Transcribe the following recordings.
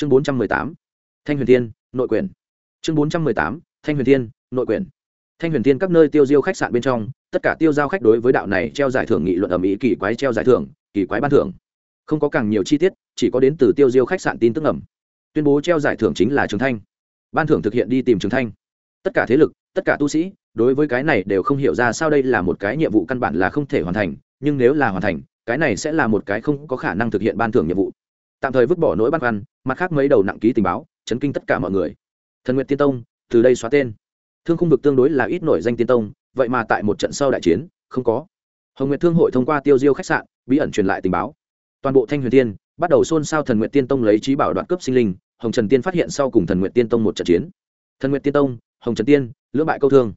chương bốn trăm mười tám, thanh huyền thiên, nội Quyền. chương bốn trăm mười tám, thanh huyền thiên, nội Quyền. thanh huyền thiên các nơi tiêu diêu khách sạn bên trong, tất cả tiêu giao khách đối với đạo này treo giải thưởng nghị luận ở mỹ kỳ quái treo giải thưởng, kỳ quái ban thưởng. Không có càng nhiều chi tiết, chỉ có đến từ tiêu diêu khách sạn tin tức ẩm tuyên bố treo giải thưởng chính là trường thanh. Ban thưởng thực hiện đi tìm trường thanh. Tất cả thế lực, tất cả tu sĩ, đối với cái này đều không hiểu ra sao đây là một cái nhiệm vụ căn bản là không thể hoàn thành, nhưng nếu là hoàn thành, cái này sẽ là một cái không có khả năng thực hiện ban thưởng nhiệm vụ tạm thời vứt bỏ nỗi băn khoăn, mặt khác mấy đầu nặng ký tình báo, chấn kinh tất cả mọi người. Thần nguyện tiên tông, từ đây xóa tên. Thương khung vực tương đối là ít nổi danh tiên tông, vậy mà tại một trận sau đại chiến, không có. Hồng nguyệt thương hội thông qua tiêu diêu khách sạn, bí ẩn truyền lại tình báo. Toàn bộ thanh huyền tiên, bắt đầu xôn xao thần nguyện tiên tông lấy trí bảo đoạn cướp sinh linh, hồng trần tiên phát hiện sau cùng thần nguyện tiên tông một trận chiến. Thần nguyện tiên tông, hồng trần tiên, lưỡng bại câu thương.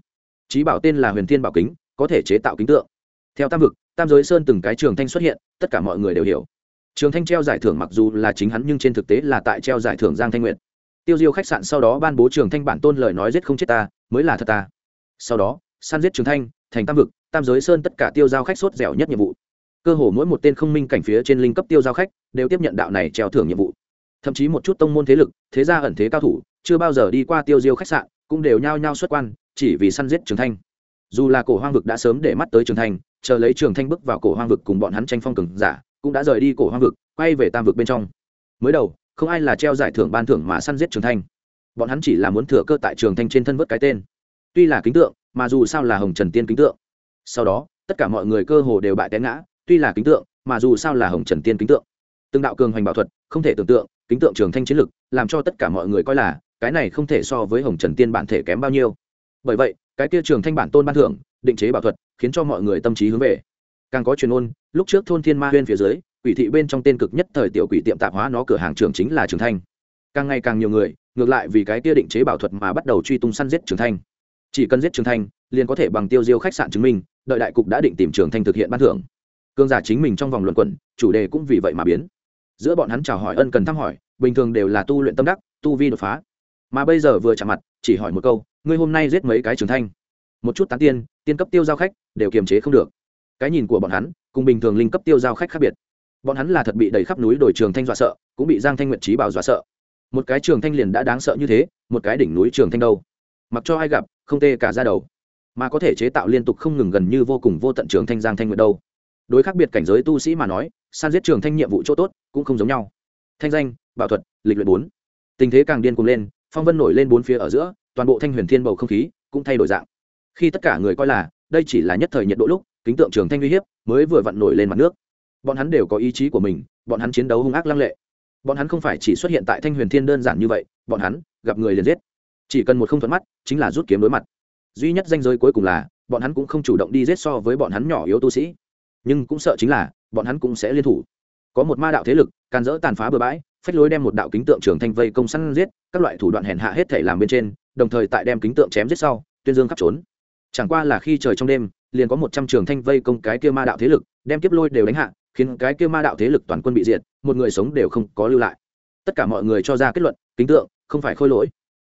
Trí bảo tên là huyền thiên bảo kính, có thể chế tạo kính tượng. Theo tam vực, tam giới sơn từng cái trường thanh xuất hiện, tất cả mọi người đều hiểu trường thanh treo giải thưởng mặc dù là chính hắn nhưng trên thực tế là tại treo giải thưởng giang thanh Nguyệt. Tiêu diêu khách sạn sau đó ban bố trường thanh bản tôn lời nói giết không chết ta, mới là thật ta. Sau đó, săn giết trường thanh, thành tam vực, tam giới sơn tất cả tiêu giao khách sốt dẻo nhất nhiệm vụ. Cơ hồ mỗi một tên không minh cảnh phía trên linh cấp tiêu giao khách đều tiếp nhận đạo này treo thưởng nhiệm vụ. Thậm chí một chút tông môn thế lực, thế gia ẩn thế cao thủ, chưa bao giờ đi qua tiêu diêu khách sạn, cũng đều nhao nhao xuất quan, chỉ vì săn giết trường thanh. Dù là cổ hoang vực đã sớm để mắt tới trường thanh, chờ lấy trường thanh bước vào cổ hoang vực cùng bọn hắn tranh phong cường giả cũng đã rời đi cổ hoang vực, quay về tam vực bên trong. Mới đầu, không ai là treo giải thưởng ban thưởng mà săn giết trường thanh. Bọn hắn chỉ là muốn thừa cơ tại trường thanh trên thân vớt cái tên. Tuy là kính tượng, mà dù sao là hồng trần tiên kính tượng. Sau đó, tất cả mọi người cơ hồ đều bại té ngã, tuy là kính tượng, mà dù sao là hồng trần tiên kính tượng. Từng đạo cường hoành bảo thuật, không thể tưởng tượng, kính tượng trường thanh chiến lực, làm cho tất cả mọi người coi là, cái này không thể so với hồng trần tiên bản thể kém bao nhiêu. Bởi vậy, cái kia trường thanh bản tôn ban thưởng, định chế bảo thuật, khiến cho mọi người tâm trí hướng về càng có truyền ôn, lúc trước thôn thiên ma huyên phía dưới, quỷ thị bên trong tên cực nhất thời tiểu quỷ tiệm tạp hóa nó cửa hàng trường chính là trường thanh. Càng ngày càng nhiều người, ngược lại vì cái kia định chế bảo thuật mà bắt đầu truy tung săn giết trường thanh. Chỉ cần giết trường thanh, liền có thể bằng tiêu diêu khách sạn chứng minh, đợi đại cục đã định tìm trường thanh thực hiện ban thưởng. Cương giả chính mình trong vòng luận quẩn, chủ đề cũng vì vậy mà biến. Giữa bọn hắn chào hỏi ân cần thăm hỏi, bình thường đều là tu luyện tâm đắc, tu vi đột phá. Mà bây giờ vừa chạm mặt, chỉ hỏi một câu, ngươi hôm nay giết mấy cái trường thanh? Một chút tán tiên tiên cấp tiêu giao khách, đều kiềm chế không được cái nhìn của bọn hắn cùng bình thường linh cấp tiêu giao khách khác biệt. Bọn hắn là thật bị đầy khắp núi đồi trường thanh dọa sợ, cũng bị giang thanh nguyện trí bảo dọa sợ. Một cái trường thanh liền đã đáng sợ như thế, một cái đỉnh núi trường thanh đâu? Mặc cho ai gặp, không tê cả ra đầu. Mà có thể chế tạo liên tục không ngừng gần như vô cùng vô tận trường thanh giang thanh nguyện đâu? Đối khác biệt cảnh giới tu sĩ mà nói, san giết trường thanh nhiệm vụ chỗ tốt cũng không giống nhau. Thanh danh, bảo thuật, lịch luyện bốn. Tình thế càng điên cuồng lên, phong vân nổi lên bốn phía ở giữa, toàn bộ thanh huyền thiên bầu không khí cũng thay đổi dạng. Khi tất cả người coi là, đây chỉ là nhất thời nhiệt độ lúc kính tượng trường thanh uy hiếp, mới vừa vặn nổi lên mặt nước. Bọn hắn đều có ý chí của mình, bọn hắn chiến đấu hung ác lăng lệ. Bọn hắn không phải chỉ xuất hiện tại thanh huyền thiên đơn giản như vậy, bọn hắn gặp người liền giết. Chỉ cần một không thuận mắt, chính là rút kiếm đối mặt. Duy nhất danh giới cuối cùng là, bọn hắn cũng không chủ động đi giết so với bọn hắn nhỏ yếu tu sĩ. Nhưng cũng sợ chính là, bọn hắn cũng sẽ liên thủ. Có một ma đạo thế lực, can dỡ tàn phá bừa bãi, phách lối đem một đạo kính tượng trường thanh vây công săn giết, các loại thủ đoạn hèn hạ hết thể làm bên trên, đồng thời tại đem kính tượng chém giết sau, tuyên dương khắp trốn. Chẳng qua là khi trời trong đêm liền có một trăm trường thanh vây công cái kia ma đạo thế lực, đem kiếp lôi đều đánh hạ, khiến cái kia ma đạo thế lực toàn quân bị diệt, một người sống đều không có lưu lại. Tất cả mọi người cho ra kết luận, kính tượng, không phải khôi lỗi.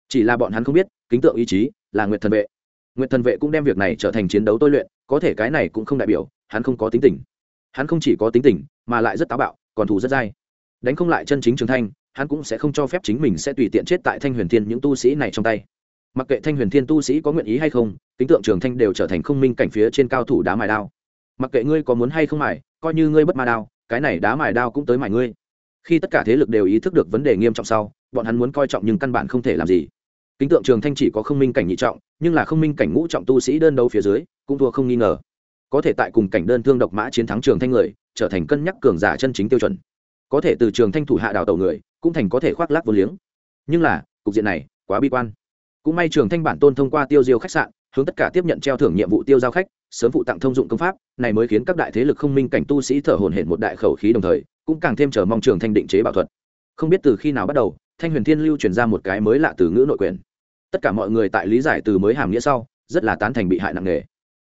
Chỉ là bọn hắn không biết, kính tượng ý chí là nguyệt thần vệ. Nguyệt thần vệ cũng đem việc này trở thành chiến đấu tôi luyện, có thể cái này cũng không đại biểu, hắn không có tính tình. Hắn không chỉ có tính tình, mà lại rất táo bạo, còn thù rất dai. Đánh không lại chân chính trường thanh, hắn cũng sẽ không cho phép chính mình sẽ tùy tiện chết tại thanh huyền thiên những tu sĩ này trong tay mặc kệ thanh huyền thiên tu sĩ có nguyện ý hay không tính tượng trường thanh đều trở thành không minh cảnh phía trên cao thủ đá mài đao. Mặc kệ ngươi có muốn hay không mài, coi như ngươi bất ma đao, cái này đá mài đao cũng tới mài ngươi. Khi tất cả thế lực đều ý thức được vấn đề nghiêm trọng sau, bọn hắn muốn coi trọng nhưng căn bản không thể làm gì. Kính tượng trường thanh chỉ có không minh cảnh nhị trọng, nhưng là không minh cảnh ngũ trọng tu sĩ đơn đấu phía dưới, cũng thua không nghi ngờ. Có thể tại cùng cảnh đơn thương độc mã chiến thắng trường thanh người, trở thành cân nhắc cường giả chân chính tiêu chuẩn. Có thể từ trường thanh thủ hạ đào tàu người, cũng thành có thể khoác lác vô liếng. Nhưng là, cục diện này, quá bi quan cũng may trường thanh bản tôn thông qua tiêu diêu khách sạn, hướng tất cả tiếp nhận treo thưởng nhiệm vụ tiêu giao khách, sớm phụ tặng thông dụng công pháp, này mới khiến các đại thế lực không minh cảnh tu sĩ thở hồn hển một đại khẩu khí đồng thời, cũng càng thêm chờ mong trường thanh định chế bảo thuật. Không biết từ khi nào bắt đầu, thanh huyền thiên lưu truyền ra một cái mới lạ từ ngữ nội quyền. Tất cả mọi người tại lý giải từ mới hàm nghĩa sau, rất là tán thành bị hại nặng nề.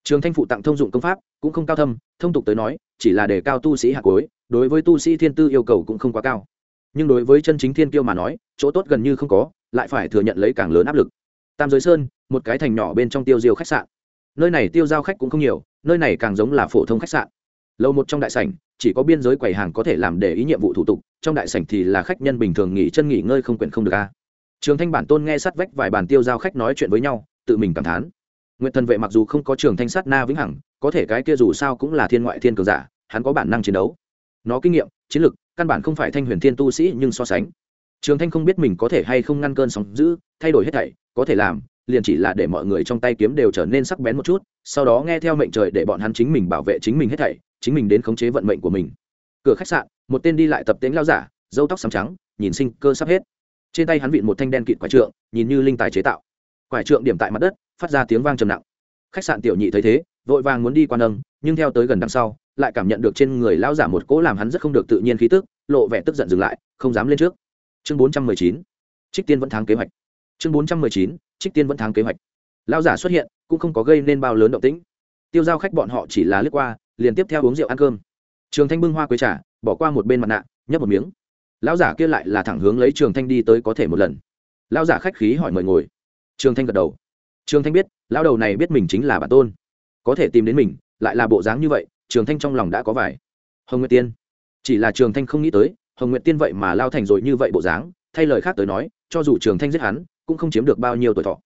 Trường thanh phụ tặng thông dụng công pháp, cũng không cao thâm, thông tục tới nói, chỉ là để cao tu sĩ hạ cuối, đối với tu sĩ thiên tư yêu cầu cũng không quá cao. Nhưng đối với chân chính thiên kiêu mà nói, chỗ tốt gần như không có, lại phải thừa nhận lấy càng lớn áp lực tam giới sơn, một cái thành nhỏ bên trong tiêu diêu khách sạn. Nơi này tiêu giao khách cũng không nhiều, nơi này càng giống là phổ thông khách sạn. Lâu một trong đại sảnh, chỉ có biên giới quầy hàng có thể làm để ý nhiệm vụ thủ tục, trong đại sảnh thì là khách nhân bình thường nghỉ chân nghỉ ngơi không quyển không được a. Trường thanh bản tôn nghe sát vách vài bàn tiêu giao khách nói chuyện với nhau, tự mình cảm thán. Nguyện thần vệ mặc dù không có trường thanh sát na vĩnh hằng, có thể cái kia dù sao cũng là thiên ngoại thiên cường giả, hắn có bản năng chiến đấu. Nó kinh nghiệm, chiến lược căn bản không phải thanh huyền thiên tu sĩ nhưng so sánh. Trường thanh không biết mình có thể hay không ngăn cơn sóng giữ thay đổi hết thảy, có thể làm, liền chỉ là để mọi người trong tay kiếm đều trở nên sắc bén một chút, sau đó nghe theo mệnh trời để bọn hắn chính mình bảo vệ chính mình hết thảy, chính mình đến khống chế vận mệnh của mình. Cửa khách sạn, một tên đi lại tập tễnh lao giả dâu tóc xám trắng, nhìn sinh cơ sắp hết. Trên tay hắn vịn một thanh đen kịt quải trượng, nhìn như linh tài chế tạo. Quải trượng điểm tại mặt đất, phát ra tiếng vang trầm nặng. Khách sạn tiểu nhị thấy thế, vội vàng muốn đi quan âng nhưng theo tới gần đằng sau, lại cảm nhận được trên người lão giả một cỗ làm hắn rất không được tự nhiên khí tức, lộ vẻ tức giận dừng lại, không dám lên trước. Chương bốn trăm mười chín, trích tiên vẫn thắng kế hoạch chương bốn trăm mười chín, trích tiên vẫn thắng kế hoạch. Lão giả xuất hiện, cũng không có gây nên bao lớn động tĩnh. Tiêu giao khách bọn họ chỉ là lướt qua, liền tiếp theo uống rượu ăn cơm. Trường thanh bưng hoa quế trà, bỏ qua một bên mặt nạ, nhấp một miếng. Lão giả kia lại là thẳng hướng lấy trường thanh đi tới có thể một lần. Lão giả khách khí hỏi mời ngồi. Trường thanh gật đầu. Trường thanh biết, lão đầu này biết mình chính là bản tôn. Có thể tìm đến mình, lại là bộ dáng như vậy, trường thanh trong lòng đã có vài. Hồng nguyệt tiên. Chỉ là trường thanh không nghĩ tới, hồng nguyệt tiên vậy mà lao thành rồi như vậy bộ dáng, thay lời khác tới nói, cho dù trường thanh giết hắn cũng không chiếm được bao nhiêu tuổi thọ.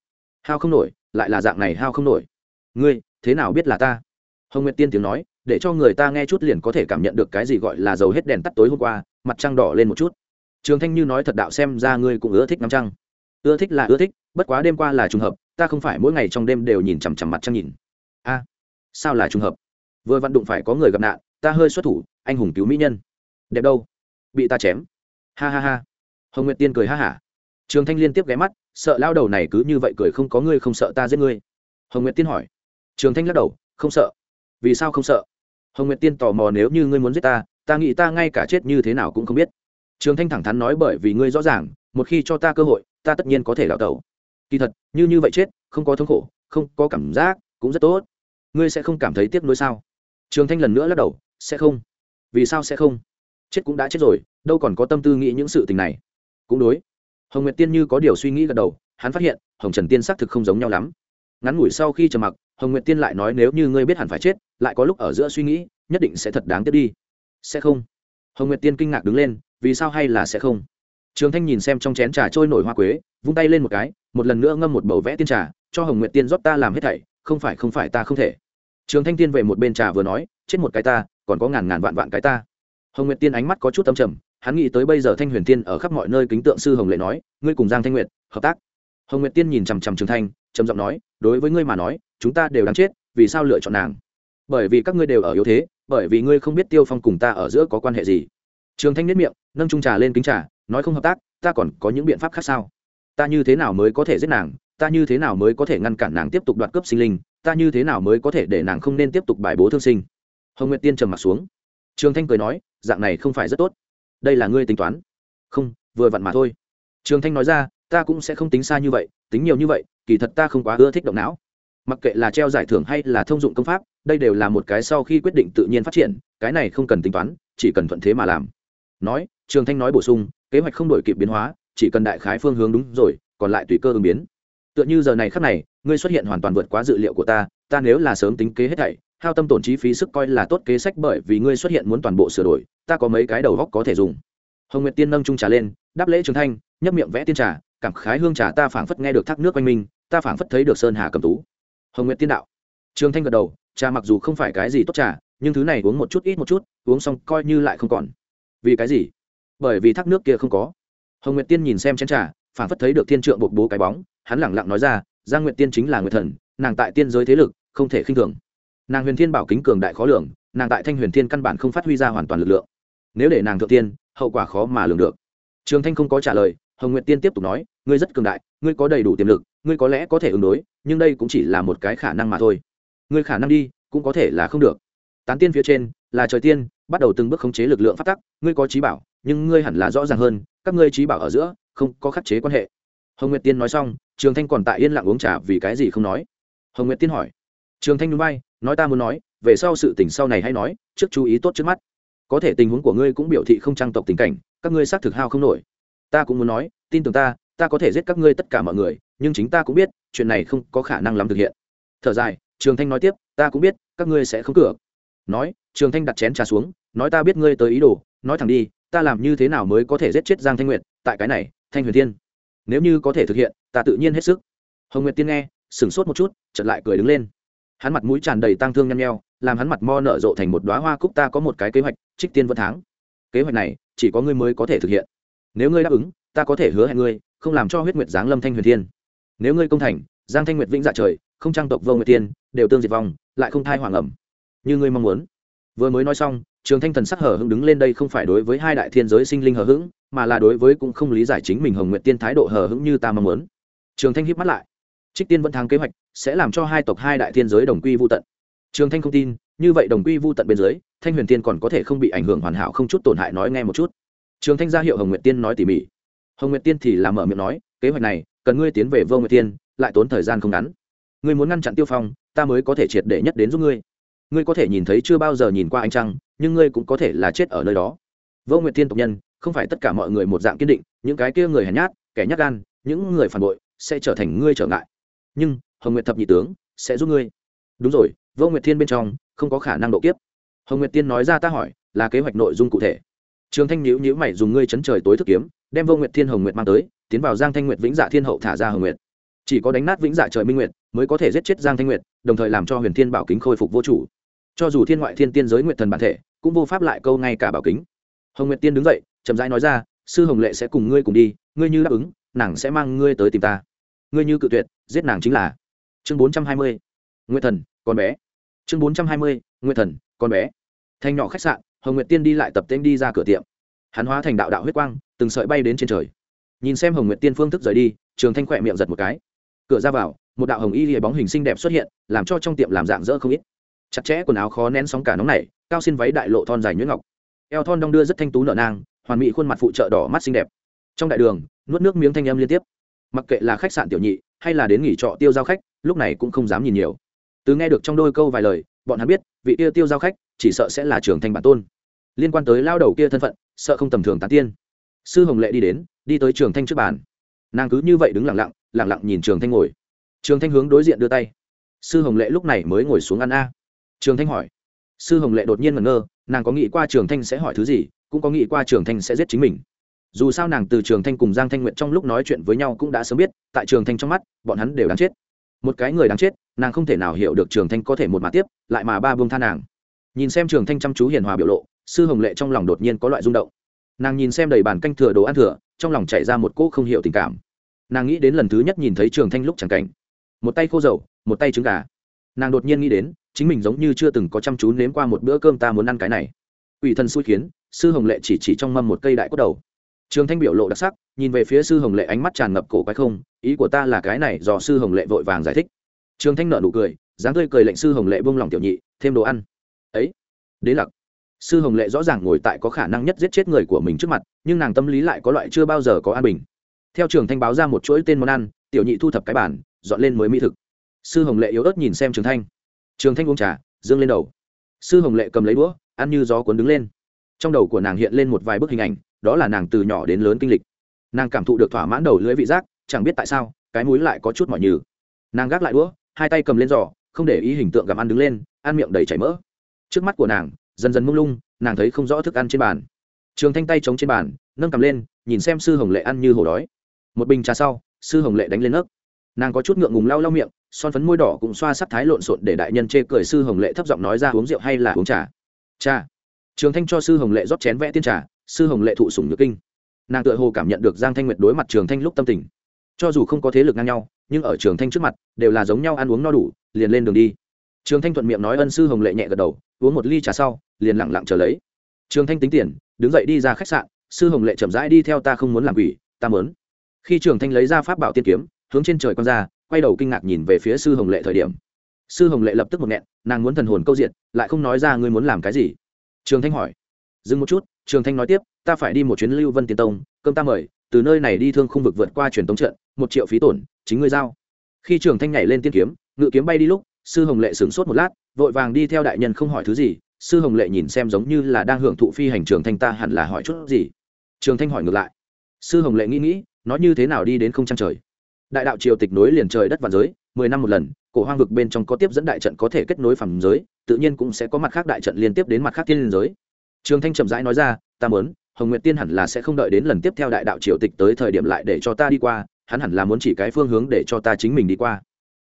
Hao không nổi, lại là dạng này hao không nổi. Ngươi, thế nào biết là ta? Hồng nguyệt tiên tiếng nói, để cho người ta nghe chút liền có thể cảm nhận được cái gì gọi là dầu hết đèn tắt tối hôm qua, mặt trăng đỏ lên một chút. Trường thanh như nói thật đạo xem ra ngươi cũng ưa thích ngắm trăng. Ưa thích là ưa thích, bất quá đêm qua là trùng hợp, ta không phải mỗi ngày trong đêm đều nhìn chằm chằm mặt trăng nhìn. A, sao là trùng hợp? Vừa vặn đụng phải có người gặp nạn, ta hơi xuất thủ, anh hùng cứu mỹ nhân. Đẹp đâu? Bị ta chém. Ha ha ha. Hồng nguyệt tiên cười ha hả trường thanh liên tiếp ghé mắt, sợ lao đầu này cứ như vậy cười không có ngươi không sợ ta giết ngươi. Hồng nguyệt tiên hỏi. Trường thanh lắc đầu, không sợ. Vì sao không sợ? Hồng nguyệt tiên tò mò nếu như ngươi muốn giết ta ta nghĩ ta ngay cả chết như thế nào cũng không biết. Trường thanh thẳng thắn nói bởi vì ngươi rõ ràng, một khi cho ta cơ hội, ta tất nhiên có thể đào tẩu. Kỳ thật, như như vậy chết, không có thống khổ, không có cảm giác, cũng rất tốt. Ngươi sẽ không cảm thấy tiếc nuối sao? Trường thanh lần nữa lắc đầu, sẽ không. Vì sao sẽ không? Chết cũng đã chết rồi, đâu còn có tâm tư nghĩ những sự tình này. Cũng đối hồng nguyệt tiên như có điều suy nghĩ gật đầu, hắn phát hiện, hồng trần tiên xác thực không giống nhau lắm. Ngắn ngủi sau khi trầm mặc, hồng nguyệt tiên lại nói nếu như ngươi biết hẳn phải chết, lại có lúc ở giữa suy nghĩ, nhất định sẽ thật đáng tiếc đi. Sẽ không. Hồng nguyệt tiên kinh ngạc đứng lên, vì sao hay là sẽ không? Trường thanh nhìn xem trong chén trà trôi nổi hoa quế, vung tay lên một cái, một lần nữa ngâm một bầu vẽ tiên trà, cho hồng nguyệt tiên rót ta làm hết thảy, không phải không phải ta không thể. Trường thanh tiên về một bên trà vừa nói, chết một cái ta, còn có ngàn ngàn vạn vạn cái ta. Hồng nguyệt tiên ánh mắt có chút tâm trầm hắn nghĩ tới bây giờ thanh huyền tiên ở khắp mọi nơi kính tượng sư hồng lệ nói, ngươi cùng giang thanh nguyệt, hợp tác. Hồng nguyệt tiên nhìn chằm chằm trường thanh, trầm giọng nói, đối với ngươi mà nói, chúng ta đều đáng chết, vì sao lựa chọn nàng? Bởi vì các ngươi đều ở yếu thế, bởi vì ngươi không biết tiêu phong cùng ta ở giữa có quan hệ gì. Trường thanh nhất miệng, nâng trung trà lên kính trà, nói, không hợp tác, ta còn có những biện pháp khác sao? Ta như thế nào mới có thể giết nàng? Ta như thế nào mới có thể ngăn cản nàng tiếp tục đoạt cướp sinh linh? Ta như thế nào mới có thể để nàng không nên tiếp tục bài bố thương sinh? Hồng nguyệt tiên trầm m ặ t xuống. Trường thanh cười nói, dạng này không phải rất tốt đây là ngươi tính toán. Không, vừa vặn mà thôi. Trường thanh nói ra, ta cũng sẽ không tính xa như vậy, tính nhiều như vậy, kỳ thật ta không quá ưa thích động não. Mặc kệ là treo giải thưởng hay là thông dụng công pháp, đây đều là một cái sau khi quyết định tự nhiên phát triển, cái này không cần tính toán, chỉ cần thuận thế mà làm. Nói, trường thanh nói bổ sung, kế hoạch không đổi kịp biến hóa, chỉ cần đại khái phương hướng đúng rồi, còn lại tùy cơ ứng biến. Tựa như giờ này khắc này, ngươi xuất hiện hoàn toàn vượt quá dự liệu của ta ta nếu là sớm tính kế hết thảy hao tâm tổn chi phí sức coi là tốt kế sách bởi vì ngươi xuất hiện muốn toàn bộ sửa đổi, ta có mấy cái đầu góc có thể dùng. Hồng nguyệt tiên nâng trung trà lên, đáp lễ trường thanh, nhấp miệng vẽ tiên trà, cảm khái hương trà ta phảng phất nghe được thác nước quanh mình, ta phảng phất thấy được sơn hà cầm tú. Hồng nguyệt tiên đạo. Trường thanh gật đầu, trà mặc dù không phải cái gì tốt trà, nhưng thứ này uống một chút ít một chút, uống xong coi như lại không còn. Vì cái gì? Bởi vì thác nước kia không có. Hồng nguyệt tiên nhìn xem chén trà, phảng phất thấy được thiên trượng bột bố cái bóng, hắn lẳng lặng nói ra, giang nguyệt tiên chính là nguyệt thần, nàng tại tiên giới thế lực, không thể khinh thường nàng huyền thiên bảo kính cường đại khó lường, nàng tại thanh huyền thiên căn bản không phát huy ra hoàn toàn lực lượng. Nếu để nàng thượng tiên, hậu quả khó mà lường được. Trường thanh không có trả lời, hồng nguyệt tiên tiếp tục nói, ngươi rất cường đại, ngươi có đầy đủ tiềm lực, ngươi có lẽ có thể ứng đối, nhưng đây cũng chỉ là một cái khả năng mà thôi. Ngươi khả năng đi, cũng có thể là không được. Tán tiên phía trên, là trời tiên, bắt đầu từng bước khống chế lực lượng phát tắc, ngươi có trí bảo, nhưng ngươi hẳn là rõ ràng hơn, các ngươi trí bảo ở giữa, không có khắc chế quan hệ. Hồng nguyệt tiên nói xong, trường thanh còn tại yên lặng uống trà vì cái gì không nói. Hồng nguyệt tiên hỏi, trường thanh núi bay nói ta muốn nói, về sau sự tình sau này hay nói, trước chú ý tốt trước mắt. Có thể tình huống của ngươi cũng biểu thị không trang tộc tình cảnh, các ngươi xác thực hao không nổi. Ta cũng muốn nói, tin tưởng ta ta có thể giết các ngươi tất cả mọi người, nhưng chính ta cũng biết, chuyện này không có khả năng lắm thực hiện. Thở dài, trường thanh nói tiếp, ta cũng biết, các ngươi sẽ không cửa nói, trường thanh đặt chén trà xuống, nói ta biết ngươi tới ý đồ, nói thẳng đi, ta làm như thế nào mới có thể giết chết giang thanh nguyệt, tại cái này, thanh huyền thiên. Nếu như có thể thực hiện, ta tự nhiên hết sức. Hồng nguyệt tiên nghe, sửng sốt một chút, chợt lại cười đứng lên hắn mặt mũi tràn đầy tang thương nhăn nheo, làm hắn mặt mo nở rộ thành một đoá hoa cúc ta có một cái kế hoạch, trích tiên vân tháng kế hoạch này, chỉ có ngươi mới có thể thực hiện. Nếu ngươi đáp ứng, ta có thể hứa hẹn ngươi, không làm cho huyết nguyệt giáng lâm thanh huyền thiên. Nếu ngươi công thành, giang thanh nguyệt vĩnh dạ trời, không trang tộc vô nguyệt tiên, đều tương diệt vong, lại không thai hoàng ẩm. Như ngươi mong muốn. Vừa mới nói xong, trường thanh thần sắc hở hững đứng lên đây không phải đối với hai đại thiên giới sinh linh hở hững, mà là đối với cũng không lý giải chính mình hồng nguyện tiên thái độ hở hững như ta mong muốn. Trường thanh hít mắt lại. Trích tiên vẫn thắng kế hoạch sẽ làm cho hai tộc hai đại thiên giới đồng quy vô tận. Trường thanh không tin, như vậy đồng quy vô tận bên dưới, thanh huyền tiên còn có thể không bị ảnh hưởng hoàn hảo không chút tổn hại nói nghe một chút. Trường thanh ra hiệu hồng Nguyệt tiên nói tỉ mỉ. Hồng Nguyệt tiên thì làm mở miệng nói, kế hoạch này, cần ngươi tiến về vô Nguyệt tiên, lại tốn thời gian không ngắn. Ngươi muốn ngăn chặn tiêu phong, ta mới có thể triệt để nhất đến giúp ngươi. Ngươi có thể nhìn thấy chưa bao giờ nhìn qua ánh trăng, nhưng ngươi cũng có thể là chết ở nơi đó. Vô Nguyệt tiên tộc nhân, không phải tất cả mọi người một dạng kiên định, những cái kia người hèn nhát, kẻ nhát gan, những người phản bội, sẽ trở thành ngươi trở ngại. Nhưng hồng nguyệt thập nhị tướng, sẽ giúp ngươi. Đúng rồi, vô nguyệt thiên bên trong, không có khả năng độ kiếp. Hồng nguyệt tiên nói ra ta hỏi, là kế hoạch nội dung cụ thể. Trường thanh nhữ nhữ mày dùng ngươi chấn trời tối thức kiếm, đem vô nguyệt thiên hồng nguyệt mang tới, tiến vào giang thanh nguyệt vĩnh dạ thiên hậu thả ra hồng nguyệt. Chỉ có đánh nát vĩnh dạ trời minh nguyệt, mới có thể giết chết giang thanh nguyệt, đồng thời làm cho huyền thiên bảo kính khôi phục vô chủ. Cho dù thiên ngoại thiên tiên giới nguyệt thần bản thể, cũng vô pháp lại câu ngay cả bảo kính. Hồng nguyệt tiên đứng dậy, chậm rãi nói ra, sư hồng lệ sẽ cùng ngươi cùng đi, ngươi như đáp ứng, nàng sẽ mang ngươi tới tìm ta. Ngươi như cự tuyệt, giết nàng chính là chương bốn trăm hai mươi, nguyệt thần, con bé. Chương bốn trăm hai mươi, nguyệt thần, con bé. Thanh nhỏ khách sạn, hồng nguyệt tiên đi lại tập tên đi ra cửa tiệm. Hắn hóa thành đạo đạo huyết quang, từng sợi bay đến trên trời. Nhìn xem hồng nguyệt tiên phương thức rời đi, trường thanh khỏe miệng giật một cái. Cửa ra vào, một đạo hồng y lìa bóng hình xinh đẹp xuất hiện, làm cho trong tiệm làm dạng dỡ không ít. Chặt chẽ quần áo khó nén sóng cả nóng này, cao xin váy đại lộ thon dài nhuyễn ngọc. Eo thon đong đưa rất thanh tú nở nang, hoàn mỹ khuôn mặt phụ trợ đỏ mắt xinh đẹp. Trong đại đường, nuốt nước miếng thanh âm liên tiếp. Mặc kệ là khách sạn tiểu nhị, hay là đến nghỉ trọ tiêu giao khách lúc này cũng không dám nhìn nhiều. Từ nghe được trong đôi câu vài lời, bọn hắn biết, vị kia tiêu giao khách chỉ sợ sẽ là trường thanh bản tôn. Liên quan tới lao đầu kia thân phận, sợ không tầm thường tán tiên. Sư hồng lệ đi đến, đi tới trường thanh trước bàn. Nàng cứ như vậy đứng lặng lặng lặng lặng nhìn trường thanh ngồi. Trường thanh hướng đối diện đưa tay. Sư hồng lệ lúc này mới ngồi xuống ăn a. Trường thanh hỏi. Sư hồng lệ đột nhiên ngẩn ngơ, nàng có nghĩ qua trường thanh sẽ hỏi thứ gì, cũng có nghĩ qua trường thanh sẽ giết chính mình. Dù sao nàng từ trường thanh cùng giang thanh nguyện trong lúc nói chuyện với nhau cũng đã sớm biết, tại trường thanh trong mắt, bọn hắn đều đáng chết một cái người đáng chết, nàng không thể nào hiểu được trường thanh có thể một mà tiếp, lại mà ba buông tha nàng. Nhìn xem trường thanh chăm chú hiền hòa biểu lộ, sư hồng lệ trong lòng đột nhiên có loại rung động. Nàng nhìn xem đầy bàn canh thừa đồ ăn thừa, trong lòng chạy ra một cỗ không hiểu tình cảm. Nàng nghĩ đến lần thứ nhất nhìn thấy trường thanh lúc chẳng cảnh. Một tay khô dầu, một tay trứng gà. Nàng đột nhiên nghĩ đến, chính mình giống như chưa từng có chăm chú nếm qua một bữa cơm ta muốn ăn cái này. Ủy thần xui khiến, sư hồng lệ chỉ chỉ trong mâm một cây đại cốt đầu. Trường thanh biểu lộ đặc sắc, nhìn về phía sư hồng lệ ánh mắt tràn ngập cổ quái không ý của ta là cái này, do sư hồng lệ vội vàng giải thích. Trường thanh nợ nụ cười, dáng tươi cười lệnh sư hồng lệ buông lòng tiểu nhị, thêm đồ ăn. Ấy? Đế lặc. Sư hồng lệ rõ ràng ngồi tại có khả năng nhất giết chết người của mình trước mặt, nhưng nàng tâm lý lại có loại chưa bao giờ có an bình. Theo trường thanh báo ra một chuỗi tên món ăn, tiểu nhị thu thập cái bản dọn lên mới mỹ thực. Sư hồng lệ yếu ớt nhìn xem trường thanh. Trường thanh uống trà, dương lên đầu. Sư hồng lệ cầm lấy đũa, ăn như gió cuốn đứng lên. Trong đầu của nàng hiện lên một vài bức hình ảnh, đó là nàng từ nhỏ đến lớn kinh lịch. Nàng cảm thụ được thỏa mãn đầu lưỡi vị giác chẳng biết tại sao, cái mũi lại có chút mỏi nhừ. Nàng gác lại đũa, hai tay cầm lên giỏ không để ý hình tượng gặm ăn đứng lên, ăn miệng đầy chảy mỡ. Trước mắt của nàng, dần dần mông lung, nàng thấy không rõ thức ăn trên bàn. Trường thanh tay chống trên bàn, nâng cầm lên, nhìn xem sư hồng lệ ăn như hổ đói. Một bình trà sau, sư hồng lệ đánh lên nấc nàng có chút ngượng ngùng lau lau miệng, son phấn môi đỏ cũng xoa sắc thái lộn xộn để đại nhân chê cười sư hồng lệ thấp giọng nói ra uống rượu hay là uống trà. Cha trường thanh cho sư hồng lệ rót chén vẽ tiên trà, sư hồng lệ thụ sủng nhược kinh. Nàng tựa hồ cảm nhận được giang thanh nguyệt đối mặt trường thanh lúc tâm tình cho dù không có thế lực ngang nhau, nhưng ở trường thanh trước mặt, đều là giống nhau ăn uống no đủ, liền lên đường đi. Trường thanh thuận miệng nói ân sư hồng lệ nhẹ gật đầu, uống một ly trà sau, liền lẳng lặng trở lấy. Trường thanh tính tiền, đứng dậy đi ra khách sạn, sư hồng lệ chậm rãi đi theo ta không muốn làm quỷ, ta mớn khi trường thanh lấy ra pháp bảo tiên kiếm, hướng trên trời con ra, quay đầu kinh ngạc nhìn về phía sư hồng lệ thời điểm. Sư hồng lệ lập tức một nghẹn, nàng muốn thần hồn câu diện, lại không nói ra ngươi muốn làm cái gì. Trường thanh hỏi. Dừng một chút, trường thanh nói tiếp, ta phải đi một chuyến lưu vân tiên tông, cơm ta mời từ nơi này đi thương không vực vượt qua truyền tống trận, một triệu phí tổn, chính ngươi giao. Khi trường thanh nhảy lên tiên kiếm, ngự kiếm bay đi lúc, sư hồng lệ sửng sốt một lát, vội vàng đi theo đại nhân không hỏi thứ gì, sư hồng lệ nhìn xem giống như là đang hưởng thụ phi hành trường thanh ta hẳn là hỏi chút gì. Trường thanh hỏi ngược lại. Sư hồng lệ nghĩ nghĩ nói như thế nào đi đến không trăng trời? Đại đạo triều tịch nối liền trời đất và giới, mười năm một lần, cổ hoang vực bên trong có tiếp dẫn đại trận có thể kết nối phàm giới, tự nhiên cũng sẽ có mặt khác đại trận liên tiếp đến mặt khác thiên liên giới. Trường thanh chậm rãi nói ra, ta muốn hồng nguyệt tiên hẳn là sẽ không đợi đến lần tiếp theo đại đạo triều tịch tới thời điểm lại để cho ta đi qua, hắn hẳn là muốn chỉ cái phương hướng để cho ta chính mình đi qua.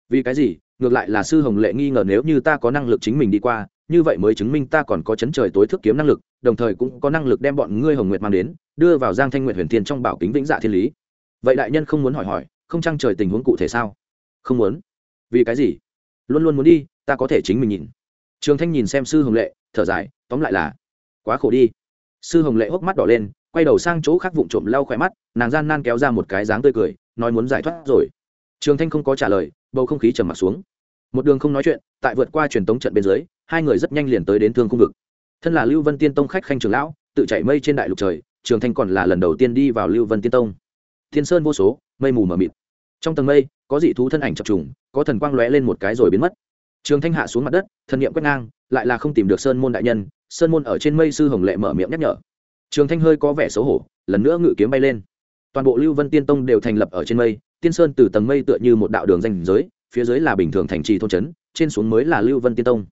Vì cái gì? Ngược lại là sư hồng lệ nghi ngờ nếu như ta có năng lực chính mình đi qua, như vậy mới chứng minh ta còn có chấn trời tối thức kiếm năng lực, đồng thời cũng có năng lực đem bọn ngươi hồng nguyệt mang đến, đưa vào giang thanh nguyệt huyền thiên trong bảo kính vĩnh dạ thiên lý. Vậy đại nhân không muốn hỏi hỏi, không trăng trời tình huống cụ thể sao? Không muốn. Vì cái gì? Luôn luôn muốn đi, ta có thể chính mình nhìn. Trường thanh nhìn xem sư hồng lệ, thở dài, tóm lại là, quá khổ đi sư hồng lệ hốc mắt đỏ lên, quay đầu sang chỗ khác vụng trộm lau khỏe mắt, nàng gian nan kéo ra một cái dáng tươi cười, nói muốn giải thoát rồi. Trường thanh không có trả lời, bầu không khí trầm m ặ t xuống. Một đường không nói chuyện, tại vượt qua truyền tống trận bên dưới, hai người rất nhanh liền tới đến thương khu vực. Thân là lưu vân tiên tông khách khanh trường lão, tự chảy mây trên đại lục trời, trường thanh còn là lần đầu tiên đi vào lưu vân tiên tông. Thiên sơn vô số, mây mù mờ mịt. Trong tầng mây, có dị thú thân ảnh chập trùng, có thần quang lóe lên một cái rồi biến mất trường thanh hạ xuống mặt đất thần niệm quét ngang, lại là không tìm được sơn môn đại nhân, sơn môn ở trên mây sư hồng lệ mở miệng nhắc nhở. Trường thanh hơi có vẻ xấu hổ, lần nữa ngự kiếm bay lên. Toàn bộ lưu vân tiên tông đều thành lập ở trên mây, tiên sơn từ tầng mây tựa như một đạo đường danh giới, phía dưới là bình thường thành trì thôn trấn, trên xuống mới là lưu vân tiên tông.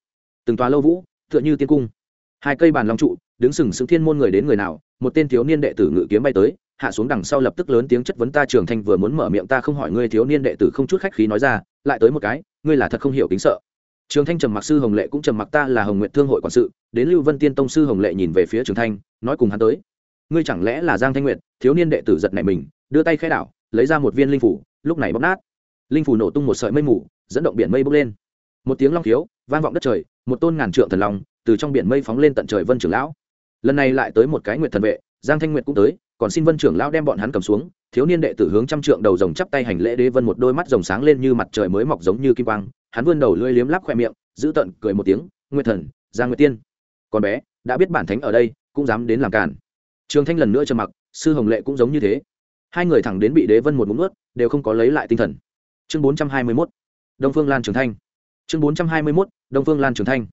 Từng tòa lâu vũ, tựa như tiên cung. Hai cây bàn long trụ, đứng sừng sững thiên môn người đến người nào, một tên thiếu niên đệ tử ngự kiếm bay tới, hạ xuống đằng sau lập tức lớn tiếng chất vấn ta trường thanh vừa muốn mở miệng ta không hỏi ngươi thiếu niên đệ tử không chút khách khí nói ra, lại tới một cái, ngươi là thật không hiểu kính sợ trường thanh trầm mặc sư hồng lệ cũng trầm mặc ta là hồng nguyện thương hội quản sự, đến lưu vân tiên tông sư hồng lệ nhìn về phía trường thanh, nói cùng hắn tới. Ngươi chẳng lẽ là giang thanh nguyệt, thiếu niên đệ tử giật nảy mình, đưa tay khai đảo, lấy ra một viên linh phủ, lúc này bóc nát. Linh phủ nổ tung một sợi mây mù, dẫn động biển mây bốc lên. Một tiếng long khiếu, vang vọng đất trời, một tôn ngàn trượng thần long từ trong biển mây phóng lên tận trời vân trưởng lão. Lần này lại tới một cái nguyệt thần vệ, giang thanh nguyệt cũng tới, còn xin vân trưởng lão đem bọn hắn cầm xuống, thiếu niên đệ tử hướng trăm trượng đầu rồng chắp tay hành lễ đế vân một đôi mắt rồng sáng lên như mặt trời mới mọc giống như kim quang hắn vươn đầu lưỡi liếm lắp khoe miệng, giữ tận cười một tiếng, nguyệt thần, giang nguyệt tiên còn bé, đã biết bản thánh ở đây, cũng dám đến làm cản trường thanh lần nữa trầm mặc, sư hồng lệ cũng giống như thế. Hai người thẳng đến bị đế vân một ngụm ướt đều không có lấy lại tinh thần. Chương bốn trăm hai mươi mốt, đông phương lan trường thanh. Chương bốn trăm hai mươi mốt, đông phương lan trường thanh.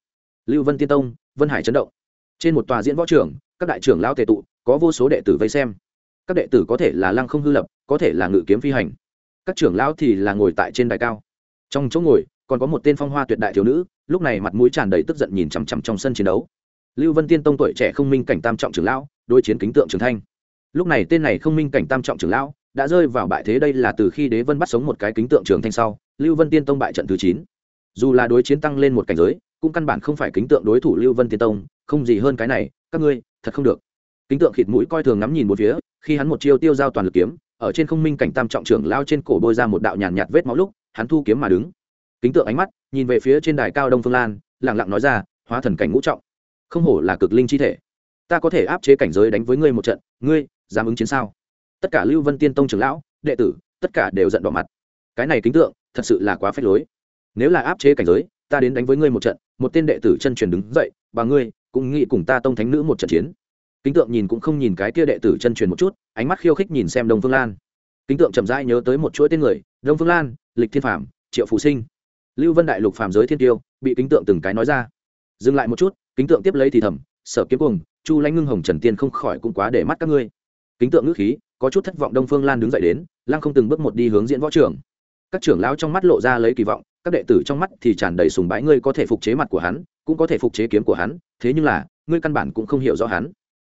Lưu vân tiên tông, vân hải chấn động. Trên một tòa diễn võ trưởng các đại trưởng lao tệ tụ, có vô số đệ tử vây xem. Các đệ tử có thể là lăng không hư lập, có thể là ngự kiếm phi hành. Các trưởng lão thì là ngồi tại trên đài cao. Trong chỗ ngồi còn có một tên phong hoa tuyệt đại thiếu nữ lúc này mặt mũi tràn đầy tức giận nhìn chằm chằm trong sân chiến đấu. Lưu vân tiên tông tuổi trẻ không minh cảnh tam trọng trưởng lão đối chiến kính tượng trường thanh lúc này tên này không minh cảnh tam trọng trưởng lão đã rơi vào bại thế đây là từ khi đế vân bắt sống một cái kính tượng trường thanh sau lưu vân tiên tông bại trận thứ chín. Dù là đối chiến tăng lên một cảnh giới cũng căn bản không phải kính tượng đối thủ lưu vân tiên tông không gì hơn cái này các ngươi thật không được. Kính tượng khịt mũi coi thường ngắm nhìn một phía khi hắn một chiêu tiêu giao toàn lực kiếm ở trên không minh cảnh tam trọng trưởng lao trên cổ bôi ra một đạo nhàn nhạt, vết máu lúc hắn thu kiếm mà đứng kính tượng ánh mắt, nhìn về phía trên đài cao đông phương lan lẳng lặng nói ra, hóa thần cảnh ngũ trọng, không hổ là cực linh chi thể. Ta có thể áp chế cảnh giới đánh với ngươi một trận, ngươi dám ứng chiến sao? Tất cả lưu vân tiên tông trưởng lão, đệ tử, tất cả đều giận đỏ mặt. Cái này kính tượng, thật sự là quá phép lối. Nếu là áp chế cảnh giới, ta đến đánh với ngươi một trận, một tên đệ tử chân truyền đứng dậy, và ngươi cũng nghĩ cùng ta tông thánh nữ một trận chiến. Kính tượng nhìn cũng không nhìn cái kia đệ tử chân truyền một chút, ánh mắt khiêu khích nhìn xem đông phương lan. Kính tượng chậm rãi nhớ tới một chuỗi tên người, đông phương lan, lịch thiên phạm triệu phù sinh lưu vân đại lục phạm giới thiên tiêu, bị kính tượng từng cái nói ra. Dừng lại một chút, kính tượng tiếp lấy thì thầm, sở kiếm cùng chu lãnh ngưng hồng trần tiên không khỏi cũng quá để mắt các ngươi. Kính tượng ngữ khí, có chút thất vọng đông phương lan đứng dậy đến, lăng không từng bước một đi hướng diễn võ trưởng. các trưởng lão trong mắt lộ ra lấy kỳ vọng, các đệ tử trong mắt thì tràn đầy sùng bái, ngươi có thể phục chế mặt của hắn, cũng có thể phục chế kiếm của hắn, thế nhưng là, ngươi căn bản cũng không hiểu rõ hắn.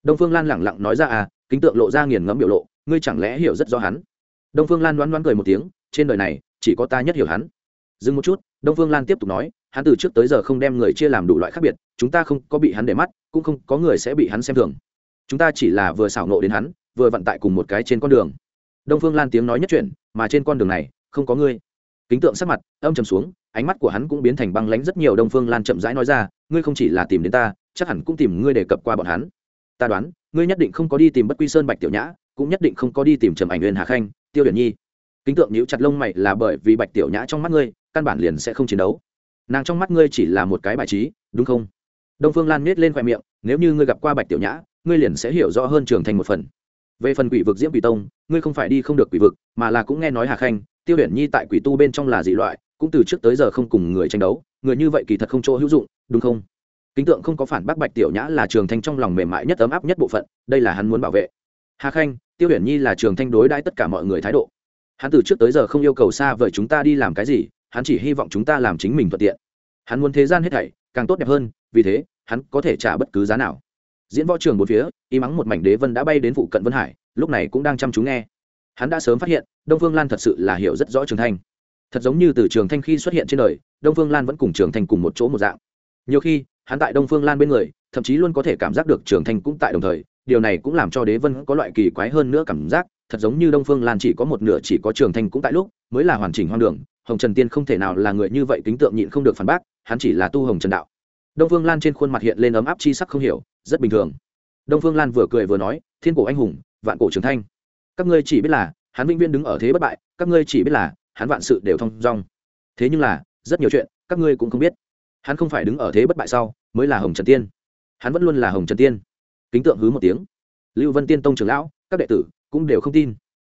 Đông phương lan lẳng lặng nói ra à kính tượng lộ ra nghiền ngẫm biểu lộ, ngươi chẳng lẽ hiểu rất rõ hắn? Đông phương lan đoán đoán cười một tiếng, trên đời này, chỉ có ta nhất hiểu hắn dừng một chút, đông phương lan tiếp tục nói, hắn từ trước tới giờ không đem người chia làm đủ loại khác biệt, chúng ta không có bị hắn để mắt, cũng không có người sẽ bị hắn xem thường. Chúng ta chỉ là vừa xảo nộ đến hắn, vừa vận tại cùng một cái trên con đường. Đông phương lan tiếng nói nhất chuyện mà trên con đường này, không có ngươi kính tượng sắc mặt, âm trầm xuống, ánh mắt của hắn cũng biến thành băng lánh rất nhiều, đông phương lan chậm rãi nói ra, ngươi không chỉ là tìm đến ta, chắc hẳn cũng tìm ngươi đề cập qua bọn hắn. Ta đoán, ngươi nhất định không có đi tìm bất quy sơn bạch tiểu nhã, cũng nhất định không có đi tìm trầm ảnh nguyên hà khanh, tiêu điển nhi. Kính tượng nhíu chặt lông mày là bởi vì bạch tiểu nhã trong mắt ngươi căn bản liền sẽ không chiến đấu. Nàng trong mắt ngươi chỉ là một cái bài trí, đúng không? Đông phương lan miết lên khoe miệng, nếu như ngươi gặp qua bạch tiểu nhã, ngươi liền sẽ hiểu rõ hơn trường thành một phần. Về phần quỷ vực diễm quỷ tông, ngươi không phải đi không được quỷ vực, mà là cũng nghe nói hà khanh, tiêu Huyền nhi tại quỷ tu bên trong là dị loại, cũng từ trước tới giờ không cùng người tranh đấu, người như vậy kỳ thật không chỗ hữu dụng, đúng không? Kính tượng không có phản bác bạch tiểu nhã là trường thanh trong lòng mềm mại nhất ấm áp nhất bộ phận, đây là hắn muốn bảo vệ. Hà khanh, tiêu Huyền nhi là trường thanh đối đãi tất cả mọi người thái độ. Hắn từ trước tới giờ không yêu cầu xa vời chúng ta đi làm cái gì hắn chỉ hy vọng chúng ta làm chính mình thuận tiện. Hắn muốn thế gian hết thảy, càng tốt đẹp hơn, vì thế, hắn có thể trả bất cứ giá nào. Diễn võ trường một phía y mắng một mảnh đế vân đã bay đến phụ cận vân hải, lúc này cũng đang chăm chú nghe. Hắn đã sớm phát hiện, đông phương lan thật sự là hiểu rất rõ trường thanh. Thật giống như từ trường thanh khi xuất hiện trên đời, đông phương lan vẫn cùng trường thanh cùng một chỗ một dạng. Nhiều khi, hắn tại đông phương lan bên người, thậm chí luôn có thể cảm giác được trường thanh cũng tại đồng thời, điều này cũng làm cho đế vân có loại kỳ quái hơn nữa cảm giác, thật giống như đông phương lan chỉ có một nửa chỉ có trường thanh cũng tại lúc, mới là hoàn chỉnh hoang đường hồng trần tiên không thể nào là người như vậy kính tượng nhịn không được phản bác, hắn chỉ là tu hồng trần đạo. Đông phương lan trên khuôn mặt hiện lên ấm áp chi sắc không hiểu, rất bình thường. Đông phương lan vừa cười vừa nói, thiên cổ anh hùng, vạn cổ trường thanh. Các ngươi chỉ biết là, hắn vĩnh viễn đứng ở thế bất bại, các ngươi chỉ biết là, hắn vạn sự đều thông dong. Thế nhưng là, rất nhiều chuyện, các ngươi cũng không biết. Hắn không phải đứng ở thế bất bại sau, mới là hồng trần tiên. Hắn vẫn luôn là hồng trần tiên. Kính tượng hứ một tiếng. Lưu vân tiên tông trưởng lão, các đệ tử cũng đều không tin.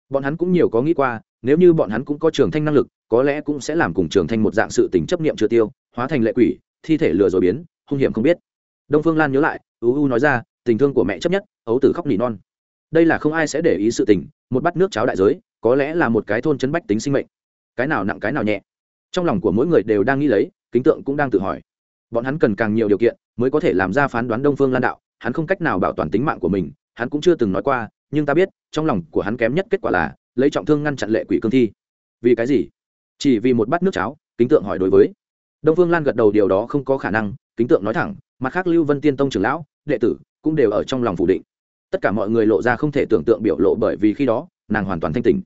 Bọn hắn cũng nhiều có nghĩ qua, nếu như bọn hắn cũng có trường thanh năng lực có lẽ cũng sẽ làm cùng trường thanh một dạng sự tình chấp niệm chưa tiêu, hóa thành lệ quỷ, thi thể lừa rồi biến, hung hiểm không biết. Đông phương lan nhớ lại, ưu u nói ra, tình thương của mẹ chấp nhất, ấu tử khóc nỉ non. Đây là không ai sẽ để ý sự tình, một bát nước cháo đại giới, có lẽ là một cái thôn chấn bách tính sinh mệnh. Cái nào nặng cái nào nhẹ. Trong lòng của mỗi người đều đang nghĩ lấy, kính tượng cũng đang tự hỏi. Bọn hắn cần càng nhiều điều kiện mới có thể làm ra phán đoán đông phương lan đạo, hắn không cách nào bảo toàn tính mạng của mình, hắn cũng chưa từng nói qua, nhưng ta biết, trong lòng của hắn kém nhất kết quả là, lấy trọng thương ngăn chặn lệ quỷ cương thi. Vì cái gì? Chỉ vì một bát nước cháo, kính tượng hỏi đối với. Đông phương lan gật đầu điều đó không có khả năng, kính tượng nói thẳng, mặt khác lưu vân tiên tông trưởng lão, đệ tử cũng đều ở trong lòng phủ định. Tất cả mọi người lộ ra không thể tưởng tượng biểu lộ bởi vì khi đó, nàng hoàn toàn thanh tình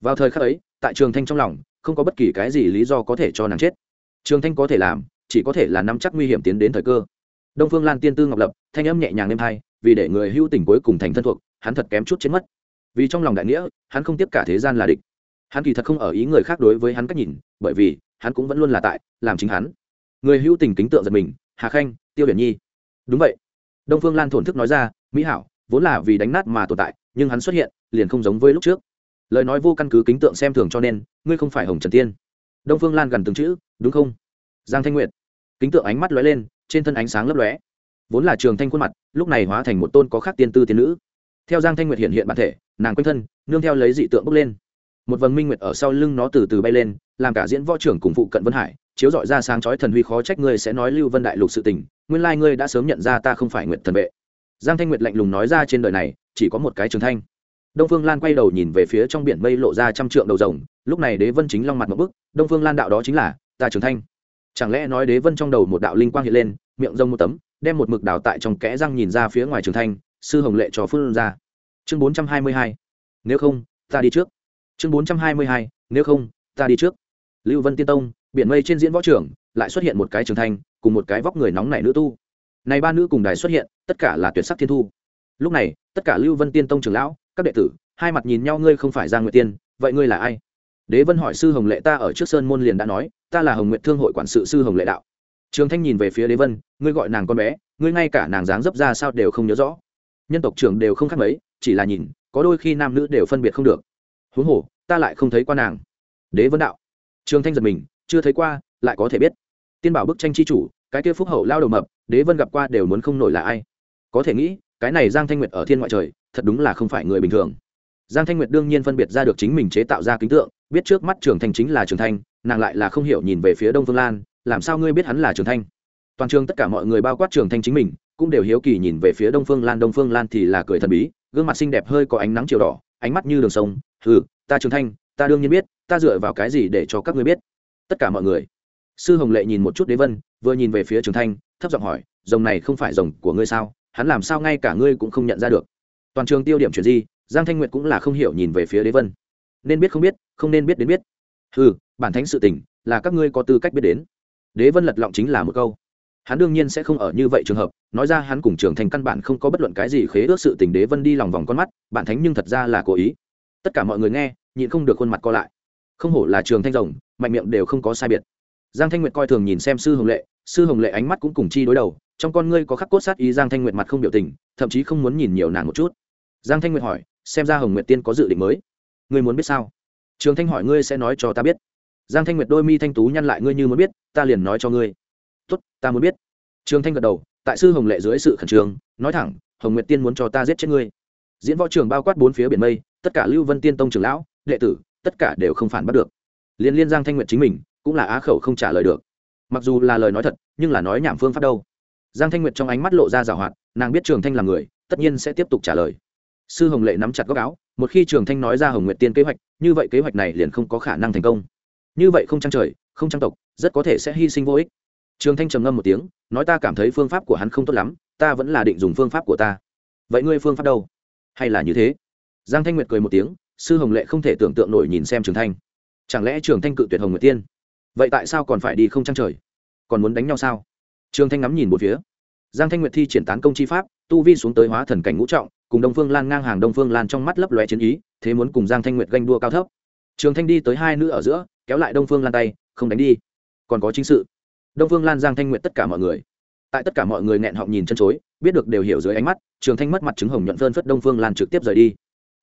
vào thời khắc ấy, tại trường thanh trong lòng, không có bất kỳ cái gì lý do có thể cho nàng chết. Trường thanh có thể làm, chỉ có thể là nắm chắc nguy hiểm tiến đến thời cơ. Đông phương lan tiên tư ngọc lập, thanh âm nhẹ nhàng êm hai vì để người hưu tình cuối cùng thành thân thuộc, hắn thật kém chút chết mất. Vì trong lòng đại nghĩa, hắn không tiếp cả thế gian là địch hắn kỳ thật không ở ý người khác đối với hắn cách nhìn, bởi vì hắn cũng vẫn luôn là tại làm chính hắn. Người hữu tình kính tượng giật mình, hà khanh, tiêu điển nhi. Đúng vậy. Đông phương lan thổn thức nói ra, mỹ hảo, vốn là vì đánh nát mà tồn tại, nhưng hắn xuất hiện, liền không giống với lúc trước. Lời nói vô căn cứ kính tượng xem thường cho nên, ngươi không phải hồng trần tiên. Đông phương lan gần từng chữ, đúng không? Giang thanh nguyệt. Kính tượng ánh mắt lóe lên, trên thân ánh sáng lấp lóe. Vốn là trường thanh khuôn mặt, lúc này hóa thành một tôn có khác tiên tư tiên nữ. Theo giang thanh nguyệt hiện hiện bản thể, nàng quanh thân, nương theo lấy dị tượng bốc lên một vầng minh nguyệt ở sau lưng nó từ từ bay lên, làm cả diễn võ trưởng cùng phụ cận vân hải chiếu dọi ra sáng chói thần huy khó trách ngươi sẽ nói lưu vân đại lục sự tình, nguyên lai ngươi đã sớm nhận ra ta không phải nguyệt thần vệ. Giang thanh nguyệt lạnh lùng nói ra trên đời này, chỉ có một cái trường thanh. Đông phương lan quay đầu nhìn về phía trong biển mây lộ ra trăm trượng đầu rồng, lúc này đế vân chính long mặt một bức đông phương lan đạo đó chính là, ta trường thanh. Chẳng lẽ nói đế vân trong đầu một đạo linh quang hiện lên, miệng rông một tấm, đem một mực đào tại trong kẽ răng nhìn ra phía ngoài trường thanh, sư hồng lệ cho phương ra. Chương bốn trăm hai mươi hai. Nếu không, ta đi trước chương bốn trăm hai mươi hai, nếu không, ta đi trước. Lưu vân tiên tông, biển mây trên diễn võ trưởng lại xuất hiện một cái trường thanh, cùng một cái vóc người nóng nảy nữ tu. Này ba nữ cùng đài xuất hiện, tất cả là tuyệt sắc thiên thu. Lúc này, tất cả lưu vân tiên tông trưởng lão, các đệ tử, hai mặt nhìn nhau, ngươi không phải giang nguyệt tiên, vậy ngươi là ai? Đế vân hỏi sư hồng lệ ta ở trước sơn môn liền đã nói, ta là hồng nguyện thương hội quản sự sư hồng lệ đạo. Trường thanh nhìn về phía đế vân, ngươi gọi nàng con bé, ngươi ngay cả nàng dáng dấp ra sao đều không nhớ rõ. Nhân tộc trưởng đều không khác mấy, chỉ là nhìn, có đôi khi nam nữ đều phân biệt không được huống hồ, ta lại không thấy qua nàng. Đế vân đạo. Trường thanh giật mình, chưa thấy qua, lại có thể biết. Tiên bảo bức tranh chi chủ, cái kia phúc hậu lao đầu mập, đế vân gặp qua đều muốn không nổi là ai. Có thể nghĩ, cái này giang thanh nguyệt ở thiên ngoại trời, thật đúng là không phải người bình thường. Giang thanh nguyệt đương nhiên phân biệt ra được chính mình chế tạo ra kính tượng, biết trước mắt trường thanh chính là trường thanh, nàng lại là không hiểu nhìn về phía đông phương lan, làm sao ngươi biết hắn là trường thanh? Toàn trường tất cả mọi người bao quát trường thanh chính mình, cũng đều hiếu kỳ nhìn về phía đông phương lan. Đông phương lan thì là cười thần bí, gương mặt xinh đẹp hơi có ánh nắng chiều đỏ, ánh mắt như đường sông hừ ta trường thanh, ta đương nhiên biết, ta dựa vào cái gì để cho các ngươi biết? Tất cả mọi người. Sư hồng lệ nhìn một chút đế vân, vừa nhìn về phía trường thanh, thấp giọng hỏi, rồng này không phải rồng của ngươi sao? Hắn làm sao ngay cả ngươi cũng không nhận ra được? Toàn trường tiêu điểm chuyện gì giang thanh nguyệt cũng là không hiểu nhìn về phía đế vân. Nên biết không biết, không nên biết đến biết. Ừ bản thánh sự tình, là các ngươi có tư cách biết đến. Đế vân lật lọng chính là một câu. Hắn đương nhiên sẽ không ở như vậy trường hợp, nói ra hắn cùng trường thành căn bản không có bất luận cái gì khế ước sự tình đế vân đi lòng vòng con mắt, bản thánh nhưng thật ra là cố ý tất cả mọi người nghe, nhịn không được khuôn mặt co lại. Không hổ là trường thanh rồng, mạnh miệng đều không có sai biệt. Giang thanh nguyệt coi thường nhìn xem sư hồng lệ, sư hồng lệ ánh mắt cũng cùng chi đối đầu, trong con ngươi có khắc cốt sát ý giang thanh nguyệt mặt không biểu tình, thậm chí không muốn nhìn nhiều nàng một chút. Giang thanh nguyệt hỏi, xem ra hồng nguyệt tiên có dự định mới? Ngươi muốn biết sao? Trường thanh hỏi, ngươi sẽ nói cho ta biết. Giang thanh nguyệt đôi mi thanh tú nhăn lại, ngươi như muốn biết, ta liền nói cho ngươi. Tốt, ta muốn biết. Trường thanh gật đầu, tại sư hồng lệ dưới sự khẩn trương, nói thẳng, hồng nguyệt tiên muốn cho ta giết chết ngươi. Diễn võ trường bao quát bốn phía biển mây tất cả lưu vân tiên tông trưởng lão, đệ tử, tất cả đều không phản bắt được. Liên liên giang thanh nguyệt chính mình, cũng là á khẩu không trả lời được. Mặc dù là lời nói thật, nhưng là nói nhảm phương pháp đâu. Giang thanh nguyệt trong ánh mắt lộ ra rào hoạt, nàng biết trường thanh là người, tất nhiên sẽ tiếp tục trả lời. Sư hồng lệ nắm chặt góc áo, một khi trường thanh nói ra hồng nguyệt tiên kế hoạch, như vậy kế hoạch này liền không có khả năng thành công. Như vậy không trang trời, không trang tộc, rất có thể sẽ hy sinh vô ích. Trường thanh trầm ngâm một tiếng, nói ta cảm thấy phương pháp của hắn không tốt lắm, ta vẫn là định dùng phương pháp của ta. Vậy ngươi phương pháp đâu? Hay là như thế? Giang thanh nguyệt cười một tiếng, sư hồng lệ không thể tưởng tượng nổi nhìn xem trường thanh. Chẳng lẽ trường thanh cự tuyệt hồng nguyệt tiên? Vậy tại sao còn phải đi không trăng trời? Còn muốn đánh nhau sao? Trường thanh ngắm nhìn một phía. Giang thanh nguyệt thi triển tán công chi pháp, tu vi xuống tới hóa thần cảnh ngũ trọng, cùng đông phương lan ngang hàng đông phương lan trong mắt lấp lóe chiến ý, thế muốn cùng giang thanh nguyệt ganh đua cao thấp. Trường thanh đi tới hai nữ ở giữa, kéo lại đông phương lan tay, không đánh đi. Còn có chính sự. Đông phương lan, giang thanh nguyệt tất cả mọi người. Tại tất cả mọi người nghẹn họng nhìn chân chối, biết được đều hiểu dưới ánh mắt, trường thanh mất mặt chứng hồng nhuận phơn phất đông phương lan trực tiếp rời đi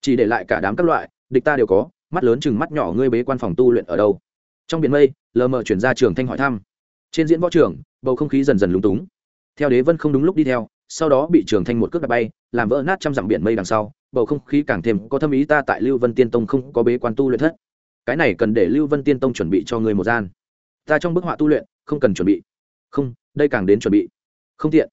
chỉ để lại cả đám các loại, địch ta đều có, mắt lớn chừng mắt nhỏ ngươi bế quan phòng tu luyện ở đâu. Trong biển mây, lờ mờ chuyển ra trường thanh hỏi thăm. Trên diễn võ trường, bầu không khí dần dần lúng túng. Theo đế vân không đúng lúc đi theo, sau đó bị trường thanh một cước đạp bay, làm vỡ nát trăm dặm biển mây đằng sau, bầu không khí càng thêm có thâm ý ta tại lưu vân tiên tông không có bế quan tu luyện thất. Cái này cần để lưu vân tiên tông chuẩn bị cho người một gian. Ta trong bức họa tu luyện, không cần chuẩn bị. Không, đây càng đến chuẩn bị. Không tiện.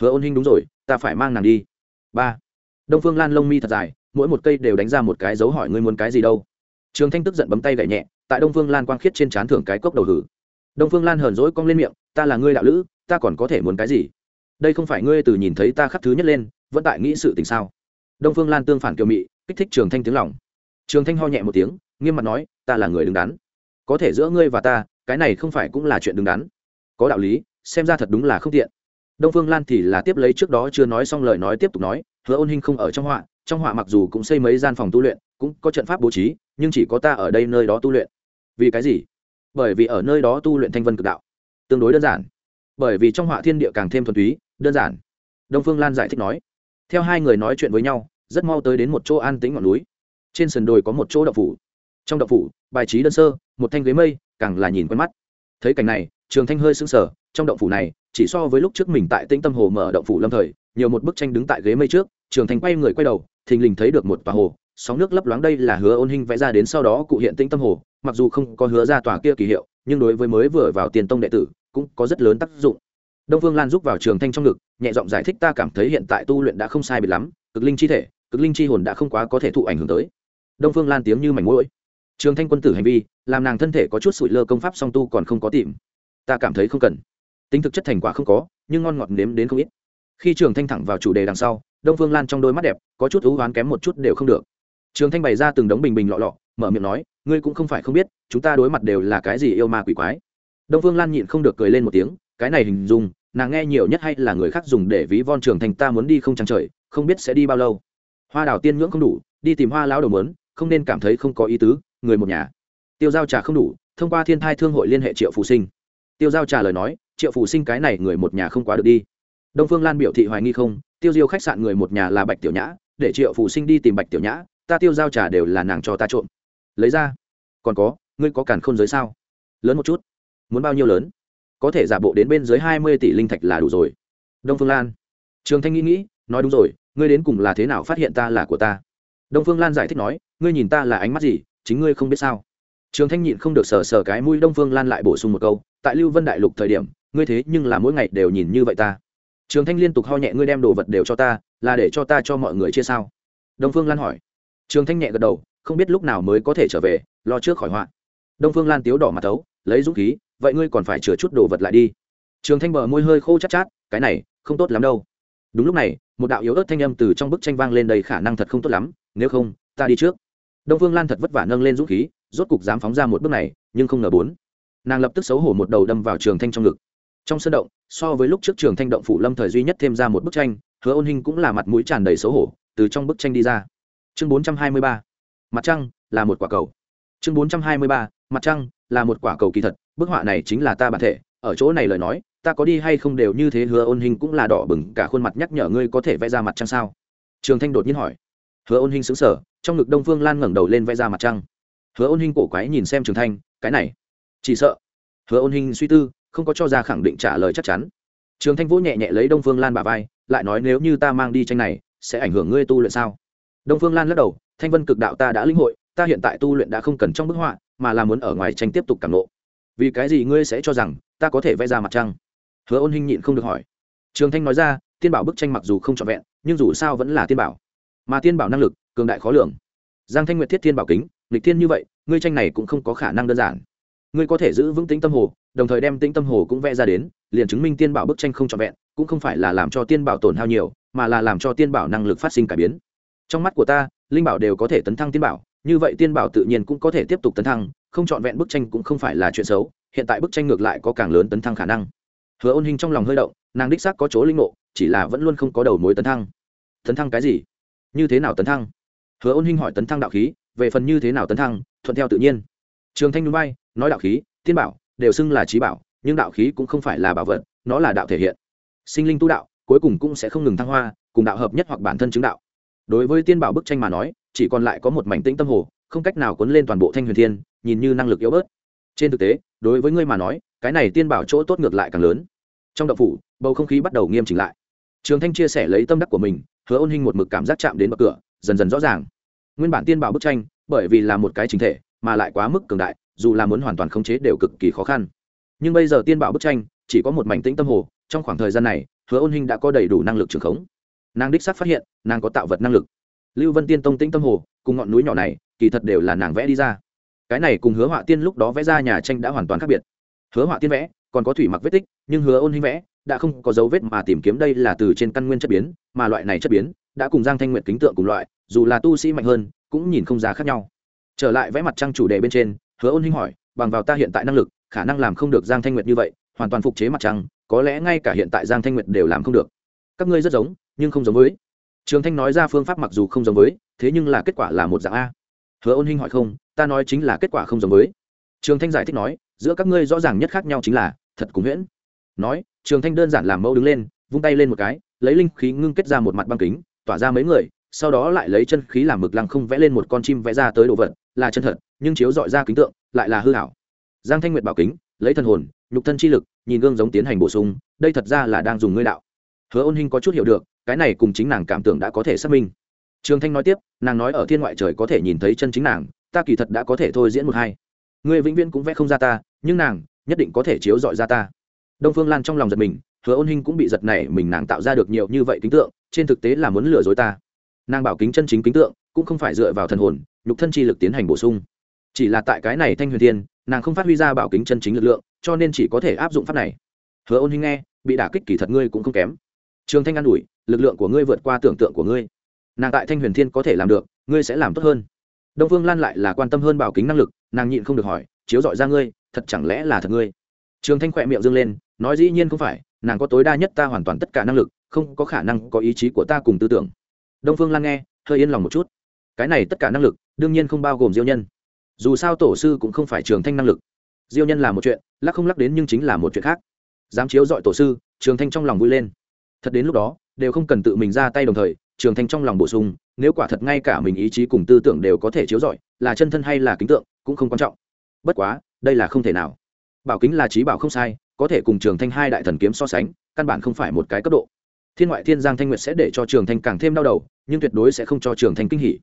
Hứa ôn hinh đúng rồi, ta phải mang nàng đi. Ba. Đông phương lan lông mi thật dài mỗi một cây đều đánh ra một cái dấu hỏi ngươi muốn cái gì đâu. Trường thanh tức giận bấm tay gậy nhẹ, tại đông phương lan quang khiết trên trán thưởng cái cốc đầu hử. Đông phương lan hờn dỗi cong lên miệng, ta là ngươi đạo lữ, ta còn có thể muốn cái gì? Đây không phải ngươi từ nhìn thấy ta khắc thứ nhất lên, vẫn tại nghĩ sự tình sao? Đông phương lan tương phản kiều mị, kích thích trường thanh tiếng lòng. Trường thanh ho nhẹ một tiếng, nghiêm mặt nói, ta là người đứng đắn. Có thể giữa ngươi và ta, cái này không phải cũng là chuyện đứng đắn. Có đạo lý, xem ra thật đúng là không tiện. Đông phương lan thì là tiếp lấy trước đó chưa nói xong lời nói tiếp tục nói, hứa ôn hinh không ở trong họa trong họa mặc dù cũng xây mấy gian phòng tu luyện, cũng có trận pháp bố trí, nhưng chỉ có ta ở đây nơi đó tu luyện. Vì cái gì? Bởi vì ở nơi đó tu luyện thanh vân cực đạo. Tương đối đơn giản. Bởi vì trong họa thiên địa càng thêm thuần túy, đơn giản. Đông phương lan giải thích nói. Theo hai người nói chuyện với nhau, rất mau tới đến một chỗ an tĩnh ngọn núi. Trên sườn đồi có một chỗ đậu phủ. Trong đậu phủ, bài trí đơn sơ, một thanh ghế mây, càng là nhìn quen mắt. Thấy cảnh này, trường thanh hơi sững sờ, trong động phủ này, chỉ so với lúc trước mình tại tĩnh tâm hồ mở động phủ lâm thời, nhiều một bức tranh đứng tại ghế mây trước trường thanh quay người quay đầu, thình lình thấy được một tòa hồ, sóng nước lấp loáng đây là hứa ôn hình vẽ ra đến sau đó cụ hiện tĩnh tâm hồ, mặc dù không có hứa ra tòa kia kỳ hiệu, nhưng đối với mới vừa vào tiền tông đệ tử, cũng có rất lớn tác dụng. Đông phương lan giúp vào trường thanh trong ngực, nhẹ giọng giải thích ta cảm thấy hiện tại tu luyện đã không sai biệt lắm, cực linh chi thể, cực linh chi hồn đã không quá có thể thụ ảnh hưởng tới. Đông phương lan tiếng như mảnh mũi trường thanh quân tử hành vi, làm nàng thân thể có chút sụi lơ công pháp song tu còn không có tìm. Ta cảm thấy không cần. Tính thực chất thành quả không có, nhưng ngon ngọt nếm đến không ít. Khi trường thanh thẳng vào chủ đề đằng sau đông phương lan trong đôi mắt đẹp, có chút ưu hoán kém một chút đều không được. Trường thanh bày ra từng đống bình bình lọ lọ, mở miệng nói, ngươi cũng không phải không biết, chúng ta đối mặt đều là cái gì yêu ma quỷ quái. Đông phương lan nhịn không được cười lên một tiếng, cái này hình dung, nàng nghe nhiều nhất hay là người khác dùng để ví von trường thành ta muốn đi không trăng trời, không biết sẽ đi bao lâu. Hoa đào tiên ngưỡng không đủ, đi tìm hoa lão đầu mớn không nên cảm thấy không có ý tứ, người một nhà. Tiêu giao trà không đủ, thông qua thiên thai thương hội liên hệ triệu phụ sinh. Tiêu giao trà lời nói, triệu phụ sinh cái này người một nhà không quá được đi. Đông phương lan biểu thị hoài nghi không tiêu diêu khách sạn người một nhà là bạch tiểu nhã, để triệu phụ sinh đi tìm bạch tiểu nhã, ta tiêu giao trà đều là nàng cho ta trộm. Lấy ra. Còn có, ngươi có càn không giới sao? Lớn một chút. Muốn bao nhiêu lớn? Có thể giả bộ đến bên dưới hai mươi tỷ linh thạch là đủ rồi. Đông phương lan. Trường thanh nghĩ nghĩ, nói đúng rồi, ngươi đến cùng là thế nào phát hiện ta là của ta? Đông phương lan giải thích nói, ngươi nhìn ta là ánh mắt gì, chính ngươi không biết sao? Trường thanh nhịn không được sờ sờ cái mũi đông phương lan lại bổ sung một câu, tại lưu vân đại lục thời điểm, ngươi thế nhưng là mỗi ngày đều nhìn như vậy ta trường thanh liên tục ho nhẹ, ngươi đem đồ vật đều cho ta, là để cho ta cho mọi người chia sao? Đông phương lan hỏi. Trường thanh nhẹ gật đầu, không biết lúc nào mới có thể trở về, lo trước khỏi họa. Đông phương lan tiếu đỏ mặt thấu, lấy dũng khí, vậy ngươi còn phải chừa chút đồ vật lại đi. Trường thanh bờ môi hơi khô chát chát, cái này, không tốt lắm đâu. Đúng lúc này, một đạo yếu ớt thanh âm từ trong bức tranh vang lên đầy khả năng thật không tốt lắm, nếu không, ta đi trước. Đông phương lan thật vất vả nâng lên dũng khí, rốt cục dám phóng ra một bước này, nhưng không ngờ bốn. Nàng lập tức xấu hổ một đầu đâm vào trường thanh trong ngực trong sân động, so với lúc trước trường thanh động phủ lâm thời duy nhất thêm ra một bức tranh, hứa ôn hình cũng là mặt mũi tràn đầy xấu hổ, từ trong bức tranh đi ra. Chương bốn trăm hai mươi ba, mặt trăng là một quả cầu. Chương bốn trăm hai mươi ba, mặt trăng là một quả cầu kỳ thật, bức họa này chính là ta bản thể, ở chỗ này lời nói, ta có đi hay không đều như thế, hứa ôn hình cũng là đỏ bừng, cả khuôn mặt nhắc nhở ngươi có thể vẽ ra mặt trăng sao? Trường thanh đột nhiên hỏi. Hứa ôn hình xứng sở trong ngực đông phương lan ngẩng đầu lên vẽ ra mặt trăng. Hứa ôn hình cổ quái nhìn xem trường thanh, cái này, chỉ sợ. Hứa ôn hình suy tư không có cho ra khẳng định trả lời chắc chắn. Trường thanh vỗ nhẹ nhẹ lấy đông phương lan bà vai, lại nói nếu như ta mang đi tranh này, sẽ ảnh hưởng ngươi tu luyện sao? Đông phương lan lắc đầu, thanh vân cực đạo ta đã linh hội, ta hiện tại tu luyện đã không cần trong bức họa, mà là muốn ở ngoài tranh tiếp tục cảm lộ vì cái gì ngươi sẽ cho rằng ta có thể vẽ ra mặt trăng? Hứa ôn hinh nhịn không được hỏi. Trường thanh nói ra, tiên bảo bức tranh mặc dù không trọn vẹn, nhưng dù sao vẫn là tiên bảo. Mà tiên bảo năng lực, cường đại khó lường. Giang thanh nguyệt thiết thiên bảo kính lịch thiên như vậy, ngươi tranh này cũng không có khả năng đơn giản ngươi có thể giữ vững tính tâm hồ, đồng thời đem tính tâm hồ cũng vẽ ra đến, liền chứng minh tiên bảo bức tranh không trọn vẹn, cũng không phải là làm cho tiên bảo tổn hao nhiều, mà là làm cho tiên bảo năng lực phát sinh cải biến. Trong mắt của ta, linh bảo đều có thể tấn thăng tiên bảo, như vậy tiên bảo tự nhiên cũng có thể tiếp tục tấn thăng, không trọn vẹn bức tranh cũng không phải là chuyện xấu, hiện tại bức tranh ngược lại có càng lớn tấn thăng khả năng. Hứa ôn hình trong lòng hơi động, nàng đích xác có chỗ linh ngộ, chỉ là vẫn luôn không có đầu mối tấn thăng. Tấn thăng cái gì? Như thế nào tấn thăng? Hứa ôn hình hỏi tấn thăng đạo khí, về phần như thế nào tấn thăng, thuận theo tự nhiên. Trường thanh núi bay nói đạo khí thiên bảo đều xưng là trí bảo, nhưng đạo khí cũng không phải là bảo vật, nó là đạo thể hiện. Sinh linh tu đạo, cuối cùng cũng sẽ không ngừng thăng hoa, cùng đạo hợp nhất hoặc bản thân chứng đạo. Đối với tiên bảo bức tranh mà nói, chỉ còn lại có một mảnh tĩnh tâm hồ, không cách nào cuốn lên toàn bộ thanh huyền thiên, nhìn như năng lực yếu bớt. Trên thực tế, đối với ngươi mà nói, cái này tiên bảo chỗ tốt ngược lại càng lớn. Trong đậu phủ, bầu không khí bắt đầu nghiêm chỉnh lại. Trường thanh chia sẻ lấy tâm đắc của mình, hứa ôn hình một mực cảm giác chạm đến bậc cửa, dần dần rõ ràng. Nguyên bản tiên bảo bức tranh, bởi vì là một cái chính thể, mà lại quá mức cường đại dù là muốn hoàn toàn khống chế đều cực kỳ khó khăn. Nhưng bây giờ tiên bảo bức tranh, chỉ có một mảnh tĩnh tâm hồ, trong khoảng thời gian này, hứa ôn hình đã có đầy đủ năng lực trường khống. Nàng đích xác phát hiện, nàng có tạo vật năng lực. Lưu vân tiên tông tĩnh tâm hồ, cùng ngọn núi nhỏ này, kỳ thật đều là nàng vẽ đi ra. Cái này cùng hứa họa tiên lúc đó vẽ ra nhà tranh đã hoàn toàn khác biệt. Hứa họa tiên vẽ, còn có thủy mặc vết tích, nhưng hứa ôn hình vẽ, đã không có dấu vết mà tìm kiếm đây là từ trên căn nguyên chất biến, mà loại này chất biến, đã cùng giang thanh nguyện kính tượng cùng loại, dù là tu sĩ mạnh hơn, cũng nhìn không ra khác nhau. Trở lại vẽ mặt trăng chủ đề bên trên hứa ôn hinh hỏi, bằng vào ta hiện tại năng lực, khả năng làm không được giang thanh nguyệt như vậy, hoàn toàn phục chế mặt trăng, có lẽ ngay cả hiện tại giang thanh nguyệt đều làm không được. Các ngươi rất giống, nhưng không giống với. Trường thanh nói ra phương pháp mặc dù không giống với, thế nhưng là kết quả là một dạng a. Hứa ôn hinh hỏi không, ta nói chính là kết quả không giống với. Trường thanh giải thích nói, giữa các ngươi rõ ràng nhất khác nhau chính là, thật cùng huyễn. Nói, trường thanh đơn giản làm mẫu đứng lên, vung tay lên một cái, lấy linh khí ngưng kết ra một mặt băng kính, tỏa ra mấy người, sau đó lại lấy chân khí làm mực lăng không vẽ lên một con chim vẽ ra tới đồ vật là chân thật, nhưng chiếu dọi ra kính tượng, lại là hư hảo giang thanh nguyệt bảo kính, lấy thân hồn, nhục thân chi lực, nhìn gương giống tiến hành bổ sung, đây thật ra là đang dùng ngươi đạo. Hứa ôn hinh có chút hiểu được, cái này cùng chính nàng cảm tưởng đã có thể xác minh. Trường thanh nói tiếp, nàng nói ở thiên ngoại trời có thể nhìn thấy chân chính nàng, ta kỳ thật đã có thể thôi diễn một hai. Ngươi vĩnh viễn cũng vẽ không ra ta, nhưng nàng, nhất định có thể chiếu dọi ra ta. Đông phương lan trong lòng giật mình, hứa ôn hinh cũng bị giật này mình nàng tạo ra được nhiều như vậy kính tượng, trên thực tế là muốn lừa dối ta. Nàng bảo kính chân chính kính tượng, cũng không phải dựa vào thần hồn nhục thân chi lực tiến hành bổ sung. Chỉ là tại cái này thanh huyền thiên, nàng không phát huy ra bảo kính chân chính lực lượng, cho nên chỉ có thể áp dụng pháp này. Hứa ôn hinh nghe, bị đả kích kỳ thật ngươi cũng không kém. Trường thanh an ủi, lực lượng của ngươi vượt qua tưởng tượng của ngươi. Nàng tại thanh huyền thiên có thể làm được, ngươi sẽ làm tốt hơn. Đông phương lan lại là quan tâm hơn bảo kính năng lực, nàng nhịn không được hỏi, chiếu dọi ra ngươi, thật chẳng lẽ là thật ngươi? Trường thanh khỏe miệng dâng lên, nói dĩ nhiên không phải, nàng có tối đa nhất ta hoàn toàn tất cả năng lực, không có khả năng có ý chí của ta cùng tư tưởng. Đông phương lan nghe, hơi yên lòng một chút cái này tất cả năng lực, đương nhiên không bao gồm diêu nhân. Dù sao tổ sư cũng không phải trường thanh năng lực. Diêu nhân là một chuyện, lắc không lắc đến nhưng chính là một chuyện khác. Dám chiếu dọi tổ sư, trường thanh trong lòng vui lên. Thật đến lúc đó, đều không cần tự mình ra tay đồng thời, trường thanh trong lòng bổ sung, nếu quả thật ngay cả mình ý chí cùng tư tưởng đều có thể chiếu rọi là chân thân hay là kính tượng, cũng không quan trọng. Bất quá, đây là không thể nào. Bảo kính là trí bảo không sai, có thể cùng trường thanh hai đại thần kiếm so sánh, căn bản không phải một cái cấp độ. Thiên ngoại thiên giang thanh nguyệt sẽ để cho trường thanh càng thêm đau đầu, nhưng tuyệt đối sẽ không cho trường thanh kinh hỉ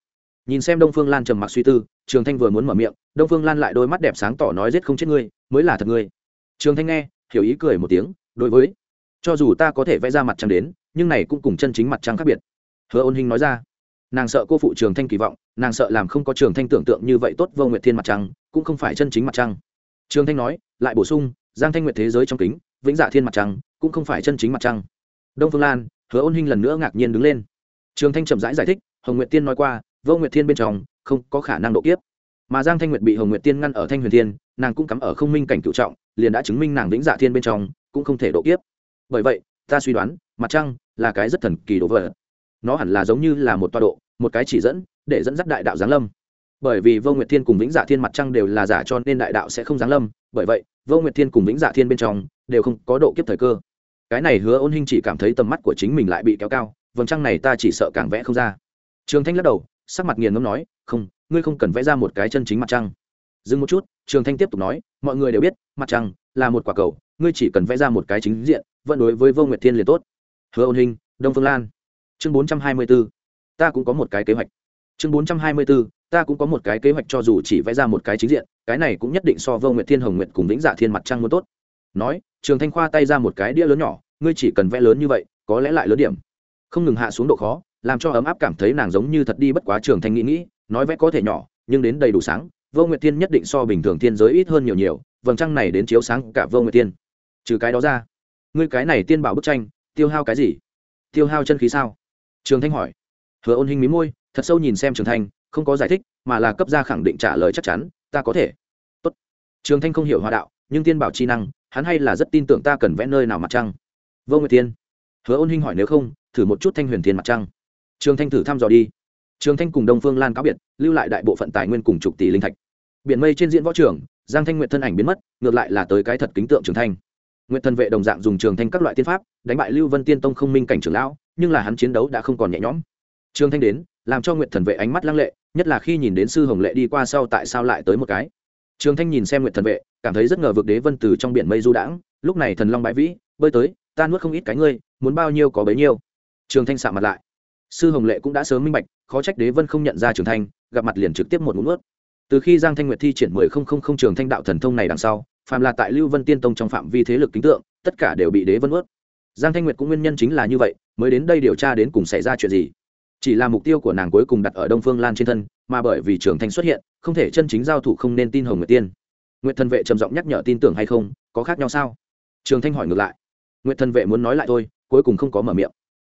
nhìn xem đông phương lan trầm mặc suy tư trường thanh vừa muốn mở miệng đông phương lan lại đôi mắt đẹp sáng tỏ nói giết không chết ngươi mới là thật ngươi. Trường thanh nghe hiểu ý cười một tiếng đối với cho dù ta có thể vẽ ra mặt trăng đến nhưng này cũng cùng chân chính mặt trăng khác biệt. Hứa ôn hình nói ra nàng sợ cô phụ trường thanh kỳ vọng nàng sợ làm không có trường thanh tưởng tượng như vậy tốt vô nguyệt thiên mặt trăng cũng không phải chân chính mặt trăng. Trường thanh nói lại bổ sung giang thanh nguyệt thế giới trong kính vĩnh dạ thiên mặt trăng cũng không phải chân chính mặt trăng. Đông phương lan hứa ôn hình lần nữa ngạc nhiên đứng lên. Trường thanh chậm rãi giải, giải thích hồng nguyệt tiên nói qua vô nguyệt thiên bên trong, không có khả năng độ kiếp. Mà giang thanh nguyệt bị hồng nguyệt tiên ngăn ở thanh huyền thiên, nàng cũng cắm ở không minh cảnh cựu trọng, liền đã chứng minh nàng vĩnh dạ thiên bên trong cũng không thể độ kiếp. Bởi vậy, ta suy đoán, mặt trăng là cái rất thần kỳ đồ vật. Nó hẳn là giống như là một toa độ, một cái chỉ dẫn, để dẫn dắt đại đạo giáng lâm. Bởi vì vô nguyệt thiên cùng vĩnh dạ thiên mặt trăng đều là giả cho nên đại đạo sẽ không giáng lâm, bởi vậy, vô nguyệt thiên cùng vĩnh dạ thiên bên trong đều không có độ kiếp thời cơ. Cái này hứa ôn hinh chỉ cảm thấy tầm mắt của chính mình lại bị kéo cao, vầng trăng này ta chỉ sợ càng vẽ không ra. Trường thanh lắc đầu sắc mặt nghiền ngẫm nói, không, ngươi không cần vẽ ra một cái chân chính mặt trăng. Dừng một chút, trường thanh tiếp tục nói, mọi người đều biết, mặt trăng là một quả cầu, ngươi chỉ cần vẽ ra một cái chính diện, vẫn đối với vô nguyệt thiên liền tốt. Hứa ôn hình đông phương lan. Chương bốn trăm hai mươi b ố ta cũng có một cái kế hoạch. Chương bốn trăm hai mươi b ố ta cũng có một cái kế hoạch cho dù chỉ vẽ ra một cái chính diện, cái này cũng nhất định so vô nguyệt thiên, hồng nguyệt cùng vĩnh dạ thiên mặt trăng muốn tốt. Nói, trường thanh khoa tay ra một cái đĩa lớn nhỏ, ngươi chỉ cần vẽ lớn như vậy, có lẽ lại lớn điểm. Không ngừng hạ xuống độ khó làm cho ấm áp cảm thấy nàng giống như thật đi bất quá trường thanh nghĩ nghĩ, nói vẽ có thể nhỏ, nhưng đến đầy đủ sáng, vô nguyệt thiên nhất định so bình thường thiên giới ít hơn nhiều nhiều, vầng trăng này đến chiếu sáng cả vô nguyệt thiên. Trừ cái đó ra, ngươi cái này tiên bảo bức tranh, tiêu hao cái gì? Tiêu hao chân khí sao? Trường thanh hỏi. Hứa ôn hình mí môi, thật sâu nhìn xem trường thanh, không có giải thích, mà là cấp ra khẳng định trả lời chắc chắn, ta có thể. Tốt. trường thanh không hiểu hòa đạo, nhưng tiên bảo chi năng, hắn hay là rất tin tưởng ta cần vẽ nơi nào mặt trăng. Vô nguyệt thiên. Hứa ôn hình hỏi nếu không, thử một chút thanh huyền thiên mặt trăng trường thanh thử thăm dò đi. Trường thanh cùng đông phương lan cáo biệt, lưu lại đại bộ phận tài nguyên cùng chục tỷ linh thạch. Biển mây trên diễn võ trường, giang thanh nguyện thân ảnh biến mất, ngược lại là tới cái thật kính tượng trường thanh. Nguyện thần vệ đồng dạng dùng trường thanh các loại tiên pháp, đánh bại lưu vân tiên tông không minh cảnh trưởng lão, nhưng là hắn chiến đấu đã không còn nhẹ nhõm. Trường thanh đến, làm cho nguyện thần vệ ánh mắt lăng lệ, nhất là khi nhìn đến sư hồng lệ đi qua sau tại sao lại tới một cái. Trường thanh nhìn xem nguyện thần vệ, cảm thấy rất ngờ vực đế vân từ trong biển mây du đãng, lúc này thần long bãi vĩ, bơi tới, ta nuốt không ít cái ngươi, muốn bao nhiêu có bấy nhiêu. Trường thanh sạ mặt lại sư hồng lệ cũng đã sớm minh bạch, khó trách đế vân không nhận ra trường thanh, gặp mặt liền trực tiếp một mũn ướt từ khi giang thanh nguyệt thi triển mười không không không trường thanh đạo thần thông này đằng sau, phàm là tại lưu vân tiên tông trong phạm vi thế lực kính tượng, tất cả đều bị đế vân ướt giang thanh nguyệt cũng nguyên nhân chính là như vậy, mới đến đây điều tra đến cùng xảy ra chuyện gì. Chỉ là mục tiêu của nàng cuối cùng đặt ở đông phương lan trên thân, mà bởi vì trường thanh xuất hiện, không thể chân chính giao thủ không nên tin hồng nguyệt tiên. Nguyệt thần vệ trầm giọng nhắc nhở tin tưởng hay không, có khác nhau sao? Trường thanh hỏi ngược lại. Nguyệt thần vệ muốn nói lại thôi, cuối cùng không có mở miệng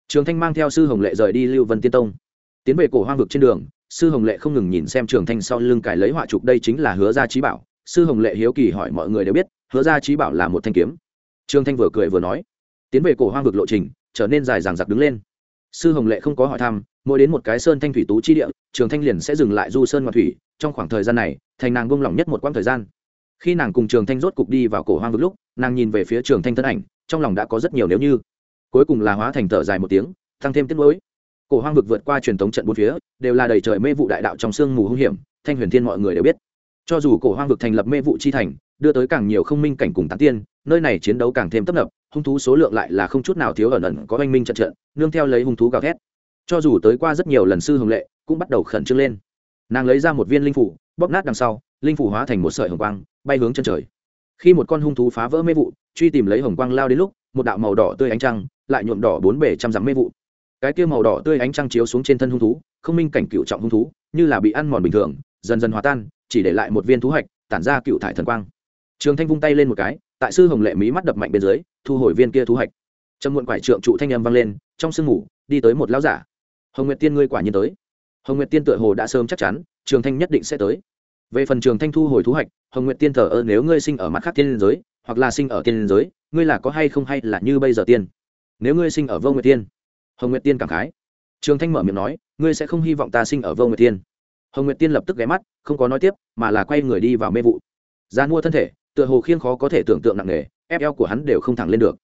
trường thanh mang theo sư hồng lệ rời đi lưu vân tiên tông. Tiến về cổ hoang vực trên đường, sư hồng lệ không ngừng nhìn xem trường thanh sau lưng cài lấy họa trục đây chính là hứa gia trí bảo. Sư hồng lệ hiếu kỳ hỏi mọi người đều biết, hứa gia trí bảo là một thanh kiếm. Trường thanh vừa cười vừa nói, tiến về cổ hoang vực lộ trình, trở nên dài dằng dặc đứng lên. Sư hồng lệ không có hỏi thăm, mỗi đến một cái sơn thanh thủy tú chi địa, trường thanh liền sẽ dừng lại du sơn ngoại thủy. Trong khoảng thời gian này, thành nàng buông lỏng nhất một quãng thời gian. Khi nàng cùng trường thanh rốt cục đi vào cổ hoang vực lúc, nàng nhìn về phía trường thanh thân ảnh, trong lòng đã có rất nhiều nếu như cuối cùng là hóa thành thở dài một tiếng, tăng thêm tiết mới cổ hoang vực vượt qua truyền thống trận bốn phía, đều là đầy trời mê vụ đại đạo trong sương mù hung hiểm, thanh huyền thiên mọi người đều biết. Cho dù cổ hoang vực thành lập mê vụ chi thành, đưa tới càng nhiều không minh cảnh cùng tán tiên, nơi này chiến đấu càng thêm tấp nập, hung thú số lượng lại là không chút nào thiếu ẩn ẩn có oanh minh trận trận, nương theo lấy hung thú gào thét. Cho dù tới qua rất nhiều lần sư hồng lệ, cũng bắt đầu khẩn trương lên. Nàng lấy ra một viên linh phủ, bóp nát đằng sau, linh phủ hóa thành một sợi hồng quang, bay hướng chân trời. Khi một con hung thú phá vỡ mê vụ, truy tìm lấy hồng quang lao đến lúc, một đạo màu đỏ tươi ánh trăng lại nhuộm đỏ bốn bể trăm dặm mê vụ. Cái kia màu đỏ tươi ánh trăng chiếu xuống trên thân hung thú, không minh cảnh cựu trọng hung thú, như là bị ăn mòn bình thường, dần dần hòa tan, chỉ để lại một viên thú hạch, tản ra cựu thải thần quang. Trường thanh vung tay lên một cái, tại sư hồng lệ mỹ mắt đập mạnh bên dưới, thu hồi viên kia thú hạch. Trầm muộn quải trượng trụ thanh âm vang lên, trong sương mù, đi tới một lão giả. Hồng nguyệt tiên ngươi quả nhiên tới. Hồng nguyệt tiên tựa hồ đã sớm chắc chắn, trường thanh nhất định sẽ tới. Về phần trường thanh thu hồi thú hạch, hồng nguyệt tiên thờ ơ nếu ngươi sinh ở mặt khác tiên giới, hoặc là sinh ở tiên giới, ngươi là có hay không hay là như bây giờ tiên? Nếu ngươi sinh ở vô nguyệt tiên hồng nguyệt tiên cảm khái. Trường thanh mở miệng nói, ngươi sẽ không hy vọng ta sinh ở vô nguyệt tiên hồng nguyệt tiên lập tức ghé mắt, không có nói tiếp, mà là quay người đi vào mê vụ. Gian mua thân thể, tựa hồ khiêng khó có thể tưởng tượng nặng nề, ép eo của hắn đều không thẳng lên được.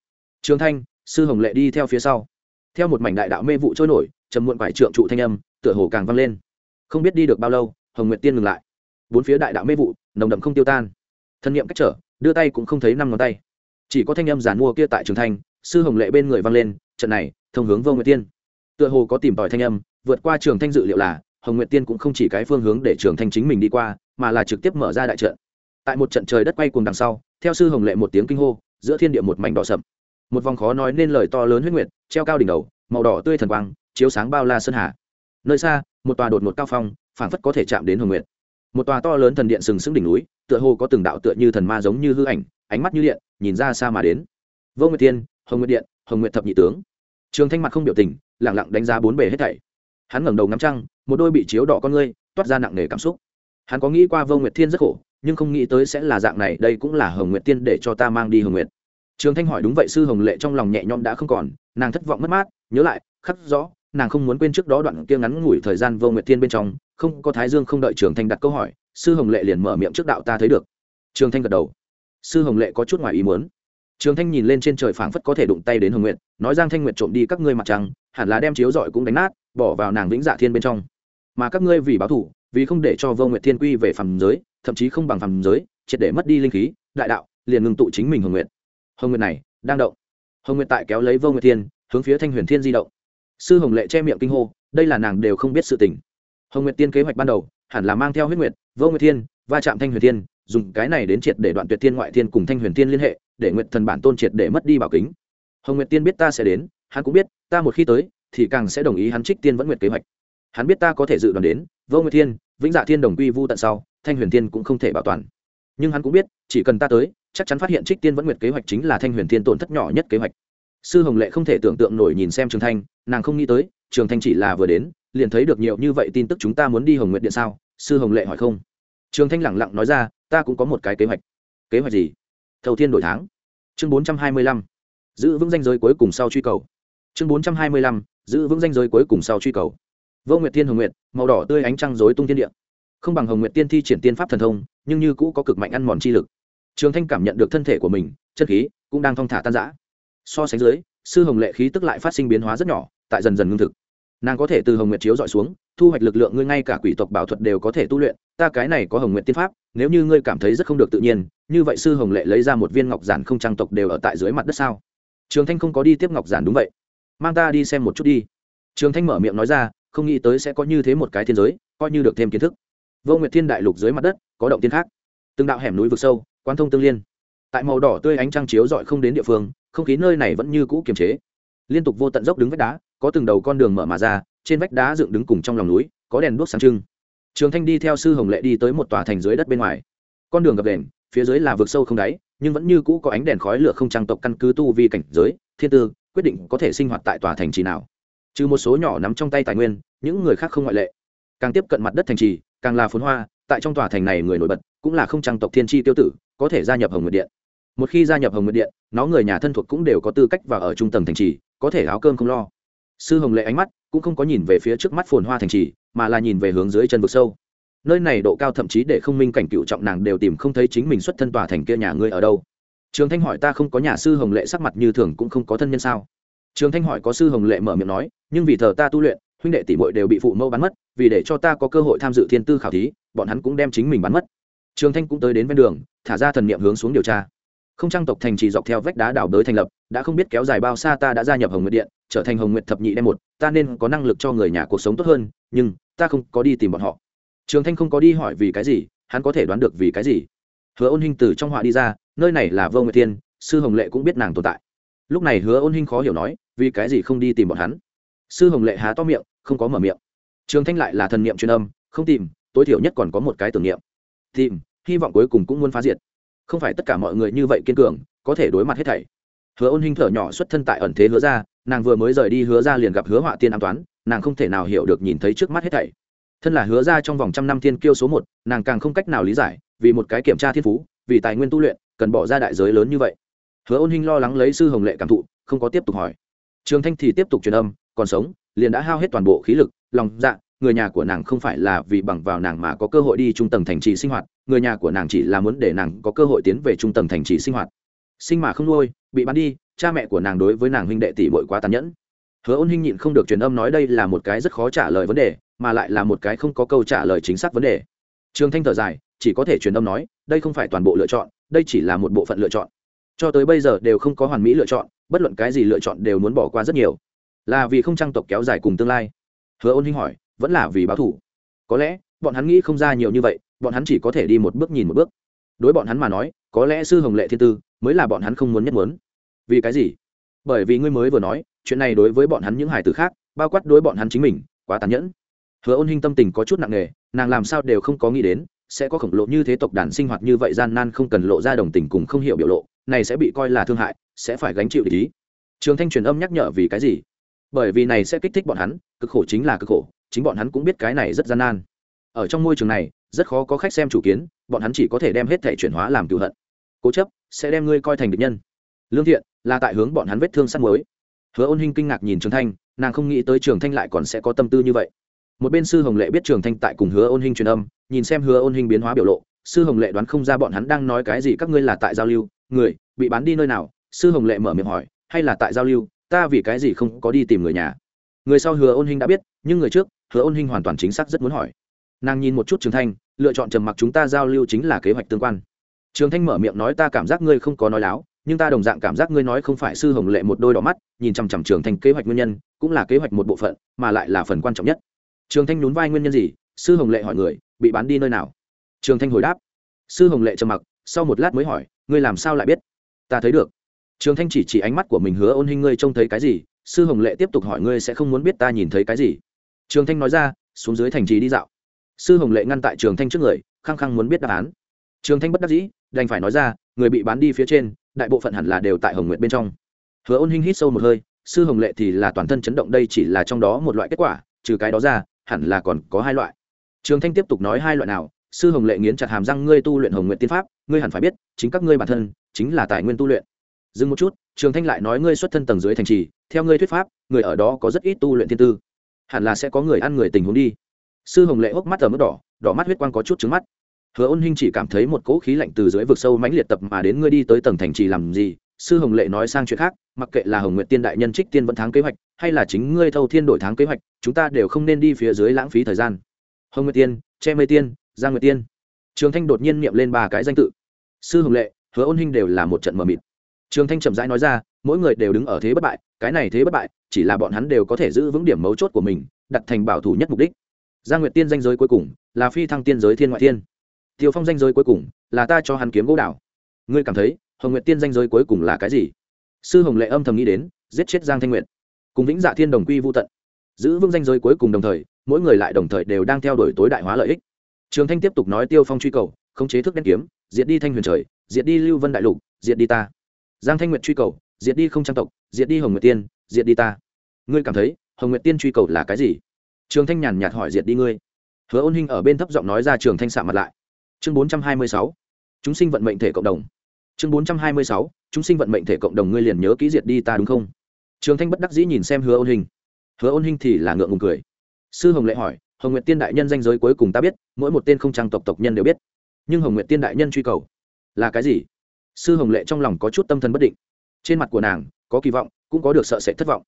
Trường thanh, sư hồng lệ đi theo phía sau. Theo một mảnh đại đạo mê vụ trôi nổi, trầm muộn quải trượng trụ thanh âm, tựa hồ càng vang lên. Không biết đi được bao lâu, hồng nguyệt tiên ngừng lại. Bốn phía đại đạo mê vụ, nồng đậm không tiêu tan. Thân nhiệm cách trở, đưa tay cũng không thấy năm ngón tay. Chỉ có thanh âm giàn mua kia tại trường thanh sư hồng lệ bên người vang lên, trận này, thông hướng vô nguyệt tiên. Tựa hồ có tìm tòi thanh âm, vượt qua trường thanh dự liệu là, hồng nguyệt tiên cũng không chỉ cái phương hướng để trường thanh chính mình đi qua, mà là trực tiếp mở ra đại trận. Tại một trận trời đất quay cùng đằng sau, theo sư hồng lệ một tiếng kinh hô, giữa thiên địa một mảnh đỏ sậm. Một vòng khó nói nên lời to lớn huyết nguyệt, treo cao đỉnh đầu, màu đỏ tươi thần quang, chiếu sáng bao la sơn hà. Nơi xa, một tòa đột một cao phong, phảng phất có thể chạm đến hồng nguyệt. Một tòa to lớn thần điện sừng sững đỉnh núi, tựa hồ có từng đạo tựa như thần ma giống như hư ảnh, ánh mắt như điện, nhìn ra xa mà đến. Vô nguyệt tiên hồng nguyệt điện, hồng nguyệt thập nhị tướng. Trường thanh mặt không biểu tình, lẳng lặng đánh giá bốn bề hết thảy. Hắn ngẩng đầu ngắm trăng, một đôi bị chiếu đỏ con ngươi, toát ra nặng nề cảm xúc. Hắn có nghĩ qua vô nguyệt thiên rất khổ, nhưng không nghĩ tới sẽ là dạng này, đây cũng là hồng nguyệt tiên để cho ta mang đi hồng nguyệt. Trường thanh hỏi đúng vậy, sư hồng lệ trong lòng nhẹ nhõm đã không còn, nàng thất vọng mất mát, nhớ lại, khắc rõ, nàng không muốn quên trước đó đoạn kia ngắn ngủi thời gian vô nguyệt thiên bên trong, không có thái dương không đợi trường thanh đặt câu hỏi, sư hồng lệ liền mở miệng trước đạo ta thấy được. Trường thanh gật đầu. Sư hồng lệ có chút ngoài ý muốn trường thanh nhìn lên trên trời phảng phất có thể đụng tay đến hồng nguyệt, nói giang thanh nguyệt trộm đi các ngươi mặt trăng, hẳn là đem chiếu rọi cũng đánh nát, bỏ vào nàng vĩnh dạ thiên bên trong. Mà các ngươi vì báo thủ vì không để cho vô nguyệt thiên quy về phàm giới, thậm chí không bằng phàm giới, triệt để mất đi linh khí, đại đạo, liền ngừng tụ chính mình hồng nguyệt. Hồng nguyệt này, đang động. Hồng nguyệt tại kéo lấy vô nguyệt thiên, hướng phía thanh huyền thiên di động. Sư hồng lệ che miệng kinh hô, đây là nàng đều không biết sự tình. Hồng nguyệt tiên kế hoạch ban đầu, hẳn là mang theo huyết nguyệt, vô nguyệt thiên va chạm thanh huyền thiên, dùng cái này đến triệt để đoạn tuyệt thiên ngoại thiên cùng thanh huyền thiên liên hệ, để nguyện thần bản tôn triệt để mất đi bảo kính. Hồng nguyệt tiên biết ta sẽ đến, hắn cũng biết, ta một khi tới, thì càng sẽ đồng ý hắn trích tiên vẫn nguyệt kế hoạch. Hắn biết ta có thể dự đoán đến, vô nguyệt thiên, vĩnh dạ thiên đồng quy vu tận sau, thanh huyền thiên cũng không thể bảo toàn. Nhưng hắn cũng biết, chỉ cần ta tới, chắc chắn phát hiện trích tiên vẫn nguyệt kế hoạch chính là thanh huyền thiên tổn thất nhỏ nhất kế hoạch. Sư hồng lệ không thể tưởng tượng nổi nhìn xem trường thanh, nàng không nghĩ tới, trường thanh chỉ là vừa đến, liền thấy được nhiều như vậy tin tức chúng ta muốn đi hồng nguyệt điện sao? Sư hồng lệ hỏi không trường thanh lẳng lặng nói ra, ta cũng có một cái kế hoạch. Kế hoạch gì? Thầu thiên đổi tháng chương bốn trăm hai mươi lăm. Giữ vững danh giới cuối cùng sau truy cầu. Chương bốn trăm hai mươi lăm. Giữ vững danh giới cuối cùng sau truy cầu. Vô nguyệt thiên hồng nguyệt, màu đỏ tươi ánh trăng rối tung thiên địa. Không bằng hồng nguyệt tiên thi triển tiên pháp thần thông, nhưng như cũ có cực mạnh ăn mòn chi lực. Trường thanh cảm nhận được thân thể của mình, chân khí cũng đang thong thả tan giã so sánh dưới, sư hồng lệ khí tức lại phát sinh biến hóa rất nhỏ, tại dần dần ngưng thực nàng có thể từ hồng nguyệt chiếu dọi xuống, thu hoạch lực lượng ngươi ngay cả quỷ tộc bảo thuật đều có thể tu luyện, ta cái này có hồng nguyệt tiên pháp, nếu như ngươi cảm thấy rất không được tự nhiên, như vậy sư hồng lệ lấy ra một viên ngọc giản không trang tộc đều ở tại dưới mặt đất sao? Trường thanh không có đi tiếp ngọc giản đúng vậy. Mang ta đi xem một chút đi. Trường thanh mở miệng nói ra, không nghĩ tới sẽ có như thế một cái thiên giới, coi như được thêm kiến thức. Vô nguyệt thiên đại lục dưới mặt đất, có động tiên khác. Từng đạo hẻm núi vực sâu quan thông tương liên. Tại màu đỏ tươi ánh trăng chiếu dọi không đến địa phương, không khí nơi này vẫn như cũ kiềm chế. Liên tục vô tận dốc đứng vách đá có từng đầu con đường mở mà ra, trên vách đá dựng đứng cùng trong lòng núi, có đèn đuốc sáng trưng. Trường thanh đi theo sư hồng lệ đi tới một tòa thành dưới đất bên ngoài. Con đường gập đèn phía dưới là vực sâu không đáy, nhưng vẫn như cũ có ánh đèn khói lửa không trang tộc căn cứ tu vi cảnh giới, thiên tư, quyết định có thể sinh hoạt tại tòa thành trì nào. Trừ một số nhỏ nắm trong tay tài nguyên, những người khác không ngoại lệ. Càng tiếp cận mặt đất thành trì, càng là phốn hoa, tại trong tòa thành này người nổi bật, cũng là không trang tộc thiên tri tiêu tử, có thể gia nhập hồng nguyệt điện. Một khi gia nhập hồng nguyệt điện, nó người nhà thân thuộc cũng đều có tư cách vào ở trung tầng thành trì, có thể áo cơm không lo sư hồng lệ ánh mắt, cũng không có nhìn về phía trước mắt phồn hoa thành trì, mà là nhìn về hướng dưới chân vực sâu. Nơi này độ cao thậm chí để không minh cảnh cựu trọng nàng đều tìm không thấy chính mình xuất thân tòa thành kia nhà ngươi ở đâu. Trường thanh hỏi ta không có nhà sư hồng lệ sắc mặt như thường cũng không có thân nhân sao? Trường thanh hỏi có sư hồng lệ mở miệng nói, nhưng vì thờ ta tu luyện, huynh đệ tỷ muội đều bị phụ mẫu bắn mất, vì để cho ta có cơ hội tham dự thiên tư khảo thí, bọn hắn cũng đem chính mình bắn mất. Trường thanh cũng tới đến ven đường, thả ra thần niệm hướng xuống điều tra không trang tộc thành trì dọc theo vách đá đảo đới thành lập, đã không biết kéo dài bao xa ta đã gia nhập hồng nguyệt điện, trở thành hồng nguyệt thập nhị đem một, ta nên có năng lực cho người nhà cuộc sống tốt hơn, nhưng ta không có đi tìm bọn họ. Trường thanh không có đi hỏi vì cái gì, hắn có thể đoán được vì cái gì. Hứa ôn hinh từ trong họa đi ra, nơi này là vô nguyệt thiên, sư hồng lệ cũng biết nàng tồn tại. Lúc này hứa ôn hinh khó hiểu nói, vì cái gì không đi tìm bọn hắn? Sư hồng lệ há to miệng, không có mở miệng. Trường thanh lại là thần niệm truyền âm, không tìm, tối thiểu nhất còn có một cái tưởng niệm. Tìm, hy vọng cuối cùng cũng muốn phá diệt không phải tất cả mọi người như vậy kiên cường, có thể đối mặt hết thảy. Hứa ôn hinh thở nhỏ xuất thân tại ẩn thế hứa ra nàng vừa mới rời đi hứa ra liền gặp hứa họa tiên an toán, nàng không thể nào hiểu được nhìn thấy trước mắt hết thảy. Thân là hứa ra trong vòng trăm năm thiên kiêu số một, nàng càng không cách nào lý giải, vì một cái kiểm tra thiên phú, vì tài nguyên tu luyện, cần bỏ ra đại giới lớn như vậy. Hứa ôn hinh lo lắng lấy sư hồng lệ cảm thụ, không có tiếp tục hỏi. Trường thanh thì tiếp tục truyền âm, còn sống, liền đã hao hết toàn bộ khí lực, lòng dạ người nhà của nàng không phải là vì bằng vào nàng mà có cơ hội đi trung tầng thành trì sinh hoạt người nhà của nàng chỉ là muốn để nàng có cơ hội tiến về trung tầng thành trì sinh hoạt. Sinh mà không nuôi, bị bán đi, cha mẹ của nàng đối với nàng huynh đệ tỷ bội quá tàn nhẫn. Hứa ôn hinh nhịn không được truyền âm nói đây là một cái rất khó trả lời vấn đề, mà lại là một cái không có câu trả lời chính xác vấn đề. Trường thanh thở dài, chỉ có thể truyền âm nói, đây không phải toàn bộ lựa chọn, đây chỉ là một bộ phận lựa chọn. Cho tới bây giờ đều không có hoàn mỹ lựa chọn, bất luận cái gì lựa chọn đều muốn bỏ qua rất nhiều. Là vì không trang tộc kéo dài cùng tương lai. Hứa ôn hinh hỏi, vẫn là vì báo thủ? Có lẽ, bọn hắn nghĩ không ra nhiều như vậy bọn hắn chỉ có thể đi một bước nhìn một bước. Đối bọn hắn mà nói, có lẽ sư hồng lệ thiên tư mới là bọn hắn không muốn nhất muốn. Vì cái gì? Bởi vì ngươi mới vừa nói, chuyện này đối với bọn hắn những hải tử khác, bao quát đối bọn hắn chính mình, quá tàn nhẫn. Hứa ôn hinh tâm tình có chút nặng nề, nàng làm sao đều không có nghĩ đến, sẽ có khổng lồ như thế tộc đàn sinh hoạt như vậy gian nan không cần lộ ra đồng tình cùng không hiểu biểu lộ, này sẽ bị coi là thương hại, sẽ phải gánh chịu ý. Trường thanh truyền âm nhắc nhở vì cái gì? Bởi vì này sẽ kích thích bọn hắn, cực khổ chính là cực khổ, chính bọn hắn cũng biết cái này rất gian nan. Ở trong môi trường này rất khó có khách xem chủ kiến, bọn hắn chỉ có thể đem hết thể chuyển hóa làm cựu hận. Cố chấp, sẽ đem ngươi coi thành địch nhân. Lương thiện, là tại hướng bọn hắn vết thương sắt mới hứa ôn hinh kinh ngạc nhìn trường thanh, nàng không nghĩ tới trường thanh lại còn sẽ có tâm tư như vậy. Một bên sư hồng lệ biết trường thanh tại cùng hứa ôn hinh truyền âm, nhìn xem hứa ôn hinh biến hóa biểu lộ, sư hồng lệ đoán không ra bọn hắn đang nói cái gì, các ngươi là tại giao lưu, người, bị bán đi nơi nào? Sư hồng lệ mở miệng hỏi, hay là tại giao lưu, ta vì cái gì không có đi tìm người nhà? Người sau hứa ôn hinh đã biết, nhưng người trước, hứa ôn hinh hoàn toàn chính xác rất muốn hỏi nàng nhìn một chút trường thanh, lựa chọn trầm mặc chúng ta giao lưu chính là kế hoạch tương quan. Trường thanh mở miệng nói ta cảm giác ngươi không có nói láo, nhưng ta đồng dạng cảm giác ngươi nói không phải sư hồng lệ một đôi đỏ mắt, nhìn chằm chằm trường thanh kế hoạch nguyên nhân, cũng là kế hoạch một bộ phận, mà lại là phần quan trọng nhất. Trường thanh nhún vai nguyên nhân gì? Sư hồng lệ hỏi người, bị bán đi nơi nào? Trường thanh hồi đáp. Sư hồng lệ trầm mặc, sau một lát mới hỏi, ngươi làm sao lại biết? Ta thấy được. Trường thanh chỉ chỉ ánh mắt của mình hứa ôn hình ngươi trông thấy cái gì? Sư hồng lệ tiếp tục hỏi ngươi sẽ không muốn biết ta nhìn thấy cái gì. Trường thanh nói ra, xuống dưới thành trì đi dạo sư hồng lệ ngăn tại trường thanh trước người, khăng khăng muốn biết đáp án. Trường thanh bất đắc dĩ, đành phải nói ra, người bị bán đi phía trên, đại bộ phận hẳn là đều tại hồng nguyện bên trong. Hứa ôn hinh hít sâu một hơi, sư hồng lệ thì là toàn thân chấn động đây chỉ là trong đó một loại kết quả, trừ cái đó ra, hẳn là còn có hai loại. Trường thanh tiếp tục nói hai loại nào, sư hồng lệ nghiến chặt hàm răng, ngươi tu luyện hồng nguyện tiên pháp, ngươi hẳn phải biết, chính các ngươi bản thân, chính là tài nguyên tu luyện. Dừng một chút, trường thanh lại nói ngươi xuất thân tầng dưới thành trì, theo ngươi thuyết pháp, người ở đó có rất ít tu luyện thiên tư. Hẳn là sẽ có người ăn người tình huống đi sư hồng lệ hốc mắt ở mức đỏ đỏ mắt huyết quang có chút trứng mắt. Hứa ôn hinh chỉ cảm thấy một cỗ khí lạnh từ dưới vực sâu mãnh liệt tập mà đến ngươi đi tới tầng thành trì làm gì? Sư hồng lệ nói sang chuyện khác, mặc kệ là hồng nguyện tiên đại nhân trích tiên vẫn tháng kế hoạch, hay là chính ngươi thâu thiên đổi tháng kế hoạch, chúng ta đều không nên đi phía dưới lãng phí thời gian. Hồng nguyệt tiên, che mây tiên, giang nguyệt tiên. Trường thanh đột nhiên niệm lên ba cái danh tự. Sư hồng lệ, hứa ôn hinh đều là một trận mờ mịt. Trường thanh chậm rãi nói ra, mỗi người đều đứng ở thế bất bại, cái này thế bất bại, chỉ là bọn hắn đều có thể giữ vững điểm mấu chốt của mình, đặt thành bảo thủ nhất mục đích giang nguyệt tiên danh giới cuối cùng là phi thăng tiên giới thiên ngoại thiên. Tiêu phong danh giới cuối cùng là ta cho hắn kiếm gỗ đảo. Ngươi cảm thấy hồng nguyệt tiên danh giới cuối cùng là cái gì? Sư hồng lệ âm thầm nghĩ đến, giết chết giang thanh nguyệt. Cùng vĩnh dạ thiên đồng quy vô tận. Giữ vững danh giới cuối cùng đồng thời, mỗi người lại đồng thời đều đang theo đuổi tối đại hóa lợi ích. Trường thanh tiếp tục nói tiêu phong truy cầu, khống chế thức đen kiếm, diệt đi thanh huyền trời, diệt đi lưu vân đại lục, diệt đi ta. Giang thanh nguyệt truy cầu, diệt đi không trang tộc, diệt đi hồng nguyệt tiên, diệt đi ta. Ngươi cảm thấy hồng nguyệt tiên truy cầu là cái gì? Trường thanh nhàn nhạt hỏi diệt đi ngươi. Hứa ôn hinh ở bên thấp giọng nói ra trường thanh sạm mặt lại. Chương bốn trăm hai mươi sáu. Chúng sinh vận mệnh thể cộng đồng. Chương bốn trăm hai mươi sáu. Chúng sinh vận mệnh thể cộng đồng ngươi liền nhớ kỹ diệt đi ta đúng không? Trường thanh bất đắc dĩ nhìn xem hứa ôn Hinh. hứa ôn Hinh thì là ngượng ngùng cười. Sư hồng lệ hỏi, hồng nguyệt tiên đại nhân danh giới cuối cùng ta biết, mỗi một tên không trang tộc tộc nhân đều biết. Nhưng hồng nguyệt tiên đại nhân truy cầu là cái gì? Sư hồng lệ trong lòng có chút tâm thần bất định. Trên mặt của nàng có kỳ vọng, cũng có được sợ sệt thất vọng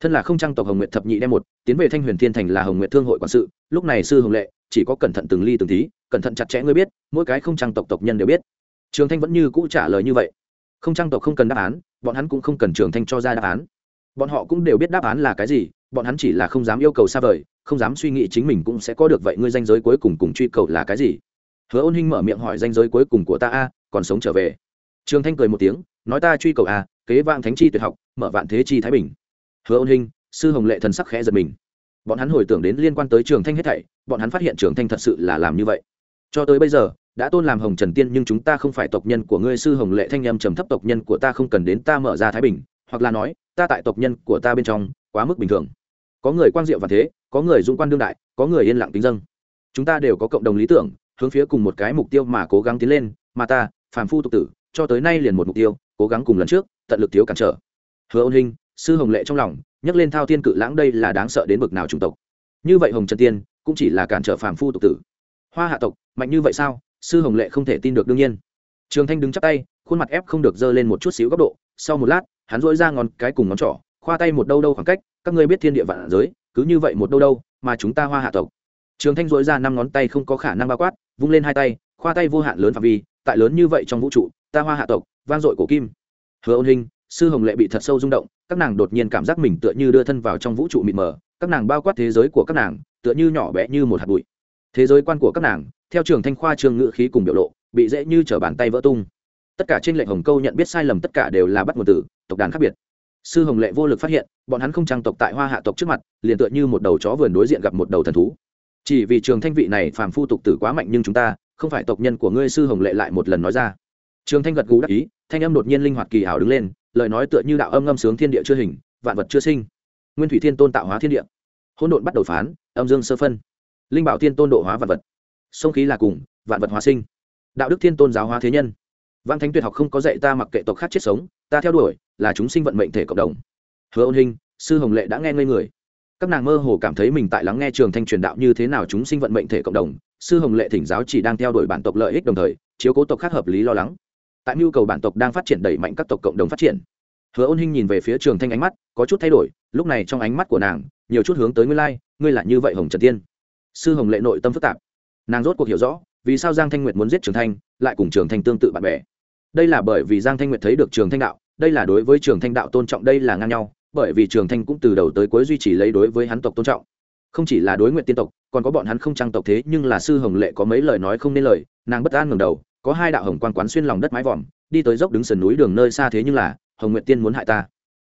thân là không trang tộc hồng nguyệt thập nhị đem một, tiến về thanh huyền thiên thành là hồng nguyệt thương hội quản sự, lúc này sư hồng lệ, chỉ có cẩn thận từng ly từng tí, cẩn thận chặt chẽ ngươi biết, mỗi cái không trang tộc tộc nhân đều biết. Trường thanh vẫn như cũ trả lời như vậy. Không trang tộc không cần đáp án, bọn hắn cũng không cần trường thanh cho ra đáp án. Bọn họ cũng đều biết đáp án là cái gì, bọn hắn chỉ là không dám yêu cầu xa vời, không dám suy nghĩ chính mình cũng sẽ có được vậy ngươi danh giới cuối cùng cùng truy cầu là cái gì. Hứa ôn hinh mở miệng hỏi danh giới cuối cùng của ta a, còn sống trở về. Trường thanh cười một tiếng, nói ta truy cầu a, kế vạn thánh chi tuyệt học, mở vạn thế chi thái bình hứa ôn hinh, sư hồng lệ thần sắc khẽ giật mình. Bọn hắn hồi tưởng đến liên quan tới trường thanh hết thảy, bọn hắn phát hiện trường thanh thật sự là làm như vậy. Cho tới bây giờ, đã tôn làm hồng trần tiên nhưng chúng ta không phải tộc nhân của ngươi, sư hồng lệ thanh nhâm trầm thấp tộc nhân của ta không cần đến ta mở ra thái bình, hoặc là nói, ta tại tộc nhân của ta bên trong, quá mức bình thường. Có người quang diệu và thế, có người dũng quan đương đại, có người yên lặng tính dân chúng ta đều có cộng đồng lý tưởng, hướng phía cùng một cái mục tiêu mà cố gắng tiến lên, mà ta, phàm phu tục tử, cho tới nay liền một mục tiêu, cố gắng cùng lần trước, tận lực thiếu cản trở. Hứa ôn hình sư hồng lệ trong lòng nhắc lên thao thiên cự lãng đây là đáng sợ đến bực nào chủng tộc. Như vậy hồng trần tiên, cũng chỉ là cản trở phàm phu tục tử. Hoa hạ tộc, mạnh như vậy sao? Sư hồng lệ không thể tin được đương nhiên. Trường thanh đứng chắp tay, khuôn mặt ép không được dơ lên một chút xíu góc độ. Sau một lát, hắn dỗi ra ngón cái cùng ngón trỏ, khoa tay một đâu đâu khoảng cách, các ngươi biết thiên địa vạn giới, cứ như vậy một đâu đâu, mà chúng ta hoa hạ tộc. Trường thanh dỗi ra năm ngón tay không có khả năng bao quát, vung lên hai tay, khoa tay vô hạn lớn phạm vi, tại lớn như vậy trong vũ trụ, ta hoa hạ tộc, vang dội cổ kim. Hứa ôn hình sư hồng lệ bị thật sâu rung động, các nàng đột nhiên cảm giác mình tựa như đưa thân vào trong vũ trụ mịt mờ, các nàng bao quát thế giới của các nàng, tựa như nhỏ bé như một hạt bụi. Thế giới quan của các nàng, theo trường thanh khoa trường Ngự khí cùng biểu lộ, bị dễ như t bàn tay vỡ tung. Tất cả trên lệnh hồng câu nhận biết sai lầm tất cả đều là bắt nguồn từ, tộc đàn khác biệt. Sư hồng lệ vô lực phát hiện, bọn hắn không trang tộc tại hoa hạ tộc trước mặt, liền tựa như một đầu chó vườn đối diện gặp một đầu thần thú. Chỉ vì trường thanh vị này phàm phu tục tử quá mạnh nhưng chúng ta, không phải tộc nhân của ngươi sư hồng lệ lại một lần nói ra. Trường thanh gật gù đắc ý, thanh âm đột nhiên linh hoạt kỳ hảo đứng lên lời nói tựa như đạo âm ngâm sướng thiên địa chưa hình, vạn vật chưa sinh. Nguyên thủy thiên tôn tạo hóa thiên địa. Hỗn độn bắt đầu phán, âm dương sơ phân. Linh bảo thiên tôn độ hóa vạn vật. Sông khí là cùng, vạn vật hóa sinh. Đạo đức thiên tôn giáo hóa thế nhân. Văn thánh tuyệt học không có dạy ta mặc kệ tộc khác chết sống, ta theo đuổi, là chúng sinh vận mệnh thể cộng đồng. Hứa ôn hình sư hồng lệ đã nghe ngây người. Các nàng mơ hồ cảm thấy mình tại lắng nghe trường thanh truyền đạo như thế nào chúng sinh vận mệnh thể cộng đồng, sư hồng lệ thỉnh giáo chỉ đang theo đuổi bản tộc lợi ích đồng thời, chiếu cố tộc khác hợp lý lo lắng tại mưu cầu bản tộc đang phát triển đẩy mạnh các tộc cộng đồng phát triển. Hứa ôn hinh nhìn về phía trường thanh ánh mắt, có chút thay đổi, lúc này trong ánh mắt của nàng, nhiều chút hướng tới ngươi lai, ngươi là như vậy hồng trần tiên. Sư hồng lệ nội tâm phức tạp. Nàng rốt cuộc hiểu rõ, vì sao giang thanh nguyệt muốn giết trường thanh, lại cùng trường thanh tương tự bạn bè. Đây là bởi vì giang thanh nguyệt thấy được trường thanh đạo, đây là đối với trường thanh đạo tôn trọng đây là ngang nhau, bởi vì trường thanh cũng từ đầu tới cuối duy trì lấy đối với hắn tộc tôn trọng. Không chỉ là đối nguyện tiên tộc, còn có bọn hắn không trang tộc thế, nhưng là sư hồng lệ có mấy lời nói không nên lời, nàng bất an ngầm đầu có hai đạo hồng quan quán xuyên lòng đất mái vòm, đi tới dốc đứng sườn núi đường nơi xa thế nhưng là, hồng nguyệt tiên muốn hại ta.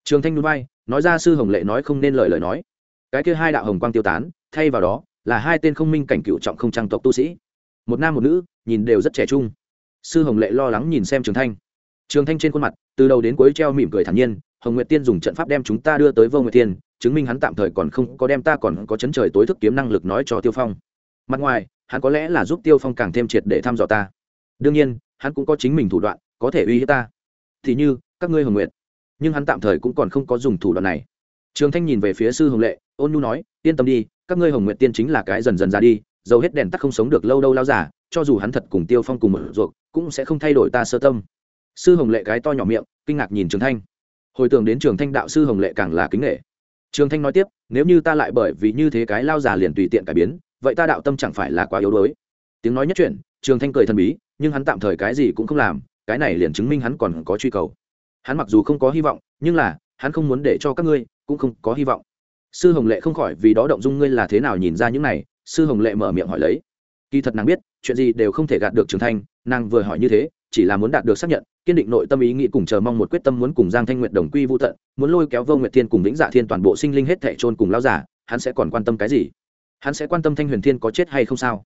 Trường thanh núi bay, nói ra sư hồng lệ nói không nên lời lời nói. Cái kia hai đạo hồng quang tiêu tán, thay vào đó, là hai tên không minh cảnh cựu trọng không trang tộc tu sĩ. Một nam một nữ, nhìn đều rất trẻ trung. Sư hồng lệ lo lắng nhìn xem trường thanh. Trường thanh trên khuôn mặt, từ đầu đến cuối treo mỉm cười thản nhiên, hồng nguyệt tiên dùng trận pháp đem chúng ta đưa tới vô nguyệt tiên, chứng minh hắn tạm thời còn không có đem ta còn có chấn trời tối thức kiếm năng lực nói cho tiêu phong. Mặt ngoài, hắn có lẽ là giúp tiêu phong càng thêm triệt để thăm dò ta đương nhiên, hắn cũng có chính mình thủ đoạn, có thể uy hiếp ta. Thì như, các ngươi hồng nguyện nhưng hắn tạm thời cũng còn không có dùng thủ đoạn này. Trường thanh nhìn về phía sư hồng lệ, ôn nhu nói, yên tâm đi, các ngươi hồng nguyện tiên chính là cái dần dần ra đi, dầu hết đèn tắt không sống được lâu đâu lao giả cho dù hắn thật cùng tiêu phong cùng một ruột, cũng sẽ không thay đổi ta sơ tâm. Sư hồng lệ cái to nhỏ miệng, kinh ngạc nhìn trường thanh. Hồi tưởng đến trường thanh đạo sư hồng lệ càng là kính nghệ trường thanh nói tiếp, nếu như ta lại bởi vì như thế cái lao già liền tùy tiện cải biến, vậy ta đạo tâm chẳng phải là quá yếu đuối. Tiếng nói nhất chuyển trường thanh cười thần bí, nhưng hắn tạm thời cái gì cũng không làm, cái này liền chứng minh hắn còn có truy cầu. Hắn mặc dù không có hy vọng, nhưng là, hắn không muốn để cho các ngươi cũng không có hy vọng. Sư hồng lệ không khỏi vì đó động dung ngươi là thế nào nhìn ra những này, sư hồng lệ mở miệng hỏi lấy. Kỳ thật nàng biết, chuyện gì đều không thể gạt được trường thanh, nàng vừa hỏi như thế, chỉ là muốn đạt được xác nhận, kiên định nội tâm ý nghĩ cùng chờ mong một quyết tâm muốn cùng giang thanh nguyện đồng quy vô tận, muốn lôi kéo vô nguyệt thiên cùng vĩnh dạ thiên toàn bộ sinh linh hết thệ trôn cùng lao giả, hắn sẽ còn quan tâm cái gì? Hắn sẽ quan tâm thanh huyền thiên có chết hay không sao?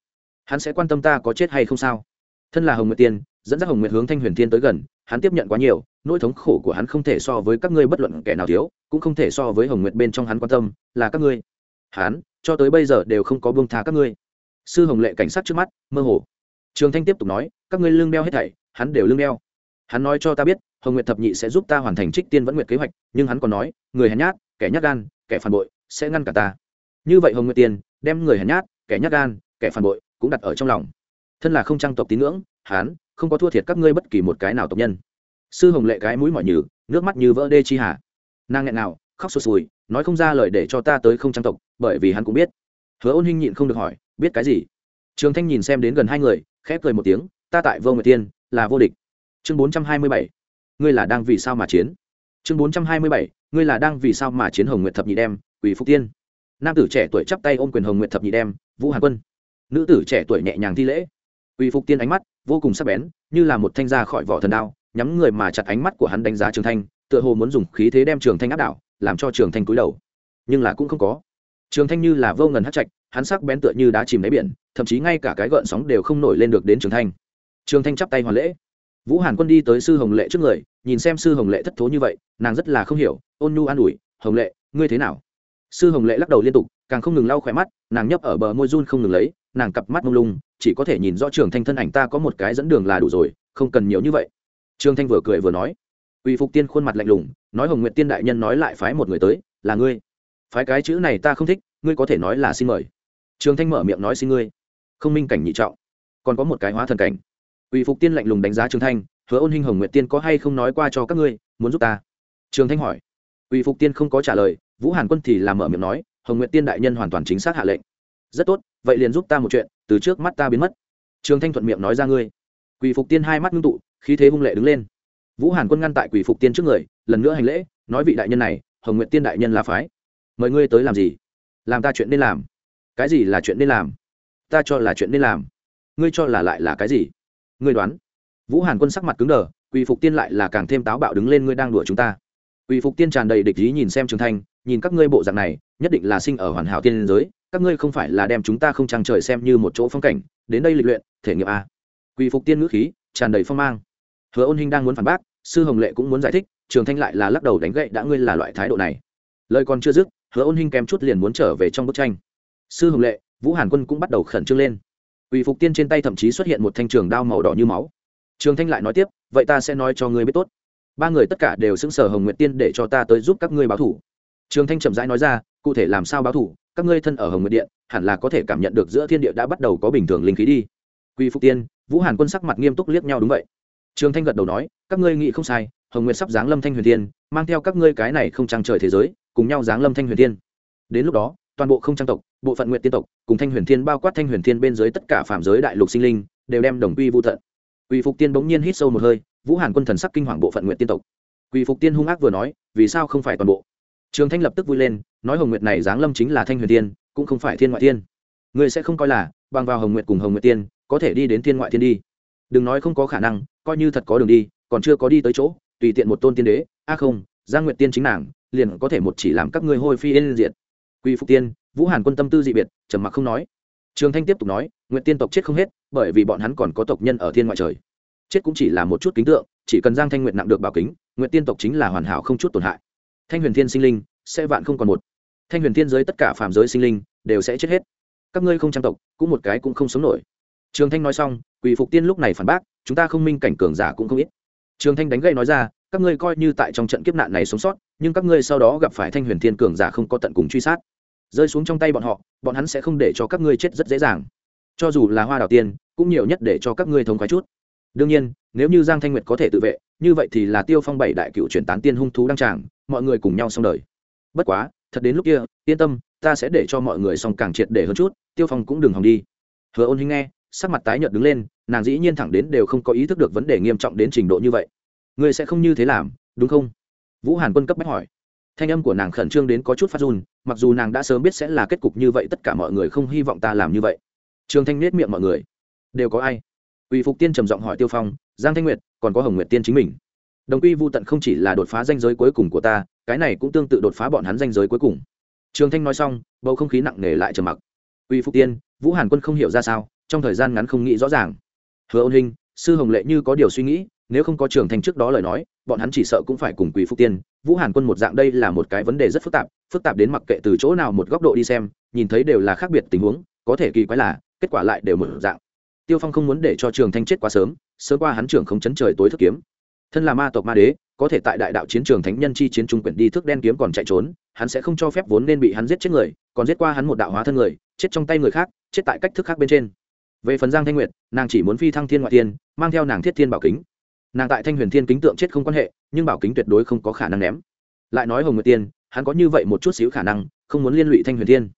Hắn sẽ quan tâm ta có chết hay không sao. Thân là hồng nguyệt tiên, dẫn dắt hồng nguyệt hướng thanh huyền thiên tới gần, hắn tiếp nhận quá nhiều, nỗi thống khổ của hắn không thể so với các ngươi bất luận kẻ nào thiếu, cũng không thể so với hồng nguyệt bên trong hắn quan tâm, là các ngươi. Hắn, cho tới bây giờ đều không có buông tha các ngươi. Sư hồng lệ cảnh sát trước mắt, mơ hồ. Trường thanh tiếp tục nói, các ngươi lương đeo hết thảy, hắn đều lương đeo. Hắn nói cho ta biết, hồng nguyệt thập nhị sẽ giúp ta hoàn thành trích tiên vẫn nguyệt kế hoạch, nhưng hắn còn nói, người hèn nhát, kẻ nhát gan, kẻ phản bội, sẽ ngăn cả ta. Như vậy hồng nguyệt tiên, đem người hèn nhát, kẻ nhát gan, kẻ phản bội cũng đặt ở trong lòng. Thân là không trang tộc tín ngưỡng hắn không có thua thiệt các ngươi bất kỳ một cái nào tộc nhân. Sư hồng lệ cái mũi mỏi nhừ, nước mắt như vỡ đê chi hà. Nàng nghẹn nào khóc sụt sùi, nói không ra lời để cho ta tới không trang tộc, bởi vì hắn cũng biết. Hứa ôn hinh nhịn không được hỏi, biết cái gì? Trường thanh nhìn xem đến gần hai người khép cười một tiếng, ta tại vô nguyệt tiên, là vô địch. Chương bốn trăm hai mươi bảy, ngươi là đang vì sao mà chiến? Chương bốn trăm hai mươi bảy, ngươi là đang vì sao mà chiến hồng nguyệt thập nhị đem quỷ phúc tiên. Nam tử trẻ tuổi chắp tay ôm quyền hồng nguyệt thập nhị đem, vũ hàn quân nữ tử trẻ tuổi nhẹ nhàng thi lễ. Uy phục tiên ánh mắt, vô cùng sắc bén, như là một thanh ra khỏi vỏ thần đao, nhắm người mà chặt ánh mắt của hắn đánh giá trường thanh, tựa hồ muốn dùng khí thế đem trường thanh áp đảo, làm cho trường thanh cúi đầu. Nhưng là cũng không có. Trường thanh như là vô ngần hát trạch, hắn sắc bén tựa như đá chìm đáy biển, thậm chí ngay cả cái gợn sóng đều không nổi lên được đến trường thanh. Trường thanh chắp tay hoàn lễ. Vũ hàn quân đi tới sư hồng lệ trước người, nhìn xem sư hồng lệ thất thố như vậy, nàng rất là không hiểu, ôn nhu an ủi, hồng lệ, ngươi thế nào? Sư hồng lệ lắc đầu liên tục càng không ngừng lau khỏe mắt, nàng nhấp ở bờ môi run không ngừng lấy, nàng cặp mắt mông lung, chỉ có thể nhìn rõ trường thanh thân ảnh ta có một cái dẫn đường là đủ rồi, không cần nhiều như vậy. Trường thanh vừa cười vừa nói. Ủy phục tiên khuôn mặt lạnh lùng, nói hồng nguyện tiên đại nhân nói lại phái một người tới, là ngươi. Phái cái chữ này ta không thích, ngươi có thể nói là xin mời. Trường thanh mở miệng nói xin ngươi. Không minh cảnh nhị trọng. Còn có một cái hóa thần cảnh. Ủy phục tiên lạnh lùng đánh giá trường thanh, hứa ôn hình hồng nguyện tiên có hay không nói qua cho các ngươi, muốn giúp ta? Trường thanh hỏi. Ủy phục tiên không có trả lời, vũ hàn quân thì làm mở miệng nói hồng nguyện tiên đại nhân hoàn toàn chính xác hạ lệnh. Rất tốt, vậy liền giúp ta một chuyện, từ trước mắt ta biến mất. Trường thanh thuận miệng nói ra ngươi. Quỷ phục tiên hai mắt ngưng tụ, khí thế hung lệ đứng lên. Vũ hàn quân ngăn tại Quỷ phục tiên trước người, lần nữa hành lễ, nói vị đại nhân này, hồng nguyện tiên đại nhân là phái. Mời ngươi tới làm gì? Làm ta chuyện nên làm. Cái gì là chuyện nên làm? Ta cho là chuyện nên làm. Ngươi cho là lại là cái gì? Ngươi đoán. Vũ hàn quân sắc mặt cứng đờ, Quỷ phục tiên lại là càng thêm táo bạo đứng lên, ngươi đang đùa chúng ta. Quỷ phục tiên tràn đầy địch ý nhìn xem trường thanh nhìn các ngươi bộ dạng này, nhất định là sinh ở hoàn hảo tiên giới, các ngươi không phải là đem chúng ta không trăng trời xem như một chỗ phong cảnh, đến đây lịch luyện, thể nghiệm a. Quỳ phục tiên ngữ khí, tràn đầy phong mang. Hứa ôn hinh đang muốn phản bác, sư hồng lệ cũng muốn giải thích, trường thanh lại là lắc đầu đánh gậy, đã ngươi là loại thái độ này. Lời còn chưa dứt, hứa ôn hinh kém chút liền muốn trở về trong bức tranh. Sư hồng lệ, vũ hàn quân cũng bắt đầu khẩn trương lên. Quỳ phục tiên trên tay thậm chí xuất hiện một thanh trường đao màu đỏ như máu. Trường thanh lại nói tiếp, vậy ta sẽ nói cho ngươi biết tốt. Ba người tất cả đều xứng sở hồng nguyệt tiên để cho ta tới giúp các ngươi báo thủ trường thanh chậm rãi nói ra, cụ thể làm sao báo thủ, các ngươi thân ở hồng nguyệt điện, hẳn là có thể cảm nhận được giữa thiên địa đã bắt đầu có bình thường linh khí đi. Quy phục tiên, vũ hàn quân sắc mặt nghiêm túc liếc nhau đúng vậy. Trường thanh gật đầu nói, các ngươi nghĩ không sai, hồng nguyệt sắp giáng lâm thanh huyền tiên mang theo các ngươi cái này không trăng trời thế giới, cùng nhau giáng lâm thanh huyền tiên đến lúc đó, toàn bộ không trang tộc, bộ phận nguyện tiên tộc, cùng thanh huyền thiên bao quát thanh huyền thiên bên dưới tất cả phạm giới đại lục sinh linh, đều đem đồng quy vô tận. Quỳ phục tiên bỗng nhiên hít sâu một hơi, vũ hàn quân thần sắc kinh hoàng bộ phận nguyện tiên tộc. Quỳ phục tiên hung ác vừa nói, vì sao không phải toàn bộ? Trường thanh lập tức vui lên, nói hồng nguyệt này giáng lâm chính là thanh huyền tiên, cũng không phải thiên ngoại tiên. Ngươi sẽ không coi là, bằng vào hồng nguyệt cùng hồng nguyệt tiên, có thể đi đến thiên ngoại tiên đi. Đừng nói không có khả năng, coi như thật có đường đi, còn chưa có đi tới chỗ, tùy tiện một tôn tiên đế, a không, giang nguyệt tiên chính nàng, liền có thể một chỉ làm các ngươi hôi phi yên diện quy phục tiên, vũ hàn quân tâm tư dị biệt, trầm mặc không nói. Trường thanh tiếp tục nói, nguyệt tiên tộc chết không hết, bởi vì bọn hắn còn có tộc nhân ở thiên ngoại trời. Chết cũng chỉ là một chút kính tượng, chỉ cần giang thanh nguyệt nặng được bảo kính, nguyệt tiên tộc chính là hoàn hảo không chút tổn hại thanh huyền thiên sinh linh, sẽ vạn không còn một. Thanh huyền thiên giới tất cả phàm giới sinh linh, đều sẽ chết hết. Các ngươi không trang tộc, cũng một cái cũng không sống nổi. Trường thanh nói xong, Quỷ phục tiên lúc này phản bác, chúng ta không minh cảnh cường giả cũng không ít. Trường thanh đánh gậy nói ra, các ngươi coi như tại trong trận kiếp nạn này sống sót, nhưng các ngươi sau đó gặp phải thanh huyền thiên cường giả không có tận cùng truy sát. Rơi xuống trong tay bọn họ, bọn hắn sẽ không để cho các ngươi chết rất dễ dàng. Cho dù là hoa đào tiên, cũng nhiều nhất để cho các ngươi thống khoái chút đương nhiên, nếu như giang thanh nguyệt có thể tự vệ, như vậy thì là tiêu phong bảy đại cựu truyền tán tiên hung thú đăng tràng, mọi người cùng nhau xong đời. Bất quá, thật đến lúc kia, yên tâm, ta sẽ để cho mọi người xong càng triệt để hơn chút, tiêu phong cũng đừng hòng đi. Hứa ôn hinh nghe, sắc mặt tái nhợt đứng lên, nàng dĩ nhiên thẳng đến đều không có ý thức được vấn đề nghiêm trọng đến trình độ như vậy. Ngươi sẽ không như thế làm, đúng không? Vũ hàn quân cấp bách hỏi. Thanh âm của nàng khẩn trương đến có chút phát run, mặc dù nàng đã sớm biết sẽ là kết cục như vậy, tất cả mọi người không hy vọng ta làm như vậy. Trường thanh nết miệng mọi người. Đều có ai? Uy phục tiên trầm giọng hỏi tiêu phong, giang thanh nguyệt, còn có hồng nguyệt tiên chính mình? Đồng quy Vu tận không chỉ là đột phá danh giới cuối cùng của ta, cái này cũng tương tự đột phá bọn hắn danh giới cuối cùng. Trường thanh nói xong, bầu không khí nặng nề lại trầm mặc. Uy phục tiên, vũ hàn quân không hiểu ra sao, trong thời gian ngắn không nghĩ rõ ràng. Hứa ôn hình sư hồng lệ như có điều suy nghĩ, nếu không có trường thanh trước đó lời nói, bọn hắn chỉ sợ cũng phải cùng Quỷ Phục tiên, vũ hàn quân một dạng đây là một cái vấn đề rất phức tạp phức tạp đến mặc kệ từ chỗ nào một góc độ đi xem, nhìn thấy đều là khác biệt tình huống, có thể kỳ quái là, kết quả lại đều một dạng tiêu phong không muốn để cho trường thanh chết quá sớm sớm qua hắn trưởng không chấn trời tối thức kiếm. Thân là ma tộc ma đế, có thể tại đại đạo chiến trường thánh nhân chi chiến trung quyển đi thức đen kiếm còn chạy trốn, hắn sẽ không cho phép vốn nên bị hắn giết chết người, còn giết qua hắn một đạo hóa thân người, chết trong tay người khác, chết tại cách thức khác bên trên. Về phần giang thanh nguyệt, nàng chỉ muốn phi thăng thiên ngoại tiên mang theo nàng thiết thiên bảo kính. Nàng tại thanh huyền thiên kính tượng chết không quan hệ, nhưng bảo kính tuyệt đối không có khả năng ném. Lại nói hồng nguyệt tiên, hắn có như vậy một chút xíu khả năng, không muốn liên lụy thanh huyền thiên.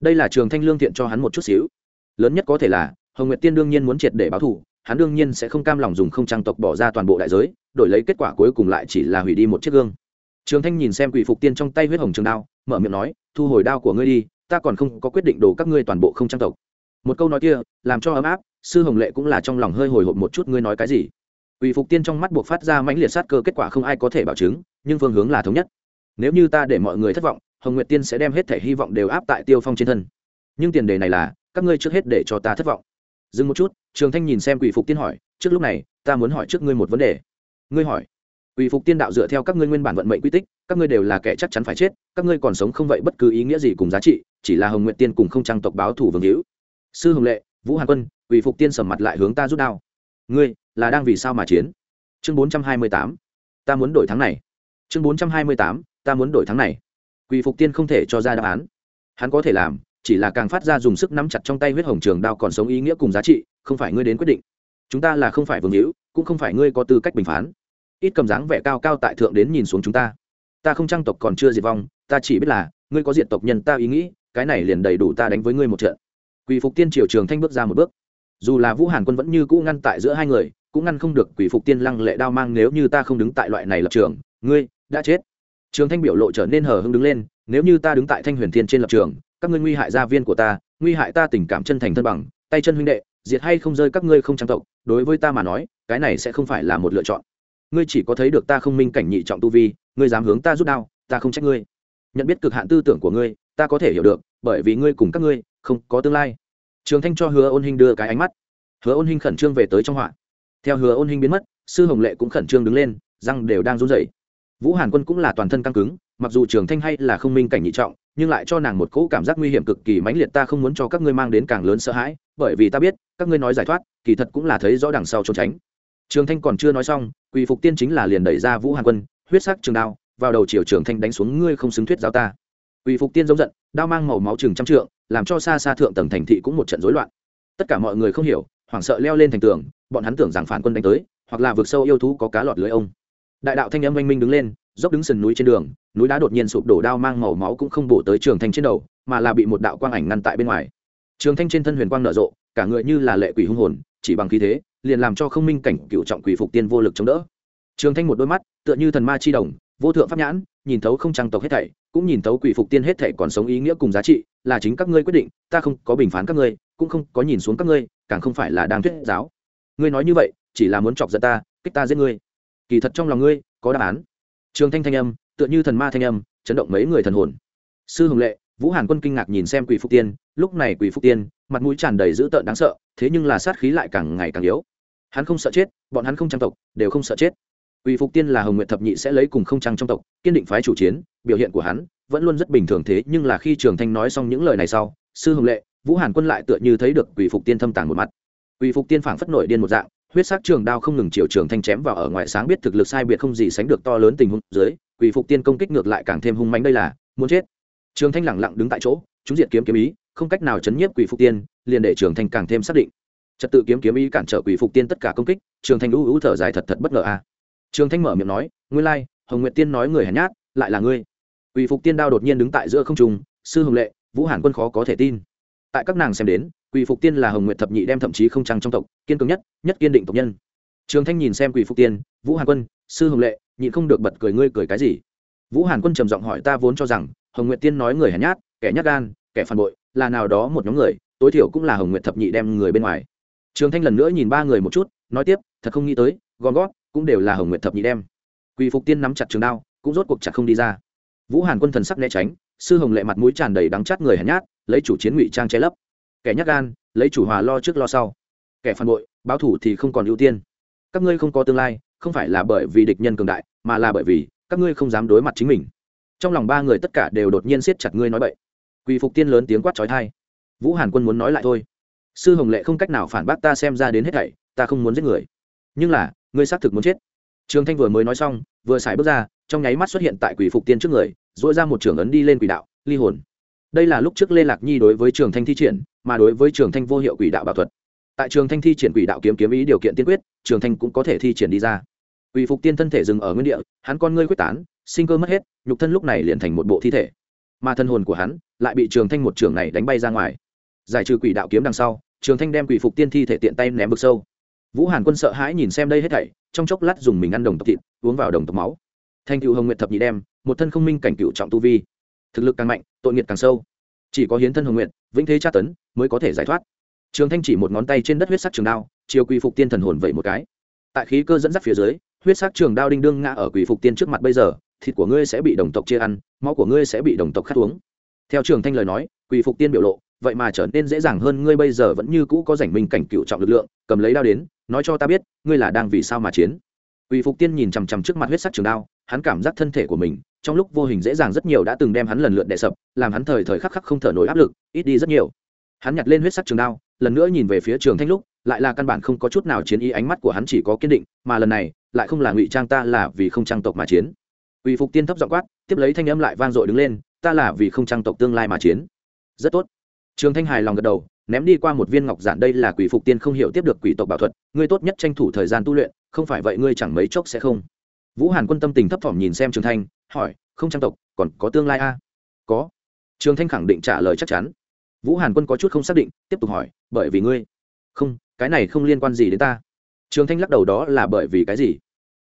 Đây là trường thanh lương thiện cho hắn một chút xíu. Lớn nhất có thể là hồng nguyệt tiên đương nhiên muốn triệt để báo thù hắn đương nhiên sẽ không cam lòng dùng không trang tộc bỏ ra toàn bộ đại giới đổi lấy kết quả cuối cùng lại chỉ là hủy đi một chiếc gương trường thanh nhìn xem quỷ phục tiên trong tay huyết hồng trường đao mở miệng nói thu hồi đao của ngươi đi ta còn không có quyết định đổ các ngươi toàn bộ không trang tộc một câu nói kia làm cho ấm áp sư hồng lệ cũng là trong lòng hơi hồi hộp một chút ngươi nói cái gì Quỷ phục tiên trong mắt buộc phát ra mãnh liệt sát cơ kết quả không ai có thể bảo chứng, nhưng phương hướng là thống nhất. Nếu như ta để mọi người thất vọng, Hồng Nguyệt Tiên sẽ đem hết thể hy vọng đều áp tại Tiêu Phong trên thân. Nhưng tiền đề này là, các ngươi trước hết để cho ta thất vọng. Dừng một chút, Trường Thanh nhìn xem Quỷ phục tiên hỏi, trước lúc này, ta muốn hỏi trước ngươi một vấn đề. Ngươi hỏi? Quỷ phục tiên đạo dựa theo các ngươi nguyên bản vận mệnh quy tích, các ngươi đều là kẻ chắc chắn phải chết, các ngươi còn sống không vậy bất cứ ý nghĩa gì cùng giá trị, chỉ là Hồng Nguyệt Tiên cùng không trang tộc báo thủ vương hữu. Sư Hồng Lệ, Vũ Hàn Quân, Quỷ phục tiên sầm mặt lại hướng ta rút đao. Ngươi, là đang vì sao mà chiến chương bốn trăm hai mươi tám ta muốn đổi tháng này chương bốn trăm hai mươi tám ta muốn đổi tháng này Quỷ phục tiên không thể cho ra đáp án hắn có thể làm chỉ là càng phát ra dùng sức nắm chặt trong tay huyết hồng trường đao còn sống ý nghĩa cùng giá trị, không phải ngươi đến quyết định. Chúng ta là không phải vương hữu, cũng không phải ngươi có tư cách bình phán. Ít cầm dáng vẻ cao cao tại thượng đến nhìn xuống chúng ta. Ta không trang tộc còn chưa diệt vong, ta chỉ biết là, ngươi có diện tộc nhân ta ý nghĩ, cái này liền đầy đủ ta đánh với ngươi một trận. Quỷ phục tiên triều trường thanh bước ra một bước. Dù là vũ hàn quân vẫn như cũ ngăn tại giữa hai người, cũng ngăn không được quỷ phục tiên lăng lệ đao mang nếu như ta không đứng tại loại này lập trường, ngươi đã chết. Trường thanh biểu lộ trở nên hờ hững đứng lên nếu như ta đứng tại thanh huyền thiên trên lập trường, các ngươi nguy hại gia viên của ta, nguy hại ta tình cảm chân thành thân bằng, tay chân huynh đệ, diệt hay không rơi các ngươi không trang tộc, đối với ta mà nói, cái này sẽ không phải là một lựa chọn. Ngươi chỉ có thấy được ta không minh cảnh nhị trọng tu vi, ngươi dám hướng ta rút đao, ta không trách ngươi. Nhận biết cực hạn tư tưởng của ngươi, ta có thể hiểu được, bởi vì ngươi cùng các ngươi không có tương lai. Trường thanh cho hứa ôn hình đưa cái ánh mắt. Hứa ôn hình khẩn trương về tới trong họa. Theo hứa ôn hình biến mất, sư hồng lệ cũng khẩn trương đứng lên, răng đều đang run rẩy. Vũ hàn quân cũng là toàn thân căng cứng mặc dù trường thanh hay là không minh cảnh nhị trọng, nhưng lại cho nàng một cỗ cảm giác nguy hiểm cực kỳ mãnh liệt ta không muốn cho các ngươi mang đến càng lớn sợ hãi, bởi vì ta biết, các ngươi nói giải thoát, kỳ thật cũng là thấy rõ đằng sau trốn tránh. Trường thanh còn chưa nói xong, quỳ phục tiên chính là liền đẩy ra vũ hàn quân, huyết sắc trường đao, vào đầu chiều trường thanh đánh xuống, ngươi không xứng thuyết giáo ta. Quỳ phục tiên giống giận, đao mang màu máu chừng trăm trượng, làm cho xa xa thượng tầng thành thị cũng một trận rối loạn. Tất cả mọi người không hiểu, hoảng sợ leo lên thành tường, bọn hắn tưởng rằng phản quân đánh tới, hoặc là vượt sâu yêu thú có cá lọt lưới ông. Đại đạo thanh âm oanh minh đứng lên dốc đứng sườn núi trên đường, núi đá đột nhiên sụp đổ, đao mang màu máu cũng không bổ tới trường thanh trên đầu, mà là bị một đạo quang ảnh ngăn tại bên ngoài. Trường thanh trên thân huyền quang nở rộ, cả người như là lệ quỷ hung hồn, chỉ bằng khí thế, liền làm cho không minh cảnh cựu trọng quỷ phục tiên vô lực chống đỡ. Trường thanh một đôi mắt, tựa như thần ma chi đồng, vô thượng pháp nhãn, nhìn thấu không trang tộc hết thảy, cũng nhìn thấu quỷ phục tiên hết thảy còn sống ý nghĩa cùng giá trị, là chính các ngươi quyết định, ta không có bình phán các ngươi, cũng không có nhìn xuống các ngươi, càng không phải là đang thuyết giáo. Ngươi nói như vậy, chỉ là muốn chọc giận ta, kích ta giết ngươi. Kỳ thật trong lòng ngươi, có đáp án trường thanh thanh âm, tựa như thần ma thanh âm, chấn động mấy người thần hồn. Sư hồng lệ, vũ hàn quân kinh ngạc nhìn xem quỷ phúc tiên, lúc này quỷ phúc tiên, mặt mũi tràn đầy dữ tợn đáng sợ, thế nhưng là sát khí lại càng ngày càng yếu. Hắn không sợ chết, bọn hắn không trang tộc, đều không sợ chết. Quỷ phục tiên là hồng nguyện thập nhị sẽ lấy cùng không trang trong tộc, kiên định phái chủ chiến, biểu hiện của hắn vẫn luôn rất bình thường thế, nhưng là khi trường thanh nói xong những lời này sau, sư hồng lệ, vũ hàn quân lại tựa như thấy được quỷ phục tiên thâm tàng một mặt. Quỷ phục tiên phảng phất nổi điên một dạng huyết sắc trường đao không ngừng chiều trường thanh chém vào ở ngoài sáng biết thực lực sai biệt không gì sánh được to lớn tình huống dưới, quỷ phục tiên công kích ngược lại càng thêm hung mạnh đây là, muốn chết. Trường thanh lẳng lặng đứng tại chỗ, chúng diệt kiếm kiếm ý, không cách nào chấn nhiếp quỷ phục tiên, liền để trường thanh càng thêm xác định. Trật tự kiếm kiếm ý cản trở quỷ phục tiên tất cả công kích, trường thanh u u thở dài thật thật bất ngờ a. Trường thanh mở miệng nói ngươi lai, hồng nguyệt tiên nói người hèn nhát, lại là ngươi. Quỷ phục tiên đao đột nhiên đứng tại giữa không trung, sư hồng lệ, vũ hàn quân khó có thể tin. Tại các nàng xem đến quỷ phục tiên là hồng nguyệt thập nhị đem thậm chí không trăng trong tộc, kiên cường nhất nhất kiên định tộc nhân. Trường thanh nhìn xem quỷ phục tiên, vũ hàn quân, sư hồng lệ, nhịn không được bật cười ngươi cười cái gì? Vũ hàn quân trầm giọng hỏi ta vốn cho rằng, hồng nguyệt tiên nói người hèn nhát, kẻ nhát gan, kẻ phản bội, là nào đó một nhóm người, tối thiểu cũng là hồng nguyệt thập nhị đem người bên ngoài. Trường thanh lần nữa nhìn ba người một chút, nói tiếp, thật không nghĩ tới, gom gót cũng đều là hồng nguyệt thập nhị đem. Quỷ phục tiên nắm chặt trường đao, cũng rốt cuộc chặt không đi ra. Vũ hàn quân thần sắc né tránh, sư hồng lệ mặt mũi tràn đầy đắng chát người hèn nhát, lấy chủ chiến ngụy trang che lấp kẻ nhát gan, lấy chủ hòa lo trước lo sau. Kẻ phản bội, báo thủ thì không còn ưu tiên. Các ngươi không có tương lai, không phải là bởi vì địch nhân cường đại, mà là bởi vì các ngươi không dám đối mặt chính mình. Trong lòng ba người tất cả đều đột nhiên siết chặt ngươi nói bậy. Quỳ phục tiên lớn tiếng quát trói thai vũ hàn quân muốn nói lại thôi. Sư hồng lệ không cách nào phản bác ta xem ra đến hết thảy, ta không muốn giết người. Nhưng là, ngươi xác thực muốn chết. Trường thanh vừa mới nói xong, vừa xài bước ra, trong nháy mắt xuất hiện tại quỷ phục tiên trước người dội ra một trường ấn đi lên quỷ đạo, ly hồn đây là lúc trước lê lạc nhi đối với trường thanh thi triển, mà đối với trường thanh vô hiệu quỷ đạo bảo thuật. Tại trường thanh thi triển quỷ đạo kiếm kiếm ý điều kiện tiên quyết, trường thanh cũng có thể thi triển đi ra. Quỷ phục tiên thân thể dừng ở nguyên địa, hắn con ngươi quyết tán, sinh cơ mất hết, nhục thân lúc này liền thành một bộ thi thể. Mà thân hồn của hắn lại bị trường thanh một trường này đánh bay ra ngoài. Giải trừ quỷ đạo kiếm đằng sau, trường thanh đem quỷ phục tiên thi thể tiện tay ném bực sâu. Vũ hàn quân sợ hãi nhìn xem đây hết thảy, trong chốc lát dùng mình ăn đồng tộc thịt, uống vào đồng tộc máu. Thanh cựu hồng nguyện thập nhị đem, một thân không minh cảnh cựu trọng tu vi thực lực càng mạnh tội nghiệt càng sâu. Chỉ có hiến thân hồng nguyện vĩnh thế tra tấn mới có thể giải thoát. Trường thanh chỉ một ngón tay trên đất huyết sắc trường đao chiều quỳ phục tiên thần hồn vậy một cái. Tại khí cơ dẫn dắt phía dưới huyết sắc trường đao đinh đương ngã ở quỷ phục tiên trước mặt bây giờ thịt của ngươi sẽ bị đồng tộc chia ăn máu của ngươi sẽ bị đồng tộc khát uống. Theo trường thanh lời nói quỷ phục tiên biểu lộ vậy mà trở nên dễ dàng hơn ngươi bây giờ vẫn như cũ có rảnh minh cảnh cựu trọng lực lượng cầm lấy đao đến nói cho ta biết ngươi là đang vì sao mà chiến. Quỷ Phục Tiên nhìn chằm chằm trước mặt huyết sắc trường đao, hắn cảm giác thân thể của mình, trong lúc vô hình dễ dàng rất nhiều đã từng đem hắn lần lượt đè sập, làm hắn thời thời khắc khắc không thở nổi áp lực, ít đi rất nhiều. Hắn nhặt lên huyết sắc trường đao, lần nữa nhìn về phía Trường Thanh lúc, lại là căn bản không có chút nào chiến ý ánh mắt của hắn chỉ có kiên định, mà lần này, lại không là ngụy trang ta là vì không trang tộc mà chiến. Quỷ Phục Tiên thấp giọng quát, tiếp lấy thanh âm lại vang dội đứng lên, ta là vì không trang tộc tương lai mà chiến. Rất tốt trường thanh hài lòng gật đầu ném đi qua một viên ngọc giản đây là quỷ phục tiên không hiểu tiếp được quỷ tộc bảo thuật ngươi tốt nhất tranh thủ thời gian tu luyện không phải vậy ngươi chẳng mấy chốc sẽ không vũ hàn quân tâm tình thấp thỏm nhìn xem trường thanh hỏi, không trang tộc, còn có tương lai a à? có. Trường thanh khẳng định trả lời chắc chắn. Vũ hàn quân có chút không xác định, tiếp tục hỏi, bởi vì ngươi? Không, cái này không liên quan gì đến ta. Trường thanh lắc đầu, đó là bởi vì cái gì?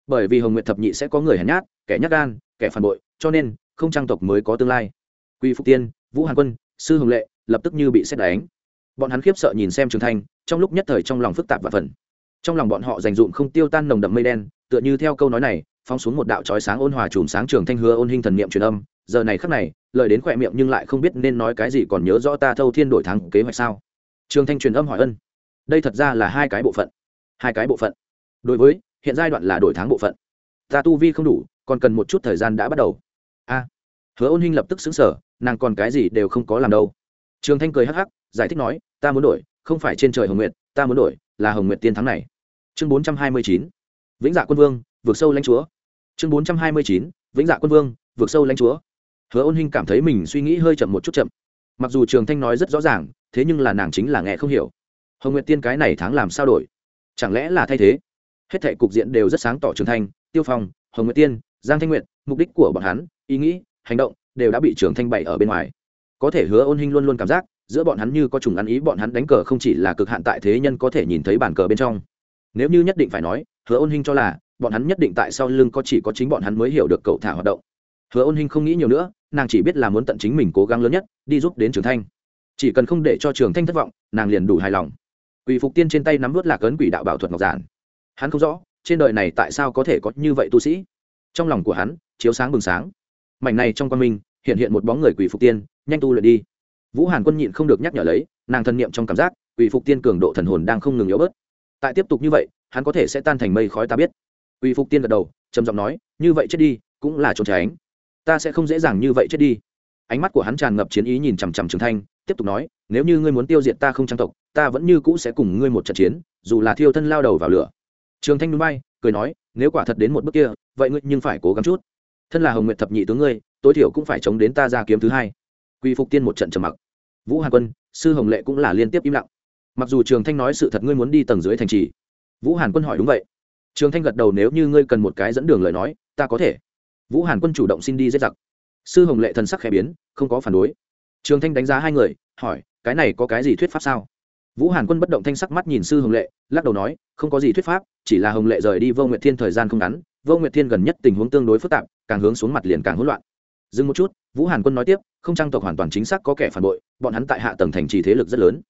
Bởi vì hồng nguyện thập nhị sẽ có người hèn nhát, kẻ nhát gan, kẻ phản bội, cho nên không trang tộc mới có tương lai. Quy phục tiên, vũ hàn quân, sư hồng lệ, lập tức như bị xét đánh. Bọn hắn khiếp sợ nhìn xem trường thanh, trong lúc nhất thời trong lòng phức tạp và phần trong lòng bọn họ dành dụm không tiêu tan nồng đậm mây đen, tựa như theo câu nói này phóng xuống một đạo trói sáng ôn hòa chùm sáng trường thanh hứa ôn hình thần niệm truyền âm. Giờ này khắc này, lời đến khỏe miệng nhưng lại không biết nên nói cái gì còn nhớ rõ ta thâu thiên đổi thắng kế hoạch sao? Trường thanh truyền âm hỏi ân. Đây thật ra là hai cái bộ phận. Hai cái bộ phận. Đối với, hiện giai đoạn là đổi tháng bộ phận. Ta tu vi không đủ, còn cần một chút thời gian đã bắt đầu. A. Hứa ôn hình lập tức xứng sở nàng còn cái gì đều không có làm đâu. Trường thanh cười hắc hắc, giải thích nói, ta muốn đổi, không phải trên trời hồng nguyệt, ta muốn đổi, là hồng nguyệt tiên thắng này. Chương bốn trăm hai mươi chín. Vĩnh dạ quân vương, vượt sâu lãnh chúa chương bốn trăm hai mươi chín, vĩnh dạ quân vương, vượt sâu lãnh chúa. Hứa ôn hinh cảm thấy mình suy nghĩ hơi chậm một chút chậm. Mặc dù trường thanh nói rất rõ ràng, thế nhưng là nàng chính là nghe không hiểu. Hồng nguyệt tiên cái này tháng làm sao đổi? Chẳng lẽ là thay thế? Hết thệ cục diện đều rất sáng tỏ trường thanh, tiêu phong, hồng nguyệt tiên, giang thanh nguyện mục đích của bọn hắn, ý nghĩ, hành động đều đã bị trường thanh bày ở bên ngoài. Có thể hứa ôn hinh luôn luôn cảm giác, giữa bọn hắn như có trùng ăn ý, bọn hắn đánh cờ không chỉ là cực hạn tại thế nhân có thể nhìn thấy bàn cờ bên trong. Nếu như nhất định phải nói, hứa ôn hinh cho là bọn hắn nhất định tại sau lưng có chỉ có chính bọn hắn mới hiểu được cậu thả hoạt động. Hứa ôn hinh không nghĩ nhiều nữa, nàng chỉ biết là muốn tận chính mình cố gắng lớn nhất, đi giúp đến trường thanh. Chỉ cần không để cho trường thanh thất vọng, nàng liền đủ hài lòng. Quỷ phục tiên trên tay nắm vớt lạc ấn quỷ đạo bảo thuật ngọc giản. Hắn không rõ, trên đời này tại sao có thể có như vậy tu sĩ. Trong lòng của hắn, chiếu sáng bừng sáng. Mảnh này trong quan minh, hiện hiện một bóng người quỷ phục tiên, nhanh tu luyện đi. Vũ hàn quân nhịn không được nhắc nhở lấy, nàng thân niệm trong cảm giác, quỷ phục tiên cường độ thần hồn đang không ngừng yếu bớt. Tại tiếp tục như vậy, hắn có thể sẽ tan thành mây khói ta biết. Uy phục tiên gật đầu, trầm giọng nói, như vậy chết đi, cũng là trốn tránh. Ta sẽ không dễ dàng như vậy chết đi. Ánh mắt của hắn tràn ngập chiến ý nhìn chằm chằm trường thanh, tiếp tục nói, nếu như ngươi muốn tiêu diệt ta không trang tộc, ta vẫn như cũ sẽ cùng ngươi một trận chiến, dù là thiêu thân lao đầu vào lửa. Trường thanh núi bay cười nói, nếu quả thật đến một bước kia, vậy ngươi nhưng phải cố gắng chút. Thân là hồng nguyện thập nhị tướng ngươi, tối thiểu cũng phải chống đến ta ra kiếm thứ hai. Quy phục tiên một trận trầm mặc. Vũ hàn quân, sư hồng lệ cũng là liên tiếp im lặng. Mặc dù trường thanh nói sự thật ngươi muốn đi tầng dưới thành trì, vũ hàn quân hỏi đúng vậy trường thanh gật đầu nếu như ngươi cần một cái dẫn đường lời nói, ta có thể. Vũ hàn quân chủ động xin đi giết giặc. Sư hồng lệ thần sắc khẽ biến, không có phản đối. Trường thanh đánh giá hai người, hỏi, cái này có cái gì thuyết pháp sao? Vũ hàn quân bất động thanh sắc mắt nhìn sư hồng lệ, lắc đầu nói, không có gì thuyết pháp, chỉ là hồng lệ rời đi vô nguyệt thiên thời gian không ngắn, vô nguyệt thiên gần nhất tình huống tương đối phức tạp, càng hướng xuống mặt liền càng hỗn loạn. Dừng một chút, vũ hàn quân nói tiếp, không trang tộc hoàn toàn chính xác có kẻ phản bội, bọn hắn tại hạ tầng thành trì thế lực rất lớn.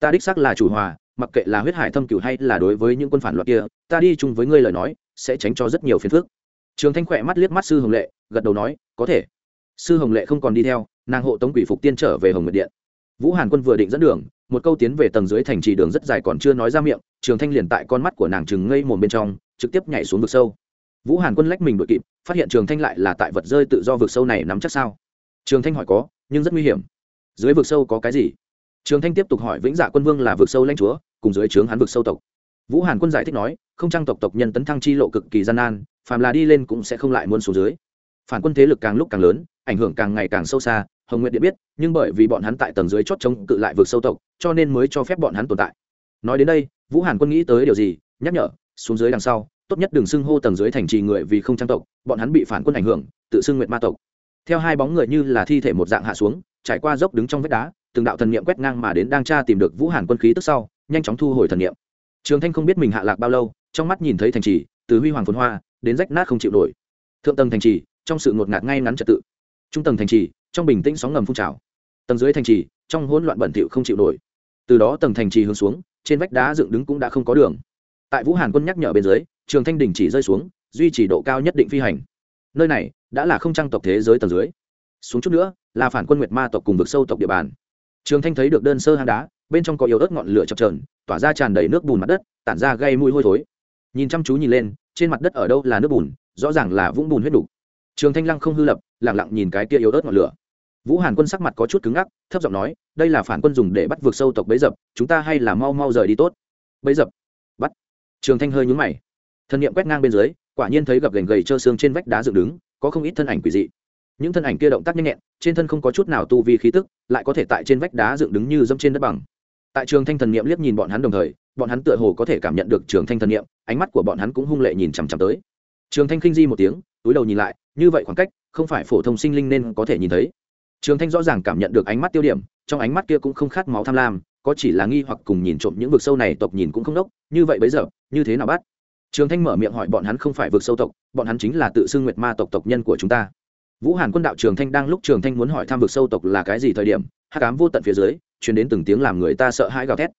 Ta đích xác là chủ hòa mặc kệ là huyết hải thâm cửu hay là đối với những quân phản loạn kia, ta đi chung với ngươi lời nói, sẽ tránh cho rất nhiều phiền phức. Trường thanh khỏe mắt liếc mắt sư hồng lệ, gật đầu nói, có thể. Sư hồng lệ không còn đi theo, nàng hộ tống quỷ phục tiên trở về hồng nguyệt điện. Vũ hàn quân vừa định dẫn đường, một câu tiến về tầng dưới thành trì đường rất dài còn chưa nói ra miệng, trường thanh liền tại con mắt của nàng chừng ngây mồm bên trong, trực tiếp nhảy xuống vực sâu. Vũ hàn quân lách mình đội kịp, phát hiện trường thanh lại là tại vật rơi tự do vực sâu này nắm chắc sao? Trường thanh hỏi có, nhưng rất nguy hiểm. Dưới vực sâu có cái gì? Trường thanh tiếp tục hỏi vĩnh dạ quân vương là vực sâu lãnh chúa, cùng dưới trướng hắn vực sâu tộc. Vũ hàn quân giải thích nói, không trang tộc tộc nhân tấn thăng chi lộ cực kỳ gian nan, phàm là đi lên cũng sẽ không lại muốn xuống dưới. Phản quân thế lực càng lúc càng lớn, ảnh hưởng càng ngày càng sâu xa, hồng nguyệt điện biết, nhưng bởi vì bọn hắn tại tầng dưới chót chống cự lại vượt sâu tộc, cho nên mới cho phép bọn hắn tồn tại. Nói đến đây, vũ hàn quân nghĩ tới điều gì, nhắc nhở, xuống dưới đằng sau, tốt nhất đừng xưng hô tầng dưới thành trì người vì không trang tộc, bọn hắn bị phản quân ảnh hưởng, tự xưng nguyệt ma tộc. Theo hai bóng người như là thi thể một dạng hạ xuống, trải qua dốc đứng trong vách đá từng đạo thần niệm quét ngang mà đến đang tra tìm được vũ hàn quân khí tức sau, nhanh chóng thu hồi thần niệm. Trường thanh không biết mình hạ lạc bao lâu, trong mắt nhìn thấy thành trì, từ huy hoàng phồn hoa, đến rách nát không chịu nổi. Thượng tầng thành trì, trong sự ngột ngạt ngay ngắn trật tự. Trung tầng thành trì, trong bình tĩnh sóng ngầm phun trào. Tầng dưới thành trì, trong hỗn loạn bẩn thỉu không chịu nổi. Từ đó tầng thành trì hướng xuống, trên vách đá dựng đứng cũng đã không có đường. Tại vũ hàn quân nhắc nhở bên dưới, trường thanh đình chỉ rơi xuống, duy trì độ cao nhất định phi hành. Nơi này, đã là không trang tộc thế giới tầng dưới. Xuống chút nữa, là phản quân nguyệt ma tộc cùng vực sâu tộc địa bàn trường thanh thấy được đơn sơ hang đá, bên trong có yếu ớt ngọn lửa chập trờn tỏa ra tràn đầy nước bùn mặt đất, tản ra gây mùi hôi thối. Nhìn chăm chú nhìn lên, trên mặt đất ở đâu là nước bùn, rõ ràng là vũng bùn huyết đục. Trường thanh lăng không hư lập lẳng lặng nhìn cái kia yếu ớt ngọn lửa. Vũ hàn quân sắc mặt có chút cứng ngắc, thấp giọng nói, đây là phản quân dùng để bắt vượt sâu tộc bấy dập, chúng ta hay là mau mau rời đi tốt. Bấy dập? Bắt. Trường thanh hơi nhúng mày. Thân niệm quét ngang bên dưới, quả nhiên thấy gập gành gầy trơ xương trên vách đá dựng đứng, có không ít thân ảnh quỷ dị những thân ảnh kia động tác nhanh nhẹn, trên thân không có chút nào tu vi khí tức, lại có thể tại trên vách đá dựng đứng như dâm trên đất bằng. Tại trường thanh thần niệm liếc nhìn bọn hắn đồng thời, bọn hắn tựa hồ có thể cảm nhận được trường thanh thần niệm, ánh mắt của bọn hắn cũng hung lệ nhìn chằm chằm tới. Trường thanh khinh di một tiếng, túi đầu nhìn lại, như vậy khoảng cách, không phải phổ thông sinh linh nên có thể nhìn thấy. Trường thanh rõ ràng cảm nhận được ánh mắt tiêu điểm, trong ánh mắt kia cũng không khát máu tham lam, có chỉ là nghi hoặc cùng nhìn trộm những vực sâu này tộc nhìn cũng không đốc, như vậy bấy giờ, như thế nào bắt? Trường thanh mở miệng hỏi bọn hắn không phải vực sâu tộc, bọn hắn chính là tự xưng nguyệt ma tộc tộc nhân của chúng ta vũ hàn quân đạo trường thanh đang lúc trường thanh muốn hỏi thăm vực sâu tộc là cái gì thời điểm hát cám vô tận phía dưới chuyển đến từng tiếng làm người ta sợ hãi gào thét.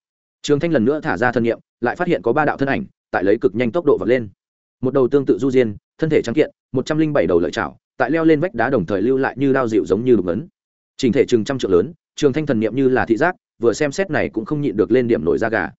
Trường thanh lần nữa thả ra thân nhiệm lại phát hiện có ba đạo thân ảnh, tại lấy cực nhanh tốc độ vật lên. Một đầu tương tự du diên, thân thể trắng kiện, một trăm linh bảy đầu lợi chảo, tại leo lên vách đá đồng thời lưu lại như đao dịu giống như đục lớn. trình thể chừng trăm triệu lớn, trường thanh thần niệm như là thị giác, vừa xem xét này cũng không nhịn được lên điểm nổi da gà.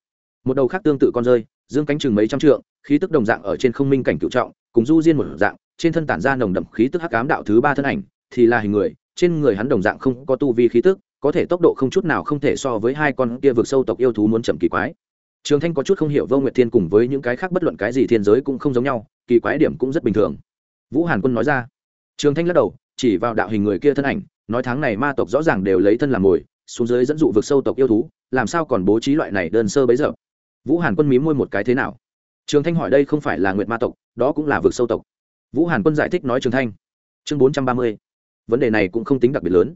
Một đầu khác tương tự con rơi, dương cánh chừng mấy trăm trượng, khí tức đồng dạng ở trên không minh cảnh cựu trọng, cùng du diên một dạng trên thân tản ra nồng đậm khí tức hắc ám đạo thứ ba thân ảnh, thì là hình người, trên người hắn đồng dạng không có tu vi khí tức, có thể tốc độ không chút nào không thể so với hai con kia vượt sâu tộc yêu thú muốn chậm kỳ quái. Trường thanh có chút không hiểu vô nguyệt thiên cùng với những cái khác bất luận cái gì thiên giới cũng không giống nhau, kỳ quái điểm cũng rất bình thường. Vũ hàn quân nói ra. Trường thanh lắc đầu, chỉ vào đạo hình người kia thân ảnh, nói tháng này ma tộc rõ ràng đều lấy thân làm mồi, xuống dưới dẫn dụ vực sâu tộc yêu thú, làm sao còn bố trí loại này đơn sơ bấy giờ? Vũ hàn quân mí môi một cái thế nào? Trường thanh hỏi đây không phải là nguyệt ma tộc, đó cũng là vực sâu tộc vũ hàn quân giải thích nói trường thanh. Chương bốn trăm ba mươi. Vấn đề này cũng không tính đặc biệt lớn.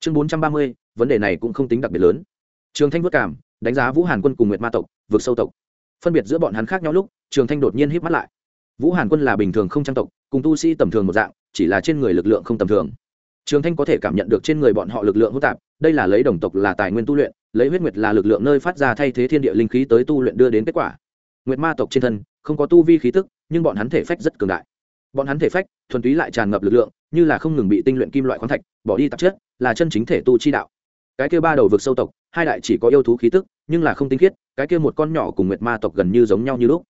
Chương bốn trăm ba mươi, vấn đề này cũng không tính đặc biệt lớn. Trường thanh vất cảm, đánh giá vũ hàn quân cùng nguyệt ma tộc, vượt sâu tộc. Phân biệt giữa bọn hắn khác nhau lúc, trường thanh đột nhiên hít mắt lại. Vũ hàn quân là bình thường không trang tộc, cùng tu sĩ tầm thường một dạng, chỉ là trên người lực lượng không tầm thường. Trường thanh có thể cảm nhận được trên người bọn họ lực lượng hỗn tạp, đây là lấy đồng tộc là tài nguyên tu luyện, lấy huyết nguyệt là lực lượng nơi phát ra thay thế thiên địa linh khí tới tu luyện đưa đến kết quả. Nguyệt ma tộc trên thân, không có tu vi khí tức, nhưng bọn hắn thể phách rất cường đại bọn hắn thể phách, thuần túy lại tràn ngập lực lượng, như là không ngừng bị tinh luyện kim loại khoáng thạch, bỏ đi tạp chất, là chân chính thể tu chi đạo. Cái kia ba đầu vực sâu tộc, hai đại chỉ có yêu thú khí tức, nhưng là không tinh khiết, cái kia một con nhỏ cùng nguyệt ma tộc gần như giống nhau như lúc.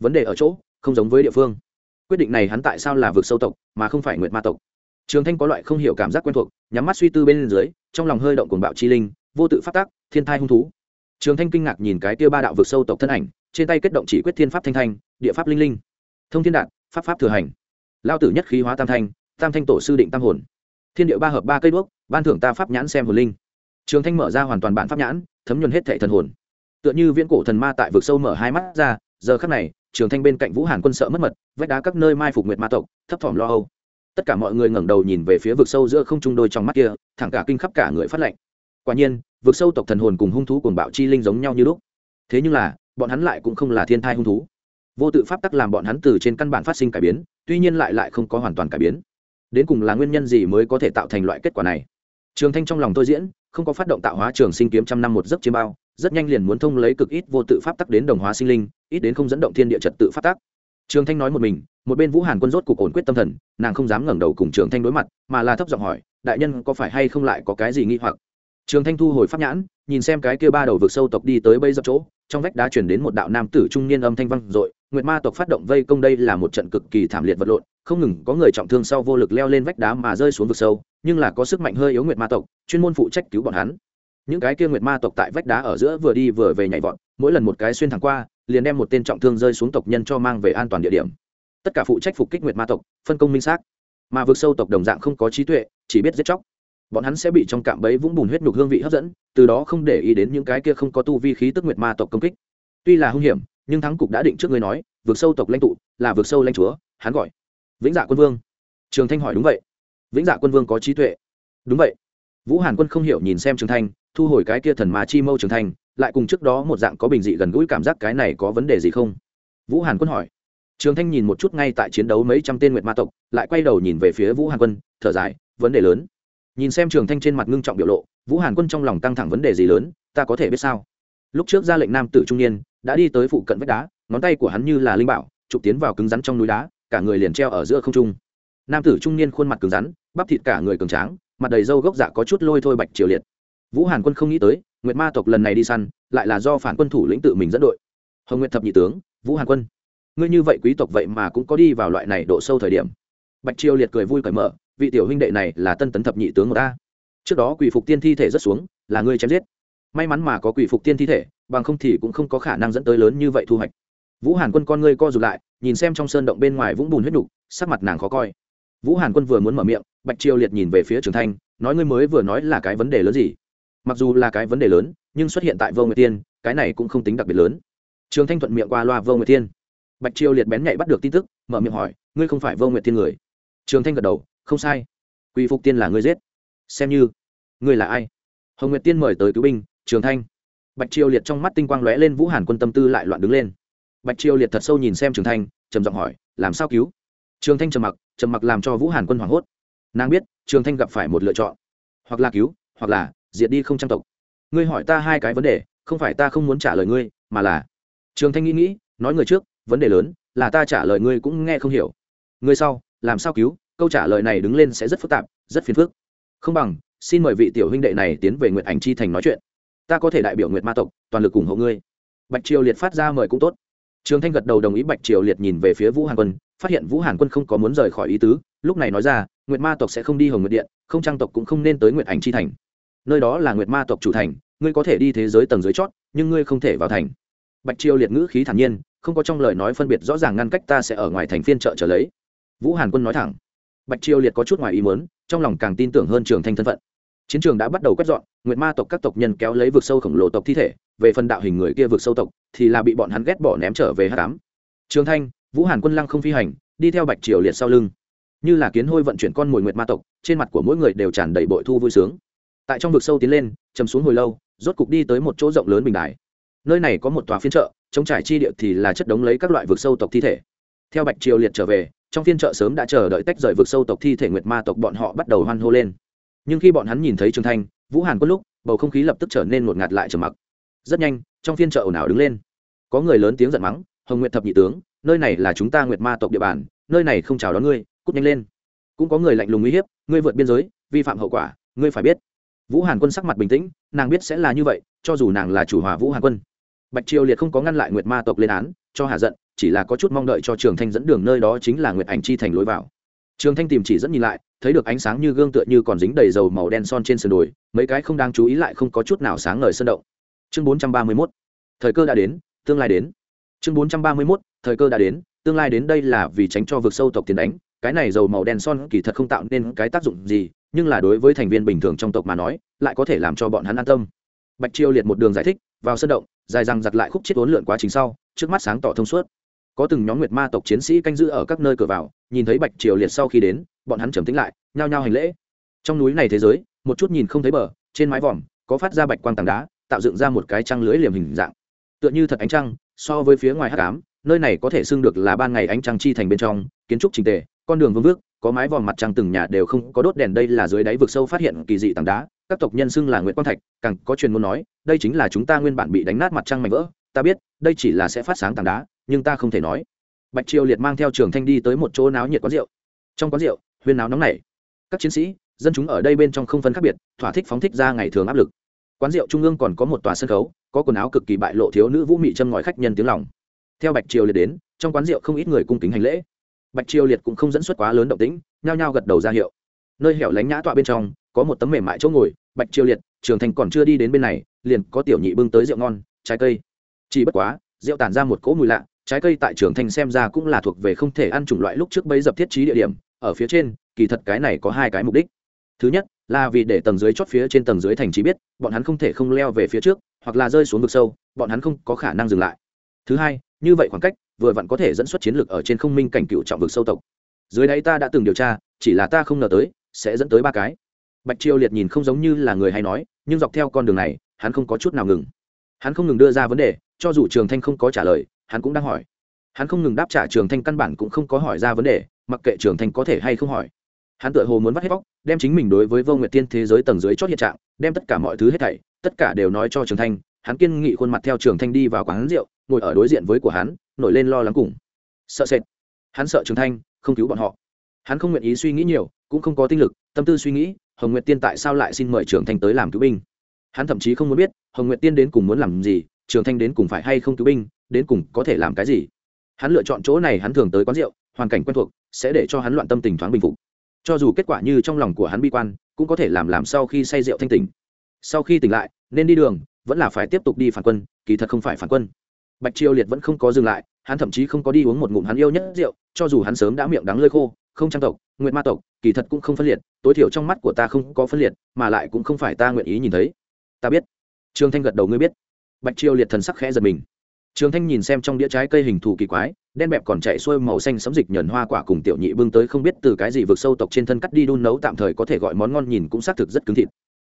Vấn đề ở chỗ, không giống với địa phương. Quyết định này hắn tại sao là vực sâu tộc, mà không phải nguyệt ma tộc? Trường thanh có loại không hiểu cảm giác quen thuộc, nhắm mắt suy tư bên dưới, trong lòng hơi động cuồng bạo chi linh, vô tự phát tác, thiên thai hung thú. Trường thanh kinh ngạc nhìn cái kia ba đạo vực sâu tộc thân ảnh, trên tay kết động chỉ quyết thiên pháp thanh thanh, địa pháp linh linh. Thông thiên đạn, pháp pháp thừa hành lao tử nhất khí hóa tam thanh tam thanh tổ sư định tam hồn. Thiên địa ba hợp ba cây đuốc, ban thưởng ta pháp nhãn xem hồn linh. Trường thanh mở ra hoàn toàn bản pháp nhãn, thấm nhuần hết thệ thần hồn. Tựa như viễn cổ thần ma tại vực sâu mở hai mắt ra, giờ khắc này, trường thanh bên cạnh vũ hàn quân sợ mất mật, vách đá các nơi mai phục nguyệt ma tộc, thấp thỏm lo âu. Tất cả mọi người ngẩng đầu nhìn về phía vực sâu giữa không trung đôi trong mắt kia, thẳng cả kinh khắp cả người phát lệnh quả nhiên, vực sâu tộc thần hồn cùng hung thú cùng bạo chi linh giống nhau như lúc. Thế nhưng là, bọn hắn lại cũng không là thiên thai hung thú. Vô tự pháp tắc làm bọn hắn từ trên căn bản phát sinh cải biến tuy nhiên lại lại không có hoàn toàn cải biến. Đến cùng là nguyên nhân gì mới có thể tạo thành loại kết quả này? Trường thanh trong lòng tôi diễn, không có phát động tạo hóa trường sinh kiếm trăm năm một giấc chiêm bao, rất nhanh liền muốn thông lấy cực ít vô tự pháp tắc đến đồng hóa sinh linh, ít đến không dẫn động thiên địa trật tự pháp tắc. Trường thanh nói một mình, một bên vũ hàn quân rốt cục ổn quyết tâm thần, nàng không dám ngẩng đầu cùng trường thanh đối mặt, mà là thấp giọng hỏi, đại nhân có phải hay không lại có cái gì nghi hoặc? Trường thanh thu hồi pháp nhãn, nhìn xem cái kia ba đầu vực sâu tộc đi tới bây giờ chỗ, trong vách đá chuyển đến một đạo nam tử trung niên âm thanh vang i nguyệt ma tộc phát động vây công đây là một trận cực kỳ thảm liệt vật lộn, không ngừng có người trọng thương sau vô lực leo lên vách đá mà rơi xuống vực sâu, nhưng là có sức mạnh hơi yếu nguyệt ma tộc, chuyên môn phụ trách cứu bọn hắn. Những cái kia nguyệt ma tộc tại vách đá ở giữa vừa đi vừa về nhảy vọt, mỗi lần một cái xuyên thẳng qua, liền đem một tên trọng thương rơi xuống tộc nhân cho mang về an toàn địa điểm. Tất cả phụ trách phục kích nguyệt ma tộc, phân công minh xác. Mà vực sâu tộc đồng dạng không có trí tuệ, chỉ biết giết chóc. Bọn hắn sẽ bị trong cạm bẫy vũng bùn huyết nhục hương vị hấp dẫn, từ đó không để ý đến những cái kia không có tu vi khí tức nguyệt ma tộc công kích. Tuy là hung hiểm nhưng thắng cục đã định trước ngươi nói vượt sâu tộc lãnh tụ là vượt sâu lãnh chúa, hắn gọi vĩnh dạ quân vương. Trường thanh hỏi đúng vậy. Vĩnh dạ quân vương có trí tuệ. Đúng vậy. Vũ hàn quân không hiểu nhìn xem trường thanh, thu hồi cái kia thần mà chi mâu trường thanh, lại cùng trước đó một dạng có bình dị gần gũi cảm giác cái này có vấn đề gì không? Vũ hàn quân hỏi. Trường thanh nhìn một chút ngay tại chiến đấu mấy trăm tên nguyệt ma tộc, lại quay đầu nhìn về phía vũ hàn quân, thở dài, vấn đề lớn. Nhìn xem trường thanh trên mặt ngưng trọng biểu lộ, vũ hàn quân trong lòng căng thẳng vấn đề gì lớn, ta có thể biết sao? Lúc trước ra lệnh nam tử trung niên đã đi tới phụ cận vách đá, ngón tay của hắn như là linh bảo trục tiến vào cứng rắn trong núi đá, cả người liền treo ở giữa không trung. Nam tử trung niên khuôn mặt cứng rắn, bắp thịt cả người cường tráng, mặt đầy râu gốc dạ có chút lôi thôi bạch triều liệt. Vũ hàn quân không nghĩ tới, nguyệt ma tộc lần này đi săn, lại là do phản quân thủ lĩnh tự mình dẫn đội. Hồng nguyệt thập nhị tướng, vũ hàn quân, ngươi như vậy quý tộc vậy mà cũng có đi vào loại này độ sâu thời điểm. Bạch triều liệt cười vui cởi mở, vị tiểu huynh đệ này là tân tấn thập nhị tướng của ta trước đó quỷ phục tiên thi thể rất xuống, là ngươi chém giết may mắn mà có quỷ phục tiên thi thể, bằng không thì cũng không có khả năng dẫn tới lớn như vậy thu hoạch. Vũ hàn quân con ngươi co rụt lại, nhìn xem trong sơn động bên ngoài vũng bùn huyết đục sắc mặt nàng khó coi. Vũ hàn quân vừa muốn mở miệng, bạch triều liệt nhìn về phía trường thanh, nói ngươi mới vừa nói là cái vấn đề lớn gì? Mặc dù là cái vấn đề lớn, nhưng xuất hiện tại vô nguyệt tiên, cái này cũng không tính đặc biệt lớn. Trường thanh thuận miệng qua loa vô nguyệt tiên. Bạch triều liệt bén nhạy bắt được tin tức, mở miệng hỏi, ngươi không phải vô nguyệt tiên người? Trường thanh gật đầu, không sai. Quỷ phục tiên là ngươi giết. Xem như. Ngươi là ai? Hồng nguyệt tiên mời tới cứu binh trường thanh. Bạch triều liệt trong mắt tinh quang lóe lên, vũ hàn quân tâm tư lại loạn đứng lên. Bạch triều liệt thật sâu nhìn xem trường thanh, trầm giọng hỏi, làm sao cứu? Trường thanh trầm mặc trầm mặc làm cho vũ hàn quân hoảng hốt. Nàng biết, trường thanh gặp phải một lựa chọn, hoặc là cứu, hoặc là diệt đi không trang tộc. Ngươi hỏi ta hai cái vấn đề, không phải ta không muốn trả lời ngươi, mà là trường thanh nghĩ nghĩ, nói người trước, vấn đề lớn là ta trả lời ngươi cũng nghe không hiểu. Ngươi sau, làm sao cứu? Câu trả lời này đứng lên sẽ rất phức tạp, rất phiền phức. Không bằng, xin mời vị tiểu huynh đệ này tiến về nguyệt ảnh chi thành nói chuyện ta có thể đại biểu nguyệt ma tộc, toàn lực ủng hộ ngươi. Bạch triều liệt phát ra mời cũng tốt. Trường thanh gật đầu đồng ý bạch triều liệt nhìn về phía vũ hàn quân, phát hiện vũ hàn quân không có muốn rời khỏi ý tứ, lúc này nói ra, nguyệt ma tộc sẽ không đi hồng nguyệt điện, không trang tộc cũng không nên tới nguyệt ảnh chi thành. Nơi đó là nguyệt ma tộc chủ thành, ngươi có thể đi thế giới tầng dưới chót, nhưng ngươi không thể vào thành. Bạch triều liệt ngữ khí thản nhiên, không có trong lời nói phân biệt rõ ràng ngăn cách ta sẽ ở ngoài thành phiên trợ trở lấy. Vũ hàn quân nói thẳng. Bạch triều liệt có chút ngoài ý muốn, trong lòng càng tin tưởng hơn trường thanh thân phận chiến trường đã bắt đầu quét dọn, nguyệt ma tộc các tộc nhân kéo lấy vực sâu khổng lồ tộc thi thể, về phần đạo hình người kia vực sâu tộc thì là bị bọn hắn ghét bỏ ném trở về h tám trường thanh, vũ hàn quân lăng không phi hành, đi theo bạch triều liệt sau lưng. Như là kiến hôi vận chuyển con mồi nguyệt ma tộc, trên mặt của mỗi người đều tràn đầy bội thu vui sướng. Tại trong vực sâu tiến lên, chầm xuống hồi lâu, rốt cục đi tới một chỗ rộng lớn bình đài. Nơi này có một tòa phiên chợ, chống trải chi địa thì là chất đống lấy các loại vực sâu tộc thi thể. Theo bạch triều liệt trở về, trong phiên chợ sớm đã chờ đợi tách rời vực sâu tộc thi thể nguyệt ma tộc bọn họ bắt đầu hoan hô lên nhưng khi bọn hắn nhìn thấy trường thanh, vũ hàn quân lúc, bầu không khí lập tức trở nên ngột ngạt lại trầm mặc. Rất nhanh, trong phiên chợ ồn ào đứng lên. Có người lớn tiếng giận mắng, hồng nguyệt thập nhị tướng, nơi này là chúng ta nguyệt ma tộc địa bàn, nơi này không chào đón ngươi, cút nhanh lên. Cũng có người lạnh lùng uy hiếp, ngươi vượt biên giới, vi phạm hậu quả, ngươi phải biết. Vũ hàn quân sắc mặt bình tĩnh, nàng biết sẽ là như vậy, cho dù nàng là chủ hòa vũ hàn quân. Bạch triều liệt không có ngăn lại nguyệt ma tộc lên án, cho hạ giận, chỉ là có chút mong đợi cho trường thanh dẫn đường nơi đó chính là nguyệt ảnh chi thành lối vào. Trường thanh tìm chỉ dẫn nhìn lại thấy được ánh sáng như gương tựa như còn dính đầy dầu màu đen son trên sườn đồi, mấy cái không đang chú ý lại không có chút nào sáng ngời sơn động. Chương bốn trăm ba mươi mốt, thời cơ đã đến, tương lai đến. Chương bốn trăm ba mươi mốt, thời cơ đã đến, tương lai đến đây là vì tránh cho vực sâu tộc tiền đánh, cái này dầu màu đen son kỳ thật không tạo nên cái tác dụng gì, nhưng là đối với thành viên bình thường trong tộc mà nói, lại có thể làm cho bọn hắn an tâm. Bạch chiêu liệt một đường giải thích, vào sân động, dài răng giặt lại khúc chết ốn lượn quá trình sau, trước mắt sáng tỏ thông suốt. Có từng nhóm nguyệt ma tộc chiến sĩ canh giữ ở các nơi cửa vào, nhìn thấy bạch triều liệt sau khi đến bọn hắn trầm tính lại, nhao nhao hành lễ. Trong núi này thế giới, một chút nhìn không thấy bờ, trên mái vòm, có phát ra bạch quang tảng đá, tạo dựng ra một cái trăng lưới liềm hình dạng. Tựa như thật ánh trăng, so với phía ngoài hát cám nơi này có thể xưng được là ban ngày ánh trăng chi thành bên trong, kiến trúc trình tề, con đường vương vước, có mái vòm mặt trăng từng nhà đều không có đốt đèn, đây là dưới đáy vực sâu phát hiện kỳ dị tảng đá, các tộc nhân xưng là nguyễn quang thạch, càng có truyền muốn nói, đây chính là chúng ta nguyên bản bị đánh nát mặt trăng mạnh vỡ, ta biết, đây chỉ là sẽ phát sáng tảng đá, nhưng ta không thể nói. Bạch triều liệt mang theo trường thanh đi tới một chỗ náo nhiệt quán rượu. Trong quán rượu huyên náo nóng nảy. Các chiến sĩ, dân chúng ở đây bên trong không phân khác biệt, thỏa thích phóng thích ra ngày thường áp lực. Quán rượu trung ương còn có một tòa sân khấu, có quần áo cực kỳ bại lộ thiếu nữ vũ mị châm ngòi khách nhân tiếng lòng. Theo bạch triều liệt đến, trong quán rượu không ít người cung kính hành lễ. Bạch triều liệt cũng không dẫn xuất quá lớn động tĩnh, nhao nhao gật đầu ra hiệu. Nơi hẻo lánh nhã tọa bên trong, có một tấm mềm mại chỗ ngồi, bạch triều liệt trường thành còn chưa đi đến bên này, liền có tiểu nhị bưng tới rượu ngon, trái cây. Chỉ bất quá, rượu tản ra một cỗ mùi lạ, trái cây tại trường thanh xem ra cũng là thuộc về không thể ăn chủng loại lúc trước bấy dập thiết trí địa điểm ở phía trên, kỳ thật cái này có hai cái mục đích. Thứ nhất, là vì để tầng dưới chót phía trên tầng dưới thành trí biết, bọn hắn không thể không leo về phía trước, hoặc là rơi xuống vực sâu, bọn hắn không có khả năng dừng lại. Thứ hai, như vậy khoảng cách, vừa vặn có thể dẫn xuất chiến lược ở trên không minh cảnh cựu trọng vực sâu tộc. Dưới đây ta đã từng điều tra, chỉ là ta không ngờ tới, sẽ dẫn tới ba cái. Bạch triều liệt nhìn không giống như là người hay nói, nhưng dọc theo con đường này, hắn không có chút nào ngừng. Hắn không ngừng đưa ra vấn đề, cho dù trường thanh không có trả lời, hắn cũng đang hỏi. Hắn không ngừng đáp trả trường thanh căn bản cũng không có hỏi ra vấn đề mặc kệ trường thanh có thể hay không hỏi. Hắn tự hồ muốn vắt hết bóc, đem chính mình đối với vô nguyệt tiên thế giới tầng dưới chót hiện trạng, đem tất cả mọi thứ hết thảy, tất cả đều nói cho trường thanh hắn kiên nghị khuôn mặt theo trường thanh đi vào quán rượu, ngồi ở đối diện với của hắn, nổi lên lo lắng cùng sợ sệt. Hắn sợ trường thanh không cứu bọn họ. Hắn không nguyện ý suy nghĩ nhiều, cũng không có tinh lực, tâm tư suy nghĩ, hồng nguyệt tiên tại sao lại xin mời trường thanh tới làm cứu binh? Hắn thậm chí không muốn biết, hồng nguyệt tiên đến cùng muốn làm gì trường thanh đến cùng phải hay không cứu binh, đến cùng có thể làm cái gì? Hắn lựa chọn chỗ này hắn thường tới quán rượu, hoàn cảnh quen thuộc sẽ để cho hắn loạn tâm tình thoáng bình phục. Cho dù kết quả như trong lòng của hắn bi quan cũng có thể làm làm sau khi say rượu thanh tỉnh. Sau khi tỉnh lại nên đi đường vẫn là phải tiếp tục đi phản quân kỳ thật không phải phản quân. Bạch triều liệt vẫn không có dừng lại hắn thậm chí không có đi uống một ngụm hắn yêu nhất rượu cho dù hắn sớm đã miệng đắng lơi khô không trang tộc nguyện ma tộc kỳ thật cũng không phân liệt tối thiểu trong mắt của ta không có phân liệt mà lại cũng không phải ta nguyện ý nhìn thấy. Ta biết. Trương thanh gật đầu ngươi biết. Bạch triều liệt thần sắc khẽ giật mình. Trương Thanh nhìn xem trong đĩa trái cây hình thù kỳ quái, đen bẹp còn chạy xuôi màu xanh sấm dịch nhẫn hoa quả cùng tiểu nhị bưng tới không biết từ cái gì vượt sâu tộc trên thân cắt đi đun nấu tạm thời có thể gọi món ngon nhìn cũng xác thực rất cứng thịt.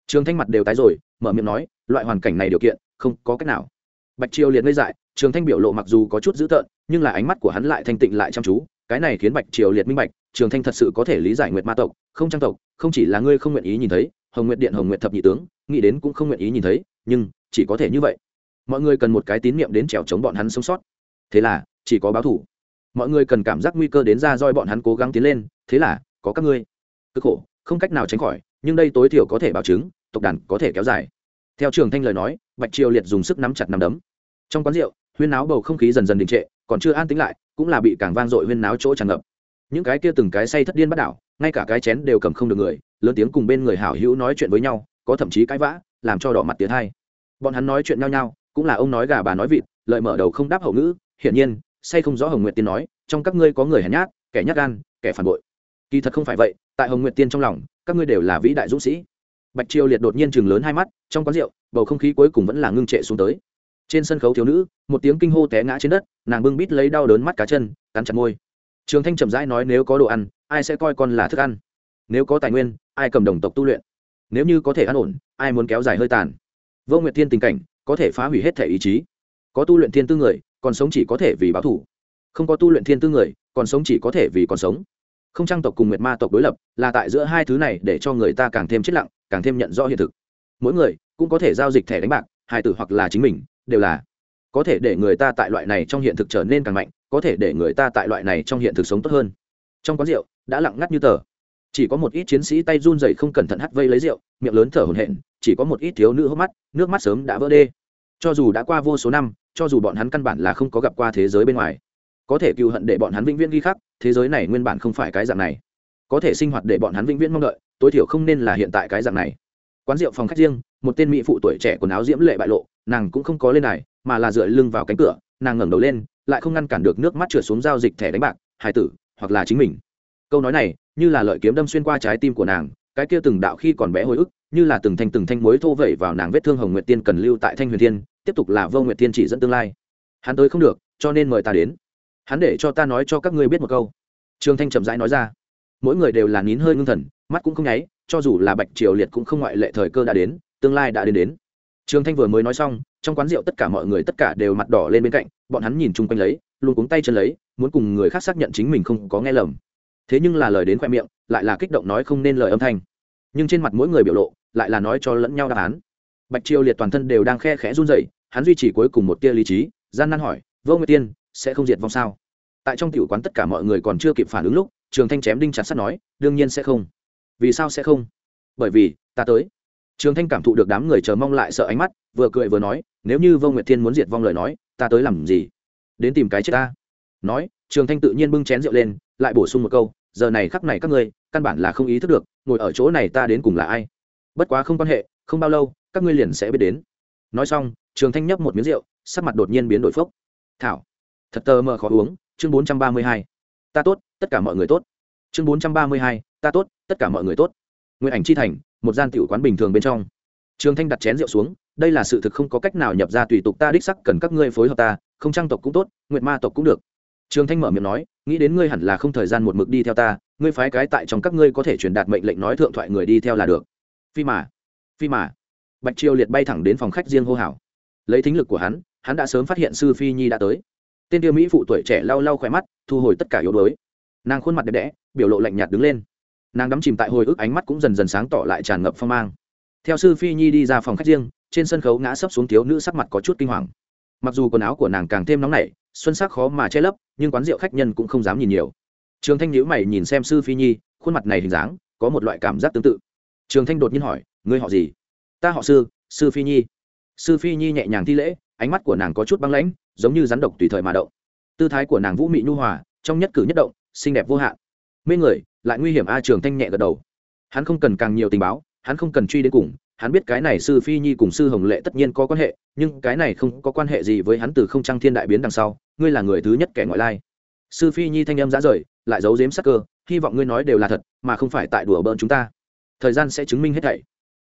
Trường Thanh mặt đều tái rồi, mở miệng nói, loại hoàn cảnh này điều kiện, không có cách nào. Bạch Triều liệt ngây dại, Trường Thanh biểu lộ mặc dù có chút dữ tợn, nhưng là ánh mắt của hắn lại thanh tịnh lại chăm chú, cái này khiến Bạch Triều liệt minh bạch, Trường Thanh thật sự có thể lý giải Nguyệt Ma tộc, không trang tộc, không chỉ là ngươi không nguyện ý nhìn thấy, Hồng Nguyệt Điện Hồng Nguyệt thập nhị tướng, nghĩ đến cũng không nguyện ý nhìn thấy, nhưng chỉ có thể như vậy mọi người cần một cái tín nhiệm đến trèo chống bọn hắn sống sót thế là chỉ có báo thủ. Mọi người cần cảm giác nguy cơ đến ra roi bọn hắn cố gắng tiến lên, thế là, có các ngươi. Cực khổ, không cách nào tránh khỏi, nhưng đây tối thiểu có thể bảo chứng, tộc đàn có thể kéo dài. Theo trường thanh lời nói, bạch triều liệt dùng sức nắm chặt nắm đấm. Trong quán rượu, huyên náo bầu không khí dần dần đình trệ, còn chưa an tính lại, cũng là bị càng vang dội huyên náo chỗ tràn ngập. Những cái kia từng cái say thất điên bắt đảo, ngay cả cái chén đều cầm không được người, lớn tiếng cùng bên người hảo hữu nói chuyện với nhau, có thậm chí cãi vã, làm cho đỏ mặt tiến hai. Bọn hắn nói chuyện nhau nhau, cũng là ông nói gà bà nói vịt lợi mở đầu không đáp hậu ngữ, hiển nhiên say không rõ hồng nguyệt tiên nói, trong các ngươi có người hèn nhát, kẻ nhát gan, kẻ phản bội. Kỳ thật không phải vậy, tại hồng nguyệt tiên trong lòng, các ngươi đều là vĩ đại dũng sĩ. Bạch triều liệt đột nhiên chừng lớn hai mắt, trong quán rượu, bầu không khí cuối cùng vẫn là ngưng trệ xuống tới. Trên sân khấu thiếu nữ, một tiếng kinh hô té ngã trên đất, nàng bưng bít lấy đau đớn mắt cá chân, cắn chặt môi. Trường thanh trầm rãi nói nếu có đồ ăn, ai sẽ coi con là thức ăn? Nếu có tài nguyên, ai cầm đồng tộc tu luyện? Nếu như có thể ăn ổn, ai muốn kéo dài hơi tàn? Vô nguyệt thiên tình cảnh, có thể phá hủy hết thể ý chí. Có tu luyện thiên tư người còn sống chỉ có thể vì báo thủ không có tu luyện thiên tư người, còn sống chỉ có thể vì còn sống. Không trang tộc cùng nguyệt ma tộc đối lập, là tại giữa hai thứ này để cho người ta càng thêm chết lặng, càng thêm nhận rõ hiện thực. Mỗi người cũng có thể giao dịch thẻ đánh bạc, hài tử hoặc là chính mình, đều là có thể để người ta tại loại này trong hiện thực trở nên càng mạnh, có thể để người ta tại loại này trong hiện thực sống tốt hơn. Trong quán rượu, đã lặng ngắt như tờ. Chỉ có một ít chiến sĩ tay run rẩy không cẩn thận hắt vây lấy rượu, miệng lớn thở hổn hển, chỉ có một ít thiếu nữ hốc mắt, nước mắt sớm đã vỡ đê. Cho dù đã qua vô số năm cho dù bọn hắn căn bản là không có gặp qua thế giới bên ngoài, có thể cựu hận để bọn hắn vĩnh viễn ghi khắc, thế giới này nguyên bản không phải cái dạng này. Có thể sinh hoạt để bọn hắn vĩnh viễn mong đợi, tối thiểu không nên là hiện tại cái dạng này. Quán rượu phòng khách riêng, một tên mỹ phụ tuổi trẻ quần áo diễm lệ bại lộ, nàng cũng không có lên này mà là dựa lưng vào cánh cửa, nàng ngẩng đầu lên, lại không ngăn cản được nước mắt trượt xuống giao dịch thẻ đánh bạc, hài tử, hoặc là chính mình. Câu nói này, như là lợi kiếm đâm xuyên qua trái tim của nàng, cái kia từng đạo khi còn bé hồi ức, như là từng thanh từng thanh mối thô vẩy vào nàng vết thương hồng nguyệt tiên cần lưu tại thanh huyền thiên tiếp tục là vô nguyệt thiên chỉ dẫn tương lai. Hắn tới không được, cho nên mời ta đến. Hắn để cho ta nói cho các ngươi biết một câu. Trương thanh chậm rãi nói ra. Mỗi người đều là nín hơi ngưng thần, mắt cũng không nháy, cho dù là bạch triều liệt cũng không ngoại lệ thời cơ đã đến, tương lai đã đến đến. Trương thanh vừa mới nói xong, trong quán rượu tất cả mọi người tất cả đều mặt đỏ lên bên cạnh, bọn hắn nhìn chung quanh lấy, luôn cuống tay chân lấy, muốn cùng người khác xác nhận chính mình không có nghe lầm. Thế nhưng là lời đến khoe miệng, lại là kích động nói không nên lời âm thanh. Nhưng trên mặt mỗi người biểu lộ, lại là nói cho lẫn nhau đáp án. Bạch triều liệt toàn thân đều đang khe khẽ run rẩy hắn duy trì cuối cùng một tia lý trí, gian nan hỏi, vô nguyệt tiên, sẽ không diệt vong sao? Tại trong tiểu quán tất cả mọi người còn chưa kịp phản ứng lúc, trường thanh chém đinh chặt sắt nói, đương nhiên sẽ không. Vì sao sẽ không? Bởi vì, ta tới. Trường thanh cảm thụ được đám người chờ mong lại sợ ánh mắt, vừa cười vừa nói, nếu như vô nguyệt thiên muốn diệt vong lời nói, ta tới làm gì? Đến tìm cái chết ta. Nói, trường thanh tự nhiên bưng chén rượu lên, lại bổ sung một câu, giờ này khắc này các ngươi, căn bản là không ý thức được, ngồi ở chỗ này ta đến cùng là ai. Bất quá không quan hệ, không bao lâu, các ngươi liền sẽ biết đến. Nói xong trường thanh nhấp một miếng rượu, sắc mặt đột nhiên biến đổi phốc. Thảo, thật tờ mờ khó uống, chương bốn trăm ba mươi hai. Ta tốt, tất cả mọi người tốt. Chương bốn trăm ba mươi hai, ta tốt, tất cả mọi người tốt. Nguyện ảnh chi thành, một gian tiểu quán bình thường bên trong. Trường thanh đặt chén rượu xuống, đây là sự thực không có cách nào nhập ra tùy tục ta đích sắc cần các ngươi phối hợp ta, không trang tộc cũng tốt nguyện ma tộc cũng được. Trường thanh mở miệng nói, nghĩ đến ngươi hẳn là không thời gian một mực đi theo ta, ngươi phái cái tại trong các ngươi có thể truyền đạt mệnh lệnh nói thượng thoại người đi theo là được. Phi mà phi mà. Bạch triều liệt bay thẳng đến phòng khách riêng hô hào lấy thính lực của hắn hắn đã sớm phát hiện sư phi nhi đã tới. Tên tiêu mỹ phụ tuổi trẻ lau lau khỏe mắt, thu hồi tất cả yếu đuối. Nàng khuôn mặt đẹp đẽ, biểu lộ lạnh nhạt đứng lên. Nàng đắm chìm tại hồi ức ánh mắt cũng dần dần sáng tỏ lại tràn ngập phong mang. Theo sư phi nhi đi ra phòng khách riêng, trên sân khấu ngã sấp xuống thiếu nữ sắc mặt có chút kinh hoàng. Mặc dù quần áo của nàng càng thêm nóng nảy, xuân sắc khó mà che lấp, nhưng quán rượu khách nhân cũng không dám nhìn nhiều. Trường thanh nhữ mày nhìn xem sư phi nhi, khuôn mặt này hình dáng có một loại cảm giác tương tự. Trường thanh đột nhiên hỏi, ngươi họ gì? Ta họ sư sư phi nhi sư phi nhi nhẹ nhàng thi lễ, ánh mắt của nàng có chút băng lãnh, giống như rắn độc tùy thời mà động. Tư thái của nàng vũ mị nhu hòa, trong nhất cử nhất động, xinh đẹp vô hạn. Mê người, lại nguy hiểm a trường thanh nhẹ gật đầu. Hắn không cần càng nhiều tình báo, hắn không cần truy đến cùng, hắn biết cái này sư phi nhi cùng sư hồng lệ tất nhiên có quan hệ, nhưng cái này không có quan hệ gì với hắn từ không trăng thiên đại biến đằng sau, ngươi là người thứ nhất kẻ ngoại lai. Sư phi nhi thanh âm giá rời, lại giấu giếm sắc cơ, hy vọng ngươi nói đều là thật, mà không phải tại đùa bỡn chúng ta. Thời gian sẽ chứng minh hết thảy.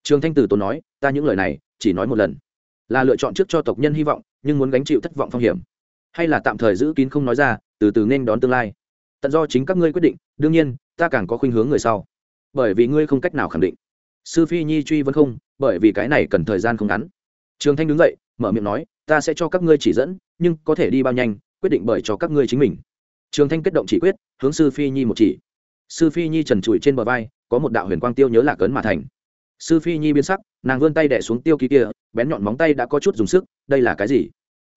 Trường thanh tử tốn nói, ta những lời này, chỉ nói một lần là lựa chọn trước cho tộc nhân hy vọng, nhưng muốn gánh chịu thất vọng phong hiểm. Hay là tạm thời giữ kín không nói ra, từ từ nên đón tương lai. Tận do chính các ngươi quyết định, đương nhiên, ta càng có khuynh hướng người sau. Bởi vì ngươi không cách nào khẳng định. Sư phi nhi truy vẫn không, bởi vì cái này cần thời gian không ngắn. Trường thanh đứng dậy, mở miệng nói, ta sẽ cho các ngươi chỉ dẫn, nhưng có thể đi bao nhanh, quyết định bởi cho các ngươi chính mình. Trường thanh kết động chỉ quyết, hướng sư phi nhi một chỉ. Sư phi nhi trần trụi trên bờ vai, có một đạo huyền quang tiêu nhớ lạc ấn mà thành sư phi nhi biến sắc, nàng vươn tay đẻ xuống tiêu ký kia, bén nhọn móng tay đã có chút dùng sức, đây là cái gì?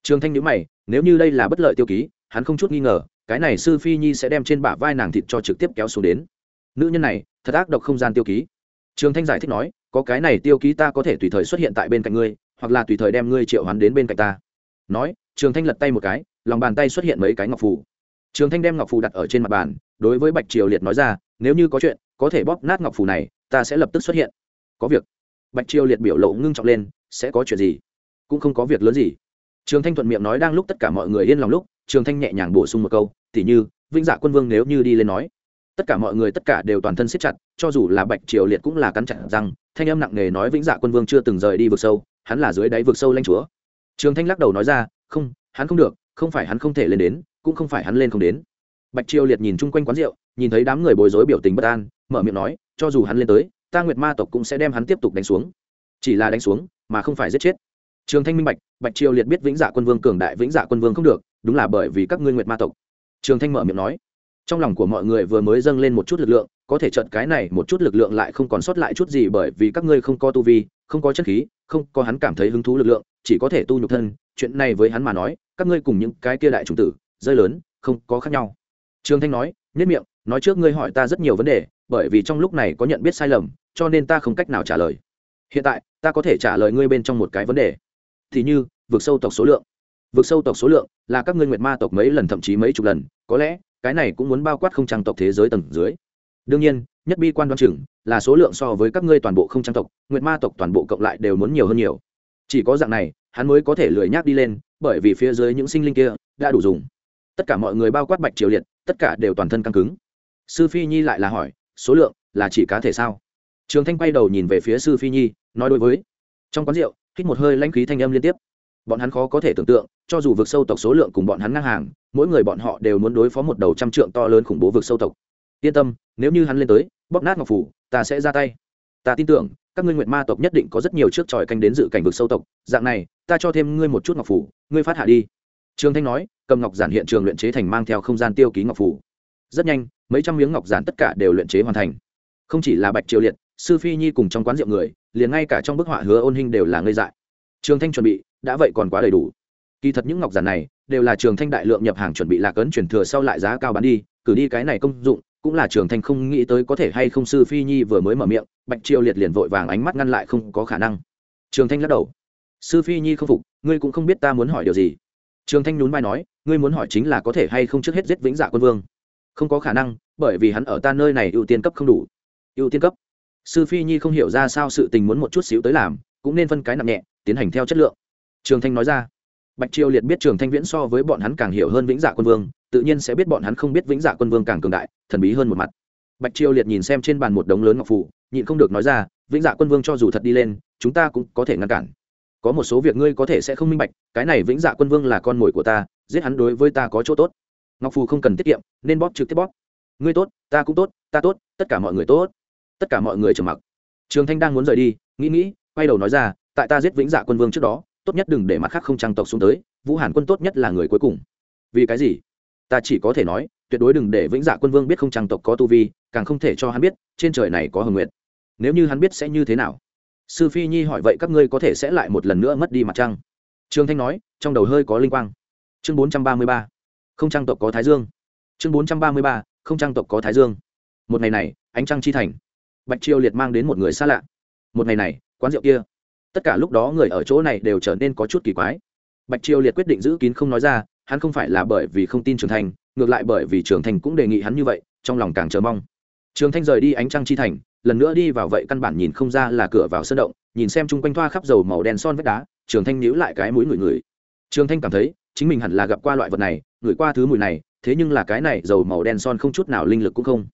Trường thanh nhữ mày, nếu như đây là bất lợi tiêu ký, hắn không chút nghi ngờ, cái này sư phi nhi sẽ đem trên bả vai nàng thịt cho trực tiếp kéo xuống đến. Nữ nhân này, thật ác độc không gian tiêu ký. Trường thanh giải thích nói, có cái này tiêu ký ta có thể tùy thời xuất hiện tại bên cạnh ngươi, hoặc là tùy thời đem ngươi triệu hắn đến bên cạnh ta. Nói, trường thanh lật tay một cái, lòng bàn tay xuất hiện mấy cái ngọc phù. Trường thanh đem ngọc phù đặt ở trên mặt bàn, đối với bạch triều liệt nói ra, nếu như có chuyện, có thể bóp nát ngọc phù này, ta sẽ lập tức xuất hiện có việc. Bạch triều liệt biểu lộ ngưng trọng lên, sẽ có chuyện gì? Cũng không có việc lớn gì. Trường thanh thuận miệng nói đang lúc tất cả mọi người yên lòng lúc, trường thanh nhẹ nhàng bổ sung một câu, tỉ như vinh dạ quân vương nếu như đi lên nói, tất cả mọi người tất cả đều toàn thân siết chặt, cho dù là bạch triều liệt cũng là cắn chặt rằng thanh âm nặng nề nói vĩnh dạ quân vương chưa từng rời đi vực sâu, hắn là dưới đáy vực sâu lanh chúa. Trường thanh lắc đầu nói ra, không, hắn không được, không phải hắn không thể lên đến, cũng không phải hắn lên không đến. Bạch triều liệt nhìn chung quanh quán rượu, nhìn thấy đám người bối rối biểu tình bất an, mở miệng nói, cho dù hắn lên tới ta nguyệt ma tộc cũng sẽ đem hắn tiếp tục đánh xuống. Chỉ là đánh xuống, mà không phải giết chết. Trường thanh minh bạch bạch triều liệt biết vĩnh dạ quân vương cường đại, vĩnh dạ quân vương không được, đúng là bởi vì các ngươi nguyệt ma tộc. Trường thanh mở miệng nói. Trong lòng của mọi người vừa mới dâng lên một chút lực lượng, có thể trận cái này một chút lực lượng lại không còn sót lại chút gì bởi vì các ngươi không có tu vi, không có chất khí, không có hắn cảm thấy hứng thú lực lượng, chỉ có thể tu nhục thân. Chuyện này với hắn mà nói, các ngươi cùng những cái kia đại chủng tử, rơi lớn, không có khác nhau. Trường thanh nói nhất miệng nói trước ngươi hỏi ta rất nhiều vấn đề, bởi vì trong lúc này có nhận biết sai lầm, cho nên ta không cách nào trả lời. Hiện tại, ta có thể trả lời ngươi bên trong một cái vấn đề. Thì như vượt sâu tộc số lượng. Vượt sâu tộc số lượng là các ngươi nguyệt ma tộc mấy lần thậm chí mấy chục lần, có lẽ, cái này cũng muốn bao quát không trang tộc thế giới tầng dưới. Đương nhiên, nhất bi quan đoan chừng là số lượng so với các ngươi toàn bộ không trang tộc, nguyệt ma tộc toàn bộ cộng lại đều muốn nhiều hơn nhiều. Chỉ có dạng này, hắn mới có thể lười nhác đi lên, bởi vì phía dưới những sinh linh kia đã đủ dùng. Tất cả mọi người bao quát bạch triều liệt, tất cả đều toàn thân căng cứng sư phi nhi lại là hỏi, số lượng là chỉ cá thể sao? Trường thanh quay đầu nhìn về phía sư phi nhi, nói đối với. Trong quán rượu, hít một hơi lãnh khí thanh âm liên tiếp. Bọn hắn khó có thể tưởng tượng, cho dù vực sâu tộc số lượng cùng bọn hắn ngang hàng, mỗi người bọn họ đều muốn đối phó một đầu trăm trượng to lớn khủng bố vực sâu tộc. Yên tâm, nếu như hắn lên tới, bóp nát ngọc phủ, ta sẽ ra tay. Ta tin tưởng, các ngươi nguyệt ma tộc nhất định có rất nhiều trước tròi canh đến dự cảnh vực sâu tộc. Dạng này, ta cho thêm ngươi một chút ngọc phủ, ngươi phát hạ đi. Trương thanh nói, cầm ngọc giản hiện trường luyện chế thành mang theo không gian tiêu ký ngọc phủ rất nhanh, mấy trăm miếng ngọc giản tất cả đều luyện chế hoàn thành. Không chỉ là bạch triều liệt, sư phi nhi cùng trong quán rượu người, liền ngay cả trong bức họa hứa ôn hình đều là ngây dại. Trường thanh chuẩn bị, đã vậy còn quá đầy đủ. Kỳ thật những ngọc giản này, đều là trường thanh đại lượng nhập hàng chuẩn bị lạc ấn chuyển thừa sau lại giá cao bán đi, cử đi cái này công dụng, cũng là trường thanh không nghĩ tới có thể hay không sư phi nhi vừa mới mở miệng, bạch triều liệt liền vội vàng ánh mắt ngăn lại không có khả năng. Trường thanh lắc đầu. Sư phi nhi không phục, ngươi cũng không biết ta muốn hỏi điều gì. Trường thanh nhún vai nói, ngươi muốn hỏi chính là có thể hay không trước hết giết vĩnh dạ quân vương không có khả năng, bởi vì hắn ở ta nơi này ưu tiên cấp không đủ. Ưu tiên cấp? Sư phi nhi không hiểu ra sao sự tình muốn một chút xíu tới làm, cũng nên phân cái nặng nhẹ, tiến hành theo chất lượng. Trường thanh nói ra. Bạch triều liệt biết trường thanh viễn so với bọn hắn càng hiểu hơn vĩnh dạ quân vương, tự nhiên sẽ biết bọn hắn không biết vĩnh dạ quân vương càng cường đại, thần bí hơn một mặt. Bạch triều liệt nhìn xem trên bàn một đống lớn ngọc phủ nhịn không được nói ra, vĩnh dạ quân vương cho dù thật đi lên, chúng ta cũng có thể ngăn cản. Có một số việc ngươi có thể sẽ không minh bạch, cái này vĩnh dạ quân vương là con mồi của ta, giết hắn đối với ta có chỗ tốt ngọc phù không cần tiết kiệm, nên bóp trực tiếp bóp. Ngươi tốt, ta cũng tốt, ta tốt, tất cả mọi người tốt. Tất cả mọi người trầm mặc. Trường thanh đang muốn rời đi, nghĩ nghĩ, quay đầu nói ra, tại ta giết vĩnh dạ quân vương trước đó, tốt nhất đừng để mặt khác không trang tộc xuống tới, vũ hàn quân tốt nhất là người cuối cùng. Vì cái gì? Ta chỉ có thể nói, tuyệt đối đừng để vĩnh dạ quân vương biết không trang tộc có tu vi, càng không thể cho hắn biết, trên trời này có hồng Nguyệt. nếu như hắn biết sẽ như thế nào? Sư phi nhi hỏi vậy các ngươi có thể sẽ lại một lần nữa mất đi mặt trăng. Trương thanh nói, trong đầu hơi có linh quang. Chương bốn trăm ba mươi ba không trang tộc có thái dương. Chương bốn trăm ba mươi ba, không trang tộc có thái dương. Một ngày này, ánh trăng chi thành. Bạch triều liệt mang đến một người xa lạ. Một ngày này, quán rượu kia. Tất cả lúc đó người ở chỗ này đều trở nên có chút kỳ quái. Bạch triều liệt quyết định giữ kín không nói ra, hắn không phải là bởi vì không tin trưởng thành, ngược lại bởi vì trưởng thành cũng đề nghị hắn như vậy, trong lòng càng chờ mong. Trường thanh rời đi ánh trăng chi thành, lần nữa đi vào vậy căn bản nhìn không ra là cửa vào sân động, nhìn xem chung quanh thoa khắp dầu màu đen son vách đá, trường thanh nhíu lại cái mũi người người trường thanh cảm thấy, chính mình hẳn là gặp qua loại vật này ngửi qua thứ mùi này, thế nhưng là cái này dầu màu đen son không chút nào linh lực cũng không.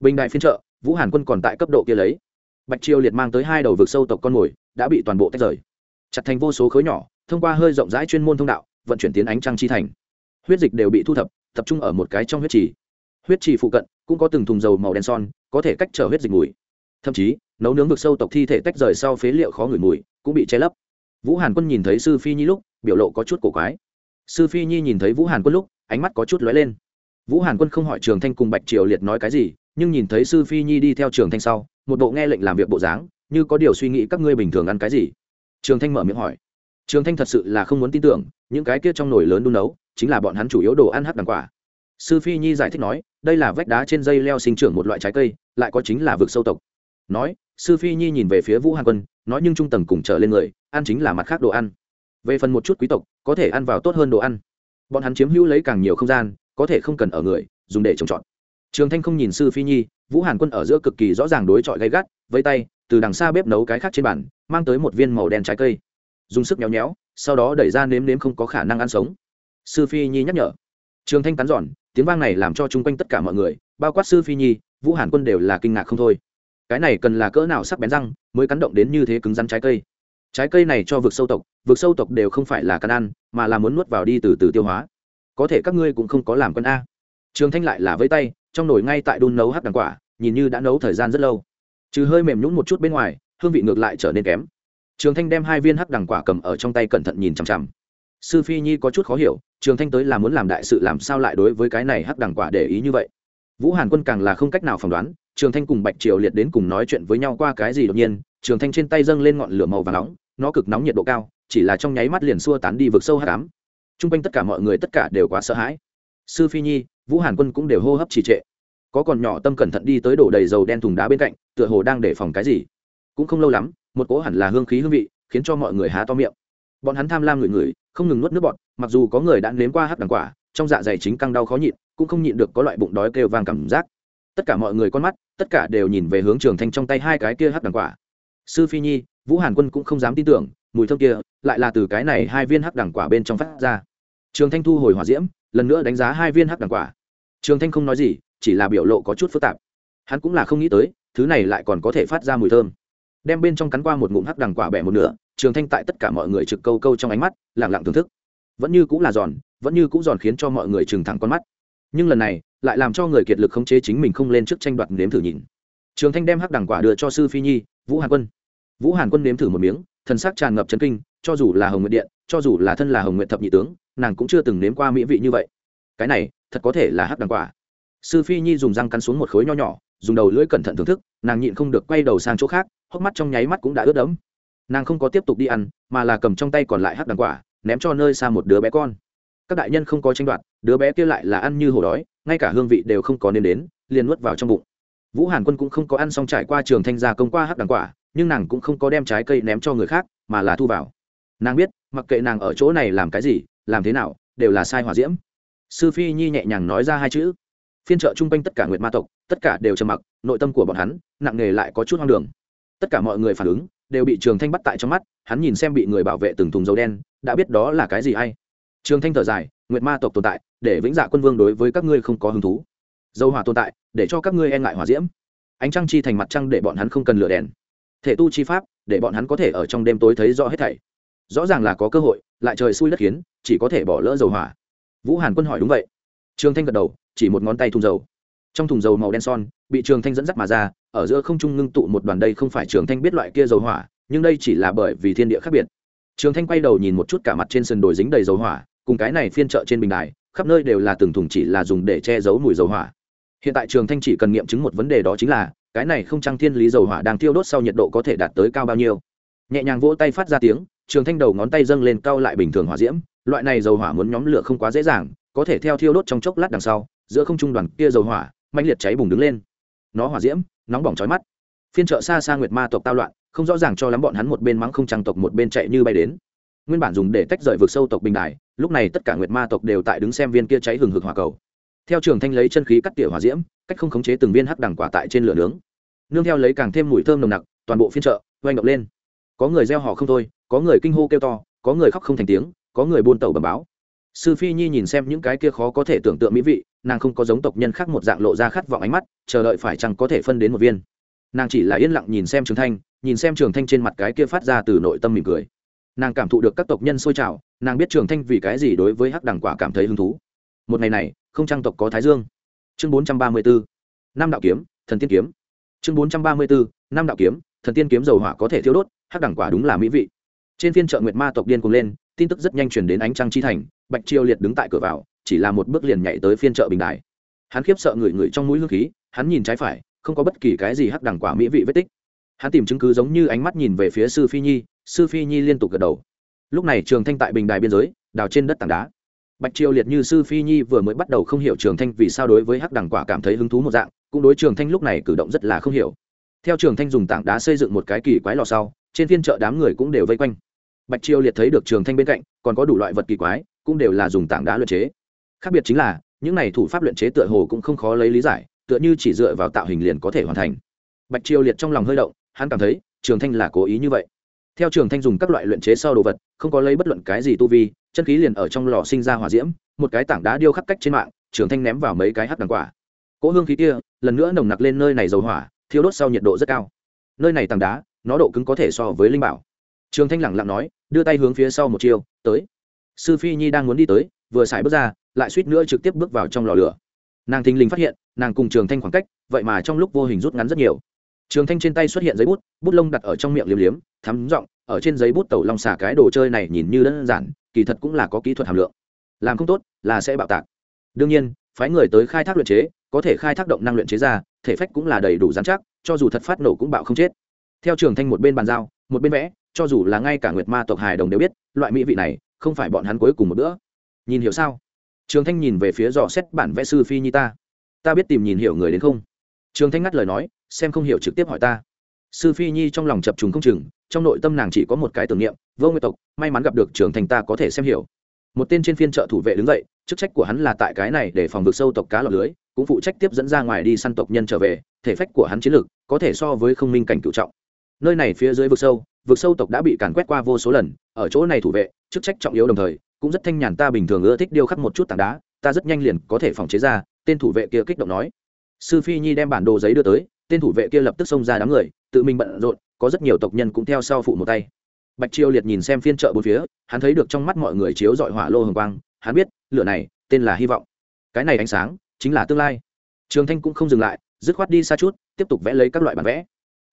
Bình đại phiên trợ vũ hàn quân còn tại cấp độ kia lấy. Bạch triều liệt mang tới hai đầu vực sâu tộc con mồi, đã bị toàn bộ tách rời. Chặt thành vô số khối nhỏ, thông qua hơi rộng rãi chuyên môn thông đạo, vận chuyển tiến ánh trăng chi thành. Huyết dịch đều bị thu thập, tập trung ở một cái trong huyết trì. Huyết trì phụ cận, cũng có từng thùng dầu màu đen son, có thể cách trở huyết dịch mùi. Thậm chí, nấu nướng vực sâu tộc thi thể tách rời sau phế liệu khó ngửi mùi, cũng bị che lấp. Vũ hàn quân nhìn thấy sư phi nhi lúc, biểu lộ có chút cổ quái. Sư phi nhi nhìn thấy vũ hàn quân lúc ánh mắt có chút lóe lên. Vũ hàn quân không hỏi trường thanh cùng bạch triều liệt nói cái gì, nhưng nhìn thấy sư phi nhi đi theo trường thanh sau, một bộ nghe lệnh làm việc bộ dáng, như có điều suy nghĩ các ngươi bình thường ăn cái gì. Trường thanh mở miệng hỏi. Trường thanh thật sự là không muốn tin tưởng, những cái kia trong nồi lớn đun nấu, chính là bọn hắn chủ yếu đồ ăn hắc đằng quả. Sư phi nhi giải thích nói, đây là vách đá trên dây leo sinh trưởng một loại trái cây, lại có chính là vực sâu tộc. Nói, sư phi nhi nhìn về phía vũ hàn quân, nói nhưng trung tầng cùng trở lên người, ăn chính là mặt khác đồ ăn. Về phần một chút quý tộc, có thể ăn vào tốt hơn đồ ăn bọn hắn chiếm hữu lấy càng nhiều không gian, có thể không cần ở người, dùng để trồng trọt. Trường thanh không nhìn sư phi nhi, vũ hàn quân ở giữa cực kỳ rõ ràng đối chọi gay gắt, vây tay, từ đằng xa bếp nấu cái khác trên bàn, mang tới một viên màu đen trái cây. Dùng sức nhéo nhéo, sau đó đẩy ra nếm nếm không có khả năng ăn sống. Sư phi nhi nhắc nhở. Trường thanh cắn giòn, tiếng vang này làm cho chung quanh tất cả mọi người, bao quát sư phi nhi, vũ hàn quân đều là kinh ngạc không thôi. Cái này cần là cỡ nào sắc bén răng mới cắn động đến như thế cứng rắn trái cây? Trái cây này cho vực sâu tộc, vực sâu tộc đều không phải là căn ăn, mà là muốn nuốt vào đi từ từ tiêu hóa. Có thể các ngươi cũng không có làm quân a. Trường thanh lại là với tay, trong nồi ngay tại đun nấu hắc đằng quả, nhìn như đã nấu thời gian rất lâu. Trừ hơi mềm nhũng một chút bên ngoài, hương vị ngược lại trở nên kém. Trường thanh đem hai viên hắc đằng quả cầm ở trong tay cẩn thận nhìn chằm chằm. Sư phi nhi có chút khó hiểu, trường thanh tới là muốn làm đại sự làm sao lại đối với cái này hắc đằng quả để ý như vậy? Vũ hàn quân càng là không cách nào phỏng đoán, trường thanh cùng bạch triều liệt đến cùng nói chuyện với nhau qua cái gì đột nhiên, trường thanh trên tay dâng lên ngọn lửa màu và nóng nó cực nóng nhiệt độ cao, chỉ là trong nháy mắt liền xua tán đi vực sâu hát cám t r u n g quanh tất cả mọi người tất cả đều quá sợ hãi. Sư phi nhi, vũ hàn quân cũng đều hô hấp trì trệ. Có còn nhỏ tâm cẩn thận đi tới đổ đầy dầu đen thùng đá bên cạnh, tựa hồ đang đề phòng cái gì. Cũng không lâu lắm, một cỗ hẳn là hương khí hương vị, khiến cho mọi người há to miệng. Bọn hắn tham lam ngửi ngửi, không ngừng nuốt nước bọt, mặc dù có người đã nếm qua hát đằng quả, trong dạ dày chính căng đau khó nhịn, cũng không nhịn được có loại bụng đói kêu vang cảm giác. Tất cả mọi người con mắt, tất cả đều nhìn về hướng trường thanh trong tay hai cái kia hắc đằng quả. Sư phi nhi vũ hàn quân cũng không dám tin tưởng, mùi thơm kia lại là từ cái này hai viên hắc đẳng quả bên trong phát ra. Trường thanh thu hồi hỏa diễm, lần nữa đánh giá hai viên hắc đẳng quả. Trường thanh không nói gì, chỉ là biểu lộ có chút phức tạp. Hắn cũng là không nghĩ tới, thứ này lại còn có thể phát ra mùi thơm. Đem bên trong cắn qua một ngụm hắc đằng quả bẻ một nửa, trường thanh tại tất cả mọi người trực câu câu trong ánh mắt lẳng lặng thưởng thức. Vẫn như cũng là giòn, vẫn như cũng giòn khiến cho mọi người trừng thẳng con mắt. Nhưng lần này, lại làm cho người kiệt lực khống chế chính mình không lên trước tranh đoạt nếm thử nhìn. Trường thanh đem hắc đằng quả đưa cho sư phi nhi, vũ hà quân vũ hàn quân nếm thử một miếng, thần sắc tràn ngập chấn kinh, cho dù là hồng nguyện điện, cho dù là thân là hồng nguyện thập nhị tướng, nàng cũng chưa từng nếm qua mỹ vị như vậy. Cái này, thật có thể là hắc đằng quả. Sư phi nhi dùng răng cắn xuống một khối nho nhỏ, dùng đầu lưỡi cẩn thận thưởng thức, nàng nhịn không được quay đầu sang chỗ khác, hốc mắt trong nháy mắt cũng đã ướt đẫm. Nàng không có tiếp tục đi ăn, mà là cầm trong tay còn lại hắc đằng quả, ném cho nơi xa một đứa bé con. Các đại nhân không có tranh đoạt, đứa bé kia lại là ăn như hổ đói, ngay cả hương vị đều không có nên đến, liền nuốt vào trong bụng. Vũ hàn quân cũng không có ăn xong trải qua trường thanh gia công qua hắc đằng quả nhưng nàng cũng không có đem trái cây ném cho người khác, mà là thu vào. Nàng biết, mặc kệ nàng ở chỗ này làm cái gì, làm thế nào, đều là sai hòa diễm. Sư phi nhi nhẹ nhàng nói ra hai chữ. Phiên trợ chung quanh tất cả nguyệt ma tộc, tất cả đều trầm mặc, nội tâm của bọn hắn, nặng nề lại có chút hoang đường. Tất cả mọi người phản ứng, đều bị trường thanh bắt tại trong mắt, hắn nhìn xem bị người bảo vệ từng thùng dầu đen, đã biết đó là cái gì hay. Trường thanh thở dài, nguyệt ma tộc tồn tại, để vĩnh dạ quân vương đối với các ngươi không có hứng thú. Dầu hỏa tồn tại, để cho các ngươi e ngại hỏa diễm. Ánh trăng chi thành mặt trăng để bọn hắn không cần lửa đèn thể tu chi pháp, để bọn hắn có thể ở trong đêm tối thấy rõ hết thảy. Rõ ràng là có cơ hội, lại trời xui đất khiến, chỉ có thể bỏ lỡ dầu hỏa. Vũ hàn quân hỏi đúng vậy. Trường thanh gật đầu, chỉ một ngón tay thùng dầu. Trong thùng dầu màu đen son, bị trường thanh dẫn dắt mà ra, ở giữa không trung ngưng tụ một đoàn đây không phải trường thanh biết loại kia dầu hỏa, nhưng đây chỉ là bởi vì thiên địa khác biệt. Trường thanh quay đầu nhìn một chút cả mặt trên sườn đồi dính đầy dầu hỏa, cùng cái này phiên chợ trên bình đài, khắp nơi đều là từng thùng chỉ là dùng để che giấu mùi dầu hỏa. Hiện tại trường thanh chỉ cần nghiệm chứng một vấn đề đó chính là cái này không trăng thiên lý dầu hỏa đang thiêu đốt sau nhiệt độ có thể đạt tới cao bao nhiêu. Nhẹ nhàng vỗ tay phát ra tiếng, trường thanh đầu ngón tay dâng lên cao lại bình thường hỏa diễm, loại này dầu hỏa muốn nhóm lửa không quá dễ dàng, có thể theo thiêu đốt trong chốc lát đằng sau, giữa không trung đoàn kia dầu hỏa mạnh liệt cháy bùng đứng lên. Nó hỏa diễm, nóng bỏng chói mắt. Phiên trợ xa xa nguyệt ma tộc tao loạn, không rõ ràng cho lắm bọn hắn một bên mắng không trăng tộc một bên chạy như bay đến. Nguyên bản dùng để tách rời vực sâu tộc bình đài, lúc này tất cả nguyệt ma tộc đều tại đứng xem viên kia cháy hừng hực hỏa cầu. Theo trường thanh lấy chân khí cắt tỉa hỏa diễm cách không khống chế từng viên hắc đằng quả tại trên lửa nướng. Nương theo lấy càng thêm mùi thơm nồng nặc, toàn bộ phiên chợ, oanh động lên. Có người gieo họ không thôi, có người kinh hô kêu to, có người khóc không thành tiếng, có người buôn tàu bầm báo. Sư phi nhi nhìn xem những cái kia khó có thể tưởng tượng mỹ vị, nàng không có giống tộc nhân khác một dạng lộ ra khát vọng ánh mắt, chờ đợi phải chăng có thể phân đến một viên. Nàng chỉ là yên lặng nhìn xem trường thanh, nhìn xem trường thanh trên mặt cái kia phát ra từ nội tâm mỉm cười. Nàng cảm thụ được các tộc nhân sôi trào, nàng biết trường thanh vì cái gì đối với hắc đằng quả cảm thấy hứng thú. Một ngày này, không trang tộc có thái dương? Chương bốn trăm ba mươi bốn năm đạo kiếm, thần tiên kiếm. Chương bốn trăm ba mươi bốn năm đạo kiếm, thần tiên kiếm dầu hỏa có thể thiêu đốt, hắc đẳng quả đúng là mỹ vị. Trên phiên chợ nguyệt ma tộc điên cùng lên, tin tức rất nhanh chuyển đến ánh trăng chi thành, bạch chiêu liệt đứng tại cửa vào, chỉ là một bước liền nhảy tới phiên chợ bình đài. Hắn khiếp sợ người người trong mũi hương khí, hắn nhìn trái phải, không có bất kỳ cái gì hắc đẳng quả mỹ vị vết tích. Hắn tìm chứng cứ giống như ánh mắt nhìn về phía sư phi nhi, sư phi nhi liên tục gật đầu. Lúc này trường thanh tại bình đài biên giới, đào trên đất tảng đá bạch triều liệt như sư phi nhi vừa mới bắt đầu không hiểu trường thanh vì sao đối với hắc đẳng quả cảm thấy hứng thú một dạng, cũng đối trường thanh lúc này cử động rất là không hiểu. Theo trường thanh dùng tảng đá xây dựng một cái kỳ quái lò sau, trên phiên chợ đám người cũng đều vây quanh. Bạch triều liệt thấy được trường thanh bên cạnh, còn có đủ loại vật kỳ quái, cũng đều là dùng tảng đá luyện chế. Khác biệt chính là, những này thủ pháp luyện chế tựa hồ cũng không khó lấy lý giải, tựa như chỉ dựa vào tạo hình liền có thể hoàn thành. Bạch triều liệt trong lòng hơi động, hắn cảm thấy, trường thanh là cố ý như vậy. Theo trường thanh dùng các loại luyện chế sau đồ vật, không có lấy bất luận cái gì tu vi chân khí liền ở trong lò sinh ra hỏa diễm một cái tảng đá điêu khắc cách trên mạng trường thanh ném vào mấy cái hắc đằng quả. Cỗ hương khí kia lần nữa nồng nặc lên nơi này dầu hỏa thiêu đốt sau nhiệt độ rất cao. Nơi này tảng đá nó độ cứng có thể so với linh bảo. Trường thanh lẳng lặng nói đưa tay hướng phía sau một chiều, tới. Sư phi nhi đang muốn đi tới vừa xài bước ra lại suýt nữa trực tiếp bước vào trong lò lửa. Nàng thình lình phát hiện nàng cùng trường thanh khoảng cách vậy mà trong lúc vô hình rút ngắn rất nhiều. Trường thanh trên tay xuất hiện giấy bút bút lông đặt ở trong miệng liếm liếm thắm giọng ở trên giấy bút tẩu long xả cái đồ chơi này nhìn như đơn giản, kỳ thật cũng là có kỹ thuật hàm lượng. Làm không tốt, là sẽ bạo tạc. Đương nhiên, phái người tới khai thác luyện chế, có thể khai thác động năng luyện chế ra, thể phách cũng là đầy đủ dán chắc, cho dù thật phát nổ cũng bạo không chết. Theo trường thanh một bên bàn giao, một bên vẽ, cho dù là ngay cả nguyệt ma tộc hài đồng đều biết, loại mỹ vị này, không phải bọn hắn cuối cùng một bữa. Nhìn hiểu sao? Trường thanh nhìn về phía dò xét bản vẽ sư phi nhi ta. Ta biết tìm nhìn hiểu người đến không? Trường thanh ngắt lời nói, xem không hiểu trực tiếp hỏi ta. Sư phi nhi trong lòng chập trùng không chừng trong nội tâm nàng chỉ có một cái tưởng niệm, vô nguyên tộc, may mắn gặp được trưởng thành ta có thể xem hiểu. Một tên trên phiên trợ thủ vệ đứng dậy, chức trách của hắn là tại cái này để phòng vực sâu tộc cá lọt lưới, cũng phụ trách tiếp dẫn ra ngoài đi săn tộc nhân trở về, thể phách của hắn chiến lược có thể so với không minh cảnh cựu trọng. Nơi này phía dưới vực sâu vực sâu tộc đã bị càn quét qua vô số lần, ở chỗ này thủ vệ, chức trách trọng yếu đồng thời, cũng rất thanh nhàn ta bình thường ưa thích điêu khắc một chút tảng đá, ta rất nhanh liền có thể phòng chế ra, tên thủ vệ kia kích động nói. Sư phi nhi đem bản đồ giấy đưa tới, tên thủ vệ kia lập tức xông ra đám người, tự mình bận rộn có rất nhiều tộc nhân cũng theo sau phụ một tay. Bạch chiêu liệt nhìn xem phiên chợ bốn phía, hắn thấy được trong mắt mọi người chiếu dọi hỏa lô hồng quang, hắn biết, lửa này, tên là hy vọng. Cái này ánh sáng, chính là tương lai. Trường thanh cũng không dừng lại, dứt khoát đi xa chút, tiếp tục vẽ lấy các loại bản vẽ.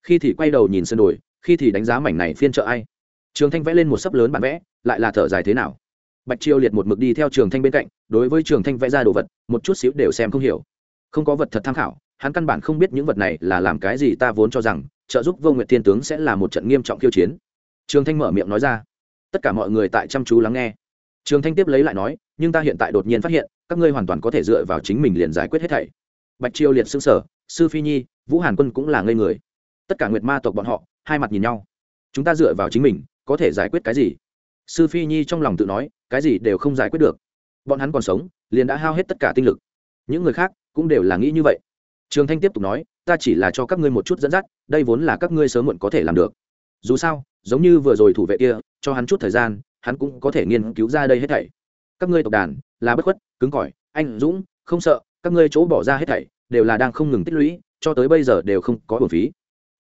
Khi thì quay đầu nhìn sân đồi, khi thì đánh giá mảnh này phiên chợ ai. Trường thanh vẽ lên một sấp lớn bản vẽ, lại là thở dài thế nào? Bạch chiêu liệt một mực đi theo trường thanh bên cạnh, đối với trường thanh vẽ ra đồ vật, một chút xíu đều xem không hiểu. Không có vật thật tham khảo, hắn căn bản không biết những vật này là làm cái gì, ta vốn cho rằng trợ giúp vô nguyệt thiên tướng sẽ là một trận nghiêm trọng khiêu chiến. Trường thanh mở miệng nói ra. Tất cả mọi người tại chăm chú lắng nghe. Trường thanh tiếp lấy lại nói, nhưng ta hiện tại đột nhiên phát hiện, các ngươi hoàn toàn có thể dựa vào chính mình liền giải quyết hết thảy. Bạch triều liệt xương sở sư phi nhi, vũ hàn quân cũng là ngây người. Tất cả nguyệt ma tộc bọn họ, hai mặt nhìn nhau. Chúng ta dựa vào chính mình, có thể giải quyết cái gì? Sư phi nhi trong lòng tự nói, cái gì đều không giải quyết được. Bọn hắn còn sống, liền đã hao hết tất cả tinh lực. Những người khác cũng đều là nghĩ như vậy. Trường thanh tiếp tục nói ta chỉ là cho các ngươi một chút dẫn dắt, đây vốn là các ngươi sớm muộn có thể làm được. Dù sao, giống như vừa rồi thủ vệ kia, cho hắn chút thời gian, hắn cũng có thể nghiên cứu ra đây hết thảy. Các ngươi tộc đàn, là bất khuất, cứng cỏi, anh dũng, không sợ, các ngươi chỗ bỏ ra hết thảy, đều là đang không ngừng tích lũy, cho tới bây giờ đều không có bổn phí.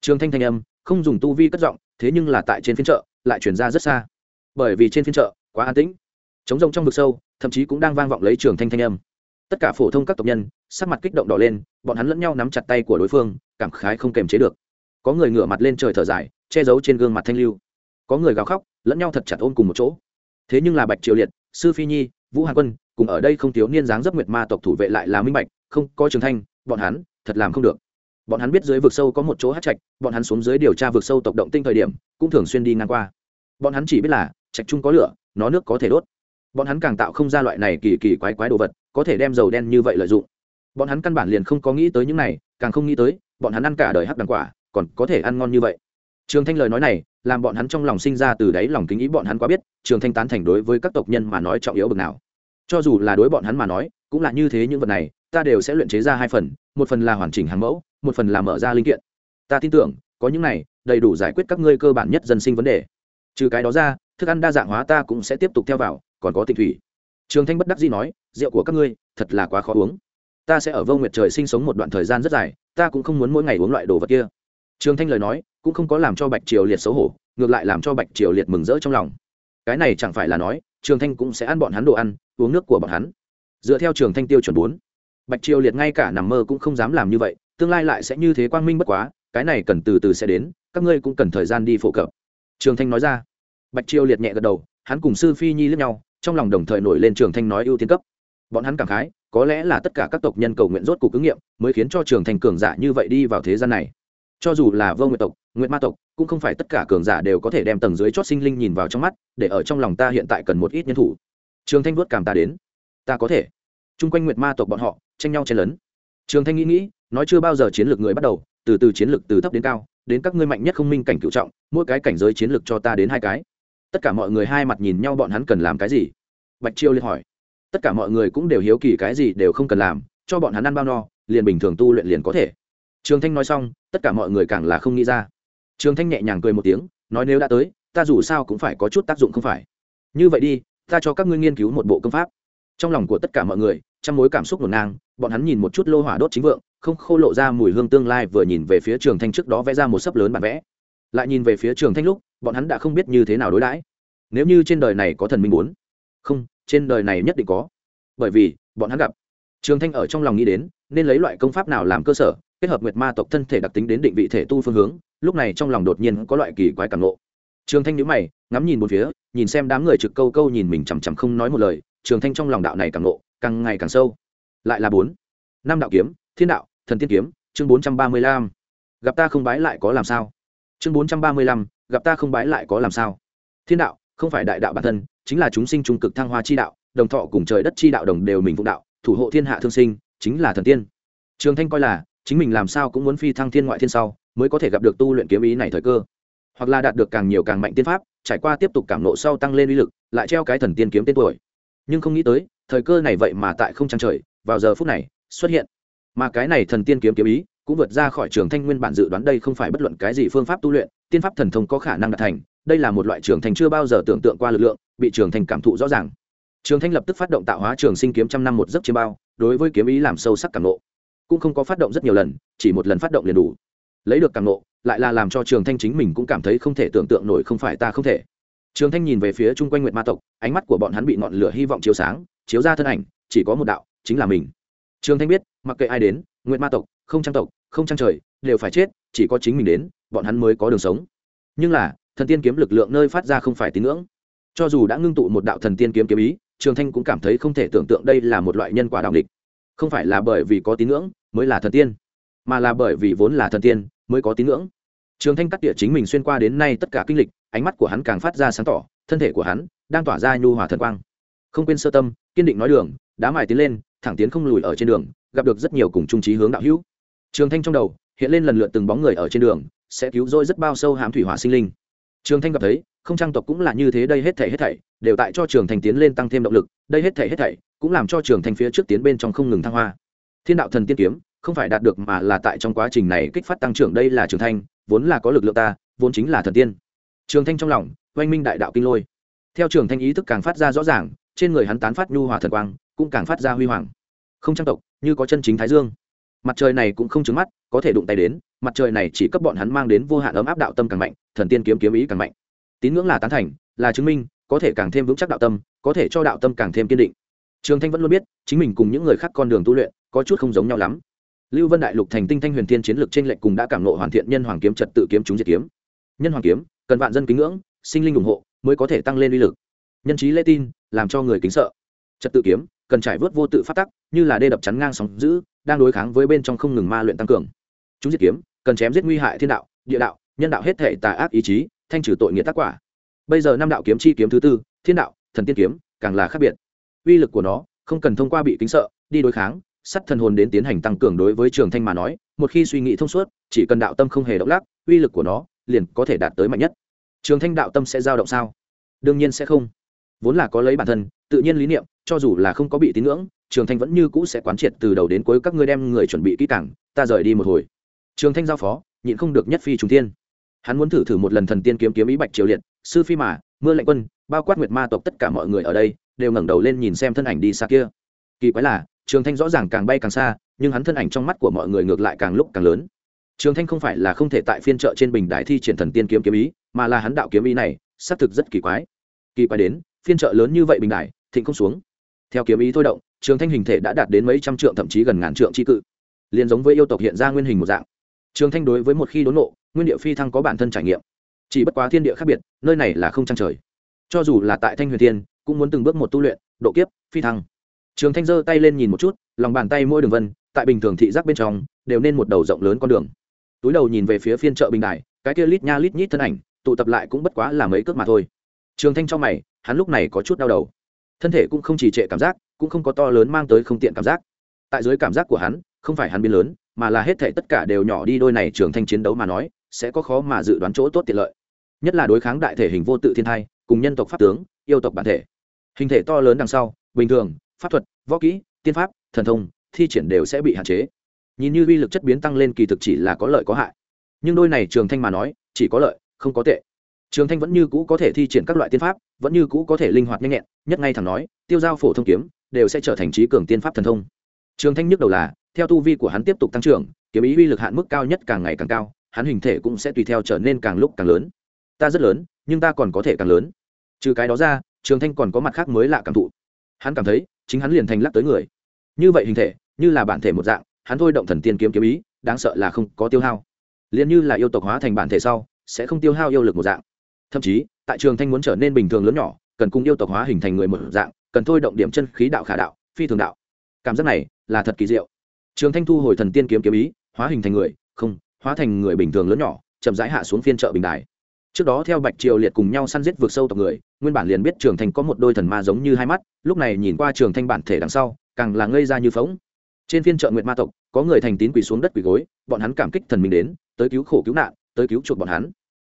Trường thanh thanh âm, không dùng tu vi cất giọng, thế nhưng là tại trên phiên chợ, lại chuyển ra rất xa. Bởi vì trên phiên chợ, quá an tĩnh. Chống rông trong vực sâu, thậm chí cũng đang vang vọng lấy trường thanh thanh âm. Tất cả phổ thông các tộc nhân sắc mặt kích động đỏ lên, bọn hắn lẫn nhau nắm chặt tay của đối phương, cảm khái không kềm chế được. Có người ngửa mặt lên trời thở dài, che giấu trên gương mặt thanh lưu. Có người gào khóc, lẫn nhau thật chặt ôm cùng một chỗ. Thế nhưng là bạch triều liệt, sư phi nhi, vũ hàn quân, cùng ở đây không thiếu niên dáng dấp nguyệt ma tộc thủ vệ lại là minh bạch, không, có trường thanh, bọn hắn, thật làm không được. Bọn hắn biết dưới vực sâu có một chỗ hát trạch, bọn hắn xuống dưới điều tra vực sâu tộc động tinh thời điểm, cũng thường xuyên đi ngang qua. Bọn hắn chỉ biết là, trạch chung có lửa, nó nước có thể đốt. Bọn hắn càng tạo không ra loại này kỳ kỳ quái quái đồ vật, có thể đem dầu đen như vậy lợi dụng bọn hắn căn bản liền không có nghĩ tới những này, càng không nghĩ tới, bọn hắn ăn cả đời hắc đằng quả, còn có thể ăn ngon như vậy. Trường thanh lời nói này, làm bọn hắn trong lòng sinh ra từ đáy lòng kính ý bọn hắn quá biết, trường thanh tán thành đối với các tộc nhân mà nói trọng yếu bực nào. Cho dù là đối bọn hắn mà nói, cũng là như thế những vật này, ta đều sẽ luyện chế ra hai phần, một phần là hoàn chỉnh hàng mẫu, một phần là mở ra linh kiện. Ta tin tưởng, có những này, đầy đủ giải quyết các ngươi cơ bản nhất dân sinh vấn đề. Trừ cái đó ra, thức ăn đa dạng hóa ta cũng sẽ tiếp tục theo vào, còn có tịnh thủy. Trường thanh bất đắc dĩ nói, rượu của các ngươi, thật là quá khó uống ta sẽ ở vô nguyệt trời sinh sống một đoạn thời gian rất dài, ta cũng không muốn mỗi ngày uống loại đồ vật kia. Trường thanh lời nói cũng không có làm cho bạch triều liệt xấu hổ, ngược lại làm cho bạch triều liệt mừng rỡ trong lòng. Cái này chẳng phải là nói, trường thanh cũng sẽ ăn bọn hắn đồ ăn, uống nước của bọn hắn. Dựa theo trường thanh tiêu chuẩn bốn, bạch triều liệt ngay cả nằm mơ cũng không dám làm như vậy, tương lai lại sẽ như thế quang minh bất quá, cái này cần từ từ sẽ đến, các ngươi cũng cần thời gian đi phổ cập. Trường thanh nói ra. Bạch triều liệt nhẹ gật đầu, hắn cùng sư phi nhi lướt nhau, trong lòng đồng thời nổi lên trường thanh nói ưu tiên cấp. Bọn hắn cảm khái có lẽ là tất cả các tộc nhân cầu nguyện rốt cuộc ứng nghiệm mới khiến cho trường thành cường giả như vậy đi vào thế gian này. Cho dù là vô nguyện tộc nguyện ma tộc, cũng không phải tất cả cường giả đều có thể đem tầng dưới chót sinh linh nhìn vào trong mắt, để ở trong lòng ta hiện tại cần một ít nhân thủ. Trường thanh vuốt cảm ta đến. Ta có thể. Chung quanh nguyệt ma tộc bọn họ, tranh nhau chen lấn. Trường thanh nghĩ nghĩ, nói chưa bao giờ chiến lược người bắt đầu, từ từ chiến lược từ thấp đến cao, đến các ngươi mạnh nhất không minh cảnh cựu trọng, mỗi cái cảnh giới chiến lược cho ta đến hai cái. Tất cả mọi người hai mặt nhìn nhau bọn hắn cần làm cái gì? Bạch chiêu liên hỏi tất cả mọi người cũng đều hiếu kỳ cái gì đều không cần làm, cho bọn hắn ăn bao no, liền bình thường tu luyện liền có thể. Trường thanh nói xong, tất cả mọi người càng là không nghĩ ra. Trường thanh nhẹ nhàng cười một tiếng, nói nếu đã tới, ta dù sao cũng phải có chút tác dụng không phải. Như vậy đi, ta cho các ngươi nghiên cứu một bộ công pháp. Trong lòng của tất cả mọi người trong mối cảm xúc ngổn ngang bọn hắn nhìn một chút lô hỏa đốt chính vượng, không khô lộ ra mùi hương tương lai vừa nhìn về phía trường thanh trước đó vẽ ra một sấp lớn bản vẽ. Lại nhìn về phía trường thanh lúc, bọn hắn đã không biết như thế nào đối đãi. Nếu như trên đời này có thần minh muốn, không trên đời này nhất định có. Bởi vì, bọn hắn gặp. Trường thanh ở trong lòng nghĩ đến, nên lấy loại công pháp nào làm cơ sở, kết hợp nguyệt ma tộc thân thể đặc tính đến định vị thể tu phương hướng, lúc này trong lòng đột nhiên có loại kỳ quái cảm lộ trường thanh nhữ mày, ngắm nhìn một phía, nhìn xem đám người trực câu câu nhìn mình chằm chằm không nói một lời, trường thanh trong lòng đạo này càng lộ càng ngày càng sâu. Lại là bốn. Năm đạo kiếm, thiên đạo, thần tiên kiếm, chương bốn trăm ba mươi lăm. Gặp ta không bái lại có làm sao? Chương bốn trăm ba mươi lăm, gặp ta không bái lại có làm sao? Thiên đạo không phải đại đạo bản thân, chính là chúng sinh trung cực thăng hoa chi đạo, đồng thọ cùng trời đất chi đạo đồng đều mình phụng đạo, thủ hộ thiên hạ thương sinh, chính là thần tiên. Trường thanh coi là, chính mình làm sao cũng muốn phi thăng thiên ngoại thiên sau, mới có thể gặp được tu luyện kiếm ý này thời cơ. Hoặc là đạt được càng nhiều càng mạnh tiên pháp, trải qua tiếp tục cảm nộ sau tăng lên uy lực, lại treo cái thần tiên kiếm tên tuổi. Nhưng không nghĩ tới, thời cơ này vậy mà tại không trang trời, vào giờ phút này, xuất hiện. Mà cái này thần tiên kiếm kiếm ý, cũng vượt ra khỏi trường thanh nguyên bản dự đoán đây không phải bất luận cái gì phương pháp tu luyện, tiên pháp thần thông có khả năng đạt thành đây là một loại trường thành chưa bao giờ tưởng tượng qua lực lượng, bị trường thành cảm thụ rõ ràng. Trường thanh lập tức phát động tạo hóa trường sinh kiếm trăm năm một giấc chiêm bao, đối với kiếm ý làm sâu sắc cảm nộ cũng không có phát động rất nhiều lần, chỉ một lần phát động liền đủ. Lấy được cảm nộ lại là làm cho trường thanh chính mình cũng cảm thấy không thể tưởng tượng nổi không phải ta không thể. Trường thanh nhìn về phía chung quanh nguyệt ma tộc, ánh mắt của bọn hắn bị ngọn lửa hy vọng chiếu sáng, chiếu ra thân ảnh, chỉ có một đạo, chính là mình. Trường thanh biết, mặc kệ ai đến, nguyệt ma tộc, không trang tộc, không trang trời, đều phải chết, chỉ có chính mình đến, bọn hắn mới có đường sống. Nhưng là thần tiên kiếm lực lượng nơi phát ra không phải tín ngưỡng. Cho dù đã ngưng tụ một đạo thần tiên kiếm kiếm ý, trường thanh cũng cảm thấy không thể tưởng tượng đây là một loại nhân quả đạo địch không phải là bởi vì có tín ngưỡng mới là thần tiên, mà là bởi vì vốn là thần tiên mới có tín ngưỡng. Trường thanh cắt địa chính mình xuyên qua đến nay tất cả kinh lịch, ánh mắt của hắn càng phát ra sáng tỏ, thân thể của hắn đang tỏa ra nhu hòa thần quang. Không quên sơ tâm, kiên định nói đường, đá mài tiến lên, thẳng tiến không lùi ở trên đường, gặp được rất nhiều cùng trung trí hướng đạo hữu. Trường thanh trong đầu hiện lên lần lượt từng bóng người ở trên đường, sẽ cứu rỗi rất bao sâu hám thủy hỏa sinh linh trường thanh gặp thấy, không trang tộc cũng là như thế, đây hết thảy hết thảy đều tại cho trường Thanh tiến lên tăng thêm động lực, đây hết thảy hết thảy cũng làm cho trường Thanh phía trước tiến bên trong không ngừng thăng hoa. Thiên đạo thần tiên kiếm, không phải đạt được mà là tại trong quá trình này kích phát tăng trưởng, đây là trường thanh, vốn là có lực lượng ta, vốn chính là thần tiên. Trường thanh trong lòng, oanh minh đại đạo kinh lôi. Theo trường thanh ý thức càng phát ra rõ ràng, trên người hắn tán phát nhu hòa thần quang, cũng càng phát ra huy hoàng. Không trang tộc, như có chân chính thái dương mặt trời này cũng không trứng mắt, có thể đụng tay đến, mặt trời này chỉ cấp bọn hắn mang đến vô hạn ấm áp đạo tâm càng mạnh, thần tiên kiếm kiếm ý càng mạnh. Tín ngưỡng là tán thành, là chứng minh, có thể càng thêm vững chắc đạo tâm, có thể cho đạo tâm càng thêm kiên định. Trường thanh vẫn luôn biết, chính mình cùng những người khác con đường tu luyện, có chút không giống nhau lắm. Lưu vân đại lục thành tinh thanh huyền thiên chiến lược trên lệnh cùng đã cảm nộ hoàn thiện nhân hoàng kiếm trật tự kiếm chúng diệt kiếm. Nhân hoàng kiếm, cần vạn dân kính ngưỡng, sinh linh ủng hộ, mới có thể tăng lên uy lực. Nhân trí lễ tin, làm cho người kính sợ. Trật tự kiếm cần trải vớt vô tự phát tắc, như là đê đập chắn ngang sóng giữ, đang đối kháng với bên trong không ngừng ma luyện tăng cường. Chúng diệt kiếm, cần chém giết nguy hại thiên đạo, địa đạo, nhân đạo hết thể tà ác ý chí, thanh trừ tội nghĩa tác quả. Bây giờ năm đạo kiếm chi kiếm thứ tư, thiên đạo, thần tiên kiếm, càng là khác biệt. Uy lực của nó, không cần thông qua bị kính sợ, đi đối kháng sắt thần hồn đến tiến hành tăng cường đối với trường thanh mà nói, một khi suy nghĩ thông suốt, chỉ cần đạo tâm không hề động lắc, uy lực của nó liền có thể đạt tới mạnh nhất. Trường thanh đạo tâm sẽ dao động sao? Đương nhiên sẽ không. Vốn là có lấy bản thân, tự nhiên lý niệm cho dù là không có bị tín ngưỡng, trường thanh vẫn như cũ sẽ quán triệt từ đầu đến cuối các ngươi đem người chuẩn bị kỹ càng, ta rời đi một hồi. Trường thanh giao phó, nhịn không được nhất phi trùng tiên hắn muốn thử thử một lần thần tiên kiếm kiếm ý bạch triều liệt, sư phi mà, mưa lạnh quân, bao quát nguyệt ma tộc tất cả mọi người ở đây, đều ngẩng đầu lên nhìn xem thân ảnh đi xa kia. Kỳ quái là, trường thanh rõ ràng càng bay càng xa, nhưng hắn thân ảnh trong mắt của mọi người ngược lại càng lúc càng lớn. Trường thanh không phải là không thể tại phiên chợ trên bình đại thi triển thần tiên kiếm kiếm ý, mà là hắn đạo kiếm ý này, xác thực rất kỳ quái. Kỳ quái đến, phiên chợ lớn như vậy bình đại thịnh không xuống theo kiếm ý thôi động, trường thanh hình thể đã đạt đến mấy trăm trượng, thậm chí gần ngàn trượng tri cự. Liền giống với yêu tộc hiện ra nguyên hình một dạng. Trường thanh đối với một khi đốn nộ nguyên địa phi thăng có bản thân trải nghiệm. Chỉ bất quá thiên địa khác biệt, nơi này là không trăng trời. Cho dù là tại thanh huyền thiên, cũng muốn từng bước một tu luyện, độ kiếp, phi thăng. Trường thanh giơ tay lên nhìn một chút, lòng bàn tay mỗi đường vân, tại bình thường thị giác bên trong, đều nên một đầu rộng lớn con đường. Túi đầu nhìn về phía phiên chợ bình đài, cái kia lít nha lít nhít thân ảnh, tụ tập lại cũng bất quá là mấy cước mà thôi. Trường thanh cho mày, hắn lúc này có chút đau đầu thân thể cũng không chỉ trệ cảm giác, cũng không có to lớn mang tới không tiện cảm giác. Tại dưới cảm giác của hắn, không phải hắn biến lớn, mà là hết thể tất cả đều nhỏ đi đôi này trường thanh chiến đấu mà nói, sẽ có khó mà dự đoán chỗ tốt tiện lợi. Nhất là đối kháng đại thể hình vô tự thiên thai, cùng nhân tộc pháp tướng, yêu tộc bản thể. Hình thể to lớn đằng sau, bình thường, pháp thuật, võ kỹ, tiên pháp, thần thông, thi triển đều sẽ bị hạn chế. Nhìn như uy lực chất biến tăng lên kỳ thực chỉ là có lợi có hại. Nhưng đôi này trường thanh mà nói, chỉ có lợi, không có tệ trường thanh vẫn như cũ có thể thi triển các loại tiên pháp, vẫn như cũ có thể linh hoạt nhanh nhẹn, nhất ngay thẳng nói, tiêu giao phổ thông kiếm, đều sẽ trở thành trí cường tiên pháp thần thông. Trường thanh nhức đầu là, theo tu vi của hắn tiếp tục tăng trưởng, kiếm ý uy lực hạn mức cao nhất càng ngày càng cao, hắn hình thể cũng sẽ tùy theo trở nên càng lúc càng lớn. Ta rất lớn, nhưng ta còn có thể càng lớn. Trừ cái đó ra, trường thanh còn có mặt khác mới lạ cảm thụ. Hắn cảm thấy, chính hắn liền thành lắc tới người. Như vậy hình thể, như là bản thể một dạng, hắn thôi động thần tiên kiếm kiếm ý, đáng sợ là không có tiêu hao. Liền như là yêu tộc hóa thành bản thể sau, sẽ không tiêu hao yêu lực một dạng thậm chí, tại trường thanh muốn trở nên bình thường lớn nhỏ, cần cùng yêu tộc hóa hình thành người một dạng, cần thôi động điểm chân khí đạo khả đạo, phi thường đạo. Cảm giác này là thật kỳ diệu. Trường thanh thu hồi thần tiên kiếm kiếm ý, hóa hình thành người, không, hóa thành người bình thường lớn nhỏ, chậm rãi hạ xuống phiên chợ bình đài. Trước đó theo bạch triều liệt cùng nhau săn giết vượt sâu tộc người, nguyên bản liền biết trường thanh có một đôi thần ma giống như hai mắt, lúc này nhìn qua trường thanh bản thể đằng sau, càng là ngây ra như phóng trên phiên chợ nguyệt ma tộc, có người thành tín quỳ xuống đất quỳ gối, bọn hắn cảm kích thần mình đến, tới cứu khổ cứu nạn, tới cứu chuộc bọn hắn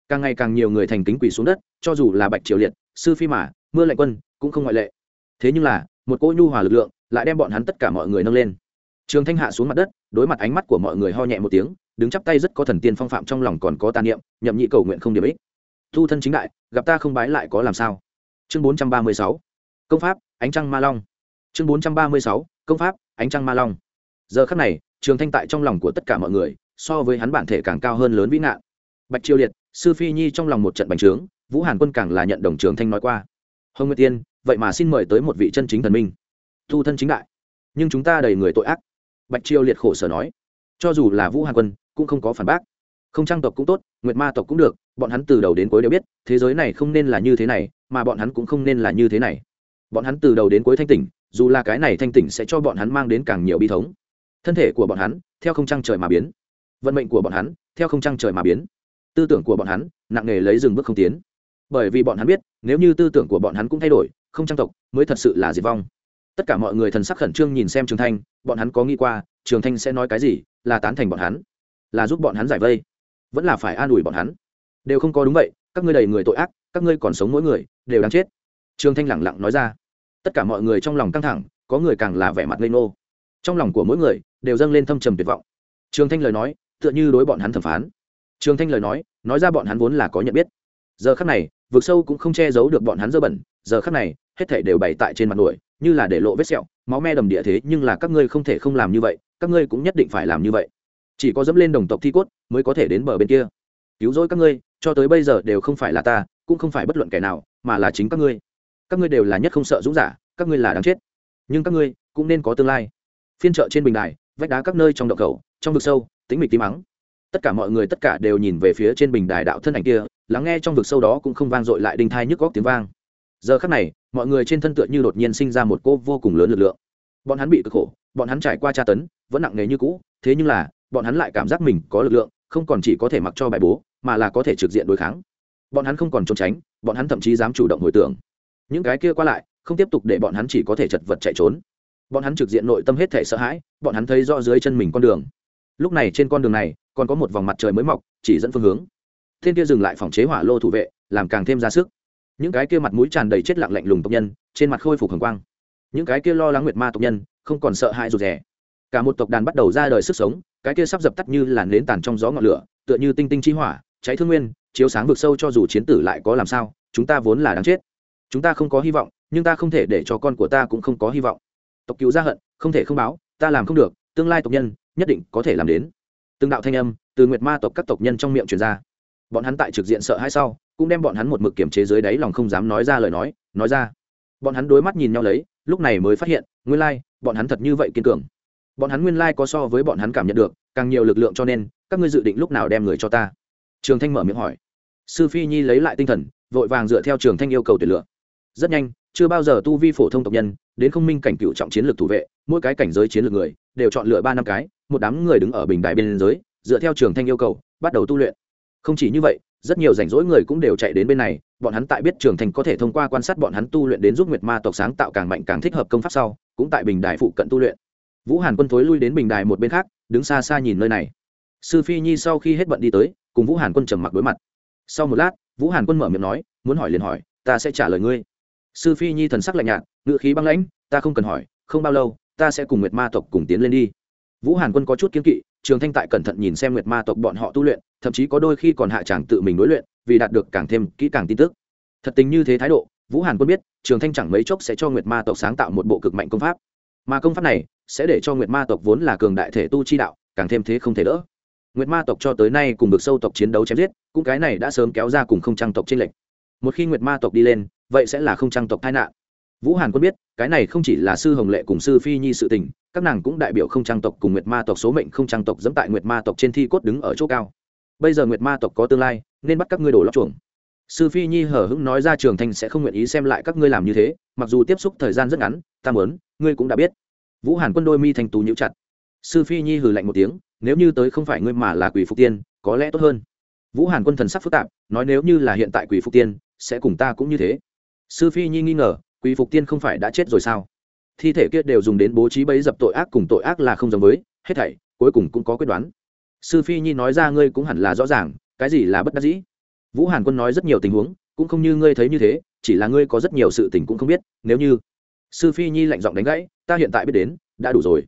càng ngày càng nhiều người thành kính quỳ xuống đất, cho dù là bạch triều liệt, sư phi mã mưa lạnh quân, cũng không ngoại lệ. Thế nhưng là, một cô nhu hòa lực lượng lại đem bọn hắn tất cả mọi người nâng lên. Trường thanh hạ xuống mặt đất, đối mặt ánh mắt của mọi người ho nhẹ một tiếng, đứng chắp tay rất có thần tiên phong phạm trong lòng còn có tàn niệm, nhậm nhị cầu nguyện không điểm ích. Thu thân chính đại, gặp ta không bái lại có làm sao? Chương bốn trăm ba mươi sáu, công pháp, ánh trăng ma long. Chương bốn trăm ba mươi sáu, công pháp, ánh trăng ma long. Giờ khắc này, trường thanh tại trong lòng của tất cả mọi người, so với hắn bản thể càng cao hơn lớn vĩ nạn. Bạch triều liệt sư phi nhi trong lòng một trận bành trướng, vũ hàn quân càng là nhận đồng trường thanh nói qua. Hồng nguyệt tiên, vậy mà xin mời tới một vị chân chính thần minh. Thu thân chính đại. Nhưng chúng ta đầy người tội ác. Bạch triều liệt khổ sở nói. Cho dù là vũ hàn quân, cũng không có phản bác. Không trang tộc cũng tốt, nguyệt ma tộc cũng được, bọn hắn từ đầu đến cuối đều biết, thế giới này không nên là như thế này, mà bọn hắn cũng không nên là như thế này. Bọn hắn từ đầu đến cuối thanh tỉnh, dù là cái này thanh tỉnh sẽ cho bọn hắn mang đến càng nhiều bi thống. Thân thể của bọn hắn, theo không trăng trời mà biến. Vận mệnh của bọn hắn, theo không trăng trời mà biến tư tưởng của bọn hắn nặng nề lấy dừng bước không tiến. Bởi vì bọn hắn biết, nếu như tư tưởng của bọn hắn cũng thay đổi, không trang tộc mới thật sự là diệt vong. Tất cả mọi người thần sắc khẩn trương nhìn xem trường thanh, bọn hắn có nghĩ qua, trường thanh sẽ nói cái gì, là tán thành bọn hắn, là giúp bọn hắn giải vây, vẫn là phải an ủi bọn hắn. Đều không có đúng vậy, các ngươi đầy người tội ác, các ngươi còn sống mỗi người, đều đáng chết. Trường thanh lẳng lặng nói ra. Tất cả mọi người trong lòng căng thẳng, có người càng là vẻ mặt lây ngô. Trong lòng của mỗi người, đều dâng lên thâm trầm tuyệt vọng. Trường thanh lời nói, tựa như đối bọn hắn thẩm phán trường thanh lời nói nói ra bọn hắn vốn là có nhận biết. Giờ khắc này, vực sâu cũng không che giấu được bọn hắn dơ bẩn, giờ khắc này, hết thể đều bày tại trên mặt nổi như là để lộ vết sẹo, máu me đầm địa thế, nhưng là các ngươi không thể không làm như vậy, các ngươi cũng nhất định phải làm như vậy. Chỉ có dẫm lên đồng tộc thi cốt, mới có thể đến bờ bên kia. Cứu rỗi các ngươi, cho tới bây giờ đều không phải là ta, cũng không phải bất luận kẻ nào, mà là chính các ngươi. Các ngươi đều là nhất không sợ dũng giả, các ngươi là đáng chết. Nhưng các ngươi cũng nên có tương lai. Phiên chợ trên bình đài, vách đá các nơi trong động khẩu, trong vực sâu tính mịch tím mắng tất cả mọi người tất cả đều nhìn về phía trên bình đài đạo thân ảnh kia, lắng nghe trong vực sâu đó cũng không vang dội lại đinh thai nhức góc tiếng vang. Giờ khắc này, mọi người trên thân tựa như đột nhiên sinh ra một cô vô cùng lớn lực lượng. Bọn hắn bị cực khổ, bọn hắn trải qua tra tấn, vẫn nặng nề như cũ, thế nhưng là, bọn hắn lại cảm giác mình có lực lượng, không còn chỉ có thể mặc cho bài bố, mà là có thể trực diện đối kháng. Bọn hắn không còn trốn tránh, bọn hắn thậm chí dám chủ động hồi tưởng. Những cái kia qua lại, không tiếp tục để bọn hắn chỉ có thể chật vật chạy trốn. Bọn hắn trực diện nội tâm hết thể sợ hãi, bọn hắn thấy rõ dưới chân mình con đường. Lúc này trên con đường này còn có một vòng mặt trời mới mọc, chỉ dẫn phương hướng. Thiên kia dừng lại phòng chế hỏa lô thủ vệ, làm càng thêm ra sức. Những cái kia mặt mũi tràn đầy chết lặng lạnh lùng tộc nhân, trên mặt khôi phục hồng quang. Những cái kia lo lắng nguyệt ma tộc nhân, không còn sợ hãi rụt rè. Cả một tộc đàn bắt đầu ra đời sức sống, cái kia sắp dập tắt như làn nến tàn trong gió ngọn lửa, tựa như tinh tinh chi hỏa, cháy thương nguyên, chiếu sáng vực sâu cho dù chiến tử lại có làm sao, chúng ta vốn là đáng chết. Chúng ta không có hy vọng, nhưng ta không thể để cho con của ta cũng không có hy vọng. Tộc cứu gia hận, không thể không báo, ta làm không được, tương lai tộc nhân, nhất định có thể làm đến từng đạo thanh âm từ nguyệt ma tộc các tộc nhân trong miệng truyền ra. Bọn hắn tại trực diện sợ hãi sau, cũng đem bọn hắn một mực kiểm chế dưới đáy lòng không dám nói ra lời nói nói ra. Bọn hắn đối mắt nhìn nhau lấy, lúc này mới phát hiện, nguyên lai, bọn hắn thật như vậy kiên cường. Bọn hắn nguyên lai có so với bọn hắn cảm nhận được, càng nhiều lực lượng cho nên, các ngươi dự định lúc nào đem người cho ta? Trường thanh mở miệng hỏi. Sư phi nhi lấy lại tinh thần, vội vàng dựa theo trường thanh yêu cầu tuyển lựa. Rất nhanh, chưa bao giờ tu vi phổ thông tộc nhân, đến không minh cảnh cựu trọng chiến lược thủ vệ, mỗi cái cảnh giới chiến lược người, đều chọn lựa ba năm cái một đám người đứng ở bình đài bên giới dựa theo trường thanh yêu cầu, bắt đầu tu luyện. Không chỉ như vậy, rất nhiều rảnh rỗi người cũng đều chạy đến bên này, bọn hắn tại biết trường thành có thể thông qua quan sát bọn hắn tu luyện đến giúp nguyệt ma tộc sáng tạo càng mạnh càng thích hợp công pháp sau, cũng tại bình đài phụ cận tu luyện. Vũ hàn quân thối lui đến bình đài một bên khác, đứng xa xa nhìn nơi này. Sư phi nhi sau khi hết bận đi tới, cùng vũ hàn quân trầm mặc đối mặt. Sau một lát, vũ hàn quân mở miệng nói, muốn hỏi liền hỏi, ta sẽ trả lời ngươi. Sư phi nhi thần sắc lạnh nhạt ngự khí băng lãnh, ta không cần hỏi, không bao lâu, ta sẽ cùng nguyệt ma tộc cùng tiến lên đi vũ hàn quân có chút kiên kỵ, trường thanh tại cẩn thận nhìn xem nguyệt ma tộc bọn họ tu luyện, thậm chí có đôi khi còn hạ tràng tự mình đối luyện, vì đạt được càng thêm kỹ càng tin tức. Thật tình như thế thái độ, vũ hàn quân biết, trường thanh chẳng mấy chốc sẽ cho nguyệt ma tộc sáng tạo một bộ cực mạnh công pháp. Mà công pháp này sẽ để cho nguyệt ma tộc vốn là cường đại thể tu chi đạo, càng thêm thế không thể đỡ. Nguyệt ma tộc cho tới nay cùng được sâu tộc chiến đấu chém giết, cũng cái này đã sớm kéo ra cùng không trang tộc tranh lệnh một khi nguyệt ma tộc đi lên, vậy sẽ là không trang tộc tai nạn vũ hàn quân biết, cái này không chỉ là sư hồng lệ cùng sư phi nhi sự tình, các nàng cũng đại biểu không trang tộc cùng nguyệt ma tộc số mệnh không trang tộc dẫm tại nguyệt ma tộc trên thi cốt đứng ở chỗ cao. Bây giờ nguyệt ma tộc có tương lai, nên bắt các ngươi đổ lóc chuồng. Sư phi nhi hở hững nói ra trường thanh sẽ không nguyện ý xem lại các ngươi làm như thế, mặc dù tiếp xúc thời gian rất ngắn, ta mớn ngươi cũng đã biết. Vũ hàn quân đôi mi thành tú nhíu chặt. Sư phi nhi hừ lạnh một tiếng, nếu như tới không phải ngươi mà là quỷ phục tiên, có lẽ tốt hơn. Vũ hàn quân thần sắc phức tạp, nói nếu như là hiện tại quỷ phục tiên, sẽ cùng ta cũng như thế. Sư phi nhi nghi ngờ quỷ phục tiên không phải đã chết rồi sao? Thi thể kia đều dùng đến bố trí bẫy dập tội ác cùng tội ác là không giống với, hết thảy, cuối cùng cũng có quyết đoán. Sư phi nhi nói ra ngươi cũng hẳn là rõ ràng, cái gì là bất đắc dĩ? Vũ hàn quân nói rất nhiều tình huống, cũng không như ngươi thấy như thế, chỉ là ngươi có rất nhiều sự tình cũng không biết, nếu như sư phi nhi lạnh giọng đánh gãy, ta hiện tại biết đến, đã đủ rồi.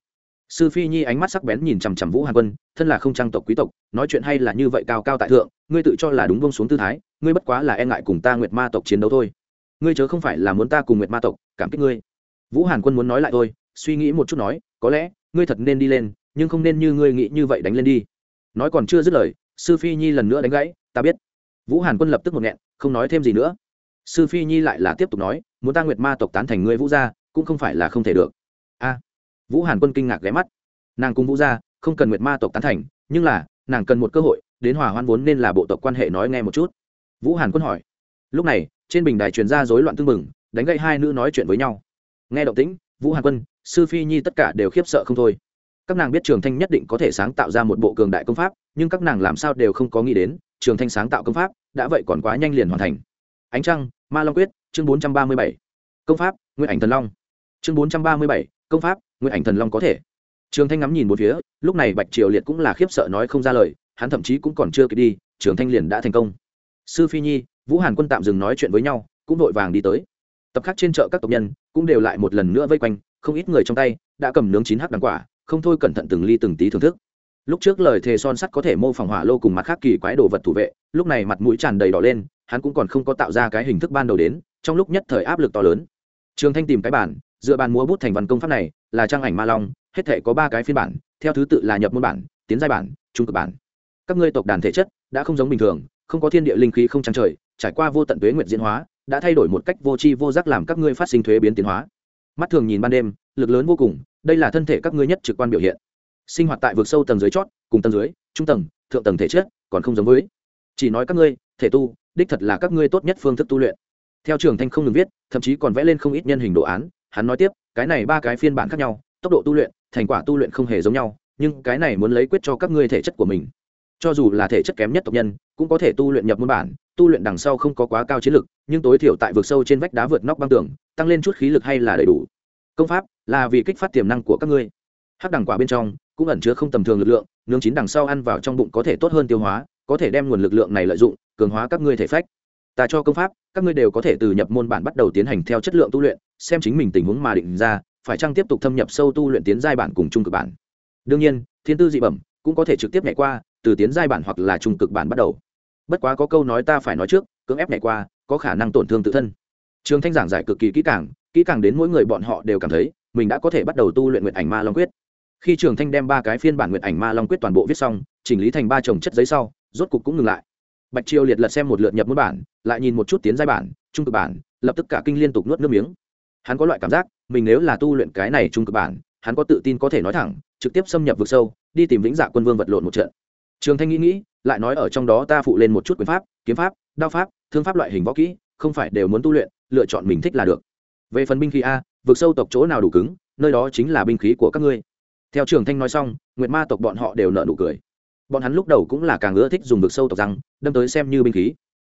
Sư phi nhi ánh mắt sắc bén nhìn chằm chằm vũ hàn quân, thân là không trang tộc quý tộc, nói chuyện hay là như vậy cao cao tại thượng, ngươi tự cho là đúng bông xuống tư thái, ngươi bất quá là e ngại cùng ta nguyệt ma tộc chiến đấu thôi ngươi chớ không phải là muốn ta cùng nguyệt ma tộc, cảm kích ngươi. Vũ hàn quân muốn nói lại thôi, suy nghĩ một chút nói, có lẽ, ngươi thật nên đi lên, nhưng không nên như ngươi nghĩ như vậy đánh lên đi. Nói còn chưa dứt lời, sư phi nhi lần nữa đánh gãy, ta biết. Vũ hàn quân lập tức một nghẹn, không nói thêm gì nữa. Sư phi nhi lại là tiếp tục nói, muốn ta nguyệt ma tộc tán thành ngươi vũ gia, cũng không phải là không thể được. A. Vũ hàn quân kinh ngạc ghé mắt. Nàng cùng vũ gia, không cần nguyệt ma tộc tán thành, nhưng là, nàng cần một cơ hội, đến hòa hoan vốn nên là bộ tộc quan hệ nói nghe một chút. Vũ hàn quân hỏi. Lúc này trên bình đài truyền ra rối loạn tương mừng đánh gậy hai nữ nói chuyện với nhau. Nghe động tĩnh, vũ hàn quân, sư phi nhi tất cả đều khiếp sợ không thôi. Các nàng biết trường thanh nhất định có thể sáng tạo ra một bộ cường đại công pháp, nhưng các nàng làm sao đều không có nghĩ đến, trường thanh sáng tạo công pháp, đã vậy còn quá nhanh liền hoàn thành. Ánh trăng, ma long quyết, chương bốn trăm ba mươi bảy. Công pháp nguyên ảnh thần long. Chương bốn trăm ba mươi bảy, công pháp nguyên ảnh thần long có thể. Trường thanh ngắm nhìn một phía, lúc này bạch triều liệt cũng là khiếp sợ nói không ra lời, hắn thậm chí cũng còn chưa kịp đi, trường thanh liền đã thành công. Sư phi nhi vũ hàn quân tạm dừng nói chuyện với nhau, cũng vội vàng đi tới. Tập khác trên chợ các tộc nhân cũng đều lại một lần nữa vây quanh, không ít người trong tay đã cầm nướng chín hắc đằng quả, không thôi cẩn thận từng ly từng tí thưởng thức. Lúc trước lời thề son sắt có thể mô phỏng hỏa lô cùng mặt khác kỳ quái đồ vật thủ vệ, lúc này mặt mũi tràn đầy đỏ lên, hắn cũng còn không có tạo ra cái hình thức ban đầu đến, trong lúc nhất thời áp lực to lớn. Trường thanh tìm cái bản dựa bàn múa bút thành văn công pháp này, là trang ảnh ma long, hết thể có ba cái phiên bản, theo thứ tự là nhập môn bản, tiến giai bản, trung cực bản. Các ngươi tộc đàn thể chất đã không giống bình thường, không có thiên địa linh khí không trang trời trải qua vô tận tuế nguyệt diễn hóa, đã thay đổi một cách vô tri vô giác làm các ngươi phát sinh thuế biến tiến hóa. Mắt thường nhìn ban đêm, lực lớn vô cùng, đây là thân thể các ngươi nhất trực quan biểu hiện. Sinh hoạt tại vực sâu tầng dưới chót, cùng tầng dưới, trung tầng, thượng tầng thể chất, còn không giống với. Chỉ nói các ngươi, thể tu, đích thật là các ngươi tốt nhất phương thức tu luyện. Theo trường thanh không ngừng viết, thậm chí còn vẽ lên không ít nhân hình đồ án, hắn nói tiếp, cái này ba cái phiên bản khác nhau, tốc độ tu luyện, thành quả tu luyện không hề giống nhau, nhưng cái này muốn lấy quyết cho các ngươi thể chất của mình. Cho dù là thể chất kém nhất tộc nhân, cũng có thể tu luyện nhập môn bản tu luyện đằng sau không có quá cao chiến lực, nhưng tối thiểu tại vực sâu trên vách đá vượt nóc băng tường, tăng lên chút khí lực hay là đầy đủ. Công pháp là vì kích phát tiềm năng của các ngươi. Hắc đằng quả bên trong cũng ẩn chứa không tầm thường lực lượng, nướng chín đằng sau ăn vào trong bụng có thể tốt hơn tiêu hóa, có thể đem nguồn lực lượng này lợi dụng, cường hóa các ngươi thể phách. Ta cho công pháp, các ngươi đều có thể từ nhập môn bản bắt đầu tiến hành theo chất lượng tu luyện, xem chính mình tình huống mà định ra, phải chăng tiếp tục thâm nhập sâu tu luyện tiến giai bản cùng trung cực bản. Đương nhiên, thiên tư dị bẩm cũng có thể trực tiếp nhảy qua, từ tiến giai bản hoặc là trung cực bản bắt đầu bất quá có câu nói ta phải nói trước, cưỡng ép nhảy qua, có khả năng tổn thương tự thân. Trường thanh giảng giải cực kỳ kỹ càng kỹ càng đến mỗi người bọn họ đều cảm thấy, mình đã có thể bắt đầu tu luyện nguyện ảnh ma long quyết. Khi trường thanh đem ba cái phiên bản nguyện ảnh ma long quyết toàn bộ viết xong, chỉnh lý thành ba chồng chất giấy sau, rốt cục cũng ngừng lại. Bạch triều liệt lật xem một lượt nhập môn bản, lại nhìn một chút tiến giai bản, trung cực bản, lập tức cả kinh liên tục nuốt nước miếng. Hắn có loại cảm giác, mình nếu là tu luyện cái này trung cực bản, hắn có tự tin có thể nói thẳng, trực tiếp xâm nhập vực sâu, đi tìm vĩnh dạ quân vương vật lộn một trận. Trường thanh nghĩ nghĩ lại nói ở trong đó ta phụ lên một chút quyền pháp, kiếm pháp, đao pháp, thương pháp loại hình võ kỹ, không phải đều muốn tu luyện, lựa chọn mình thích là được. Về phần binh khí a, vực sâu tộc chỗ nào đủ cứng, nơi đó chính là binh khí của các ngươi. Theo trường thanh nói xong, nguyệt ma tộc bọn họ đều nợ nụ cười. Bọn hắn lúc đầu cũng là càng ưa thích dùng vực sâu tộc răng, đâm tới xem như binh khí.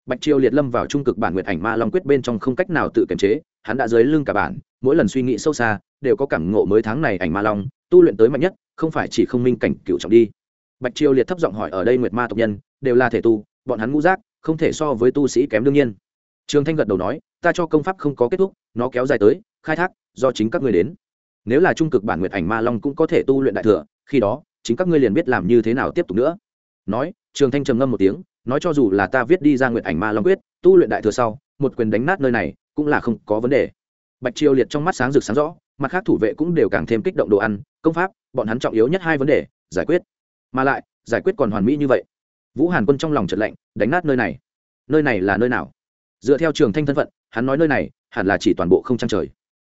Bạch triều liệt lâm vào trung cực bản nguyệt ảnh ma long quyết bên trong không cách nào tự kiềm chế, hắn đã dưới lưng cả bản, mỗi lần suy nghĩ sâu xa, đều có cảm ngộ mới tháng này ảnh ma long, tu luyện tới mạnh nhất, không phải chỉ không minh cảnh cựu trọng đi bạch triều liệt thấp giọng hỏi, ở đây nguyệt ma tộc nhân đều là thể tu, bọn hắn ngũ giác không thể so với tu sĩ kém đương nhiên. Trường thanh gật đầu nói, ta cho công pháp không có kết thúc, nó kéo dài tới, khai thác, do chính các ngươi đến. Nếu là trung cực bản nguyệt ảnh ma long cũng có thể tu luyện đại thừa, khi đó, chính các ngươi liền biết làm như thế nào tiếp tục nữa. Nói, trường thanh trầm ngâm một tiếng, nói cho dù là ta viết đi ra nguyệt ảnh ma long quyết, tu luyện đại thừa sau, một quyền đánh nát nơi này cũng là không có vấn đề. Bạch triều liệt trong mắt sáng rực sáng rõ, mặt khác thủ vệ cũng đều càng thêm kích động đồ ăn, công pháp, bọn hắn trọng yếu nhất hai vấn đề, giải quyết mà lại, giải quyết còn hoàn mỹ như vậy. Vũ hàn quân trong lòng trật lạnh, đánh nát nơi này. Nơi này là nơi nào? Dựa theo trường thanh thân phận, hắn nói nơi này, hẳn là chỉ toàn bộ không trang trời.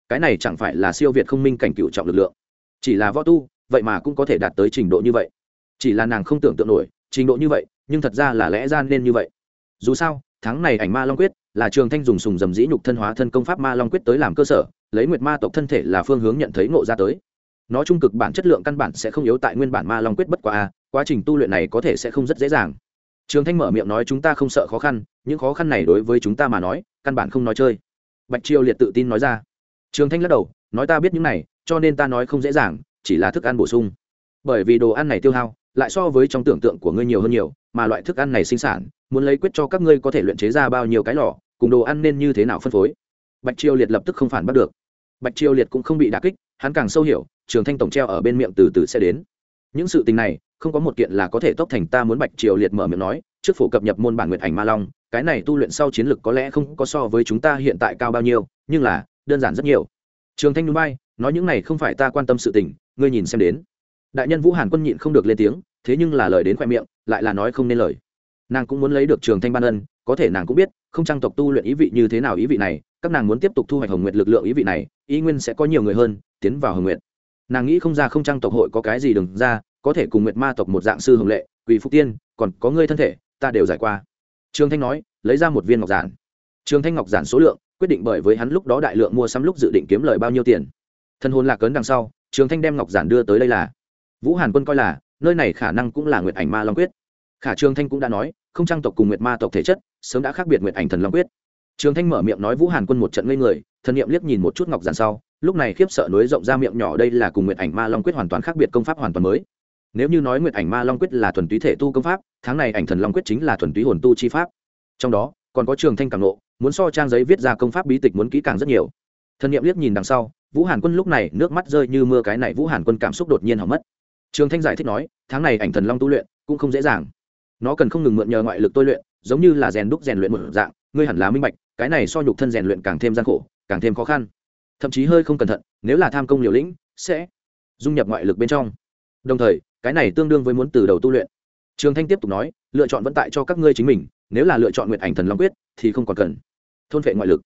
Cái này chẳng phải là siêu việt không minh cảnh cựu trọng lực lượng. Chỉ là võ tu, vậy mà cũng có thể đạt tới trình độ như vậy. Chỉ là nàng không tưởng tượng nổi, trình độ như vậy, nhưng thật ra là lẽ ra nên như vậy. Dù sao, tháng này ảnh ma long quyết, là trường thanh dùng sùng dầm dĩ nhục thân hóa thân công pháp ma long quyết tới làm cơ sở, lấy nguyệt ma tộc thân thể là phương hướng nhận thấy ngộ ra tới nó trung cực bản chất lượng căn bản sẽ không yếu tại nguyên bản ma long quyết bất quá a, quá trình tu luyện này có thể sẽ không rất dễ dàng. Trường thanh mở miệng nói chúng ta không sợ khó khăn, những khó khăn này đối với chúng ta mà nói, căn bản không nói chơi. Bạch triều liệt tự tin nói ra. Trường thanh lắc đầu, nói ta biết những này, cho nên ta nói không dễ dàng, chỉ là thức ăn bổ sung. Bởi vì đồ ăn này tiêu hao, lại so với trong tưởng tượng của ngươi nhiều hơn nhiều, mà loại thức ăn này sinh sản, muốn lấy quyết cho các ngươi có thể luyện chế ra bao nhiêu cái lò, cùng đồ ăn nên như thế nào phân phối? Bạch triều liệt lập tức không phản bắt được. Bạch triều liệt cũng không bị đà kích hắn càng sâu hiểu, trường thanh tổng treo ở bên miệng từ từ sẽ đến. Những sự tình này, không có một kiện là có thể tốc thành ta muốn bạch triều liệt mở miệng nói, trước phổ cập nhập môn bản nguyện ảnh ma long, cái này tu luyện sau chiến lược có lẽ không có so với chúng ta hiện tại cao bao nhiêu, nhưng là, đơn giản rất nhiều. Trường thanh núi bay nói những này không phải ta quan tâm sự tình, ngươi nhìn xem đến. Đại nhân vũ hàn quân nhịn không được lên tiếng, thế nhưng là lời đến khoe miệng, lại là nói không nên lời. Nàng cũng muốn lấy được trường thanh ban ân, có thể nàng cũng biết, không trang tộc tu luyện ý vị như thế nào ý vị này, các nàng muốn tiếp tục thu hoạch hồng nguyệt lực lượng ý vị này ý nguyên sẽ có nhiều người hơn, tiến vào hồng nguyện. nàng nghĩ không ra không trang tộc hội có cái gì đừng ra, có thể cùng nguyệt ma tộc một dạng sư hồng lệ quỷ phúc tiên, còn có ngươi thân thể, ta đều giải qua. Trường thanh nói, lấy ra một viên ngọc giản. Trường thanh ngọc giản số lượng, quyết định bởi với hắn lúc đó đại lượng mua sắm lúc dự định kiếm lời bao nhiêu tiền. Thân hồn lạc cấn đằng sau trường thanh đem ngọc giản đưa tới đây là. Vũ hàn quân coi là, nơi này khả năng cũng là nguyệt ảnh ma long quyết. Khả trường thanh cũng đã nói, không trang tộc cùng nguyệt ma tộc thể chất, sớm đã khác biệt nguyệt ảnh thần long quyết trường thanh mở miệng nói vũ hàn quân một trận ngây người, thần niệm liếc nhìn một chút ngọc giản sau, lúc này khiếp sợ nối rộng ra miệng nhỏ đây là cùng nguyệt ảnh ma long quyết hoàn toàn khác biệt công pháp hoàn toàn mới. Nếu như nói nguyệt ảnh ma long quyết là thuần túy thể tu công pháp, tháng này ảnh thần long quyết chính là thuần túy hồn tu chi pháp. Trong đó, còn có trường thanh càng nộ muốn so trang giấy viết ra công pháp bí tịch muốn kỹ càng rất nhiều. Thần niệm liếc nhìn đằng sau, vũ hàn quân lúc này nước mắt rơi như mưa cái này vũ hàn quân cảm xúc đột nhiên hỏng mất. Trường thanh giải thích nói, tháng này ảnh thần long tu luyện cũng không dễ dàng. Nó cần không ngừng mượn nhờ ngoại lực tôi luyện, giống như là rèn đúc rèn luyện một dạng, ngươi hẳn là minh bạch cái này so nhục thân rèn luyện càng thêm gian khổ, càng thêm khó khăn. Thậm chí hơi không cẩn thận, nếu là tham công liều lĩnh, sẽ dung nhập ngoại lực bên trong. Đồng thời, cái này tương đương với muốn từ đầu tu luyện. Trường thanh tiếp tục nói, lựa chọn vẫn tại cho các ngươi chính mình, nếu là lựa chọn nguyện ảnh thần long quyết, thì không còn cần thôn vệ ngoại lực.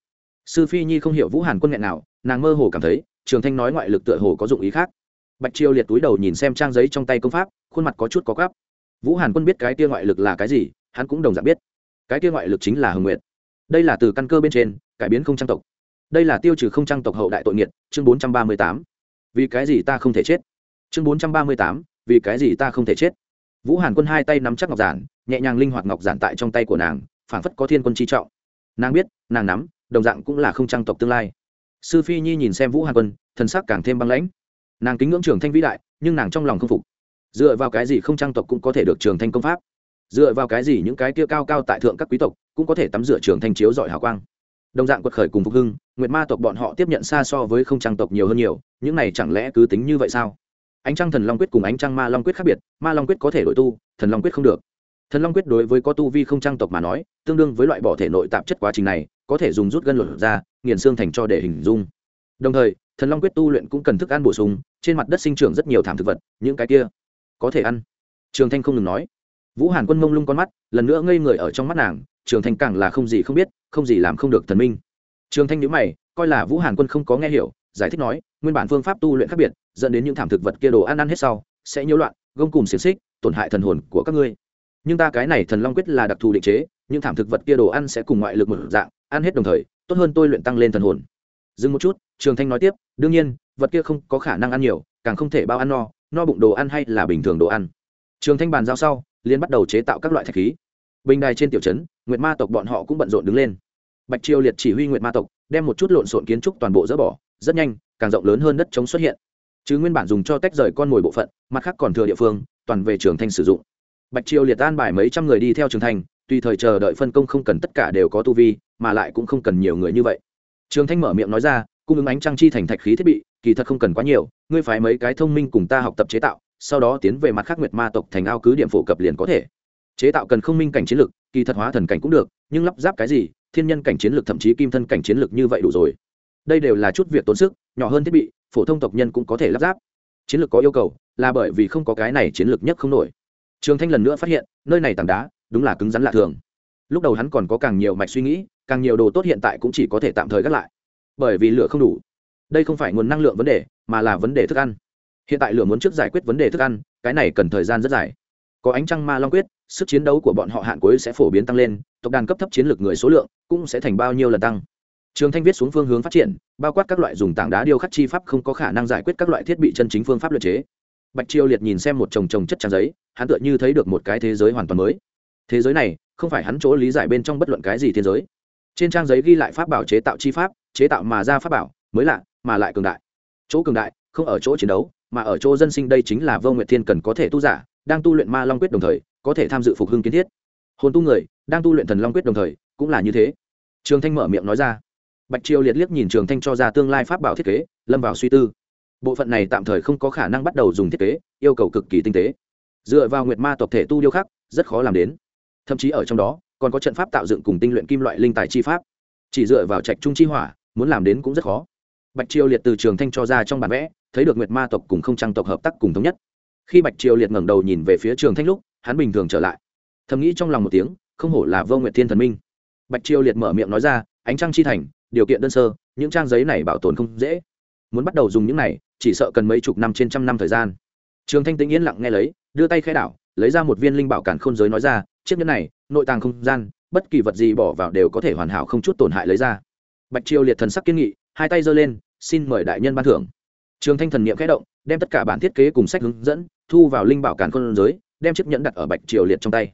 Sư phi nhi không hiểu vũ hàn quân nghẹn nào, nàng mơ hồ cảm thấy, trường thanh nói ngoại lực tựa hồ có dụng ý khác. Bạch triều liệt túi đầu nhìn xem trang giấy trong tay công pháp, khuôn mặt có chút có gắp. Vũ hàn quân biết cái tia ngoại lực là cái gì, hắn cũng đồng dạng biết. Cái tia ngoại lực chính là hồng nguyệt đây là từ căn cơ bên trên, cải biến không trang tộc. Đây là tiêu trừ không trang tộc hậu đại tội nghiệt, chương bốn trăm ba mươi tám. Vì cái gì ta không thể chết? Chương bốn trăm ba mươi tám, vì cái gì ta không thể chết? Vũ hàn quân hai tay nắm chắc ngọc giản, nhẹ nhàng linh hoạt ngọc giản tại trong tay của nàng, phảng phất có thiên quân chi trọng. Nàng biết, nàng nắm, đồng dạng cũng là không trang tộc tương lai. Sư phi nhi nhìn xem vũ hàn quân, thần sắc càng thêm băng lãnh. Nàng kính ngưỡng trường thanh vĩ đại, nhưng nàng trong lòng không phục. Dựa vào cái gì không trang tộc cũng có thể được trường thanh công pháp? Dựa vào cái gì những cái kia cao cao tại thượng các quý tộc cũng có thể tắm rửa trường thanh chiếu giỏi hào quang. Đồng dạng quật khởi cùng phục hưng, nguyệt ma tộc bọn họ tiếp nhận xa so với không trang tộc nhiều hơn nhiều, những này chẳng lẽ cứ tính như vậy sao? Ánh trăng thần long quyết cùng ánh trăng ma long quyết khác biệt, ma long quyết có thể đổi tu, thần long quyết không được. Thần long quyết đối với có tu vi không trang tộc mà nói, tương đương với loại bỏ thể nội tạp chất quá trình này, có thể dùng rút gân luật ra, nghiền xương thành cho để hình dung. Đồng thời, thần long quyết tu luyện cũng cần thức ăn bổ sung, trên mặt đất sinh trưởng rất nhiều thảm thực vật, những cái kia có thể ăn. Trường thanh không ngừng nói vũ hàn quân mông lung con mắt, lần nữa ngây người ở trong mắt nàng, trường thanh càng là không gì không biết, không gì làm không được thần minh. Trường thanh nhữ mày, coi là vũ hàn quân không có nghe hiểu, giải thích nói, nguyên bản phương pháp tu luyện khác biệt, dẫn đến những thảm thực vật kia đồ ăn ăn hết sau, sẽ nhiễu loạn, gông cùng xiềng xích, tổn hại thần hồn của các ngươi. Nhưng ta cái này thần long quyết là đặc thù định chế, những thảm thực vật kia đồ ăn sẽ cùng ngoại lực một dạng, ăn hết đồng thời, tốt hơn tôi luyện tăng lên thần hồn. Dừng một chút, trường thanh nói tiếp, đương nhiên, vật kia không có khả năng ăn nhiều, càng không thể bao ăn no no bụng đồ ăn hay là bình thường đồ ăn. Trường thanh bàn giao sau liên bắt đầu chế tạo các loại thạch khí. Bình đài trên tiểu trấn, nguyệt ma tộc bọn họ cũng bận rộn đứng lên. Bạch triều liệt chỉ huy nguyệt ma tộc, đem một chút lộn xộn kiến trúc toàn bộ dỡ bỏ, rất nhanh, càng rộng lớn hơn đất chống xuất hiện. Chứ nguyên bản dùng cho tách rời con mồi bộ phận, mặt khác còn thừa địa phương, toàn về trường thanh sử dụng. Bạch triều liệt an bài mấy trăm người đi theo trường thanh tùy thời chờ đợi phân công không cần tất cả đều có tu vi, mà lại cũng không cần nhiều người như vậy. Trường thanh mở miệng nói ra, cung ứng ánh trăng chi thành thạch khí thiết bị, kỳ thật không cần quá nhiều, ngươi phải mấy cái thông minh cùng ta học tập chế tạo sau đó tiến về mặt khác nguyệt ma tộc thành ao cứ điểm phổ cập liền có thể. Chế tạo cần không minh cảnh chiến lực kỳ thật hóa thần cảnh cũng được, nhưng lắp ráp cái gì, thiên nhân cảnh chiến lực thậm chí kim thân cảnh chiến lực như vậy đủ rồi. Đây đều là chút việc tốn sức, nhỏ hơn thiết bị, phổ thông tộc nhân cũng có thể lắp ráp. Chiến lược có yêu cầu, là bởi vì không có cái này chiến lược nhất không nổi. Trường thanh lần nữa phát hiện, nơi này tảng đá, đúng là cứng rắn lạ thường. Lúc đầu hắn còn có càng nhiều mạch suy nghĩ, càng nhiều đồ tốt hiện tại cũng chỉ có thể tạm thời gác lại. Bởi vì lửa không đủ. Đây không phải nguồn năng lượng vấn đề, mà là vấn đề thức ăn hiện tại lửa muốn trước giải quyết vấn đề thức ăn, cái này cần thời gian rất dài. Có ánh trăng ma long quyết, sức chiến đấu của bọn họ hạn cuối sẽ phổ biến tăng lên, tộc đàn cấp thấp chiến lược người số lượng cũng sẽ thành bao nhiêu lần tăng. Trường thanh viết xuống phương hướng phát triển, bao quát các loại dùng tảng đá điêu khắc chi pháp không có khả năng giải quyết các loại thiết bị chân chính phương pháp luật chế. Bạch triều liệt nhìn xem một chồng chồng chất trang giấy, hắn tựa như thấy được một cái thế giới hoàn toàn mới. Thế giới này, không phải hắn chỗ lý giải bên trong bất luận cái gì thiên giới. Trên trang giấy ghi lại pháp bảo chế tạo chi pháp, chế tạo mà ra pháp bảo, mới lạ, mà lại cường đại. Chỗ cường đại không ở chỗ chiến đấu, mà ở chỗ dân sinh đây chính là vô nguyệt thiên cần có thể tu giả, đang tu luyện ma long quyết đồng thời, có thể tham dự phục hưng kiến thiết. Hồn tu người, đang tu luyện thần long quyết đồng thời, cũng là như thế. Trường thanh mở miệng nói ra. Bạch triều liệt liếc nhìn trường thanh cho ra tương lai pháp bảo thiết kế, lâm vào suy tư. Bộ phận này tạm thời không có khả năng bắt đầu dùng thiết kế, yêu cầu cực kỳ tinh tế. Dựa vào nguyệt ma tộc thể tu điêu khắc, rất khó làm đến. Thậm chí ở trong đó, còn có trận pháp tạo dựng cùng tinh luyện kim loại linh tài chi pháp. Chỉ dựa vào trạch trung chi hỏa, muốn làm đến cũng rất khó bạch triều liệt từ trường thanh cho ra trong bản vẽ, thấy được nguyệt ma tộc cùng không trang tộc hợp tác cùng thống nhất. Khi bạch triều liệt ngẩng đầu nhìn về phía trường thanh lúc, hắn bình thường trở lại. Thầm nghĩ trong lòng một tiếng, không hổ là vô nguyệt thiên thần minh. Bạch triều liệt mở miệng nói ra, ánh trăng chi thành, điều kiện đơn sơ, những trang giấy này bảo tồn không dễ. Muốn bắt đầu dùng những này, chỉ sợ cần mấy chục năm trên trăm năm thời gian. Trường thanh tĩnh yên lặng nghe lấy, đưa tay khai đảo, lấy ra một viên linh bảo cản khôn giới nói ra, chiếc nhẫn này, nội tàng không gian, bất kỳ vật gì bỏ vào đều có thể hoàn hảo không chút tổn hại lấy ra. Bạch triều liệt thần sắc kiên nghị hai tay giơ lên, xin mời đại nhân ban thưởng. Trường thanh thần niệm khẽ động, đem tất cả bản thiết kế cùng sách hướng dẫn, thu vào linh bảo cản khôn giới, đem chiếc nhẫn đặt ở bạch triều liệt trong tay.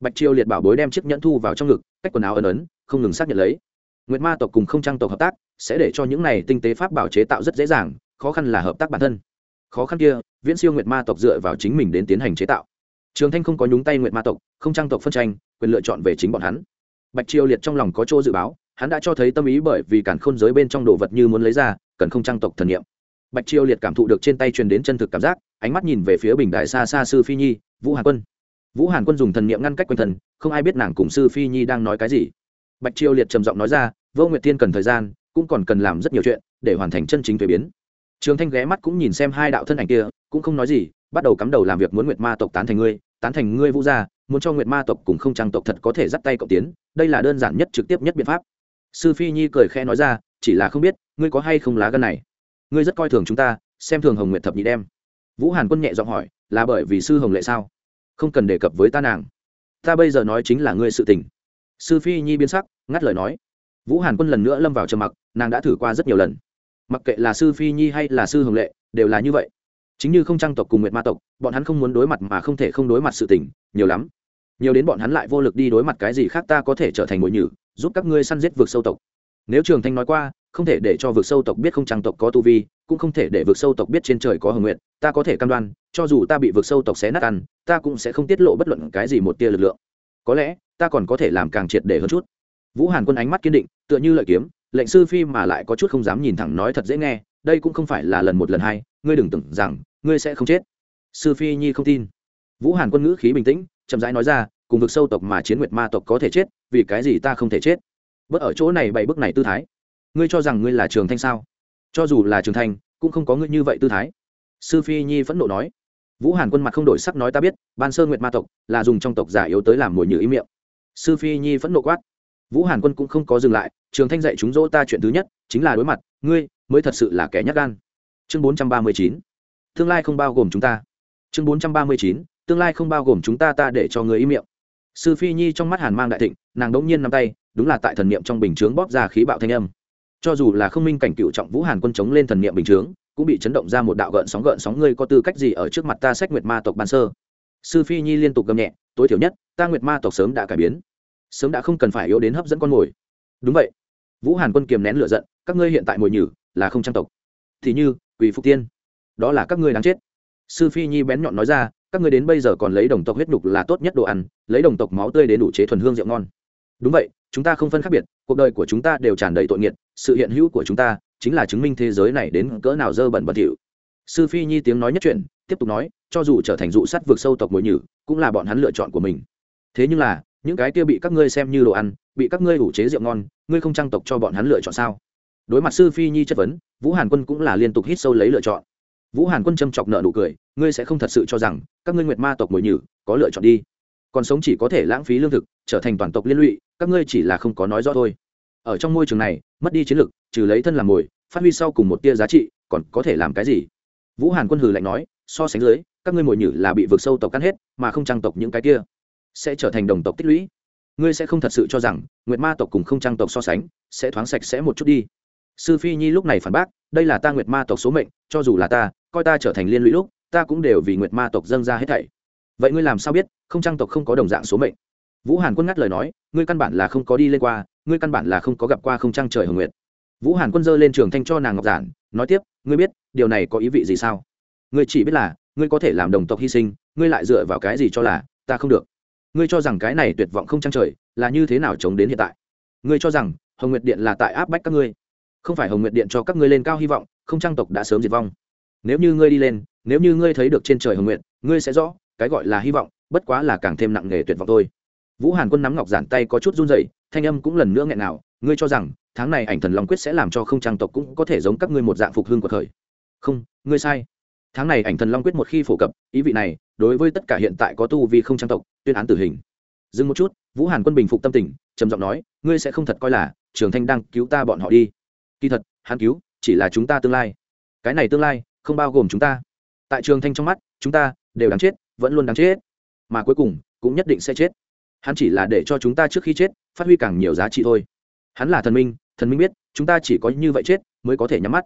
Bạch triều liệt bảo bối đem chiếc nhẫn thu vào trong ngực, cách quần áo ấn ấn không ngừng xác nhận lấy. Nguyệt ma tộc cùng không trang tộc hợp tác, sẽ để cho những này tinh tế pháp bảo chế tạo rất dễ dàng, khó khăn là hợp tác bản thân. Khó khăn kia, viễn siêu nguyệt ma tộc dựa vào chính mình đến tiến hành chế tạo. Trường thanh không có nhúng tay nguyệt ma tộc, không trang tộc phân tranh, quyền lựa chọn về chính bọn hắn. Bạch triều liệt trong lòng có chỗ dự báo hắn đã cho thấy tâm ý bởi vì cản khôn giới bên trong đồ vật như muốn lấy ra, cần không trang tộc thần niệm. Bạch triều liệt cảm thụ được trên tay truyền đến chân thực cảm giác, ánh mắt nhìn về phía bình đại xa xa sư phi nhi, vũ hàn quân. Vũ hàn quân dùng thần niệm ngăn cách quanh thần không ai biết nàng cùng sư phi nhi đang nói cái gì. Bạch triều liệt trầm giọng nói ra, vô nguyệt tiên cần thời gian, cũng còn cần làm rất nhiều chuyện, để hoàn thành chân chính thuế biến. Trường thanh ghé mắt cũng nhìn xem hai đạo thân ảnh kia, cũng không nói gì, bắt đầu cắm đầu làm việc muốn nguyệt ma tộc tán thành ngươi, tán thành ngươi vũ gia, muốn cho nguyệt ma tộc cùng không trang tộc thật có thể dắt tay cộng tiến, đây là đơn giản nhất trực tiếp nhất biện pháp sư phi nhi cười khẽ nói ra, chỉ là không biết, ngươi có hay không lá gân này? Ngươi rất coi thường chúng ta, xem thường hồng nguyệt thập nhị đem. Vũ hàn quân nhẹ giọng hỏi, là bởi vì sư hồng lệ sao? Không cần đề cập với ta nàng. Ta bây giờ nói chính là ngươi sự tình. Sư phi nhi biến sắc, ngắt lời nói. Vũ hàn quân lần nữa lâm vào trầm mặc, nàng đã thử qua rất nhiều lần. Mặc kệ là sư phi nhi hay là sư hồng lệ, đều là như vậy. Chính như không trang tộc cùng nguyệt ma tộc, bọn hắn không muốn đối mặt mà không thể không đối mặt sự tình, nhiều lắm. Nhiều đến bọn hắn lại vô lực đi đối mặt cái gì khác ta có thể trở thành mồi nhử giúp các ngươi săn giết vượt sâu tộc. Nếu trường thanh nói qua, không thể để cho vượt sâu tộc biết không trang tộc có tu vi, cũng không thể để vượt sâu tộc biết trên trời có hồng nguyện ta có thể cam đoan, cho dù ta bị vượt sâu tộc xé nát ăn, ta cũng sẽ không tiết lộ bất luận cái gì một tia lực lượng. Có lẽ, ta còn có thể làm càng triệt để hơn chút. Vũ hàn quân ánh mắt kiên định, tựa như lợi kiếm, lệnh sư phi mà lại có chút không dám nhìn thẳng nói thật dễ nghe, đây cũng không phải là lần một lần hai, ngươi đừng tưởng rằng, ngươi sẽ không chết. Sư phi nhi không tin. Vũ hàn quân ngữ khí bình tĩnh, chậm rãi nói ra cùng vực sâu tộc mà chiến nguyệt ma tộc có thể chết, vì cái gì ta không thể chết? Bớt ở chỗ này bảy bước này tư thái. Ngươi cho rằng ngươi là trường thanh sao? Cho dù là trường thanh, cũng không có ngươi như vậy tư thái. Sư phi nhi phẫn nộ nói. Vũ hàn quân mặt không đổi sắc nói ta biết, ban sơ nguyệt ma tộc là dùng trong tộc giả yếu tới làm mồi nhử ý miệng. Sư phi nhi phẫn nộ quát. Vũ hàn quân cũng không có dừng lại, trường thanh dạy chúng dỗ ta chuyện thứ nhất, chính là đối mặt, ngươi mới thật sự là kẻ nhắc gan. Chương bốn trăm ba mươi chín. Tương lai không bao gồm chúng ta. Chương bốn trăm ba mươi chín. Tương lai không bao gồm chúng ta ta để cho người ý miệng sư phi nhi trong mắt hàn mang đại thịnh, nàng đống nhiên nắm tay, đúng là tại thần niệm trong bình chướng bóp ra khí bạo thanh âm. Cho dù là không minh cảnh cựu trọng vũ hàn quân chống lên thần niệm bình chướng, cũng bị chấn động ra một đạo gợn sóng gợn sóng. Ngươi có tư cách gì ở trước mặt ta sách nguyệt ma tộc ban sơ? Sư phi nhi liên tục gầm nhẹ, tối thiểu nhất, ta nguyệt ma tộc sớm đã cải biến. Sớm đã không cần phải yếu đến hấp dẫn con mồi. Đúng vậy. Vũ hàn quân kiềm nén lửa giận, các ngươi hiện tại mồi nhử, là không trang tộc. Thì như quỷ phục tiên, đó là các ngươi đáng chết. Sư phi nhi bén nhọn nói ra các ngươi đến bây giờ còn lấy đồng tộc huyết nhục là tốt nhất đồ ăn, lấy đồng tộc máu tươi đến đủ chế thuần hương rượu ngon. Đúng vậy, chúng ta không phân khác biệt, cuộc đời của chúng ta đều tràn đầy tội nghiệt, sự hiện hữu của chúng ta chính là chứng minh thế giới này đến cỡ nào dơ bẩn bẩn thỉu. Sư phi nhi tiếng nói nhất chuyện, tiếp tục nói, cho dù trở thành dụ sắt vượt sâu tộc mồi nhử, cũng là bọn hắn lựa chọn của mình. Thế nhưng là, những cái kia bị các ngươi xem như đồ ăn, bị các ngươi ủ chế rượu ngon, ngươi không trang tộc cho bọn hắn lựa chọn sao? Đối mặt sư phi nhi chất vấn, vũ hàn quân cũng là liên tục hít sâu lấy lựa chọn vũ hàn quân châm chọc nợ nụ cười ngươi sẽ không thật sự cho rằng các ngươi nguyệt ma tộc mồi nhử có lựa chọn đi. Còn sống chỉ có thể lãng phí lương thực trở thành toàn tộc liên lụy các ngươi chỉ là không có nói rõ thôi. Ở trong môi trường này mất đi chiến lược, trừ lấy thân làm mồi phát huy sau cùng một tia giá trị còn có thể làm cái gì? Vũ hàn quân hừ lạnh nói so sánh dưới các ngươi mồi nhử là bị vực sâu tộc cắn hết mà không trang tộc những cái kia sẽ trở thành đồng tộc tích lũy. Ngươi sẽ không thật sự cho rằng nguyệt ma tộc cùng không trang tộc so sánh sẽ thoáng sạch sẽ một chút đi. Sư phi nhi lúc này phản bác đây là ta nguyệt ma tộc số mệnh cho dù là ta coi ta trở thành liên lụy lúc, ta cũng đều vì nguyệt ma tộc dâng ra hết thảy. Vậy ngươi làm sao biết, không trang tộc không có đồng dạng số mệnh? Vũ hàn quân ngắt lời nói, ngươi căn bản là không có đi lên qua, ngươi căn bản là không có gặp qua không trang trời hồng nguyệt. Vũ hàn quân dơ lên trường thanh cho nàng ngọc giản, nói tiếp, ngươi biết, điều này có ý vị gì sao? Ngươi chỉ biết là, ngươi có thể làm đồng tộc hy sinh, ngươi lại dựa vào cái gì cho là, ta không được? Ngươi cho rằng cái này tuyệt vọng không trăng trời, là như thế nào chống đến hiện tại? Ngươi cho rằng, hồng nguyệt điện là tại áp bách các ngươi. Không phải hồng nguyệt điện cho các ngươi lên cao hy vọng, không trang tộc đã sớm diệt vong nếu như ngươi đi lên nếu như ngươi thấy được trên trời hồng nguyện, ngươi sẽ rõ cái gọi là hy vọng bất quá là càng thêm nặng nề tuyệt vọng thôi. Vũ hàn quân nắm ngọc giản tay có chút run rẩy thanh âm cũng lần nữa nghẹn nào ngươi cho rằng tháng này ảnh thần long quyết sẽ làm cho không trang tộc cũng có thể giống các ngươi một dạng phục hưng của thời không ngươi sai. Tháng này ảnh thần long quyết một khi phổ cập ý vị này đối với tất cả hiện tại có tu vì không trang tộc tuyên án tử hình. Dừng một chút vũ hàn quân bình phục tâm tình trầm giọng nói ngươi sẽ không thật coi là trường thanh đang cứu ta bọn họ đi. Kỳ thật hắn cứu chỉ là chúng ta tương lai. Cái này tương lai không bao gồm chúng ta. Tại trường thanh trong mắt, chúng ta đều đáng chết, vẫn luôn đáng chết. Mà cuối cùng, cũng nhất định sẽ chết. Hắn chỉ là để cho chúng ta trước khi chết, phát huy càng nhiều giá trị thôi. Hắn là thần minh thần minh biết, chúng ta chỉ có như vậy chết, mới có thể nhắm mắt.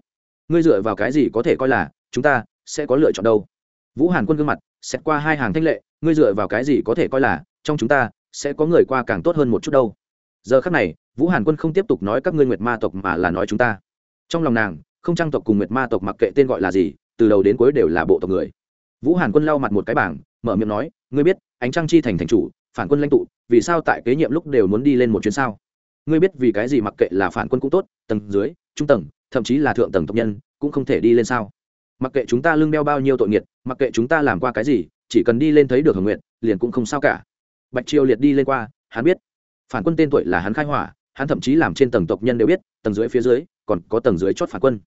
Ngươi dựa vào cái gì có thể coi là, chúng ta sẽ có lựa chọn đâu? Vũ hàn quân gương mặt, xét qua hai hàng thanh lệ, ngươi dựa vào cái gì có thể coi là, trong chúng ta sẽ có người qua càng tốt hơn một chút đâu? Giờ khắc này, vũ hàn quân không tiếp tục nói các ngươi nguyệt ma tộc mà là nói chúng ta. Trong lòng nàng không trang tộc cùng nguyệt ma tộc mặc kệ tên gọi là gì, từ đầu đến cuối đều là bộ tộc người. Vũ hàn quân lau mặt một cái bảng, mở miệng nói, ngươi biết, ánh trăng chi thành thành chủ, phản quân lãnh tụ, vì sao tại kế nhiệm lúc đều muốn đi lên một chuyến sao? Ngươi biết vì cái gì mặc kệ là phản quân cũng tốt, tầng dưới, trung tầng, thậm chí là thượng tầng tộc nhân, cũng không thể đi lên sao? Mặc kệ chúng ta lưng đeo bao nhiêu tội nghiệt, mặc kệ chúng ta làm qua cái gì, chỉ cần đi lên thấy được hưởng nguyện liền cũng không sao cả. Bạch triều liệt đi lên qua, hắn biết, phản quân tên tuổi là hắn khai hỏa, hắn thậm chí làm trên tầng tộc nhân đều biết, tầng dưới phía dưới, còn có tầng dưới chót phản quân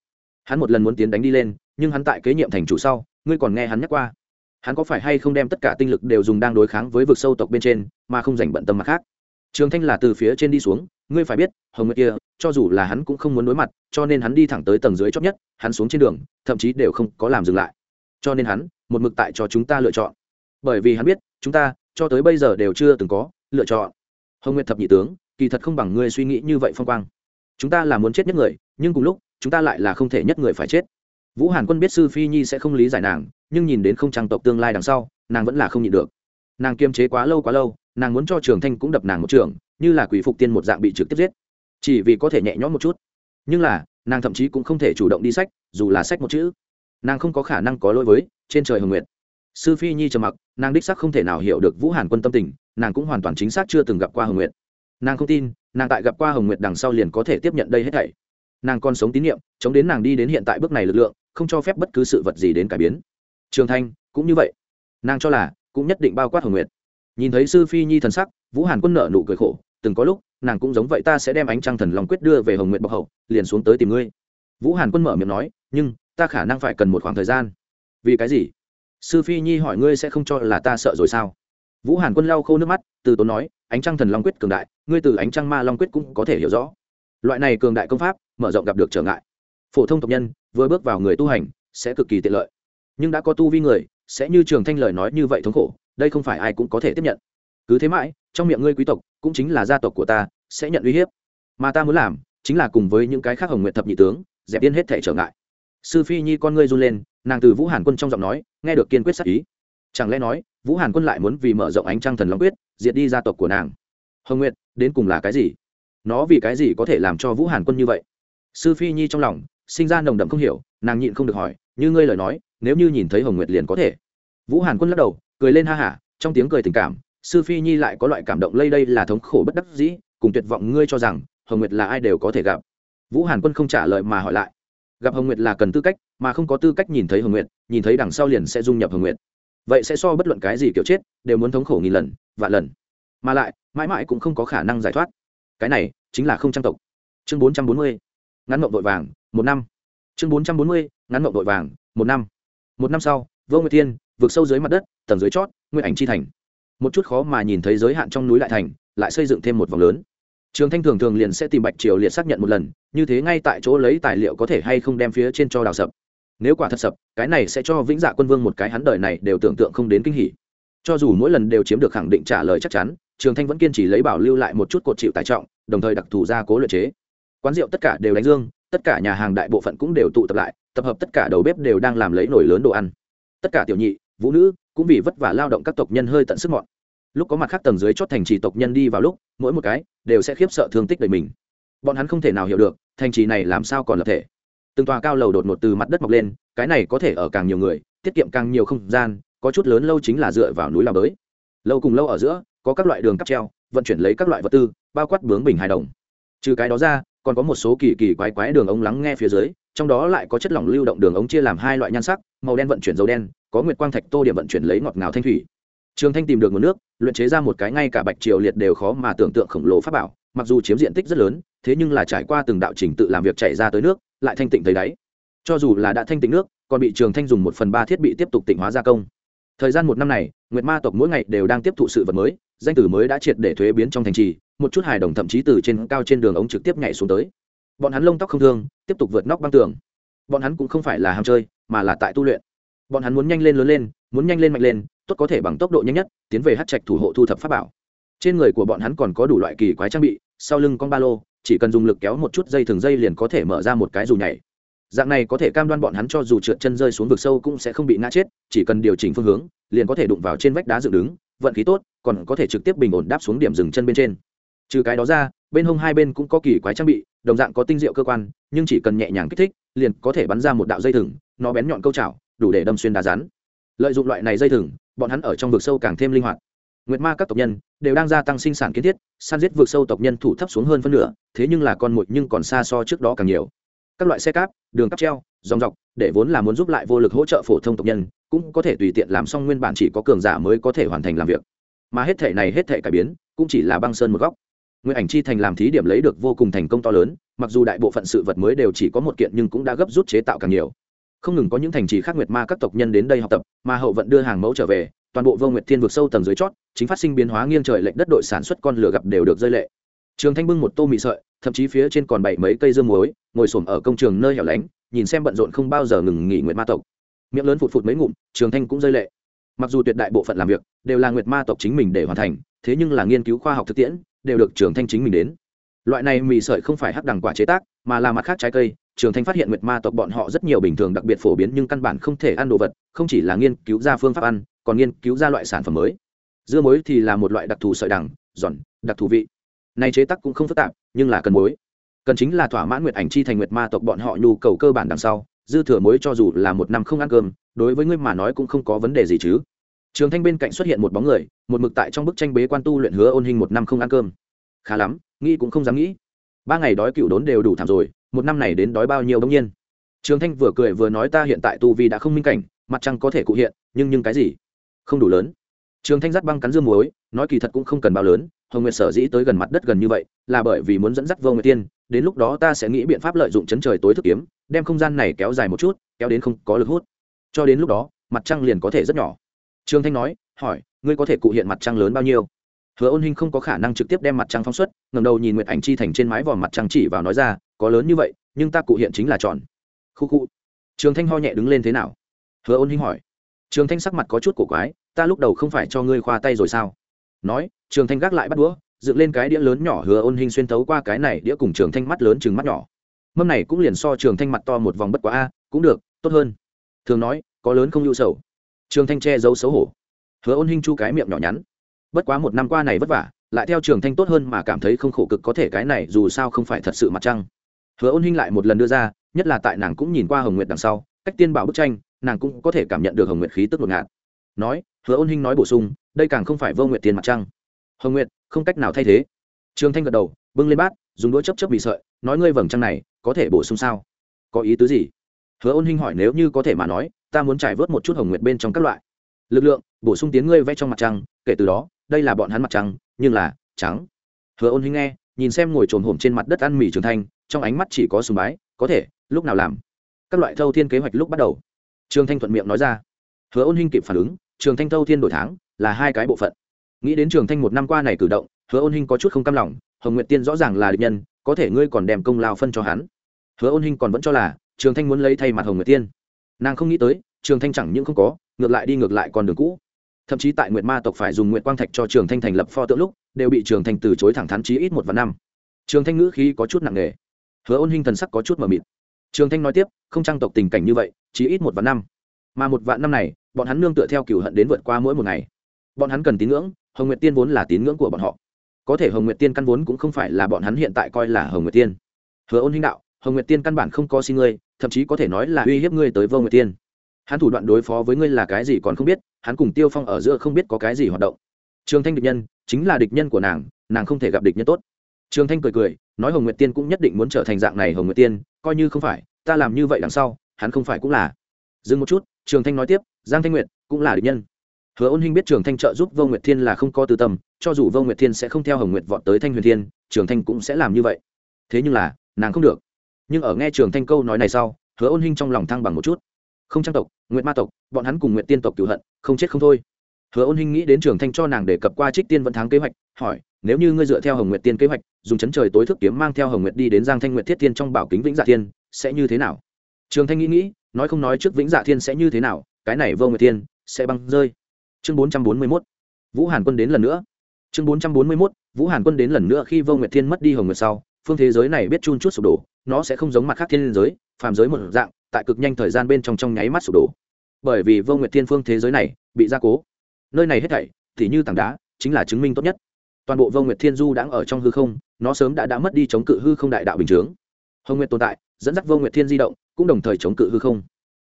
hắn một lần muốn tiến đánh đi lên, nhưng hắn tại kế nhiệm thành chủ sau, ngươi còn nghe hắn nhắc qua. Hắn có phải hay không đem tất cả tinh lực đều dùng đang đối kháng với vực sâu tộc bên trên, mà không dành bận tâm mặt khác? Trường thanh là từ phía trên đi xuống, ngươi phải biết, hồng nguyệt kia, cho dù là hắn cũng không muốn đối mặt, cho nên hắn đi thẳng tới tầng dưới chót nhất, hắn xuống trên đường, thậm chí đều không có làm dừng lại. Cho nên hắn, một mực tại cho chúng ta lựa chọn. Bởi vì hắn biết, chúng ta, cho tới bây giờ đều chưa từng có, lựa chọn. Hồng nguyệt thập nhị tướng, kỳ thật không bằng ngươi suy nghĩ như vậy phong quang. Chúng ta là muốn chết nhất người nhưng cùng lúc, chúng ta lại là không thể nhất người phải chết. Vũ hàn quân biết sư phi nhi sẽ không lý giải nàng, nhưng nhìn đến không trang tộc tương lai đằng sau, nàng vẫn là không nhịn được. Nàng kiềm chế quá lâu quá lâu, nàng muốn cho trường thanh cũng đập nàng một trường, như là quỷ phục tiên một dạng bị trực tiếp giết. Chỉ vì có thể nhẹ nhõm một chút. Nhưng là, nàng thậm chí cũng không thể chủ động đi sách, dù là sách một chữ. Nàng không có khả năng có lỗi với, trên trời hồng nguyệt. Sư phi nhi trầm mặc, nàng đích sắc không thể nào hiểu được vũ hàn quân tâm tình, nàng cũng hoàn toàn chính xác chưa từng gặp qua hồng nguyệt. Nàng không tin, nàng tại gặp qua hồng nguyệt đằng sau liền có thể tiếp nhận đây hết thảy nàng còn sống tín nhiệm, chống đến nàng đi đến hiện tại bước này lực lượng, không cho phép bất cứ sự vật gì đến cải biến. Trường thanh, cũng như vậy. Nàng cho là, cũng nhất định bao quát hồng nguyệt. Nhìn thấy sư phi nhi thần sắc, vũ hàn quân nợ nụ cười khổ, từng có lúc, nàng cũng giống vậy ta sẽ đem ánh trăng thần lòng quyết đưa về hồng nguyệt bọc hậu, liền xuống tới tìm ngươi. Vũ hàn quân mở miệng nói, nhưng, ta khả năng phải cần một khoảng thời gian. Vì cái gì? Sư phi nhi hỏi ngươi sẽ không cho là ta sợ rồi sao? Vũ hàn quân lau khô nước mắt, từ tốn nói, ánh trăng thần long quyết cường đại, ngươi từ ánh trăng ma long quyết cũng có thể hiểu rõ loại này cường đại công pháp, mở rộng gặp được trở ngại. Phổ thông tộc nhân, vừa bước vào người tu hành, sẽ cực kỳ tiện lợi. Nhưng đã có tu vi người, sẽ như trường thanh lời nói như vậy thống khổ, đây không phải ai cũng có thể tiếp nhận. Cứ thế mãi, trong miệng ngươi quý tộc, cũng chính là gia tộc của ta, sẽ nhận uy hiếp. Mà ta muốn làm, chính là cùng với những cái khác hồng nguyện thập nhị tướng, dẹp yên hết thể trở ngại. Sư phi nhi con ngươi run lên, nàng từ vũ hàn quân trong giọng nói, nghe được kiên quyết sắc ý. Chẳng lẽ nói, vũ hàn quân lại muốn vì mở rộng ánh trăng thần long quyết, diệt đi gia tộc của nàng? Hồng nguyện đến cùng là cái gì? Nó vì cái gì có thể làm cho vũ hàn quân như vậy? Sư phi nhi trong lòng, sinh ra nồng đậm không hiểu, nàng nhịn không được hỏi, như ngươi lời nói, nếu như nhìn thấy hồng nguyệt liền có thể. Vũ hàn quân lắc đầu, cười lên ha hả, trong tiếng cười tình cảm, sư phi nhi lại có loại cảm động lây đây là thống khổ bất đắc dĩ, cùng tuyệt vọng ngươi cho rằng, hồng nguyệt là ai đều có thể gặp. Vũ hàn quân không trả lời mà hỏi lại. Gặp hồng nguyệt là cần tư cách, mà không có tư cách nhìn thấy hồng nguyệt, nhìn thấy đằng sau liền sẽ dung nhập hồng nguyệt. Vậy sẽ so bất luận cái gì kiểu chết, đều muốn thống khổ nghìn lần, vạn lần. Mà lại, mãi mãi cũng không có khả năng giải thoát. Cái này chính là không trang tộc. Chương bốn trăm bốn mươi, ngắn mộng vội vàng, một năm. Chương bốn trăm bốn mươi, ngắn mộng vội vàng, một năm. Một năm sau, vô nguyệt thiên vượt sâu dưới mặt đất, tầng dưới chót, nguyên ảnh chi thành. Một chút khó mà nhìn thấy giới hạn trong núi lại thành, lại xây dựng thêm một vòng lớn. Trường thanh thường thường liền sẽ tìm bạch triều liệt xác nhận một lần, như thế ngay tại chỗ lấy tài liệu có thể hay không đem phía trên cho đào sập. Nếu quả thật sập, cái này sẽ cho vĩnh dạ quân vương một cái hắn đời này đều tưởng tượng không đến kinh hỉ. Cho dù mỗi lần đều chiếm được khẳng định trả lời chắc chắn trường thanh vẫn kiên trì lấy bảo lưu lại một chút cột chịu tải trọng, đồng thời đặc thù gia cố luyện chế. Quán rượu tất cả đều đánh dương, tất cả nhà hàng đại bộ phận cũng đều tụ tập lại, tập hợp tất cả đầu bếp đều đang làm lấy nổi lớn đồ ăn. Tất cả tiểu nhị, vũ nữ cũng vì vất vả lao động các tộc nhân hơi tận sức mọn. Lúc có mặt khác tầng dưới chót thành trì tộc nhân đi vào lúc, mỗi một cái đều sẽ khiếp sợ thương tích đời mình. Bọn hắn không thể nào hiểu được, thành trì này làm sao còn lập thể. Từng tòa cao lầu đột ngột từ mặt đất mọc lên, cái này có thể ở càng nhiều người, tiết kiệm càng nhiều không gian, có chút lớn lâu chính là dựa vào núi lao đới. Lâu cùng lâu ở giữa có các loại đường cắp treo, vận chuyển lấy các loại vật tư, bao quát bướng bình hài đồng. Trừ cái đó ra, còn có một số kỳ kỳ quái quái đường ống lắng nghe phía dưới, trong đó lại có chất lỏng lưu động đường ống chia làm hai loại nhan sắc, màu đen vận chuyển dầu đen, có nguyệt quang thạch tô điểm vận chuyển lấy ngọt ngào thanh thủy. Trường thanh tìm được nguồn nước, luyện chế ra một cái ngay cả bạch triều liệt đều khó mà tưởng tượng khổng lồ pháp bảo, mặc dù chiếm diện tích rất lớn, thế nhưng là trải qua từng đạo trình tự làm việc chảy ra tới nước, lại thanh tịnh thấy đáy. Cho dù là đã thanh tịnh nước, còn bị trường thanh dùng một phần ba thiết bị tiếp tục tịnh hóa gia công. Thời gian một năm này, nguyệt ma tộc mỗi ngày đều đang tiếp thụ sự vật mới danh tử mới đã triệt để thuế biến trong thành trì, một chút hài đồng thậm chí từ trên cao trên đường ống trực tiếp nhảy xuống tới. Bọn hắn lông tóc không thương, tiếp tục vượt nóc băng tường. Bọn hắn cũng không phải là ham chơi, mà là tại tu luyện. Bọn hắn muốn nhanh lên lớn lên, muốn nhanh lên mạnh lên, tốt có thể bằng tốc độ nhanh nhất, tiến về hát trạch thủ hộ thu thập pháp bảo. Trên người của bọn hắn còn có đủ loại kỳ quái trang bị, sau lưng con ba lô, chỉ cần dùng lực kéo một chút dây thường dây liền có thể mở ra một cái dù nhảy. Dạng này có thể cam đoan bọn hắn cho dù trượt chân rơi xuống vực sâu cũng sẽ không bị ngã chết, chỉ cần điều chỉnh phương hướng, liền có thể đụng vào trên vách đá dựng đứng vận khí tốt, còn có thể trực tiếp bình ổn đáp xuống điểm dừng chân bên trên. Trừ cái đó ra, bên hông hai bên cũng có kỳ quái trang bị, đồng dạng có tinh diệu cơ quan, nhưng chỉ cần nhẹ nhàng kích thích, liền có thể bắn ra một đạo dây thừng, nó bén nhọn câu chảo, đủ để đâm xuyên đá rắn. Lợi dụng loại này dây thừng, bọn hắn ở trong vực sâu càng thêm linh hoạt. Nguyệt ma các tộc nhân đều đang gia tăng sinh sản kiến thiết san giết vượt sâu tộc nhân thủ thấp xuống hơn phân nửa, thế nhưng là con mồi nhưng còn xa so trước đó càng nhiều các loại xe cáp, đường cắp treo, dòng dọc, để vốn là muốn giúp lại vô lực hỗ trợ phổ thông tộc nhân, cũng có thể tùy tiện làm xong nguyên bản chỉ có cường giả mới có thể hoàn thành làm việc. Mà hết thể này hết thể cải biến, cũng chỉ là băng sơn một góc. Nguyên ảnh chi thành làm thí điểm lấy được vô cùng thành công to lớn, mặc dù đại bộ phận sự vật mới đều chỉ có một kiện nhưng cũng đã gấp rút chế tạo càng nhiều. Không ngừng có những thành trì khác nguyệt ma các tộc nhân đến đây học tập, mà hậu vận đưa hàng mẫu trở về, toàn bộ vô nguyệt thiên vực sâu tầng dưới chót, chính phát sinh biến hóa nghiêng trời lệnh đất đội sản xuất con lửa gặp đều được rơi lệ trường thanh bưng một tô mì sợi, thậm chí phía trên còn bảy mấy cây dương muối, ngồi xổm ở công trường nơi hẻo lánh, nhìn xem bận rộn không bao giờ ngừng nghỉ nguyệt ma tộc. Miệng lớn phụt phụt mấy ngụm, trường thanh cũng rơi lệ. Mặc dù tuyệt đại bộ phận làm việc đều là nguyệt ma tộc chính mình để hoàn thành, thế nhưng là nghiên cứu khoa học thực tiễn đều được trường thanh chính mình đến. Loại này mì sợi không phải hắc đằng quả chế tác, mà là mặt khác trái cây. Trường thanh phát hiện nguyệt ma tộc bọn họ rất nhiều bình thường đặc biệt phổ biến nhưng căn bản không thể ăn đồ vật, không chỉ là nghiên cứu ra phương pháp ăn, còn nghiên cứu ra loại sản phẩm mới. Dưa muối thì là một loại đặc thù sợi đằng, giòn, đặc thù vị nay chế tác cũng không phức tạp, nhưng là cần muối. Cần chính là thỏa mãn nguyệt ảnh chi thành nguyệt ma tộc bọn họ nhu cầu cơ bản đằng sau, dư thừa muối cho dù là một năm không ăn cơm, đối với ngươi mà nói cũng không có vấn đề gì chứ. Trường thanh bên cạnh xuất hiện một bóng người, một mực tại trong bức tranh bế quan tu luyện hứa ôn hình một năm không ăn cơm. Khá lắm, nghĩ cũng không dám nghĩ. Ba ngày đói cựu đốn đều đủ thảm rồi, một năm này đến đói bao nhiêu đông nhiên. Trường thanh vừa cười vừa nói ta hiện tại tu vi đã không minh cảnh, mặt trăng có thể cụ hiện, nhưng nhưng cái gì? Không đủ lớn trường thanh dắt băng cắn dương muối, nói kỳ thật cũng không cần bao lớn, hồng nguyệt sở dĩ tới gần mặt đất gần như vậy, là bởi vì muốn dẫn dắt vô nguyệt tiên, đến lúc đó ta sẽ nghĩ biện pháp lợi dụng chấn trời tối thức kiếm, đem không gian này kéo dài một chút, kéo đến không có lực hút. Cho đến lúc đó, mặt trăng liền có thể rất nhỏ. Trương thanh nói, hỏi, ngươi có thể cụ hiện mặt trăng lớn bao nhiêu? Hứa ôn hinh không có khả năng trực tiếp đem mặt trăng phóng xuất ngầm đầu nhìn nguyệt ảnh chi thành trên mái vòm mặt trăng chỉ vào nói ra, có lớn như vậy, nhưng ta cụ hiện chính là tròn. Khu khu. Trường thanh ho nhẹ đứng lên thế nào? Hứa ôn hinh hỏi. Trường thanh sắc mặt có chút cổ quái ta lúc đầu không phải cho ngươi khoa tay rồi sao? Nói, trường thanh gác lại bắt đũa, dựng lên cái đĩa lớn nhỏ hứa ôn hình xuyên thấu qua cái này đĩa cùng trường thanh mắt lớn chừng mắt nhỏ. Mâm này cũng liền so trường thanh mặt to một vòng bất quá a, cũng được, tốt hơn. Thường nói, có lớn không hữu sầu. Trường thanh che giấu xấu hổ. Hứa ôn hình chu cái miệng nhỏ nhắn. Bất quá một năm qua này vất vả, lại theo trường thanh tốt hơn mà cảm thấy không khổ cực có thể cái này dù sao không phải thật sự mặt trăng. Hứa ôn hình lại một lần đưa ra, nhất là tại nàng cũng nhìn qua hồng nguyệt đằng sau, cách tiên bảo bức tranh, nàng cũng có thể cảm nhận được hồng nguyệt khí tức ngột ngạt. Nói hứa ôn Hinh nói bổ sung, đây càng không phải vô nguyệt tiền mặt trăng. Hồng nguyệt, không cách nào thay thế. Trường thanh gật đầu, bưng lên bát, dùng đũa chấp chấp bị sợi, nói, ngươi vầng trăng này, có thể bổ sung sao? Có ý tứ gì? Hứa ôn hinh hỏi, nếu như có thể mà nói, ta muốn trải vớt một chút hồng nguyệt bên trong các loại. Lực lượng, bổ sung tiếng ngươi vẽ trong mặt trăng, kể từ đó, đây là bọn hắn mặt trăng, nhưng là trắng. Hứa ôn hinh nghe, nhìn xem ngồi trồn hổm trên mặt đất ăn mì trường thanh, trong ánh mắt chỉ có sùng bái, có thể, lúc nào làm? Các loại thâu thiên kế hoạch lúc bắt đầu. Trường thanh thuận miệng nói ra. Hứa ôn hinh kịp phản ứng trường thanh thâu thiên đổi tháng là hai cái bộ phận. Nghĩ đến trường thanh một năm qua này cử động, hứa ôn hinh có chút không cam lòng, hồng nguyệt tiên rõ ràng là định nhân, có thể ngươi còn đem công lao phân cho hắn. Hứa ôn hinh còn vẫn cho là trường thanh muốn lấy thay mặt hồng nguyệt tiên. Nàng không nghĩ tới, trường thanh chẳng những không có, ngược lại đi ngược lại con đường cũ. Thậm chí tại nguyệt ma tộc phải dùng nguyệt quang thạch cho trường thanh thành lập pho tượng lúc, đều bị trường thanh từ chối thẳng thắn chí ít một vạn năm. Trường thanh ngữ khí có chút nặng nề. Hứa ôn hinh thần sắc có chút mờ mịt. Trường thanh nói tiếp, không trang tộc tình cảnh như vậy, chí ít một vạn năm. Mà một vạn năm này bọn hắn nương tựa theo cửu hận đến vượt qua mỗi một ngày. Bọn hắn cần tín ngưỡng, hồng nguyệt tiên vốn là tín ngưỡng của bọn họ. Có thể hồng nguyệt tiên căn vốn cũng không phải là bọn hắn hiện tại coi là hồng nguyệt tiên. Hứa ôn hinh đạo, hồng nguyệt tiên căn bản không có xin ngươi, thậm chí có thể nói là uy hiếp ngươi tới vô nguyệt tiên. Hắn thủ đoạn đối phó với ngươi là cái gì còn không biết, hắn cùng tiêu phong ở giữa không biết có cái gì hoạt động. Trường thanh địch nhân, chính là địch nhân của nàng nàng không thể gặp địch nhân tốt. Trường thanh cười cười, nói hồng nguyệt tiên cũng nhất định muốn trở thành dạng này hồng nguyệt tiên, coi như không phải, ta làm như vậy đằng sau, hắn không phải cũng là. Dừng một chút trường thanh nói tiếp, giang thanh nguyệt cũng là địch nhân. Hứa ôn hinh biết trường thanh trợ giúp vô nguyệt thiên là không có tư tâm, cho dù vô nguyệt thiên sẽ không theo hồng nguyệt vọt tới thanh huyền thiên, trường thanh cũng sẽ làm như vậy. Thế nhưng là, nàng không được. Nhưng ở nghe trường thanh câu nói này sau, hứa ôn hinh trong lòng thăng bằng một chút. Không trang tộc, nguyệt ma tộc, bọn hắn cùng nguyệt tiên tộc cửu hận, không chết không thôi. Hứa ôn hinh nghĩ đến trường thanh cho nàng đề cập qua trích tiên vận Thắng kế hoạch, hỏi, nếu như ngươi dựa theo hồng nguyệt tiên kế hoạch, dùng chấn trời tối thức kiếm mang theo hồng nguyệt đi đến giang thanh nguyệt thiết tiên trong bảo kính vĩnh dạ thiên, sẽ như thế nào? Trường thanh nghĩ nghĩ nói không nói trước vĩnh dạ thiên sẽ như thế nào, cái này vô nguyệt thiên sẽ băng rơi. Chương bốn trăm bốn mươi mốt, vũ hàn quân đến lần nữa. Chương bốn trăm bốn mươi mốt, vũ hàn quân đến lần nữa khi vô nguyệt thiên mất đi hồng nguyệt sau, phương thế giới này biết chun chút sụp đổ, nó sẽ không giống mặt khác thiên giới, phàm giới một dạng, tại cực nhanh thời gian bên trong trong nháy mắt sụp đổ. Bởi vì vô nguyệt thiên phương thế giới này bị gia cố. Nơi này hết thảy thì như tảng đá, chính là chứng minh tốt nhất. Toàn bộ vô nguyệt thiên du đang ở trong hư không, nó sớm đã đã mất đi chống cự hư không đại đạo bình chướng. Hồng nguyệt tồn tại, dẫn dắt vô nguyệt thiên di động cũng đồng thời chống cự hư không.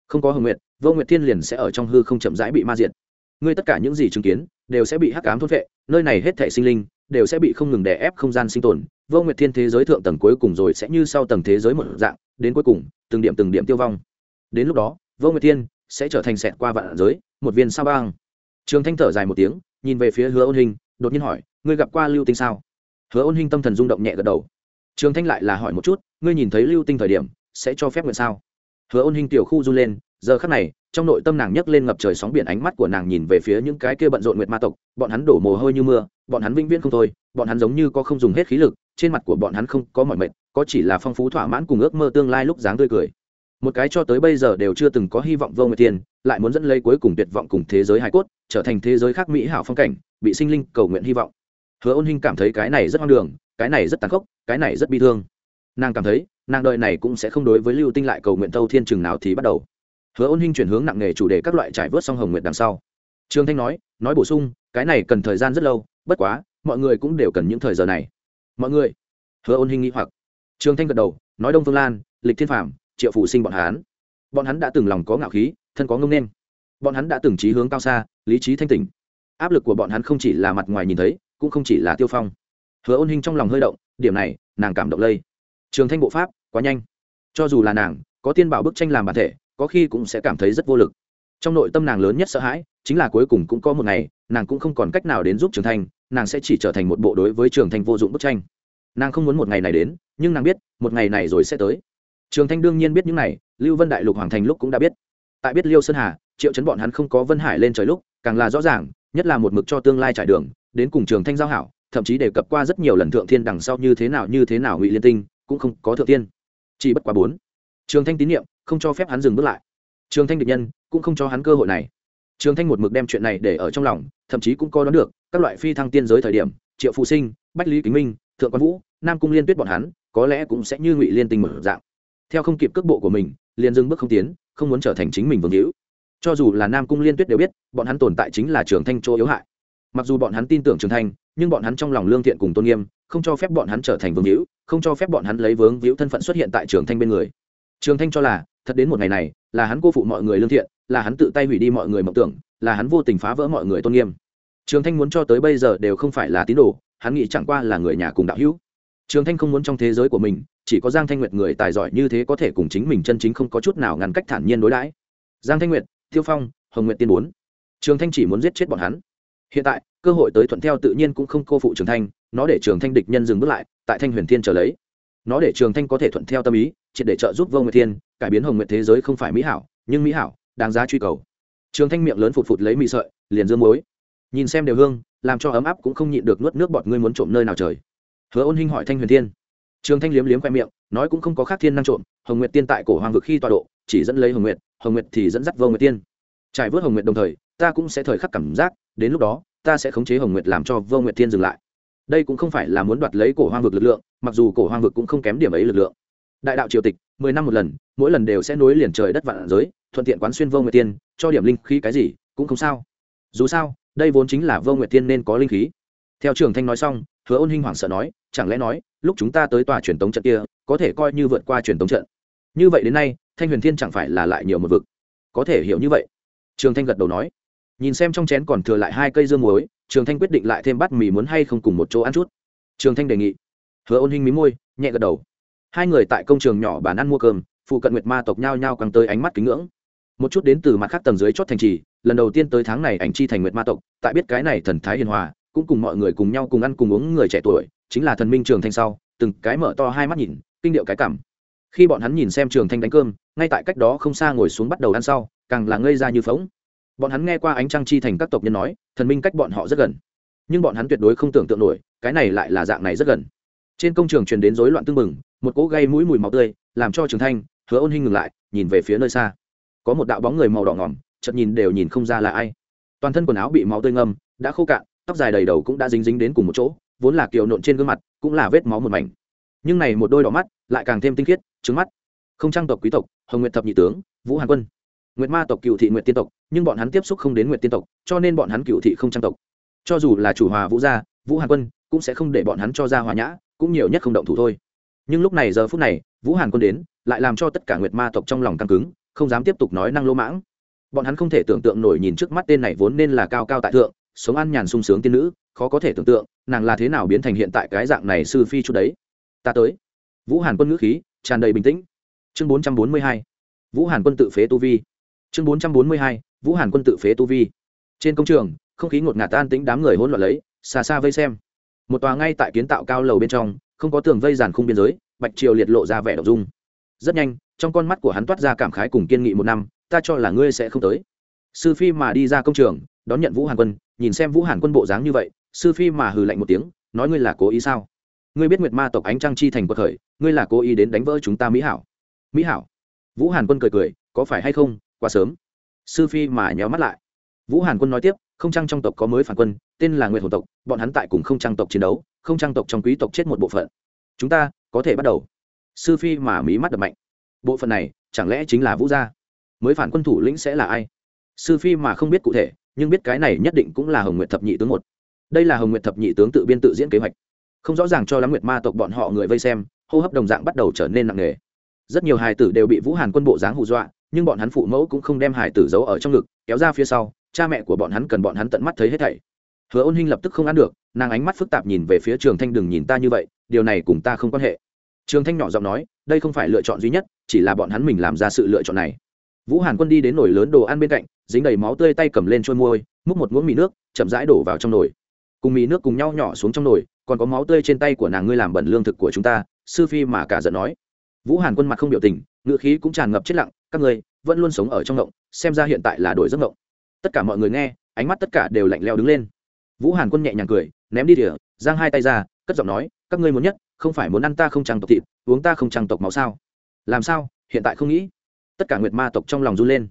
Không có hồng nguyệt, vô nguyệt thiên liền sẽ ở trong hư không chậm rãi bị ma diệt. Ngươi tất cả những gì chứng kiến, đều sẽ bị hắc ám thốt vệ nơi này hết thể sinh linh, đều sẽ bị không ngừng đè ép không gian sinh tồn. Vô nguyệt thiên thế giới thượng tầng cuối cùng rồi sẽ như sau tầng thế giới một dạng, đến cuối cùng, từng điểm từng điểm tiêu vong. Đến lúc đó, vô nguyệt thiên sẽ trở thành sẹt qua vạn giới, một viên sao băng. Trường thanh thở dài một tiếng, nhìn về phía hứa ôn hình, đột nhiên hỏi, ngươi gặp qua lưu tinh sao? Hứa ôn hình tâm thần rung động nhẹ gật đầu. Trường thanh lại là hỏi một chút, ngươi nhìn thấy lưu tinh thời điểm sẽ cho phép nguyện sao? Hứa ôn hình tiểu khu run lên, giờ khắc này, trong nội tâm nàng nhấc lên ngập trời sóng biển, ánh mắt của nàng nhìn về phía những cái kia bận rộn nguyệt ma tộc, bọn hắn đổ mồ hôi như mưa, bọn hắn vĩnh viễn không thôi, bọn hắn giống như có không dùng hết khí lực, trên mặt của bọn hắn không có mọi mệt, có chỉ là phong phú thỏa mãn cùng ước mơ tương lai lúc dáng tươi cười. Một cái cho tới bây giờ đều chưa từng có hy vọng vô nguyệt tiền lại muốn dẫn lấy cuối cùng tuyệt vọng cùng thế giới hải cốt, trở thành thế giới khác mỹ hảo phong cảnh, bị sinh linh cầu nguyện hy vọng. Hứa ôn hinh cảm thấy cái này rất hoang đường, cái này rất tàn khốc, cái này rất bi thương nàng cảm thấy, nàng đợi này cũng sẽ không đối với lưu tinh lại cầu nguyện tâu thiên chừng nào thì bắt đầu. Hứa ôn hinh chuyển hướng nặng nghề chủ đề các loại trải vớt song hồng nguyện đằng sau. Trương thanh nói nói bổ sung, cái này cần thời gian rất lâu, bất quá, mọi người cũng đều cần những thời giờ này. Mọi người. Hứa ôn hinh nghĩ hoặc. Trương thanh gật đầu, nói đông phương lan, lịch thiên phạm triệu phụ sinh bọn hắn. Bọn hắn đã từng lòng có ngạo khí, thân có ngông nên. Bọn hắn đã từng trí hướng cao xa, lý trí thanh tỉnh áp lực của bọn hắn không chỉ là mặt ngoài nhìn thấy, cũng không chỉ là tiêu phong. Hứa ôn hinh trong lòng hơi động, điểm này, nàng cảm động lây trường thanh bộ pháp quá nhanh. Cho dù là nàng, có tiên bảo bức tranh làm bản thể, có khi cũng sẽ cảm thấy rất vô lực. Trong nội tâm nàng lớn nhất sợ hãi, chính là cuối cùng cũng có một ngày, nàng cũng không còn cách nào đến giúp trường thanh, nàng sẽ chỉ trở thành một bộ đối với trường thanh vô dụng bức tranh. Nàng không muốn một ngày này đến, nhưng nàng biết, một ngày này rồi sẽ tới. Trường thanh đương nhiên biết những này, lưu vân đại lục hoàng thành lúc cũng đã biết. Tại biết liêu sơn hà, triệu chấn bọn hắn không có vân hải lên trời lúc, càng là rõ ràng, nhất là một mực cho tương lai trải đường, đến cùng trường thanh giao hảo, thậm chí đề cập qua rất nhiều lần thượng thiên đằng sau như thế nào, như thế nào ngụy liên tinh cũng không có thượng thiên chỉ bất quá bốn. Trường thanh tín nhiệm, không cho phép hắn dừng bước lại. Trường thanh địch nhân, cũng không cho hắn cơ hội này. Trường thanh một mực đem chuyện này để ở trong lòng, thậm chí cũng coi đoán được, các loại phi thăng tiên giới thời điểm, triệu phụ sinh, bách lý kính minh, thượng quan vũ, nam cung liên tuyết bọn hắn, có lẽ cũng sẽ như ngụy liên tinh mở dạng. Theo không kịp cước bộ của mình, liền dừng bước không tiến, không muốn trở thành chính mình vương hữu. Cho dù là nam cung liên tuyết đều biết, bọn hắn tồn tại chính là trường thanh chỗ yếu hại. Mặc dù bọn hắn tin tưởng trường thanh, nhưng bọn hắn trong lòng lương thiện cùng tôn nghiêm, không cho phép bọn hắn trở thành vương hữu không cho phép bọn hắn lấy vướng víu thân phận xuất hiện tại trường thanh bên người. Trường thanh cho là, thật đến một ngày này, là hắn cô phụ mọi người lương thiện, là hắn tự tay hủy đi mọi người mộng tưởng, là hắn vô tình phá vỡ mọi người tôn nghiêm. Trường thanh muốn cho tới bây giờ đều không phải là tín đồ, hắn nghĩ chẳng qua là người nhà cùng đạo hữu. Trường thanh không muốn trong thế giới của mình, chỉ có giang thanh nguyệt người tài giỏi như thế có thể cùng chính mình chân chính không có chút nào ngăn cách thản nhiên đối đãi. Giang thanh nguyệt, tiêu phong, hồng nguyệt tiên bốn. Trường thanh chỉ muốn giết chết bọn hắn hiện tại, cơ hội tới thuận theo tự nhiên cũng không cô phụ trường thanh, nó để trường thanh địch nhân dừng bước lại, tại thanh huyền thiên trở lấy. Nó để trường thanh có thể thuận theo tâm ý, triệt để trợ giúp vô nguyệt thiên, cải biến hồng nguyệt thế giới không phải mỹ hảo, nhưng mỹ hảo, đáng giá truy cầu. Trường thanh miệng lớn phụt phụt lấy mì sợi, liền dương muối. Nhìn xem đều hương, làm cho ấm áp cũng không nhịn được nuốt nước bọt ngươi muốn trộm nơi nào trời. Hứa ôn hinh hỏi thanh huyền thiên. Trường thanh liếm liếm khoe miệng, nói cũng không có khác thiên năng trộm, hồng nguyệt tiên tại cổ hoàng vực khi tọa độ, chỉ dẫn lấy hồng nguyệt hồng nguyệt thì dẫn dắt vô nguyệt tiên. Trải vớt hồng nguyệt đồng thời ta cũng sẽ thời khắc cảm giác, đến lúc đó, ta sẽ khống chế hồng nguyệt làm cho vô nguyệt thiên dừng lại. Đây cũng không phải là muốn đoạt lấy cổ hoang vực lực lượng, mặc dù cổ hoang vực cũng không kém điểm ấy lực lượng. Đại đạo triều tịch, mười năm một lần, mỗi lần đều sẽ nối liền trời đất vạn giới, thuận tiện quán xuyên vô nguyệt tiên cho điểm linh khí cái gì, cũng không sao. Dù sao, đây vốn chính là vô nguyệt tiên nên có linh khí. Theo trường thanh nói xong, hứa ôn hinh hoảng sợ nói, chẳng lẽ nói, lúc chúng ta tới tòa truyền tống trận kia, có thể coi như vượt qua truyền tống trận. Như vậy đến nay, thanh huyền thiên chẳng phải là lại nhiều một vực. Có thể hiểu như vậy. Trường thanh gật đầu nói nhìn xem trong chén còn thừa lại hai cây dương muối, trường thanh quyết định lại thêm bát mì muốn hay không cùng một chỗ ăn chút. Trường thanh đề nghị. Hứa ôn hinh mí môi, nhẹ gật đầu. Hai người tại công trường nhỏ bán ăn mua cơm, phụ cận nguyệt ma tộc nhao nhao càng tới ánh mắt kính ngưỡng. Một chút đến từ mặt khác tầng dưới chót thành trì, lần đầu tiên tới tháng này ảnh chi thành nguyệt ma tộc, tại biết cái này thần thái hiền hòa, cũng cùng mọi người cùng nhau cùng ăn cùng uống người trẻ tuổi, chính là thần minh trường thanh sau, từng cái mở to hai mắt nhìn, kinh điệu cái cảm. Khi bọn hắn nhìn xem trường thanh đánh cơm, ngay tại cách đó không xa ngồi xuống bắt đầu ăn sau, càng là ngây ra như phóng bọn hắn nghe qua ánh trăng chi thành các tộc nhân nói, thần minh cách bọn họ rất gần. Nhưng bọn hắn tuyệt đối không tưởng tượng nổi, cái này lại là dạng này rất gần. Trên công trường truyền đến rối loạn tưng bừng, một cỗ gây mũi mùi máu tươi, làm cho trường thanh, hứa ôn hinh ngừng lại, nhìn về phía nơi xa. Có một đạo bóng người màu đỏ ngỏm, chợt nhìn đều nhìn không ra là ai. Toàn thân quần áo bị máu tươi ngâm, đã khô cạn, tóc dài đầy đầu cũng đã dính dính đến cùng một chỗ, vốn là kiều nộn trên gương mặt, cũng là vết máu một mảnh. Nhưng này một đôi đỏ mắt, lại càng thêm tinh khiết trứng mắt. Không trang tộc quý tộc, hồng nguyện thập nhị tướng, vũ hàn quân nguyệt ma tộc cựu thị nguyệt tiên tộc, nhưng bọn hắn tiếp xúc không đến nguyệt tiên tộc, cho nên bọn hắn cựu thị không trang tộc. Cho dù là chủ hòa vũ gia, vũ hàn quân, cũng sẽ không để bọn hắn cho ra hòa nhã, cũng nhiều nhất không động thủ thôi. Nhưng lúc này giờ phút này, vũ hàn quân đến, lại làm cho tất cả nguyệt ma tộc trong lòng căng cứng, không dám tiếp tục nói năng lỗ mãng. Bọn hắn không thể tưởng tượng nổi nhìn trước mắt tên này vốn nên là cao cao tại thượng, sống ăn nhàn sung sướng tiên nữ, khó có thể tưởng tượng, nàng là thế nào biến thành hiện tại cái dạng này sư phi chút đấy. Ta tới. Vũ hàn quân ngữ khí tràn đầy bình tĩnh. Chương bốn trăm bốn mươi hai. Vũ hàn quân tự phế tu vi chương bốn trăm bốn mươi hai, vũ hàn quân tự phế tu vi. Trên công trường, không khí ngột ngạt tan tĩnh đám người hỗn loạn lấy, xa xa vây xem. Một tòa ngay tại kiến tạo cao lầu bên trong, không có tường vây giàn khung biên giới, bạch triều liệt lộ ra vẻ đ dung. Rất nhanh, trong con mắt của hắn toát ra cảm khái cùng kiên nghị một năm, ta cho là ngươi sẽ không tới. Sư phi mà đi ra công trường, đón nhận vũ hàn quân, nhìn xem vũ hàn quân bộ dáng như vậy, sư phi mà hừ lạnh một tiếng, nói ngươi là cố ý sao? Ngươi biết nguyệt ma tộc ánh trăng chi thành quật khởi ngươi là cố ý đến đánh vỡ chúng ta mỹ hảo. Mỹ hảo? Vũ hàn quân cười cười, có phải hay không? Quá sớm. Sư phi mà nhéo mắt lại. Vũ hàn quân nói tiếp, không trăng trong tộc có mới phản quân, tên là nguyệt hồn tộc, bọn hắn tại cùng không trăng tộc chiến đấu, không trăng tộc trong quý tộc chết một bộ phận. Chúng ta có thể bắt đầu. Sư phi mà mí mắt đập mạnh. Bộ phận này, chẳng lẽ chính là vũ gia? Mới phản quân thủ lĩnh sẽ là ai? Sư phi mà không biết cụ thể, nhưng biết cái này nhất định cũng là hồng nguyệt thập nhị tướng một. Đây là hồng nguyệt thập nhị tướng tự biên tự diễn kế hoạch. Không rõ ràng cho lắm nguyệt ma tộc bọn họ người vây xem, hô hấp đồng dạng bắt đầu trở nên nặng nề. Rất nhiều hài tử đều bị vũ hàn quân bộ dáng hù dọa nhưng bọn hắn phụ mẫu cũng không đem hài tử giấu ở trong ngực, kéo ra phía sau, cha mẹ của bọn hắn cần bọn hắn tận mắt thấy hết thảy. Hứa ôn hinh lập tức không ăn được, nàng ánh mắt phức tạp nhìn về phía trường thanh đừng nhìn ta như vậy, điều này cùng ta không quan hệ. Trường thanh nhỏ giọng nói, đây không phải lựa chọn duy nhất, chỉ là bọn hắn mình làm ra sự lựa chọn này. Vũ hàn quân đi đến nồi lớn đồ ăn bên cạnh, dính đầy máu tươi tay cầm lên trôi môi, múc một muỗng mì nước, chậm rãi đổ vào trong nồi. Cùng mì nước cùng nhau nhỏ xuống trong nồi, còn có máu tươi trên tay của nàng ngươi làm bẩn lương thực của chúng ta, sư phi mà cả giận nói. Vũ hàn quân mặt không biểu tình ngựa khí cũng tràn ngập chết lặng các ngươi vẫn luôn sống ở trong ngộng, xem ra hiện tại là đổi giấc ngộng. Tất cả mọi người nghe, ánh mắt tất cả đều lạnh leo đứng lên. Vũ hàn quân nhẹ nhàng cười, ném đi thìa, giang hai tay ra, cất giọng nói, các ngươi muốn nhất, không phải muốn ăn ta không trăng tộc thịt, uống ta không trăng tộc máu sao? Làm sao? Hiện tại không nghĩ. Tất cả nguyệt ma tộc trong lòng run lên.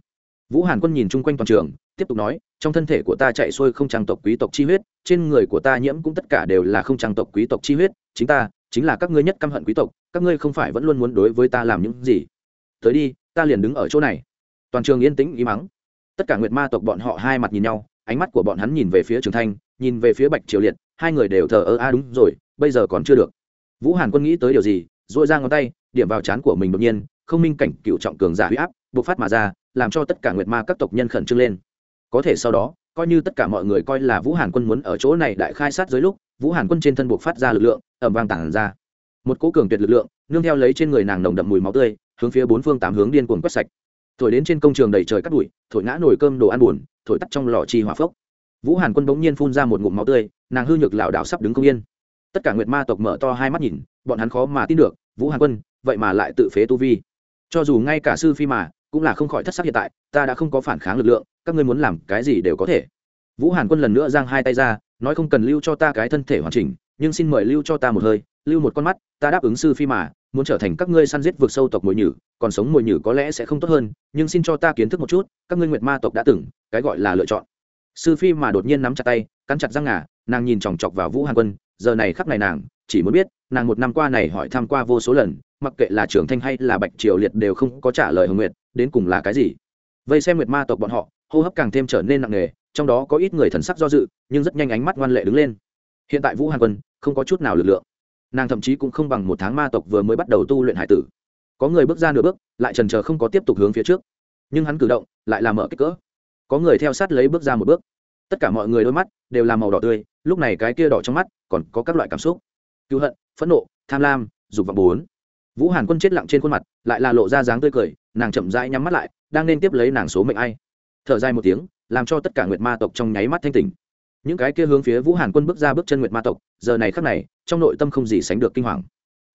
Vũ hàn quân nhìn chung quanh toàn trường, tiếp tục nói, trong thân thể của ta chạy xuôi không trăng tộc quý tộc chi huyết, trên người của ta nhiễm cũng tất cả đều là không trăng tộc quý tộc chi huyết, chính ta, chính là các ngươi nhất căm hận quý tộc, các ngươi không phải vẫn luôn muốn đối với ta làm những gì? Tới đi ta liền đứng ở chỗ này. Toàn trường yên tĩnh ý mắng tất cả nguyệt ma tộc bọn họ hai mặt nhìn nhau, ánh mắt của bọn hắn nhìn về phía trường thanh, nhìn về phía bạch triều liệt, hai người đều thờ ơ, a, đúng rồi, bây giờ còn chưa được. Vũ hàn quân nghĩ tới điều gì dội ra ngón tay, điểm vào trán của mình đột nhiên, không minh cảnh cựu trọng cường giả huy áp, bộc phát mà ra, làm cho tất cả nguyệt ma các tộc nhân khẩn trương lên. Có thể sau đó, coi như tất cả mọi người coi là vũ hàn quân muốn ở chỗ này đại khai sát dưới lúc, vũ hàn quân trên thân buộc phát ra lực lượng ẩm vang tản ra. Một cỗ cường tuyệt lực lượng, nương theo lấy trên người nàng nồng đậm mùi máu tươi hướng phía bốn phương tám hướng điên cuồng quét sạch. Thổi đến trên công trường đầy trời cắt bụi, thổi ngã nồi cơm đồ ăn buồn, thổi tắt trong lò chi hỏa phốc. Vũ hàn quân bỗng nhiên phun ra một ngụm máu tươi, nàng hư nhược lảo đảo sắp đứng không yên. Tất cả nguyệt ma tộc mở to hai mắt nhìn, bọn hắn khó mà tin được, vũ hàn quân, vậy mà lại tự phế tu vi. Cho dù ngay cả sư phi mà, cũng là không khỏi thất sắc hiện tại, ta đã không có phản kháng lực lượng, các ngươi muốn làm cái gì đều có thể. Vũ hàn quân lần nữa giang hai tay ra, nói không cần lưu cho ta cái thân thể hoàn chỉnh, nhưng xin mời lưu cho ta một hơi lưu một con mắt, ta đáp ứng sư phi mà, muốn trở thành các ngươi săn giết vượt sâu tộc mồi nhử, còn sống mồi nhử có lẽ sẽ không tốt hơn, nhưng xin cho ta kiến thức một chút, các ngươi nguyệt ma tộc đã từng, cái gọi là lựa chọn. Sư phi mà đột nhiên nắm chặt tay, cắn chặt răng ngà, nàng nhìn chòng chọc vào vũ hàn quân, giờ này khắc này nàng, chỉ muốn biết, nàng một năm qua này hỏi tham q u a vô số lần, mặc kệ là trưởng thanh hay là bạch triều liệt đều không có trả lời hồng nguyệt, đến cùng là cái gì. Vây xem nguyệt ma tộc bọn họ, hô hấp càng thêm trở nên nặng nề, trong đó có ít người thần sắc do dự, nhưng rất nhanh ánh mắt ngoan lệ đứng lên. Hiện tại vũ hàn quân, không có chút nào lực lượng nàng thậm chí cũng không bằng một tháng ma tộc vừa mới bắt đầu tu luyện hải tử. Có người bước ra nửa bước, lại trần trờ không có tiếp tục hướng phía trước. Nhưng hắn cử động, lại làm mở kích cỡ. Có người theo sát lấy bước ra một bước. Tất cả mọi người đôi mắt đều là màu đỏ tươi, lúc này cái kia đỏ trong mắt còn có các loại cảm xúc. Cứu hận, phẫn nộ, tham lam, dục vọng bốn. Vũ hàn quân chết lặng trên khuôn mặt, lại là lộ ra dáng tươi cười, nàng chậm rãi nhắm mắt lại, đang nên tiếp lấy nàng số mệnh ai. Thở dài một tiếng, làm cho tất cả nguyệt ma tộc trong nháy mắt thanh tỉnh những cái kia hướng phía vũ hàn quân bước ra bước chân nguyệt ma tộc, giờ này khắc này, trong nội tâm không gì sánh được kinh hoàng.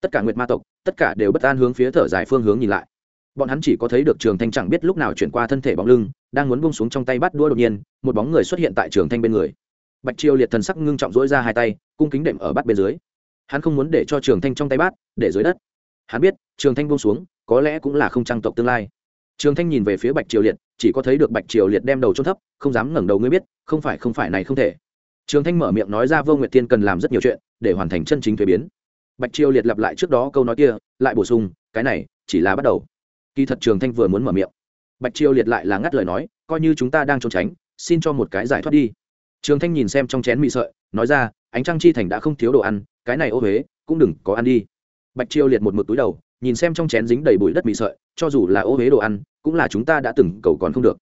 Tất cả nguyệt ma tộc, tất cả đều bất an hướng phía thở dài phương hướng nhìn lại. Bọn hắn chỉ có thấy được trường thanh chẳng biết lúc nào chuyển qua thân thể bóng lưng, đang muốn bông xuống trong tay bắt đua đột nhiên, một bóng người xuất hiện tại trường thanh bên người. Bạch triều liệt thần sắc ngưng trọng dỗi ra hai tay, cung kính đệm ở bắt bên dưới. Hắn không muốn để cho trường thanh trong tay bát để dưới đất. Hắn biết, trường thanh bông xuống, có lẽ cũng là không trang tộc tương lai trường thanh nhìn về phía bạch triều liệt, chỉ có thấy được bạch triều liệt đem đầu trôn thấp, không dám ngẩng đầu, ngươi biết, không phải không phải này không thể. Trường thanh mở miệng nói ra, vô nguyệt tiên cần làm rất nhiều chuyện, để hoàn thành chân chính thuế biến. Bạch triều liệt lặp lại trước đó câu nói kia, lại bổ sung, cái này, chỉ là bắt đầu. Kỳ thật trường thanh vừa muốn mở miệng, bạch triều liệt lại là ngắt lời nói, coi như chúng ta đang trốn tránh, xin cho một cái giải thoát đi. Trường thanh nhìn xem trong chén mị sợi, nói ra, ánh trăng chi thành đã không thiếu đồ ăn, cái này ô huế, cũng đừng có ăn đi. Bạch triều liệt một mực túi đầu, nhìn xem trong chén dính đầy bụi đất mị sợi cho dù là ô huế đồ ăn, cũng là chúng ta đã từng cầu còn không được.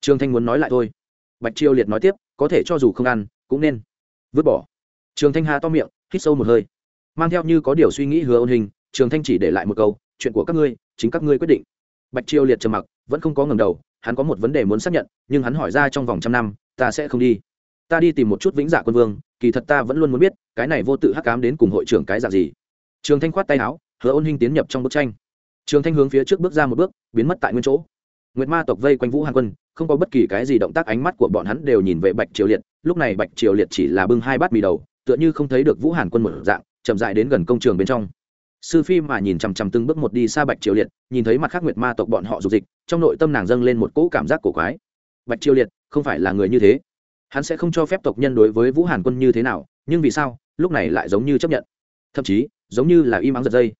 Trường thanh muốn nói lại thôi. Bạch triều liệt nói tiếp, có thể cho dù không ăn, cũng nên vứt bỏ. Trường thanh hà to miệng, hít sâu một hơi. Mang theo như có điều suy nghĩ hứa ôn hình trường thanh chỉ để lại một câu, chuyện của các ngươi, chính các ngươi quyết định. Bạch triều liệt trầm mặc, vẫn không có ngầm đầu, hắn có một vấn đề muốn xác nhận, nhưng hắn hỏi ra trong vòng trăm năm, ta sẽ không đi. Ta đi tìm một chút vĩnh dạ quân vương, kỳ thật ta vẫn luôn muốn biết, cái này vô tự hắc cám đến cùng hội trưởng cái dạng gì. Trường thanh khoát tay áo, hứa ôn hình tiến nhập trong bức tranh trường thanh hướng phía trước bước ra một bước, biến mất tại nguyên chỗ. Nguyệt ma tộc vây quanh vũ hàn quân, không có bất kỳ cái gì động tác, ánh mắt của bọn hắn đều nhìn về bạch triều liệt. Lúc này bạch triều liệt chỉ là bưng hai bát mì đầu, tựa như không thấy được vũ hàn quân một dạng, chậm dại đến gần công trường bên trong. Sư phi mà nhìn chằm chằm từng bước một đi xa bạch triều liệt, nhìn thấy mặt khác nguyệt ma tộc bọn họ dục dịch, trong nội tâm nàng dâng lên một cỗ cảm giác cổ quái. Bạch triều liệt, không phải là người như thế. Hắn sẽ không cho phép tộc nhân đối với vũ hàn quân như thế nào, nhưng vì sao, lúc này lại giống như chấp nhận. Thậm chí, giống như là im ắng giật dây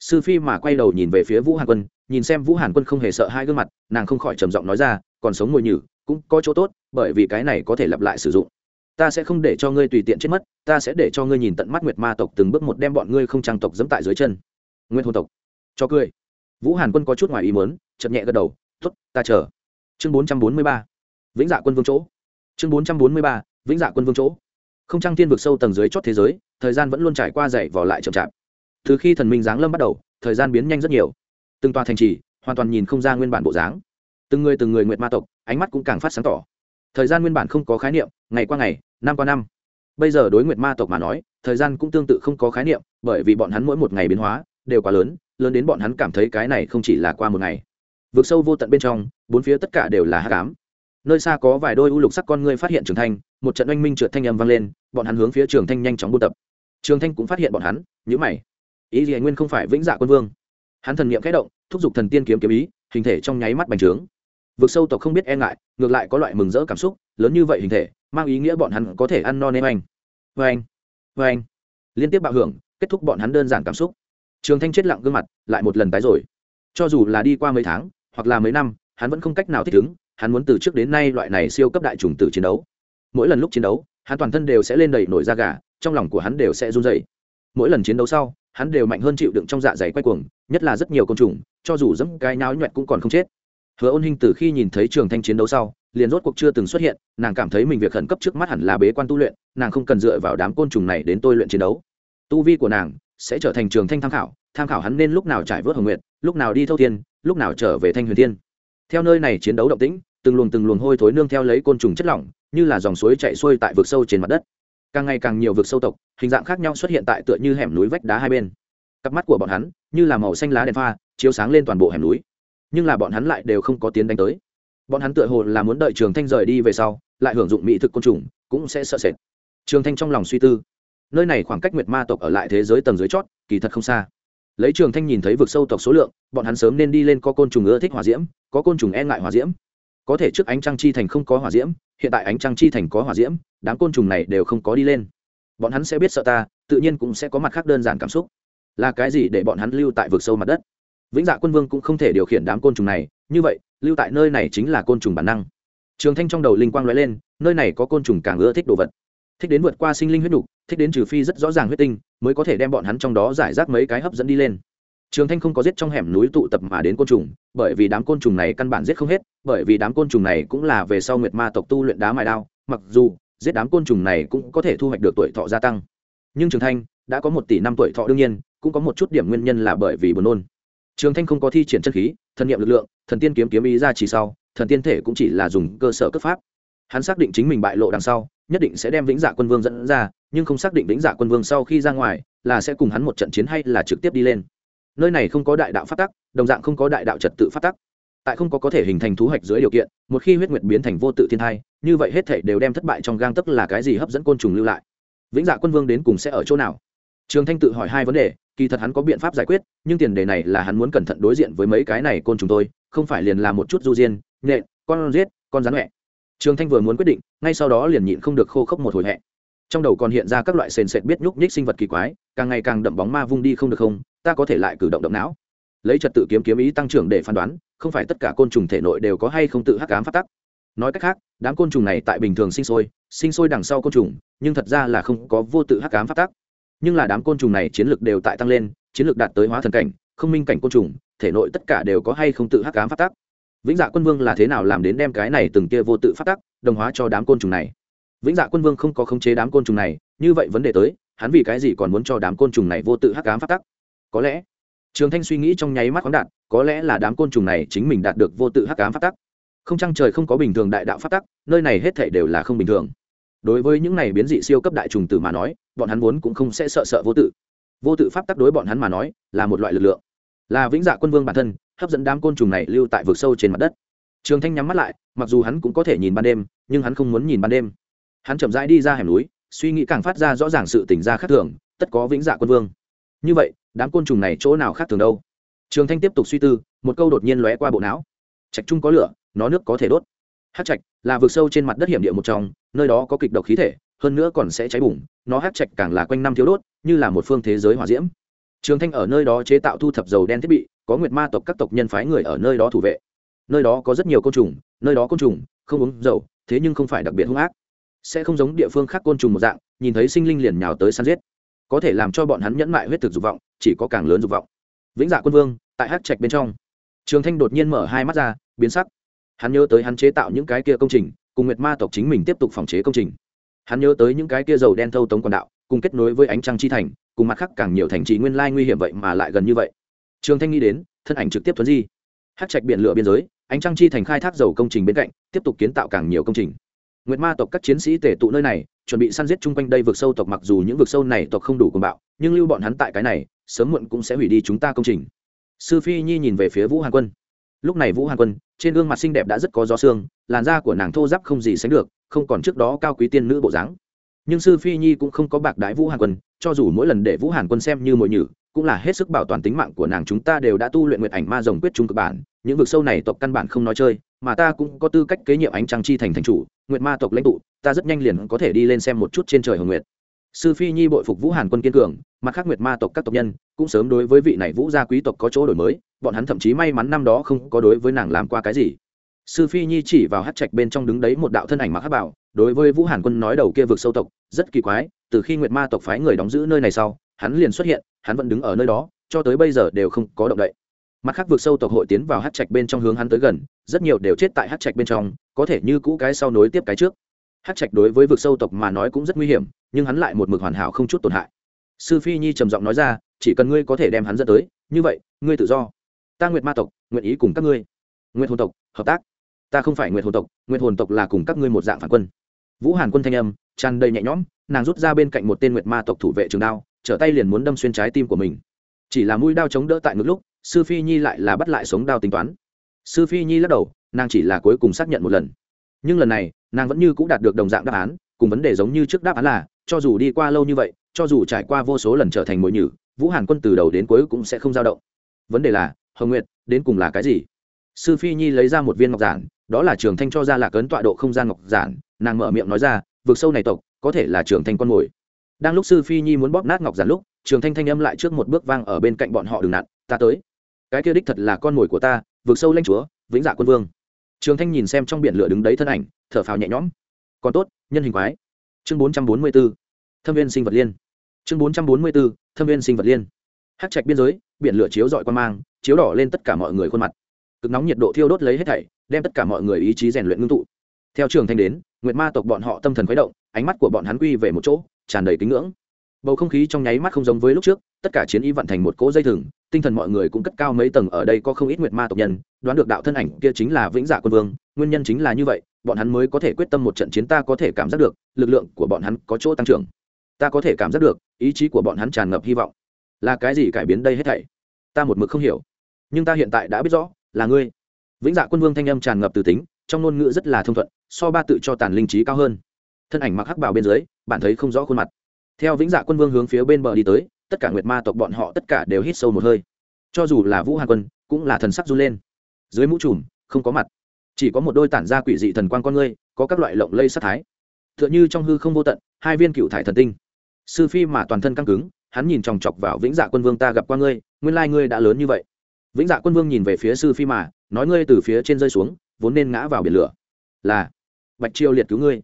sư phi mà quay đầu nhìn về phía vũ hàn quân, nhìn xem vũ hàn quân không hề sợ hai gương mặt, nàng không khỏi trầm giọng nói ra, còn sống ngồi nhử, cũng có chỗ tốt, bởi vì cái này có thể lặp lại sử dụng. Ta sẽ không để cho ngươi tùy tiện chết mất, ta sẽ để cho ngươi nhìn tận mắt nguyệt ma tộc từng bước một đem bọn ngươi không trang tộc dẫm tại dưới chân. Nguyên hồn tộc, cho cười. Vũ hàn quân có chút ngoài ý mớn chậm nhẹ gật đầu t ố t ta chờ. Chương bốn trăm bốn mươi ba, vĩnh dạ quân vương chỗ. Chương bốn trăm bốn mươi ba, vĩnh dạ quân vương chỗ. Không trang thiên vực sâu tầng dưới chót thế giới, thời gian vẫn luôn trải qua dậy vỏ lại chậm chạp từ khi thần minh giáng lâm bắt đầu, thời gian biến nhanh rất nhiều. Từng tòa thành trì hoàn toàn nhìn không ra nguyên bản bộ dáng. Từng người từng người nguyệt ma tộc, ánh mắt cũng càng phát sáng tỏ. Thời gian nguyên bản không có khái niệm, ngày qua ngày, năm qua năm. Bây giờ đối nguyệt ma tộc mà nói, thời gian cũng tương tự không có khái niệm, bởi vì bọn hắn mỗi một ngày biến hóa đều quá lớn lớn đến bọn hắn cảm thấy cái này không chỉ là qua một ngày. Vượt sâu vô tận bên trong, bốn phía tất cả đều là hát cám nơi xa có vài đôi u lục sắc con ngươi phát hiện trường thanh, một trận oanh minh trượt thanh âm vang lên, bọn hắn hướng phía trường thanh nhanh chóng buôn tập. Trường thanh cũng phát hiện bọn hắn nhữ mày ý gì nguyên không phải vĩnh dạ quân vương. Hắn thần niệm khẽ động, thúc giục thần tiên kiếm kiếm ý, hình thể trong nháy mắt bành trướng. Vực sâu tộc không biết e ngại, ngược lại có loại mừng rỡ cảm xúc, lớn như vậy hình thể, mang ý nghĩa bọn hắn có thể ăn no nêm anh vê anh vê anh liên tiếp bạo hưởng, kết thúc bọn hắn đơn giản cảm xúc. Trường thanh chết lặng gương mặt, lại một lần tái rồi. Cho dù là đi qua mấy tháng, hoặc là mấy năm, hắn vẫn không cách nào thích ứng, hắn muốn từ trước đến nay loại này siêu cấp đại trùng tử chiến đấu. Mỗi lần lúc chiến đấu, hắn toàn thân đều sẽ lên đầy nổi da gà, trong lòng của hắn đều sẽ run dày mỗi lần chiến đấu sau hắn đều mạnh hơn chịu đựng trong dạ dày quay cuồng, nhất là rất nhiều côn trùng, cho dù dẫm cái náo nhuẹn cũng còn không chết. Hứa ôn hinh từ khi nhìn thấy trường thanh chiến đấu sau, liền rốt cuộc chưa từng xuất hiện, nàng cảm thấy mình việc khẩn cấp trước mắt hẳn là bế quan tu luyện, nàng không cần dựa vào đám côn trùng này đến tôi luyện chiến đấu. Tu vi của nàng sẽ trở thành trường thanh tham khảo tham khảo hắn nên lúc nào trải vớt hồng nguyệt, lúc nào đi thâu thiên, lúc nào trở về thanh huyền thiên. Theo nơi này chiến đấu động tĩnh, từng luồng từng luồng hôi thối nương theo lấy côn trùng chất lỏng, như là dòng suối chạy xuôi tại vực sâu trên mặt đất càng ngày càng nhiều vực sâu tộc, hình dạng khác nhau xuất hiện tại tựa như hẻm núi vách đá hai bên. Cặp mắt của bọn hắn như là màu xanh lá đèn pha, chiếu sáng lên toàn bộ hẻm núi. Nhưng là bọn hắn lại đều không có tiến đánh tới. Bọn hắn tựa hồ là muốn đợi trường thanh rời đi về sau, lại hưởng dụng mỹ thực côn trùng, cũng sẽ sợ sệt. Trường thanh trong lòng suy tư, nơi này khoảng cách nguyệt ma tộc ở lại thế giới tầng dưới chót, kỳ thật không xa. Lấy trường thanh nhìn thấy vực sâu tộc số lượng, bọn hắn sớm nên đi lên có côn trùng ưa thích hòa diễm, có côn trùng e ngại hòa diễm có thể trước ánh trăng chi thành không có hỏa diễm, hiện tại ánh trăng chi thành có hỏa diễm, đám côn trùng này đều không có đi lên. Bọn hắn sẽ biết sợ ta, tự nhiên cũng sẽ có mặt khác đơn giản cảm xúc. Là cái gì để bọn hắn lưu tại vực sâu mặt đất? Vĩnh dạ quân vương cũng không thể điều khiển đám côn trùng này, như vậy, lưu tại nơi này chính là côn trùng bản năng. Trường thanh trong đầu linh quang lóe lên, nơi này có côn trùng càng ưa thích đồ vật. Thích đến vượt qua sinh linh huyết nhục, thích đến trừ phi rất rõ ràng huyết tinh, mới có thể đem bọn hắn trong đó giải rác mấy cái hấp dẫn đi lên trường thanh không có giết trong hẻm núi tụ tập mà đến côn trùng, bởi vì đám côn trùng này căn bản giết không hết, bởi vì đám côn trùng này cũng là về sau nguyệt ma tộc tu luyện đá mài đao, mặc dù giết đám côn trùng này cũng có thể thu hoạch được tuổi thọ gia tăng. Nhưng trường thanh đã có một tỷ năm tuổi thọ đương nhiên, cũng có một chút điểm nguyên nhân là bởi vì buồn nôn. Trường thanh không có thi triển chân khí thần nghiệm lực lượng, thần tiên kiếm kiếm ý ra chỉ sau, thần tiên thể cũng chỉ là dùng cơ sở cấp pháp. Hắn xác định chính mình bại lộ đằng sau, nhất định sẽ đem vĩnh dạ quân vương dẫn ra, nhưng không xác định vĩnh dạ quân vương sau khi ra ngoài là sẽ cùng hắn một trận chiến hay là trực tiếp đi lên nơi này không có đại đạo phát tắc, đồng dạng không có đại đạo trật tự phát tắc. Tại không có có thể hình thành thú hạch dưới điều kiện, một khi huyết nguyệt biến thành vô tự thiên thai, như vậy hết thể đều đem thất bại trong gang tức là cái gì hấp dẫn côn trùng lưu lại. Vĩnh dạ quân vương đến cùng sẽ ở chỗ nào? Trường thanh tự hỏi hai vấn đề, kỳ thật hắn có biện pháp giải quyết, nhưng tiền đề này là hắn muốn cẩn thận đối diện với mấy cái này côn trùng tôi không phải liền là một chút du diên nhện con giết, con rắn huệ trường thanh vừa muốn quyết định, ngay sau đó liền nhịn không được khô khốc một hồi hẹ trong đầu còn hiện ra các loại sền sệt biết nhúc nhích sinh vật kỳ quái, càng ngày càng đậm bóng ma vung đi không được không, ta có thể lại cử động động não. Lấy trật tự kiếm kiếm ý tăng trưởng để phán đoán, không phải tất cả côn trùng thể nội đều có hay không tự hắc cám phát tắc. Nói cách khác, đám côn trùng này tại bình thường sinh sôi sinh sôi đằng sau côn trùng, nhưng thật ra là không có vô tự hắc cám phát tắc. Nhưng là đám côn trùng này chiến lược đều tại tăng lên, chiến lược đạt tới hóa thần cảnh, không minh cảnh côn trùng, thể nội tất cả đều có hay không tự hắc cám phát tắc. Vĩnh dạ quân vương là thế nào làm đến đem cái này từng kia vô tự phát tắc đồng hóa cho đám côn trùng này? Vĩnh dạ quân vương không có khống chế đám côn trùng này, như vậy vấn đề tới, hắn vì cái gì còn muốn cho đám côn trùng này vô tự hắc cám phát tắc? Có lẽ, trường thanh suy nghĩ trong nháy mắt khoáng đạt, có lẽ là đám côn trùng này chính mình đạt được vô tự hắc cám phát tắc. Không trăng trời không có bình thường đại đạo phát tắc, nơi này hết thể đều là không bình thường. Đối với những này biến dị siêu cấp đại trùng tử mà nói, bọn hắn vốn cũng không sẽ sợ sợ vô tự. Vô tự pháp tắc đối bọn hắn mà nói, là một loại lực lượng. Là vĩnh dạ quân vương bản thân, hấp dẫn đám côn trùng này lưu tại vực sâu trên mặt đất. Trường thanh nhắm mắt lại, mặc dù hắn cũng có thể nhìn ban đêm, nhưng hắn không muốn nhìn ban đêm hắn chậm rãi đi ra hẻm núi, suy nghĩ càng phát ra rõ ràng sự tỉnh ra khác thường, tất có vĩnh dạ quân vương. Như vậy, đám côn trùng này chỗ nào khác thường đâu? Trường thanh tiếp tục suy tư, một câu đột nhiên lóe qua bộ não. Trạch trung có lửa, nó nước có thể đốt. Hát trạch là vực sâu trên mặt đất hiểm địa một trong, nơi đó có kịch độc khí thể, hơn nữa còn sẽ cháy bùng, nó hát trạch càng là quanh năm thiếu đốt, như là một phương thế giới hỏa diễm. Trường thanh ở nơi đó chế tạo thu thập dầu đen thiết bị, có nguyệt ma tộc các tộc nhân phái người ở nơi đó thủ vệ. Nơi đó có rất nhiều côn trùng, nơi đó côn trùng, không uống dầu, thế nhưng không phải đặc biệt hung ác sẽ không giống địa phương khác côn trùng một dạng, nhìn thấy sinh linh liền nhào tới săn giết. Có thể làm cho bọn hắn nhẫn mại huyết thực dục vọng, chỉ có càng lớn dục vọng. Vĩnh dạ quân vương, tại hát trạch bên trong, trường thanh đột nhiên mở hai mắt ra, biến sắc. Hắn nhớ tới hắn chế tạo những cái kia công trình, cùng nguyệt ma tộc chính mình tiếp tục phòng chế công trình. Hắn nhớ tới những cái kia dầu đen thâu tống quần đạo, cùng kết nối với ánh trăng chi thành, cùng mặt khác càng nhiều thành trì nguyên lai nguy hiểm vậy mà lại gần như vậy. Trường thanh nghĩ đến, thân ảnh trực tiếp thuấn di. Hát trạch biển lửa biên giới, ánh trăng chi thành khai thác dầu công trình bên cạnh, tiếp tục kiến tạo càng nhiều công trình nguyệt ma tộc các chiến sĩ tề tụ nơi này, chuẩn bị săn giết chung quanh đây vực sâu tộc mặc dù những vực sâu này tộc không đủ cuồng bạo, nhưng lưu bọn hắn tại cái này, sớm muộn cũng sẽ hủy đi chúng ta công trình. Sư phi nhi nhìn về phía vũ hàn quân. Lúc này vũ hàn quân, trên gương mặt xinh đẹp đã rất có gió xương làn da của nàng thô ráp không gì sánh được, không còn trước đó cao quý tiên nữ bộ dáng. Nhưng sư phi nhi cũng không có bạc đái vũ hàn quân, cho dù mỗi lần để vũ hàn quân xem như mồi nhử, cũng là hết sức bảo toàn tính mạng của nàng. Chúng ta đều đã tu luyện nguyệt ảnh ma rồng quyết trung cực bản, những vực sâu này tộc căn bản không nói chơi mà ta cũng có tư cách kế nhiệm ánh trăng chi thành thành chủ, nguyệt ma tộc lãnh tụ, ta rất nhanh liền có thể đi lên xem một chút trên trời hồng nguyệt. Sư phi nhi bội phục vũ hàn quân kiên cường, mặt khác nguyệt ma tộc các tộc nhân cũng sớm đối với vị này vũ gia quý tộc có chỗ đổi mới, bọn hắn thậm chí may mắn năm đó không có đối với nàng làm qua cái gì. Sư phi nhi chỉ vào hát trạch bên trong đứng đấy một đạo thân ảnh mặc hát bảo, đối với vũ hàn quân nói đầu kia vực sâu tộc, rất kỳ quái, từ khi nguyệt ma tộc phái người đóng giữ nơi này sau, hắn liền xuất hiện, hắn vẫn đứng ở nơi đó, cho tới bây giờ đều không có động đậy mặt khác vượt sâu tộc hội tiến vào hát trạch bên trong hướng hắn tới gần, rất nhiều đều chết tại hát trạch bên trong, có thể như cũ cái sau nối tiếp cái trước. Hát trạch đối với vượt sâu tộc mà nói cũng rất nguy hiểm, nhưng hắn lại một mực hoàn hảo không chút tổn hại. Sư phi nhi trầm giọng nói ra, chỉ cần ngươi có thể đem hắn dẫn tới, như vậy, ngươi tự do. Ta nguyệt ma tộc, nguyện ý cùng các ngươi. Nguyệt hồn tộc, hợp tác. Ta không phải nguyệt hồn tộc, nguyệt hồn tộc là cùng các ngươi một dạng phản quân. Vũ hàn quân thanh âm, tràn đầy nhẹ nhõm, nàng rút ra bên cạnh một tên nguyệt ma tộc thủ vệ trường đao, trở tay liền muốn đâm xuyên trái tim của mình. Chỉ là mũi đao chống đỡ tại ngực lúc sư phi nhi lại là bắt lại sống đao tính toán. Sư phi nhi lắc đầu, nàng chỉ là cuối cùng xác nhận một lần. Nhưng lần này, nàng vẫn như c ũ đạt được đồng dạng đáp án, cùng vấn đề giống như trước đáp án là, cho dù đi qua lâu như vậy, cho dù trải qua vô số lần trở thành mồi nhử, vũ hàn quân từ đầu đến cuối cũng sẽ không dao động. Vấn đề là, hồng nguyệt, đến cùng là cái gì? Sư phi nhi lấy ra một viên ngọc giản, đó là trường thanh cho ra lạc ấn tọa độ không gian ngọc giản, nàng mở miệng nói ra, vực sâu này tộc, có thể là trường thanh con mồi. Đang lúc sư phi nhi muốn bóp nát ngọc giản lúc, trường thanh thanh âm lại trước một bước vang ở bên cạnh bọn họ đường nặn, ta tới cái kia đích thật là con mồi của ta, vượt sâu lanh chúa, vĩnh dạ quân vương. Trường thanh nhìn xem trong biển lửa đứng đấy thân ảnh, thở phào nhẹ nhõm. Còn tốt, nhân hình quái. Chương bốn trăm bốn mươi b ố thâm viên sinh vật liên. Chương bốn trăm bốn mươi b ố thâm viên sinh vật liên. Hát trạch biên giới, biển lửa chiếu dọi quan mang, chiếu đỏ lên tất cả mọi người khuôn mặt. Cực nóng nhiệt độ thiêu đốt lấy hết thảy, đem tất cả mọi người ý chí rèn luyện ngưng tụ. Theo trường thanh đến, nguyệt ma tộc bọn họ tâm thần khuấy động, ánh mắt của bọn hắn quy về một chỗ, tràn đầy kính ngưỡng bầu không khí trong nháy mắt không giống với lúc trước, tất cả chiến y vận thành một cỗ dây thừng, tinh thần mọi người cũng cất cao mấy tầng ở đây có không ít nguyệt ma tộc nhân, đoán được đạo thân ảnh kia chính là vĩnh dạ quân vương, nguyên nhân chính là như vậy, bọn hắn mới có thể quyết tâm một trận chiến ta có thể cảm giác được, lực lượng của bọn hắn có chỗ tăng trưởng. Ta có thể cảm giác được, ý chí của bọn hắn tràn ngập hy vọng. Là cái gì cải biến đây hết thảy? Ta một mực không hiểu. Nhưng ta hiện tại đã biết rõ, là ngươi. Vĩnh dạ quân vương thanh âm tràn ngập từ tính, trong ngôn ngữ rất là thông thuận, so ba tự cho tàn linh trí cao hơn. Thân ảnh mặc hắc bảo bên dưới, bạn thấy không rõ khuôn mặt theo vĩnh dạ quân vương hướng phía bên bờ đi tới, tất cả nguyệt ma tộc bọn họ tất cả đều hít sâu một hơi. Cho dù là vũ hàn quân, cũng là thần sắc run lên. Dưới mũ trùm, không có mặt. Chỉ có một đôi tản gia quỷ dị thần quan con ngươi, có các loại lộng lây sát thái. T h ư ợ n h ư trong hư không vô tận, hai viên cựu thải thần tinh. Sư phi mà toàn thân căng cứng, hắn nhìn chòng chọc vào vĩnh dạ quân vương ta gặp qua ngươi, nguyên lai ngươi đã lớn như vậy. Vĩnh dạ quân vương nhìn về phía sư phi mà, nói ngươi từ phía trên rơi xuống, vốn nên ngã vào biển lửa. Là, bạch chiêu liệt cứu ngươi.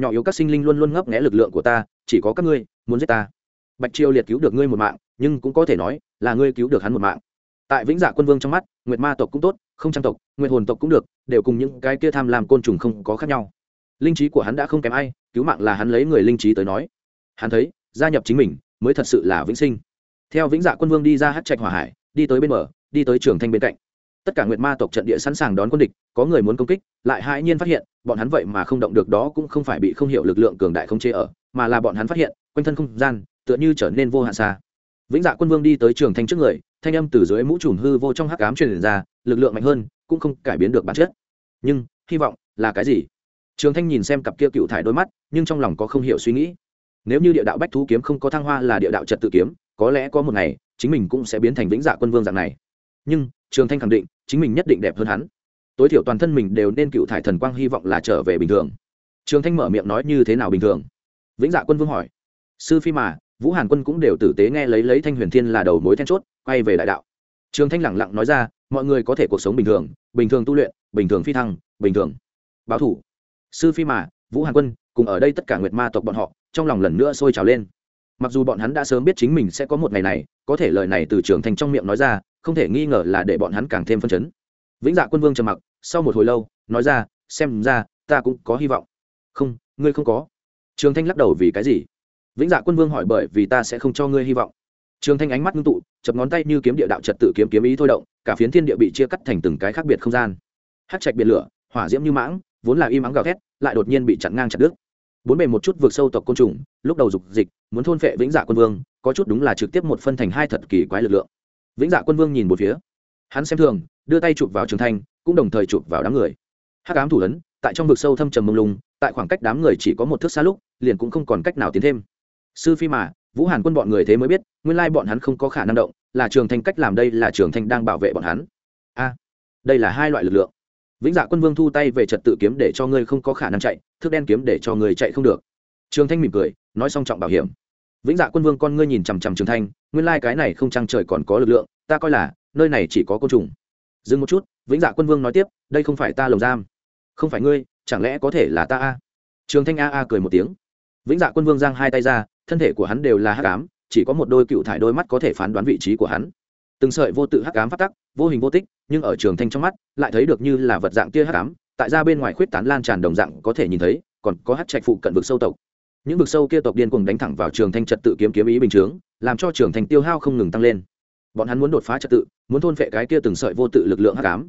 Nhỏ yếu các sinh linh luôn luôn ngấp nghẽ lực lượng của ta chỉ có các ngươi muốn giết ta. Bạch triều liệt cứu được ngươi một mạng, nhưng cũng có thể nói là ngươi cứu được hắn một mạng. Tại vĩnh dạ quân vương trong mắt, nguyệt ma tộc cũng tốt, không trang tộc, nguyệt hồn tộc cũng được, đều cùng những cái kia tham làm côn trùng không có khác nhau. Linh trí của hắn đã không kém ai, cứu mạng là hắn lấy người linh trí tới nói. Hắn thấy, gia nhập chính mình mới thật sự là vĩnh sinh. Theo vĩnh dạ quân vương đi ra hát trạch hỏa hải, đi tới bên bờ, đi tới trường thanh bên cạnh tất cả nguyệt ma tộc trận địa sẵn sàng đón quân địch, có người muốn công kích, lại hãi nhiên phát hiện, bọn hắn vậy mà không động được đó cũng không phải bị không hiểu lực lượng cường đại không chế ở, mà là bọn hắn phát hiện, quanh thân không gian, tựa như trở nên vô hạn xa. Vĩnh dạ quân vương đi tới trường thanh trước người, thanh âm từ dưới mũ trùm hư vô trong hắc ám truyền ra, lực lượng mạnh hơn, cũng không cải biến được bản chất. Nhưng, hy vọng là cái gì? Trường thanh nhìn xem cặp kia cựu thải đôi mắt, nhưng trong lòng có không hiểu suy nghĩ. Nếu như địa đạo bách thú kiếm không có thăng hoa là địa đạo trật tự kiếm, có lẽ có một ngày, chính mình cũng sẽ biến thành vĩnh dạ quân vương dạng này. Nhưng trường thanh khẳng định, chính mình nhất định đẹp hơn hắn. Tối thiểu toàn thân mình đều nên cựu thải thần quang hy vọng là trở về bình thường. Trường thanh mở miệng nói như thế nào bình thường? Vĩnh dạ quân vương hỏi. Sư phi mà, vũ hàn quân cũng đều tử tế nghe lấy lấy thanh huyền thiên là đầu mối then chốt, quay về đại đạo. Trường thanh lẳng lặng nói ra, mọi người có thể cuộc sống bình thường bình thường tu luyện, bình thường phi thăng, bình thường. Báo thủ. Sư phi mà, vũ hàn quân, cùng ở đây tất cả nguyệt ma tộc bọn họ, trong lòng lần nữa sôi trào lên. Mặc dù bọn hắn đã sớm biết chính mình sẽ có một ngày này, có thể lời này từ trường thanh trong miệng nói ra không thể nghi ngờ là để bọn hắn càng thêm phân chấn. Vĩnh dạ quân vương trầm mặc, sau một hồi lâu, nói ra, xem ra, ta cũng có hy vọng. Không, ngươi không có. Trường thanh lắc đầu, vì cái gì? Vĩnh dạ quân vương hỏi, bởi vì ta sẽ không cho ngươi hy vọng. Trường thanh ánh mắt ngưng tụ, chập ngón tay như kiếm địa đạo trật tự kiếm kiếm ý thôi động, cả phiến thiên địa bị chia cắt thành từng cái khác biệt không gian. Hát trạch biệt lửa, hỏa diễm như mãng, vốn là im ắng gào thét, lại đột nhiên bị chặn ngang chặt đứt. Bốn bề một chút vượt sâu tộc côn trùng, lúc đầu dục dịch, muốn thôn phệ vĩnh dạ quân vương, có chút đúng là trực tiếp một phân thành hai thật kỳ quái lực lượng vĩnh dạ quân vương nhìn một phía. Hắn xem thường, đưa tay chụp vào trường thanh, cũng đồng thời chụp vào đám người. Hắc ám thủ ấn, tại trong vực sâu thâm trầm mông lung, tại khoảng cách đám người chỉ có một thước xa lúc, liền cũng không còn cách nào tiến thêm. Sư phi mà, vũ hàn quân bọn người thế mới biết, nguyên lai bọn hắn không có khả năng động, là trường thanh cách làm đây là trường thanh đang bảo vệ bọn hắn. A, đây là hai loại lực lượng. Vĩnh dạ quân vương thu tay về trật tự kiếm để cho ngươi không có khả năng chạy, thước đen kiếm để cho người chạy không được. Trường thanh mỉm cười, nói song trọng bảo hiểm vĩnh dạ quân vương con ngươi nhìn chằm chằm trường thanh, nguyên lai cái này không trăng trời còn có lực lượng, ta coi là, nơi này chỉ có côn trùng. Dừng một chút, vĩnh dạ quân vương nói tiếp, đây không phải ta lồng giam. Không phải ngươi, chẳng lẽ có thể là ta a? Trường thanh a a cười một tiếng. Vĩnh dạ quân vương giang hai tay ra, thân thể của hắn đều là hắc ám, chỉ có một đôi cựu thải đôi mắt có thể phán đoán vị trí của hắn. Từng sợi vô tự hắc ám phát tắc, vô hình vô tích, nhưng ở trường thanh trong mắt, lại thấy được như là vật dạng tia hắc ám, tại ra bên ngoài khuyết tán lan tràn đồng dạng có thể nhìn thấy, còn có hát trạch phụ cận vực sâu tộc những vực sâu kia tộc điên cùng đánh thẳng vào trường thanh trật tự kiếm kiếm ý bình chướng, làm cho trường thanh tiêu hao không ngừng tăng lên. Bọn hắn muốn đột phá trật tự, muốn thôn phệ cái kia từng sợi vô tự lực lượng hắc ám.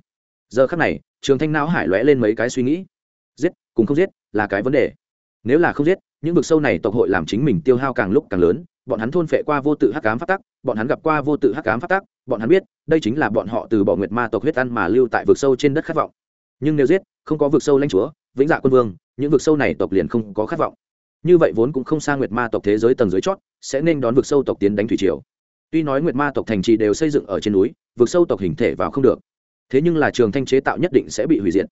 Giờ khắc này, trường thanh não hải lóe lên mấy cái suy nghĩ. Giết, cùng không giết, là cái vấn đề. Nếu là không giết, những vực sâu này tộc hội làm chính mình tiêu hao càng lúc càng lớn, bọn hắn thôn phệ qua vô tự hắc ám phát tắc, bọn hắn gặp qua vô tự hắc ám phát tắc, bọn hắn biết, đây chính là bọn họ từ bỏ nguyệt ma tộc huyết ăn mà lưu tại vực sâu trên đất khát vọng. Nhưng nếu giết, không có vực sâu lãnh chúa, vĩnh dạ quân vương, những vực sâu này tộc liền không có khát vọng như vậy vốn cũng không xa nguyệt ma tộc thế giới tầng dưới chót, sẽ nên đón vực sâu tộc tiến đánh thủy triều. Tuy nói nguyệt ma tộc thành trì đều xây dựng ở trên núi, vực sâu tộc hình thể vào không được. Thế nhưng là trường thanh chế tạo nhất định sẽ bị hủy diệt.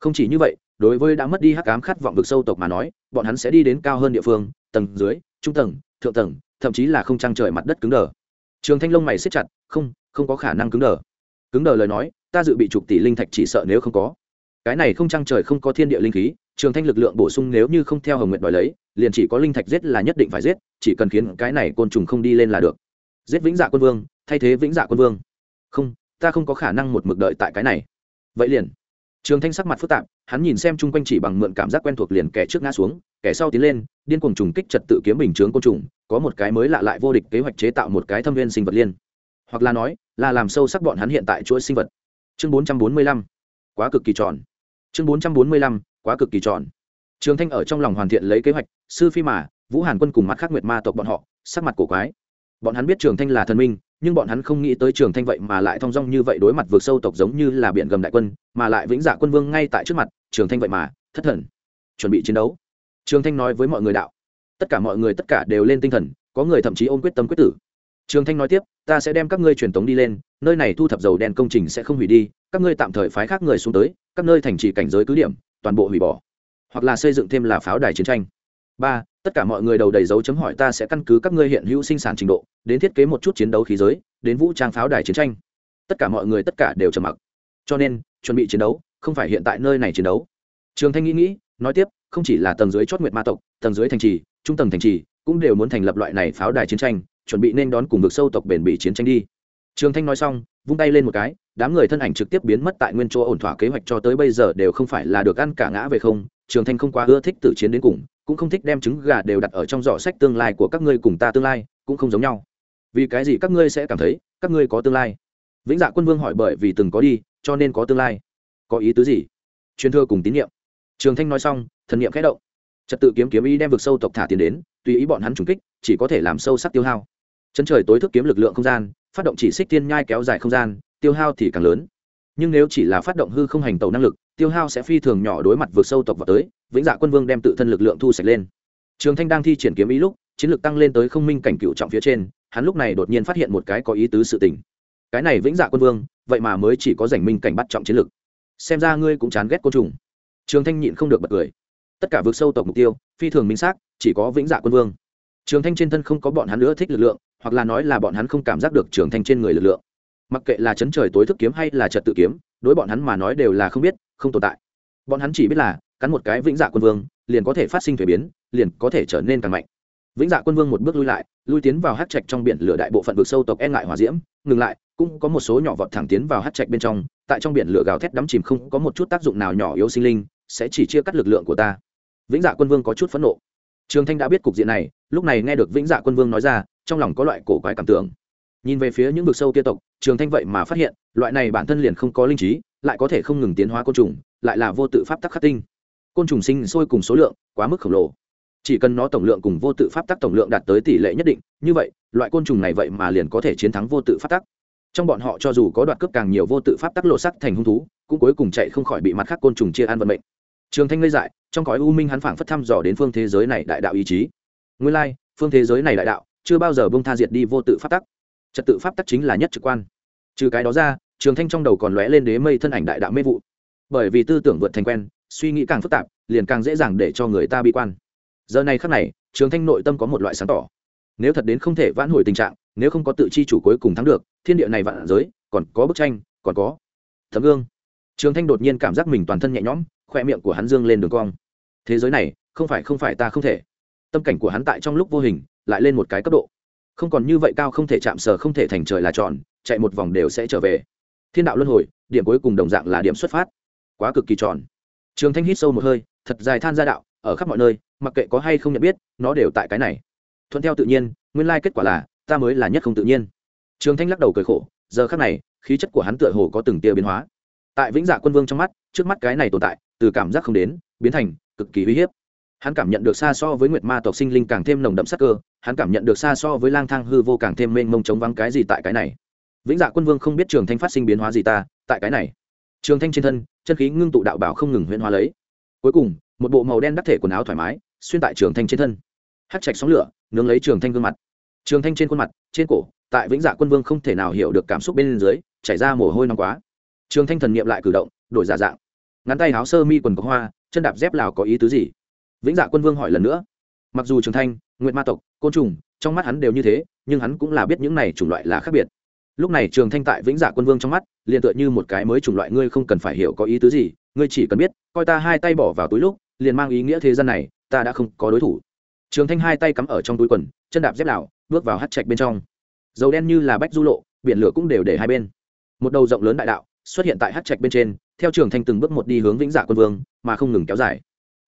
Không chỉ như vậy, đối với đã mất đi hắc ám khát vọng vực sâu tộc mà nói, bọn hắn sẽ đi đến cao hơn địa phương, tầng dưới, trung tầng, thượng tầng, thậm chí là không trăng trời mặt đất cứng đờ. Trường thanh lông mày xếp chặt, không không có khả năng cứng đờ. Cứng đờ lời nói, ta dự bị chục tỷ linh thạch chỉ sợ nếu không có. Cái này không trăng trời không có thiên địa linh khí trường thanh lực lượng bổ sung nếu như không theo hồng nguyện đòi lấy, liền chỉ có linh thạch giết là nhất định phải giết, chỉ cần khiến cái này côn trùng không đi lên là được. Giết vĩnh dạ quân vương, thay thế vĩnh dạ quân vương. Không, ta không có khả năng một mực đợi tại cái này. Vậy liền. Trường thanh sắc mặt phức tạp, hắn nhìn xem chung quanh chỉ bằng mượn cảm giác quen thuộc liền kẻ trước ngã xuống, kẻ sau tiến lên, điên cuồng trùng kích trật tự kiếm bình chướng côn trùng, có một cái mới lạ lại vô địch kế hoạch chế tạo một cái thâm viên sinh vật liên. Hoặc là nói, là làm sâu sắc bọn hắn hiện tại chuỗi sinh vật. Chương bốn trăm bốn mươi lăm. Quá cực kỳ tròn. Chương bốn trăm bốn mươi lăm quá cực kỳ tròn. Trường thanh ở trong lòng hoàn thiện lấy kế hoạch, sư phi mà, vũ hàn quân cùng mặt khác nguyệt ma tộc bọn họ, sắc mặt cổ quái. Bọn hắn biết trường thanh là thần minh, nhưng bọn hắn không nghĩ tới trường thanh vậy mà lại thong dong như vậy đối mặt vượt sâu tộc giống như là biển gầm đại quân, mà lại vĩnh dạ quân vương ngay tại trước mặt, trường thanh vậy mà, thất thần. Chuẩn bị chiến đấu. Trường thanh nói với mọi người đạo. Tất cả mọi người tất cả đều lên tinh thần, có người thậm chí ôm quyết tâm quyết tử. Trường thanh nói tiếp, ta sẽ đem các ngươi truyền tống đi lên, nơi này thu thập dầu đen công trình sẽ không hủy đi, các ngươi tạm thời phái khác người xuống tới, các nơi thành trì cảnh giới cứ điểm toàn bộ hủy bỏ, hoặc là xây dựng thêm là pháo đài chiến tranh. Ba, tất cả mọi người đầu đầy dấu chấm hỏi ta sẽ căn cứ các ngươi hiện hữu sinh sản trình độ, đến thiết kế một chút chiến đấu khí giới, đến vũ trang pháo đài chiến tranh. Tất cả mọi người tất cả đều trầm mặc. Cho nên, chuẩn bị chiến đấu, không phải hiện tại nơi này chiến đấu. Trường thanh nghĩ nghĩ, nói tiếp, không chỉ là tầng dưới chót nguyệt ma tộc, tầng dưới thành trì, trung tầng thành trì, cũng đều muốn thành lập loại này pháo đài chiến tranh, chuẩn bị nên đón cùng vực sâu tộc bền bỉ chiến tranh đi. Trường thanh nói xong, vung tay lên một cái đám người thân ảnh trực tiếp biến mất tại nguyên chỗ ổn thỏa kế hoạch cho tới bây giờ đều không phải là được ăn cả ngã về không, trường thanh không quá ưa thích tử chiến đến cùng, cũng không thích đem trứng gà đều đặt ở trong giỏ sách tương lai của các ngươi cùng ta tương lai, cũng không giống nhau. Vì cái gì các ngươi sẽ cảm thấy, các ngươi có tương lai? Vĩnh dạ quân vương hỏi bởi vì từng có đi, cho nên có tương lai. Có ý tứ gì? Truyền thừa cùng tín nhiệm trường thanh nói xong, thần niệm khẽ động. Trật tự kiếm kiếm ý đem vực sâu tộc thả tiền đến, tùy ý bọn hắn trùng kích, chỉ có thể làm sâu sắc tiêu hao. Chân trời tối thức kiếm lực lượng không gian, phát động chỉ xích tiên nhai kéo dài không gian tiêu hao thì càng lớn. Nhưng nếu chỉ là phát động hư không hành tàu năng lực, tiêu hao sẽ phi thường nhỏ đối mặt vượt sâu tộc vào tới, vĩnh dạ quân vương đem tự thân lực lượng thu sạch lên. Trường thanh đang thi triển kiếm ý lúc, chiến lược tăng lên tới không minh cảnh cựu trọng phía trên, hắn lúc này đột nhiên phát hiện một cái có ý tứ sự tình. Cái này vĩnh dạ quân vương, vậy mà mới chỉ có giành minh cảnh bắt trọng chiến lược xem ra ngươi cũng chán ghét côn trùng. Trường thanh nhịn không được bật cười. Tất cả vượt sâu tộc mục tiêu, phi thường minh xác, chỉ có vĩnh dạ quân vương. Trường thanh trên thân không có bọn hắn nữa thích lực lượng, hoặc là nói là bọn hắn không cảm giác được trường thanh trên người lực lượng mặc kệ là chấn trời tối thức kiếm hay là trật tự kiếm, đối bọn hắn mà nói đều là không biết, không tồn tại. Bọn hắn chỉ biết là, cắn một cái vĩnh dạ quân vương, liền có thể phát sinh thuế biến, liền có thể trở nên càng mạnh. Vĩnh dạ quân vương một bước lui lại, lui tiến vào hát trạch trong biển lửa đại bộ phận vực sâu tộc e ngại hòa diễm, ngừng lại, cũng có một số nhỏ vọt thẳng tiến vào hát trạch bên trong, tại trong biển lửa gào thét đắm chìm không có một chút tác dụng nào nhỏ yếu sinh linh, sẽ chỉ chia cắt lực lượng của ta. Vĩnh dạ quân vương có chút phẫn nộ. Trường thanh đã biết cục diện này, lúc này nghe được vĩnh dạ quân vương nói ra, trong lòng có loại cổ quái cảm tưởng nhìn về phía những vực sâu kia tộc, trường thanh vậy mà phát hiện, loại này bản thân liền không có linh trí, lại có thể không ngừng tiến hóa côn trùng, lại là vô tự pháp tắc khắc tinh. Côn trùng sinh sôi cùng số lượng quá mức khổng lồ. Chỉ cần nó tổng lượng cùng vô tự pháp tắc tổng lượng đạt tới tỷ lệ nhất định, như vậy, loại côn trùng này vậy mà liền có thể chiến thắng vô tự pháp tắc. Trong bọn họ cho dù có đoạt cướp càng nhiều vô tự pháp tắc lộ sắc thành hung thú, cũng cuối cùng chạy không khỏi bị mặt khác côn trùng chia ăn vận mệnh. Trường thanh ngây dại, trong cõi u minh hắn phảng phất thăm dò đến phương thế giới này đại đạo ý chí. Nguyên lai, phương thế giới này đại đạo chưa bao giờ bông tha diệt đi vô tự pháp tắc trật tự pháp tắc chính là nhất trực quan. Trừ cái đó ra, trường thanh trong đầu còn lóe lên đế mây thân ảnh đại đạo mê vụ. Bởi vì tư tưởng vượt thành quen, suy nghĩ càng phức tạp, liền càng dễ dàng để cho người ta bi quan. Giờ này khắc này, trường thanh nội tâm có một loại sáng tỏ. Nếu thật đến không thể vãn hồi tình trạng, nếu không có tự chi chủ cuối cùng thắng được, thiên địa này vạn giới, còn có bức tranh, còn có thấm gương. Trường thanh đột nhiên cảm giác mình toàn thân nhẹ nhõm, khoe miệng của hắn dương lên đường cong. Thế giới này, không phải không phải ta không thể. Tâm cảnh của hắn tại trong lúc vô hình, lại lên một cái cấp độ không còn như vậy cao không thể chạm sờ, không thể thành trời là tròn chạy một vòng đều sẽ trở về. Thiên đạo luân hồi, điểm cuối cùng đồng dạng là điểm xuất phát. Quá cực kỳ tròn trường thanh hít sâu một hơi, thật dài than ra đạo, ở khắp mọi nơi, mặc kệ có hay không nhận biết, nó đều tại cái này. Thuận theo tự nhiên, nguyên lai kết quả là, ta mới là nhất không tự nhiên. Trường thanh lắc đầu cười khổ, giờ khắc này, khí chất của hắn tựa hồ có từng tia biến hóa. Tại vĩnh dạ quân vương trong mắt, trước mắt cái này tồn tại, từ cảm giác không đến, biến thành cực kỳ uy hiếp hắn cảm nhận được xa so với nguyệt ma tộc sinh linh càng thêm nồng đậm sắc cơ, hắn cảm nhận được xa so với lang thang hư vô càng thêm mênh mông chống vắng cái gì tại cái này. Vĩnh dạ quân vương không biết trường thanh phát sinh biến hóa gì ta, tại cái này. Trường thanh trên thân, chân khí ngưng tụ đạo bảo không ngừng huyễn hóa lấy. Cuối cùng, một bộ màu đen đắc thể quần áo thoải mái, xuyên tại trường thanh trên thân. Hát chạch sóng lửa, nướng lấy trường thanh gương mặt. Trường thanh trên khuôn mặt, trên cổ, tại vĩnh dạ quân vương không thể nào hiểu được cảm xúc bên dưới, chảy ra mồ hôi nóng quá. Trường thanh thần nghiệm lại cử động, đổi giả dạng. Ngắn tay áo sơ mi quần có hoa, chân đạp dép lào có ý tứ gì? Vĩnh dạ quân vương hỏi lần nữa. Mặc dù trường thanh nguyện ma tộc, côn trùng, trong mắt hắn đều như thế, nhưng hắn cũng là biết những này chủng loại là khác biệt. Lúc này trường thanh tại vĩnh dạ quân vương trong mắt, liền tựa như một cái mới chủng loại, ngươi không cần phải hiểu có ý tứ gì, ngươi chỉ cần biết, coi ta hai tay bỏ vào túi lúc, liền mang ý nghĩa thế gian này, ta đã không có đối thủ. Trường thanh hai tay cắm ở trong túi quần, chân đạp dép lào bước vào hát trạch bên trong. Dầu đen như là bách du lộ, biển lửa cũng đều để hai bên. Một đầu rộng lớn đại đạo xuất hiện tại hát trạch bên trên, theo trường thanh từng bước một đi hướng vĩnh dạ quân vương, mà không ngừng kéo dài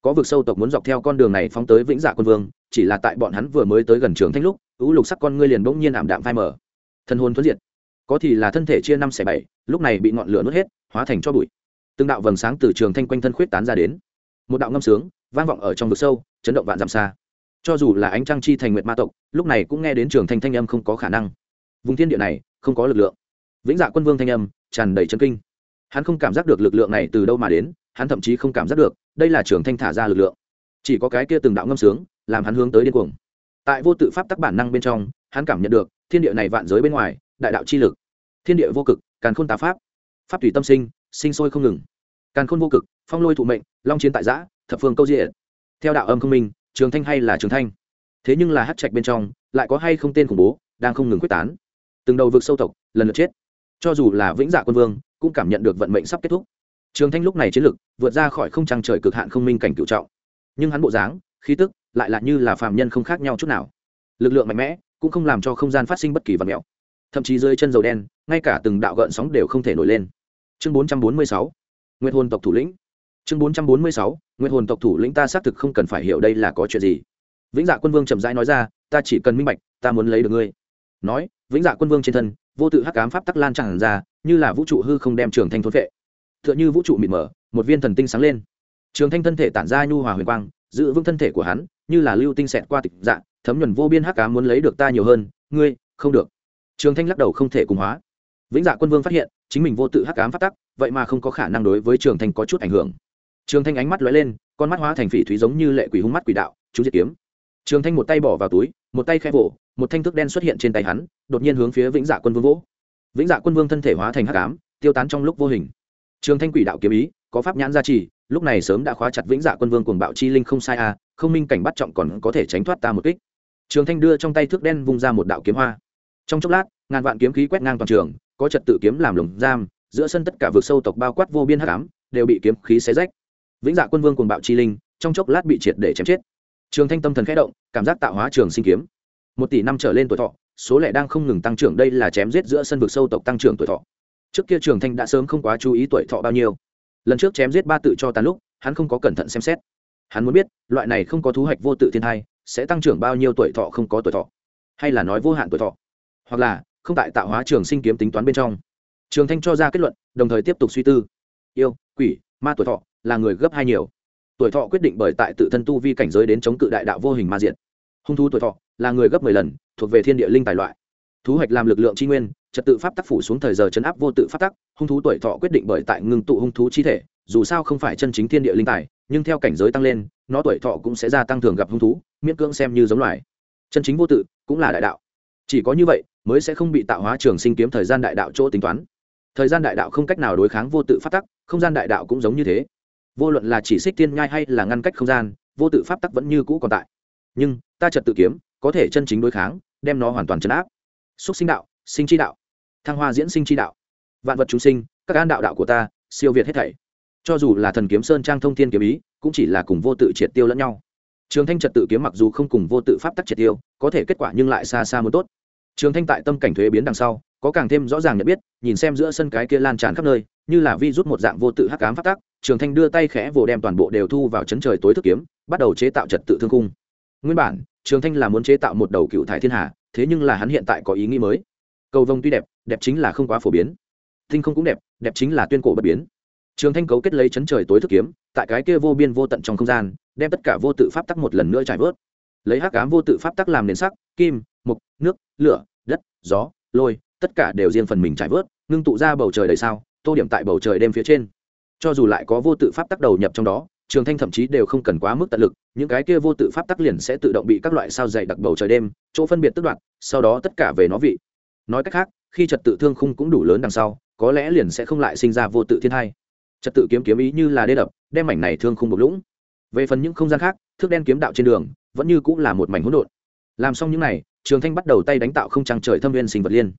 có vực sâu tộc muốn dọc theo con đường này phóng tới vĩnh dạ quân vương, chỉ là tại bọn hắn vừa mới tới gần trường thanh lúc, ưu lục sắc con ngươi liền bỗng nhiên ảm đạm phai mở thân hồn thuấn diệt. Có thì là thân thể chia năm xẻ bảy, lúc này bị ngọn lửa nuốt hết, hóa thành cho bụi. Từng đạo vầng sáng từ trường thanh quanh thân khuyết tán ra đến. Một đạo ngâm sướng, vang vọng ở trong vực sâu, chấn động vạn dặm xa. Cho dù là ánh trăng chi thành nguyệt ma tộc, lúc này cũng nghe đến trường thanh thanh âm không có khả năng. Vùng thiên địa này, không có lực lượng. Vĩnh dạ quân vương thanh âm, tràn đầy chân kinh hắn không cảm giác được lực lượng này từ đâu mà đến, hắn thậm chí không cảm giác được, đây là trường thanh thả ra lực lượng. Chỉ có cái kia từng đạo ngâm sướng, làm hắn hướng tới điên cuồng. Tại vô tự pháp tắc bản năng bên trong, hắn cảm nhận được, thiên địa này vạn giới bên ngoài, đại đạo chi lực. Thiên địa vô cực, càn khôn tá pháp. Pháp tùy tâm sinh sinh sôi không ngừng. Càn khôn vô cực, phong lôi thụ mệnh, long chiến tại giã, thập phương câu diện theo đạo âm không minh, trường thanh hay là trường thanh? Thế nhưng là hát trạch bên trong, lại có hay không tên khủng bố, đang không ngừng quyết tán. Từng đầu vực sâu tộc, lần lượt chết cho dù là vĩnh dạ quân vương, cũng cảm nhận được vận mệnh sắp kết thúc. Trường thanh lúc này chiến lực, vượt ra khỏi không trăng trời cực hạn không minh cảnh cựu trọng. Nhưng hắn bộ dáng, khí tức, lại là như là phàm nhân không khác nhau chút nào. Lực lượng mạnh mẽ, cũng không làm cho không gian phát sinh bất kỳ vật mẹo. Thậm chí dưới chân dầu đen, ngay cả từng đạo gợn sóng đều không thể nổi lên. Chương bốn trăm bốn mươi sáu, nguyệt hồn tộc thủ lĩnh. Chương bốn trăm bốn mươi sáu, nguyệt hồn tộc thủ lĩnh ta xác thực không cần phải hiểu đây là có chuyện gì. Vĩnh dạ quân vương chậm rãi nói ra, ta chỉ cần minh bạch, ta muốn lấy được ngươi. Nói, vĩnh dạ quân vương trên thân vô tự hắc ám pháp tắc lan tràn ra, như là vũ trụ hư không đem trường thanh thốn vệ tựa như vũ trụ mịt mờ, một viên thần tinh sáng lên. Trường thanh thân thể tản ra nhu hòa huyền quang, giữ vững thân thể của hắn, như là lưu tinh xẹt qua tịch dạ thấm nhuần vô biên hắc ám muốn lấy được ta nhiều hơn, ngươi, không được. Trường thanh lắc đầu không thể cùng hóa. Vĩnh dạ quân vương phát hiện, chính mình vô tự hắc ám phát tắc, vậy mà không có khả năng đối với trường thanh có chút ảnh hưởng. Trường thanh ánh mắt lóe lên, con mắt hóa thành phỉ thúy giống như lệ quỷ hung mắt quỷ đạo, chú diệt kiếm. Trường thanh một tay bỏ vào túi, một tay khẽ vỗ một thanh thức đen xuất hiện trên tay hắn, đột nhiên hướng phía vĩnh dạ quân vương vỗ. Vĩnh dạ quân vương thân thể hóa thành hắc ám, tiêu tán trong lúc vô hình. Trường thanh quỷ đạo kiếm ý, có pháp nhãn gia trì, lúc này sớm đã khóa chặt vĩnh dạ quân vương cuồng bạo chi linh không sai a không minh cảnh bắt trọng còn có thể tránh thoát ta một kích. Trường thanh đưa trong tay thước đen vung ra một đạo kiếm hoa. Trong chốc lát, ngàn vạn kiếm khí quét ngang toàn trường, có trật tự kiếm làm lồng giam, giữa sân tất cả vực sâu tộc bao quát vô biên hắc ám, đều bị kiếm khí xé rách. Vĩnh dạ quân vương cuồng bạo chi linh, trong chốc lát bị triệt để chém chết. Trường thanh tâm thần khẽ động, cảm giác tạo hóa trường sinh kiếm một tỷ năm trở lên tuổi thọ, số lẻ đang không ngừng tăng trưởng, đây là chém giết giữa sân vực sâu tộc tăng trưởng tuổi thọ. Trước kia trường thanh đã sớm không quá chú ý tuổi thọ bao nhiêu. Lần trước chém giết ba tự cho tàn lúc, hắn không có cẩn thận xem xét. Hắn muốn biết, loại này không có thú hạch vô tự thiên thai, sẽ tăng trưởng bao nhiêu tuổi thọ không có tuổi thọ? Hay là nói vô hạn tuổi thọ? Hoặc là, không tại tạo hóa trường sinh kiếm tính toán bên trong. Trường thanh cho ra kết luận, đồng thời tiếp tục suy tư. Yêu, quỷ, ma tuổi thọ là người gấp hai nhiều. Tuổi thọ quyết định bởi tại tự thân tu vi cảnh giới đến chống cự đại đạo vô hình ma diện. Hung thú tuổi thọ là người gấp mười lần, thuộc về thiên địa linh tài loại. Thú hoạch làm lực lượng tri nguyên, trật tự pháp tắc phủ xuống thời giờ chấn áp vô tự pháp tắc, hung thú tuổi thọ quyết định bởi tại ngưng tụ hung thú chi thể, dù sao không phải chân chính thiên địa linh tài, nhưng theo cảnh giới tăng lên, nó tuổi thọ cũng sẽ gia tăng thường gặp hung thú, miễn cưỡng xem như giống loài. Chân chính vô tự cũng là đại đạo. Chỉ có như vậy mới sẽ không bị tạo hóa trường sinh kiếm thời gian đại đạo chỗ tính toán. Thời gian đại đạo không cách nào đối kháng vô tự pháp tắc, không gian đại đạo cũng giống như thế. Vô luận là chỉ xích tiên nhai hay là ngăn cách không gian, vô tự pháp tắc vẫn như cũ còn tại. Nhưng, ta trật tự kiếm có thể chân chính đối kháng, đem nó hoàn toàn chấn áp. Xúc sinh đạo, sinh chi đạo, thăng hoa diễn sinh chi đạo. Vạn vật chúng sinh, các an đạo đạo của ta, siêu việt hết thảy. Cho dù là thần kiếm sơn trang thông thiên kiếm ý, cũng chỉ là cùng vô tự triệt tiêu lẫn nhau. Trường thanh trật tự kiếm mặc dù không cùng vô tự pháp tắc triệt tiêu, có thể kết quả nhưng lại xa xa muốn tốt. Trường thanh tại tâm cảnh thuế biến đằng sau, có càng thêm rõ ràng nhận biết, nhìn xem giữa sân cái kia lan tràn khắp nơi, như là vi rút một dạng vô tự hắc cám phát tác trường thanh đưa tay khẽ vồ đem toàn bộ đều thu vào chấn trời tối thức kiếm, bắt đầu chế tạo trật tự thương cung. Nguyên bản trường thanh là muốn chế tạo một đầu cựu thải thiên hà, thế nhưng là hắn hiện tại có ý nghĩ mới. Cầu vông tuy đẹp đẹp chính là không quá phổ biến. Tinh không cũng đẹp đẹp chính là tuyên cổ bất biến. Trường thanh cấu kết lấy chấn trời tối thức kiếm, tại cái kia vô biên vô tận trong không gian, đem tất cả vô tự pháp tắc một lần nữa trải vớt. Lấy hắc ám vô tự pháp tắc làm nền sắc, kim mục nước, lửa, đất, gió, lôi, tất cả đều riêng phần mình trải vớt, ngưng tụ ra bầu trời đầy sao, tô điểm tại bầu trời đêm phía trên. Cho dù lại có vô tự pháp tắc đầu nhập trong đó trường thanh thậm chí đều không cần quá mức tận lực, những cái kia vô tự pháp tắc liền sẽ tự động bị các loại sao dày đặc bầu trời đêm, chỗ phân biệt tức đoạn. sau đó tất cả về nó vị. Nói cách khác, khi trật tự thương khung cũng đủ lớn đằng sau, có lẽ liền sẽ không lại sinh ra vô tự thiên hai trật tự kiếm kiếm ý như là đê đập, đem mảnh này thương khung bục lũng. Về phần những không gian khác, thước đen kiếm đạo trên đường, vẫn như cũng là một mảnh hỗn độn. Làm xong những này, trường thanh bắt đầu tay đánh tạo không trăng trời thâm viên sinh vật liên.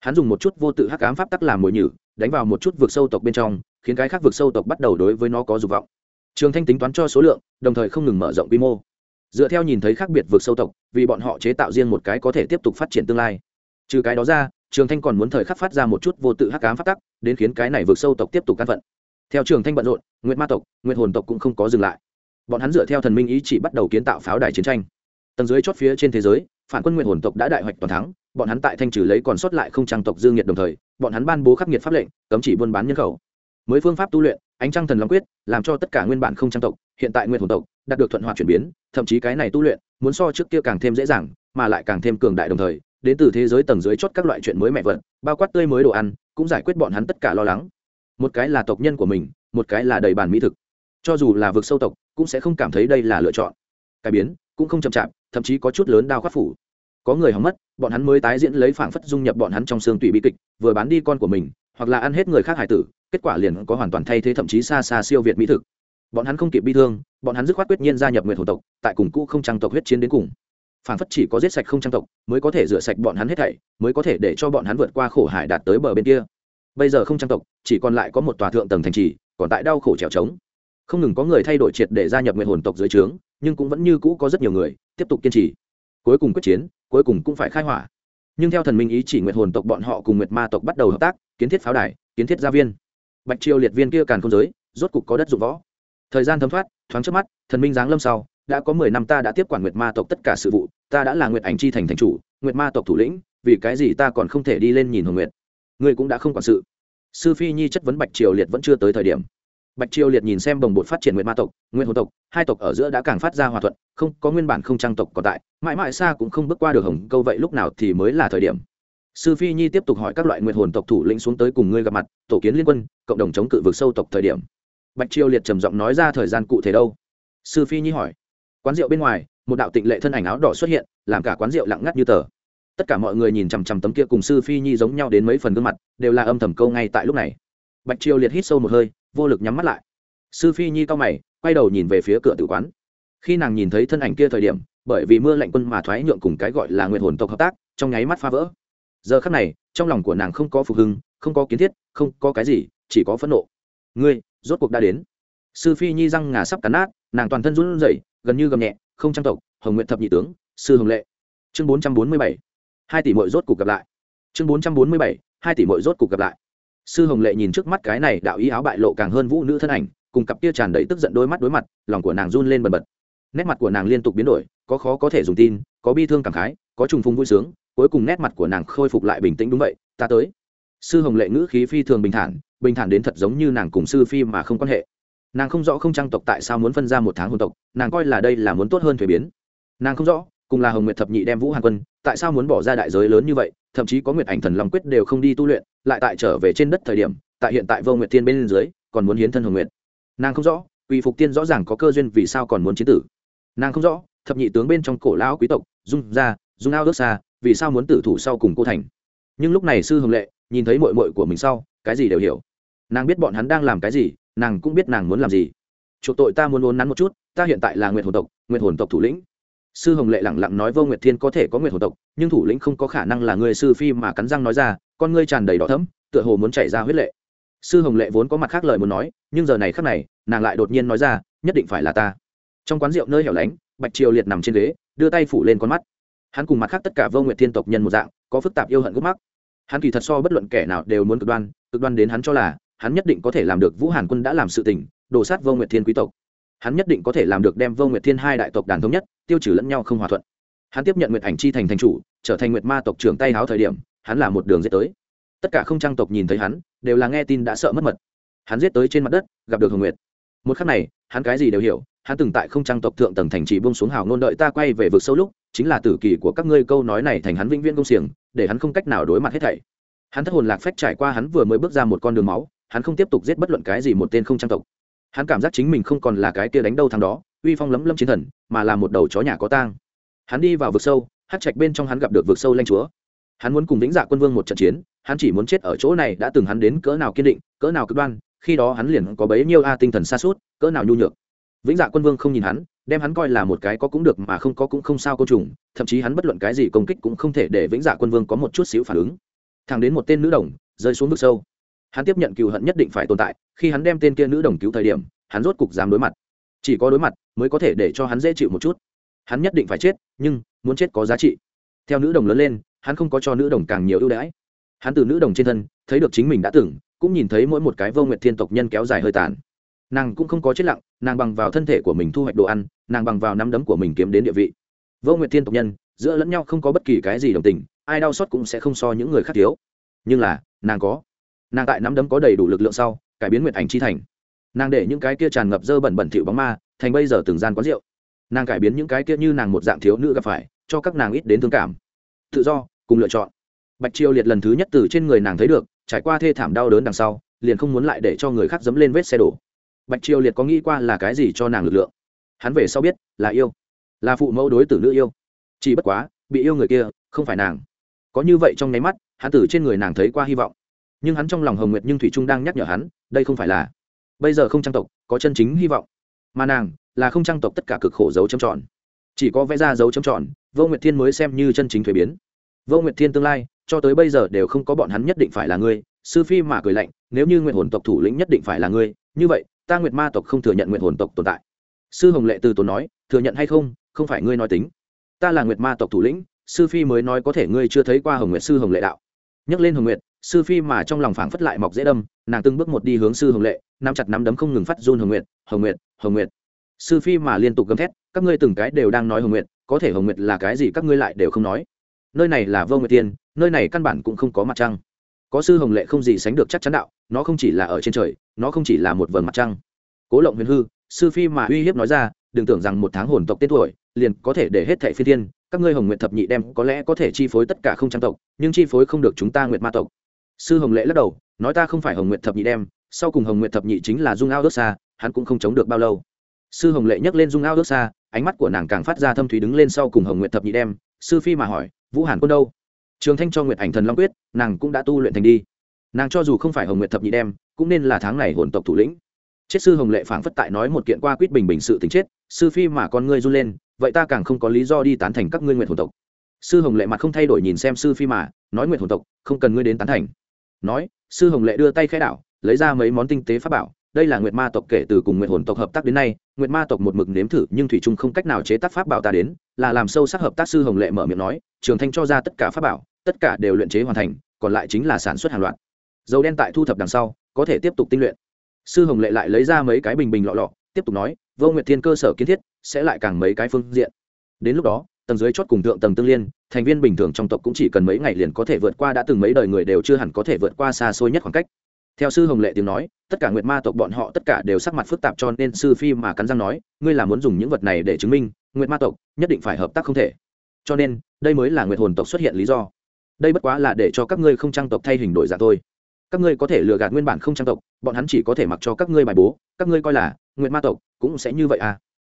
Hắn dùng một chút vô tự hắc ám pháp tắc làm mồi nhử, đánh vào một chút vực sâu tộc bên trong, khiến cái khác vực sâu tộc bắt đầu đối với nó có dục vọng trường thanh tính toán cho số lượng, đồng thời không ngừng mở rộng quy mô. Dựa theo nhìn thấy khác biệt vực sâu tộc, vì bọn họ chế tạo riêng một cái có thể tiếp tục phát triển tương lai. Trừ cái đó ra, trường thanh còn muốn thời khắc phát ra một chút vô tự hắc cám phát tắc, đến khiến cái này vực sâu tộc tiếp tục căn vận. theo trường thanh bận rộn, nguyệt ma tộc, nguyệt hồn tộc cũng không có dừng lại. Bọn hắn dựa theo thần minh ý chỉ bắt đầu kiến tạo pháo đài chiến tranh. Tầng dưới chót phía trên thế giới, phản quân nguyệt hồn tộc đã đại hoạch toàn thắng, bọn hắn tại thanh trừ lấy còn sót lại không trang tộc dương nhiệt đồng thời, bọn hắn ban bố khắc nghiệt pháp lệnh, cấm chỉ buôn bán nhân khẩu. Mới phương pháp tu luyện ánh trăng thần long quyết, làm cho tất cả nguyên bản không trang tộc, hiện tại nguyên hồn tộc, đạt được thuận hoạt chuyển biến, thậm chí cái này tu luyện, muốn so trước kia càng thêm dễ dàng, mà lại càng thêm cường đại đồng thời, đến từ thế giới tầng dưới chót các loại chuyện mới mẹ vật, bao quát tươi mới đồ ăn, cũng giải quyết bọn hắn tất cả lo lắng. Một cái là tộc nhân của mình, một cái là đầy bàn mỹ thực. Cho dù là vực sâu tộc, cũng sẽ không cảm thấy đây là lựa chọn. Cải biến, cũng không chậm chạp, thậm chí có chút lớn đao khắc phủ. Có người hỏng mất, bọn hắn mới tái diễn lấy phảng phất dung nhập bọn hắn trong xương tủy bi kịch, vừa bán đi con của mình hoặc là ăn hết người khác hải tử, kết quả liền có hoàn toàn thay thế thậm chí xa xa siêu việt mỹ thực. Bọn hắn không kịp bi thương, bọn hắn dứt khoát quyết nhiên gia nhập nguyện hồn tộc, tại cùng cũ không trang tộc huyết chiến đến cùng. Phảng phất chỉ có giết sạch không trang tộc, mới có thể rửa sạch bọn hắn hết thảy, mới có thể để cho bọn hắn vượt qua khổ hải đạt tới bờ bên kia. Bây giờ không trang tộc, chỉ còn lại có một tòa thượng tầng thành trì, còn tại đau khổ trèo trống. Không ngừng có người thay đổi triệt để gia nhập nguyện hồn tộc dưới trướng, nhưng cũng vẫn như cũ có rất nhiều người tiếp tục kiên trì. Cuối cùng quyết chiến, cuối cùng cũng phải khai hỏa nhưng theo thần minh ý chỉ nguyệt hồn tộc bọn họ cùng nguyệt ma tộc bắt đầu hợp tác, kiến thiết pháo đài, kiến thiết gia viên. Bạch triều liệt viên kia càn không giới, rốt cục có đất dụng võ. Thời gian thấm thoát, thoáng trước mắt, thần minh giáng lâm sau, đã có mười năm ta đã tiếp quản nguyệt ma tộc tất cả sự vụ, ta đã là nguyệt ảnh chi thành thành chủ, nguyệt ma tộc thủ lĩnh, vì cái gì ta còn không thể đi lên nhìn hồng nguyệt? Ngươi cũng đã không quản sự. Sư phi nhi chất vấn bạch triều liệt vẫn chưa tới thời điểm bạch triều liệt nhìn xem đồng bột phát triển nguyện ma tộc nguyên hồn tộc, hai tộc ở giữa đã càng phát ra hòa thuận, không, có nguyên bản không trang tộc còn tại, mãi mãi xa cũng không bước qua được hồng câu vậy lúc nào thì mới là thời điểm. Sư phi nhi tiếp tục hỏi các loại nguyện hồn tộc thủ lĩnh xuống tới cùng ngươi gặp mặt, tổ kiến liên quân, cộng đồng chống cự vực sâu tộc thời điểm. Bạch triều liệt trầm giọng nói ra thời gian cụ thể đâu? Sư phi nhi hỏi. Quán rượu bên ngoài, một đạo tịnh lệ thân ảnh áo đỏ xuất hiện, làm cả quán rượu lặng ngắt như tờ. Tất cả mọi người nhìn chằm chằm tấm kia cùng sư phi nhi giống nhau đến mấy phần gương mặt, đều là âm thầm câu ngay tại lúc này. Bạch triều liệt hít sâu một hơi vô lực nhắm mắt lại. Sư phi nhi cao mày, quay đầu nhìn về phía cửa tử quán. Khi nàng nhìn thấy thân ảnh kia thời điểm, bởi vì mưa lạnh quân mà thoái nhượng cùng cái gọi là nguyện hồn tộc hợp tác, trong nháy mắt phá vỡ. Giờ khắc này, trong lòng của nàng không có phục hưng, không có kiến thiết, không có cái gì, chỉ có phẫn nộ. Ngươi, rốt cuộc đã đến. Sư phi nhi răng ngà sắp cắn nát, nàng toàn thân run rẩy, gần như gầm nhẹ, không trang tộc, hồng nguyện thập nhị tướng, sư hồng lệ. Chương bốn trăm bốn mươi bảy. Hai tỷ mội rốt cuộc gặp lại. Chương bốn trăm bốn mươi bảy. Hai tỷ mội rốt cuộc gặp lại sư hồng lệ nhìn trước mắt cái này đạo ý áo bại lộ càng hơn vũ nữ thân ảnh, cùng cặp kia tràn đầy tức giận đôi mắt đối mặt, lòng của nàng run lên bần bật. Nét mặt của nàng liên tục biến đổi, có khó có thể dùng tin, có bi thương cảm khái, có trùng phung vui sướng, cuối cùng nét mặt của nàng khôi phục lại bình tĩnh đúng vậy, ta tới. Sư hồng lệ ngữ khí phi thường bình thản bình thản đến thật giống như nàng cùng sư phi mà không quan hệ. Nàng không rõ không trang tộc tại sao muốn phân ra một tháng hồn tộc, nàng coi là đây là muốn tốt hơn thuế biến. Nàng không rõ, cùng là hồng nguyệt thập nhị đem vũ hàn quân, tại sao muốn bỏ ra đại giới lớn như vậy, thậm chí có nguyệt ảnh thần lòng quyết đều không đi tu luyện lại tại trở về trên đất thời điểm, tại hiện tại vô nguyệt thiên bên dưới, còn muốn hiến thân hồng nguyệt. Nàng không rõ quỷ phục tiên rõ ràng có cơ duyên vì sao còn muốn chiến tử. Nàng không rõ, thập nhị tướng bên trong cổ lão quý tộc, dung ra, dung ao ước xa, vì sao muốn tử thủ sau cùng cô thành. Nhưng lúc này sư hồng lệ, nhìn thấy mội mội của mình sau, cái gì đều hiểu. Nàng biết bọn hắn đang làm cái gì, nàng cũng biết nàng muốn làm gì. Chuộc tội ta muốn ốn nắn một chút, ta hiện tại là nguyện hồn tộc nguyện hồn tộc thủ lĩnh. Sư hồng lệ lẳng lặng nói vô nguyệt thiên có thể có nguyệt hồn tộc, nhưng thủ lĩnh không có khả năng là người sư phi mà cắn răng nói ra con ngươi tràn đầy đỏ thẫm, tựa hồ muốn chảy ra huyết lệ. Sư hồng lệ vốn có mặt khác lời muốn nói nhưng giờ này khác này nàng lại đột nhiên nói ra nhất định phải là ta. Trong quán rượu nơi hẻo lánh bạch triều liệt nằm trên ghế đưa tay phủ lên con mắt. Hắn cùng mặt khác tất cả vô nguyệt thiên tộc nhân một dạng có phức tạp yêu hận gốc mắc. Hắn kỳ thật so bất luận kẻ nào đều muốn cực đoan cực đoan đến hắn cho là hắn nhất định có thể làm được vũ hàn quân đã làm sự tình đổ sát vô nguyệt thiên quý tộc. Hắn nhất định có thể làm được đem vô nguyệt thiên hai đại tộc đàn thống nhất tiêu trừ lẫn nhau không hòa thuận. Hắn tiếp nhận nguyệt ảnh chi thành thành chủ trở thành nguyệt ma tộc trưởng tay háo thời điểm hắn là một đường giết tới. Tất cả không trang tộc nhìn thấy hắn, đều là nghe tin đã sợ mất mật. Hắn giết tới trên mặt đất, gặp được hồng nguyệt. Một khắc này, hắn cái gì đều hiểu, hắn từng tại không trang tộc thượng tầng thành trì buông xuống hào nôn đợi ta quay về vực sâu lúc, chính là tử kỳ của các ngươi câu nói này thành hắn vĩnh viễn công xiềng, để hắn không cách nào đối mặt hết thảy. Hắn thất hồn lạc phách trải qua hắn vừa mới bước ra một con đường máu, hắn không tiếp tục giết bất luận cái gì một tên không trang tộc. Hắn cảm giác chính mình không còn là cái kia đánh đâu thằng đó, uy phong lấm lâm chiến thần, mà là một đầu chó nhà có tang. Hắn đi vào vực sâu, hát trạch bên trong hắn gặp được vực sâu lanh chúa hắn muốn cùng vĩnh dạ quân vương một trận chiến, hắn chỉ muốn chết ở chỗ này đã từng hắn đến cỡ nào kiên định, cỡ nào cực đoan, khi đó hắn liền có bấy nhiêu a tinh thần xa suốt cỡ nào nhu nhược. Vĩnh dạ quân vương không nhìn hắn, đem hắn coi là một cái có cũng được mà không có cũng không sao cô trùng, thậm chí hắn bất luận cái gì công kích cũng không thể để vĩnh dạ quân vương có một chút xíu phản ứng. Thẳng đến một tên nữ đồng rơi xuống vực sâu. Hắn tiếp nhận cựu hận nhất định phải tồn tại, khi hắn đem tên kia nữ đồng cứu thời điểm, hắn rốt cục dám đối mặt. Chỉ có đối mặt mới có thể để cho hắn dễ chịu một chút. Hắn nhất định phải chết, nhưng muốn chết có giá trị. Theo nữ đồng lớn lên hắn không có cho nữ đồng càng nhiều ưu đãi. Hắn từ nữ đồng trên thân, thấy được chính mình đã từng, cũng nhìn thấy mỗi một cái vô nguyệt thiên tộc nhân kéo dài hơi tàn. Nàng cũng không có chết lặng, nàng bằng vào thân thể của mình thu hoạch đồ ăn, nàng bằng vào nắm đấm của mình kiếm đến địa vị. Vô nguyệt thiên tộc nhân, giữa lẫn nhau không có bất kỳ cái gì đồng tình, ai đau xót cũng sẽ không so những người khác thiếu. Nhưng là, nàng có. Nàng tại nắm đấm có đầy đủ lực lượng sau, cải biến nguyệt ảnh chi thành. Nàng để những cái kia tràn ngập dơ bẩn bẩn thỉu bóng ma, thành bây giờ từng gian quán rượu. Nàng cải biến những cái kia như nàng một dạng thiếu nữ gặp phải, cho các nàng ít đến thương cảm. Tự do cùng lựa chọn. Bạch triều liệt lần thứ nhất từ trên người nàng thấy được, trải qua thê thảm đau đớn đằng sau, liền không muốn lại để cho người khác dẫm lên vết xe đổ. Bạch triều liệt có nghĩ qua là cái gì cho nàng lực lượng? Hắn về sau biết, là yêu. Là phụ mẫu đối tử nữ yêu. Chỉ bất quá, bị yêu người kia, không phải nàng. Có như vậy trong nháy mắt, hắn từ trên người nàng thấy qua hy vọng. Nhưng hắn trong lòng hồng nguyệt nhưng thủy trung đang nhắc nhở hắn, đây không phải là. Bây giờ không trang tộc, có chân chính hy vọng. Mà nàng, là không trang tộc tất cả cực khổ dấu chấm tròn. Chỉ có vẽ ra dấu chấm tròn, vô nguyệt thiên mới xem như chân chính thuế biến vô nguyệt thiên tương lai, cho tới bây giờ đều không có bọn hắn nhất định phải là ngươi, sư phi mà cười lạnh, nếu như nguyện hồn tộc thủ lĩnh nhất định phải là ngươi, như vậy, ta nguyệt ma tộc không thừa nhận nguyện hồn tộc tồn tại. Sư hồng lệ từ tốn nói, thừa nhận hay không không phải ngươi nói tính. Ta là nguyệt ma tộc thủ lĩnh, sư phi mới nói có thể ngươi chưa thấy qua hồng nguyệt sư hồng lệ đạo. Nhắc lên hồng nguyệt, sư phi mà trong lòng phảng phất lại mọc dễ đâm, nàng từng bước một đi hướng sư hồng lệ, nắm chặt nắm đấm không ngừng phát run hồng nguyệt hồng nguyệt hồng nguyệt. Sư phi mà liên tục gầm thét, các ngươi từng cái đều đang nói hồng nguyệt, có thể hồng nguyệt là cái gì các ngươi lại đều không nói nơi này là vô nguyệt tiên, nơi này căn bản cũng không có mặt trăng. Có sư hồng lệ không gì sánh được chắc chắn đạo, nó không chỉ là ở trên trời, nó không chỉ là một vầng mặt trăng. Cố lộng huyền hư, sư phi mà uy hiếp nói ra, đừng tưởng rằng một tháng hồn tộc tên tuổi, liền có thể để hết thệ phi thiên, các ngươi hồng nguyện thập nhị đem có lẽ có thể chi phối tất cả không trang tộc, nhưng chi phối không được chúng ta nguyệt ma tộc. Sư hồng lệ lắc đầu, nói ta không phải hồng nguyện thập nhị đem, sau cùng hồng nguyện thập nhị chính là dung ao ước xa hắn cũng không chống được bao lâu. Sư hồng lệ nhấc lên dung ao ước xa ánh mắt của nàng càng phát ra thâm thúy đứng lên sau cùng hồng nguyện thập nhị đem, sư phi mà hỏi vũ hàn quân đâu? Trường thanh cho nguyệt ảnh thần long quyết, nàng cũng đã tu luyện thành đi. Nàng cho dù không phải hồng nguyệt thập nhị đem, cũng nên là tháng này hồn tộc thủ lĩnh. Chết sư hồng lệ phảng phất tại nói một kiện qua quýt bình bình sự tính chết, sư phi mà con ngươi run lên, vậy ta càng không có lý do đi tán thành các ngươi nguyện hồn tộc. Sư hồng lệ mặt không thay đổi nhìn xem sư phi mà, nói nguyện hồn tộc, không cần ngươi đến tán thành. Nói, sư hồng lệ đưa tay khai đảo, lấy ra mấy món tinh tế pháp bảo đây là nguyệt ma tộc kể từ cùng nguyệt hồn tộc hợp tác đến nay, nguyệt ma tộc một mực nếm thử, nhưng thủy trung không cách nào chế tác pháp bảo ta đến, là làm sâu sắc hợp tác sư hồng lệ mở miệng nói, trường thanh cho ra tất cả pháp bảo, tất cả đều luyện chế hoàn thành, còn lại chính là sản xuất hàng loạt. Dầu đen tại thu thập đằng sau, có thể tiếp tục tinh luyện. Sư hồng lệ lại lấy ra mấy cái bình bình lọ lọ, tiếp tục nói, vô nguyệt thiên cơ sở kiến thiết, sẽ lại càng mấy cái phương diện. Đến lúc đó, tầng dưới chót cùng thượng tầng tương liên, thành viên bình thường trong tộc cũng chỉ cần mấy ngày liền có thể vượt qua đã từng mấy đời người đều chưa hẳn có thể vượt qua xa xôi nhất khoảng cách theo sư hồng lệ tiếng nói, tất cả nguyệt ma tộc bọn họ tất cả đều sắc mặt phức tạp cho nên sư phi mà cắn răng nói, ngươi là muốn dùng những vật này để chứng minh, nguyệt ma tộc nhất định phải hợp tác không thể. Cho nên, đây mới là nguyệt hồn tộc xuất hiện lý do. Đây bất quá là để cho các ngươi không trang tộc thay hình đổi dạng thôi. Các ngươi có thể lừa gạt nguyên bản không trang tộc, bọn hắn chỉ có thể mặc cho các ngươi bài bố, các ngươi coi là nguyệt ma tộc cũng sẽ như vậy à.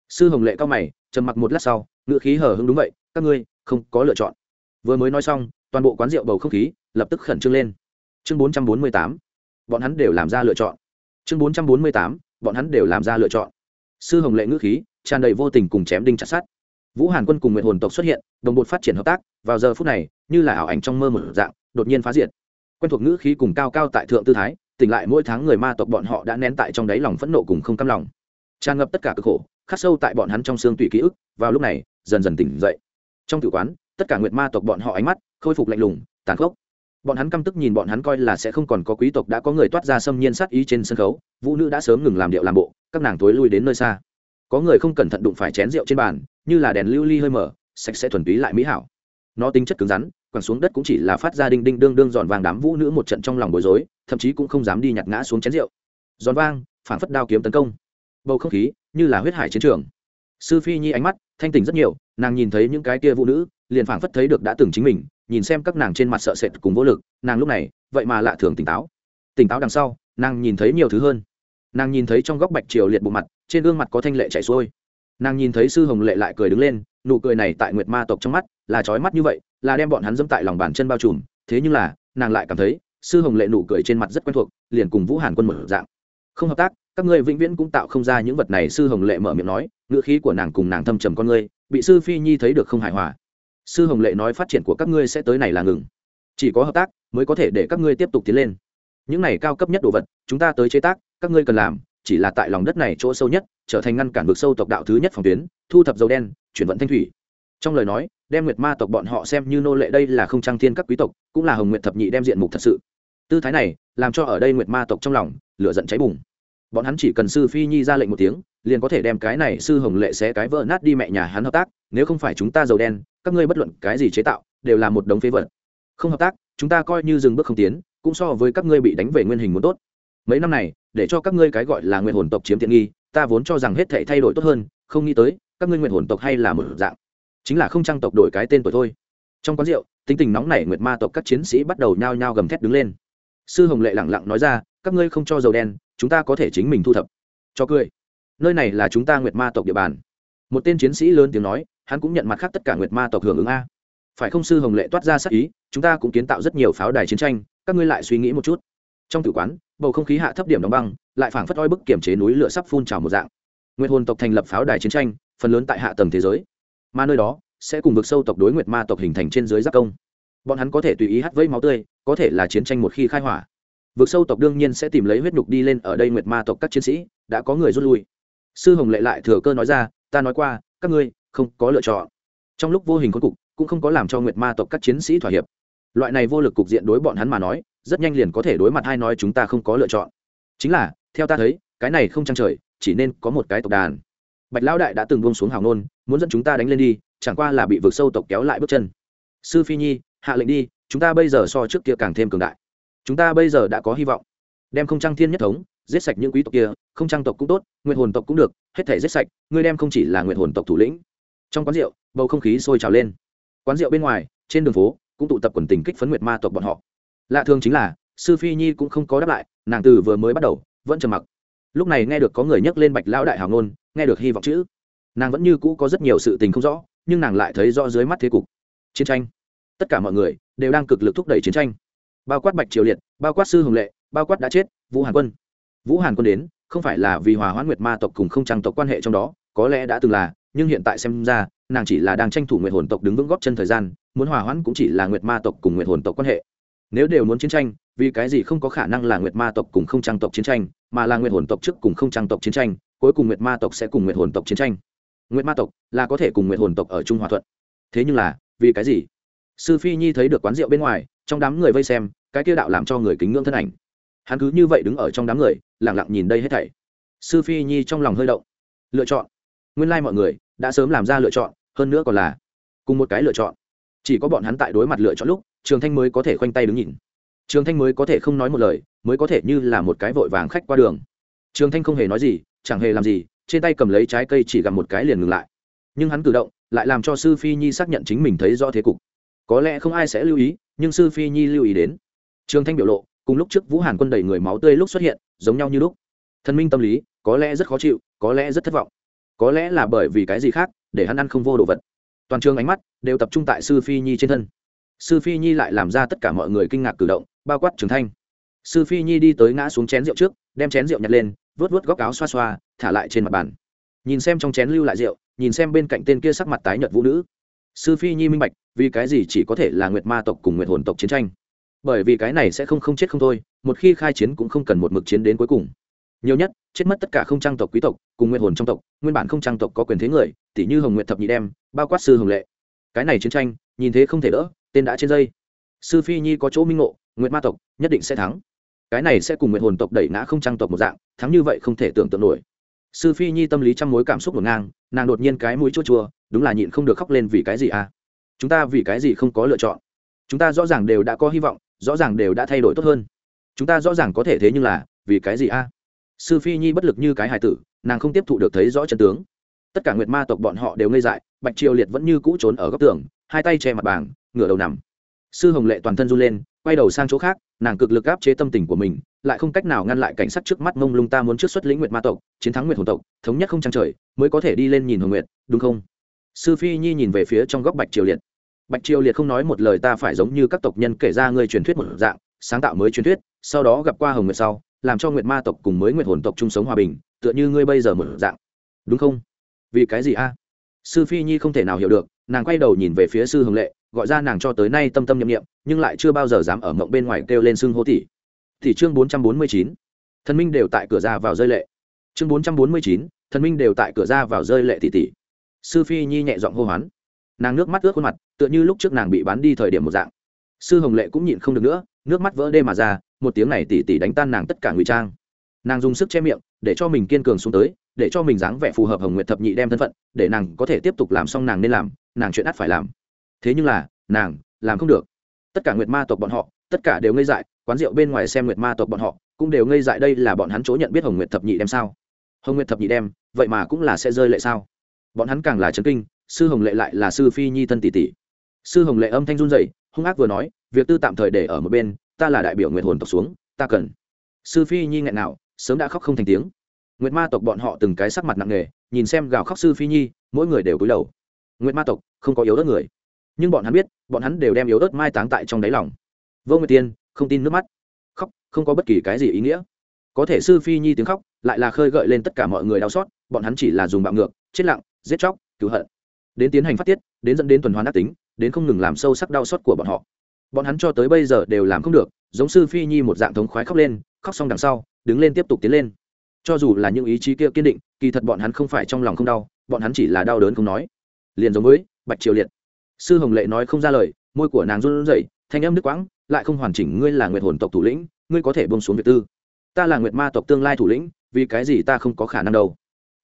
Sư hồng lệ cao mày, trầm mặc một lát sau ngựa khí hở hững đúng vậy, các ngươi không có lựa chọn. Vừa mới nói xong, toàn bộ quán rượu bầu không khí lập tức khẩn trương lên. Chương bốn trăm bốn mươi tám bọn hắn đều làm ra lựa chọn. Chương bốn trăm bốn mươi tám, bọn hắn đều làm ra lựa chọn. Sư hồng lệ ngữ khí, tràn đầy vô tình cùng chém đinh chặt sát vũ hàn quân cùng nguyện hồn tộc xuất hiện, đồng bột phát triển hợp tác, vào giờ phút này, như là ảo ảnh trong mơ một dạng, đột nhiên phá diệt. Quen thuộc ngữ khí cùng cao cao tại thượng tư thái, tỉnh lại mỗi tháng người ma tộc bọn họ đã nén tại trong đáy lòng phẫn nộ cùng không cam lòng. Tràn ngập tất cả cực khổ, khắc sâu tại bọn hắn trong xương tùy ký ức, vào lúc này, dần dần tỉnh dậy. Trong tử quán, tất cả nguyệt ma tộc bọn họ ánh mắt khôi phục lạnh lùng, tàn khốc bọn hắn căm tức nhìn bọn hắn coi là sẽ không còn có quý tộc đã có người toát ra xâm nhiên sát ý trên sân khấu, vũ nữ đã sớm ngừng làm điệu làm bộ, các nàng tối lui đến nơi xa. Có người không cẩn thận đụng phải chén rượu trên bàn, như là đèn lưu ly hơi mở, sạch sẽ thuần túy lại mỹ hảo. Nó tính chất cứng rắn, quẳng xuống đất cũng chỉ là phát ra đinh đinh đương đương giòn vàng đám vũ nữ một trận trong lòng bối rối, thậm chí cũng không dám đi nhặt ngã xuống chén rượu. Giòn vang phản phất đao kiếm tấn công. Bầu không khí như là huyết hải chiến trường. Sư phi nhi ánh mắt thanh tỉnh rất nhiều, nàng nhìn thấy những cái kia vũ nữ liền phảng phất thấy được đã từng chính mình, nhìn xem các nàng trên mặt sợ sệt cùng vô lực, nàng lúc này, vậy mà lạ thường tỉnh táo. Tỉnh táo đằng sau, nàng nhìn thấy nhiều thứ hơn. Nàng nhìn thấy trong góc bạch triều liệt bộ mặt, trên gương mặt có thanh lệ chảy xuôi. Nàng nhìn thấy sư hồng lệ lại cười đứng lên, nụ cười này tại nguyệt ma tộc trong mắt là trói mắt như vậy, là đem bọn hắn dẫm tại lòng bàn chân bao trùm, thế nhưng là, nàng lại cảm thấy, sư hồng lệ nụ cười trên mặt rất quen thuộc, liền cùng vũ hàn quân mở dạng. Không hợp tác, các ngươi vĩnh viễn cũng tạo không ra những vật này, sư hồng lệ mở miệng nói, ngữ khí của nàng cùng nàng thâm trầm con ngươi, bị sư phi nhi thấy được không hài hòa sư hồng lệ nói phát triển của các ngươi sẽ tới này là ngừng. Chỉ có hợp tác mới có thể để các ngươi tiếp tục tiến lên. Những này cao cấp nhất đồ vật, chúng ta tới chế tác, các ngươi cần làm chỉ là tại lòng đất này chỗ sâu nhất, trở thành ngăn cản vực sâu tộc đạo thứ nhất phòng tuyến, thu thập dầu đen, chuyển vận thanh thủy. Trong lời nói, đem nguyệt ma tộc bọn họ xem như nô lệ đây là không trang thiên các quý tộc, cũng là hồng nguyệt thập nhị đem diện mục thật sự. Tư thái này, làm cho ở đây nguyệt ma tộc trong lòng, lửa giận cháy bùng. Bọn hắn chỉ cần sư phi nhi ra lệnh một tiếng, liền có thể đem cái này sư hồng lệ xé cái vỡ nát đi mẹ nhà hắn hợp tác, nếu không phải chúng ta dầu đen các ngươi bất luận cái gì chế tạo, đều là một đống phế vật. Không hợp tác, chúng ta coi như dừng bước không tiến, cũng so với các ngươi bị đánh về nguyên hình muốn tốt. Mấy năm này, để cho các ngươi cái gọi là nguyên hồn tộc chiếm tiện nghi, ta vốn cho rằng hết thể thay đổi tốt hơn, không nghĩ tới, các ngươi nguyên hồn tộc hay là một dạng. Chính là không trang tộc đổi cái tên tuổi thôi. Trong quán rượu, tính tình nóng nảy nguyệt ma tộc các chiến sĩ bắt đầu nhao nhao gầm thét đứng lên. Sư hồng lệ lẳng lặng nói ra, các ngươi không cho dầu đen, chúng ta có thể chính mình thu thập. Cho cười. Nơi này là chúng ta nguyệt ma tộc địa bàn. Một tên chiến sĩ lớn tiếng nói hắn cũng nhận mặt khác tất cả nguyệt ma tộc hưởng ứng a. Phải không sư hồng lệ toát ra sắc ý, chúng ta cũng kiến tạo rất nhiều pháo đài chiến tranh, các ngươi lại suy nghĩ một chút. Trong tử quán, bầu không khí hạ thấp điểm đóng băng, lại phảng phất oi bức kiểm chế núi lửa sắp phun trào một dạng. Nguyệt hồn tộc thành lập pháo đài chiến tranh, phần lớn tại hạ tầng thế giới. Mà nơi đó, sẽ cùng vực sâu tộc đối nguyệt ma tộc hình thành trên dưới giáp công. Bọn hắn có thể tùy ý hắt vây máu tươi, có thể là chiến tranh một khi khai hỏa. Vực sâu tộc đương nhiên sẽ tìm lấy huyết nhục đi lên ở đây nguyệt ma tộc các chiến sĩ, đã có người rút lui. Sư hồng lệ lại thừa cơ nói ra, ta nói qua, các ngươi không có lựa chọn. Trong lúc vô hình khốn cục, cũng không có làm cho nguyệt ma tộc các chiến sĩ thỏa hiệp. Loại này vô lực cục diện đối bọn hắn mà nói, rất nhanh liền có thể đối mặt hai nói chúng ta không có lựa chọn. Chính là, theo ta thấy, cái này không trăng trời, chỉ nên có một cái tộc đàn. Bạch lão đại đã từng buông xuống hào nôn muốn dẫn chúng ta đánh lên đi, chẳng qua là bị vực sâu tộc kéo lại bước chân. Sư phi nhi, hạ lệnh đi, chúng ta bây giờ so trước kia càng thêm cường đại. Chúng ta bây giờ đã có hy vọng. Đem không trăng thiên nhất thống, giết sạch những quý tộc kia, không trăng tộc cũng tốt nguyện hồn tộc cũng được, hết thể giết sạch, ngươi đem không chỉ là nguyện hồn tộc thủ lĩnh trong quán rượu, bầu không khí sôi trào lên. Quán rượu bên ngoài, trên đường phố, cũng tụ tập quần tình kích phấn nguyệt ma tộc bọn họ. Lạ thường chính là, sư phi nhi cũng không có đáp lại, nàng từ vừa mới bắt đầu, vẫn trầm mặc. Lúc này nghe được có người nhắc lên bạch lão đại hào ngôn, nghe được hy vọng chữ. Nàng vẫn như cũ có rất nhiều sự tình không rõ, nhưng nàng lại thấy rõ dưới mắt thế cục. Chiến tranh. Tất cả mọi người đều đang cực lực thúc đẩy chiến tranh. Bao quát bạch triều liệt, bao quát sư hồng lệ, bao quát đã chết, vũ hàn quân. Vũ hàn quân đến, không phải là vì hòa hoãn nguyệt ma tộc cùng không trang tộc quan hệ trong đó, có lẽ đã từng là nhưng hiện tại xem ra, nàng chỉ là đang tranh thủ nguyện hồn tộc đứng vững góp chân thời gian, muốn hòa hoãn cũng chỉ là nguyệt ma tộc cùng nguyệt hồn tộc quan hệ. Nếu đều muốn chiến tranh, vì cái gì không có khả năng là nguyệt ma tộc cùng không trang tộc chiến tranh, mà là nguyệt hồn tộc trước cùng không trang tộc chiến tranh, cuối cùng nguyệt ma tộc sẽ cùng nguyệt hồn tộc chiến tranh. Nguyệt ma tộc là có thể cùng nguyệt hồn tộc ở trung hòa thuận. Thế nhưng là, vì cái gì? Sư phi nhi thấy được quán rượu bên ngoài, trong đám người vây xem, cái kia đạo làm cho người kính ngưỡng thân ảnh. Hắn cứ như vậy đứng ở trong đám người lẳng lặng nhìn đây hết thảy. Sư phi nhi trong lòng hơi động. Lựa chọn. Nguyên lai、like、mọi người đã sớm làm ra lựa chọn, hơn nữa còn là cùng một cái lựa chọn. Chỉ có bọn hắn tại đối mặt lựa chọn lúc, trường thanh mới có thể khoanh tay đứng nhìn. Trường thanh mới có thể không nói một lời, mới có thể như là một cái vội vàng khách qua đường. Trường thanh không hề nói gì, chẳng hề làm gì, trên tay cầm lấy trái cây chỉ gặp một cái liền ngừng lại. Nhưng hắn cử động, lại làm cho sư phi nhi xác nhận chính mình thấy rõ thế cục. Có lẽ không ai sẽ lưu ý, nhưng sư phi nhi lưu ý đến. Trường thanh biểu lộ, cùng lúc trước vũ hàn quân đầy người máu tươi lúc xuất hiện, giống nhau như lúc. Thần minh tâm lý, có lẽ rất khó chịu, có lẽ rất thất vọng có lẽ là bởi vì cái gì khác, để hắn ăn không vô đồ vật. Toàn trường ánh mắt đều tập trung tại sư phi nhi trên thân. Sư phi nhi lại làm ra tất cả mọi người kinh ngạc cử động, bao quát trường thanh. Sư phi nhi đi tới ngã xuống chén rượu trước, đem chén rượu nhặt lên vớt vớt góc áo xoa xoa, thả lại trên mặt bàn. Nhìn xem trong chén lưu lại rượu, nhìn xem bên cạnh tên kia sắc mặt tái nhợt vũ nữ. Sư phi nhi minh bạch, vì cái gì chỉ có thể là nguyệt ma tộc cùng nguyệt hồn tộc chiến tranh? Bởi vì cái này sẽ không không chết không thôi, một khi khai chiến cũng không cần một mực chiến đến cuối cùng nhiều nhất, chết mất tất cả không trang tộc quý tộc, cùng nguyên hồn trong tộc, nguyên bản không trang tộc có quyền thế người tỷ như hồng nguyệt thập nhị đem, bao quát sư hồng lệ. Cái này chiến tranh, nhìn thế không thể đỡ, tên đã trên dây. Sư phi nhi có chỗ minh ngộ, nguyệt ma tộc nhất định sẽ thắng. Cái này sẽ cùng nguyên hồn tộc đẩy ngã không trang tộc một dạng, thắng như vậy không thể tưởng tượng nổi. Sư phi nhi tâm lý trăm mối cảm xúc ngổn ngang, nàng đột nhiên cái mũi chua chua, đúng là nhịn không được khóc lên vì cái gì à? Chúng ta vì cái gì không có lựa chọn? Chúng ta rõ ràng đều đã có hy vọng, rõ ràng đều đã thay đổi tốt hơn. Chúng ta rõ ràng có thể thế nhưng là vì cái gì a sư phi nhi bất lực như cái hài tử, nàng không tiếp thụ được thấy rõ chân tướng. Tất cả nguyệt ma tộc bọn họ đều ngây dại, bạch triều liệt vẫn như cũ trốn ở góc tường, hai tay che mặt bảng, ngửa đầu nằm. Sư hồng lệ toàn thân run lên, quay đầu sang chỗ khác, nàng cực lực áp chế tâm tình của mình, lại không cách nào ngăn lại cảnh sát trước mắt mông lung ta muốn trước xuất lĩnh nguyệt ma tộc, chiến thắng nguyệt hồn tộc, thống nhất không trang trời, mới có thể đi lên nhìn hồng nguyệt, đúng không? Sư phi nhi nhìn về phía trong góc bạch triều liệt. Bạch triều liệt không nói một lời ta phải giống như các tộc nhân kể ra ngươi truyền thuyết một dạng, sáng tạo mới truyền thuyết, sau đó gặp qua hồng nguyệt sau làm cho nguyệt ma tộc cùng mới nguyệt hồn tộc chung sống hòa bình, tựa như ngươi bây giờ một dạng. Đúng không? Vì cái gì a? Sư phi nhi không thể nào hiểu được, nàng quay đầu nhìn về phía sư hồng lệ, gọi ra nàng cho tới nay tâm tâm nhậm nghiệm nhưng lại chưa bao giờ dám ở mộng bên ngoài kêu lên xưng hô tỷ. Tỷ chương bốn trăm bốn mươi chín, thần minh đều tại cửa ra vào rơi lệ. Chương bốn trăm bốn mươi chín, thần minh đều tại cửa ra vào rơi lệ tỷ tỷ. Sư phi nhi nhẹ giọng hô hoán. Nàng nước mắt ướt khuôn mặt, tựa như lúc trước nàng bị bán đi thời điểm một dạng. Sư hồng lệ cũng nhịn không được nữa, nước mắt vỡ đê mà ra một tiếng này tỉ tỉ đánh tan nàng tất cả ngụy trang. Nàng dùng sức che miệng, để cho mình kiên cường xuống tới, để cho mình dáng vẻ phù hợp hồng nguyện thập nhị đem thân phận, để nàng có thể tiếp tục làm xong nàng nên làm, nàng chuyện ắt phải làm. Thế nhưng là, nàng, làm không được. Tất cả nguyệt ma tộc bọn họ, tất cả đều ngây dại, quán rượu bên ngoài xem nguyệt ma tộc bọn họ, cũng đều ngây dại đây là bọn hắn chỗ nhận biết hồng nguyệt thập nhị đem sao? Hồng nguyệt thập nhị đem, vậy mà cũng là sẽ rơi lệ sao? Bọn hắn càng là chấn kinh, sư hồng lệ lại là sư phi nhi thân tỷ tỷ. Sư hồng lệ âm thanh run dậy hung ác vừa nói, việc tư tạm thời để ở một bên ta là đại biểu nguyệt hồn tộc xuống, ta cần. Sư phi nhi nghẹn nào, sớm đã khóc không thành tiếng. Nguyệt ma tộc bọn họ từng cái sắc mặt nặng nề, nhìn xem gào khóc sư phi nhi, mỗi người đều cúi đầu. Nguyệt ma tộc, không có yếu đất người. Nhưng bọn hắn biết, bọn hắn đều đem yếu đất mai táng tại trong đáy lòng. Vô nguyệt tiên, không tin nước mắt. Khóc, không có bất kỳ cái gì ý nghĩa. Có thể sư phi nhi tiếng khóc, lại là khơi gợi lên tất cả mọi người đau xót, bọn hắn chỉ là dùng bạo ngược, chết lặng, giết chóc, cứu hận. Đến tiến hành phát tiết, đến dẫn đến tuần hoàn ác tính, đến không ngừng làm sâu sắc đau xót của bọn họ bọn hắn cho tới bây giờ đều làm không được, giống sư phi nhi một dạng thống khoái khóc lên, khóc xong đằng sau, đứng lên tiếp tục tiến lên. Cho dù là những ý chí kia kiên định, kỳ thật bọn hắn không phải trong lòng không đau, bọn hắn chỉ là đau đớn không nói. Liền giống với bạch triều liệt. Sư hồng lệ nói không ra lời, môi của nàng run rẩy, thanh âm nước quãng, lại không hoàn chỉnh, ngươi là nguyệt hồn tộc thủ lĩnh, ngươi có thể bông xuống việc tư. Ta là nguyệt ma tộc tương lai thủ lĩnh, vì cái gì ta không có khả năng đâu?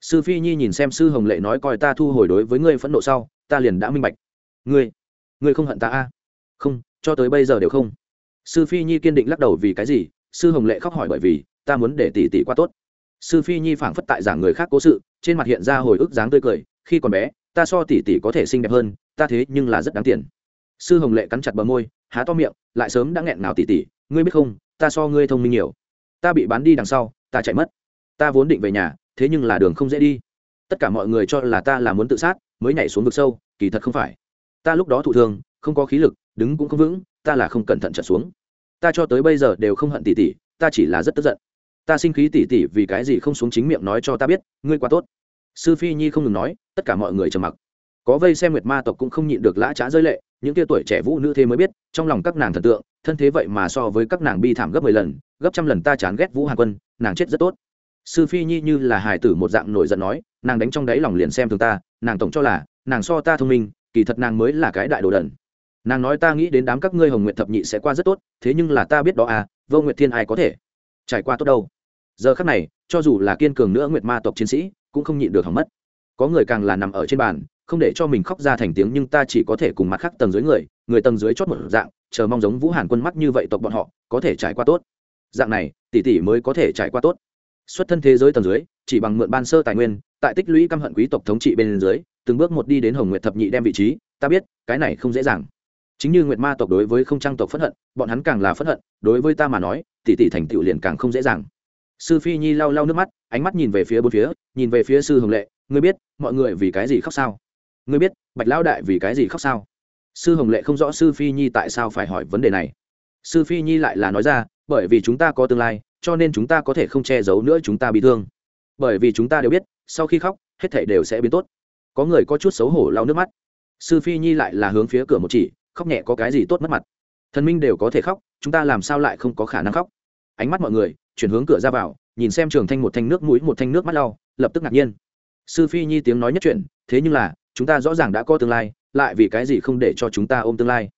Sư phi nhi nhìn xem sư hồng lệ nói coi ta thu hồi đối với ngươi phẫn nộ sau, ta liền đã minh bạch. Ngươi ngươi không hận ta a? À? không cho tới bây giờ đều không. Sư phi nhi kiên định lắc đầu vì cái gì? Sư hồng lệ khóc hỏi bởi vì, ta muốn để tỷ tỷ qua tốt. Sư phi nhi phảng phất tại giảng người khác cố sự, trên mặt hiện ra hồi ức dáng tươi cười, khi còn bé, ta so tỷ tỷ có thể xinh đẹp hơn, ta thế nhưng là rất đáng tiền. Sư hồng lệ cắn chặt bờ môi, há to miệng, lại sớm đã nghẹn nào tỷ tỷ, ngươi biết không, ta so ngươi thông minh nhiều. Ta bị bán đi đằng sau, ta chạy mất. Ta vốn định về nhà, thế nhưng là đường không dễ đi. Tất cả mọi người cho là ta là muốn tự sát, mới nhảy xuống vực sâu, kỳ thật không phải. Ta lúc đó thụ thương, không có khí lực đứng cũng không vững, ta là không cẩn thận trở xuống. Ta cho tới bây giờ đều không hận tỷ tỷ, ta chỉ là rất tức giận. Ta sinh khí tỷ tỷ vì cái gì không xuống chính miệng nói cho ta biết, ngươi quá tốt. Sư phi nhi không ngừng nói, tất cả mọi người trầm mặc. Có vây xem nguyệt ma tộc cũng không nhịn được lã trá rơi lệ, những tia tuổi trẻ vũ nữ thế mới biết, trong lòng các nàng thần tượng, thân thế vậy mà so với các nàng bi thảm gấp mười lần, gấp trăm lần ta chán ghét vũ hàn quân, nàng chết rất tốt. Sư phi nhi như là hài tử một dạng nổi giận nói, nàng đánh trong đáy lòng liền xem thường ta, nàng tổng cho là, nàng so ta thông minh, kỳ thật nàng mới là cái đại đồ đần nàng nói ta nghĩ đến đám các ngươi hồng nguyện thập nhị sẽ qua rất tốt, thế nhưng là ta biết đó à vô nguyệt thiên ai có thể? Trải qua tốt đâu? Giờ khắc này, cho dù là kiên cường nữa nguyệt ma tộc chiến sĩ, cũng không nhịn được hỏng mất. Có người càng là nằm ở trên bàn, không để cho mình khóc ra thành tiếng nhưng ta chỉ có thể cùng mặt khác tầng dưới người người tầng dưới chót một dạng, chờ mong giống vũ hàn quân mắt như vậy tộc bọn họ, có thể trải qua tốt. Dạng này, tỷ tỷ mới có thể trải qua tốt. Xuất thân thế giới tầng dưới, chỉ bằng mượn ban sơ tài nguyên, tại tích lũy căm hận quý tộc thống trị bên dưới, từng bước một đi đến hồng nguyệt thập nhị đem vị trí, ta biết, cái này không dễ dàng chính như nguyệt ma tộc đối với không trang tộc phẫn hận, bọn hắn càng là phẫn hận, đối với ta mà nói, tỷ tỷ thành tựu liền càng không dễ dàng. Sư phi nhi lau lau nước mắt, ánh mắt nhìn về phía bốn phía, nhìn về phía sư hồng lệ, ngươi biết, mọi người vì cái gì khóc sao? Ngươi biết, bạch lão đại vì cái gì khóc sao? Sư hồng lệ không rõ sư phi nhi tại sao phải hỏi vấn đề này. Sư phi nhi lại là nói ra, bởi vì chúng ta có tương lai, cho nên chúng ta có thể không che giấu nữa chúng ta bị thương. Bởi vì chúng ta đều biết, sau khi khóc, hết thể đều sẽ biến tốt. Có người có chút xấu hổ lau nước mắt. Sư phi nhi lại là hướng phía cửa một chỉ khóc nhẹ có cái gì tốt mất mặt. Thần minh đều có thể khóc, chúng ta làm sao lại không có khả năng khóc? Ánh mắt mọi người, chuyển hướng cửa ra vào, nhìn xem trường thanh một thanh nước mũi, một thanh nước mắt lau, lập tức ngạc nhiên. Sư phi nhi tiếng nói nhất chuyện thế nhưng là, chúng ta rõ ràng đã có tương lai, lại vì cái gì không để cho chúng ta ôm tương lai?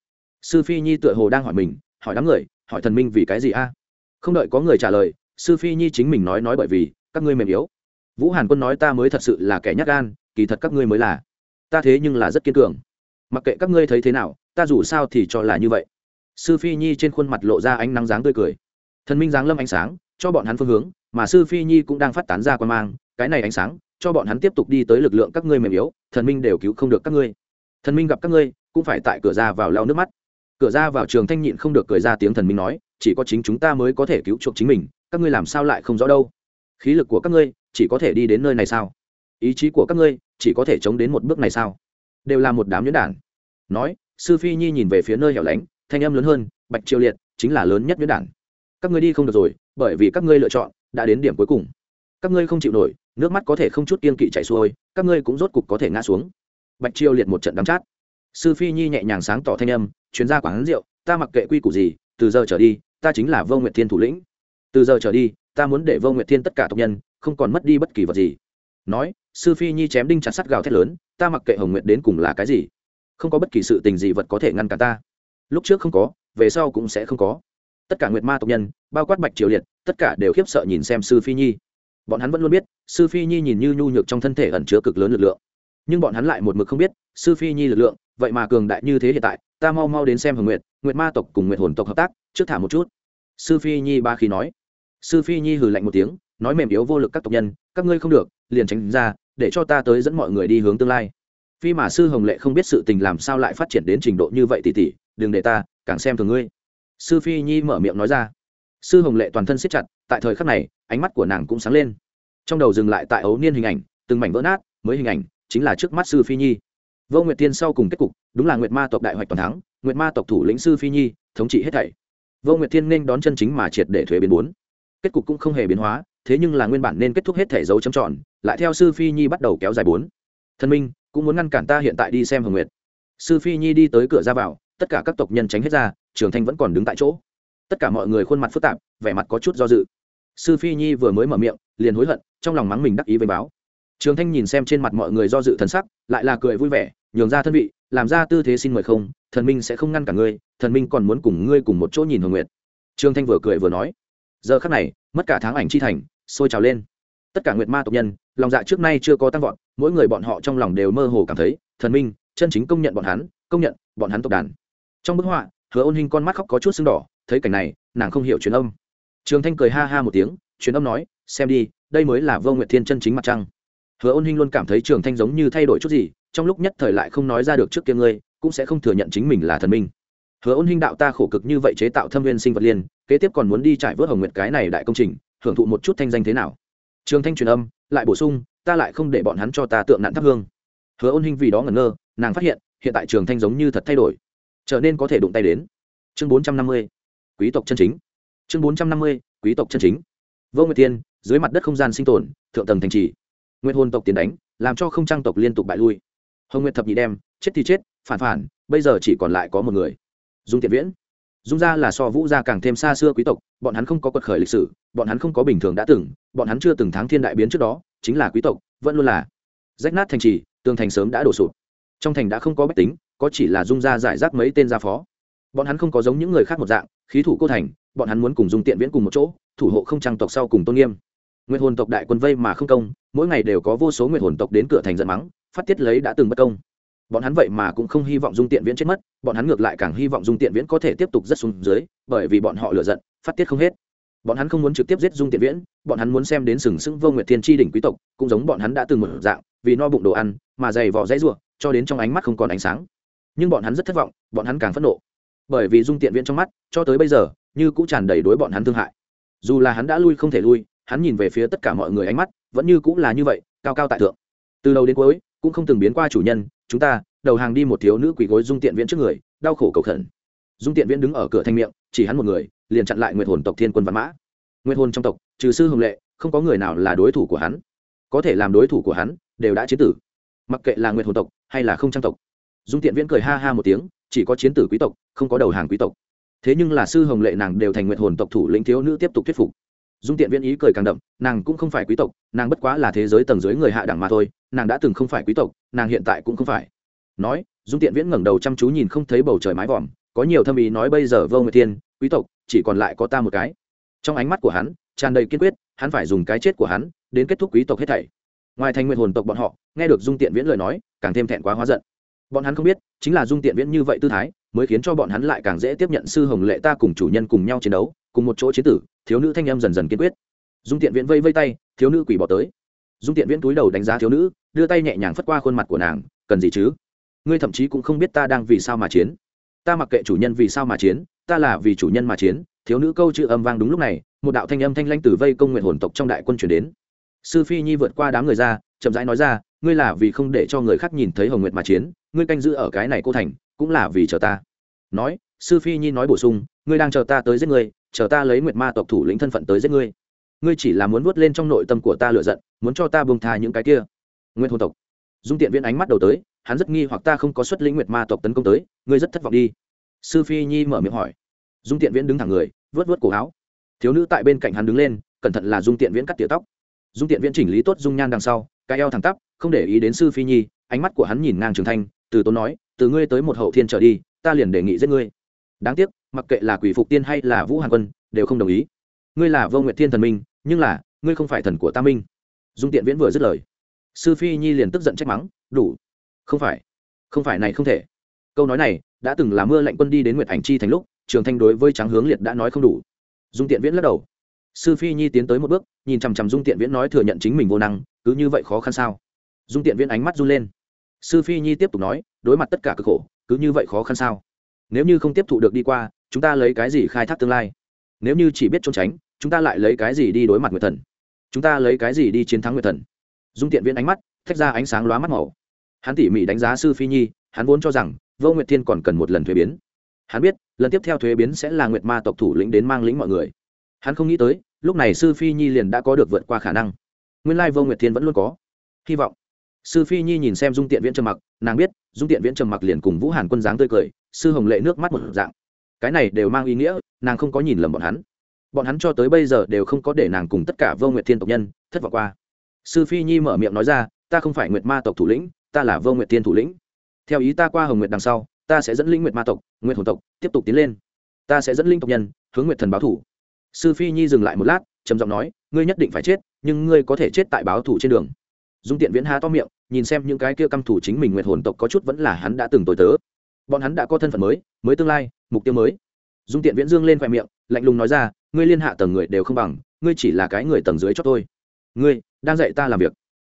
Sư phi nhi tựa hồ đang hỏi mình, hỏi đám người, hỏi thần minh vì cái gì a? Không đợi có người trả lời, sư phi nhi chính mình nói nói bởi vì, các ngươi mềm yếu. Vũ hàn quân nói ta mới thật sự là kẻ nhát gan, kỳ thật các ngươi mới là. Ta thế nhưng là rất kiên cường. Mặc kệ các ngươi thấy thế nào ta dù sao thì cho là như vậy. Sư phi nhi trên khuôn mặt lộ ra ánh nắng dáng tươi cười. Thần minh dáng lâm ánh sáng, cho bọn hắn phương hướng, mà sư phi nhi cũng đang phát tán ra quan mang, cái này ánh sáng, cho bọn hắn tiếp tục đi tới lực lượng các ngươi mềm yếu, thần minh đều cứu không được các ngươi. Thần minh gặp các ngươi, cũng phải tại cửa ra vào lau nước mắt. Cửa ra vào trường thanh nhịn không được cười ra tiếng thần minh nói, chỉ có chính chúng ta mới có thể cứu chuộc chính mình, các ngươi làm sao lại không rõ đâu? Khí lực của các ngươi, chỉ có thể đi đến nơi này sao? Ý chí của các ngươi, chỉ có thể chống đến một bước này sao? Đều là một đám nhuyễn đản. Nói sư phi nhi nhìn về phía nơi hẻo lánh, thanh âm lớn hơn, bạch triều liệt, chính là lớn nhất nhuyễn đản. Các ngươi đi không được rồi, bởi vì các ngươi lựa chọn, đã đến điểm cuối cùng. Các ngươi không chịu nổi, nước mắt có thể không chút kiên kỵ chảy xuôi, các ngươi cũng rốt cục có thể ngã xuống. Bạch triều liệt một trận đắm chát. Sư phi nhi nhẹ nhàng sáng tỏ thanh âm chuyến ra quảng rượu, ta mặc kệ quy củ gì, từ giờ trở đi, ta chính là vô Nguyệt thiên thủ lĩnh. Từ giờ trở đi, ta muốn để vô nguyệt thiên tất cả tộc nhân, không còn mất đi bất kỳ vật gì. Nói, sư phi nhi chém đinh chặt sắt gào thét lớn, ta mặc kệ hồng nguyệt đến cùng là cái gì không có bất kỳ sự tình gì vật có thể ngăn cản ta. Lúc trước không có, về sau cũng sẽ không có. Tất cả nguyệt ma tộc nhân, bao quát bạch triều liệt, tất cả đều khiếp sợ nhìn xem sư phi nhi. Bọn hắn vẫn luôn biết, sư phi nhi nhìn như nhu nhược trong thân thể ẩn chứa cực lớn lực lượng. Nhưng bọn hắn lại một mực không biết, sư phi nhi lực lượng, vậy mà cường đại như thế hiện tại, ta mau mau đến xem hồng nguyệt nguyệt ma tộc cùng nguyệt hồn tộc hợp tác, trước thả một chút. Sư phi nhi ba khi nói. Sư phi nhi hừ lạnh một tiếng, nói mềm yếu vô lực các tộc nhân, các ngươi không được, liền tránh ra, để cho ta tới dẫn mọi người đi hướng tương lai phi mà sư hồng lệ không biết sự tình làm sao lại phát triển đến trình độ như vậy tỉ tỉ, đừng để ta, càng xem thường ngươi. Sư phi nhi mở miệng nói ra. Sư hồng lệ toàn thân siết chặt, tại thời khắc này, ánh mắt của nàng cũng sáng lên. Trong đầu dừng lại tại ấu niên hình ảnh, từng mảnh vỡ nát, mới hình ảnh, chính là trước mắt sư phi nhi. Vô nguyệt tiên sau cùng kết cục, đúng là nguyệt ma tộc đại hoạch toàn thắng, nguyệt ma tộc thủ lĩnh sư phi nhi, thống trị hết thảy. Vô nguyệt thiên nên đón chân chính mà triệt để thuế biến bốn. Kết cục cũng không hề biến hóa, thế nhưng là nguyên bản nên kết thúc hết thể dấu chấm tròn, lại theo sư phi nhi bắt đầu kéo dài bốn. Thân minh cũng muốn ngăn cản ta hiện tại đi xem hồng nguyệt. Sư phi nhi đi tới cửa ra vào, tất cả các tộc nhân tránh hết ra, trường thanh vẫn còn đứng tại chỗ. Tất cả mọi người khuôn mặt phức tạp, vẻ mặt có chút do dự. Sư phi nhi vừa mới mở miệng, liền hối hận, trong lòng mắng mình đắc ý với báo. Trường thanh nhìn xem trên mặt mọi người do dự thần sắc, lại là cười vui vẻ, nhường ra thân vị, làm ra tư thế xin mời không, thần minh sẽ không ngăn cả ngươi, thần minh còn muốn cùng ngươi cùng một chỗ nhìn hồng nguyệt. Trường thanh vừa cười vừa nói, giờ khắc này, mất cả tháng ảnh chi thành, sôi trào lên tất cả nguyệt ma tộc nhân, lòng dạ trước nay chưa có tăng vọt, mỗi người bọn họ trong lòng đều mơ hồ cảm thấy, thần minh, chân chính công nhận bọn hắn, công nhận bọn hắn tộc đàn. Trong bức họa, hứa ôn hình con mắt khóc có chút sưng đỏ, thấy cảnh này, nàng không hiểu truyền âm. Trường thanh cười ha ha một tiếng, truyền âm nói, xem đi, đây mới là vô nguyệt thiên chân chính mặt trăng. Hứa ôn hình luôn cảm thấy trường thanh giống như thay đổi chút gì, trong lúc nhất thời lại không nói ra được trước kia ngươi, cũng sẽ không thừa nhận chính mình là thần minh. Hứa ôn hình đạo ta khổ cực như vậy chế tạo thâm viên sinh vật liên, kế tiếp còn muốn đi trải vớt hồng nguyệt cái này đại công trình, hưởng thụ một chút thanh danh thế nào? Trường thanh truyền âm, lại bổ sung, ta lại không để bọn hắn cho ta tượng nạn thắp hương. Hứa ôn Hinh vì đó ngẩn ngơ, nàng phát hiện hiện tại trường thanh giống như thật thay đổi, trở nên có thể đụng tay đến. Chương bốn trăm năm mươi, quý tộc chân chính. Chương bốn trăm năm mươi, quý tộc chân chính. Vô nguyệt tiên dưới mặt đất không gian sinh tồn, thượng tầng thành trì. Nguyên hôn tộc tiền đánh, làm cho không trang tộc liên tục bại lui. Hồng nguyệt thập nhị đem, chết thì chết, phản phản, bây giờ chỉ còn lại có một người. Dung tiện viễn dung gia là so vũ gia càng thêm xa xưa quý tộc, bọn hắn không có quật khởi lịch sử, bọn hắn không có bình thường đã từng, bọn hắn chưa từng thắng thiên đại biến trước đó, chính là quý tộc, vẫn luôn là rách nát thành trì, tường thành sớm đã đổ sụp. Trong thành đã không có bách tính, có chỉ là dung gia giải rác mấy tên gia phó. Bọn hắn không có giống những người khác một dạng, khí thủ cô thành, bọn hắn muốn cùng dung tiện viễn cùng một chỗ, thủ hộ không trang tộc sau cùng tôn nghiêm. Nguyên hồn tộc đại quân vây mà không công, mỗi ngày đều có vô số nguyên hồn tộc đến cửa thành giận mắng, phát tiết lấy đã từng bất công bọn hắn vậy mà cũng không hy vọng dung tiện viễn chết mất, bọn hắn ngược lại càng hy vọng dung tiện viễn có thể tiếp tục rất xuống dưới, bởi vì bọn họ lựa giận, phát tiết không hết. Bọn hắn không muốn trực tiếp giết dung tiện viễn, bọn hắn muốn xem đến sừng sững vô nguyệt thiên tri đỉnh quý tộc, cũng giống bọn hắn đã từng một dạng, vì no bụng đồ ăn, mà dày vò dãy ruộng cho đến trong ánh mắt không còn ánh sáng. Nhưng bọn hắn rất thất vọng, bọn hắn càng phẫn nộ. Bởi vì dung tiện viễn trong mắt, cho tới bây giờ, như cũng tràn đầy đối bọn hắn thương hại. Dù là hắn đã lui không thể lui, hắn nhìn về phía tất cả mọi người ánh mắt, vẫn như cũng là như vậy, cao cao tại thượng. Từ đầu đến cuối, cũng không từng biến qua chủ nhân chúng ta, đầu hàng đi một thiếu nữ quỷ gối dung tiện viễn trước người, đau khổ cầu khẩn. Dung tiện viễn đứng ở cửa thanh miệng, chỉ hắn một người, liền chặn lại nguyệt hồn tộc thiên quân văn mã. Nguyệt hồn trong tộc, trừ sư hồng lệ, không có người nào là đối thủ của hắn. Có thể làm đối thủ của hắn, đều đã chiến tử. Mặc kệ là nguyệt hồn tộc hay là không trang tộc. Dung tiện viễn cười ha ha một tiếng, chỉ có chiến tử quý tộc, không có đầu hàng quý tộc. Thế nhưng là sư hồng lệ nàng đều thành nguyệt hồn tộc thủ lĩnh thiếu nữ tiếp tục thuyết phục dung tiện viễn ý cười càng đậm, nàng cũng không phải quý tộc, nàng bất quá là thế giới tầng dưới người hạ đẳng mà thôi, nàng đã từng không phải quý tộc, nàng hiện tại cũng không phải. Nói, dung tiện viễn ngẩng đầu chăm chú nhìn không thấy bầu trời mái vòm, có nhiều thâm ý nói bây giờ vô người tiên quý tộc, chỉ còn lại có ta một cái. Trong ánh mắt của hắn, tràn đầy kiên quyết, hắn phải dùng cái chết của hắn, đến kết thúc quý tộc hết thảy. Ngoài thành nguyện hồn tộc bọn họ, nghe được dung tiện viễn lời nói, càng thêm thẹn quá hóa giận. Bọn hắn không biết, chính là dung tiện viễn như vậy tư thái, mới khiến cho bọn hắn lại càng dễ tiếp nhận sư hồng lệ ta cùng chủ nhân cùng nhau chiến đấu cùng một chỗ chiến tử, thiếu nữ thanh em dần dần kiên quyết. Dung tiện viễn vây vây tay, thiếu nữ quỷ bỏ tới. Dung tiện viễn túi đầu đánh giá thiếu nữ, đưa tay nhẹ nhàng phất qua khuôn mặt của nàng, cần gì chứ? Ngươi thậm chí cũng không biết ta đang vì sao mà chiến. Ta mặc kệ chủ nhân vì sao mà chiến, ta là vì chủ nhân mà chiến. Thiếu nữ câu chữ âm vang đúng lúc này, một đạo thanh âm thanh lanh từ vây công nguyện hồn tộc trong đại quân chuyển đến. Sư phi nhi vượt qua đám người ra, chậm rãi nói ra, ngươi là vì không để cho người khác nhìn thấy hồng nguyệt mà chiến, ngươi canh giữ ở cái này cô thành, cũng là vì chờ ta. Nói, sư phi nhi nói bổ sung ngươi đang chờ ta tới giết ngươi, chờ ta lấy nguyệt ma tộc thủ lĩnh thân phận tới giết ngươi. Ngươi chỉ là muốn vuốt lên trong nội tâm của ta lựa giận, muốn cho ta buông tha những cái kia. Nguyên hồn tộc. Dung tiện viễn ánh mắt đầu tới, hắn rất nghi hoặc ta không có xuất lĩnh nguyệt ma tộc tấn công tới, ngươi rất thất vọng đi. Sư phi nhi mở miệng hỏi. Dung tiện viễn đứng thẳng người vớt vớt cổ áo. Thiếu nữ tại bên cạnh hắn đứng lên, cẩn thận là dung tiện viễn cắt tỉa tóc. Dung tiện viễn chỉnh lý tốt dung nhan đằng sau, cái eo thẳng tắp, không để ý đến sư phi nhi, ánh mắt của hắn nhìn ngang trường thanh, từ tốn nói, từ ngươi tới một hậu thiên trở đi, ta liền đề nghị giết ngươi. Đáng tiếc mặc kệ là quỷ phục tiên hay là vũ hàn quân, đều không đồng ý. Ngươi là vô nguyệt thiên thần minh, nhưng là, ngươi không phải thần của ta minh. Dung tiện viễn vừa dứt lời. Sư phi nhi liền tức giận trách mắng, đủ. Không phải. Không phải này không thể. Câu nói này, đã từng là mưa lạnh quân đi đến nguyệt ảnh chi thành lúc, trường thanh đối với trắng hướng liệt đã nói không đủ. Dung tiện viễn lắc đầu. Sư phi nhi tiến tới một bước, nhìn chằm chằm dung tiện viễn nói thừa nhận chính mình vô năng, cứ như vậy khó khăn sao? Dung tiện viễn ánh mắt run lên. Sư phi nhi tiếp tục nói, đối mặt tất cả cực khổ, cứ như vậy khó khăn sao? Nếu như không tiếp thụ được đi qua chúng ta lấy cái gì khai thác tương lai? Nếu như chỉ biết trốn tránh, chúng ta lại lấy cái gì đi đối mặt nguyệt thần? Chúng ta lấy cái gì đi chiến thắng nguyệt thần? Dung tiện viễn ánh mắt, thách ra ánh sáng lóa mắt màu. Hắn tỉ mỉ đánh giá sư phi nhi, hắn vốn cho rằng, vô nguyệt thiên còn cần một lần thuế biến. Hắn biết, lần tiếp theo thuế biến sẽ là nguyệt ma tộc thủ lĩnh đến mang lĩnh mọi người. Hắn không nghĩ tới, lúc này sư phi nhi liền đã có được vượt qua khả năng. Nguyên lai vô nguyệt thiên vẫn luôn có. Hy vọng. Sư phi nhi nhìn xem dung tiện viễn trầm mặc, nàng biết, dung tiện viễn trầm mặc liền cùng vũ hàn quân dáng tươi cười, sư hồng lệ nước mắt một dạng cái này đều mang ý nghĩa, nàng không có nhìn lầm bọn hắn. Bọn hắn cho tới bây giờ đều không có để nàng cùng tất cả vô nguyệt thiên tộc nhân thất vọng qua. Sư phi nhi mở miệng nói ra, ta không phải nguyệt ma tộc thủ lĩnh, ta là vô nguyệt thiên thủ lĩnh. Theo ý ta qua hồng nguyệt đằng sau, ta sẽ dẫn linh nguyệt ma tộc, nguyệt hồn tộc tiếp tục tiến lên. Ta sẽ dẫn linh tộc nhân hướng nguyệt thần báo thủ. Sư phi nhi dừng lại một lát, trầm giọng nói, ngươi nhất định phải chết, nhưng ngươi có thể chết tại báo thủ trên đường. Dung tiện viễn há to miệng, nhìn xem những cái kia căm thủ chính mình nguyệt hồn tộc có chút vẫn là hắn đã từng tối tớ bọn hắn đã có thân phận mới mới tương lai, mục tiêu mới. Dung tiện viễn dương lên khoe miệng, lạnh lùng nói ra, ngươi liên hạ tầng người đều không bằng, ngươi chỉ là cái người tầng dưới cho tôi ngươi, đang dạy ta làm việc.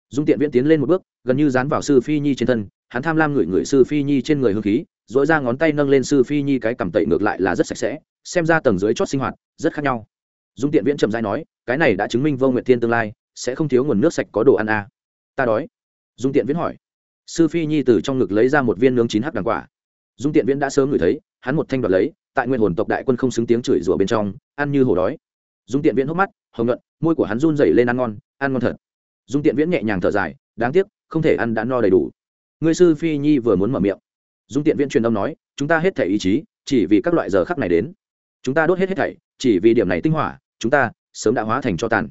Dung tiện viễn tiến lên một bước, gần như dán vào sư phi nhi trên thân, hắn tham lam ngửi ngửi sư phi nhi trên người hương khí dội ra ngón tay nâng lên sư phi nhi cái cầm tậy ngược lại là rất sạch sẽ, xem ra tầng dưới chót sinh hoạt, rất khác nhau. Dung tiện viễn trầm dai nói, cái này đã chứng minh vô nguyện thiên tương lai, sẽ không thiếu nguồn nước sạch có đồ ăn à. ta đói. Dung tiện viễn hỏi. Sư phi nhi từ trong ngực lấy ra một viên nướng chín hắc đàng quả dung tiện viễn đã sớm ngửi thấy, hắn một thanh đoạt lấy, tại nguyên hồn tộc đại quân không xứng tiếng chửi rủa bên trong, ăn như hổ đói. Dung tiện viễn hốc mắt, hồng nhuận, môi của hắn run dày lên ăn ngon ăn ngon thật. Dung tiện viễn nhẹ nhàng thở dài, đáng tiếc, không thể ăn đã no đầy đủ. Người sư phi nhi vừa muốn mở miệng. Dung tiện viễn truyền âm nói, chúng ta hết thể ý chí, chỉ vì các loại giờ khắc này đến. Chúng ta đốt hết hết thảy, chỉ vì điểm này tinh hỏa, chúng ta sớm đã hóa thành cho tàn.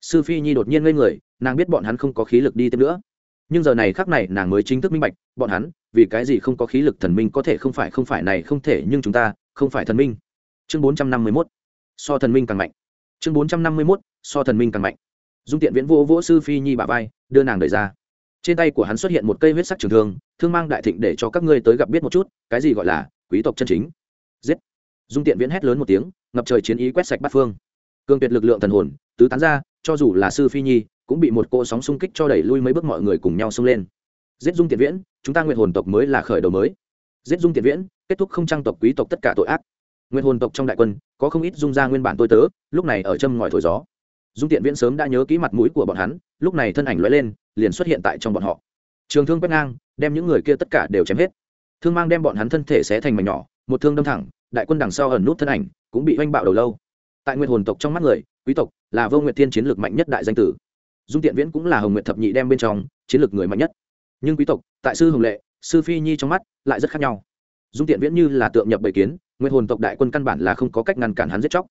Sư phi nhi đột nhiên ngây người, nàng biết bọn hắn không có khí lực đi tiếp nữa. Nhưng giờ này khắc này nàng mới chính thức minh bạch, bọn hắn vì cái gì không có khí lực thần minh có thể không phải không phải này, không thể, nhưng chúng ta không phải thần minh. Chương bốn trăm năm mươi mốt, so thần minh càng mạnh. Chương bốn trăm năm mươi mốt, so thần minh càng mạnh. Dung tiện viễn vô vỗ sư phi nhi bà vai, đưa nàng đẩy ra. Trên tay của hắn xuất hiện một cây huyết sắc trường thương thương mang đại thịnh để cho các ngươi tới gặp biết một chút, cái gì gọi là quý tộc chân chính. Giết. Dung tiện viễn hét lớn một tiếng, ngập trời chiến ý quét sạch bát phương. Cương tuyệt lực lượng thần hồn, tứ tán ra, cho dù là sư phi nhi, cũng bị một cỗ sóng xung kích cho đẩy lui mấy bước mọi người cùng nhau xông lên. Giết dung tiện viễn chúng ta nguyện hồn tộc mới là khởi đầu mới. Giết dung tiện viễn, kết thúc không trang tộc quý tộc tất cả tội ác. Nguyện hồn tộc trong đại quân, có không ít dung ra nguyên bản tôi tớ, lúc này ở châm ngòi thổi gió. Dung tiện viễn sớm đã nhớ kỹ mặt mũi của bọn hắn, lúc này thân ảnh lóe lên, liền xuất hiện tại trong bọn họ. Trường thương quét ngang, đem những người kia tất cả đều chém hết. Thương mang đem bọn hắn thân thể xé thành mảnh nhỏ, một thương đâm thẳng, đại quân đằng sau ẩn nút thân ảnh, cũng bị oanh bạo đầu lâu. Tại nguyện hồn tộc trong mắt người, quý tộc là vô nguyện thiên chiến lược mạnh nhất đại danh tử. Dung tiện viễn cũng là hồng nguyện thập nhị đem bên trong, chiến lược người mạnh nhất nhưng quý tộc, tại sư hồng lệ, sư phi nhi trong mắt lại rất khác nhau. Dung tiện viễn như là tượng nhập bầy kiến Nguyên hồn tộc đại quân căn bản là không có cách ngăn cản hắn giết chóc.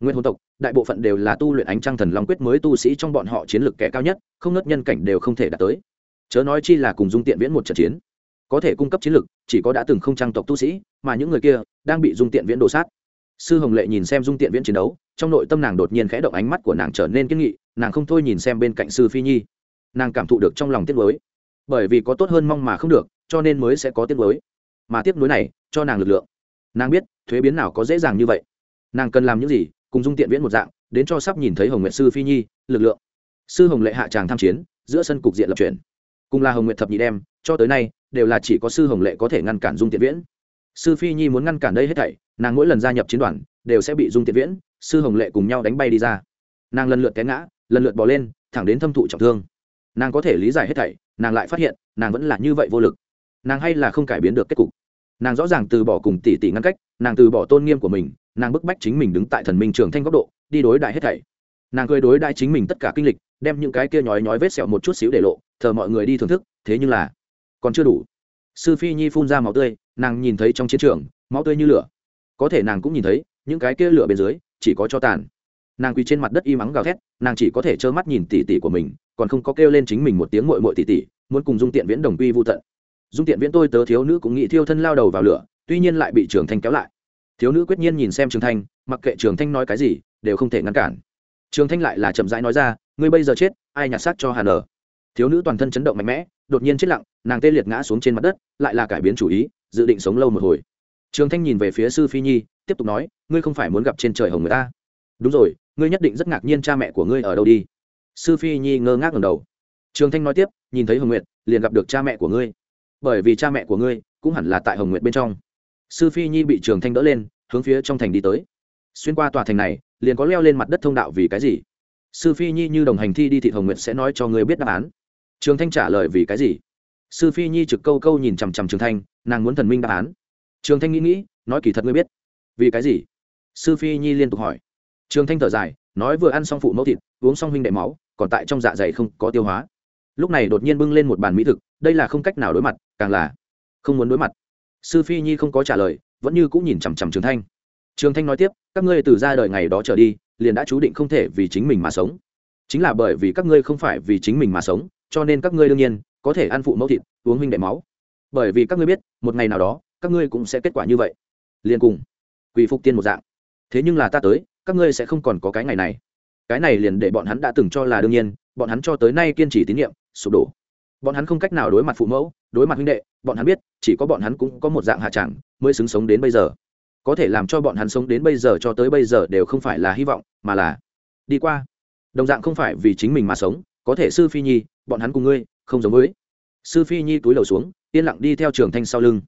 Nguyên hồn tộc, đại bộ phận đều là tu luyện ánh trăng thần long quyết mới tu sĩ trong bọn họ chiến lược kẻ cao nhất, không nớt nhân cảnh đều không thể đạt tới. Chớ nói chi là cùng dung tiện viễn một trận chiến. Có thể cung cấp chiến lược, chỉ có đã từng không trang tộc tu sĩ, mà những người kia đang bị dung tiện viễn đổ sát. Sư hồng lệ nhìn xem dung tiện viễn chiến đấu, trong nội tâm nàng đột nhiên khẽ động ánh mắt của nàng trở nên kiên nghị, nàng không thôi nhìn xem bên cạnh sư phi nhi. Nàng cảm thụ được trong lòng tiếc nuối bởi vì có tốt hơn mong mà không được, cho nên mới sẽ có tiếc nuối. Mà tiếc nuối này, cho nàng lực lượng. Nàng biết, thuế biến nào có dễ dàng như vậy. Nàng cần làm những gì, cùng dung tiện viễn một dạng, đến cho sắp nhìn thấy hồng nguyệt sư phi nhi, lực lượng. Sư hồng lệ hạ tràng tham chiến, giữa sân cục diện lập chuyển. Cùng là hồng nguyệt thập nhị đem, cho tới nay, đều là chỉ có sư hồng lệ có thể ngăn cản dung tiện viễn. Sư phi nhi muốn ngăn cản đây hết thảy, nàng mỗi lần gia nhập chiến đoàn, đều sẽ bị dung tiện viễn, sư hồng lệ cùng nhau đánh bay đi ra. Nàng lần lượt té ngã, lần lượt bỏ lên, thẳng đến thâm thụ trọng thương. Nàng có thể lý giải hết thảy nàng lại phát hiện, nàng vẫn là như vậy vô lực. Nàng hay là không cải biến được kết cục. Nàng rõ ràng từ bỏ cùng tỷ tỷ ngăn cách, nàng từ bỏ tôn nghiêm của mình, nàng bức bách chính mình đứng tại thần minh trường thanh góc độ, đi đối đại hết thảy. Nàng cười đối đại chính mình tất cả kinh lịch, đem những cái kia nhói nhói vết sẹo một chút xíu để lộ, thờ mọi người đi thưởng thức, thế nhưng là còn chưa đủ. Sư phi nhi phun ra máu tươi, nàng nhìn thấy trong chiến trường, máu tươi như lửa. Có thể nàng cũng nhìn thấy, những cái kia lửa bên dưới chỉ có cho tàn. Nàng quỳ trên mặt đất y mắng gào thét, nàng chỉ có thể trơ mắt nhìn tỉ tỉ của mình còn không có kêu lên chính mình một tiếng mội mội tỉ tỉ, muốn cùng dung tiện viễn đồng quy vô tận. Dung tiện viễn tôi tớ thiếu nữ cũng nghĩ thiêu thân lao đầu vào lửa, tuy nhiên lại bị trường thanh kéo lại. Thiếu nữ quyết nhiên nhìn xem trường thanh, mặc kệ trường thanh nói cái gì, đều không thể ngăn cản. Trường thanh lại là chậm rãi nói ra, ngươi bây giờ chết, ai nhặt xác cho hà nở? Thiếu nữ toàn thân chấn động mạnh mẽ, đột nhiên chết lặng, nàng tê liệt ngã xuống trên mặt đất, lại là cải biến chủ ý, dự định sống lâu một hồi. Trường thanh nhìn về phía sư phi nhi, tiếp tục nói, ngươi không phải muốn gặp trên trời hồng người ta. Đúng rồi, ngươi nhất định rất ngạc nhiên cha mẹ của ngươi ở đâu đi sư phi nhi ngơ ngác ngầm đầu. Trường thanh nói tiếp, nhìn thấy hồng nguyệt, liền gặp được cha mẹ của ngươi. Bởi vì cha mẹ của ngươi cũng hẳn là tại hồng nguyệt bên trong. Sư phi nhi bị trường thanh đỡ lên, hướng phía trong thành đi tới. Xuyên qua tòa thành này, liền có leo lên mặt đất thông đạo vì cái gì? Sư phi nhi như đồng hành thi đi thị hồng nguyệt sẽ nói cho ngươi biết đáp án. Trường thanh trả lời vì cái gì? Sư phi nhi trực câu câu nhìn chằm chằm trường thanh, nàng muốn thần minh đáp án. Trường thanh nghĩ nghĩ, nói kỳ thật ngươi biết. Vì cái gì? Sư phi nhi liên tục hỏi. Trường thanh thở dài nói vừa ăn xong phụ mẫu thịt, uống xong huynh đệ máu, còn tại trong dạ dày không có tiêu hóa. Lúc này đột nhiên bưng lên một bàn mỹ thực, đây là không cách nào đối mặt, càng là không muốn đối mặt. Sư phi nhi không có trả lời, vẫn như cũng nhìn chằm chằm trường thanh. Trường thanh nói tiếp, các ngươi từ ra đời ngày đó trở đi, liền đã chú định không thể vì chính mình mà sống. Chính là bởi vì các ngươi không phải vì chính mình mà sống, cho nên các ngươi đương nhiên có thể ăn phụ mẫu thịt, uống huynh đệ máu. Bởi vì các ngươi biết, một ngày nào đó, các ngươi cũng sẽ kết quả như vậy. Liền cùng, quỳ phục tiên một dạng. Thế nhưng là ta tới các ngươi sẽ không còn có cái ngày này. Cái này liền để bọn hắn đã từng cho là đương nhiên, bọn hắn cho tới nay kiên trì tín nhiệm, sụp đổ. Bọn hắn không cách nào đối mặt phụ mẫu, đối mặt huynh đệ, bọn hắn biết, chỉ có bọn hắn cũng có một dạng hạ tràng mới xứng sống đến bây giờ. Có thể làm cho bọn hắn sống đến bây giờ cho tới bây giờ đều không phải là hy vọng, mà là đi qua. Đồng dạng không phải vì chính mình mà sống, có thể sư phi nhi, bọn hắn cùng ngươi không giống với. Sư phi nhi túi lầu xuống, yên lặng đi theo trường thanh sau lưng.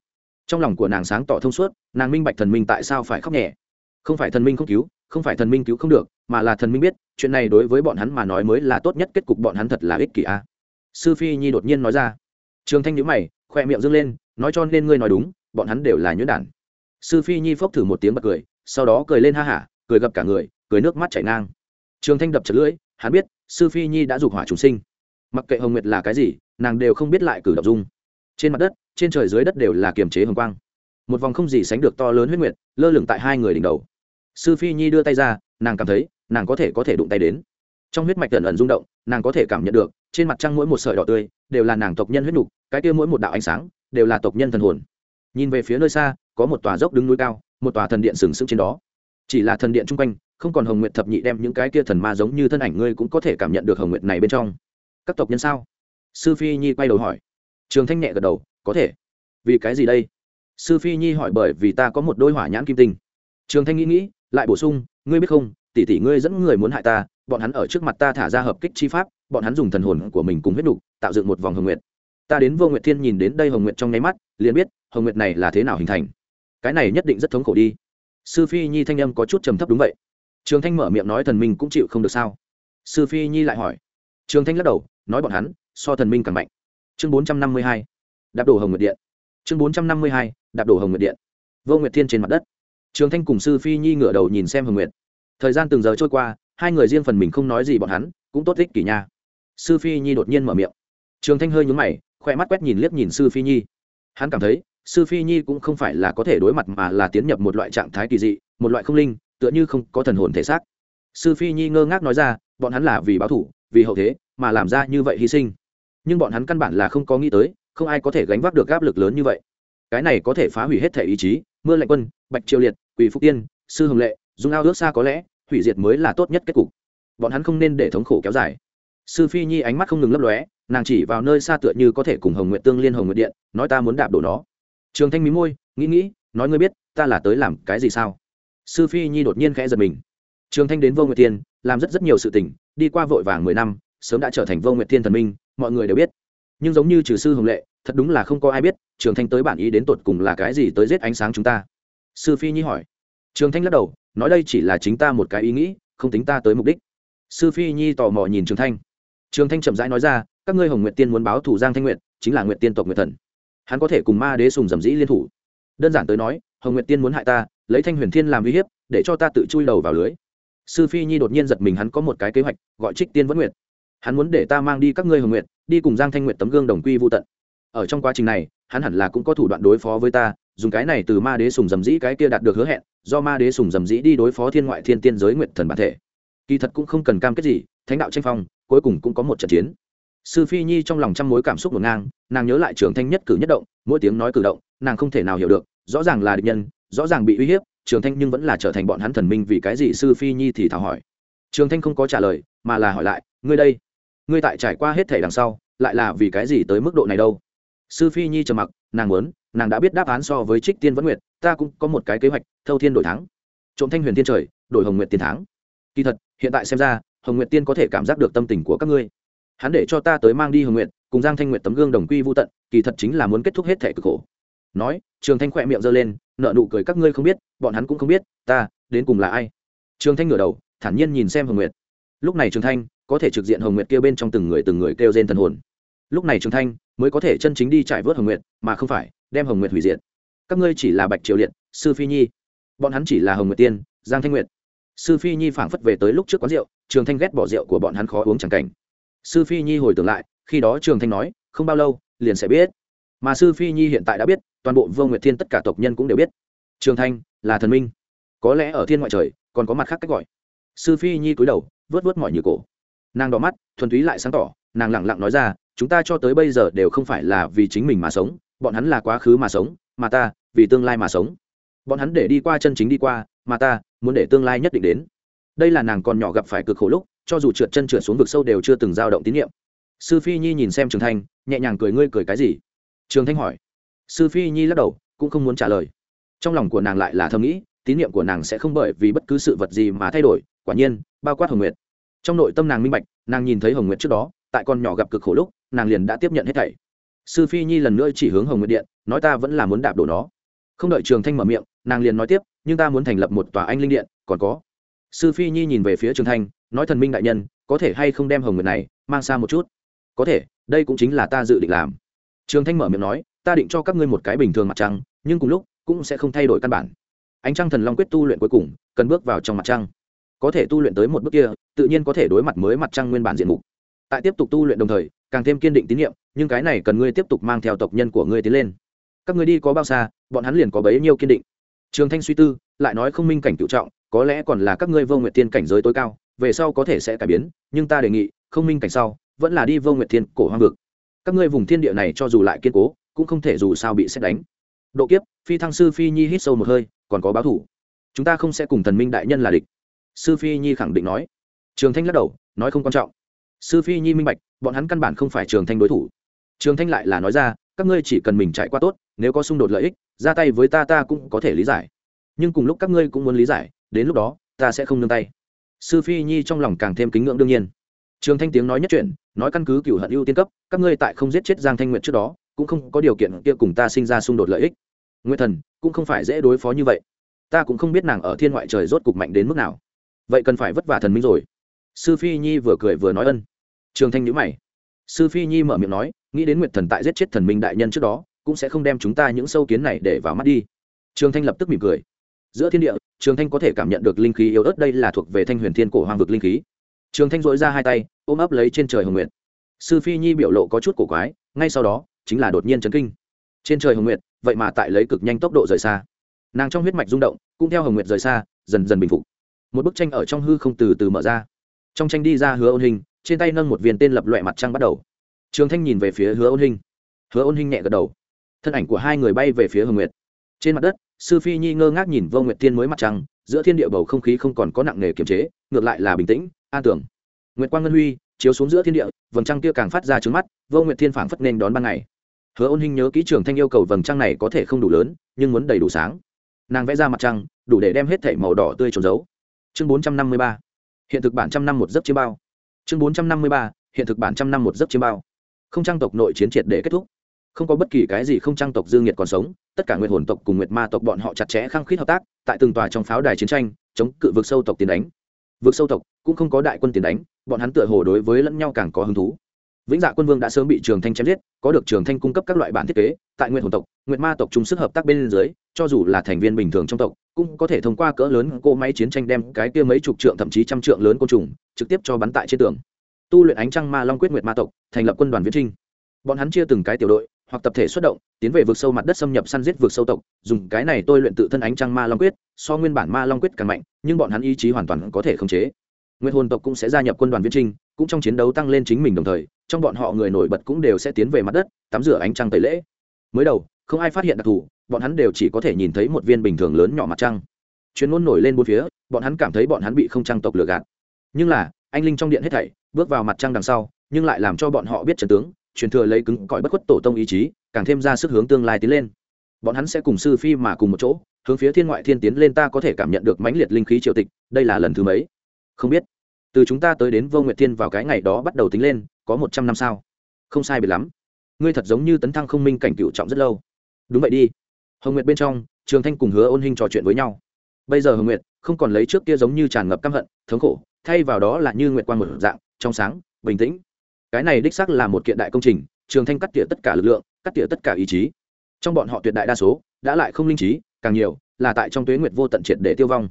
Trong lòng của nàng sáng tỏ thông suốt, nàng minh bạch thần minh tại sao phải khóc nhẹ. Không phải thần minh không cứu không phải thần minh cứu không được, mà là thần minh biết, chuyện này đối với bọn hắn mà nói mới là tốt nhất, kết cục bọn hắn thật là ích kỷ a. Sư phi nhi đột nhiên nói ra. Trường thanh nhữ mày, khoe miệng dâng lên, nói cho nên ngươi nói đúng, bọn hắn đều là nhuyễn đản. Sư phi nhi phốc thử một tiếng bật cười, sau đó cười lên ha hả, cười gập cả người, cười nước mắt chảy ngang. Trường thanh đập chật lưỡi, hắn biết, sư phi nhi đã dục hỏa chúng sinh. Mặc kệ hồng nguyệt là cái gì, nàng đều không biết lại cử động dung. Trên mặt đất, trên trời dưới đất đều là kiềm chế hồng quang. Một vòng không gì sánh được to lớn huyết nguyệt, lơ lửng tại hai người đỉnh đầu sư phi nhi đưa tay ra, nàng cảm thấy, nàng có thể có thể đụng tay đến. Trong huyết mạch ẩn ẩn rung động, nàng có thể cảm nhận được, trên mặt trăng mỗi một sợi đỏ tươi, đều là nàng tộc nhân huyết nục cái kia mỗi một đạo ánh sáng, đều là tộc nhân thần hồn. Nhìn về phía nơi xa, có một tòa dốc đứng núi cao, một tòa thần điện sừng sững trên đó. Chỉ là thần điện chung quanh, không còn hồng nguyệt thập nhị đem những cái kia thần ma giống như thân ảnh ngươi cũng có thể cảm nhận được hồng nguyệt này bên trong. Các tộc nhân sao? Sư phi nhi quay đầu hỏi. Trường thanh nhẹ gật đầu, có thể. Vì cái gì đây? Sư phi nhi hỏi, bởi vì ta có một đôi hỏa nhãn kim tinh. Trường thanh nghĩ nghĩ lại bổ sung, ngươi biết không, tỷ tỷ ngươi dẫn người muốn hại ta, bọn hắn ở trước mặt ta thả ra hợp kích chi pháp, bọn hắn dùng thần hồn của mình cùng huyết đục tạo dựng một vòng hồng nguyệt. Ta đến vô nguyệt thiên nhìn đến đây hồng nguyệt trong nháy mắt, liền biết hồng nguyệt này là thế nào hình thành. Cái này nhất định rất thống khổ đi. Sư phi nhi thanh âm có chút trầm thấp đúng vậy. Trường thanh mở miệng nói thần minh cũng chịu không được sao? Sư phi nhi lại hỏi. Trường thanh lắc đầu, nói bọn hắn, so thần minh càng mạnh. Chương bốn trăm năm mươi hai, đạp đổ hồng nguyệt điện. Chương bốn trăm năm mươi hai, đạp đổ hồng nguyệt điện. Vô nguyệt thiên trên mặt đất trường thanh cùng sư phi nhi ngửa đầu nhìn xem hồng nguyệt. Thời gian từng giờ trôi qua, hai người riêng phần mình không nói gì bọn hắn, cũng tốt ích kỷ nha. Sư phi nhi đột nhiên mở miệng. Trường thanh hơi nhúng mày, khoe mắt quét nhìn liếc nhìn sư phi nhi. Hắn cảm thấy, sư phi nhi cũng không phải là có thể đối mặt mà là tiến nhập một loại trạng thái kỳ dị, một loại không linh, tựa như không có thần hồn thể xác. Sư phi nhi ngơ ngác nói ra, bọn hắn là vì báo thủ, vì hậu thế, mà làm ra như vậy hy sinh. Nhưng bọn hắn căn bản là không có nghĩ tới, không ai có thể gánh vác được áp lực lớn như vậy. Cái này có thể phá hủy hết thể ý chí, mưa lạnh quân, bạch triều liệt quỷ phúc tiên, sư hồng lệ, dung ao ước xa có lẽ, hủy diệt mới là tốt nhất kết cục. Bọn hắn không nên để thống khổ kéo dài. Sư phi nhi ánh mắt không ngừng lấp lóe, nàng chỉ vào nơi xa tựa như có thể cùng hồng nguyện tương liên hồng nguyện điện, nói ta muốn đạp đổ nó. Trường thanh mí môi, nghĩ nghĩ, nói ngươi biết, ta là tới làm cái gì sao? Sư phi nhi đột nhiên khẽ giật mình. Trường thanh đến vô nguyệt tiên, làm rất rất nhiều sự tình, đi qua vội vàng mười năm, sớm đã trở thành vô nguyệt tiên thần minh, mọi người đều biết. Nhưng giống như trừ sư hồng lệ, thật đúng là không có ai biết, trường thanh tới bản ý đến tột cùng là cái gì tới giết ánh sáng chúng ta sư phi nhi hỏi. Trường thanh lắc đầu, nói đây chỉ là chính ta một cái ý nghĩ, không tính ta tới mục đích. Sư phi nhi tò mò nhìn trường thanh. Trường thanh chậm rãi nói ra, các ngươi hồng nguyệt tiên muốn báo thủ giang thanh nguyệt, chính là nguyệt tiên tộc nguyệt thần. Hắn có thể cùng ma đế sùng dầm dĩ liên thủ. Đơn giản tới nói, hồng nguyệt tiên muốn hại ta, lấy thanh huyền thiên làm uy hiếp, để cho ta tự chui đầu vào lưới. Sư phi nhi đột nhiên giật mình, hắn có một cái kế hoạch, gọi trích tiên vẫn nguyệt. Hắn muốn để ta mang đi các ngươi hồng nguyệt, đi cùng giang thanh nguyệt tấm gương đồng quy vô tận. Ở trong quá trình này, hắn hẳn là cũng có thủ đoạn đối phó với ta dùng cái này từ ma đế sùng dầm dĩ cái kia đạt được hứa hẹn, do ma đế sùng dầm dĩ đi đối phó thiên ngoại thiên tiên giới nguyệt thần bản thể. Kỳ thật cũng không cần cam kết gì, thánh đạo tranh phong, cuối cùng cũng có một trận chiến. Sư phi nhi trong lòng trăm mối cảm xúc ngổn ngang, nàng nhớ lại trường thanh nhất cử nhất động, mỗi tiếng nói cử động, nàng không thể nào hiểu được, rõ ràng là địch nhân, rõ ràng bị uy hiếp, trường thanh nhưng vẫn là trở thành bọn hắn thần minh vì cái gì sư phi nhi thì thảo hỏi. Trường thanh không có trả lời, mà là hỏi lại, ngươi đây, ngươi tại trải qua hết thể đằng sau, lại là vì cái gì tới mức độ này đâu? Sư phi nhi trầm mặc, nàng muốn nàng đã biết đáp án so với trích tiên vẫn nguyệt, ta cũng có một cái kế hoạch, thâu thiên đổi thắng. Trộm thanh huyền thiên trời, đổi hồng nguyệt tiên thắng. Kỳ thật, hiện tại xem ra, hồng nguyệt tiên có thể cảm giác được tâm tình của các ngươi. Hắn để cho ta tới mang đi hồng nguyệt, cùng giang thanh nguyệt tấm gương đồng quy vô tận, kỳ thật chính là muốn kết thúc hết thể cực khổ. Nói, trường thanh khỏe miệng giơ lên nợ nụ cười các ngươi không biết, bọn hắn cũng không biết, ta, đến cùng là ai? Trường thanh ngửa đầu, thản nhiên nhìn xem hồng nguyệt. Lúc này trường thanh, có thể trực diện hồng nguyệt kêu bên trong từng người từng người kêu trên thần hồn. Lúc này trường thanh, mới có thể chân chính đi trải vớt hồng nguyệt, mà không phải đem hồng nguyệt hủy diệt. Các ngươi chỉ là bạch triều liệt sư phi nhi. Bọn hắn chỉ là hồng nguyệt tiên, giang thanh nguyệt. Sư phi nhi phảng phất về tới lúc trước quán rượu, trường thanh ghét bỏ rượu của bọn hắn khó uống chẳng cảnh. Sư phi nhi hồi tưởng lại, khi đó trường thanh nói, không bao lâu, liền sẽ biết. Mà sư phi nhi hiện tại đã biết, toàn bộ vô nguyệt thiên tất cả tộc nhân cũng đều biết. Trường thanh là thần minh. Có lẽ ở thiên ngoại trời, còn có mặt khác cách gọi. Sư phi nhi cúi đầu vớt vớt mọi như cổ. Nàng đỏ mắt, thuần túy lại sáng tỏ, nàng lẳng lặng nói ra, chúng ta cho tới bây giờ đều không phải là vì chính mình mà sống bọn hắn là quá khứ mà sống, mà ta, vì tương lai mà sống. Bọn hắn để đi qua chân chính đi qua, mà ta, muốn để tương lai nhất định đến. Đây là nàng còn nhỏ gặp phải cực khổ lúc, cho dù trượt chân trượt xuống vực sâu đều chưa từng dao động tín nhiệm sư phi nhi nhìn xem trường thanh, nhẹ nhàng cười ngươi cười cái gì? Trường thanh hỏi. Sư phi nhi lắc đầu, cũng không muốn trả lời. Trong lòng của nàng lại là thầm nghĩ, tín nhiệm của nàng sẽ không bởi vì bất cứ sự vật gì mà thay đổi, quả nhiên, bao quát hồng nguyệt. Trong nội tâm nàng minh bạch, nàng nhìn thấy hồng nguyệt trước đó, tại con nhỏ gặp cực khổ lúc, nàng liền đã tiếp nhận hết thảy sư phi nhi lần nữa chỉ hướng hồng nguyệt điện, nói ta vẫn là muốn đạp đổ nó. Không đợi trường thanh mở miệng, nàng liền nói tiếp, nhưng ta muốn thành lập một tòa anh linh điện, còn có. Sư phi nhi nhìn về phía trường thanh, nói thần minh đại nhân, có thể hay không đem hồng nguyệt này mang xa một chút? Có thể, đây cũng chính là ta dự định làm. Trường thanh mở miệng nói, ta định cho các ngươi một cái bình thường mặt trăng, nhưng cùng lúc, cũng sẽ không thay đổi căn bản. Ánh trăng thần long quyết tu luyện cuối cùng, cần bước vào trong mặt trăng. Có thể tu luyện tới một bước kia, tự nhiên có thể đối mặt mới mặt trăng nguyên bản diện mục. Tại tiếp tục tu luyện đồng thời càng thêm kiên định tín nhiệm, nhưng cái này cần ngươi tiếp tục mang theo tộc nhân của ngươi tiến lên. Các ngươi đi có bao xa, bọn hắn liền có bấy nhiêu kiên định. Trường thanh suy tư, lại nói không minh cảnh tự trọng, có lẽ còn là các ngươi vô nguyện tiên cảnh giới tối cao, về sau có thể sẽ cải biến, nhưng ta đề nghị, không minh cảnh sau, vẫn là đi vô nguyện thiên cổ hoang vực. Các ngươi vùng thiên địa này cho dù lại kiên cố, cũng không thể dù sao bị xét đánh. Độ kiếp, phi thăng sư phi nhi hít sâu một hơi, còn có báo thủ. Chúng ta không sẽ cùng thần minh đại nhân là địch. Sư phi nhi khẳng định nói. Trường thanh lắc đầu, nói không quan trọng sư phi nhi minh bạch, bọn hắn căn bản không phải trường thanh đối thủ. Trường thanh lại là nói ra, các ngươi chỉ cần mình trải qua tốt, nếu có xung đột lợi ích, ra tay với ta ta cũng có thể lý giải. Nhưng cùng lúc các ngươi cũng muốn lý giải, đến lúc đó, ta sẽ không nương tay. Sư phi nhi trong lòng càng thêm kính ngưỡng đương nhiên. Trường thanh tiếng nói nhất chuyện nói căn cứ cựu hận ưu tiên cấp, các ngươi tại không giết chết giang thanh nguyện trước đó, cũng không có điều kiện kia cùng ta sinh ra xung đột lợi ích. Nguyện thần, cũng không phải dễ đối phó như vậy. Ta cũng không biết nàng ở thiên ngoại trời rốt cục mạnh đến mức nào. Vậy cần phải vất vả thần minh rồi. Sư phi nhi vừa cười vừa nói ân trường thanh nhữ mày. Sư phi nhi mở miệng nói, nghĩ đến nguyệt thần tại giết chết thần minh đại nhân trước đó, cũng sẽ không đem chúng ta những sâu kiến này để vào mắt đi. Trường thanh lập tức mỉm cười. Giữa thiên địa, trường thanh có thể cảm nhận được linh khí yếu ớt đây là thuộc về thanh huyền thiên cổ Hoàng vực linh khí. Trường thanh dội ra hai tay, ôm ấp lấy trên trời hồng nguyệt. Sư phi nhi biểu lộ có chút cổ quái, ngay sau đó, chính là đột nhiên chấn kinh. Trên trời hồng nguyệt, vậy mà tại lấy cực nhanh tốc độ rời xa. Nàng trong huyết mạch rung động, cũng theo hồng nguyệt rời xa, dần dần bình phục. Một bức tranh ở trong hư không từ từ mở ra. Trong tranh đi ra hứa ôn hình trên tay nâng một viên tên lập loại mặt trăng bắt đầu. Trường thanh nhìn về phía hứa ôn hình hứa ôn hình nhẹ gật đầu. Thân ảnh của hai người bay về phía hồng nguyệt. Trên mặt đất, sư phi nhi ngơ ngác nhìn vô nguyệt thiên mới mặt trăng, giữa thiên địa bầu không khí không còn có nặng nề kiềm chế, ngược lại là bình tĩnh, an tưởng nguyệt quang ngân huy, chiếu xuống giữa thiên địa, vầng trăng kia càng phát ra trứng mắt, vô nguyệt thiên phảng phất nên đón ban ngày. Hứa ôn hình nhớ kỹ trường thanh yêu cầu vầng trăng này có thể không đủ lớn, nhưng muốn đầy đủ sáng. Nàng vẽ ra mặt trăng, đủ để đem hết thảy màu đỏ tươi trốn giấu. Chương bốn trăm năm mươi ba. Hiện thực bản trăm năm một giấc chiêm bao chương bốn trăm năm mươi ba, hiện thực bản trăm năm một giấc chiêm bao. Không trang tộc nội chiến triệt để kết thúc. Không có bất kỳ cái gì không trang tộc dương nhiệt còn sống, tất cả nguyệt hồn tộc cùng nguyệt ma tộc bọn họ chặt chẽ khăng khít hợp tác, tại từng tòa trong pháo đài chiến tranh, chống cự vực sâu tộc tiền đánh. Vực sâu tộc cũng không có đại quân tiền đánh, bọn hắn tựa hồ đối với lẫn nhau càng có hứng thú. Vĩnh dạ quân vương đã sớm bị trường thanh chém giết, có được trường thanh cung cấp các loại bản thiết kế, tại nguyện hồn tộc nguyện ma tộc chung sức hợp tác bên dưới, cho dù là thành viên bình thường trong tộc, cũng có thể thông qua cỡ lớn cỗ máy chiến tranh đem cái kia mấy chục trượng, thậm chí trăm trượng lớn côn trùng trực tiếp cho bắn tại trên tường. Tu luyện ánh trăng ma long quyết nguyệt ma tộc, thành lập quân đoàn viễn trinh. Bọn hắn chia từng cái tiểu đội, hoặc tập thể xuất động, tiến về vực sâu mặt đất xâm nhập săn giết vực sâu tộc. Dùng cái này tôi luyện tự thân ánh trăng ma long quyết, so nguyên bản ma long quyết càng mạnh, nhưng bọn hắn ý chí hoàn toàn có thể khống chế. Nguyên hồn tộc cũng sẽ gia nhập quân đoàn viễn trinh, cũng trong chiến đấu tăng lên chính mình đồng thời, trong bọn họ người nổi bật cũng đều sẽ tiến về mặt đất, tắm rửa ánh trăng tẩy lễ. Mới đầu, không ai phát hiện đặc thù, bọn hắn đều chỉ có thể nhìn thấy một viên bình thường lớn nhỏ mặt trăng. Chuyên luôn nổi lên bốn phía, bọn hắn cảm thấy bọn hắn bị không trăng tộc lừa gạt nhưng là, anh linh trong điện hết thảy, bước vào mặt trăng đằng sau, nhưng lại làm cho bọn họ biết trần tướng, truyền thừa lấy cứng cỏi bất khuất tổ tông ý chí, càng thêm ra sức hướng tương lai tiến lên. Bọn hắn sẽ cùng sư phi mà cùng một chỗ, hướng phía thiên ngoại thiên tiến lên ta có thể cảm nhận được mãnh liệt linh khí triều tịch, đây là lần thứ mấy? Không biết. Từ chúng ta tới đến vô nguyệt thiên vào cái ngày đó bắt đầu tính lên, có một trăm năm sao? Không sai biệt lắm. Ngươi thật giống như tấn thăng không minh cảnh cựu trọng rất lâu. Đúng vậy đi. Hồng nguyệt bên trong, trường thanh cùng hứa ôn hình trò chuyện với nhau. Bây giờ hồng nguyệt không còn lấy trước kia giống như tràn ngập căm hận, thống khổ thay vào đó là như nguyệt quang một dạng, trong sáng, bình tĩnh. Cái này đích xác là một kiện đại công trình, trường thanh cắt tỉa tất cả lực lượng, cắt tỉa tất cả ý chí. Trong bọn họ tuyệt đại đa số, đã lại không linh trí, càng nhiều là tại trong tuế nguyệt vô tận triệt để tiêu vong.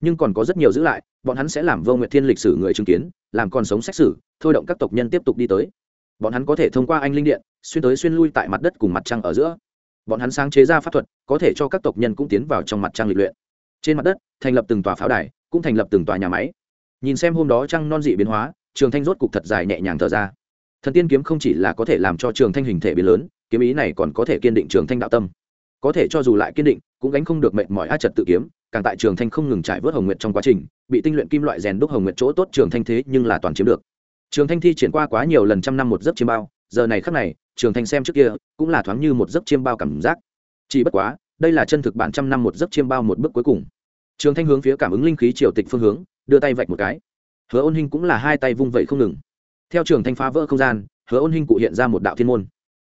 Nhưng còn có rất nhiều giữ lại, bọn hắn sẽ làm vô nguyệt thiên lịch sử người chứng kiến, làm còn sống xét xử thôi động các tộc nhân tiếp tục đi tới. Bọn hắn có thể thông qua anh linh điện, xuyên tới xuyên lui tại mặt đất cùng mặt trăng ở giữa. Bọn hắn sáng chế ra pháp thuật, có thể cho các tộc nhân cũng tiến vào trong mặt trăng lịch luyện. Trên mặt đất, thành lập từng tòa pháo đài, cũng thành lập từng tòa nhà máy nhìn xem hôm đó trăng non dị biến hóa, trường thanh rốt cục thật dài nhẹ nhàng thở ra. Thần tiên kiếm không chỉ là có thể làm cho trường thanh hình thể biến lớn, kiếm ý này còn có thể kiên định trường thanh đạo tâm. Có thể cho dù lại kiên định, cũng gánh không được mệnh mọi á trật tự kiếm, càng tại trường thanh không ngừng trải vớt hồng nguyện trong quá trình, bị tinh luyện kim loại rèn đúc hồng nguyện chỗ tốt trường thanh thế nhưng là toàn chiếm được. Trường thanh thi triển qua quá nhiều lần trăm năm một giấc chiêm bao, giờ này khắc này, trường thanh xem trước kia, cũng là thoáng như một giấc chiêm bao cảm giác. Chỉ bất quá, đây là chân thực bản trăm năm một giấc chiêm bao một bước cuối cùng. Trường thanh hướng phía cảm ứng linh khí triều tịch phương hướng đưa tay vạch một cái. Hứa ôn hình cũng là hai tay vung vẩy không ngừng. Theo trường thanh phá vỡ không gian hứa ôn hình cụ hiện ra một đạo thiên môn.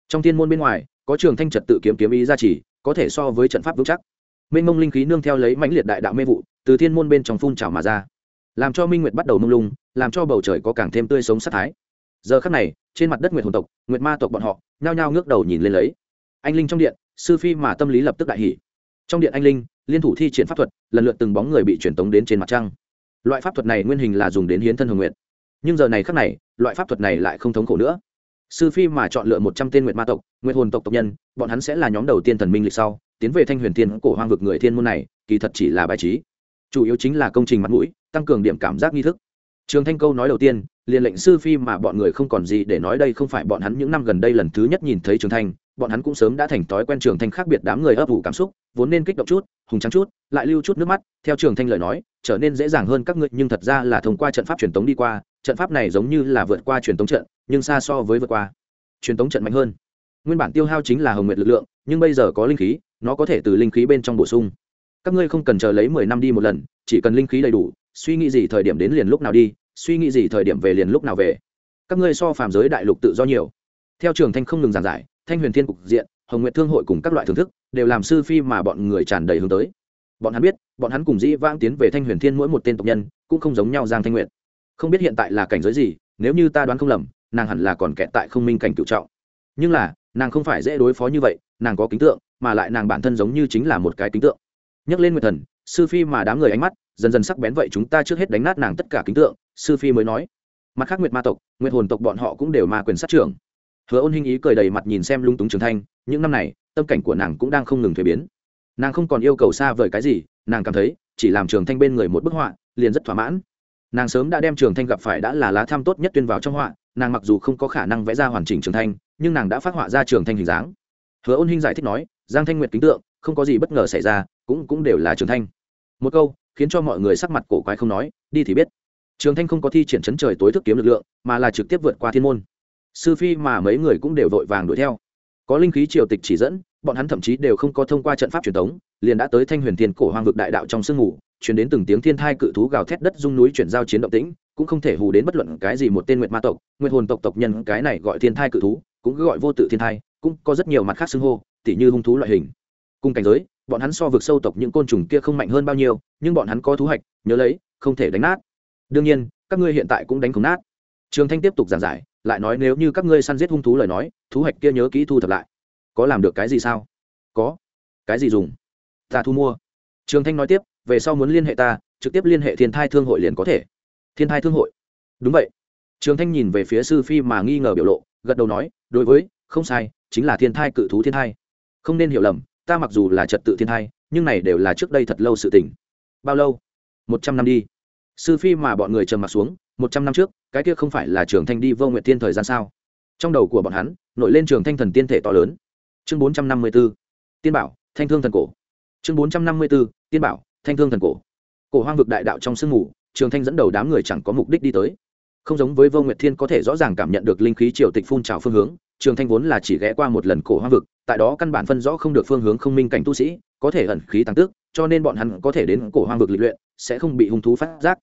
Trong thiên môn bên ngoài có trường thanh trật tự kiếm kiếm ý ra chỉ, có thể so với trận pháp vững chắc. Mênh mông linh khí nương theo lấy mãnh liệt đại đạo mê vụ từ thiên môn bên trong phun trào mà ra. Làm cho minh nguyệt bắt đầu mông lung làm cho bầu trời có càng thêm tươi sống sát thái. Giờ khắc này trên mặt đất nguyệt hồn tộc nguyệt ma tộc bọn họ nhao nhao ngước đầu nhìn lên lấy. Anh linh trong điện sư phi mà tâm lý lập tức đại hỷ trong điện anh linh liên thủ thi triển pháp thuật lần lượt từng bóng người bị truyền tống đến trên mặt trăng loại pháp thuật này nguyên hình là dùng đến hiến thân hồng nguyện nhưng giờ này khắc này, loại pháp thuật này lại không thống khổ nữa. Sư phi mà chọn lựa một trăm tên nguyện ma tộc nguyện hồn tộc tộc nhân, bọn hắn sẽ là nhóm đầu tiên thần minh lịch sau, tiến về thanh huyền thiên cổ hoang vực người thiên môn này, kỳ thật chỉ là bài trí. Chủ yếu chính là công trình mặt mũi, tăng cường điểm cảm giác nghi thức. Trường thanh câu nói đầu tiên liền lệnh sư phi mà bọn người không còn gì để nói đây không phải bọn hắn những năm gần đây lần thứ nhất nhìn thấy trường thanh, bọn hắn cũng sớm đã thành thói quen trường thanh khác biệt đám người ấp ủ cảm xúc, vốn nên kích động chút, hùng trắng chút, lại lưu chút nước mắt, theo trường thanh lời nói, trở nên dễ dàng hơn các ngươi, nhưng thật ra là thông qua trận pháp truyền tống đi qua, trận pháp này giống như là vượt qua truyền tống trận, nhưng xa so với vượt qua. Truyền tống trận mạnh hơn. Nguyên bản tiêu hao chính là hồng nguyệt lực lượng, nhưng bây giờ có linh khí, nó có thể từ linh khí bên trong bổ sung. Các ngươi không cần chờ lấy mười năm đi một lần, chỉ cần linh khí đầy đủ, suy nghĩ gì thời điểm đến liền lúc nào đi suy nghĩ gì thời điểm về liền lúc nào về? Các ngươi so phàm giới đại lục tự do nhiều. Theo trường thanh không ngừng giảng giải, thanh huyền thiên cục diện, hồng nguyện thương hội cùng các loại thưởng thức, đều làm sư phi mà bọn người tràn đầy hướng tới. Bọn hắn biết, bọn hắn cùng dĩ vãng tiến về thanh huyền thiên mỗi một tên tộc nhân, cũng không giống nhau giang thanh nguyện không biết hiện tại là cảnh giới gì, nếu như ta đoán không lầm, nàng hẳn là còn kẹt tại không minh cảnh cựu trọng. Nhưng là, nàng không phải dễ đối phó như vậy, nàng có kính tượng, mà lại nàng bản thân giống như chính là một cái kính tượng. Nhắc lên nguyệt thần sư phi mà đám người ánh mắt dần dần sắc bén vậy chúng ta trước hết đánh nát nàng tất cả kính tượng, sư phi mới nói. Mặt khác nguyệt ma tộc, nguyệt hồn tộc bọn họ cũng đều ma quyền sát trưởng. Hứa ôn hinh ý cười đầy mặt nhìn xem lung túng trường thanh, những năm này, tâm cảnh của nàng cũng đang không ngừng thuế biến. Nàng không còn yêu cầu xa vời cái gì, nàng cảm thấy, chỉ làm trường thanh bên người một bức họa, liền rất thỏa mãn. Nàng sớm đã đem trường thanh gặp phải đã là lá tham tốt nhất tuyên vào trong họa, nàng mặc dù không có khả năng vẽ ra hoàn chỉnh trường thanh, nhưng nàng đã phát họa ra trường thanh hình dáng. Hứa ôn hinh giải thích nói, giang thanh nguyệt kính tượng, không có gì bất ngờ xảy ra, cũng cũng đều là trường thanh một câu, khiến cho mọi người sắc mặt cổ quái không nói, đi thì biết. Trường thanh không có thi triển chấn trời tối thức kiếm lực lượng, mà là trực tiếp vượt qua thiên môn. Sư phi mà mấy người cũng đều vội vàng đuổi theo. Có linh khí triều tịch chỉ dẫn, bọn hắn thậm chí đều không có thông qua trận pháp truyền thống liền đã tới thanh huyền thiên cổ hoang vực đại đạo trong sương ngủ chuyển đến từng tiếng thiên thai cự thú gào thét đất dung núi chuyển giao chiến động tĩnh, cũng không thể hù đến bất luận cái gì một tên nguyệt ma tộc, nguyệt hồn tộc tộc nhân cái này gọi thiên thai cự thú, cũng cứ gọi vô tự thiên thai, cũng có rất nhiều mặt khác xưng hô, tỉ như hung thú loại hình. Cùng cảnh giới bọn hắn so vực sâu tộc những côn trùng kia không mạnh hơn bao nhiêu, nhưng bọn hắn có thú hạch nhớ lấy, không thể đánh nát. Đương nhiên, các ngươi hiện tại cũng đánh không nát. Trường thanh tiếp tục giảng giải, lại nói nếu như các ngươi săn giết hung thú lời nói thú hạch kia nhớ kỹ thu thập lại. Có làm được cái gì sao? Có. Cái gì dùng? Ta thu mua. Trường thanh nói tiếp, về sau muốn liên hệ ta, trực tiếp liên hệ thiên thai thương hội liền có thể. Thiên thai thương hội. Đúng vậy. Trường thanh nhìn về phía sư phi mà nghi ngờ biểu lộ, gật đầu nói, đối với, không sai, chính là thiên thai cự thú thiên thai. Không nên hiểu lầm ta mặc dù là trật tự thiên thai, nhưng này đều là trước đây thật lâu sự tỉnh bao lâu? Một trăm năm đi. Sư phi mà bọn người trầm m ặ t xuống, một trăm năm trước, cái kia không phải là trường thanh đi vô nguyện tiên thời gian sao? Trong đầu của bọn hắn, nổi lên trường thanh thần tiên thể to lớn. Chương bốn trăm năm mươi b ố tiên bảo, thanh thương thần cổ. Chương bốn trăm năm mươi b ố tiên bảo, thanh thương thần cổ. Cổ hoang vực đại đạo trong sương mù, trường thanh dẫn đầu đám người chẳng có mục đích đi tới. Không giống với vô nguyệt thiên có thể rõ ràng cảm nhận được linh khí triều tịch phun trào phương hướng, trường thanh vốn là chỉ ghé qua một lần cổ hoang vực tại đó căn bản phân rõ không được phương hướng không minh cảnh tu sĩ, có thể ẩn khí tăng tước cho nên bọn hắn có thể đến cổ hoang vực lịch luyện, sẽ không bị hung thú phát giác.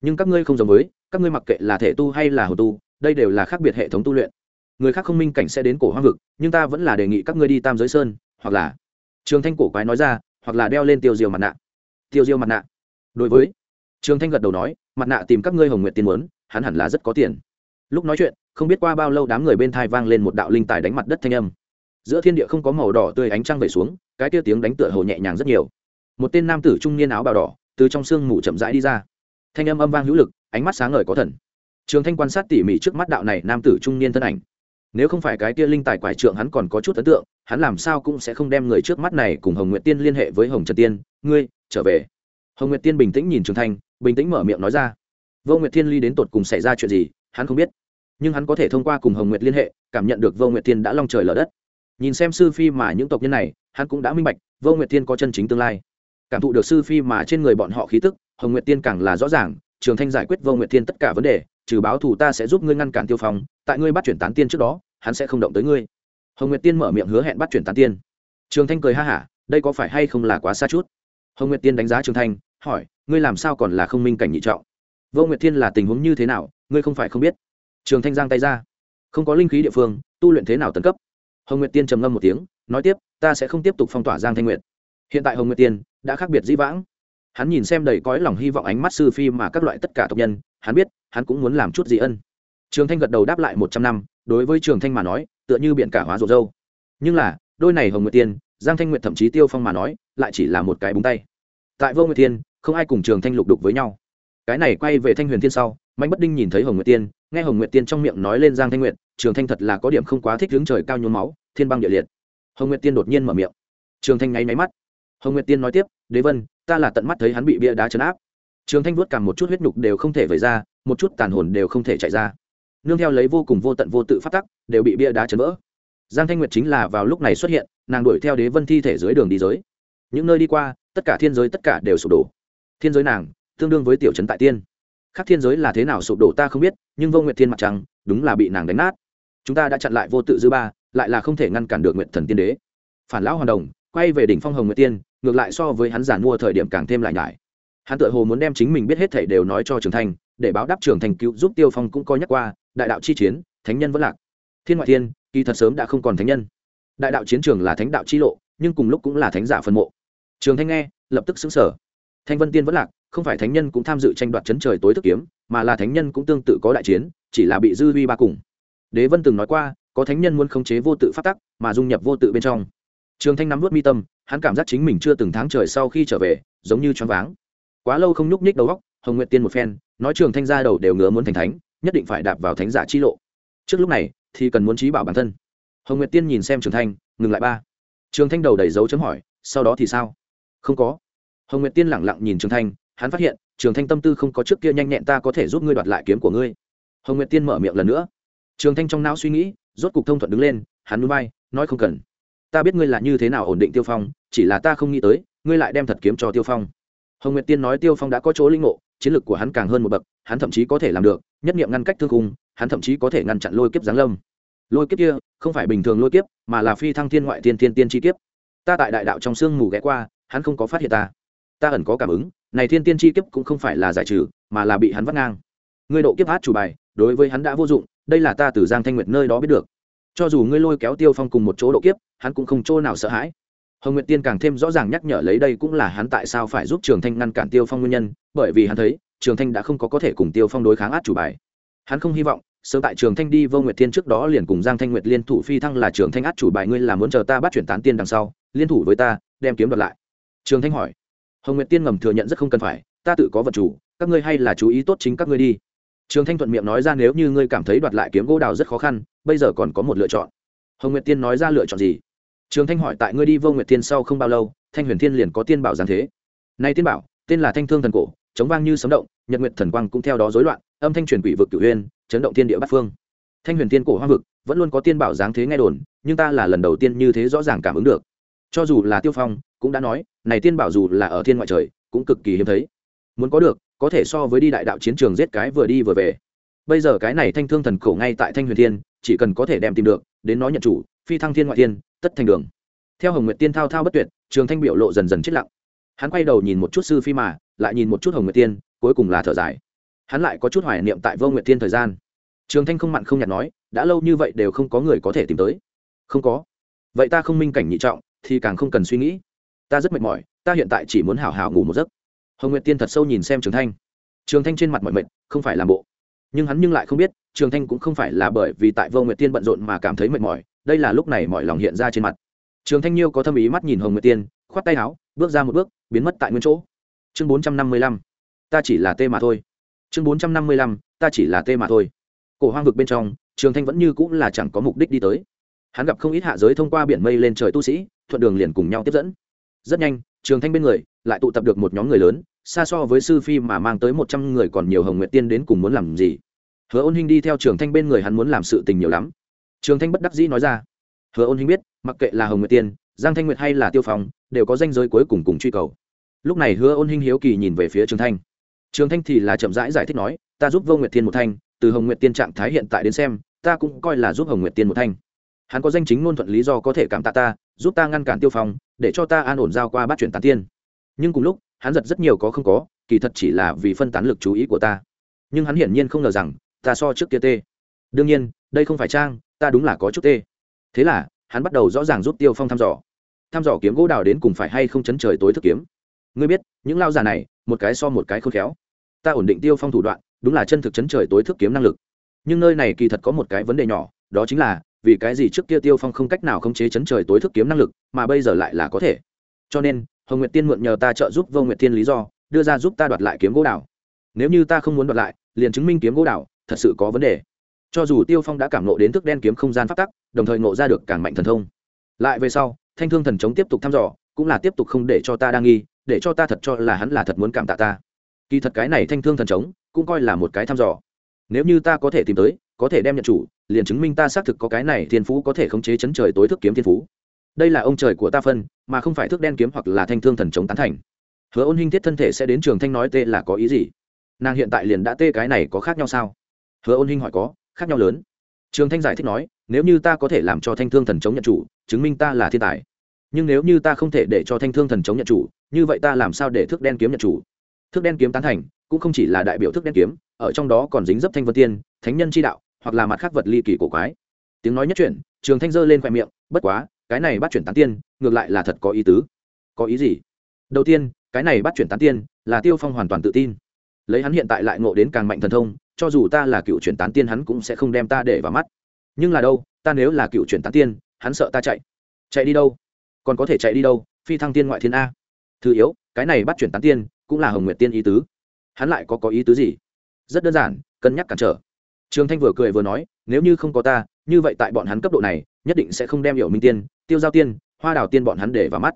Nhưng các ngươi không giống với, các ngươi mặc kệ là thể tu hay là hồ tu, đây đều là khác biệt hệ thống tu luyện. Người khác không minh cảnh sẽ đến cổ hoang vực, nhưng ta vẫn là đề nghị các ngươi đi tam giới sơn, hoặc là trường thanh cổ quái nói ra, hoặc là đeo lên tiêu diêu mặt nạ. Tiêu diêu mặt nạ. Đối với trường thanh gật đầu nói, mặt nạ tìm các ngươi hồng nguyện tiền muốn, hắn hẳn là rất có tiền. Lúc nói chuyện, không biết qua bao lâu đám người bên thai vang lên một đạo linh tài đánh mặt đất thanh âm giữa thiên địa không có màu đỏ tươi ánh trăng về xuống, cái tia tiếng đánh tựa hồ nhẹ nhàng rất nhiều. Một tên nam tử trung niên áo bào đỏ, từ trong sương mù chậm rãi đi ra. Thanh âm âm vang hữu lực, ánh mắt sáng ngời có thần. Trường thanh quan sát tỉ mỉ trước mắt đạo này nam tử trung niên thân ảnh. Nếu không phải cái tia linh tài quải trượng hắn còn có chút ấn tượng, hắn làm sao cũng sẽ không đem người trước mắt này cùng hồng nguyệt tiên liên hệ với hồng trần tiên. Ngươi, trở về. Hồng nguyệt tiên bình tĩnh nhìn trường thanh, bình tĩnh mở miệng nói ra. Vô nguyệt thiên ly đến tột cùng xảy ra chuyện gì, hắn không biết. Nhưng hắn có thể thông qua cùng hồng nguyệt liên hệ, cảm nhận được vô nguyệt tiên đã long trời lở đất nhìn xem sư phi mà những tộc nhân này, hắn cũng đã minh bạch, vô nguyệt tiên có chân chính tương lai. Cảm thụ được sư phi mà trên người bọn họ khí tức, hồng nguyệt tiên càng là rõ ràng, trường thanh giải quyết vô nguyệt tiên tất cả vấn đề, trừ báo thù ta sẽ giúp ngươi ngăn cản tiêu phong, tại ngươi bắt chuyển tán tiên trước đó, hắn sẽ không động tới ngươi. Hồng nguyệt tiên mở miệng hứa hẹn bắt chuyển tán tiên. Trường thanh cười ha hả, đây có phải hay không là quá xa chút? Hồng nguyệt tiên đánh giá trường thanh, hỏi, ngươi làm sao còn là không minh cảnh nhị trọng? Vô nguyệt thiên là tình huống như thế nào, ngươi không phải không biết. Trường thanh giang tay ra. Không có linh khí địa phương, tu luyện thế nào tấn cấp? Hồng nguyệt tiên trầm ngâm một tiếng, nói tiếp, ta sẽ không tiếp tục phong tỏa giang thanh nguyệt. Hiện tại hồng nguyệt tiên đã khác biệt dĩ vãng. Hắn nhìn xem đầy cõi lòng hy vọng ánh mắt sư phi mà các loại tất cả tộc nhân, hắn biết, hắn cũng muốn làm chút gì ân. Trường thanh gật đầu đáp lại một trăm năm, đối với trường thanh mà nói, tựa như biển cả hóa rộ dâu. Nhưng là, đôi này hồng nguyệt tiên, giang thanh nguyệt thậm chí tiêu phong mà nói, lại chỉ là một cái búng tay. Tại vô nguyệt tiên, không ai cùng trường thanh lục đục với nhau. Cái này quay về thanh huyền tiên sau, mạnh bất đinh nhìn thấy hồng nguyệt tiên, nghe hồng nguyệt tiên trong miệng nói lên giang thanh nguyệt trường thanh thật là có điểm không quá thích hướng trời cao nhuốm máu, thiên băng địa liệt. Hồng nguyệt tiên đột nhiên mở miệng. Trường thanh ngáy máy mắt. Hồng nguyệt tiên nói tiếp, đế vân, ta là tận mắt thấy hắn bị bia đá chấn áp. Trường thanh vuốt cảm một chút huyết nhục đều không thể vẩy ra, một chút tàn hồn đều không thể chạy ra. Nương theo lấy vô cùng vô tận vô tự phát tắc, đều bị bia đá chấn vỡ. Giang thanh nguyệt chính là vào lúc này xuất hiện, nàng đuổi theo đế vân thi thể dưới đường đi giới. Những nơi đi qua, tất cả thiên giới tất cả đều sụp đổ. Thiên giới nàng, tương đương với tiểu trấn tại tiên. Khác thiên giới là thế nào sụp đổ ta không biết, nhưng vô nguyệt thiên mặt trăng, đúng là bị nàng đánh nát chúng ta đã chặn lại vô tự dư ba, lại là không thể ngăn cản được nguyện thần tiên đế. Phản lão hoàn đồng, quay về đỉnh phong hồng nguyệt tiên, ngược lại so với hắn giản mua thời điểm càng thêm lại nhải. Hắn tự hồ muốn đem chính mình biết hết thảy đều nói cho trường thành để báo đáp trường thành cứu giúp tiêu phong cũng coi nhắc qua, đại đạo chi chiến, thánh nhân vẫn lạc. Thiên ngoại thiên, kỳ thật sớm đã không còn thánh nhân. Đại đạo chiến trường là thánh đạo chi lộ, nhưng cùng lúc cũng là thánh giả phân mộ. Trường thanh nghe, lập tức xứng sở thanh vân tiên vẫn lạc, không phải thánh nhân cũng tham dự tranh đoạt chấn trời tối thức kiếm, mà là thánh nhân cũng tương tự có đại chiến, chỉ là bị dư vi ba cùng đế vân từng nói qua, có thánh nhân muốn khống chế vô tự phát tắc, mà dung nhập vô tự bên trong. Trường thanh nắm vút mi tâm, hắn cảm giác chính mình chưa từng tháng trời sau khi trở về, giống như choáng váng. Quá lâu không nhúc nhích đầu góc hồng nguyện tiên một phen, nói trường thanh ra đầu đều ngứa muốn thành thánh, nhất định phải đạp vào thánh giả chi lộ. Trước lúc này, thì cần muốn trí bảo bản thân. Hồng nguyệt tiên nhìn xem trường thanh, ngừng lại ba. Trường thanh đầu đầy dấu chấm hỏi, sau đó thì sao? Không có. Hồng nguyệt tiên lẳng lặng nhìn trường thanh, hắn phát hiện, trường thanh tâm tư không có trước kia nhanh nhẹn ta có thể giúp ngươi đoạt lại kiếm của ngươi. Hồng nguyệt tiên mở miệng lần nữa trường thanh trong não suy nghĩ, rốt cục thông thuận đứng lên, hắn núi bay nói không cần. Ta biết ngươi là như thế nào ổn định tiêu phong, chỉ là ta không nghĩ tới, ngươi lại đem thật kiếm cho tiêu phong. Hồng nguyệt tiên nói tiêu phong đã có chỗ linh ngộ, chiến lược của hắn càng hơn một bậc, hắn thậm chí có thể làm được, nhất nghiệm ngăn cách thương cung hắn thậm chí có thể ngăn chặn lôi kiếp giáng lâm. Lôi kiếp kia, không phải bình thường lôi kiếp, mà là phi thăng thiên ngoại thiên thiên tiên chi kiếp. Ta tại đại đạo trong sương mù ghé qua, hắn không có phát hiện ta. Ta ẩn có cảm ứng, này thiên tiên chi kiếp cũng không phải là giải trừ, mà là bị hắn vắt ngang. Ngươi độ kiếp hát chủ bài đối với hắn đã vô dụng, đây là ta từ giang thanh nguyệt nơi đó biết được. Cho dù ngươi lôi kéo tiêu phong cùng một chỗ độ kiếp, hắn cũng không chỗ nào sợ hãi. Hồng nguyệt tiên càng thêm rõ ràng nhắc nhở lấy đây cũng là hắn tại sao phải giúp trường thanh ngăn cản tiêu phong nguyên nhân, bởi vì hắn thấy, trường thanh đã không có có thể cùng tiêu phong đối kháng át chủ bài. Hắn không hy vọng, sớm tại trường thanh đi vô nguyệt Tiên trước đó liền cùng giang thanh nguyệt liên thủ phi thăng là trường thanh át chủ bài, ngươi là muốn chờ ta bắt chuyển tán tiên đằng sau, liên thủ với ta, đem kiếm đoạt lại. Trường thanh hỏi. Hồng nguyệt tiên ngầm thừa nhận rất không cần phải, ta tự có vật chủ, các ngươi hay là chú ý tốt chính các ngươi đi trường thanh thuận miệng nói ra nếu như ngươi cảm thấy đoạt lại kiếm gỗ đào rất khó khăn, bây giờ còn có một lựa chọn. Hồng nguyệt tiên nói ra lựa chọn gì? Trường thanh hỏi tại ngươi đi vô nguyệt tiên sau không bao lâu, thanh huyền thiên liền có tiên bảo giáng thế. Nay tiên bảo, tên là thanh thương thần cổ, chống vang như sấm động, nhật nguyệt thần quang cũng theo đó rối loạn, âm thanh truyền quỷ vực cửu huyên chấn động thiên địa bát phương. Thanh huyền tiên cổ hoang vực, vẫn luôn có tiên bảo dáng thế nghe đồn, nhưng ta là lần đầu tiên như thế rõ ràng cảm ứng được. Cho dù là tiêu phong, cũng đã nói, này tiên bảo dù là ở thiên ngoại trời, cũng cực kỳ hiếm thấy. Muốn có được có thể so với đi đại đạo chiến trường giết cái vừa đi vừa về. Bây giờ cái này thanh thương thần cổ ngay tại thanh huyền thiên, chỉ cần có thể đem tìm được, đến nó nhận chủ, phi thăng thiên ngoại thiên, tất thành đường. Theo hồng nguyệt tiên thao thao bất tuyệt, trường thanh biểu lộ dần dần chết lặng. Hắn quay đầu nhìn một chút sư phi mà, lại nhìn một chút hồng nguyệt tiên, cuối cùng là thở dài. Hắn lại có chút hoài niệm tại vô nguyệt tiên thời gian. Trường thanh không mặn không nhạt nói, đã lâu như vậy đều không có người có thể tìm tới. Không có. Vậy ta không minh cảnh nhị trọng, thì càng không cần suy nghĩ. Ta rất mệt mỏi, ta hiện tại chỉ muốn hào hào ngủ một giấc hồng nguyệt tiên thật sâu nhìn xem trường thanh. Trường thanh trên mặt mọi mệt, không phải làm bộ. Nhưng hắn nhưng lại không biết, trường thanh cũng không phải là bởi vì tại vô nguyệt tiên bận rộn mà cảm thấy mệt mỏi, đây là lúc này mọi lòng hiện ra trên mặt. Trường thanh nhiêu có thâm ý mắt nhìn hồng nguyệt tiên, khoát tay áo, bước ra một bước, biến mất tại nguyên chỗ. Chương bốn trăm năm mươi lăm. Ta chỉ là tê mà thôi. Chương bốn trăm năm mươi lăm, ta chỉ là tê mà thôi. Cổ hoang vực bên trong, trường thanh vẫn như cũng là chẳng có mục đích đi tới. Hắn gặp không ít hạ giới thông qua biển mây lên trời tu sĩ, thuận đường liền cùng nhau tiếp dẫn. Rất nhanh, trường thanh bên người lại tụ tập được một nhóm người lớn xa so với sư phi mà mang tới một trăm người còn nhiều hồng nguyệt tiên đến cùng muốn làm gì? Hứa ôn hinh đi theo trường thanh bên người hắn muốn làm sự tình nhiều lắm. Trường thanh bất đắc dĩ nói ra. Hứa ôn hinh biết mặc kệ là hồng nguyệt tiên giang thanh nguyệt hay là tiêu phong đều có danh giới cuối cùng cùng truy cầu. Lúc này hứa ôn hinh hiếu kỳ nhìn về phía trường thanh. Trường thanh thì là chậm rãi giải, giải thích nói ta giúp vô nguyệt tiên một thanh từ hồng nguyệt tiên trạng thái hiện tại đến xem ta cũng coi là giúp hồng nguyệt tiên một thanh. Hắn có danh chính ngôn thuận lý do có thể cảm tạ ta giúp ta ngăn cản tiêu phong để cho ta an ổn giao qua bắt chuyển tán tiên. Nhưng cùng lúc hắn giật rất nhiều có không có, kỳ thật chỉ là vì phân tán lực chú ý của ta. Nhưng hắn hiển nhiên không ngờ rằng, ta so trước kia tê. Đương nhiên, đây không phải trang, ta đúng là có chút tê. Thế là, hắn bắt đầu rõ ràng giúp tiêu phong thăm dò. Thăm dò kiếm gỗ đào đến cùng phải hay không chấn trời tối thức kiếm. Ngươi biết, những lao giả này, một cái so một cái khôn khéo. Ta ổn định tiêu phong thủ đoạn, đúng là chân thực chấn trời tối thức kiếm năng lực. Nhưng nơi này kỳ thật có một cái vấn đề nhỏ, đó chính là, vì cái gì trước kia tiêu phong không cách nào khống chế chấn trời tối thức kiếm năng lực, mà bây giờ lại là có thể. Cho nên hồng nguyệt tiên mượn nhờ ta trợ giúp vô nguyệt tiên lý do, đưa ra giúp ta đoạt lại kiếm gỗ đảo. nếu như ta không muốn đoạt lại, liền chứng minh kiếm gỗ đảo thật sự có vấn đề. Cho dù tiêu phong đã cảm nộ đến thức đen kiếm không gian phát tắc, đồng thời ngộ ra được càng mạnh thần thông. Lại về sau, thanh thương thần chống tiếp tục thăm dò, cũng là tiếp tục không để cho ta đang nghi, để cho ta thật cho là hắn là thật muốn cảm tạ ta. Kỳ thật cái này thanh thương thần chống cũng coi là một cái thăm dò. Nếu như ta có thể tìm tới, có thể đem nhận chủ, liền chứng minh ta xác thực có cái này thiên phú có thể khống chế chấn trời tối thức kiếm thiên phú đây là ông trời của ta phân, mà không phải thước đen kiếm hoặc là thanh thương thần chống tán thành. Hứa ôn hinh thiết thân thể sẽ đến trường thanh nói tê là có ý gì? Nàng hiện tại liền đã tê cái này có khác nhau sao? Hứa ôn hinh hỏi có, khác nhau lớn. Trường thanh giải thích nói, nếu như ta có thể làm cho thanh thương thần chống nhận chủ, chứng minh ta là thiên tài. Nhưng nếu như ta không thể để cho thanh thương thần chống nhận chủ, như vậy ta làm sao để thước đen kiếm nhận chủ? Thước đen kiếm tán thành, cũng không chỉ là đại biểu thước đen kiếm, ở trong đó còn dính dấp thanh vân tiên, thánh nhân chi đạo, hoặc là mặt khác vật ly kỳ cổ quái. Tiếng nói nhất chuyển, trường thanh giơ lên khoe miệng, bất quá cái này bắt chuyển tán tiên, ngược lại là thật có ý tứ. Có ý gì? Đầu tiên, cái này bắt chuyển tán tiên là tiêu phong hoàn toàn tự tin. Lấy hắn hiện tại lại ngộ đến càng mạnh thần thông, cho dù ta là cựu chuyển tán tiên hắn cũng sẽ không đem ta để vào mắt. Nhưng là đâu, ta nếu là cựu chuyển tán tiên, hắn sợ ta chạy. Chạy đi đâu? Còn có thể chạy đi đâu? Phi thăng tiên ngoại thiên a. Thứ yếu, cái này bắt chuyển tán tiên cũng là hồng nguyệt tiên ý tứ. Hắn lại có có ý tứ gì? Rất đơn giản, cân nhắc cản trở. Trường thanh vừa cười vừa nói, nếu như không có ta như vậy tại bọn hắn cấp độ này, nhất định sẽ không đem hiểu minh tiên, tiêu giao tiên, hoa đào tiên bọn hắn để vào mắt.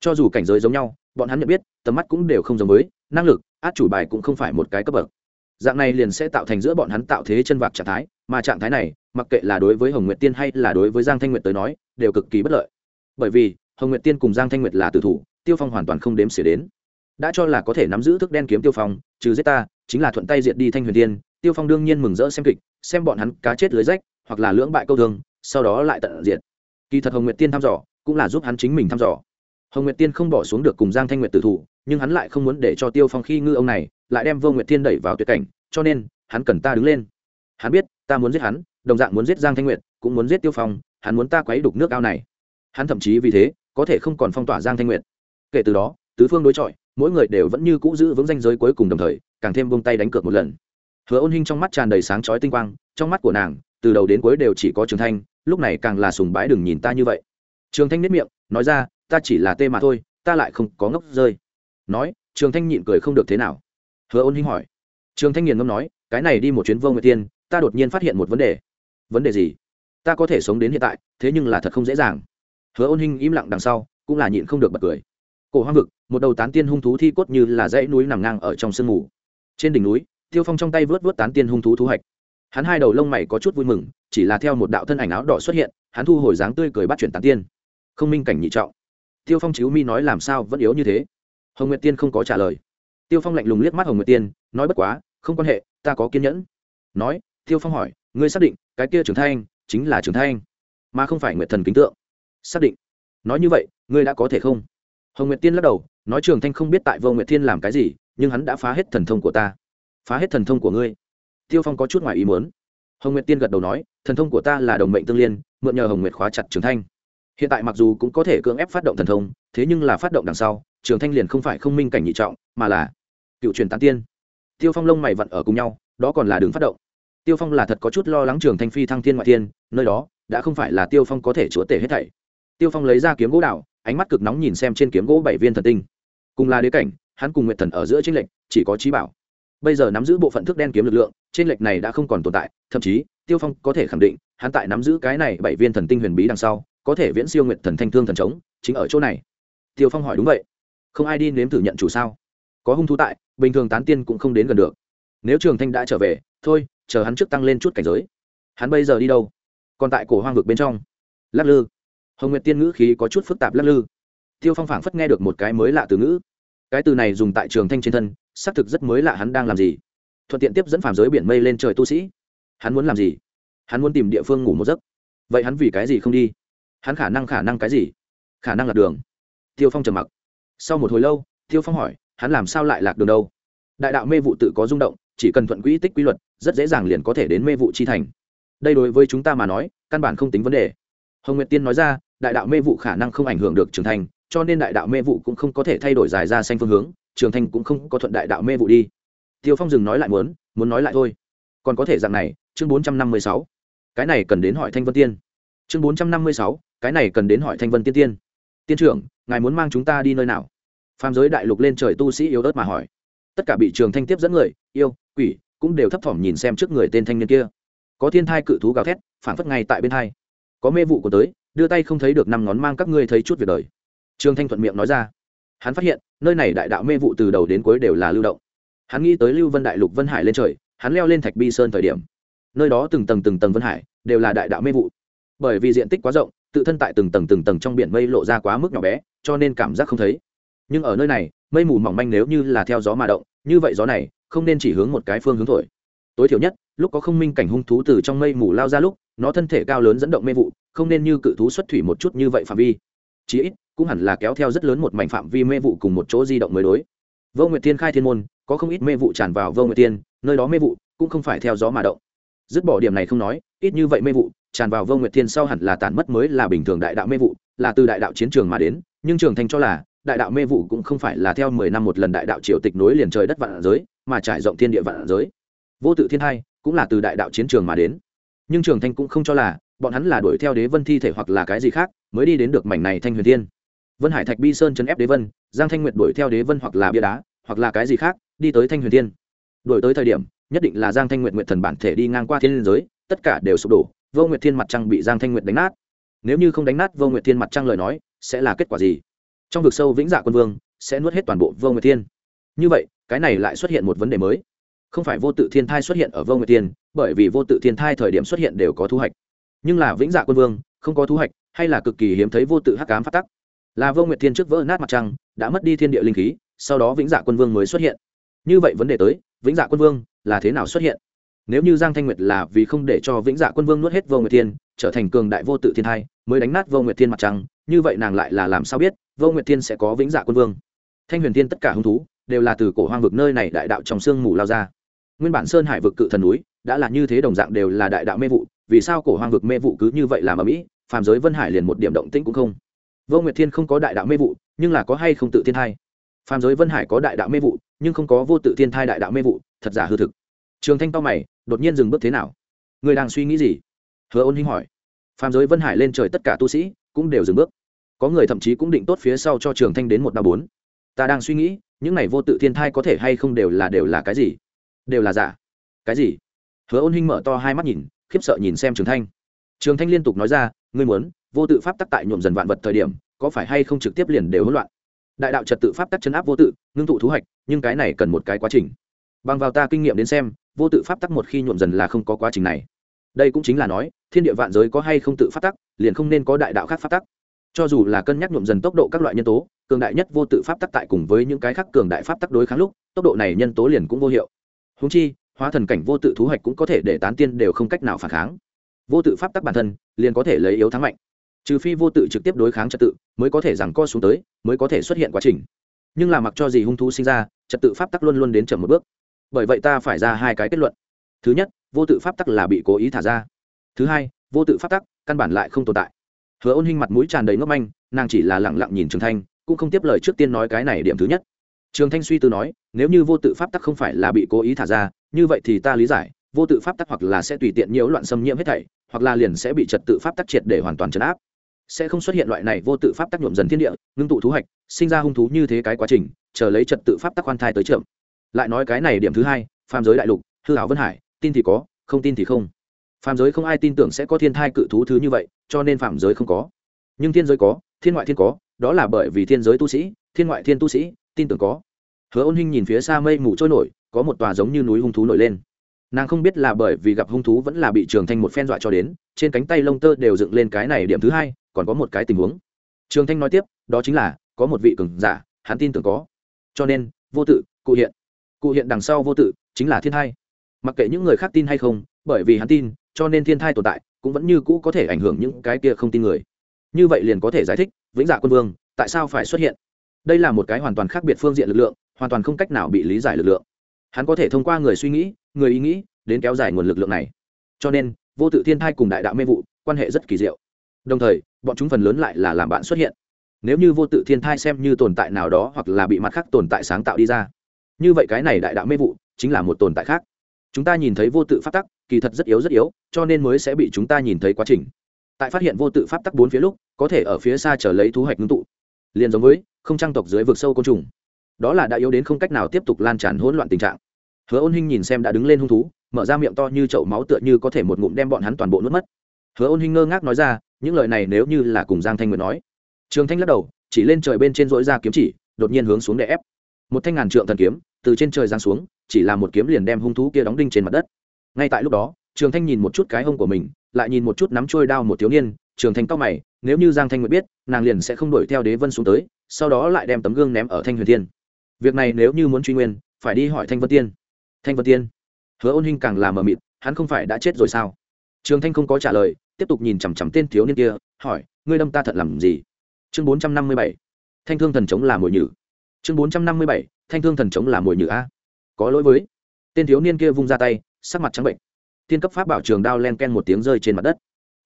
Cho dù cảnh giới giống nhau, bọn hắn nhận biết, tầm mắt cũng đều không giống với, năng lực, át chủ bài cũng không phải một cái cấp bậc. Dạng này liền sẽ tạo thành giữa bọn hắn tạo thế chân vạc trạng thái, mà trạng thái này, mặc kệ là đối với hồng nguyệt tiên hay là đối với giang thanh nguyệt tới nói, đều cực kỳ bất lợi. Bởi vì, hồng nguyệt tiên cùng giang thanh nguyệt là tử thủ, tiêu phong hoàn toàn không đếm xỉa đến. Đã cho là có thể nắm giữ thức đen kiếm tiêu phong, trừ giết ta, chính là thuận tay diệt đi thanh huyền tiên, tiêu phong đương nhiên mừng rỡ xem kịch, xem bọn hắn cá chết lưới rách hoặc là lưỡng bại câu thương, sau đó lại tận diệt. Kỳ thật hồng nguyệt tiên thăm dò cũng là giúp hắn chính mình thăm dò. Hồng nguyệt tiên không bỏ xuống được cùng giang thanh nguyệt tử thủ, nhưng hắn lại không muốn để cho tiêu phong khi ngư ông này lại đem vô nguyệt tiên đẩy vào tuyệt cảnh, cho nên hắn cần ta đứng lên. Hắn biết, ta muốn giết hắn, đồng dạng muốn giết giang thanh nguyệt, cũng muốn giết tiêu phong, hắn muốn ta quấy đục nước ao này. Hắn thậm chí vì thế, có thể không còn phong tỏa giang thanh nguyệt. Kể từ đó, tứ phương đối chọi, mỗi người đều vẫn như cũ giữ vững danh giới cuối cùng đồng thời, càng thêm buông tay đánh cược một lần. Hứa ôn hinh trong mắt tràn đầy sáng chói tinh quang, trong mắt của nàng từ đầu đến cuối đều chỉ có trường thanh, lúc này càng là sùng bái đừng nhìn ta như vậy. Trường thanh nếp miệng, nói ra, ta chỉ là tê mà thôi, ta lại không có ngốc rơi. Nói, trường thanh nhịn cười không được thế nào. Hứa ôn hinh hỏi. Trường thanh nghiền ngâm nói, cái này đi một chuyến vô nguyệt tiên, ta đột nhiên phát hiện một vấn đề. Vấn đề gì? Ta có thể sống đến hiện tại, thế nhưng là thật không dễ dàng. Hứa ôn hinh im lặng đằng sau, cũng là nhịn không được bật cười. Cổ hoang vực, một đầu tán tiên hung thú thi cốt như là dãy núi nằm ngang ở trong sương mù. Trên đỉnh núi, tiêu phong trong tay vớt vớt tán tiên hung thú thu hoạch hắn hai đầu lông mày có chút vui mừng, chỉ là theo một đạo thân ảnh áo đỏ xuất hiện, hắn thu hồi dáng tươi cười bắt chuyển tán tiên. Không minh cảnh nhị trọng. Tiêu phong chiếu mi nói làm sao vẫn yếu như thế? Hồng nguyệt tiên không có trả lời. Tiêu phong lạnh lùng liếc mắt hồng nguyệt tiên, nói bất quá, không quan hệ, ta có kiên nhẫn. Nói, tiêu phong hỏi, ngươi xác định, cái kia trưởng thanh chính là trưởng thanh mà không phải nguyệt thần kính tượng. Xác định. Nói như vậy, ngươi đã có thể không? Hồng nguyệt tiên lắc đầu, nói trường thanh không biết tại vô nguyệt thiên làm cái gì, nhưng hắn đã phá hết thần thông của ta. Phá hết thần thông của ngươi tiêu phong có chút ngoài ý muốn. Hồng nguyệt tiên gật đầu nói, thần thông của ta là đồng mệnh tương liên, mượn nhờ hồng nguyệt khóa chặt trường thanh. Hiện tại mặc dù cũng có thể cưỡng ép phát động thần thông, thế nhưng là phát động đằng sau, trường thanh liền không phải không minh cảnh nhị trọng, mà là cựu truyền tán tiên. Tiêu phong lông mày vặn ở cùng nhau, đó còn là đường phát động. Tiêu phong là thật có chút lo lắng trường thanh phi thăng thiên ngoại thiên, nơi đó đã không phải là tiêu phong có thể chúa tể hết thảy. Tiêu phong lấy ra kiếm gỗ đạo ánh mắt cực nóng nhìn xem trên kiếm gỗ bảy viên thần tinh. Cùng là đế cảnh, hắn cùng nguyện thần ở giữa tranh lệch, chỉ có trí bảo. Bây giờ nắm giữ bộ phận thức đen kiếm lực lượng trên lệch này đã không còn tồn tại, thậm chí, tiêu phong có thể khẳng định, hắn tại nắm giữ cái này bảy viên thần tinh huyền bí đằng sau, có thể viễn siêu nguyện thần thanh thương thần trống chính ở chỗ này. Tiêu phong hỏi đúng vậy. Không ai đi nếm thử nhận chủ sao? Có hung thú tại, bình thường tán tiên cũng không đến gần được. Nếu trường thanh đã trở về, thôi, chờ hắn trước tăng lên chút cảnh giới. Hắn bây giờ đi đâu? Còn tại cổ hoang vực bên trong. Lắc lư. Hồng nguyệt tiên ngữ khí có chút phức tạp lắc lư. Tiêu phong phảng phất nghe được một cái mới lạ từ ngữ. Cái từ này dùng tại trường thanh trên thân, xác thực rất mới lạ hắn đang làm gì thuận tiện tiếp dẫn phàm giới biển mây lên trời tu sĩ. Hắn muốn làm gì? Hắn muốn tìm địa phương ngủ một giấc. Vậy hắn vì cái gì không đi? Hắn khả năng khả năng cái gì? Khả năng lạc đường. Tiêu phong trầm mặc. Sau một hồi lâu, tiêu phong hỏi, hắn làm sao lại lạc đường đâu? Đại đạo mê vụ tự có rung động, chỉ cần thuận quỹ tích quy luật, rất dễ dàng liền có thể đến mê vụ chi thành. Đây đối với chúng ta mà nói, căn bản không tính vấn đề. Hồng nguyệt tiên nói ra, đại đạo mê vụ khả năng không ảnh hưởng được trưởng thành, cho nên đại đạo mê vụ cũng không có thể thay đổi dài ra xanh phương hướng trường thành cũng không có thuận đại đạo mê vụ đi tiêu phong dừng nói lại muốn muốn nói lại thôi. Còn có thể dạng này, chương bốn trăm năm mươi sáu. Cái này cần đến hỏi thanh vân tiên. Chương bốn trăm năm mươi sáu, cái này cần đến hỏi thanh vân tiên tiên. Tiên trưởng, ngài muốn mang chúng ta đi nơi nào? Phàm giới đại lục lên trời tu sĩ yếu ớt mà hỏi. Tất cả bị trường thanh tiếp dẫn người, yêu, quỷ, cũng đều thấp thỏm nhìn xem trước người tên thanh niên kia. Có thiên thai cự thú gào thét phản phất ngay tại bên hai. Có mê vụ của tới, đưa tay không thấy được năm ngón mang các ngươi thấy chút việc đời. Trường thanh thuận miệng nói ra. Hắn phát hiện, nơi này đại đạo mê vụ từ đầu đến cuối đều là lưu động hắn nghĩ tới lưu vân đại lục vân hải lên trời, hắn leo lên thạch bi sơn thời điểm. Nơi đó từng tầng từng tầng vân hải đều là đại đạo mê vụ. Bởi vì diện tích quá rộng, tự thân tại từng tầng từng tầng trong biển mây lộ ra quá mức nhỏ bé, cho nên cảm giác không thấy. Nhưng ở nơi này, mây mù mỏng manh nếu như là theo gió mà động, như vậy gió này không nên chỉ hướng một cái phương hướng thổi. Tối thiểu nhất, lúc có không minh cảnh hung thú từ trong mây mù lao ra lúc, nó thân thể cao lớn dẫn động mê vụ, không nên như cự thú xuất thủy một chút như vậy phạm vi. Chí ít, cũng hẳn là kéo theo rất lớn một mảnh phạm vi mê vụ cùng một chỗ di động mới đối vô nguyệt thiên khai thiên môn, có không ít mê vụ tràn vào vô nguyệt thiên, nơi đó mê vụ cũng không phải theo gió mà động. Dứt bỏ điểm này không nói, ít như vậy mê vụ tràn vào vô nguyệt thiên sau hẳn là tản mất mới là bình thường đại đạo mê vụ, là từ đại đạo chiến trường mà đến, nhưng trường thành cho là đại đạo mê vụ cũng không phải là theo mười năm một lần đại đạo triều tịch nối liền trời đất vạn giới, mà trải rộng thiên địa vạn giới. Vô tự thiên hai cũng là từ đại đạo chiến trường mà đến. Nhưng trường thanh cũng không cho là bọn hắn là đuổi theo đế vân thi thể hoặc là cái gì khác, mới đi đến được mảnh này thanh huyền thiên vân hải thạch bi sơn chấn ép đế vân, giang thanh nguyệt đuổi theo đế vân hoặc là bia đá, hoặc là cái gì khác, đi tới thanh huyền thiên. Đuổi tới thời điểm, nhất định là giang thanh nguyệt nguyệt thần bản thể đi ngang qua thiên giới, tất cả đều sụp đổ, vô nguyệt thiên mặt trăng bị giang thanh nguyệt đánh nát. Nếu như không đánh nát vô nguyệt thiên mặt trăng lời nói, sẽ là kết quả gì? Trong vực sâu vĩnh dạ quân vương sẽ nuốt hết toàn bộ vô nguyệt thiên. Như vậy, cái này lại xuất hiện một vấn đề mới. Không phải vô tự thiên thai xuất hiện ở vô nguyệt thiên, bởi vì vô tự thiên thai thời điểm xuất hiện đều có thu hoạch. Nhưng là vĩnh dạ quân vương không có thu hoạch, hay là cực kỳ hiếm thấy vô tự hắc cám phát tắc? Là vô nguyệt thiên trước vỡ nát mặt trăng, đã mất đi thiên địa linh khí, sau đó vĩnh dạ quân vương mới xuất hiện. Như vậy vấn đề tới, vĩnh dạ quân vương là thế nào xuất hiện? Nếu như giang thanh nguyệt là vì không để cho vĩnh dạ quân vương nuốt hết vô nguyệt thiên, trở thành cường đại vô tự thiên thai, mới đánh nát vô nguyệt thiên mặt trăng, như vậy nàng lại là làm sao biết vô nguyệt thiên sẽ có vĩnh dạ quân vương? Thanh huyền thiên tất cả hứng thú đều là từ cổ hoang vực nơi này đại đạo trong sương mù lao ra. Nguyên bản sơn hải vực cự thần núi đã là như thế đồng dạng đều là đại đạo mê vụ, vì sao cổ hoang vực mê vụ cứ như vậy làm ở mỹ, phàm giới vân hải liền một điểm động tĩnh cũng không? Vô nguyệt thiên không có đại đạo mê vụ, nhưng là có hay không tự thiên thai? Phàm giới vân hải có đại đạo mê vụ, nhưng không có vô tự thiên thai đại đạo mê vụ, thật giả hư thực. Trường thanh to mày, đột nhiên dừng bước thế nào? Người đang suy nghĩ gì? Hứa ôn hinh hỏi. Phàm giới vân hải lên trời tất cả tu sĩ cũng đều dừng bước. Có người thậm chí cũng định tốt phía sau cho trường thanh đến một đ bốn. Ta đang suy nghĩ, những này vô tự thiên thai có thể hay không đều là đều là cái gì? Đều là giả. Cái gì? Hứa ôn hinh mở to hai mắt nhìn, khiếp sợ nhìn xem trường thanh. Trường thanh liên tục nói ra, ngươi muốn vô tự pháp tắc tại nhuộm dần vạn vật thời điểm, có phải hay không trực tiếp liền đều hỗn loạn? Đại đạo trật tự pháp tắc chấn áp vô tự, ngưng tụ thú hạch, nhưng cái này cần một cái quá trình. Bằng vào ta kinh nghiệm đến xem, vô tự pháp tắc một khi nhuộm dần là không có quá trình này. Đây cũng chính là nói, thiên địa vạn giới có hay không tự pháp tắc, liền không nên có đại đạo khác pháp tắc. Cho dù là cân nhắc nhuộm dần tốc độ các loại nhân tố, cường đại nhất vô tự pháp tắc tại cùng với những cái khác cường đại pháp tắc đối kháng lúc, tốc độ này nhân tố liền cũng vô hiệu. Húng chi, hóa thần cảnh vô tự thú hoạch cũng có thể để tán tiên đều không cách nào phản kháng. Vô tự pháp tắc bản thân, liền có thể lấy yếu thắng mạnh trừ phi vô tự trực tiếp đối kháng trật tự, mới có thể rằng co xuống tới, mới có thể xuất hiện quá trình. Nhưng là mặc cho gì hung thú sinh ra, trật tự pháp tắc luôn luôn đến chậm một bước. Bởi vậy ta phải ra hai cái kết luận. Thứ nhất, vô tự pháp tắc là bị cố ý thả ra. Thứ hai, vô tự pháp tắc căn bản lại không tồn tại. Hứa ôn hinh mặt mũi tràn đầy ngốc manh, nàng chỉ là lẳng lặng nhìn trường thanh, cũng không tiếp lời trước tiên nói cái này điểm thứ nhất. Trường thanh suy tư nói, nếu như vô tự pháp tắc không phải là bị cố ý thả ra, như vậy thì ta lý giải, vô tự pháp tắc hoặc là sẽ tùy tiện nhiễu loạn xâm nhiễm hết thảy, hoặc là liền sẽ bị trật tự pháp tắc triệt để hoàn toàn chấn áp sẽ không xuất hiện loại này vô tự pháp tác nhuộm dần thiên địa, ngưng tụ thú hạch, sinh ra hung thú như thế cái quá trình, chờ lấy trật tự pháp tác khoan thai tới trượm lại nói cái này điểm thứ hai, phàm giới đại lục, hư hảo vân hải, tin thì có, không tin thì không. Phàm giới không ai tin tưởng sẽ có thiên thai cự thú thứ như vậy, cho nên phàm giới không có. Nhưng thiên giới có, thiên ngoại thiên có, đó là bởi vì thiên giới tu sĩ, thiên ngoại thiên tu sĩ, tin tưởng có. Hứa ôn hinh nhìn phía xa mây mù trôi nổi, có một tòa giống như núi hung thú nổi lên. Nàng không biết là bởi vì gặp hung thú vẫn là bị trường thanh một phen dọa cho đến, trên cánh tay lông tơ đều dựng lên cái này điểm thứ hai còn có một cái tình huống. Trường thanh nói tiếp, đó chính là, có một vị cường giả, hắn tin tưởng có. Cho nên, vô tự, cụ hiện. Cụ hiện đằng sau vô tự, chính là thiên thai. Mặc kệ những người khác tin hay không, bởi vì hắn tin, cho nên thiên thai tồn tại, cũng vẫn như cũ có thể ảnh hưởng những cái kia không tin người. Như vậy liền có thể giải thích, vĩnh dạ quân vương, tại sao phải xuất hiện? Đây là một cái hoàn toàn khác biệt phương diện lực lượng, hoàn toàn không cách nào bị lý giải lực lượng. Hắn có thể thông qua người suy nghĩ, người ý nghĩ, đến kéo dài nguồn lực lượng này. Cho nên, vô tự thiên thai cùng đại đạo mê vụ, quan hệ rất kỳ diệu đồng thời, bọn chúng phần lớn lại là làm bạn xuất hiện. Nếu như vô tự thiên thai xem như tồn tại nào đó hoặc là bị mặt khác tồn tại sáng tạo đi ra. Như vậy cái này đại đạo mê vụ chính là một tồn tại khác. Chúng ta nhìn thấy vô tự pháp tắc, kỳ thật rất yếu rất yếu, cho nên mới sẽ bị chúng ta nhìn thấy quá trình. Tại phát hiện vô tự pháp tắc bốn phía lúc, có thể ở phía xa trở lấy thu hoạch ngưng tụ. Liền giống với, không trang tộc dưới vực sâu côn trùng. Đó là đã yếu đến không cách nào tiếp tục lan tràn hỗn loạn tình trạng. Hứa ôn hinh nhìn xem đã đứng lên hung thú, mở ra miệng to như chậu máu tựa như có thể một ngụm đem bọn hắn toàn bộ nuốt mất. Hứa ôn hinh ngơ ngác nói ra những lời này nếu như là cùng giang thanh nguyệt nói. Trường thanh lắc đầu, chỉ lên trời bên trên dỗi ra kiếm chỉ, đột nhiên hướng xuống để ép. Một thanh ngàn trượng thần kiếm, từ trên trời giáng xuống, chỉ là một kiếm liền đem hung thú kia đóng đinh trên mặt đất. Ngay tại lúc đó, trường thanh nhìn một chút cái hông của mình, lại nhìn một chút nắm trôi đao một thiếu niên, trường thanh cao mày, nếu như giang thanh nguyệt biết, nàng liền sẽ không đuổi theo đế vân xuống tới, sau đó lại đem tấm gương ném ở thanh huyền thiên. Việc này nếu như muốn truy nguyên, phải đi hỏi thanh vân tiên. Thanh vân tiên? Hứa ôn hinh càng làm mờ mịt, hắn không phải đã chết rồi sao? Trường thanh không có trả lời tiếp tục nhìn chằm chằm tên thiếu niên kia, hỏi, ngươi đâm ta thật làm gì? Chương bốn trăm năm mươi bảy, thanh thương thần chống là mồi nhử. Chương bốn trăm năm mươi bảy, thanh thương thần chống là mồi nhử a. Có lỗi với. Tên thiếu niên kia vung ra tay, sắc mặt trắng bệnh. Thiên cấp pháp bảo trường đao len ken một tiếng rơi trên mặt đất.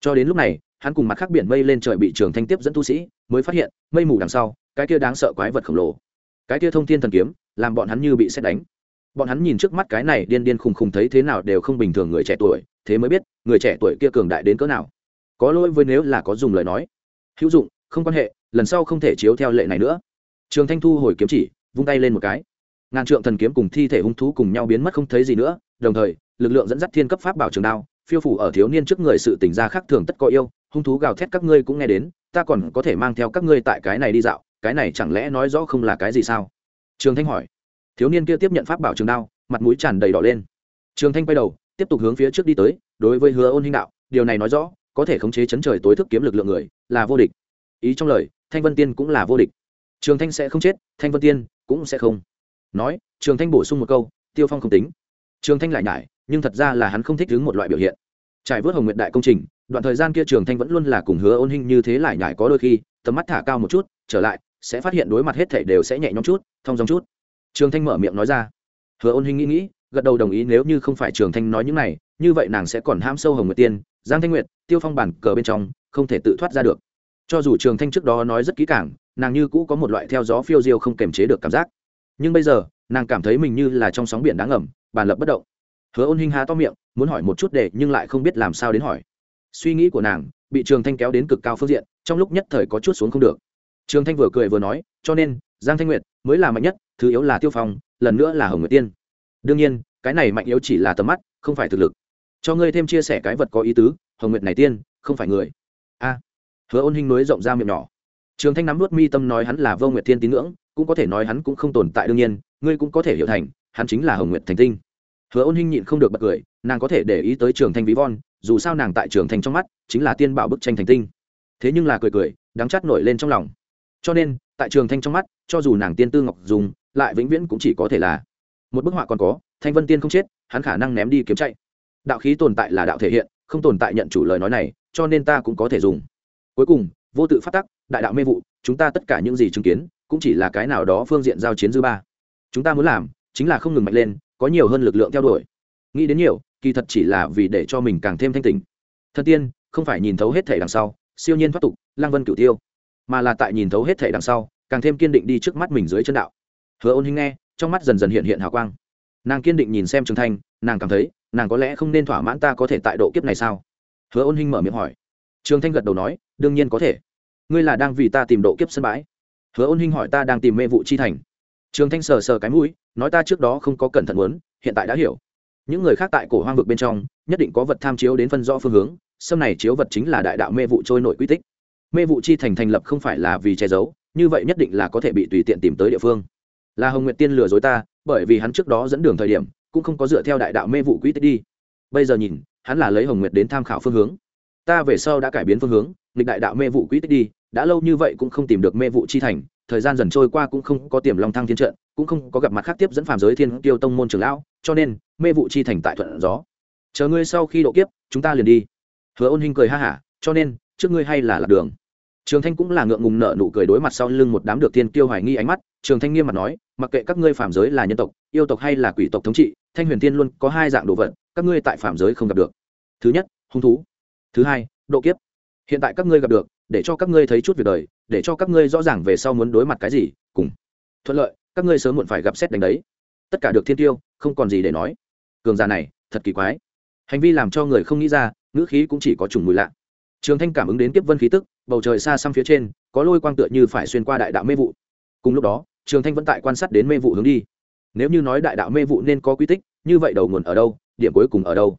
Cho đến lúc này, hắn cùng mặt khác biển mây lên trời bị trường thanh tiếp dẫn tu sĩ, mới phát hiện, mây mù đằng sau, cái kia đáng sợ quái vật khổng lồ. Cái kia thông thiên thần kiếm, làm bọn hắn như bị xét đánh. Bọn hắn nhìn trước mắt cái này điên điên khùng khùng thấy thế nào đều không bình thường người trẻ tuổi thế mới biết người trẻ tuổi kia cường đại đến cỡ nào. Có lỗi với nếu là có dùng lời nói. Hữu dụng, không quan hệ, lần sau không thể chiếu theo lệ này nữa. Trường thanh thu hồi kiếm chỉ, vung tay lên một cái. Ngàn trượng thần kiếm cùng thi thể hung thú cùng nhau biến mất không thấy gì nữa, đồng thời, lực lượng dẫn dắt thiên cấp pháp bảo trường đao, phiêu phủ ở thiếu niên trước người sự tỉnh ra khác thường tất có yêu, hung thú gào thét các ngươi cũng nghe đến, ta còn có thể mang theo các ngươi tại cái này đi dạo, cái này chẳng lẽ nói rõ không là cái gì sao? Trường thanh hỏi. Thiếu niên kia tiếp nhận pháp bảo trường đao, mặt mũi tràn đầy đỏ lên. Trường thanh quay đầu tiếp tục hướng phía trước đi tới, đối với hứa ôn hinh đạo, điều này nói rõ, có thể khống chế chấn trời tối thức kiếm lực lượng người, là vô địch. Ý trong lời, thanh vân tiên cũng là vô địch. Trường thanh sẽ không chết, thanh vân tiên cũng sẽ không. Nói, trường thanh bổ sung một câu, tiêu phong không tính. Trường thanh lại nhải, nhưng thật ra là hắn không thích đứng một loại biểu hiện. Trải vớt hồng nguyện đại công trình, đoạn thời gian kia trường thanh vẫn luôn là cùng hứa ôn hình như thế lại nhải có đôi khi, tầm mắt thả cao một chút, trở lại, sẽ phát hiện đối mặt hết thảy đều sẽ nhẹ nhõm chút thong dong chút. Trường thanh mở miệng nói ra. Hứa ôn hình nghĩ nghĩ gật đầu đồng ý nếu như không phải trường thanh nói những này, như vậy nàng sẽ còn ham sâu hồng nguyệt tiên, giang thanh nguyệt, tiêu phong bản cờ bên trong, không thể tự thoát ra được. Cho dù trường thanh trước đó nói rất kỹ càng, nàng như cũ có một loại theo gió phiêu diêu không kềm chế được cảm giác. Nhưng bây giờ, nàng cảm thấy mình như là trong sóng biển đáng ngầm, bàn lập bất động. Hứa ôn hinh há to miệng, muốn hỏi một chút để nhưng lại không biết làm sao đến hỏi. Suy nghĩ của nàng, bị trường thanh kéo đến cực cao phương diện, trong lúc nhất thời có chút xuống không được. Trường thanh vừa cười vừa nói, cho nên, giang thanh nguyệt mới là mạnh nhất, thứ yếu là tiêu phong, lần nữa là hồng nguyệt tiên đương nhiên, cái này mạnh yếu chỉ là tầm mắt, không phải thực lực. Cho ngươi thêm chia sẻ cái vật có ý tứ, hồng nguyệt này tiên, không phải người. A. Hứa ôn hinh nối rộng ra miệng nhỏ. Trường thanh nắm nuốt mi tâm nói hắn là vô nguyệt tiên tín ngưỡng, cũng có thể nói hắn cũng không tồn tại đương nhiên, ngươi cũng có thể hiểu thành, hắn chính là hồng nguyệt thành tinh. Hứa ôn hinh nhịn không được bật cười, nàng có thể để ý tới trường thanh ví von, dù sao nàng tại trường thanh trong mắt, chính là tiên bảo bức tranh thành tinh. Thế nhưng là cười cười, đắng chát nổi lên trong lòng. Cho nên, tại trường thanh trong mắt, cho dù nàng tiên tư ngọc dùng, lại vĩnh viễn cũng chỉ có thể là một bức họa còn có, thanh vân tiên không chết, hắn khả năng ném đi kiếm chạy. Đạo khí tồn tại là đạo thể hiện, không tồn tại nhận chủ lời nói này, cho nên ta cũng có thể dùng. Cuối cùng, vô tự phát tắc, đại đạo mê vụ, chúng ta tất cả những gì chứng kiến, cũng chỉ là cái nào đó phương diện giao chiến dư ba. Chúng ta muốn làm, chính là không ngừng mạnh lên, có nhiều hơn lực lượng theo đuổi. Nghĩ đến nhiều, kỳ thật chỉ là vì để cho mình càng thêm thanh tình thân tiên, không phải nhìn thấu hết thể đằng sau, siêu nhiên thoát tục lang vân cửu tiêu, mà là tại nhìn thấu hết thể đằng sau, càng thêm kiên định đi trước mắt mình dưới chân đạo. Hứa ôn hinh nghe trong mắt dần dần hiện hiện hào quang. Nàng kiên định nhìn xem trường thanh, nàng cảm thấy, nàng có lẽ không nên thỏa mãn ta có thể tại độ kiếp này sao? Hứa ôn hinh mở miệng hỏi. Trường thanh gật đầu nói, đương nhiên có thể. Ngươi là đang vì ta tìm độ kiếp sân bãi. Hứa ôn hinh hỏi ta đang tìm mê vụ chi thành. Trường thanh sờ sờ cái mũi, nói ta trước đó không có cẩn thận muốn, hiện tại đã hiểu. Những người khác tại cổ hoang vực bên trong, nhất định có vật tham chiếu đến phân rõ phương hướng, xâm này chiếu vật chính là đại đạo mê vụ trôi nổi quy tích. Mê vụ chi thành thành lập không phải là vì che giấu, như vậy nhất định là có thể bị tùy tiện tìm tới địa phương là hồng nguyệt tiên lừa dối ta, bởi vì hắn trước đó dẫn đường thời điểm, cũng không có dựa theo đại đạo mê vụ quỹ tích đi. Bây giờ nhìn, hắn là lấy hồng nguyệt đến tham khảo phương hướng. Ta về sau đã cải biến phương hướng, nghịch đại đạo mê vụ quỹ tích đi, đã lâu như vậy cũng không tìm được mê vụ chi thành, thời gian dần trôi qua cũng không có tiềm long thăng thiên trận, cũng không có gặp mặt khác tiếp dẫn phàm giới thiên tiêu tông môn trường lão, cho nên, mê vụ chi thành tại thuận gió. Chờ ngươi sau khi độ kiếp, chúng ta liền đi. Hứa ôn hình cười ha hả, cho nên, trước ngươi hay là lạc đường. Trường thanh cũng là ngượng ngùng nợ nụ cười đối mặt sau lưng một đám được thiên kiêu hoài nghi ánh mắt, trường thanh nghiêm mặt nói mặc kệ các ngươi phạm giới là nhân tộc, yêu tộc hay là quỷ tộc thống trị, thanh huyền thiên luôn có hai dạng đồ vật, các ngươi tại phạm giới không gặp được. Thứ nhất, hung thú. Thứ hai, độ kiếp. Hiện tại các ngươi gặp được, để cho các ngươi thấy chút việc đời, để cho các ngươi rõ ràng về sau muốn đối mặt cái gì, cùng. Thuận lợi, các ngươi sớm muộn phải gặp xét đánh đấy. Tất cả được thiên tiêu, không còn gì để nói. Cường già này, thật kỳ quái. Hành vi làm cho người không nghĩ ra, ngữ khí cũng chỉ có trùng mùi lạ. Trường thanh cảm ứng đến tiếp vân khí tức, bầu trời xa xăm phía trên, có lôi quang tựa như phải xuyên qua đại đạo mê vụ. Cùng lúc đó trường thanh vẫn tại quan sát đến mê vụ hướng đi. Nếu như nói đại đạo mê vụ nên có quy tích, như vậy đầu nguồn ở đâu, điểm cuối cùng ở đâu?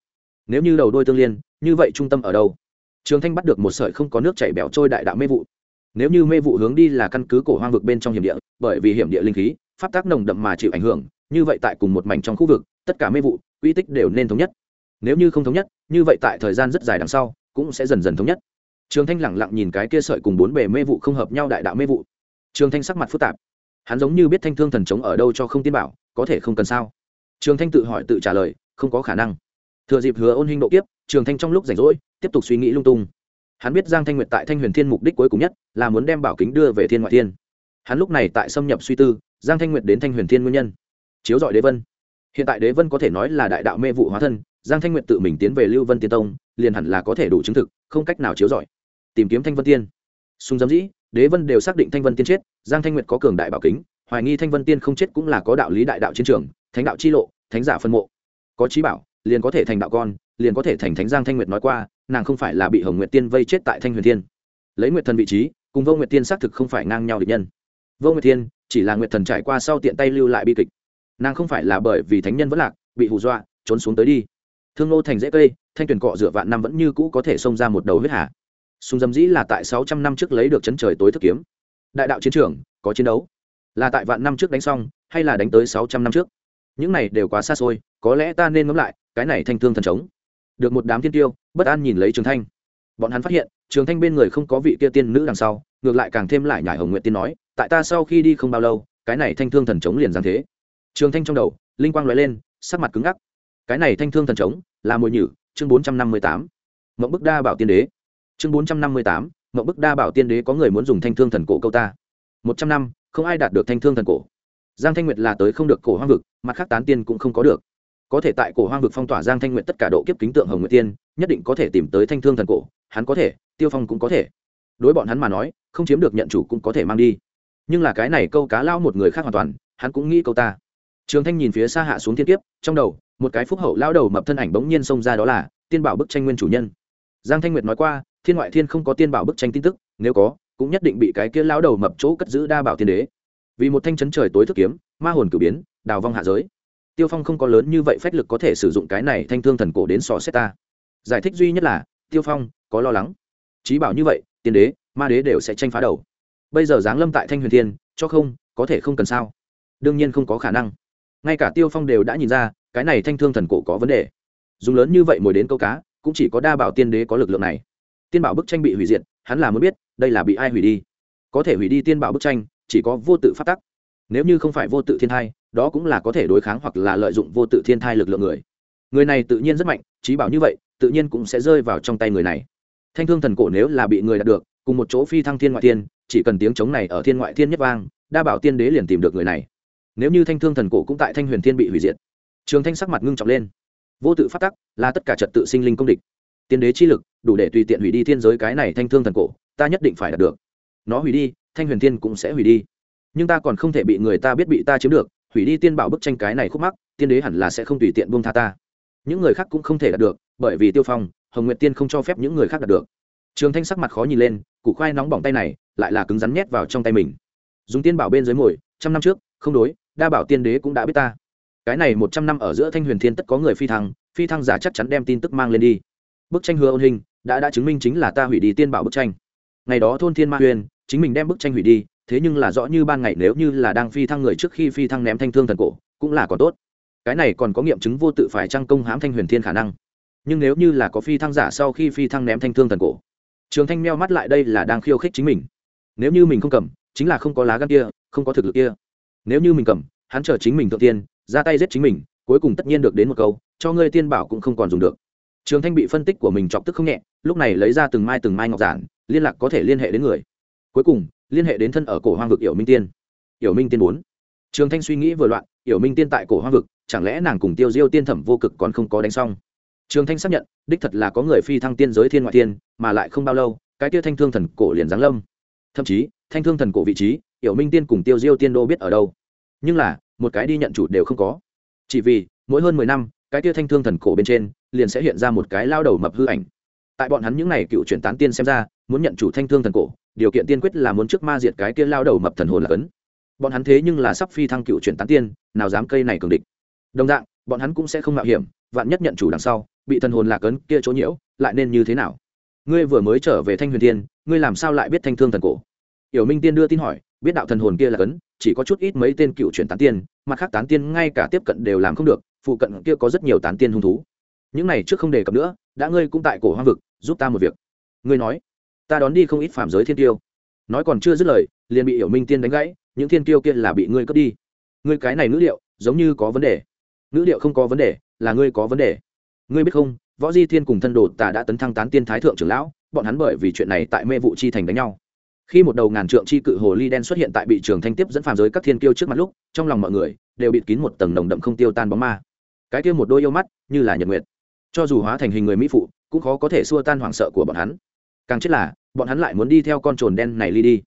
Nếu như đầu đôi tương liên, như vậy trung tâm ở đâu? Trường thanh bắt được một sợi không có nước chảy bẻo trôi đại đạo mê vụ. Nếu như mê vụ hướng đi là căn cứ cổ hoang vực bên trong hiểm địa, bởi vì hiểm địa linh khí, pháp tác nồng đậm mà chịu ảnh hưởng, như vậy tại cùng một mảnh trong khu vực, tất cả mê vụ, quy tích đều nên thống nhất. Nếu như không thống nhất, như vậy tại thời gian rất dài đằng sau, cũng sẽ dần dần thống nhất. Trường thanh lẳng lặng nhìn cái kia sợi cùng bốn bề mê vụ không hợp nhau đại đạo mê vụ. Trường thanh sắc mặt phức tạp hắn giống như biết thanh thương thần chống ở đâu cho không tin bảo, có thể không cần sao? Trường thanh tự hỏi tự trả lời, không có khả năng. Thừa dịp hứa ôn hình độ kiếp, trường thanh trong lúc rảnh rỗi, tiếp tục suy nghĩ lung tung. Hắn biết giang thanh nguyệt tại thanh huyền thiên mục đích cuối cùng nhất là muốn đem bảo kính đưa về thiên ngoại thiên. Hắn lúc này tại xâm nhập suy tư, giang thanh nguyệt đến thanh huyền thiên nguyên nhân. Chiếu dọi đế vân. Hiện tại đế vân có thể nói là đại đạo mê vụ hóa thân, giang thanh nguyệt tự mình tiến về lưu vân tiên tông, liền hẳn là có thể đủ chứng thực, không cách nào chiếu giỏi tìm kiếm thanh vân tiên. Sung dâm dĩ đế vân đều xác định thanh vân tiên chết, giang thanh nguyệt có cường đại bảo kính, hoài nghi thanh vân tiên không chết cũng là có đạo lý đại đạo chiến trường, thánh đạo chi lộ, thánh giả phân mộ. Có trí bảo, liền có thể thành đạo con, liền có thể thành thánh giang thanh nguyệt nói qua, nàng không phải là bị hồng nguyệt tiên vây chết tại thanh huyền tiên lấy nguyệt thần vị trí, cùng vô nguyệt tiên xác thực không phải ngang nhau địch nhân. Vô nguyệt tiên, chỉ là nguyệt thần trải qua sau tiện tay lưu lại bi kịch. Nàng không phải là bởi vì thánh nhân vẫn lạc, bị hù dọa, trốn xuống tới đi. Thương ngô thành dễ cây, thanh tuyển cọ dựa vạn năm vẫn như cũ có thể xông ra một đầu huyết hạ sùng dầm dĩ là tại sáu trăm năm trước lấy được chấn trời tối thức kiếm. Đại đạo chiến trường, có chiến đấu. Là tại vạn năm trước đánh xong, hay là đánh tới sáu trăm năm trước? Những này đều quá xa xôi, có lẽ ta nên ngẫm lại, cái này thanh thương thần trống. Được một đám thiên tiêu, bất an nhìn lấy trường thanh. Bọn hắn phát hiện, trường thanh bên người không có vị kia tiên nữ đằng sau, ngược lại càng thêm lại nhải hồng nguyện tiên nói, tại ta sau khi đi không bao lâu, cái này thanh thương thần trống liền giáng thế. Trường thanh trong đầu, linh quang nói lên, sắc mặt cứng ngắc. Cái này thanh thương thần trống, là mùi nhử, chương bốn trăm năm mươi tám. Mộng bức đa bảo tiên đế chương bốn trăm năm mươi tám, mộng bức đa bảo tiên đế có người muốn dùng thanh thương thần cổ câu ta. một trăm năm, không ai đạt được thanh thương thần cổ. Giang thanh nguyệt là tới không được cổ hoang vực, mặt khác tán tiên cũng không có được. Có thể tại cổ hoang vực phong tỏa giang thanh nguyệt tất cả độ kiếp kính tượng hồng nguyệt tiên, nhất định có thể tìm tới thanh thương thần cổ, hắn có thể, tiêu phong cũng có thể. Đối bọn hắn mà nói, không chiếm được nhận chủ cũng có thể mang đi. Nhưng là cái này câu cá lao một người khác hoàn toàn, hắn cũng nghĩ câu ta. Trường thanh nhìn phía xa hạ xuống thiên kiếp, trong đầu, một cái phúc hậu lao đầu mập thân ảnh bỗng nhiên xông ra đó là tiên bảo bức tranh nguyên chủ nhân. Giang thanh nguyệt nói qua thiên ngoại thiên không có tiên bảo bức tranh tin tức, nếu có, cũng nhất định bị cái kia lao đầu mập chỗ cất giữ đa bảo tiên đế. Vì một thanh chấn trời tối thức kiếm, ma hồn cử biến, đào vong hạ giới. Tiêu phong không có lớn như vậy phách lực có thể sử dụng cái này thanh thương thần cổ đến sò xét ta. Giải thích duy nhất là, tiêu phong, có lo lắng. Trí bảo như vậy, tiên đế, ma đế đều sẽ tranh phá đầu. Bây giờ giáng lâm tại thanh huyền thiên, cho không, có thể không cần sao? Đương nhiên không có khả năng. Ngay cả tiêu phong đều đã nhìn ra, cái này thanh thương thần cổ có vấn đề. Dùng lớn như vậy mồi đến câu cá, cũng chỉ có đa bảo tiên đế có lực lượng này tiên bảo bức tranh bị hủy diệt, hắn là muốn biết, đây là bị ai hủy đi. Có thể hủy đi tiên bảo bức tranh, chỉ có vô tự phát tắc. Nếu như không phải vô tự thiên thai, đó cũng là có thể đối kháng hoặc là lợi dụng vô tự thiên thai lực lượng người. Người này tự nhiên rất mạnh, trí bảo như vậy, tự nhiên cũng sẽ rơi vào trong tay người này. Thanh thương thần cổ nếu là bị người đạt được, cùng một chỗ phi thăng thiên ngoại thiên, chỉ cần tiếng chống này ở thiên ngoại thiên nhất vang, đa bảo tiên đế liền tìm được người này. Nếu như thanh thương thần cổ cũng tại thanh huyền thiên bị hủy diệt, trường thanh sắc mặt ngưng trọng lên. Vô tự phát tắc là tất cả trật tự sinh linh công địch tiên đế chi lực, đủ để tùy tiện hủy đi thiên giới cái này thanh thương thần cổ, ta nhất định phải đạt được. Nó hủy đi, thanh huyền thiên cũng sẽ hủy đi. Nhưng ta còn không thể bị người ta biết bị ta chiếm được, hủy đi tiên bảo bức tranh cái này khúc mắc, tiên đế hẳn là sẽ không tùy tiện buông tha ta. Những người khác cũng không thể đạt được, bởi vì tiêu phong, hồng nguyệt tiên không cho phép những người khác đạt được. Trường thanh sắc mặt khó nhìn lên, củ khoai nóng bỏng tay này, lại là cứng rắn nhét vào trong tay mình. Dùng tiên bảo bên dưới mồi, trăm năm trước, không đối, đa bảo tiên đế cũng đã biết ta. Cái này một trăm năm ở giữa thanh huyền thiên tất có người phi thăng phi thăng giả chắc chắn đem tin tức mang lên đi bức tranh hứa ôn hình, đã đã chứng minh chính là ta hủy đi tiên bảo bức tranh. Ngày đó thôn thiên ma huyền, chính mình đem bức tranh hủy đi, thế nhưng là rõ như ban ngày nếu như là đang phi thăng người trước khi phi thăng ném thanh thương thần cổ, cũng là còn tốt. Cái này còn có nghiệm chứng vô tự phải trang công hãm thanh huyền thiên khả năng. Nhưng nếu như là có phi thăng giả sau khi phi thăng ném thanh thương thần cổ, trường thanh meo mắt lại đây là đang khiêu khích chính mình. Nếu như mình không cầm, chính là không có lá gan kia, không có thực lực kia. Nếu như mình cầm, hắn chờ chính mình thượng tiên, ra tay giết chính mình, cuối cùng tất nhiên được đến một câu, cho ngươi tiên bảo cũng không còn dùng được trường thanh bị phân tích của mình chọc tức không nhẹ, lúc này lấy ra từng mai từng mai ngọc giản, liên lạc có thể liên hệ đến người. Cuối cùng, liên hệ đến thân ở cổ hoang vực yểu minh tiên. Yểu minh tiên bốn. Trường thanh suy nghĩ vừa loạn, yểu minh tiên tại cổ hoang vực, chẳng lẽ nàng cùng tiêu diêu tiên thẩm vô cực còn không có đánh xong? Trường thanh xác nhận, đích thật là có người phi thăng tiên giới thiên ngoại tiên, mà lại không bao lâu, cái tia thanh thương thần cổ liền giáng lâm. Thậm chí, thanh thương thần cổ vị trí, yểu minh tiên cùng tiêu diêu tiên đô biết ở đâu. Nhưng là, một cái đi nhận chủ đều không có. Chỉ vì, mỗi hơn mười năm cái tia thanh thương thần cổ bên trên, liền sẽ hiện ra một cái lao đầu mập hư ảnh. Tại bọn hắn những n à y cựu chuyển tán tiên xem ra, muốn nhận chủ thanh thương thần cổ, điều kiện tiên quyết là muốn trước ma diệt cái kia lao đầu mập thần hồn là cấn. Bọn hắn thế nhưng là sắp phi thăng cựu chuyển tán tiên, nào dám cây này cường địch. Đồng dạng, bọn hắn cũng sẽ không mạo hiểm, vạn nhất nhận chủ đằng sau, bị thần hồn lạc ấn kia chỗ nhiễu, lại nên như thế nào? Ngươi vừa mới trở về thanh huyền tiên, ngươi làm sao lại biết thanh thương thần cổ? Yểu minh tiên đưa tin hỏi, biết đạo thần hồn kia là cấn, chỉ có chút ít mấy tên cựu chuyển tán tiên, mặt khác tán tiên ngay cả tiếp cận đều làm không được phụ cận kia có rất nhiều tán tiên hung thú. Những này trước không đề cập nữa, đã ngươi cũng tại cổ hoang vực, giúp ta một việc. Ngươi nói, ta đón đi không ít phạm giới thiên tiêu. Nói còn chưa dứt lời, liền bị hiểu minh tiên đánh gãy, những thiên tiêu kia là bị ngươi cướp đi. Ngươi cái này ngữ liệu giống như có vấn đề. Ngữ liệu không có vấn đề, là ngươi có vấn đề. Ngươi biết không, võ di thiên cùng thân đồ tà đã tấn thăng tán tiên thái thượng trưởng lão, bọn hắn bởi vì chuyện này tại mê vụ chi thành đánh nhau. Khi một đầu ngàn trượng chi cự hồ ly đen xuất hiện tại bị trường thanh tiếp dẫn phàm giới các thiên kiêu trước mặt lúc, trong lòng mọi người đều bịt kín một tầng nồng đậm không tiêu tan bóng ma cái kia một đôi yêu mắt, như là nhật nguyệt. Cho dù hóa thành hình người mỹ phụ, cũng khó có thể xua tan hoảng sợ của bọn hắn. Càng chết là, bọn hắn lại muốn đi theo con trồn đen này ly đi.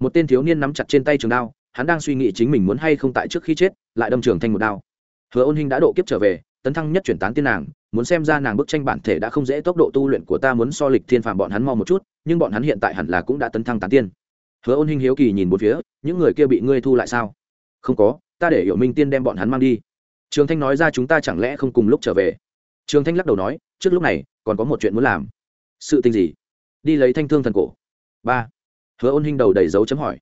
Một tên thiếu niên nắm chặt trên tay trường đao, hắn đang suy nghĩ chính mình muốn hay không tại trước khi chết, lại đâm trường thanh một đao. Hứa ôn hình đã độ kiếp trở về, tấn thăng nhất chuyển tán tiên nàng, muốn xem ra nàng bức tranh bản thể đã không dễ tốc độ tu luyện của ta muốn so lịch thiên phàm bọn hắn mau một chút, nhưng bọn hắn hiện tại hẳn là cũng đã tấn thăng tán tiên. Hứa ôn hình hiếu kỳ nhìn một phía, những người kia bị ngươi thu lại sao? Không có, ta để hiểu minh tiên đem bọn hắn mang đi trường thanh nói ra chúng ta chẳng lẽ không cùng lúc trở về? Trường thanh lắc đầu nói trước lúc này còn có một chuyện muốn làm. Sự tình gì? Đi lấy thanh thương thần cổ. Ba. Hứa ôn Hinh đầu đầy dấu chấm hỏi.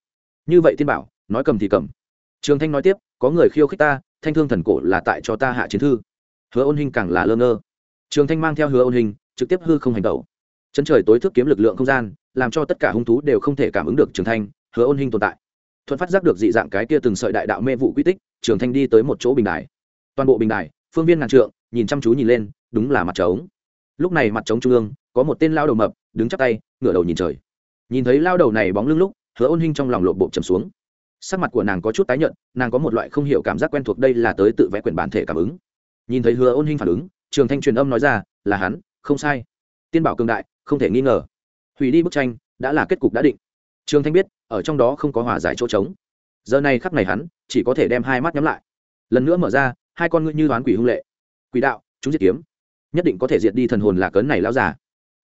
Như vậy tiên bảo nói cầm thì cầm. Trường thanh nói tiếp có người khiêu khích ta thanh thương thần cổ là tại cho ta hạ chiến thư. Hứa ôn Hinh càng là lơ ngơ. Trường thanh mang theo hứa ôn Hinh, trực tiếp hư không hành tẩu. Chân trời tối thức kiếm lực lượng không gian làm cho tất cả hung thú đều không thể cảm ứng được trường thanh hứa ôn Hinh tồn tại. Thuận phát giác được dị dạng cái kia từng sợi đại đạo mê vụ quy tích trường thanh đi tới một chỗ bình đài toàn bộ bình đài, phương viên ngàn trượng, nhìn chăm chú nhìn lên, đúng là mặt trống. Lúc này mặt trống trung ương, có một tên lao đầu mập, đứng chắp tay, ngửa đầu nhìn trời. Nhìn thấy lao đầu này bóng lưng lúc, hứa ôn hinh trong lòng lộ bộ trầm xuống. Sắc mặt của nàng có chút tái nhợt, nàng có một loại không hiểu cảm giác quen thuộc đây là tới tự vẽ quyển bản thể cảm ứng. Nhìn thấy hứa ôn hinh phản ứng, trường thanh truyền âm nói ra, là hắn, không sai. Tiên bảo cường đại, không thể nghi ngờ. Hủy đi bức tranh, đã là kết cục đã định. Trường thanh biết, ở trong đó không có hòa giải chỗ trống. Giờ này khắp này hắn, chỉ có thể đem hai mắt nhắm lại. Lần nữa mở ra hai con ngươi như đoán quỷ hung lệ. Quỷ đạo, chúng diệt kiếm. Nhất định có thể diệt đi thần hồn là cấn này lao giả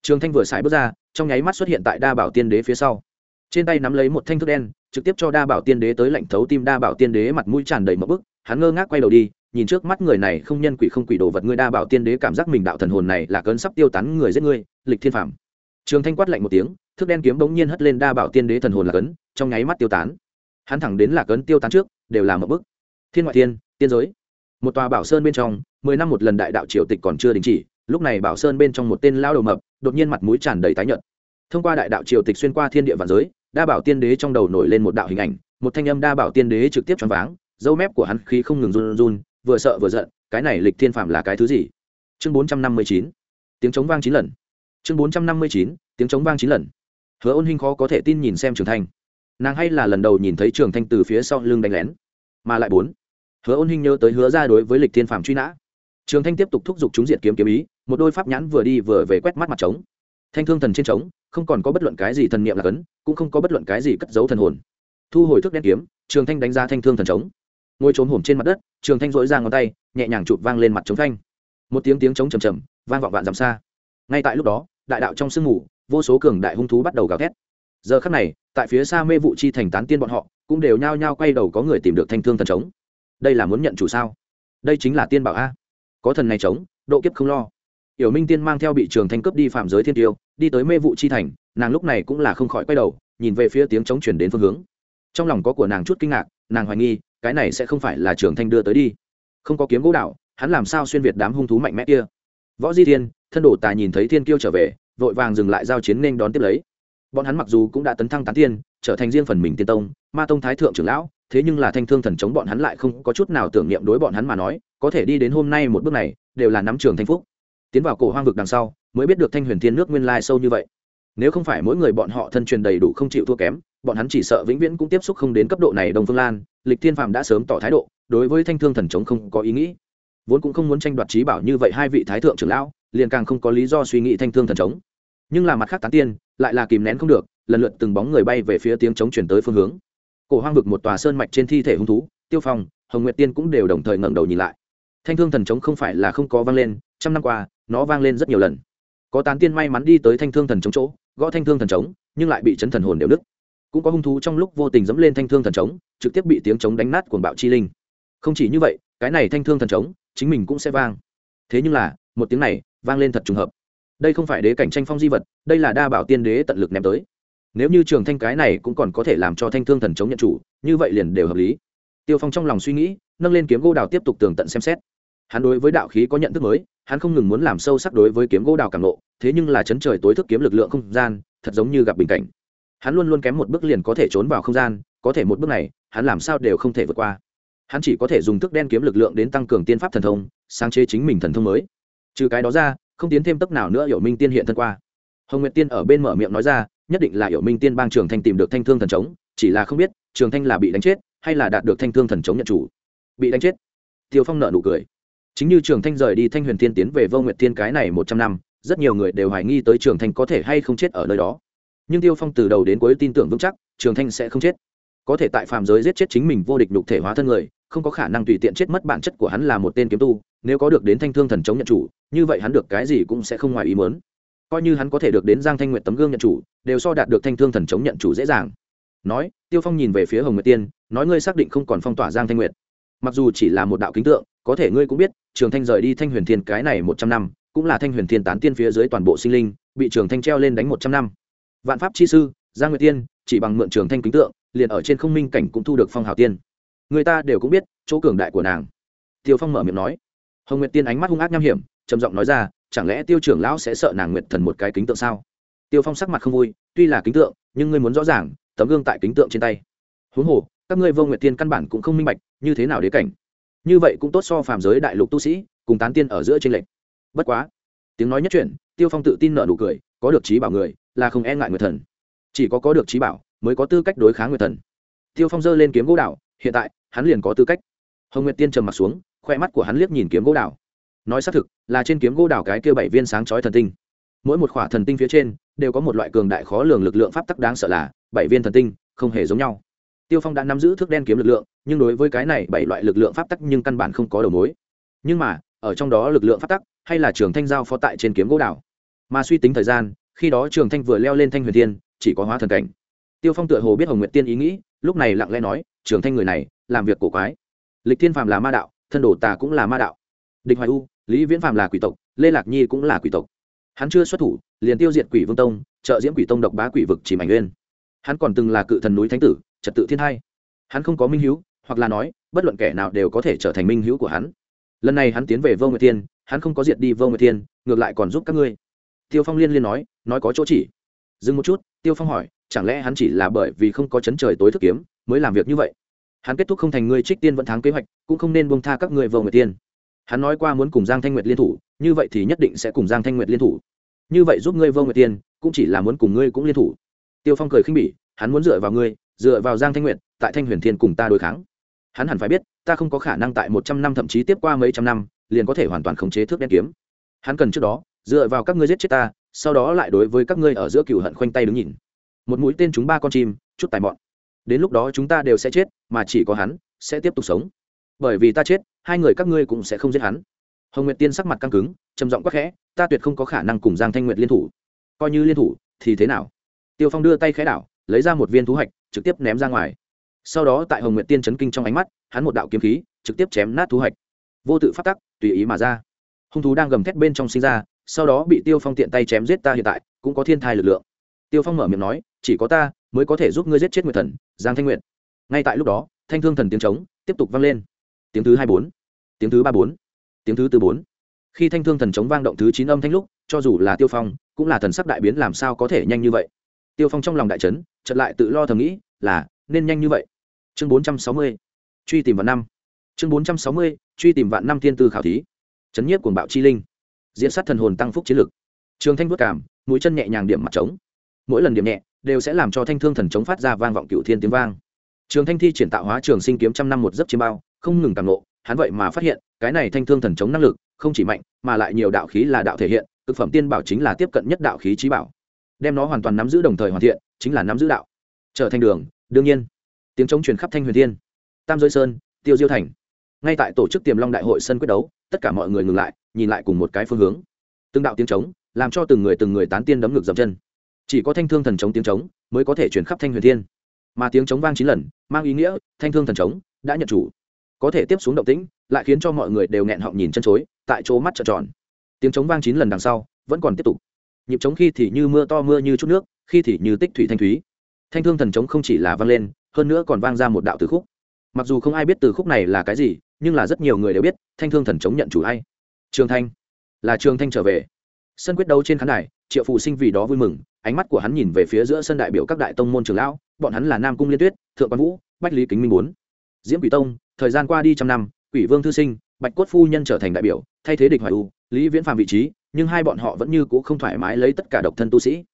trường thanh vừa xài bước ra, trong nháy mắt xuất hiện tại đa bảo tiên đế phía sau. Trên tay nắm lấy một thanh thức đen, trực tiếp cho đa bảo tiên đế tới lạnh thấu tim đa bảo tiên đế mặt mũi tràn đầy mỡ bức. Hắn ngơ ngác quay đầu đi, nhìn trước mắt người này không nhân quỷ không quỷ đồ vật ngươi đa bảo tiên đế cảm giác mình đạo thần hồn này là cơn sắp tiêu tán người giết ngươi, lịch thiên phạm trường thanh quát lạnh một tiếng, thức đen kiếm bỗng nhiên hất lên đa bảo tiên đế thần hồn là cấn trong nháy mắt tiêu tán. Hắn thẳng đến là cấn tiêu tán trước, đều là một bức. Thiên ngoại thiên, tiên giới một tòa bảo sơn bên trong, mười năm một lần đại đạo triều tịch còn chưa đình chỉ, lúc này bảo sơn bên trong một tên lao đầu mập, đột nhiên mặt mũi tràn đầy tái nhợt. Thông qua đại đạo triều tịch xuyên qua thiên địa và giới, đa bảo tiên đế trong đầu nổi lên một đạo hình ảnh, một thanh âm đa bảo tiên đế trực tiếp choáng váng dâu mép của hắn khí không ngừng run run, vừa sợ vừa giận, cái này lịch thiên phạm là cái thứ gì? Chương bốn trăm năm mươi chín, tiếng chống vang chín lần. Chương bốn trăm năm mươi chín, tiếng chống vang chín lần. Hứa ôn hinh khó có thể tin nhìn xem trường thanh. Nàng hay là lần đầu nhìn thấy trường thanh từ phía sau lưng đánh lén, mà lại bốn hứa ôn hinh nhớ tới hứa ra đối với lịch thiên phàm truy nã. Trường thanh tiếp tục thúc giục chúng diện kiếm kiếm ý, một đôi pháp nhãn vừa đi vừa về quét mắt mặt trống. Thanh thương thần trên trống, không còn có bất luận cái gì thần niệm là cấn, cũng không có bất luận cái gì cất giấu thần hồn. Thu hồi thức đen kiếm, trường thanh đánh giá thanh thương thần trống. Ngồi trốn hổm trên mặt đất, trường thanh dỗi ra ngón tay, nhẹ nhàng chụp vang lên mặt trống thanh một tiếng tiếng trống trầm trầm vang vọng vạn dặm xa. Ngay tại lúc đó, đại đạo trong sương mù, vô số cường đại hung thú bắt đầu gào thét. Giờ khắc này, tại phía xa mê vụ chi thành tán tiên bọn họ, cũng đều nhao nhao quay đầu có người tìm được thanh thương thần trống đây là muốn nhận chủ sao? Đây chính là tiên bảo a. Có thần này chống, độ kiếp không lo. Yểu minh tiên mang theo bị trường thanh cướp đi phạm giới thiên tiêu đi tới mê vụ chi thành nàng lúc này cũng là không khỏi quay đầu nhìn về phía tiếng chống chuyển đến phương hướng. Trong lòng có của nàng chút kinh ngạc nàng hoài nghi cái này sẽ không phải là trường thanh đưa tới đi. Không có kiếm gỗ đạo hắn làm sao xuyên việt đám hung thú mạnh mẽ kia? Võ di thiên thân đổ tài nhìn thấy thiên kiêu trở về vội vàng dừng lại giao chiến nên đón tiếp lấy. Bọn hắn mặc dù cũng đã tấn thăng tán tiên trở thành riêng phần mình tiên tông ma tông thái thượng trưởng lão thế nhưng là thanh thương thần chống bọn hắn lại không có chút nào tưởng niệm đối bọn hắn mà nói, có thể đi đến hôm nay một bước này, đều là nắm trường thanh phúc. Tiến vào cổ hoang vực đằng sau, mới biết được thanh huyền thiên nước nguyên lai sâu như vậy. Nếu không phải mỗi người bọn họ thân truyền đầy đủ không chịu thua kém, bọn hắn chỉ sợ vĩnh viễn cũng tiếp xúc không đến cấp độ này đồng phương lan, lịch thiên phạm đã sớm tỏ thái độ, đối với thanh thương thần chống không có ý nghĩ. Vốn cũng không muốn tranh đoạt trí bảo như vậy hai vị thái thượng trưởng lão, liền càng không có lý do suy nghĩ thanh thương thần chống. Nhưng là mặt khác tán tiên, lại là kìm nén không được, lần lượt từng bóng người bay về phía tiếng chống chuyển tới phương hướng cổ hoang vực một tòa sơn mạch trên thi thể hung thú tiêu phong hồng nguyệt tiên cũng đều đồng thời ngẩng đầu nhìn lại. Thanh thương thần Trống không phải là không có vang lên trăm năm qua nó vang lên rất nhiều lần. Có tán tiên may mắn đi tới thanh thương thần Trống chỗ gõ thanh thương thần Trống, nhưng lại bị chấn thần hồn đều nứt. Cũng có hung thú trong lúc vô tình dẫm lên thanh thương thần Trống, trực tiếp bị tiếng trống đánh nát cuồng bạo chi linh. Không chỉ như vậy cái này thanh thương thần Trống chính mình cũng sẽ vang. Thế nhưng là một tiếng này vang lên thật trùng hợp. Đây không phải đế cảnh tranh phong di vật đây là đa bảo tiên đế tận lực ném tới nếu như trường thanh cái này cũng còn có thể làm cho thanh thương thần chống nhận chủ, như vậy liền đều hợp lý. Tiêu phong trong lòng suy nghĩ, nâng lên kiếm gỗ đào tiếp tục tường tận xem xét. Hắn đối với đạo khí có nhận thức mới, hắn không ngừng muốn làm sâu sắc đối với kiếm gỗ đào cảm lộ, thế nhưng là chấn trời tối thức kiếm lực lượng không gian, thật giống như gặp bình cảnh. Hắn luôn luôn kém một bước liền có thể trốn vào không gian, có thể một bước này, hắn làm sao đều không thể vượt qua. Hắn chỉ có thể dùng thức đen kiếm lực lượng đến tăng cường tiên pháp thần thông, sáng chế chính mình thần thông mới. Trừ cái đó ra, không tiến thêm tốc nào nữa, hiểu minh tiên hiện thân qua. Hồng nguyệt tiên ở bên mở miệng nói ra nhất định là hiểu minh tiên bang trường thanh tìm được thanh thương thần trống chỉ là không biết, trường thanh là bị đánh chết, hay là đạt được thanh thương thần trống nhận chủ. Bị đánh chết. Tiêu phong nợ nụ cười. Chính như trường thanh rời đi thanh huyền tiên tiến về vô nguyệt tiên cái này một trăm năm, rất nhiều người đều hoài nghi tới trường thanh có thể hay không chết ở nơi đó. Nhưng tiêu phong từ đầu đến cuối tin tưởng vững chắc, trường thanh sẽ không chết. Có thể tại phàm giới giết chết chính mình vô địch nhục thể hóa thân người, không có khả năng tùy tiện chết mất bản chất của hắn là một tên kiếm tu, nếu có được đến thanh thương thần chống nhận chủ, như vậy hắn được cái gì cũng sẽ không ngoài ý mớn coi như hắn có thể được đến giang thanh nguyện tấm gương nhận chủ, đều so đạt được thanh thương thần chống nhận chủ dễ dàng. Nói, tiêu phong nhìn về phía hồng nguyệt tiên, nói ngươi xác định không còn phong tỏa giang thanh nguyệt. Mặc dù chỉ là một đạo kính tượng, có thể ngươi cũng biết, trường thanh rời đi thanh huyền thiên cái này một trăm năm, cũng là thanh huyền thiên tán tiên phía dưới toàn bộ sinh linh, bị trường thanh treo lên đánh một trăm năm. Vạn pháp chi sư, giang nguyệt tiên, chỉ bằng mượn trường thanh kính tượng, liền ở trên không minh cảnh cũng thu được phong hào tiên. Người ta đều cũng biết, chỗ cường đại của nàng. Tiêu phong mở miệng nói. Hồng nguyệt tiên ánh mắt hung ác nham hiểm, trầm giọng nói ra chẳng lẽ tiêu trưởng lão sẽ sợ nàng nguyệt thần một cái kính tượng sao? Tiêu phong sắc mặt không vui tuy là kính tượng nhưng ngươi muốn rõ ràng tấm gương tại kính tượng trên tay. Huống hồ các ngươi vô nguyệt tiên căn bản cũng không minh bạch như thế nào đế cảnh. Như vậy cũng tốt so phàm giới đại lục tu sĩ cùng tán tiên ở giữa trên lệnh bất quá tiếng nói nhất chuyển, tiêu phong tự tin nợ nụ cười có được trí bảo người là không e ngại người thần. Chỉ có có được trí bảo mới có tư cách đối kháng người thần. Tiêu phong giơ lên kiếm gỗ đạo hiện tại hắn liền có tư cách. Hồng nguyệt tiên trầm m ặ t xuống khoe mắt của hắn liếc nhìn kiếm gỗ đảo nói xác thực, là trên kiếm gỗ đào cái kia bảy viên sáng chói thần tinh. Mỗi một khỏa thần tinh phía trên, đều có một loại cường đại khó lường lực lượng pháp tắc đáng sợ là, bảy viên thần tinh, không hề giống nhau. Tiêu phong đã nắm giữ thước đen kiếm lực lượng, nhưng đối với cái này bảy loại lực lượng pháp tắc nhưng căn bản không có đầu mối. Nhưng mà, ở trong đó lực lượng pháp tắc, hay là trường thanh giao phó tại trên kiếm gỗ đào. Mà suy tính thời gian, khi đó trường thanh vừa leo lên thanh huyền tiên chỉ có hóa thần cảnh. Tiêu phong tựa hồ biết hồng nguyệt tiên ý nghĩ, lúc này lặng lẽ nói, trường thanh người này, làm việc cổ quái. Lịch thiên phàm là ma đạo, thân đồ tà cũng là ma đạo. Địch hoài u lý viễn Phạm là quỷ tộc, lê lạc nhi cũng là quỷ tộc. Hắn chưa xuất thủ, liền tiêu diệt quỷ vương tông, trợ diễm quỷ tông độc bá quỷ vực chỉ mảnh nguyên. Hắn còn từng là cự thần núi thánh tử, trật tự thiên hai. Hắn không có minh hữu hoặc là nói, bất luận kẻ nào đều có thể trở thành minh hữu của hắn. Lần này hắn tiến về vô nguyệt thiên, hắn không có diệt đi vô nguyệt thiên, ngược lại còn giúp các ngươi. Tiêu phong liên liên nói nói có chỗ chỉ. Dừng một chút, tiêu phong hỏi, chẳng lẽ hắn chỉ là bởi vì không có chấn trời tối thức kiếm, mới làm việc như vậy? Hắn kết thúc không thành ngươi trích tiên vẫn thắng kế hoạch, cũng không nên bông tha các ngươi vô nguyệt tiên hắn nói qua muốn cùng giang thanh nguyệt liên thủ, như vậy thì nhất định sẽ cùng giang thanh nguyệt liên thủ. Như vậy giúp ngươi vô nguyệt tiên, cũng chỉ là muốn cùng ngươi cũng liên thủ. Tiêu phong cười khinh bỉ, hắn muốn dựa vào ngươi, dựa vào giang thanh nguyệt, tại thanh huyền thiên cùng ta đối kháng. Hắn hẳn phải biết, ta không có khả năng tại một trăm năm thậm chí tiếp qua mấy trăm năm, liền có thể hoàn toàn khống chế thước đen kiếm. Hắn cần trước đó, dựa vào các ngươi giết chết ta, sau đó lại đối với các ngươi ở giữa cựu hận khoanh tay đứng nhìn. Một mũi tên chúng ba con chim, chút tài mọn. Đến lúc đó chúng ta đều sẽ chết, mà chỉ có hắn sẽ tiếp tục sống. Bởi vì ta chết hai người các ngươi cũng sẽ không giết hắn. Hồng nguyệt tiên sắc mặt căng cứng, trầm giọng quắc khẽ, ta tuyệt không có khả năng cùng giang thanh nguyệt liên thủ. Coi như liên thủ, thì thế nào? Tiêu phong đưa tay khẽ đảo, lấy ra một viên thú hạch, trực tiếp ném ra ngoài. Sau đó tại hồng nguyệt tiên chấn kinh trong ánh mắt, hắn một đạo kiếm khí, trực tiếp chém nát thú hạch. Vô tự phát tắc, tùy ý mà ra. Hung thú đang gầm thét bên trong sinh ra, sau đó bị tiêu phong tiện tay chém giết ta hiện tại, cũng có thiên thai lực lượng. Tiêu phong mở miệng nói, chỉ có ta mới có thể giúp ngươi giết chết nguyệt thần, giang thanh nguyệt. Ngay tại lúc đó, thanh thương thần tiếng trống tiếp tục vang lên tiếng thứ hai bốn. Tiếng thứ ba bốn. Tiếng thứ tư bốn. Khi thanh thương thần chống vang động thứ chín âm thanh lúc, cho dù là tiêu phong, cũng là thần sắc đại biến làm sao có thể nhanh như vậy? Tiêu phong trong lòng đại trấn chợt lại tự lo thầm nghĩ, là, nên nhanh như vậy? Chương bốn trăm sáu mươi. Truy tìm vạn năm. Chương bốn trăm sáu mươi, truy tìm vạn năm thiên tư khảo thí. Chấn nhiếp cuồng bạo chi linh. Diễn sát thần hồn tăng phúc chiến lực. Trường thanh vất cảm, mũi chân nhẹ nhàng điểm mặt trống. Mỗi lần điểm nhẹ, đều sẽ làm cho thanh thương thần chống phát ra vang vọng cựu thiên tiếng vang. Trường thanh thi triển tạo hóa trường sinh kiếm trăm năm một giấc chiêm bao không ngừng càng nộ hắn vậy mà phát hiện, cái này thanh thương thần chống năng lực, không chỉ mạnh, mà lại nhiều đạo khí là đạo thể hiện thực phẩm tiên bảo chính là tiếp cận nhất đạo khí trí bảo. Đem nó hoàn toàn nắm giữ đồng thời hoàn thiện, chính là nắm giữ đạo. Trở thành đường, đương nhiên. Tiếng chống truyền khắp thanh huyền thiên. Tam giới sơn, tiêu diêu thành. Ngay tại tổ chức tiềm long đại hội sân quyết đấu, tất cả mọi người ngừng lại, nhìn lại cùng một cái phương hướng. Từng đạo tiếng trống, làm cho từng người từng người tán tiên đấm ngực dập chân. Chỉ có thanh thương thần trống tiếng trống mới có thể chuyển khắp thanh huyền thiên. Mà tiếng trống vang chín lần, mang ý nghĩa, thanh thương thần trống đã nhận chủ có thể tiếp xuống động tĩnh, lại khiến cho mọi người đều nghẹn họng nhìn chân chối, tại chỗ mắt trợn tròn. Tiếng trống vang chín lần đằng sau, vẫn còn tiếp tục. Nhịp trống khi thì như mưa to mưa như chút nước, khi thì như tích thủy thanh thúy. Thanh thương thần trống không chỉ là vang lên, hơn nữa còn vang ra một đạo từ khúc. Mặc dù không ai biết từ khúc này là cái gì, nhưng là rất nhiều người đều biết, thanh thương thần trống nhận chủ hay. Trường thanh. Là trường thanh trở về. Sân quyết đấu trên khán đài, triệu phụ sinh vì đó vui mừng, ánh mắt của hắn nhìn về phía giữa sân đại biểu các đại tông môn trường lão, bọn hắn là nam cung liên tuyết, thượng quan vũ, bách lý kính minh bốn. Diễm quỷ tông thời gian qua đi trăm năm, quỷ vương thư sinh, bạch cốt phu nhân trở thành đại biểu, thay thế địch hoài u, lý viễn Phạm vị trí, nhưng hai bọn họ vẫn như c ũ không thoải mái lấy tất cả độc thân tu sĩ.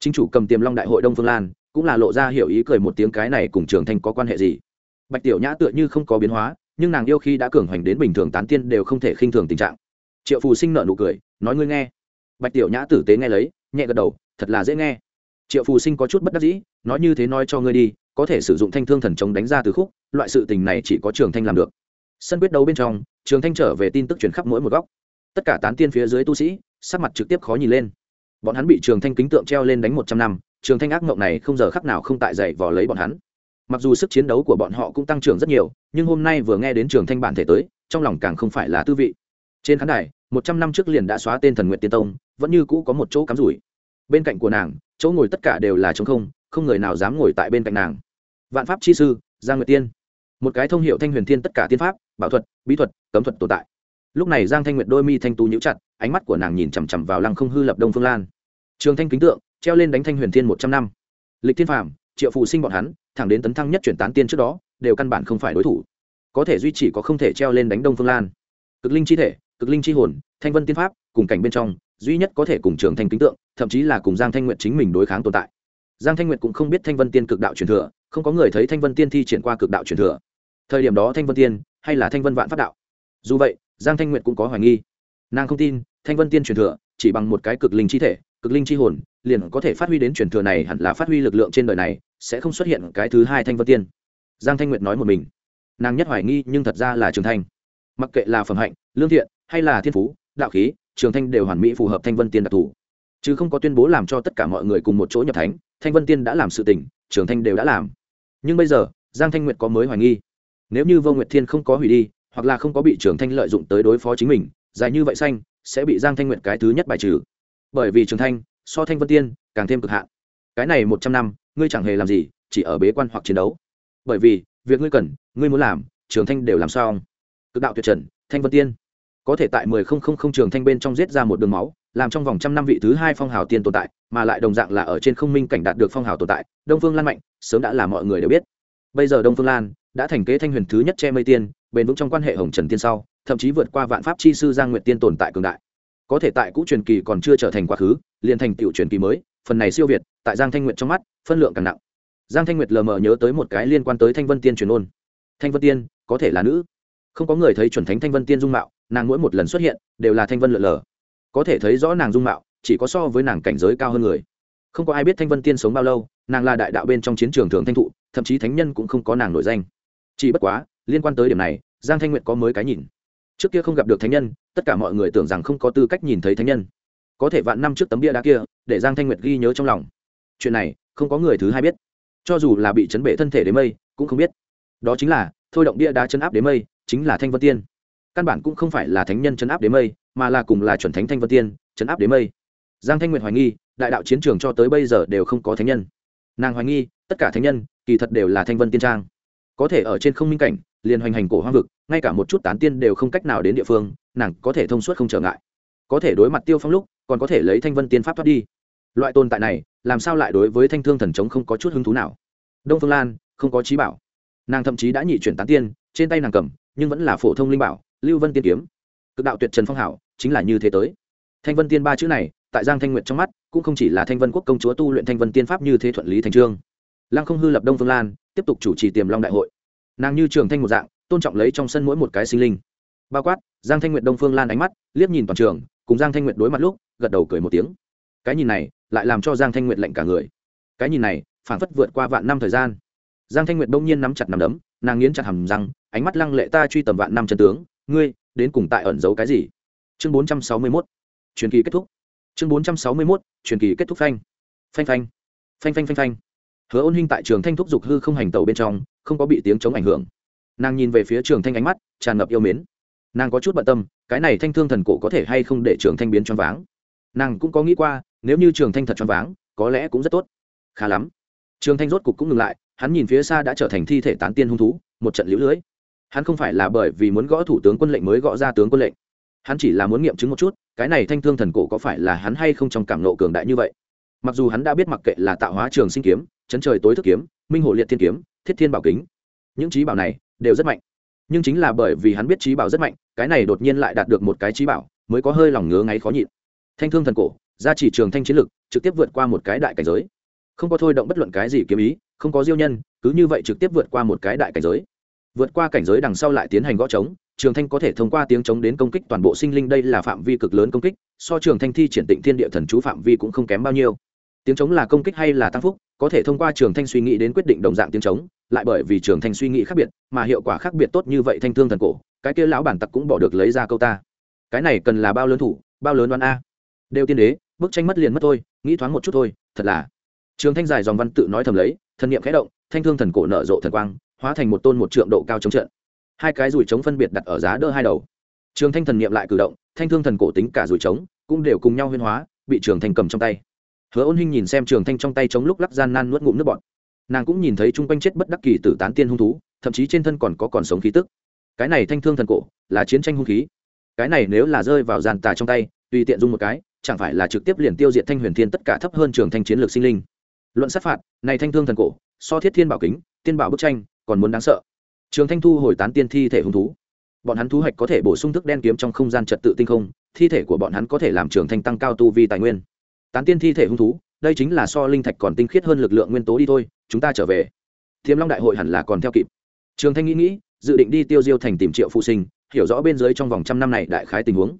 Chính chủ cầm tiềm long đại hội đông phương lan, cũng là lộ ra hiểu ý cười một tiếng cái này cùng trường thanh có quan hệ gì. Bạch tiểu nhã tựa như không có biến hóa, nhưng nàng yêu khi đã cường hoành đến bình thường tán tiên đều không thể khinh thường tình trạng. Triệu phù sinh nợ nụ cười, nói ngươi nghe. Bạch tiểu nhã tử tế nghe lấy, nhẹ gật đầu, thật là dễ nghe. Triệu phù sinh có chút bất đắc dĩ, nói như thế nói cho ngươi đi có thể sử dụng thanh thương thần chống đánh ra từ khúc, loại sự tình này chỉ có trường thanh làm được. Sân quyết đấu bên trong, trường thanh trở về tin tức chuyển khắp mỗi một góc. Tất cả tán tiên phía dưới tu sĩ, sắc mặt trực tiếp khó nhìn lên. Bọn hắn bị trường thanh kính tượng treo lên đánh một trăm năm, trường thanh ác mộng này không giờ khắc nào không tại dậy vò lấy bọn hắn. Mặc dù sức chiến đấu của bọn họ cũng tăng trưởng rất nhiều, nhưng hôm nay vừa nghe đến trường thanh bản thể tới, trong lòng càng không phải là tư vị. Trên khán đài, một trăm năm trước liền đã xóa tên thần nguyện tiên tông, vẫn như cũ có một chỗ cắm rủi. Bên cạnh của nàng, chỗ ngồi tất cả đều là trống không không người nào dám ngồi tại bên cạnh nàng. Vạn pháp chi sư, giang nguyệt tiên. Một cái thông hiệu thanh huyền thiên tất cả tiên pháp, bảo thuật, bí thuật, cấm thuật tồn tại. Lúc này giang thanh nguyệt đôi mi thanh tú nhíu chặt, ánh mắt của nàng nhìn chằm chằm vào lăng không hư lập đông phương lan. Trường thanh kính tượng, treo lên đánh thanh huyền thiên một trăm năm. Lịch thiên phạm triệu phụ sinh bọn hắn, thẳng đến tấn thăng nhất chuyển tán tiên trước đó, đều căn bản không phải đối thủ. Có thể duy trì có không thể treo lên đánh đông phương lan. Cực linh chi thể, cực linh chi hồn, thanh vân tiên pháp, cùng cảnh bên trong, duy nhất có thể cùng trường thanh kính tượng, thậm chí là cùng giang thanh nguyện chính mình đối kháng tồn tại giang thanh Nguyệt cũng không biết thanh vân tiên cực đạo truyền thừa, không có người thấy thanh vân tiên thi triển qua cực đạo truyền thừa. Thời điểm đó thanh vân tiên hay là thanh vân vạn pháp đạo? Dù vậy, giang thanh Nguyệt cũng có hoài nghi. Nàng không tin, thanh vân tiên truyền thừa chỉ bằng một cái cực linh chi thể, cực linh chi hồn, liền có thể phát huy đến truyền thừa này hẳn là phát huy lực lượng trên đời này, sẽ không xuất hiện cái thứ hai thanh vân tiên. Giang thanh nguyệt nói một mình. Nàng nhất hoài nghi nhưng thật ra là trường thanh. Mặc kệ là phẩm hạnh, lương thiện hay là thiên phú, đạo khí, trường thanh đều hoàn mỹ phù hợp thanh vân tiên đặc thù. Chứ không có tuyên bố làm cho tất cả mọi người cùng một chỗ nhập thánh thanh vân tiên đã làm sự tình trường thanh đều đã làm. Nhưng bây giờ, giang thanh nguyệt có mới hoài nghi. Nếu như vô nguyệt thiên không có hủy đi, hoặc là không có bị trường thanh lợi dụng tới đối phó chính mình, dài như vậy xanh, sẽ bị giang thanh nguyệt cái thứ nhất bài trừ. Bởi vì trường thanh, so thanh vân tiên, càng thêm cực hạn. Cái này một trăm năm, ngươi chẳng hề làm gì, chỉ ở bế quan hoặc chiến đấu. Bởi vì, việc ngươi cần, ngươi muốn làm trường thanh đều làm sao cực đạo tuyệt trần, thanh vân tiên. Có thể tại mười không không không trường thanh bên trong giết ra một đường máu làm trong vòng trăm năm vị thứ hai phong hào tiên tồn tại, mà lại đồng dạng là ở trên không minh cảnh đạt được phong hào tồn tại, đông phương lan mạnh, sớm đã là mọi người đều biết. Bây giờ đông phương lan đã thành kế thanh huyền thứ nhất che mây tiên, bền vững trong quan hệ hồng trần tiên sau, thậm chí vượt qua vạn pháp chi sư giang nguyệt tiên tồn tại cường đại. Có thể tại cũ truyền kỳ còn chưa trở thành quá khứ, liền thành tiểu truyền kỳ mới, phần này siêu việt, tại giang thanh nguyệt trong mắt, phân lượng càng nặng. Giang thanh nguyệt lờ mờ nhớ tới một cái liên quan tới thanh vân tiên truyền ôn. Thanh vân tiên, có thể là nữ. Không có người thấy chuẩn thánh thanh vân tiên dung mạo, nàng mỗi một lần xuất hiện, đều là thanh vân lượn lờ có thể thấy rõ nàng dung mạo, chỉ có so với nàng cảnh giới cao hơn người. Không có ai biết thanh vân tiên sống bao lâu, nàng là đại đạo bên trong chiến trường thường thanh thụ, thậm chí thánh nhân cũng không có nàng nổi danh. Chỉ bất quá, liên quan tới điểm này, giang thanh nguyệt có mới cái nhìn. Trước kia không gặp được thánh nhân, tất cả mọi người tưởng rằng không có tư cách nhìn thấy thánh nhân. Có thể vạn năm trước tấm bia đá kia, để giang thanh nguyệt ghi nhớ trong lòng. Chuyện này, không có người thứ hai biết. Cho dù là bị chấn bể thân thể đến mây, cũng không biết. Đó chính là, thôi động bia đá chấn áp đến mây, chính là thanh vân tiên căn bản cũng không phải là thánh nhân chấn áp đế mây, mà là cùng là chuẩn thánh thanh vân tiên, chấn áp đế mây. Giang thanh nguyệt hoài nghi, đại đạo chiến trường cho tới bây giờ đều không có thánh nhân. Nàng hoài nghi, tất cả thánh nhân, kỳ thật đều là thanh vân tiên trang. Có thể ở trên không minh cảnh, liền hoành hành cổ hoang vực, ngay cả một chút tán tiên đều không cách nào đến địa phương, nàng có thể thông suốt không trở ngại. Có thể đối mặt tiêu phong lúc, còn có thể lấy thanh vân tiên pháp thoát đi. Loại tồn tại này, làm sao lại đối với thanh thương thần chống không có chút hứng thú nào? Đông phương lan, không có trí bảo. Nàng thậm chí đã nhị chuyển tán tiên, trên tay nàng cầm, nhưng vẫn là phổ thông linh bảo lưu vân tiên kiếm. Cực đạo tuyệt trần phong hảo, chính là như thế tới. Thanh vân tiên ba chữ này, tại giang thanh nguyệt trong mắt, cũng không chỉ là thanh vân quốc công chúa tu luyện thanh vân tiên pháp như thế thuận lý thành trương. Lăng không hư lập đông phương lan, tiếp tục chủ trì tiềm long đại hội. Nàng như trường thanh một dạng, tôn trọng lấy trong sân mỗi một cái sinh linh. Bao quát, giang thanh nguyệt đông phương lan ánh mắt, liếc nhìn toàn trường, cùng giang thanh nguyệt đối mặt lúc, gật đầu cười một tiếng. Cái nhìn này, lại làm cho giang thanh nguyệt lạnh cả người. Cái nhìn này phản phất vượt qua vạn năm thời gian. Giang thanh nguyệt đông nhiên nắm chặt nằm đấm, nàng nghiến chặt hầm răng, ánh mắt lăng lệ ta truy tầm vạn năm chân tướng ngươi, đến cùng tại ẩn giấu cái gì? Chương bốn trăm sáu mươi mốt, truyền kỳ kết thúc. Chương bốn trăm sáu mươi mốt, truyền kỳ kết thúc phanh. Phanh phanh. Phanh phanh phanh phanh. Hứa ôn hinh tại trường thanh thúc dục hư không hành tàu bên trong, không có bị tiếng chống ảnh hưởng. Nàng nhìn về phía trường thanh ánh mắt, tràn ngập yêu mến. Nàng có chút bận tâm, cái này thanh thương thần cổ có thể hay không để trường thanh biến choáng váng? Nàng cũng có nghĩ qua, nếu như trường thanh thật choáng váng, có lẽ cũng rất tốt. Khá lắm. Trường thanh rốt cục cũng ngừng lại, hắn nhìn phía xa đã trở thành thi thể tán tiên hung thú, một trận lũ lưỡi hắn không phải là bởi vì muốn gõ thủ tướng quân lệnh mới gõ ra tướng quân lệnh. Hắn chỉ là muốn nghiệm chứng một chút, cái này thanh thương thần cổ có phải là hắn hay không trong cảm nộ cường đại như vậy. Mặc dù hắn đã biết mặc kệ là tạo hóa trường sinh kiếm, chấn trời tối thức kiếm, minh hồ liệt thiên kiếm, thiết thiên bảo kính, những trí bảo này đều rất mạnh. Nhưng chính là bởi vì hắn biết trí bảo rất mạnh, cái này đột nhiên lại đạt được một cái trí bảo, mới có hơi lòng ngứa ngáy khó nhịn. Thanh thương thần cổ gia chỉ trường thanh chiến lực, trực tiếp vượt qua một cái đại cảnh giới. Không có thôi động bất luận cái gì kiếm ý, không có diêu nhân, cứ như vậy trực tiếp vượt qua một cái đại cảnh giới vượt qua cảnh giới đằng sau lại tiến hành gõ trống, trường thanh có thể thông qua tiếng trống đến công kích toàn bộ sinh linh, đây là phạm vi cực lớn công kích, so trường thanh thi triển tịnh thiên địa thần chú phạm vi cũng không kém bao nhiêu. Tiếng trống là công kích hay là tăng phúc, có thể thông qua trường thanh suy nghĩ đến quyết định đồng dạng tiếng trống, lại bởi vì trường thanh suy nghĩ khác biệt, mà hiệu quả khác biệt tốt như vậy thanh thương thần cổ, cái kia lão bản tặc cũng bỏ được lấy ra câu ta. Cái này cần là bao lớn thủ, bao lớn đoán a? Đều tiên đế, bức tranh mất liền mất thôi, nghĩ thoáng một chút thôi, thật là. Trường thanh dài dòng văn tự nói thầm lấy, thần niệm khẽ động, thanh thương thần cổ nở rộ thần quang hóa thành một tôn một trượng độ cao chống trận. Hai cái rùi trống phân biệt đặt ở giá đỡ hai đầu. Trường thanh thần niệm lại cử động, thanh thương thần cổ tính cả rùi trống, cũng đều cùng nhau huyên hóa, bị trường thanh cầm trong tay. Hứa ôn hinh nhìn xem trường thanh trong tay chống lúc lắc gian nan nuốt ngụm nước bọt. Nàng cũng nhìn thấy chung quanh chết bất đắc kỳ tử tán tiên hung thú, thậm chí trên thân còn có còn sống khí tức. Cái này thanh thương thần cổ, là chiến tranh hung khí. Cái này nếu là rơi vào giàn tà trong tay, tùy tiện dung một cái, chẳng phải là trực tiếp liền tiêu diệt thanh huyền thiên tất cả thấp hơn trường thanh chiến lược sinh linh. Luận sát phạt, này thanh thương thần cổ so thiết thiên bảo kính, tiên bảo bức tranh, còn muốn đáng sợ. Trường thanh thu hồi tán tiên thi thể hung thú. Bọn hắn thu hoạch có thể bổ sung thức đen kiếm trong không gian trật tự tinh không, thi thể của bọn hắn có thể làm trường thanh tăng cao tu vi tài nguyên. Tán tiên thi thể hung thú, đây chính là so linh thạch còn tinh khiết hơn lực lượng nguyên tố đi thôi, chúng ta trở về. Thiếm long đại hội hẳn là còn theo kịp. Trường thanh nghĩ nghĩ, dự định đi tiêu diêu thành tìm triệu phụ sinh, hiểu rõ bên dưới trong vòng trăm năm này đại khái tình huống.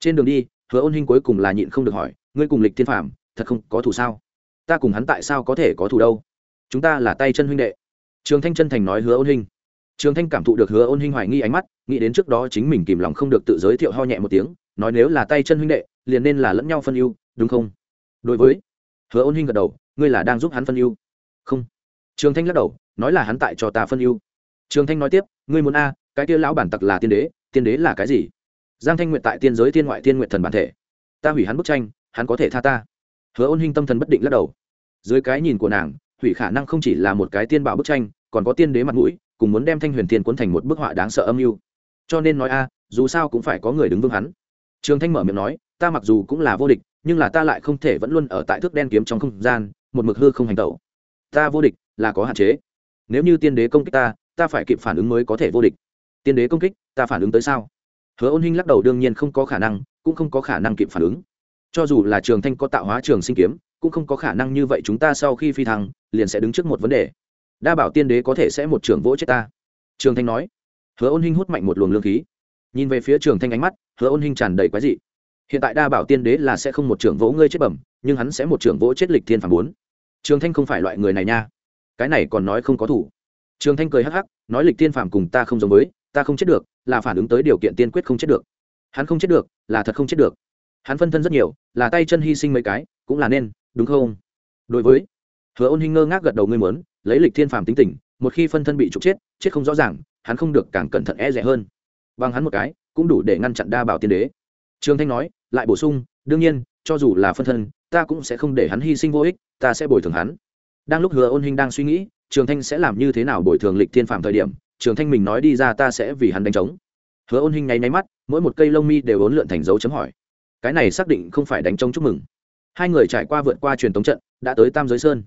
Trên đường đi, hứa ôn hinh cuối cùng là nhịn không được hỏi, ngươi cùng lịch thiên phạm thật không có thù sao? Ta cùng hắn tại sao có thể có thù đâu? Chúng ta là tay chân huynh đệ. Trường thanh chân thành nói hứa ôn hình trường thanh cảm thụ được hứa ôn hình hoài nghi ánh mắt, nghĩ đến trước đó chính mình kìm lòng không được tự giới thiệu ho nhẹ một tiếng, nói nếu là tay chân huynh đệ, liền nên là lẫn nhau phân ưu, đúng không? Đối với, hứa ôn hình gật đầu, ngươi là đang giúp hắn phân ưu. Không. Trường thanh lắc đầu, nói là hắn tại cho ta phân ưu. Trường thanh nói tiếp, ngươi muốn a, cái kia lão bản tặc là tiên đế tiên đế là cái gì? Giang thanh nguyện tại tiên giới tiên ngoại tiên nguyện thần bản thể. Ta hủy hắn bức tranh, hắn có thể tha ta. Hứa ôn hình tâm thần bất định lắc đầu. Dưới cái nhìn của nàng hủy khả năng không chỉ là một cái tiên bảo bức tranh, còn có tiên đế mặt mũi, cùng muốn đem thanh huyền tiên cuốn thành một bức họa đáng sợ âm mưu. Cho nên nói a, dù sao cũng phải có người đứng vững hắn. Trường thanh mở miệng nói, ta mặc dù cũng là vô địch, nhưng là ta lại không thể vẫn luôn ở tại thước đen kiếm trong không gian, một mực hư không hành tẩu. Ta vô địch là có hạn chế. Nếu như tiên đế công kích ta ta phải kịp phản ứng mới có thể vô địch. Tiên đế công kích, ta phản ứng tới sao? Hứa ôn hinh lắc đầu đương nhiên không có khả năng, cũng không có khả năng kịp phản ứng. Cho dù là trường thanh có tạo hóa trường sinh kiếm cũng không có khả năng như vậy chúng ta sau khi phi thăng, liền sẽ đứng trước một vấn đề. Đa bảo tiên đế có thể sẽ một trường vỗ chết ta. Trường thanh nói. Hứa ôn hinh hút mạnh một luồng lương khí. Nhìn về phía trường thanh ánh mắt, hứa ôn hinh tràn đầy quái dị. Hiện tại đa bảo tiên đế là sẽ không một trưởng vỗ ngươi chết bẩm, nhưng hắn sẽ một trưởng vỗ chết lịch thiên phản bốn. Trường thanh không phải loại người này nha. Cái này còn nói không có thủ. Trường thanh cười hắc hắc, nói lịch thiên phản cùng ta không giống với, ta không chết được, là phản ứng tới điều kiện tiên quyết không chết được. Hắn không chết được, là thật không chết được. Hắn phân thân rất nhiều, là tay chân hy sinh mấy cái cũng là nên, đúng không? Đối với hứa ôn hinh ngơ ngác gật đầu, ngươi muốn lấy lịch thiên phàm tính tình, một khi phân thân bị trục chết chết không rõ ràng, hắn không được càng cẩn thận e rẻ hơn. Bằng hắn một cái, cũng đủ để ngăn chặn đa bảo tiên đế. Trương thanh nói, lại bổ sung, đương nhiên, cho dù là phân thân, ta cũng sẽ không để hắn hy sinh vô ích, ta sẽ bồi thường hắn. Đang lúc hứa ôn hinh đang suy nghĩ, trường thanh sẽ làm như thế nào bồi thường lịch thiên phạm thời điểm, trường thanh mình nói đi ra ta sẽ vì hắn đánh trống. Hứa ôn hinh nháy nháy mắt, mỗi một cây lông mi đều ốn lượn thành dấu chấm hỏi. Cái này xác định không phải đánh trống chúc mừng hai người trải qua vượt qua truyền tống trận, đã tới tam giới sơn.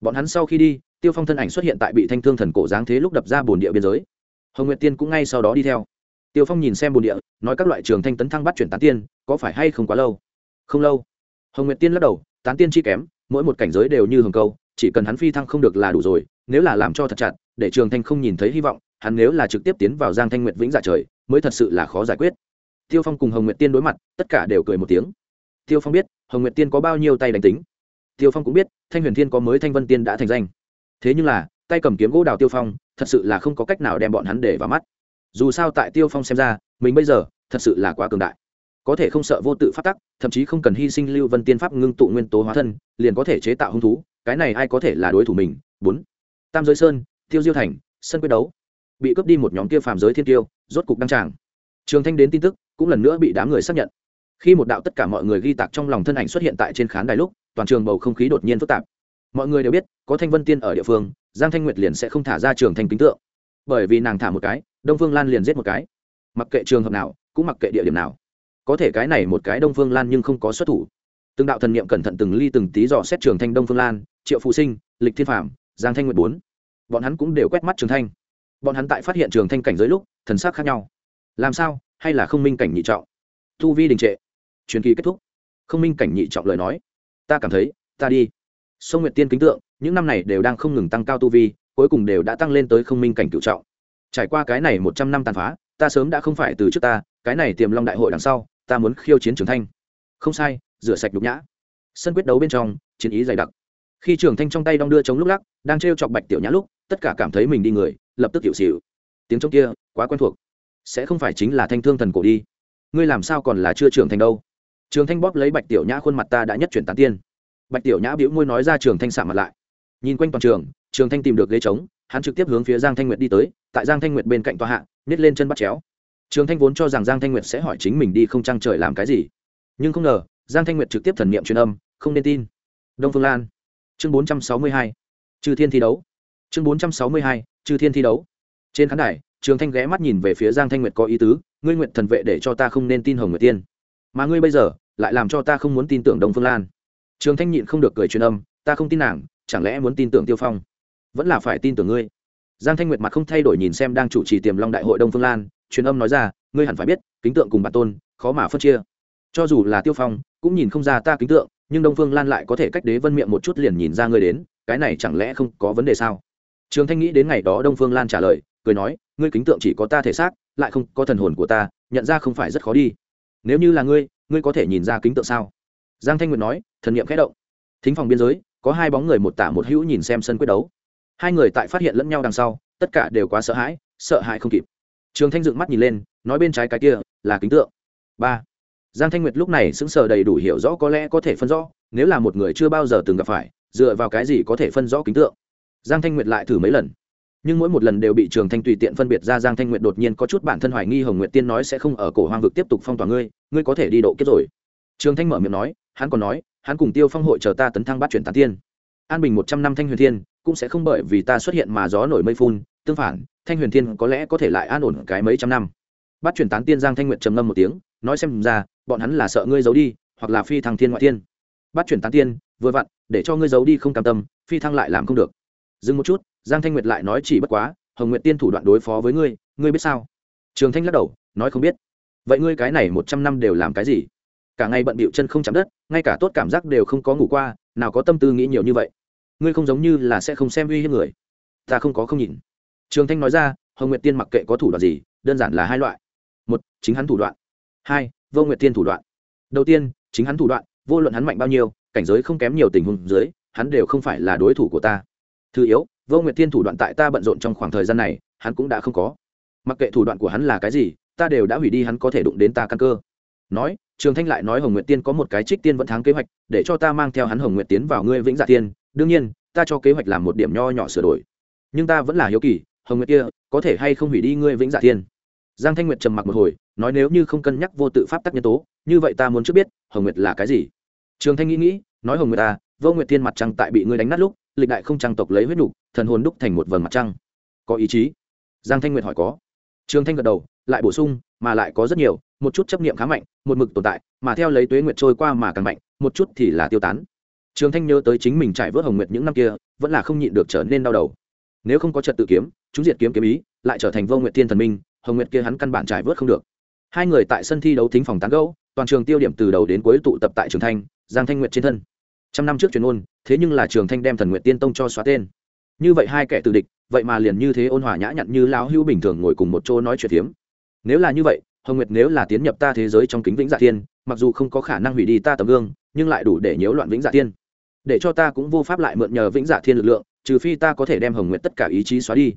Bọn hắn sau khi đi, tiêu phong thân ảnh xuất hiện tại bị thanh thương thần cổ giáng thế lúc đập ra bồn địa biên giới. Hồng nguyệt tiên cũng ngay sau đó đi theo. Tiêu phong nhìn xem bồn địa, nói các loại trường thanh tấn thăng bắt chuyển tán tiên, có phải hay không quá lâu? Không lâu. Hồng nguyệt tiên lắc đầu, tán tiên chi kém, mỗi một cảnh giới đều như hồng câu, chỉ cần hắn phi thăng không được là đủ rồi, nếu là làm cho thật chặt, để trường thanh không nhìn thấy hy vọng, hắn nếu là trực tiếp tiến vào giang thanh nguyệt vĩnh dạ trời, mới thật sự là khó giải quyết. Tiêu phong cùng hồng nguyệt tiên đối mặt, tất cả đều cười một tiếng tiêu phong biết, hồng nguyệt tiên có bao nhiêu tay đánh tính. Tiêu phong cũng biết, thanh huyền thiên có mới thanh vân tiên đã thành danh. Thế nhưng là, tay cầm kiếm gỗ đào tiêu phong, thật sự là không có cách nào đem bọn hắn để vào mắt. Dù sao tại tiêu phong xem ra, mình bây giờ, thật sự là quá cường đại. Có thể không sợ vô tự phát tắc, thậm chí không cần hy sinh lưu vân tiên pháp ngưng tụ nguyên tố hóa thân, liền có thể chế tạo hung thú, cái này ai có thể là đối thủ mình? Bốn. Tam giới sơn, tiêu diêu thành, sân quyết đấu. Bị cướp đi một nhóm kia phàm giới thiên tiêu, rốt cục đăng tràng. Trường thanh đến tin tức, cũng lần nữa bị đám người xác nhận khi một đạo tất cả mọi người ghi tạc trong lòng thân ảnh xuất hiện tại trên khán đài lúc, toàn trường bầu không khí đột nhiên phức tạp. Mọi người đều biết, có thanh vân tiên ở địa phương, giang thanh nguyệt liền sẽ không thả ra trường thanh kính tượng. Bởi vì nàng thả một cái, đông phương lan liền giết một cái. Mặc kệ trường hợp nào, cũng mặc kệ địa điểm nào. Có thể cái này một cái đông phương lan nhưng không có xuất thủ. Từng đạo thần niệm cẩn thận từng ly từng tí dò xét trường thanh đông phương lan, triệu phụ sinh, lịch thiên phạm giang thanh nguyệt bốn. Bọn hắn cũng đều quét mắt trường thanh bọn hắn tại phát hiện trường thanh cảnh giới lúc, thần sắc khác nhau. Làm sao? Hay là không minh cảnh nhị trọng? Tu vi đình trệ truyền kỳ kết thúc. Không minh cảnh nhị trọng lời nói. Ta cảm thấy, ta đi. Sông nguyệt tiên kính tượng, những năm này đều đang không ngừng tăng cao tu vi, cuối cùng đều đã tăng lên tới không minh cảnh cựu trọng. Trải qua cái này một trăm năm tàn phá, ta sớm đã không phải từ trước ta, cái này tiềm long đại hội đằng sau, ta muốn khiêu chiến trường thanh. Không sai, rửa sạch nhục nhã. Sân quyết đấu bên trong, chiến ý dày đặc. Khi trường thanh trong tay đong đưa chống lúc lắc, đang t chọc bạch tiểu nhã lúc, tất cả cảm thấy mình đi người, lập tức tiểu xịu tiếng trong kia, quá quen thuộc. Sẽ không phải chính là thanh thương thần cổ đi. Ngươi làm sao còn là chưa trưởng thành đâu? Trường thanh bóp lấy bạch tiểu nhã khuôn mặt ta đã nhất chuyển tán tiên. Bạch tiểu nhã bĩu môi nói ra trường thanh xả mặt lại. Nhìn quanh toàn trường trường thanh tìm được ghế trống, hắn trực tiếp hướng phía giang thanh nguyệt đi tới, tại giang thanh nguyệt bên cạnh tòa hạ, nhét lên chân bắt chéo. Trường thanh vốn cho rằng giang thanh nguyệt sẽ hỏi chính mình đi không trăng trời làm cái gì. Nhưng không ngờ, giang thanh nguyệt trực tiếp thần niệm truyền âm, không nên tin. Đông phương lan. Chương bốn trăm sáu mươi hai. Trừ thiên thi đấu. Chương bốn trăm sáu mươi hai. Trừ thiên thi đấu. Trên khán đài, trường thanh ghé mắt nhìn về phía giang thanh nguyệt có ý tứ, ngươi nguyện thần vệ để cho ta không nên tin hồng nguyệt tiên mà ngươi bây giờ lại làm cho ta không muốn tin tưởng đông phương lan. Trường thanh nhịn không được cười truyền âm, ta không tin nàng, chẳng lẽ muốn tin tưởng tiêu phong? Vẫn là phải tin tưởng ngươi. Giang thanh nguyệt mặt không thay đổi nhìn xem đang chủ trì tiềm long đại hội đông phương lan, truyền âm nói ra, ngươi hẳn phải biết, kính tượng cùng bản tôn, khó mà phân chia. Cho dù là tiêu phong, cũng nhìn không ra ta kính tượng, nhưng đông phương lan lại có thể cách đế vân miệng một chút liền nhìn ra ngươi đến, cái này chẳng lẽ không có vấn đề sao? Trường thanh nghĩ đến ngày đó đông phương lan trả lời, cười nói, ngươi kính tượng chỉ có ta thể xác, lại không có thần hồn của ta, nhận ra không phải rất khó đi nếu như là ngươi ngươi có thể nhìn ra kính tượng sao? Giang thanh nguyệt nói, thần nghiệm khẽ động. Thính phòng biên giới, có hai bóng người một tả một hữu nhìn xem sân quyết đấu. Hai người tại phát hiện lẫn nhau đằng sau, tất cả đều quá sợ hãi sợ hãi không kịp. Trường thanh dựng mắt nhìn lên, nói bên trái cái kia, là kính tượng. Ba. Giang thanh nguyệt lúc này sững sờ đầy đủ hiểu rõ có lẽ có thể phân rõ, nếu là một người chưa bao giờ từng gặp phải, dựa vào cái gì có thể phân rõ kính tượng? Giang thanh nguyệt lại thử mấy lần nhưng mỗi một lần đều bị trường thanh tùy tiện phân biệt ra giang thanh nguyệt đột nhiên có chút bản thân hoài nghi hồng nguyệt tiên nói sẽ không ở cổ hoang vực tiếp tục phong tỏa ngươi ngươi có thể đi độ kết rồi. Trường thanh mở miệng nói, hắn còn nói, hắn cùng tiêu phong hội chờ ta tấn thăng bắt chuyển tán tiên. An bình một trăm năm thanh huyền thiên, cũng sẽ không bởi vì ta xuất hiện mà gió nổi mây phun, tương phản, thanh huyền thiên có lẽ có thể lại an ổn cái mấy trăm năm. Bắt chuyển tán tiên giang thanh nguyệt trầm ngâm một tiếng, nói xem ra, bọn hắn là sợ ngươi giấu đi, hoặc là phi thăng thiên ngoại thiên. Bắt chuyển tán tiên, vừa vặn, để cho ngươi giấu đi không cam tâm, phi thăng lại làm không được. Dừng một chút giang thanh nguyệt lại nói chỉ bất quá, hồng nguyệt tiên thủ đoạn đối phó với ngươi ngươi biết sao? Trường thanh lắc đầu, nói không biết. Vậy ngươi cái này một trăm năm đều làm cái gì? Cả ngày bận bịu chân không chạm đất, ngay cả tốt cảm giác đều không có ngủ qua, nào có tâm tư nghĩ nhiều như vậy? Ngươi không giống như là sẽ không xem uy hiếp người. Ta không có không nhìn. Trường thanh nói ra, hồng nguyệt tiên mặc kệ có thủ đoạn gì, đơn giản là hai loại. Một, chính hắn thủ đoạn. Hai, vô nguyệt tiên thủ đoạn. Đầu tiên, chính hắn thủ đoạn, vô luận hắn mạnh bao nhiêu, cảnh giới không kém nhiều tình huống dưới, hắn đều không phải là đối thủ của ta. Thứ yếu vô nguyệt Thiên thủ đoạn tại ta bận rộn trong khoảng thời gian này, hắn cũng đã không có. Mặc kệ thủ đoạn của hắn là cái gì, ta đều đã hủy đi hắn có thể đụng đến ta căn cơ. Nói, trường thanh lại nói hồng nguyệt tiên có một cái trích tiên vẫn thắng kế hoạch, để cho ta mang theo hắn hồng nguyệt tiến vào ngươi vĩnh dạ tiên. Đương nhiên, ta cho kế hoạch làm một điểm nho nhỏ sửa đổi. Nhưng ta vẫn là hiếu kỳ, hồng nguyệt kia, có thể hay không hủy đi ngươi vĩnh dạ tiên? Giang thanh nguyệt trầm mặc một hồi, nói nếu như không cân nhắc vô tự pháp tắc nhân tố, như vậy ta muốn trước biết, hồng nguyệt là cái gì? Trường thanh nghĩ nghĩ, nói hồng nguyệt ta vô nguyệt tiên mặt trăng tại bị ngươi đánh nát lúc lịch đại không trang tộc lấy huyết nục thần hồn đúc thành một vầng mặt trăng. Có ý chí? Giang thanh nguyệt hỏi có. Trường thanh gật đầu, lại bổ sung, mà lại có rất nhiều, một chút chấp niệm khá mạnh, một mực tồn tại, mà theo lấy tuế nguyệt trôi qua mà càng mạnh, một chút thì là tiêu tán. Trường thanh nhớ tới chính mình trải vớt hồng nguyệt những năm kia, vẫn là không nhịn được trở nên đau đầu. Nếu không có trật tự kiếm, chúng diệt kiếm kiếm ý, lại trở thành vô nguyệt thiên thần minh, hồng nguyệt kia hắn căn bản trải vớt không được. Hai người tại sân thi đấu thính phòng tán gẫu, toàn trường tiêu điểm từ đầu đến cuối tụ tập tại trường thanh, giang thanh nguyệt trên thân trăm năm trước truyền ôn thế nhưng là trường thanh đem thần nguyện tiên tông cho xóa tên. Như vậy hai kẻ từ địch, vậy mà liền như thế ôn hòa nhã nhặn như lão hữu bình thường ngồi cùng một chỗ nói chuyện hiếm nếu là như vậy, hồng nguyệt nếu là tiến nhập ta thế giới trong kính vĩnh dạ thiên mặc dù không có khả năng hủy đi ta tấm gương, nhưng lại đủ để nhiễu loạn vĩnh dạ thiên để cho ta cũng vô pháp lại mượn nhờ vĩnh dạ thiên lực lượng, trừ phi ta có thể đem hồng nguyệt tất cả ý chí xóa đi.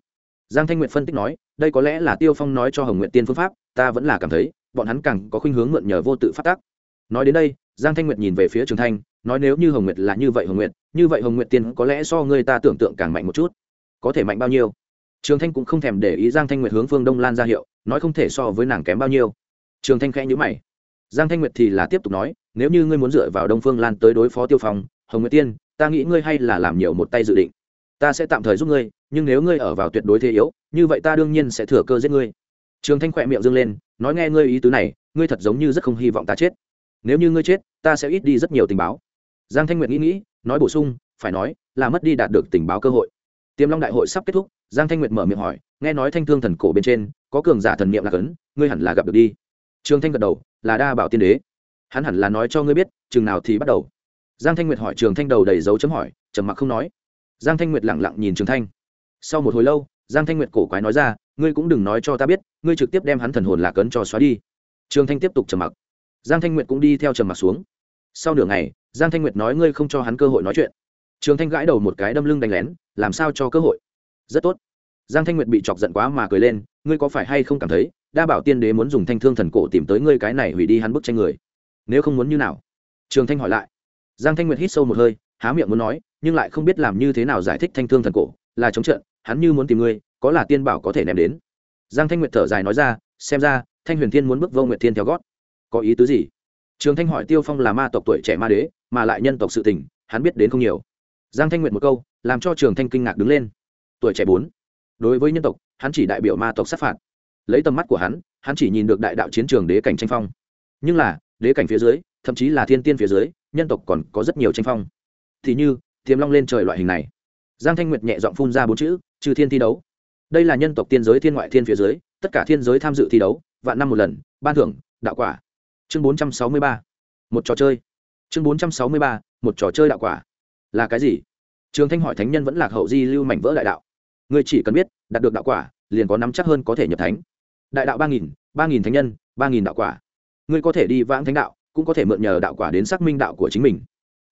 Giang thanh nguyệt phân tích nói, đây có lẽ là tiêu phong nói cho hồng nguyệt tiên phương pháp, ta vẫn là cảm thấy, bọn hắn càng có khuynh hướng mượn nhờ vô tự phát tác. Nói đến đây giang thanh nguyệt nhìn về phía trường thanh, nói nếu như hồng nguyệt là như vậy hồng nguyệt, như vậy hồng nguyệt tiên có lẽ so người ta tưởng tượng càng mạnh một chút. Có thể mạnh bao nhiêu? Trường thanh cũng không thèm để ý giang thanh nguyệt hướng phương đông lan ra hiệu, nói không thể so với nàng kém bao nhiêu. Trường thanh khẽ nhữ mày. Giang thanh nguyệt thì là tiếp tục nói, nếu như ngươi muốn dựa vào đông phương lan tới đối phó tiêu phong, hồng nguyệt tiên, ta nghĩ ngươi hay là làm nhiều một tay dự định. Ta sẽ tạm thời giúp ngươi, nhưng nếu ngươi ở vào tuyệt đối thế yếu, như vậy ta đương nhiên sẽ thừa cơ giết ngươi. Trường thanh khỏe miệng dâng lên, nói nghe ngươi ý tứ này, ngươi thật giống như rất không hy vọng ta chết nếu như ngươi chết, ta sẽ ít đi rất nhiều tình báo. Giang thanh nguyệt nghĩ nghĩ, nói bổ sung, phải nói, là mất đi đạt được tình báo cơ hội. Tiềm long đại hội sắp kết thúc, giang thanh nguyệt mở miệng hỏi, nghe nói thanh thương thần cổ bên trên, có cường giả thần niệm lạc ấn, ngươi hẳn là gặp được đi. Trường thanh gật đầu, là đa bảo tiên đế. Hắn hẳn là nói cho ngươi biết, chừng nào thì bắt đầu. Giang thanh nguyệt hỏi trường thanh đầu đầy dấu chấm hỏi, trầm mặc không nói. Giang thanh nguyệt lẳng lặng nhìn trường thanh. Sau một hồi lâu, giang thanh nguyệt cổ quái nói ra, ngươi cũng đừng nói cho ta biết, ngươi trực tiếp đem hắn thần hồn lạc ấn cho xóa đi. Trường thanh tiếp tục trầm mặc giang thanh nguyệt cũng đi theo trầm mặc xuống. Sau nửa ngày, giang thanh nguyệt nói ngươi không cho hắn cơ hội nói chuyện. Trường thanh gãi đầu một cái đâm lưng đánh lén, làm sao cho cơ hội? Rất tốt. Giang thanh nguyệt bị chọc giận quá mà cười lên, ngươi có phải hay không cảm thấy, đa bảo tiên đế muốn dùng thanh thương thần cổ tìm tới ngươi cái này hủy đi hắn bức tranh người? Nếu không muốn như nào? Trường thanh hỏi lại. Giang thanh nguyệt hít sâu một hơi, há miệng muốn nói, nhưng lại không biết làm như thế nào giải thích thanh thương thần cổ, là chống trận, hắn như muốn tìm ngươi, có là tiên bảo có thể ném đến. Giang thanh nguyệt thở dài nói ra, xem ra, thanh huyền thiên muốn bước vô nguyệt thiên theo gót có ý tứ gì? Trường thanh hỏi tiêu phong là ma tộc tuổi trẻ ma đế, mà lại nhân tộc sự tình, hắn biết đến không nhiều. Giang thanh nguyệt một câu, làm cho trường thanh kinh ngạc đứng lên. Tuổi trẻ bốn. Đối với nhân tộc, hắn chỉ đại biểu ma tộc sát phạt. Lấy tầm mắt của hắn hắn chỉ nhìn được đại đạo chiến trường đế cảnh tranh phong. Nhưng là, đế cảnh phía dưới, thậm chí là thiên tiên phía dưới, nhân tộc còn có rất nhiều tranh phong. Thì như, tiềm long lên trời loại hình này. Giang thanh nguyệt nhẹ giọng phun ra bốn chữ, trừ thiên thi đấu. Đây là nhân tộc tiên giới thiên ngoại thiên phía dưới, tất cả thiên giới tham dự thi đấu, vạn năm một lần, ban thưởng, đạo quả chương bốn trăm sáu mươi ba. Một trò chơi. Chương bốn trăm sáu mươi ba, một trò chơi đạo quả. Là cái gì? Trường thanh hỏi thánh nhân vẫn lạc hậu di lưu mảnh vỡ đại đạo. Ngươi chỉ cần biết, đạt được đạo quả, liền có nắm chắc hơn có thể nhập thánh. Đại đạo ba nghìn ba nghìn thánh nhân, ba nghìn đạo quả. Ngươi có thể đi vãng thánh đạo, cũng có thể mượn nhờ đạo quả đến xác minh đạo của chính mình.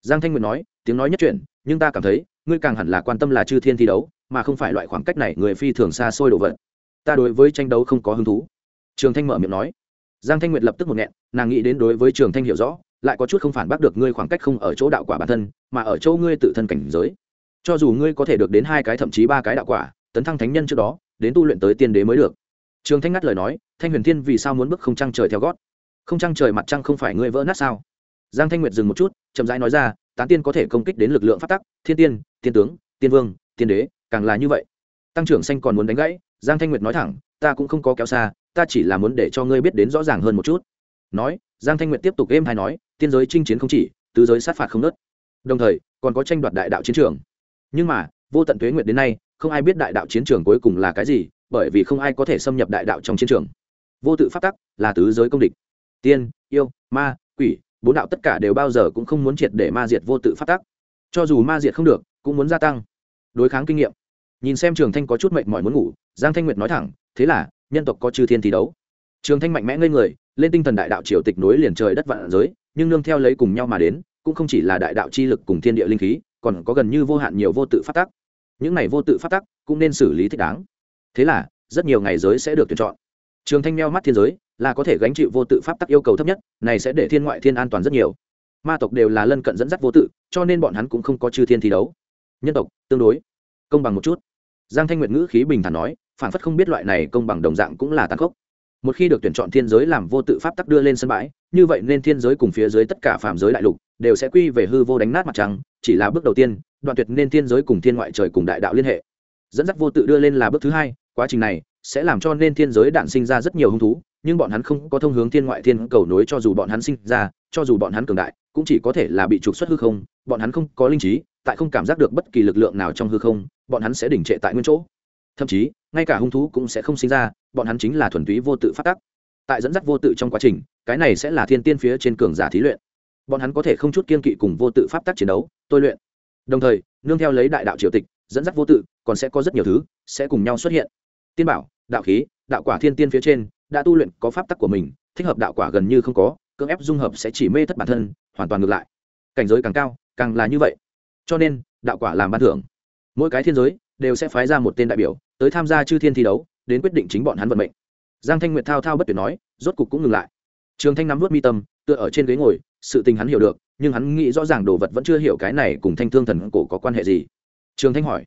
Giang thanh nguyện nói, tiếng nói nhất truyền nhưng ta cảm thấy, ngươi càng hẳn là quan tâm là chư thiên thi đấu, mà không phải loại khoảng cách này người phi thường xa xôi độ vận ta đối với tranh đấu không có hứng thú. Trường thanh mở miệng nói giang thanh nguyệt lập tức một nghẹn, nàng nghĩ đến đối với trường thanh hiểu rõ, lại có chút không phản bác được ngươi khoảng cách không ở chỗ đạo quả bản thân, mà ở chỗ ngươi tự thân cảnh giới. Cho dù ngươi có thể được đến hai cái thậm chí ba cái đạo quả, tấn thăng thánh nhân trước đó, đến tu luyện tới tiên đế mới được. Trường thanh ngắt lời nói, thanh huyền thiên vì sao muốn bước không trăng trời theo gót? Không trăng trời mặt trăng không phải ngươi vỡ nát sao? Giang thanh nguyệt dừng một chút, chậm rãi nói ra, tán tiên có thể công kích đến lực lượng phát tắc, thiên tiên tiên tướng, tiên vương, tiên đế, càng là như vậy. Tăng trưởng xanh còn muốn đánh gãy, giang thanh nguyệt nói thẳng, ta cũng không có kéo xa ta chỉ là muốn để cho ngươi biết đến rõ ràng hơn một chút. Nói, giang thanh nguyệt tiếp tục êm hay nói, tiên giới chinh chiến không chỉ, tứ giới sát phạt không nớt. Đồng thời, còn có tranh đoạt đại đạo chiến trường. Nhưng mà, vô tận tuế nguyệt đến nay, không ai biết đại đạo chiến trường cuối cùng là cái gì, bởi vì không ai có thể xâm nhập đại đạo trong chiến trường. Vô tự phát tắc là tứ giới công địch. Tiên, yêu, ma, quỷ, bốn đạo tất cả đều bao giờ cũng không muốn triệt để ma diệt vô tự phát tắc. Cho dù ma diệt không được, cũng muốn gia tăng. Đối kháng kinh nghiệm. Nhìn xem trường thanh có chút mệnh mỏi muốn ngủ, giang thanh nguyệt nói thẳng, thế là nhân tộc có chư thiên thi đấu. Trường thanh mạnh mẽ ngây người, lên tinh thần đại đạo triều tịch nối liền trời đất vạn giới, nhưng nương theo lấy cùng nhau mà đến, cũng không chỉ là đại đạo chi lực cùng thiên địa linh khí, còn có gần như vô hạn nhiều vô tự phát tắc. Những này vô tự phát tắc cũng nên xử lý thích đáng. Thế là, rất nhiều ngày giới sẽ được tuyển chọn. Trường thanh meo mắt thiên giới, là có thể gánh chịu vô tự pháp tắc yêu cầu thấp nhất, này sẽ để thiên ngoại thiên an toàn rất nhiều. Ma tộc đều là lân cận dẫn dắt vô tự, cho nên bọn hắn cũng không có chư thiên thi đấu. Nhân tộc, tương đối. Công bằng một chút. Giang thanh nguyệt ngữ khí bình thản nói phản phất không biết loại này công bằng đồng dạng cũng là tàn khốc. Một khi được tuyển chọn thiên giới làm vô tự pháp tắc đưa lên sân bãi, như vậy nên thiên giới cùng phía dưới tất cả phạm giới đại lục đều sẽ quy về hư vô đánh nát mặt trăng, chỉ là bước đầu tiên, đoạn tuyệt nên thiên giới cùng thiên ngoại trời cùng đại đạo liên hệ. Dẫn dắt vô tự đưa lên là bước thứ hai, quá trình này sẽ làm cho nên thiên giới đạn sinh ra rất nhiều hung thú, nhưng bọn hắn không có thông hướng thiên ngoại thiên cầu nối cho dù bọn hắn sinh ra, cho dù bọn hắn cường đại, cũng chỉ có thể là bị trục xuất hư không, bọn hắn không có linh trí, tại không cảm giác được bất kỳ lực lượng nào trong hư không, bọn hắn sẽ đỉnh trệ tại nguyên chỗ thậm chí, ngay cả hung thú cũng sẽ không sinh ra, bọn hắn chính là thuần túy vô tự phát tắc. Tại dẫn dắt vô tự trong quá trình, cái này sẽ là thiên tiên phía trên cường giả thí luyện. Bọn hắn có thể không chút kiên kỵ cùng vô tự pháp tắc chiến đấu, tôi luyện. Đồng thời, nương theo lấy đại đạo triều tịch, dẫn dắt vô tự, còn sẽ có rất nhiều thứ sẽ cùng nhau xuất hiện. Tiên bảo, đạo khí, đạo quả thiên tiên phía trên, đã tu luyện có pháp tắc của mình, thích hợp đạo quả gần như không có, cưỡng ép dung hợp sẽ chỉ mê thất bản thân, hoàn toàn ngược lại. Cảnh giới càng cao, càng là như vậy. Cho nên, đạo quả làm ban thưởng. Mỗi cái thiên giới đều sẽ phái ra một tên đại biểu tới tham gia chư thiên thi đấu, đến quyết định chính bọn hắn vận mệnh. Giang thanh nguyệt thao thao bất tuyệt nói, rốt cục cũng ngừng lại. Trường thanh nắm vớt mi tâm, tựa ở trên ghế ngồi, sự tình hắn hiểu được, nhưng hắn nghĩ rõ ràng đồ vật vẫn chưa hiểu cái này cùng thanh thương thần cổ có quan hệ gì. Trường thanh hỏi.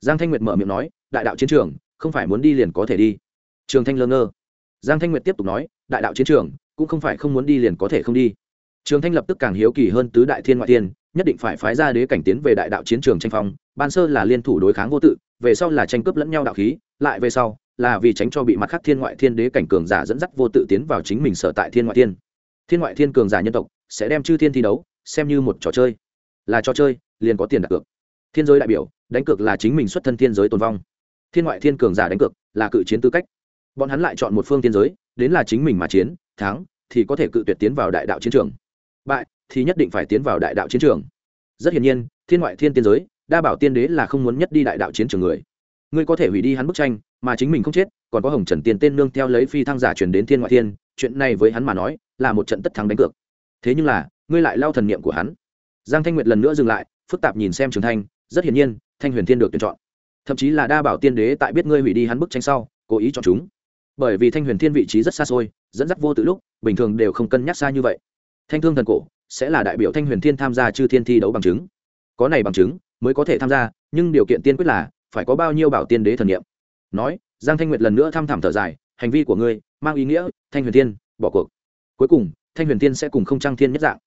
Giang thanh nguyệt mở miệng nói, đại đạo chiến trường, không phải muốn đi liền có thể đi. Trường thanh lơ ngơ. Giang thanh nguyệt tiếp tục nói, đại đạo chiến trường, cũng không phải không muốn đi liền có thể không đi. Trường thanh lập tức càng hiếu kỳ hơn tứ đại thiên ngoại thiên, nhất định phải phái ra đế cảnh tiến về đại đạo chiến trường tranh phong, ban sơ là liên thủ đối kháng vô tự về sau là tranh cướp lẫn nhau đạo khí, lại về sau là vì tránh cho bị mặt khác thiên ngoại thiên đế cảnh cường giả dẫn dắt vô tự tiến vào chính mình sở tại thiên ngoại thiên. Thiên ngoại thiên cường giả nhân tộc sẽ đem chư thiên thi đấu xem như một trò chơi. Là trò chơi, liền có tiền đặt cược. Thiên giới đại biểu, đánh cược là chính mình xuất thân thiên giới tồn vong. Thiên ngoại thiên cường giả đánh cược là cự chiến tư cách. Bọn hắn lại chọn một phương thiên giới, đến là chính mình mà chiến, thắng thì có thể cự tuyệt tiến vào đại đạo chiến trường. Bại thì nhất định phải tiến vào đại đạo chiến trường. Rất hiển nhiên, thiên ngoại thiên tiên giới đa bảo tiên đế là không muốn nhất đi đại đạo chiến trường người. Ngươi có thể hủy đi hắn bức tranh, mà chính mình không chết, còn có hồng trần tiền tên nương theo lấy phi thăng giả chuyển đến thiên ngoại thiên, chuyện này với hắn mà nói, là một trận tất thắng đánh cược. Thế nhưng là, ngươi lại lao thần niệm của hắn. Giang thanh nguyệt lần nữa dừng lại, phức tạp nhìn xem trường thanh, rất hiển nhiên, thanh huyền thiên được tuyển chọn. Thậm chí là đa bảo tiên đế tại biết ngươi hủy đi hắn bức tranh sau, cố ý chọn chúng. Bởi vì thanh huyền thiên vị trí rất xa xôi, dẫn dắt vô tự lúc, bình thường đều không cân nhắc xa như vậy. Thanh thương thần cổ sẽ là đại biểu thanh huyền thiên tham gia chư thiên thi đấu bằng chứng. Có này bằng chứng mới có thể tham gia, nhưng điều kiện tiên quyết là, phải có bao nhiêu bảo tiên đế thần nghiệm nói, giang thanh nguyệt lần nữa thăm thẳm thở dài, hành vi của ngươi mang ý nghĩa, thanh huyền Tiên bỏ cuộc. Cuối cùng, thanh huyền Tiên sẽ cùng không trang thiên nhất dạng.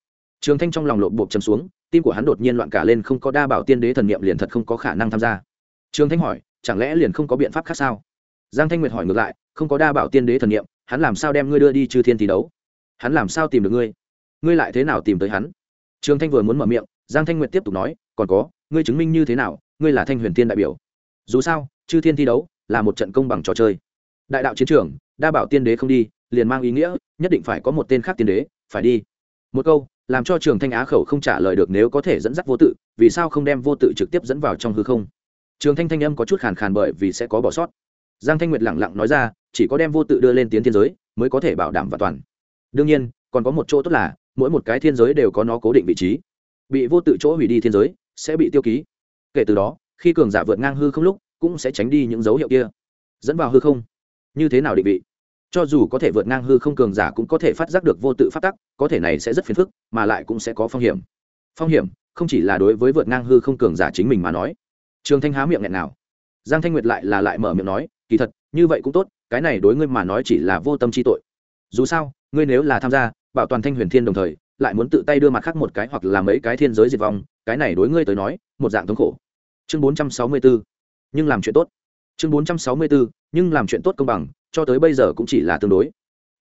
Trường thanh trong lòng lộp bộp chầm xuống, tim của hắn đột nhiên loạn cả lên không có đa bảo tiên đế thần nghiệm liền thật không có khả năng tham gia. Trường thanh hỏi, chẳng lẽ liền không có biện pháp khác sao? Giang thanh nguyệt hỏi ngược lại, không có đa bảo tiên đế thần nghiệm hắn làm sao đem ngươi đưa đi chư thiên thi đấu? Hắn làm sao tìm được ngươi? Ngươi lại thế nào tìm tới hắn? Trường thanh vừa muốn mở miệng, giang thanh nguyệt tiếp tục nói, còn có ngươi chứng minh như thế nào, ngươi là thanh huyền Thiên đại biểu? Dù sao, chư thiên thi đấu là một trận công bằng trò chơi. Đại đạo chiến trường, đa bảo tiên đế không đi, liền mang ý nghĩa, nhất định phải có một tên khác tiên đế, phải đi. Một câu, làm cho trường thanh á khẩu không trả lời được nếu có thể dẫn dắt vô tự, vì sao không đem vô tự trực tiếp dẫn vào trong hư không? Trường thanh thanh âm có chút khàn khàn bởi vì sẽ có bỏ sót. Giang thanh nguyệt lẳng lặng nói ra, chỉ có đem vô tự đưa lên tiến thiên giới, mới có thể bảo đảm và toàn. Đương nhiên, còn có một chỗ tốt là, mỗi một cái thiên giới đều có nó cố định vị trí. Bị vô tự chỗ hủy đi thiên giới sẽ bị tiêu ký. Kể từ đó, khi cường giả vượt ngang hư không lúc, cũng sẽ tránh đi những dấu hiệu kia. Dẫn vào hư không. Như thế nào định vị? Cho dù có thể vượt ngang hư không cường giả cũng có thể phát giác được vô tự phát tắc, có thể này sẽ rất phiền phức, mà lại cũng sẽ có phong hiểm. Phong hiểm không chỉ là đối với vượt ngang hư không cường giả chính mình mà nói. Trường thanh há miệng nghẹn nào. Giang thanh nguyệt lại là lại mở miệng nói, kỳ thật, như vậy cũng tốt, cái này đối ngươi mà nói chỉ là vô tâm chi tội. Dù sao, ngươi nếu là tham gia, bảo toàn thanh huyền thiên đồng thời lại muốn tự tay đưa mặt khác một cái hoặc là mấy cái thiên giới diệt vong, cái này đối ngươi tới nói, một dạng thống khổ. Chương bốn trăm sáu mươi bốn nhưng làm chuyện tốt. Chương bốn trăm sáu mươi bốn nhưng làm chuyện tốt công bằng, cho tới bây giờ cũng chỉ là tương đối.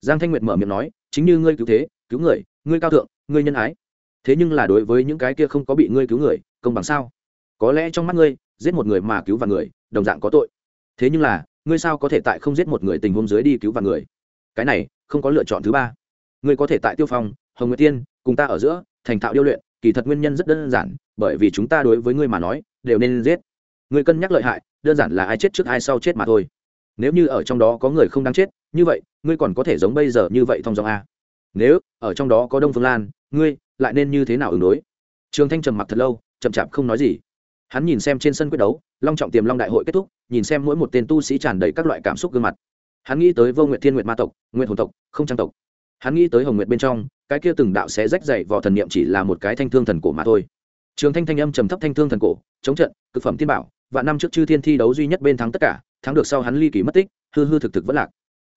Giang thanh nguyệt mở miệng nói, chính như ngươi cứu thế, cứu người, ngươi cao thượng, ngươi nhân ái. Thế nhưng là đối với những cái kia không có bị ngươi cứu người, công bằng sao? Có lẽ trong mắt ngươi, giết một người mà cứu vạn người, đồng dạng có tội. Thế nhưng là, ngươi sao có thể tại không giết một người tình huống dưới đi cứu vạn người? Cái này, không có lựa chọn thứ ba. Ngươi có thể tại tiêu phong, hồng nguyệt tiên cùng ta ở giữa, thành thạo điêu luyện, kỳ thật nguyên nhân rất đơn giản, bởi vì chúng ta đối với ngươi mà nói, đều nên giết. Ngươi cân nhắc lợi hại, đơn giản là ai chết trước ai sau chết mà thôi. Nếu như ở trong đó có người không đáng chết, như vậy, ngươi còn có thể giống bây giờ như vậy thông dòng a. Nếu, ở trong đó có đông phương lan, ngươi lại nên như thế nào ứng đối? Trường thanh trầm mặc thật lâu, chậm chạp không nói gì. Hắn nhìn xem trên sân quyết đấu, long trọng tiềm long đại hội kết thúc, nhìn xem mỗi một tên tu sĩ tràn đầy các loại cảm xúc gương mặt. Hắn nghĩ tới vô nguyện thiên nguyện ma tộc nguyện hồn tộc, không trang tộc hắn nghĩ tới hồng nguyện bên trong, cái kia từng đạo sẽ rách dậy vỏ thần niệm chỉ là một cái thanh thương thần cổ mà thôi. Trường thanh thanh âm trầm thấp thanh thương thần cổ, chống trận, cực phẩm tiên bảo và năm trước chư thiên thi đấu duy nhất bên thắng tất cả, thắng được sau hắn ly kỳ mất tích, hư hư thực thực vẫn lạc.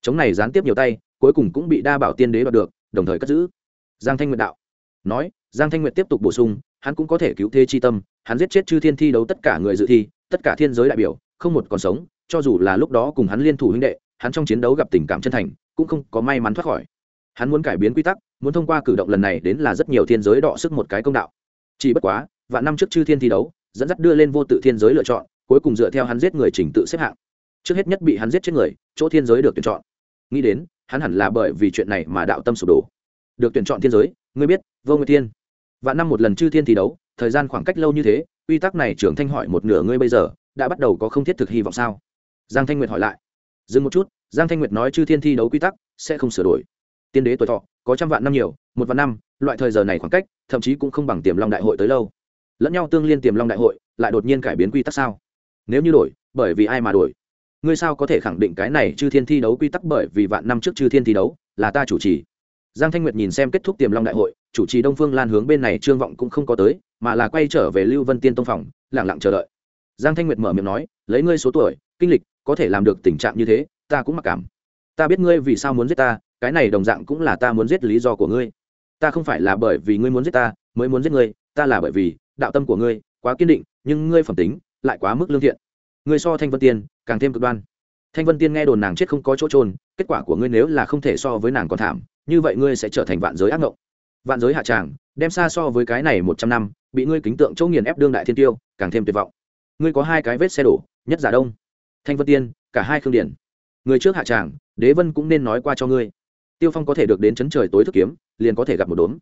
Chống này gián tiếp nhiều tay, cuối cùng cũng bị đa bảo tiên đế đoạt được, đồng thời cất giữ. Giang thanh nguyệt đạo. Nói, giang thanh nguyệt tiếp tục bổ sung, hắn cũng có thể cứu thế chi tâm, hắn giết chết chư thiên thi đấu tất cả người dự thi, tất cả thiên giới đại biểu, không một còn sống, cho dù là lúc đó cùng hắn liên thủ huynh đệ, hắn trong chiến đấu gặp tình cảm chân thành, cũng không có may mắn thoát khỏi hắn muốn cải biến quy tắc, muốn thông qua cử động lần này đến là rất nhiều thiên giới đọ sức một cái công đạo. Chỉ bất quá và năm trước chư thiên thi đấu, dẫn dắt đưa lên vô tự thiên giới lựa chọn, cuối cùng dựa theo hắn giết người trình tự xếp hạng. Trước hết nhất bị hắn giết chết người, chỗ thiên giới được tuyển chọn. Nghĩ đến, hắn hẳn là bởi vì chuyện này mà đạo tâm sụp đổ. Được tuyển chọn thiên giới, ngươi biết, vô nguyệt thiên. Và năm một lần chư thiên thi đấu, thời gian khoảng cách lâu như thế, quy tắc này trưởng thanh hỏi một nửa ngươi bây giờ, đã bắt đầu có không thiết thực hy vọng sao? Giang thanh nguyệt hỏi lại. Dừng một chút, giang thanh nguyệt nói chư thiên thi đấu quy tắc sẽ không sửa đổi tiên đế tuổi thọ, có trăm vạn năm nhiều, một vạn năm, loại thời giờ này khoảng cách, thậm chí cũng không bằng tiềm long đại hội tới lâu. Lẫn nhau tương liên tiềm long đại hội lại đột nhiên cải biến quy tắc sao? Nếu như đổi, bởi vì ai mà đổi? Ngươi sao có thể khẳng định cái này chư thiên thi đấu quy tắc bởi vì vạn năm trước chư thiên thi đấu là ta chủ trì? Giang thanh nguyệt nhìn xem kết thúc tiềm long đại hội, chủ trì đông phương lan hướng bên này trương vọng cũng không có tới, mà là quay trở về lưu vân tiên tông phòng lẳng lặng chờ đợi. Giang thanh nguyệt mở miệng nói, lấy ngươi số tuổi, kinh lịch, có thể làm được tình trạng như thế, ta cũng mặc cảm. Ta biết ngươi vì sao muốn giết ta cái này đồng dạng cũng là ta muốn giết lý do của ngươi. Ta không phải là bởi vì ngươi muốn giết ta, mới muốn giết ngươi, ta là bởi vì đạo tâm của ngươi quá kiên định, nhưng ngươi phẩm tính lại quá mức lương thiện. Ngươi so thanh vân tiên càng thêm cực đoan. Thanh vân tiên nghe đồn nàng chết không có chỗ trôn kết quả của ngươi nếu là không thể so với nàng còn thảm, như vậy ngươi sẽ trở thành vạn giới ác ngộng. Vạn giới hạ tràng, đem xa so với cái này một trăm năm, bị ngươi kính tượng chỗ nghiền ép đương đại thiên tiêu, càng thêm tuyệt vọng. Ngươi có hai cái vết xe đổ, nhất giả đông. Thanh vân tiên, cả hai khương điển. Người trước hạ tràng, đế vân cũng nên nói qua cho ngươi tiêu phong có thể được đến chấn trời tối thức kiếm, liền có thể gặp một đốm.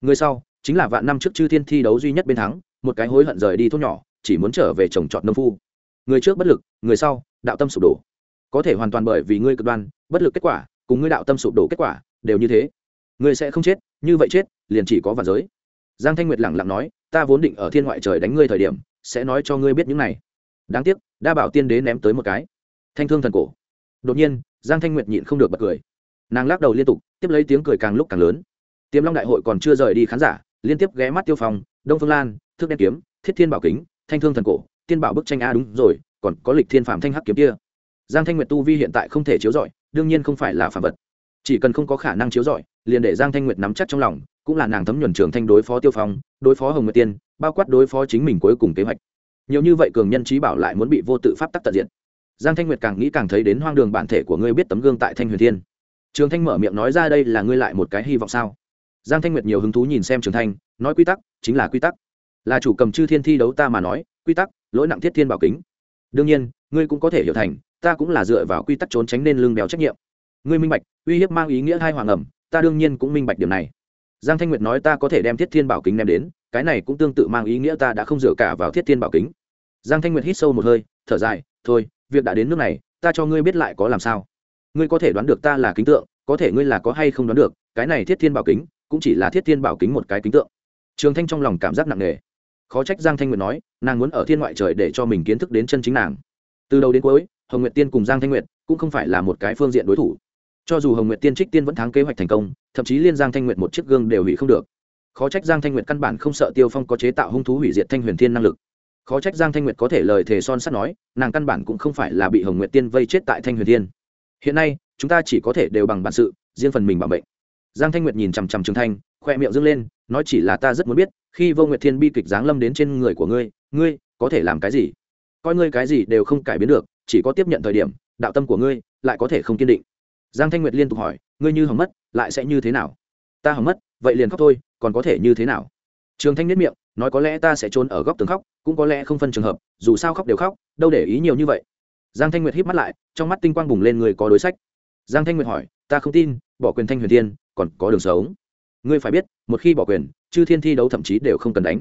Người sau, chính là vạn năm trước chư thiên thi đấu duy nhất bên thắng, một cái hối hận rời đi thốt nhỏ, chỉ muốn trở về trồng trọt nông phu. Người trước bất lực, người sau, đạo tâm sụp đổ. Có thể hoàn toàn bởi vì ngươi cực đoan, bất lực kết quả, cùng ngươi đạo tâm sụp đổ kết quả, đều như thế. Ngươi sẽ không chết, như vậy chết, liền chỉ có vạn giới. Giang thanh nguyệt lẳng lặng nói, ta vốn định ở thiên ngoại trời đánh ngươi thời điểm, sẽ nói cho ngươi biết những này. Đáng tiếc, đa bảo tiên đế ném tới một cái. Thanh thương thần cổ. Đột nhiên, giang thanh nguyệt nhịn không được bật cười nàng lắc đầu liên tục, tiếp lấy tiếng cười càng lúc càng lớn. Tiềm long đại hội còn chưa rời đi khán giả, liên tiếp ghé mắt tiêu phong, đông phương lan, thước đen kiếm, thiết thiên bảo kính, thanh thương thần cổ, tiên bảo bức tranh a đúng rồi, còn có lịch thiên phạm thanh hắc kiếm kia. Giang thanh nguyệt tu vi hiện tại không thể chiếu rọi, đương nhiên không phải là phạm vật. Chỉ cần không có khả năng chiếu rọi, liền để giang thanh nguyệt nắm chắc trong lòng, cũng là nàng thấm nhuần trường thanh đối phó tiêu phong, đối phó hồng nguyệt tiên, bao quát đối phó chính mình cuối cùng kế hoạch. Nhiều như vậy cường nhân trí bảo lại muốn bị vô tự pháp tắc tận diện giang thanh nguyệt càng nghĩ càng thấy đến hoang đường bản thể của ngươi biết tấm gương tại thanh huyền thiên trường thanh mở miệng nói ra đây là ngươi lại một cái hy vọng sao? Giang thanh nguyệt nhiều hứng thú nhìn xem trường thanh, nói quy tắc, chính là quy tắc. Là chủ cầm chư thiên thi đấu ta mà nói, quy tắc, lỗi nặng thiết thiên bảo kính. Đương nhiên, ngươi cũng có thể hiểu thành, ta cũng là dựa vào quy tắc trốn tránh nên lương béo trách nhiệm. Ngươi minh bạch, uy hiếp mang ý nghĩa hai hoàng ẩm, ta đương nhiên cũng minh bạch điểm này. Giang thanh nguyệt nói ta có thể đem thiết thiên bảo kính đem đến, cái này cũng tương tự mang ý nghĩa ta đã không dựa cả vào thiết thiên bảo kính. Giang thanh nguyệt hít sâu một hơi, thở dài, thôi, việc đã đến nước này, ta cho ngươi biết lại có làm sao ngươi có thể đoán được ta là kính tượng, có thể ngươi là có hay không đoán được, cái này thiết thiên bảo kính, cũng chỉ là thiết thiên bảo kính một cái kính tượng. Trường thanh trong lòng cảm giác nặng nề. Khó trách giang thanh nguyệt nói, nàng muốn ở thiên ngoại trời để cho mình kiến thức đến chân chính nàng. Từ đầu đến cuối, hồng nguyệt tiên cùng giang thanh nguyệt cũng không phải là một cái phương diện đối thủ. Cho dù hồng nguyệt tiên trích tiên vẫn thắng kế hoạch thành công, thậm chí liên giang thanh nguyệt một chiếc gương đều hủy không được. Khó trách giang thanh nguyệt căn bản không sợ tiêu phong có chế tạo hung thú hủy diệt thanh huyền thiên năng lực. Khó trách giang thanh nguyệt có thể lời thề son sắt nói, nàng căn bản cũng không phải là bị hồng nguyệt tiên vây chết tại thanh huyền thiên hiện nay, chúng ta chỉ có thể đều bằng bản sự, riêng phần mình bảo bệnh. Giang thanh nguyệt nhìn chằm chằm trường thanh, khoe miệng dâng lên, nói chỉ là ta rất muốn biết, khi vô nguyệt thiên bi kịch giáng lâm đến trên người của ngươi ngươi có thể làm cái gì? Coi ngươi cái gì đều không cải biến được, chỉ có tiếp nhận thời điểm, đạo tâm của ngươi lại có thể không kiên định. Giang thanh nguyệt liên tục hỏi, ngươi như hỏng mất, lại sẽ như thế nào? Ta hỏng mất, vậy liền khóc thôi, còn có thể như thế nào? Trường thanh nhất miệng, nói có lẽ ta sẽ trốn ở góc tường khóc, cũng có lẽ không phân trường hợp, dù sao khóc đều khóc, đâu để ý nhiều như vậy giang thanh nguyệt híp mắt lại, trong mắt tinh quang bùng lên người có đối sách. Giang thanh nguyệt hỏi, ta không tin, bỏ quyền thanh huyền thiên, còn có đường sống. Ngươi phải biết, một khi bỏ quyền, chư thiên thi đấu thậm chí đều không cần đánh.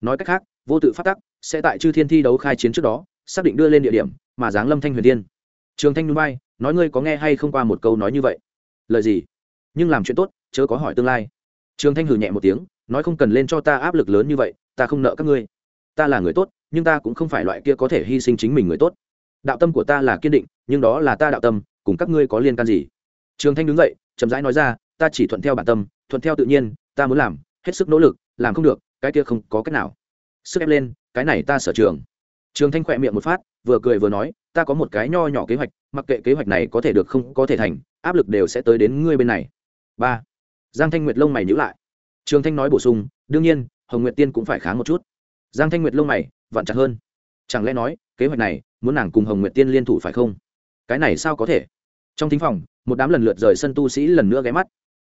Nói cách khác, vô tự phát tắc sẽ tại chư thiên thi đấu khai chiến trước đó, xác định đưa lên địa điểm, mà giáng lâm thanh huyền thiên. Trường thanh núi bay nói ngươi có nghe hay không qua một câu nói như vậy? Lời gì? Nhưng làm chuyện tốt, chớ có hỏi tương lai. Trường thanh hử nhẹ một tiếng, nói không cần lên cho ta áp lực lớn như vậy, ta không nợ các ngươi. Ta là người tốt, nhưng ta cũng không phải loại kia có thể hy sinh chính mình người tốt đạo tâm của ta là kiên định, nhưng đó là ta đạo tâm, cùng các ngươi có liên can gì? Trường thanh đứng dậy, chậm rãi nói ra, ta chỉ thuận theo bản tâm, thuận theo tự nhiên, ta muốn làm, hết sức nỗ lực, làm không được, cái kia không có cách nào. Sức ép lên, cái này ta sở trường. Trường thanh khỏe miệng một phát, vừa cười vừa nói, ta có một cái nho nhỏ kế hoạch, mặc kệ kế hoạch này có thể được không, có thể thành, áp lực đều sẽ tới đến ngươi bên này. Ba. Giang thanh nguyệt lông mày nhữ lại. Trường thanh nói bổ sung, đương nhiên, hồng nguyệt tiên cũng phải kháng một chút. Giang thanh nguyệt lông mày, vặn chặt hơn. Chẳng lẽ nói, kế hoạch này muốn nàng cùng hồng nguyệt tiên liên thủ phải không? Cái này sao có thể? Trong thính phòng, một đám lần lượt rời sân tu sĩ lần nữa ghé mắt.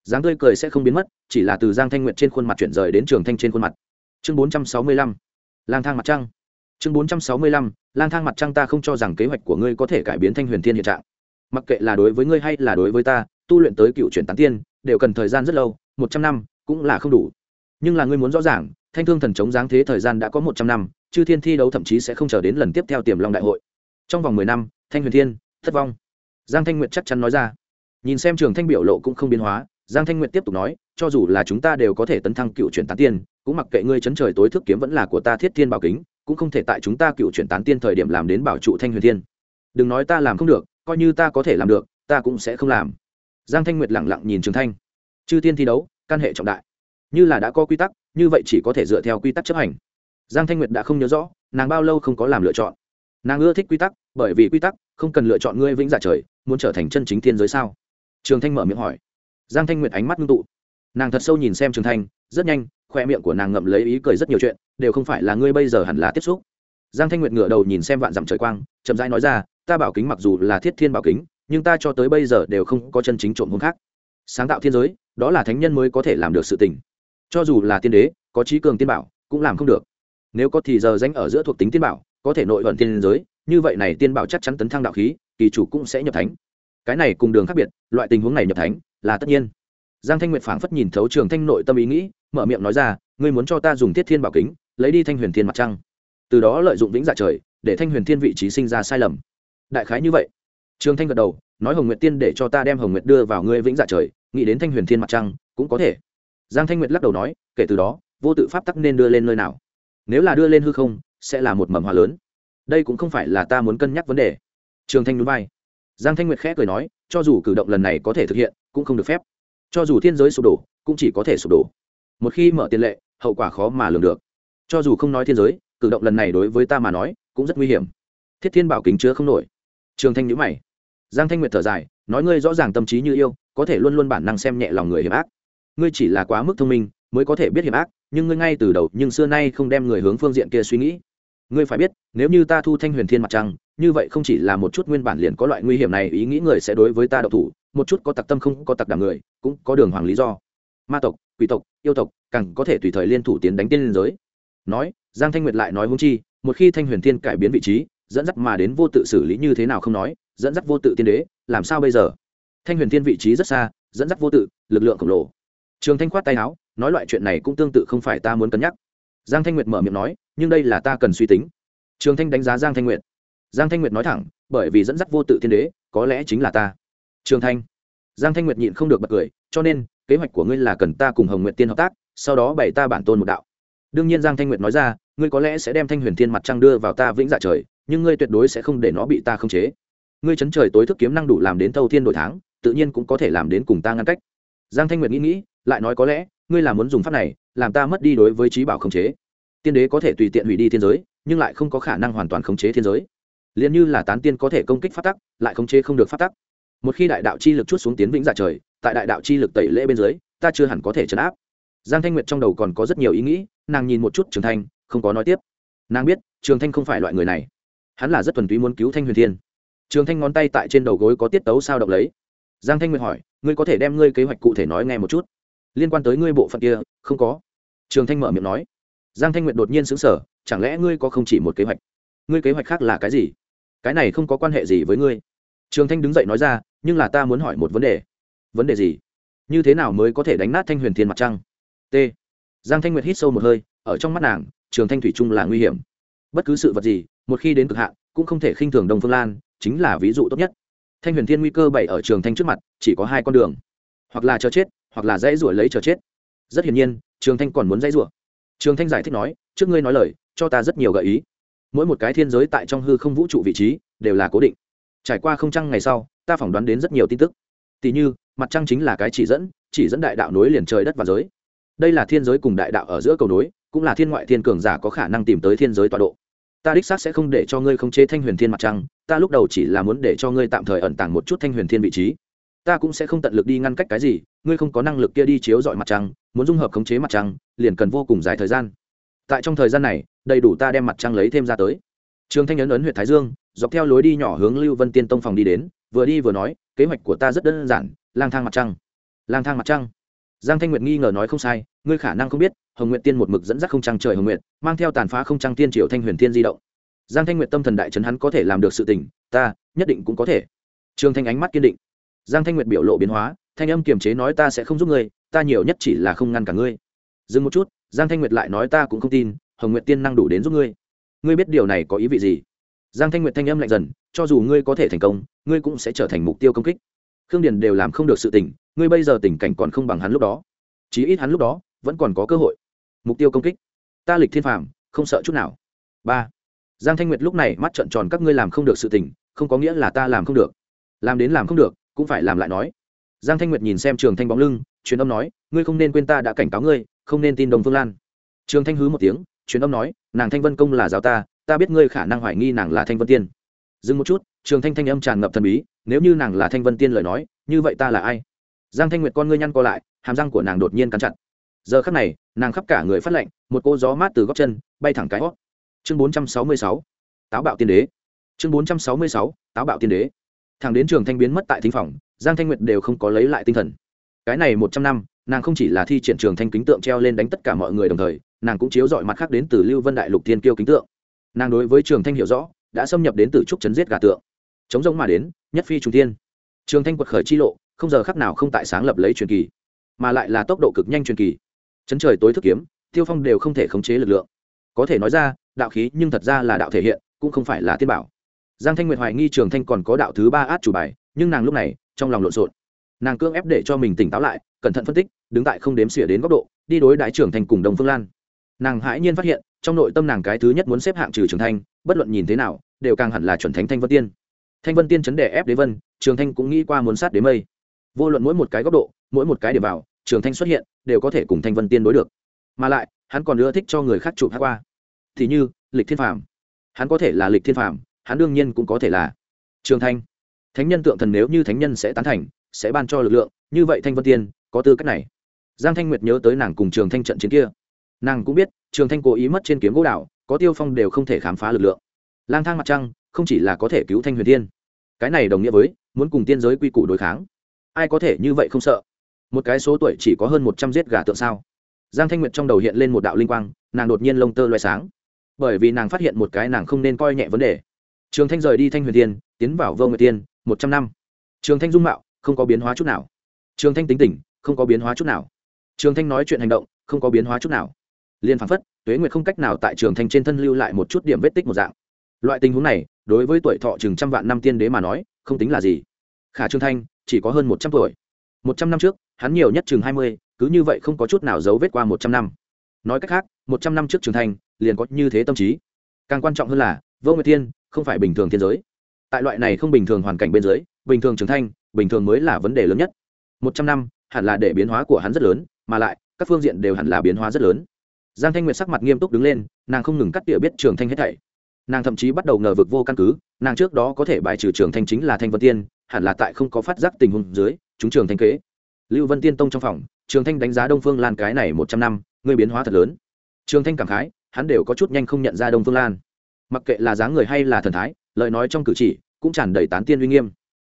Dáng tươi cười sẽ không biến mất, chỉ là từ giang thanh nguyệt trên khuôn mặt chuyển rời đến trường thanh trên khuôn mặt. Chương bốn trăm sáu mươi lăm. Lang thang mặt trăng. Chương bốn trăm sáu mươi lăm. Lang thang mặt trăng ta không cho rằng kế hoạch của ngươi có thể cải biến thanh huyền thiên hiện trạng. Mặc kệ là đối với ngươi hay là đối với ta, tu luyện tới cựu chuyển tán tiên, đều cần thời gian rất lâu, một trăm năm cũng là không đủ. Nhưng là ngươi muốn rõ ràng, thanh thương thần chống giáng thế thời gian đã có một trăm năm chư thiên thi đấu thậm chí sẽ không chờ đến lần tiếp theo tiềm long đại hội. Trong vòng mười năm, thanh huyền thiên, thất vong. Giang thanh nguyệt chắc chắn nói ra. Nhìn xem trường thanh biểu lộ cũng không biến hóa, giang thanh nguyệt tiếp tục nói, cho dù là chúng ta đều có thể tấn thăng cựu chuyển tán tiên, cũng mặc kệ ngươi chấn trời tối thức kiếm vẫn là của ta thiết thiên bảo kính, cũng không thể tại chúng ta cựu chuyển tán tiên thời điểm làm đến bảo trụ thanh huyền thiên. Đừng nói ta làm không được, coi như ta có thể làm được, ta cũng sẽ không làm. Giang thanh nguyệt lẳng lặng nhìn trường thanh. Chư thiên thi đấu căn hệ trọng đại. Như là đã có quy tắc, như vậy chỉ có thể dựa theo quy tắc chấp hành giang thanh nguyệt đã không nhớ rõ, nàng bao lâu không có làm lựa chọn. Nàng ưa thích quy tắc, bởi vì quy tắc không cần lựa chọn ngươi vĩnh giả trời, muốn trở thành chân chính thiên giới sao? Trường thanh mở miệng hỏi. Giang thanh nguyệt ánh mắt ngưng tụ. Nàng thật sâu nhìn xem trường thanh, rất nhanh, khoe miệng của nàng ngậm lấy ý cười rất nhiều chuyện, đều không phải là ngươi bây giờ hẳn là tiếp xúc. Giang thanh nguyệt ngửa đầu nhìn xem vạn dặm trời quang, chậm rãi nói ra, ta bảo kính mặc dù là thiết thiên bảo kính, nhưng ta cho tới bây giờ đều không có chân chính trộm hôn khác. Sáng tạo thiên giới, đó là thánh nhân mới có thể làm được sự tình. Cho dù là tiên đế, có trí cường tiên bảo, cũng làm không được nếu có thì giờ danh ở giữa thuộc tính tiên bảo, có thể nội vận tiên giới, như vậy này tiên bảo chắc chắn tấn thăng đạo khí, kỳ chủ cũng sẽ nhập thánh. Cái này cùng đường khác biệt, loại tình huống này nhập thánh là tất nhiên. Giang thanh nguyệt phảng phất nhìn thấu trường thanh nội tâm ý nghĩ, mở miệng nói ra, ngươi muốn cho ta dùng thiết thiên bảo kính, lấy đi thanh huyền thiên mặt trăng. Từ đó lợi dụng vĩnh dạ trời, để thanh huyền thiên vị trí sinh ra sai lầm. Đại khái như vậy. Trường thanh gật đầu, nói, hồng nguyệt tiên để cho ta đem hồng nguyệt đưa vào ngươi vĩnh dạ trời, nghĩ đến thanh huyền thiên mặt trăng cũng có thể. Giang thanh nguyệt lắc đầu nói, kể từ đó, vô tự pháp tắc nên đưa lên nơi nào? Nếu là đưa lên hư không, sẽ là một mầm hoa lớn. Đây cũng không phải là ta muốn cân nhắc vấn đề. Trường thanh núi bay giang thanh nguyệt khẽ cười nói, cho dù cử động lần này có thể thực hiện, cũng không được phép. Cho dù thiên giới sụp đổ, cũng chỉ có thể sụp đổ. Một khi mở tiền lệ, hậu quả khó mà lường được. Cho dù không nói thiên giới, cử động lần này đối với ta mà nói, cũng rất nguy hiểm. Thiết thiên bảo kính chứa không nổi. Trường thanh nhữ mày. Giang thanh nguyệt thở dài, nói, ngươi rõ ràng tâm trí như yêu, có thể luôn luôn bản năng xem nhẹ lòng người hiểm ác. Ngươi chỉ là quá mức thông minh, mới có thể biết hiểm ác nhưng ngươi ngay từ đầu nhưng xưa nay không đem người hướng phương diện kia suy nghĩ. Ngươi phải biết, nếu như ta thu thanh huyền thiên mặt trăng, như vậy không chỉ là một chút nguyên bản liền có loại nguy hiểm này, ý nghĩ người sẽ đối với ta độc thủ, một chút có tặc tâm không có tặc đảm người, cũng có đường hoàng lý do. Ma tộc, quỷ tộc, yêu tộc, càng có thể tùy thời liên thủ tiến đánh tiên liên giới. Nói, giang thanh nguyệt lại nói hung chi, một khi thanh huyền thiên cải biến vị trí, dẫn dắt mà đến vô tự xử lý như thế nào không nói, dẫn dắt vô tự tiên đế, làm sao bây giờ? Thanh huyền thiên vị trí rất xa, dẫn dắt vô tự, lực lượng khổng lồ. Trường thanh khoát tay áo nói loại chuyện này cũng tương tự không phải ta muốn cân nhắc. Giang thanh nguyệt mở miệng nói, nhưng đây là ta cần suy tính. Trường thanh đánh giá giang thanh nguyệt. Giang thanh nguyệt nói thẳng, bởi vì dẫn dắt vô tự thiên đế, có lẽ chính là ta. Trường thanh. Giang thanh nguyệt nhịn không được bật cười, cho nên, kế hoạch của ngươi là cần ta cùng hồng nguyệt tiên hợp tác, sau đó bày ta bản tôn một đạo. Đương nhiên giang thanh nguyệt nói ra, ngươi có lẽ sẽ đem thanh huyền thiên mặt trăng đưa vào ta vĩnh dạ trời, nhưng ngươi tuyệt đối sẽ không để nó bị ta khống chế. Ngươi chấn trời tối thức kiếm năng đủ làm đến thâu thiên đổi tháng, tự nhiên cũng có thể làm đến cùng ta ngăn cách. Giang thanh nguyệt nghĩ nghĩ, lại nói có lẽ ngươi là muốn dùng pháp này, làm ta mất đi đối với trí bảo khống chế. Tiên đế có thể tùy tiện hủy đi thiên giới, nhưng lại không có khả năng hoàn toàn khống chế thiên giới. Liền như là tán tiên có thể công kích phát tắc, lại khống chế không được phát tắc. Một khi đại đạo chi lực chút xuống tiến vĩnh dạ trời, tại đại đạo chi lực tẩy lễ bên dưới, ta chưa hẳn có thể chấn áp. Giang thanh nguyệt trong đầu còn có rất nhiều ý nghĩ, nàng nhìn một chút trường thanh, không có nói tiếp. Nàng biết, trường thanh không phải loại người này. Hắn là rất thuần túy muốn cứu thanh huyền thiên. Trường thanh ngón tay tại trên đầu gối có tiết tấu sao động lấy. Giang thanh nguyệt hỏi, ngươi có thể đem ngươi kế hoạch cụ thể nói nghe một chút? Liên quan tới ngươi bộ phận kia, không có. Trường thanh mở miệng nói. Giang thanh nguyệt đột nhiên xứng sở chẳng lẽ ngươi có không chỉ một kế hoạch? Ngươi kế hoạch khác là cái gì? Cái này không có quan hệ gì với ngươi. Trường thanh đứng dậy nói ra, nhưng là ta muốn hỏi một vấn đề. Vấn đề gì? Như thế nào mới có thể đánh nát thanh huyền thiên mặt trăng? T. Giang thanh nguyệt hít sâu một hơi, ở trong mắt nàng, trường thanh thủy trung là nguy hiểm. Bất cứ sự vật gì, một khi đến cực hạn, cũng không thể khinh thường đông phương lan, chính là ví dụ tốt nhất. Thanh huyền thiên nguy cơ bày ở trường thanh trước mặt, chỉ có hai con đường. Hoặc là chờ chết hoặc là dãy rủa lấy chờ chết. Rất hiển nhiên, trường thanh còn muốn dãy rủa. Trường thanh giải thích nói, trước ngươi nói lời, cho ta rất nhiều gợi ý. Mỗi một cái thiên giới tại trong hư không vũ trụ vị trí, đều là cố định. Trải qua không trăng ngày sau, ta phỏng đoán đến rất nhiều tin tức. Tỷ như, mặt trăng chính là cái chỉ dẫn chỉ dẫn đại đạo nối liền trời đất và giới. Đây là thiên giới cùng đại đạo ở giữa cầu nối, cũng là thiên ngoại thiên cường giả có khả năng tìm tới thiên giới tọa độ. Ta đích xác sẽ không để cho ngươi khống chế thanh huyền thiên mặt trăng, ta lúc đầu chỉ là muốn để cho ngươi tạm thời ẩn tàng một chút thanh huyền thiên vị trí ta cũng sẽ không tận lực đi ngăn cách cái gì, ngươi không có năng lực kia đi chiếu dọi mặt trăng, muốn dung hợp khống chế mặt trăng, liền cần vô cùng dài thời gian. Tại trong thời gian này, đầy đủ ta đem mặt trăng lấy thêm ra tới. Trường thanh ấn ấn huyện thái dương, dọc theo lối đi nhỏ hướng lưu vân tiên tông phòng đi đến, vừa đi vừa nói, kế hoạch của ta rất đơn giản, lang thang mặt trăng. Lang thang mặt trăng. Giang thanh nguyệt nghi ngờ nói không sai, ngươi khả năng không biết, hồng nguyện tiên một mực dẫn dắt không trăng trời hồng nguyện mang theo tàn phá không trăng tiên triều thanh huyền tiên di động. Giang thanh nguyệt tâm thần đại trấn hắn có thể làm được sự tình, ta, nhất định cũng có thể. Trường thanh ánh mắt kiên định giang thanh nguyệt biểu lộ biến hóa thanh âm kiềm chế nói ta sẽ không giúp ngươi ta nhiều nhất chỉ là không ngăn cả ngươi. Dừng một chút giang thanh nguyệt lại nói ta cũng không tin hồng nguyệt tiên năng đủ đến giúp ngươi. Ngươi biết điều này có ý vị gì? Giang thanh nguyệt thanh âm lạnh dần cho dù ngươi có thể thành công ngươi cũng sẽ trở thành mục tiêu công kích. Khương điền đều làm không được sự tỉnh, ngươi bây giờ tình cảnh còn không bằng hắn lúc đó. Chí ít hắn lúc đó vẫn còn có cơ hội. Mục tiêu công kích. Ta lịch thiên phàm không sợ chút nào. Ba. Giang thanh nguyệt lúc này mắt trợn tròn các ngươi làm không được sự tình không có nghĩa là ta làm không được. Làm đến làm không được cũng phải làm lại nói. Giang thanh nguyệt nhìn xem trường thanh bóng lưng, truyền âm nói, ngươi không nên quên ta đã cảnh cáo ngươi, không nên tin đồng phương lan. Trường thanh hứ một tiếng, truyền âm nói, nàng thanh vân công là giáo ta ta biết ngươi khả năng hoài nghi nàng là thanh vân tiên. Dừng một chút, trường thanh thanh âm tràn ngập thần bí, nếu như nàng là thanh vân tiên lời nói, như vậy ta là ai? Giang thanh nguyệt con ngươi nhăn co lại, hàm răng của nàng đột nhiên cắn chặt. Giờ khắc này, nàng khắp cả người phát lạnh, một cô gió mát từ góc chân, bay thẳng cái hót. Chương bốn trăm sáu mươi sáu, táo bạo tiên đế. Chương bốn trăm sáu mươi sáu, táo bạo tiên đế thằng đến trường thanh biến mất tại thính phòng, giang thanh nguyệt đều không có lấy lại tinh thần. Cái này một trăm năm, nàng không chỉ là thi triển trường thanh kính tượng treo lên đánh tất cả mọi người đồng thời, nàng cũng chiếu dọi mặt khác đến từ lưu vân đại lục thiên kiêu kính tượng. Nàng đối với trường thanh hiểu rõ, đã xâm nhập đến từ trúc chấn giết gà tượng. Chống giống mà đến, nhất phi trung thiên. Trường thanh quật khởi chi lộ, không giờ khắc nào không tại sáng lập lấy truyền kỳ, mà lại là tốc độ cực nhanh truyền kỳ. Chấn trời tối thức kiếm, tiêu phong đều không thể khống chế lực lượng. Có thể nói ra, đạo khí nhưng thật ra là đạo thể hiện, cũng không phải là tiên bảo giang thanh nguyệt hoài nghi trường thanh còn có đạo thứ ba át chủ bài, nhưng nàng lúc này, trong lòng lộn xộn. Nàng cưỡng ép để cho mình tỉnh táo lại, cẩn thận phân tích, đứng tại không đếm xỉa đến góc độ, đi đối đại trưởng thành cùng đồng phương lan. Nàng hãi nhiên phát hiện, trong nội tâm nàng cái thứ nhất muốn xếp hạng trừ trường thanh, bất luận nhìn thế nào, đều càng hẳn là chuẩn thánh thanh vân tiên. Thanh vân tiên chấn đề ép đế vân, trường thanh cũng nghĩ qua muốn sát đế mây. Vô luận mỗi một cái góc độ, mỗi một cái điểm vào, trường thanh xuất hiện, đều có thể cùng thanh vân tiên đối được. Mà lại, hắn còn ưa thích cho người khác chụp hát qua. Thì như, lịch thiên phàm. Hắn có thể là lịch thiên phàm hắn đương nhiên cũng có thể là trường thanh. Thánh nhân tượng thần nếu như thánh nhân sẽ tán thành, sẽ ban cho lực lượng, như vậy thanh vân tiên có tư cách này. Giang thanh nguyệt nhớ tới nàng cùng trường thanh trận chiến kia. Nàng cũng biết, trường thanh cố ý mất trên kiếm gỗ đạo có tiêu phong đều không thể khám phá lực lượng. Lang thang mặt trăng, không chỉ là có thể cứu thanh huyền tiên cái này đồng nghĩa với, muốn cùng tiên giới quy củ đối kháng. Ai có thể như vậy không sợ? Một cái số tuổi chỉ có hơn một trăm giết gà tượng sao? Giang thanh nguyệt trong đầu hiện lên một đạo linh quang, nàng đột nhiên lông tơ loay sáng. Bởi vì nàng phát hiện một cái nàng không nên coi nhẹ vấn đề trường thanh rời đi thanh huyền tiên tiến vào vô nguyệt tiên một trăm năm. Trường thanh dung mạo, không có biến hóa chút nào. Trường thanh tính tình, không có biến hóa chút nào. Trường thanh nói chuyện hành động, không có biến hóa chút nào. Liên phán phất, tuế nguyệt không cách nào tại trường thanh trên thân lưu lại một chút điểm vết tích một dạng. Loại tình huống này, đối với tuổi thọ chừng trăm vạn năm tiên đế mà nói, không tính là gì. Khả trương thanh, chỉ có hơn một trăm tuổi. Một trăm năm trước, hắn nhiều nhất chừng hai mươi, cứ như vậy không có chút nào dấu vết qua một trăm năm. Nói cách khác, một trăm năm trước trường thanh, liền có như thế tâm trí. Càng quan trọng hơn là, vô nguyệt tiên không phải bình thường thiên giới. Tại loại này không bình thường hoàn cảnh bên dưới, bình thường trưởng thanh bình thường mới là vấn đề lớn nhất. Một trăm năm, hẳn là để biến hóa của hắn rất lớn, mà lại, các phương diện đều hẳn là biến hóa rất lớn. Giang thanh nguyệt sắc mặt nghiêm túc đứng lên, nàng không ngừng cắt tỉa biết trường thanh hết thảy. Nàng thậm chí bắt đầu ngờ vực vô căn cứ, nàng trước đó có thể bài trừ trường thanh chính là thanh vân tiên, hẳn là tại không có phát giác tình huống dưới, chúng trường thanh kế. Lưu vân tiên tông trong phòng trường thanh đánh giá đông phương lan cái này một trăm năm, người biến hóa thật lớn. Trường thanh cảm khái, hắn đều có chút nhanh không nhận ra đông phương lan mặc kệ là dáng người hay là thần thái, lời nói trong cử chỉ cũng tràn đầy tán tiên uy nghiêm.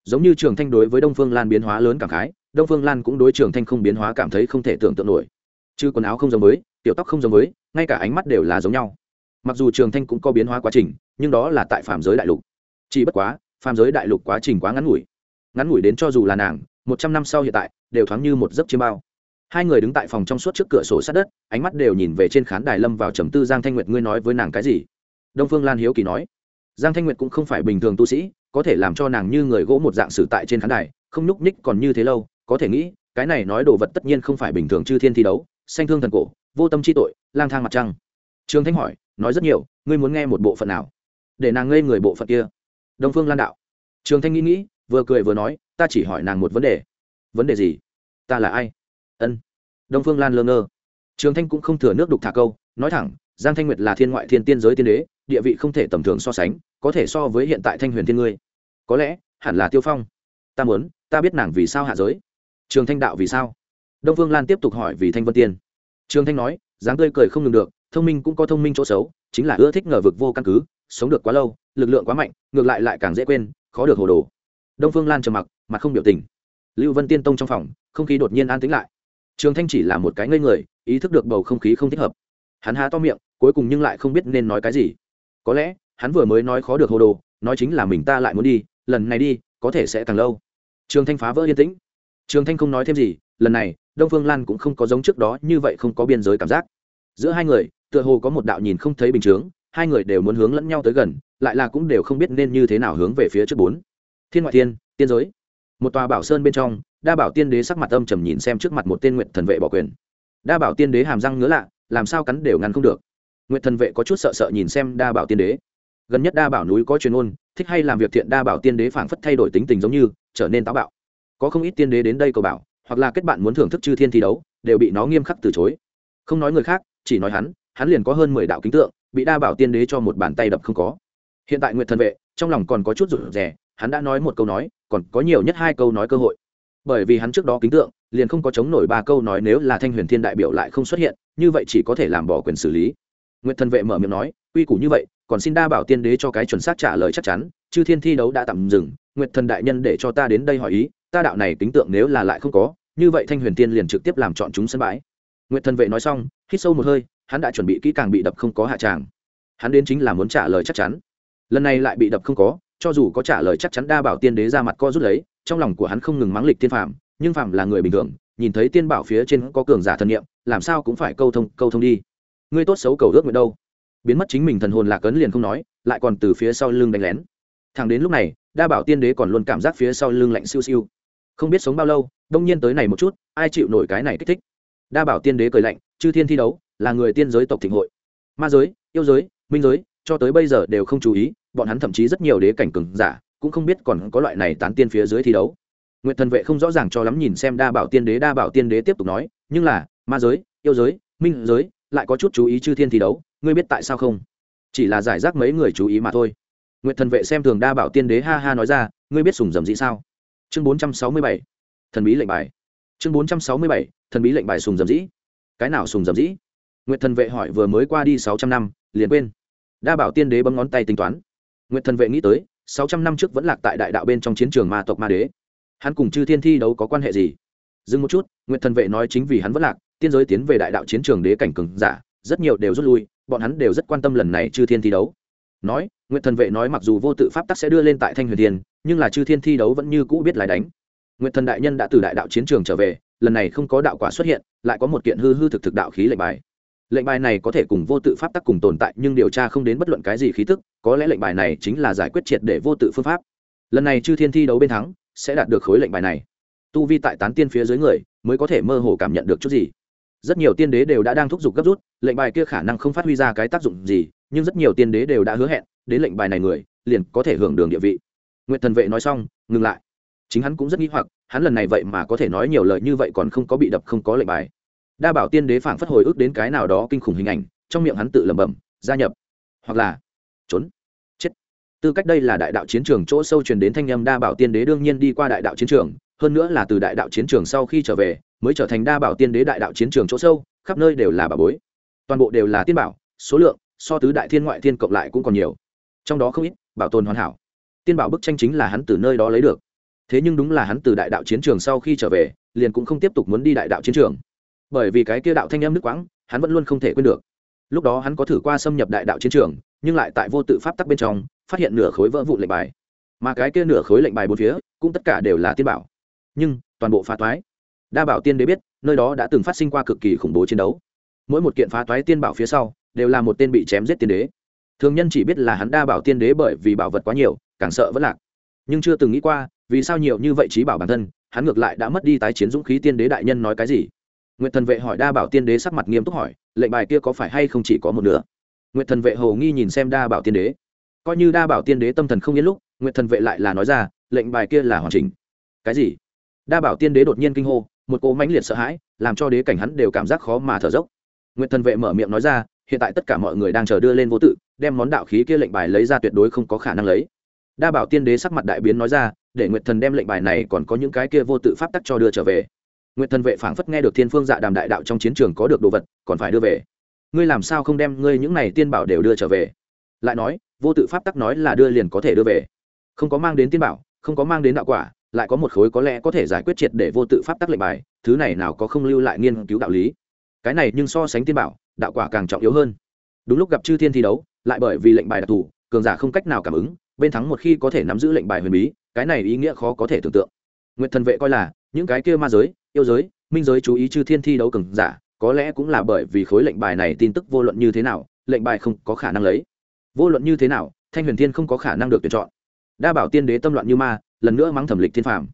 Giống như trường thanh đối với đông phương lan biến hóa lớn cảm khái, đông phương lan cũng đối trường thanh không biến hóa cảm thấy không thể tưởng tượng nổi. Chứ quần áo không giống với, tiểu tóc không giống với, ngay cả ánh mắt đều là giống nhau. Mặc dù trường thanh cũng có biến hóa quá trình, nhưng đó là tại phạm giới đại lục. Chỉ bất quá phạm giới đại lục quá trình quá ngắn ngủi. Ngắn ngủi đến cho dù là nàng, một trăm năm sau hiện tại, đều thoáng như một giấc chiêm bao. Hai người đứng tại phòng trong suốt trước cửa sổ sát đất, ánh mắt đều nhìn về trên khán đài lâm vào trầm tư giang thanh nguyệt, ngươi nói với nàng cái gì? Đông phương lan hiếu kỳ nói. Giang thanh nguyệt cũng không phải bình thường tu sĩ, có thể làm cho nàng như người gỗ một dạng sử tại trên khán đài, không nhúc nhích còn như thế lâu, có thể nghĩ, cái này nói đồ vật tất nhiên không phải bình thường chư thiên thi đấu, sanh thương thần cổ, vô tâm chi tội, lang thang mặt trăng. Trương thanh hỏi, nói rất nhiều, ngươi muốn nghe một bộ phận nào? Để nàng ngây người bộ phận kia. Đông phương lan đạo. Trường thanh nghĩ nghĩ, vừa cười vừa nói, ta chỉ hỏi nàng một vấn đề. Vấn đề gì? Ta là ai? Ân. Đông phương lan lơ ngơ. Trường thanh cũng không thừa nước đục thả câu, nói thẳng, giang thanh nguyệt là thiên ngoại thiên tiên giới tiên đế địa vị không thể tầm thường so sánh, có thể so với hiện tại thanh huyền thiên ngươi. Có lẽ, hẳn là tiêu phong. Ta muốn, ta biết nàng vì sao hạ giới. Trường thanh đạo vì sao? Đông phương lan tiếp tục hỏi vì thanh vân tiên. Trường thanh nói, dáng tươi cười không ngừng được, thông minh cũng có thông minh chỗ xấu, chính là ưa thích ngờ vực vô căn cứ, sống được quá lâu, lực lượng quá mạnh, ngược lại lại càng dễ quên, khó được hồ đồ. Đông phương lan trầm mặc, mặt không biểu tình. Lưu vân tiên tông trong phòng, không khí đột nhiên an tĩnh lại. Trường thanh chỉ là một cái ngây người, ý thức được bầu không khí không thích hợp. Hắn há to miệng, cuối cùng nhưng lại không biết nên nói cái gì có lẽ, hắn vừa mới nói khó được hồ đồ, nói chính là mình ta lại muốn đi, lần này đi, có thể sẽ càng lâu. Trường thanh phá vỡ yên tĩnh. Trường thanh không nói thêm gì, lần này, đông phương lan cũng không có giống trước đó như vậy không có biên giới cảm giác. Giữa hai người, tựa hồ có một đạo nhìn không thấy bình chướng, hai người đều muốn hướng lẫn nhau tới gần, lại là cũng đều không biết nên như thế nào hướng về phía trước bốn. Thiên ngoại thiên, tiên giới. Một tòa bảo sơn bên trong, đa bảo tiên đế sắc mặt âm trầm nhìn xem trước mặt một tên nguyện thần vệ bỏ quyền. Đa bảo tiên đế hàm răng ngứa lạ, làm sao cắn đều ngăn không được. Nguyệt thần vệ có chút sợ sợ nhìn xem đa bảo tiên đế. Gần nhất đa bảo núi có truyền ôn thích hay làm việc thiện đa bảo tiên đế phảng phất thay đổi tính tình giống như, trở nên táo bạo. Có không ít tiên đế đến đây cầu bảo, hoặc là kết bạn muốn thưởng thức chư thiên thi đấu, đều bị nó nghiêm khắc từ chối. Không nói người khác, chỉ nói hắn hắn liền có hơn mười đạo kính tượng, bị đa bảo tiên đế cho một bàn tay đập không có. Hiện tại Nguyệt thần vệ, trong lòng còn có chút rụt rè, hắn đã nói một câu nói, còn có nhiều nhất hai câu nói cơ hội. Bởi vì hắn trước đó kính tượng, liền không có chống nổi ba câu nói nếu là thanh huyền thiên đại biểu lại không xuất hiện, như vậy chỉ có thể làm bỏ quyền xử lý nguyện thần vệ mở miệng nói uy củ như vậy còn xin đa bảo tiên đế cho cái chuẩn xác trả lời chắc chắn chư thiên thi đấu đã tạm dừng nguyện thần đại nhân để cho ta đến đây hỏi ý ta đạo này tính tượng nếu là lại không có như vậy thanh huyền tiên liền trực tiếp làm chọn chúng sân bãi. Nguyện thần vệ nói xong hít sâu một hơi hắn đã chuẩn bị kỹ càng bị đập không có hạ tràng. Hắn đến chính là muốn trả lời chắc chắn. Lần này lại bị đập không có cho dù có trả lời chắc chắn đa bảo tiên đế ra mặt co rút lấy trong lòng của hắn không ngừng mắng lịch tiên phạm nhưng phạm là người bình thường nhìn thấy tiên bảo phía trên có cường giả thần nhiệm, làm sao cũng phải câu thông câu thông đi ngươi tốt xấu cầu ước nguyện đâu? Biến mất chính mình thần hồn lạc ấn liền không nói, lại còn từ phía sau lưng đánh lén. Thằng đến lúc này, đa bảo tiên đế còn luôn cảm giác phía sau lưng lạnh siêu siêu. Không biết sống bao lâu, đông nhiên tới này một chút, ai chịu nổi cái này kích thích? Đa bảo tiên đế cười lạnh, chư thiên thi đấu, là người tiên giới tộc thịnh hội. Ma giới, yêu giới, minh giới, cho tới bây giờ đều không chú ý, bọn hắn thậm chí rất nhiều đế cảnh cường giả, cũng không biết còn có loại này tán tiên phía dưới thi đấu. Nguyện thần vệ không rõ ràng cho lắm nhìn xem đa bảo tiên đế, đa bảo tiên đế tiếp tục nói, nhưng là, ma giới, yêu giới, minh giới lại có chút chú ý chư thiên thi đấu, ngươi biết tại sao không? Chỉ là giải rác mấy người chú ý mà thôi. Nguyện thần vệ xem thường đa bảo tiên đế ha ha nói ra, ngươi biết sùng dầm dĩ sao? Chương bốn trăm sáu mươi bảy, thần bí lệnh bài. Chương bốn trăm sáu mươi bảy, thần bí lệnh bài sùng dầm dĩ. Cái nào sùng dầm dĩ? Nguyện thần vệ hỏi vừa mới qua đi sáu trăm năm, liền quên. Đa bảo tiên đế bấm ngón tay tính toán. Nguyện thần vệ nghĩ tới, sáu trăm năm trước vẫn lạc tại đại đạo bên trong chiến trường ma tộc ma đế. Hắn cùng chư thiên thi đấu có quan hệ gì? Dừng một chút nguyện thần vệ nói chính vì hắn vẫn lạc tiên giới tiến về đại đạo chiến trường đế cảnh cường giả, rất nhiều đều rút lui, bọn hắn đều rất quan tâm lần này chư thiên thi đấu. Nói nguyện thần vệ nói mặc dù vô tự pháp tắc sẽ đưa lên tại thanh huyền thiên, nhưng là chư thiên thi đấu vẫn như cũ biết lái đánh. Nguyện thần đại nhân đã từ đại đạo chiến trường trở về, lần này không có đạo quả xuất hiện, lại có một kiện hư hư thực thực đạo khí lệnh bài. Lệnh bài này có thể cùng vô tự pháp tắc cùng tồn tại, nhưng điều tra không đến bất luận cái gì khí tức, có lẽ lệnh bài này chính là giải quyết triệt để vô tự phương pháp. Lần này chư thiên thi đấu bên thắng, sẽ đạt được khối lệnh bài này. Tu vi tại tán tiên phía dưới người, mới có thể mơ hồ cảm nhận được chút gì rất nhiều tiên đế đều đã đang thúc giục gấp rút, lệnh bài kia khả năng không phát huy ra cái tác dụng gì, nhưng rất nhiều tiên đế đều đã hứa hẹn, đến lệnh bài này người, liền có thể hưởng đường địa vị. Nguyện thần vệ nói xong, ngừng lại. Chính hắn cũng rất nghĩ hoặc, hắn lần này vậy mà có thể nói nhiều lời như vậy còn không có bị đập không có lệnh bài. Đa bảo tiên đế phảng phất hồi ức đến cái nào đó kinh khủng hình ảnh, trong miệng hắn tự lẩm bẩm, gia nhập. Hoặc là, trốn. Chết. Tư cách đây là đại đạo chiến trường, chỗ sâu truyền đến thanh âm đa bảo tiên đế đương nhiên đi qua đại đạo chiến trường hơn nữa là từ đại đạo chiến trường sau khi trở về, mới trở thành đa bảo tiên đế đại đạo chiến trường chỗ sâu, khắp nơi đều là bà bối. Toàn bộ đều là tiên bảo, số lượng, so tứ đại thiên ngoại thiên cộng lại cũng còn nhiều. Trong đó không ít, bảo tồn hoàn hảo. Tiên bảo bức tranh chính là hắn từ nơi đó lấy được. Thế nhưng đúng là hắn từ đại đạo chiến trường sau khi trở về, liền cũng không tiếp tục muốn đi đại đạo chiến trường. Bởi vì cái kia đạo thanh em nước quãng, hắn vẫn luôn không thể quên được. Lúc đó hắn có thử qua xâm nhập đại đạo chiến trường, nhưng lại tại vô tự pháp tắc bên trong, phát hiện nửa khối vỡ vụ lệnh bài. Mà cái kia nửa khối lệnh bài bốn phía, cũng tất cả đều là tiên bảo nhưng toàn bộ phá toái. Đa bảo tiên đế biết, nơi đó đã từng phát sinh qua cực kỳ khủng bố chiến đấu. Mỗi một kiện phá toái tiên bảo phía sau, đều là một tên bị chém giết tiên đế. Thường nhân chỉ biết là hắn đa bảo tiên đế bởi vì bảo vật quá nhiều, càng sợ vẫn lạc. Nhưng chưa từng nghĩ qua, vì sao nhiều như vậy trí bảo bản thân, hắn ngược lại đã mất đi tái chiến dũng khí tiên đế đại nhân nói cái gì? Nguyệt thần vệ hỏi đa bảo tiên đế sắc mặt nghiêm túc hỏi, lệnh bài kia có phải hay không chỉ có một nửa? Nguyệt thần vệ hầu nghi nhìn xem đa bảo tiên đế. Coi như đa bảo tiên đế tâm thần không yên lúc, nguyệt thần vệ lại là nói ra, lệnh bài kia là hoàn chỉnh. Cái gì? Đa bảo tiên đế đột nhiên kinh hô, một cô mãnh liệt sợ hãi, làm cho đế cảnh hắn đều cảm giác khó mà thở dốc. Nguyện thần vệ mở miệng nói ra, hiện tại tất cả mọi người đang chờ đưa lên vô tự, đem món đạo khí kia lệnh bài lấy ra tuyệt đối không có khả năng lấy. Đa bảo tiên đế sắc mặt đại biến nói ra, để nguyệt thần đem lệnh bài này còn có những cái kia vô tự pháp tắc cho đưa trở về. Nguyệt thần vệ phảng phất nghe được thiên phương dạ đàm đại đạo trong chiến trường có được đồ vật, còn phải đưa về. Ngươi làm sao không đem ngươi những này tiên bảo đều đưa trở về? Lại nói, vô tự pháp tắc nói là đưa liền có thể đưa về. Không có mang đến tiên bảo, không có mang đến đạo quả lại có một khối có lẽ có thể giải quyết triệt để vô tự pháp tắc lệnh bài, thứ này nào có không lưu lại nghiên cứu đạo lý. Cái này nhưng so sánh tiên bảo, đạo quả càng trọng yếu hơn. Đúng lúc gặp chư thiên thi đấu, lại bởi vì lệnh bài đặc thù, cường giả không cách nào cảm ứng, bên thắng một khi có thể nắm giữ lệnh bài huyền bí, cái này ý nghĩa khó có thể tưởng tượng. Nguyện thần vệ coi là, những cái kia ma giới, yêu giới, minh giới chú ý chư thiên thi đấu cường giả, có lẽ cũng là bởi vì khối lệnh bài này tin tức vô luận như thế nào, lệnh bài không có khả năng lấy. Vô luận như thế nào, thanh huyền thiên không có khả năng được tuyển chọn. Đa bảo tiên đế tâm loạn như ma lần nữa mắng thẩm lịch thiên phàm.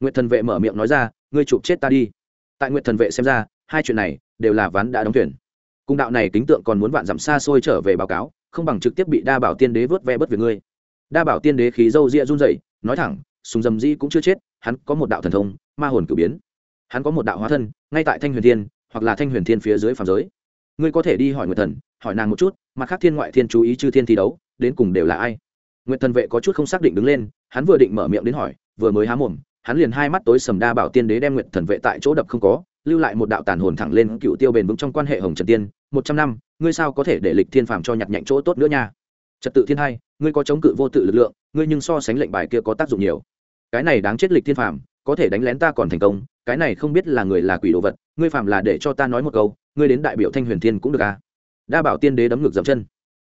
Nguyệt thần vệ mở miệng nói ra, ngươi chụp chết ta đi. Tại nguyệt thần vệ xem ra, hai chuyện này đều là ván đã đóng tuyển cung đạo này kính tượng còn muốn vạn dặm xa xôi trở về báo cáo, không bằng trực tiếp bị đa bảo tiên đế vớt ve bất việc ngươi. Đa bảo tiên đế khí dâu ria run rẩy, nói thẳng sùng dầm di cũng chưa chết, hắn có một đạo thần thông, ma hồn cử biến. Hắn có một đạo hóa thân, ngay tại thanh huyền thiên, hoặc là thanh huyền thiên phía dưới phàm giới. Ngươi có thể đi hỏi nguyệt thần, hỏi nàng một chút, mặt khác thiên ngoại thiên chú ý chư thiên thi đấu, đến cùng đều là ai? Nguyệt thần vệ có chút không xác định đứng lên, hắn vừa định mở miệng đến hỏi, vừa mới há mồm, hắn liền hai mắt tối sầm đa bảo tiên đế đem nguyệt thần vệ tại chỗ đập không có, lưu lại một đạo tàn hồn thẳng lên cựu tiêu bền vững trong quan hệ hồng trần tiên, một trăm năm, ngươi sao có thể để lịch thiên phàm cho nhặt nhạnh chỗ tốt nữa nha? Trật tự thiên hai, ngươi có chống cự vô tự lực lượng, ngươi nhưng so sánh lệnh bài kia có tác dụng nhiều. Cái này đáng chết lịch thiên phàm, có thể đánh lén ta còn thành công, cái này không biết là người là quỷ đồ vật, ngươi phàm là để cho ta nói một câu, ngươi đến đại biểu thanh huyền thiên cũng được à? Đa bảo tiên đế đấm ngược dậm chân.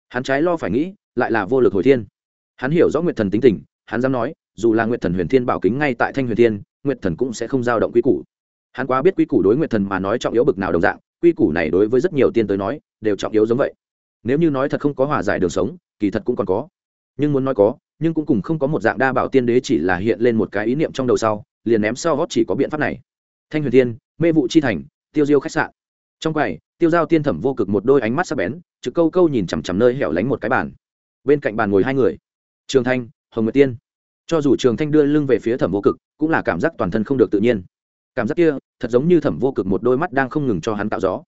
Hắn trái lo phải nghĩ, lại là vô lực hồi thiên hắn hiểu rõ nguyệt thần tính tình hắn dám nói dù là nguyệt thần huyền thiên bảo kính ngay tại thanh huyền thiên nguyệt thần cũng sẽ không giao động quy củ. Hắn quá biết quy củ đối nguyệt thần mà nói trọng yếu bực nào đồng dạng quy củ này đối với rất nhiều tiên tới nói đều trọng yếu giống vậy. Nếu như nói thật không có hòa giải đường sống kỳ thật cũng còn có. Nhưng muốn nói có nhưng cũng cùng không có một dạng đa bảo tiên đế chỉ là hiện lên một cái ý niệm trong đầu sau liền ném sau gót chỉ có biện pháp này. Thanh huyền thiên, mê vụ chi thành tiêu diêu khách sạn. Trong quầy tiêu giao tiên thẩm vô cực một đôi ánh mắt sắc bén trực câu câu nhìn chằm chằm nơi hẻo lánh một cái bàn. Bên cạnh bàn ngồi hai người trường thanh, hồng nguyệt tiên. Cho dù trường thanh đưa lưng về phía thẩm vô cực, cũng là cảm giác toàn thân không được tự nhiên. Cảm giác kia, thật giống như thẩm vô cực một đôi mắt đang không ngừng cho hắn tạo gió.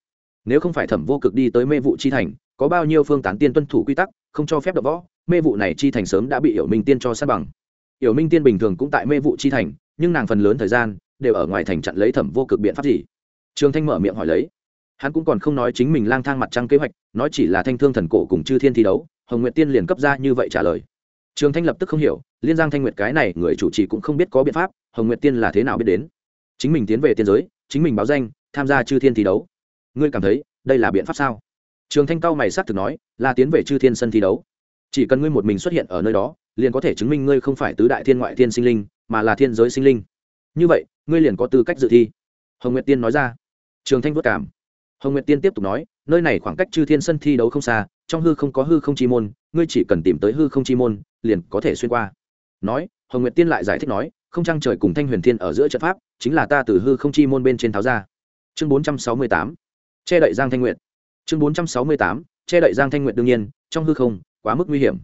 Nếu không phải thẩm vô cực đi tới mê vụ chi thành, có bao nhiêu phương tán tiên tuân thủ quy tắc, không cho phép đập võ mê vụ này chi thành sớm đã bị hiểu minh tiên cho sát bằng. Hiểu minh tiên bình thường cũng tại mê vụ chi thành, nhưng nàng phần lớn thời gian đều ở ngoài thành chặn lấy thẩm vô cực biện pháp gì? Trường thanh mở miệng hỏi lấy. Hắn cũng còn không nói chính mình lang thang mặt trăng kế hoạch, nói chỉ là thanh thương thần cổ cùng chư thiên thi đấu, hồng nguyệt tiên liền cấp ra như vậy trả lời trường thanh lập tức không hiểu, liên giang thanh nguyệt cái này người chủ trì cũng không biết có biện pháp, hồng nguyệt tiên là thế nào biết đến. Chính mình tiến về tiên giới, chính mình báo danh, tham gia chư thiên thi đấu. Ngươi cảm thấy, đây là biện pháp sao? Trường thanh cao mày s á thực nói, là tiến về chư thiên sân thi đấu. Chỉ cần ngươi một mình xuất hiện ở nơi đó, liền có thể chứng minh ngươi không phải tứ đại thiên ngoại thiên sinh linh, mà là thiên giới sinh linh. Như vậy, ngươi liền có tư cách dự thi. Hồng nguyệt tiên nói ra. Trường thanh vất cảm. Hồng nguyệt tiên tiếp tục nói, nơi này khoảng cách chư thiên sân thi đấu không xa trong hư không có hư không chi môn, ngươi chỉ cần tìm tới hư không chi môn, liền có thể xuyên qua. Nói, hồng nguyệt tiên lại giải thích nói, không trăng trời cùng thanh huyền thiên ở giữa trận pháp, chính là ta từ hư không chi môn bên trên tháo ra. Chương bốn trăm sáu mươi tám, che đậy giang thanh nguyện chương bốn trăm sáu mươi tám, che đậy giang thanh nguyện đương nhiên, trong hư không, quá mức nguy hiểm.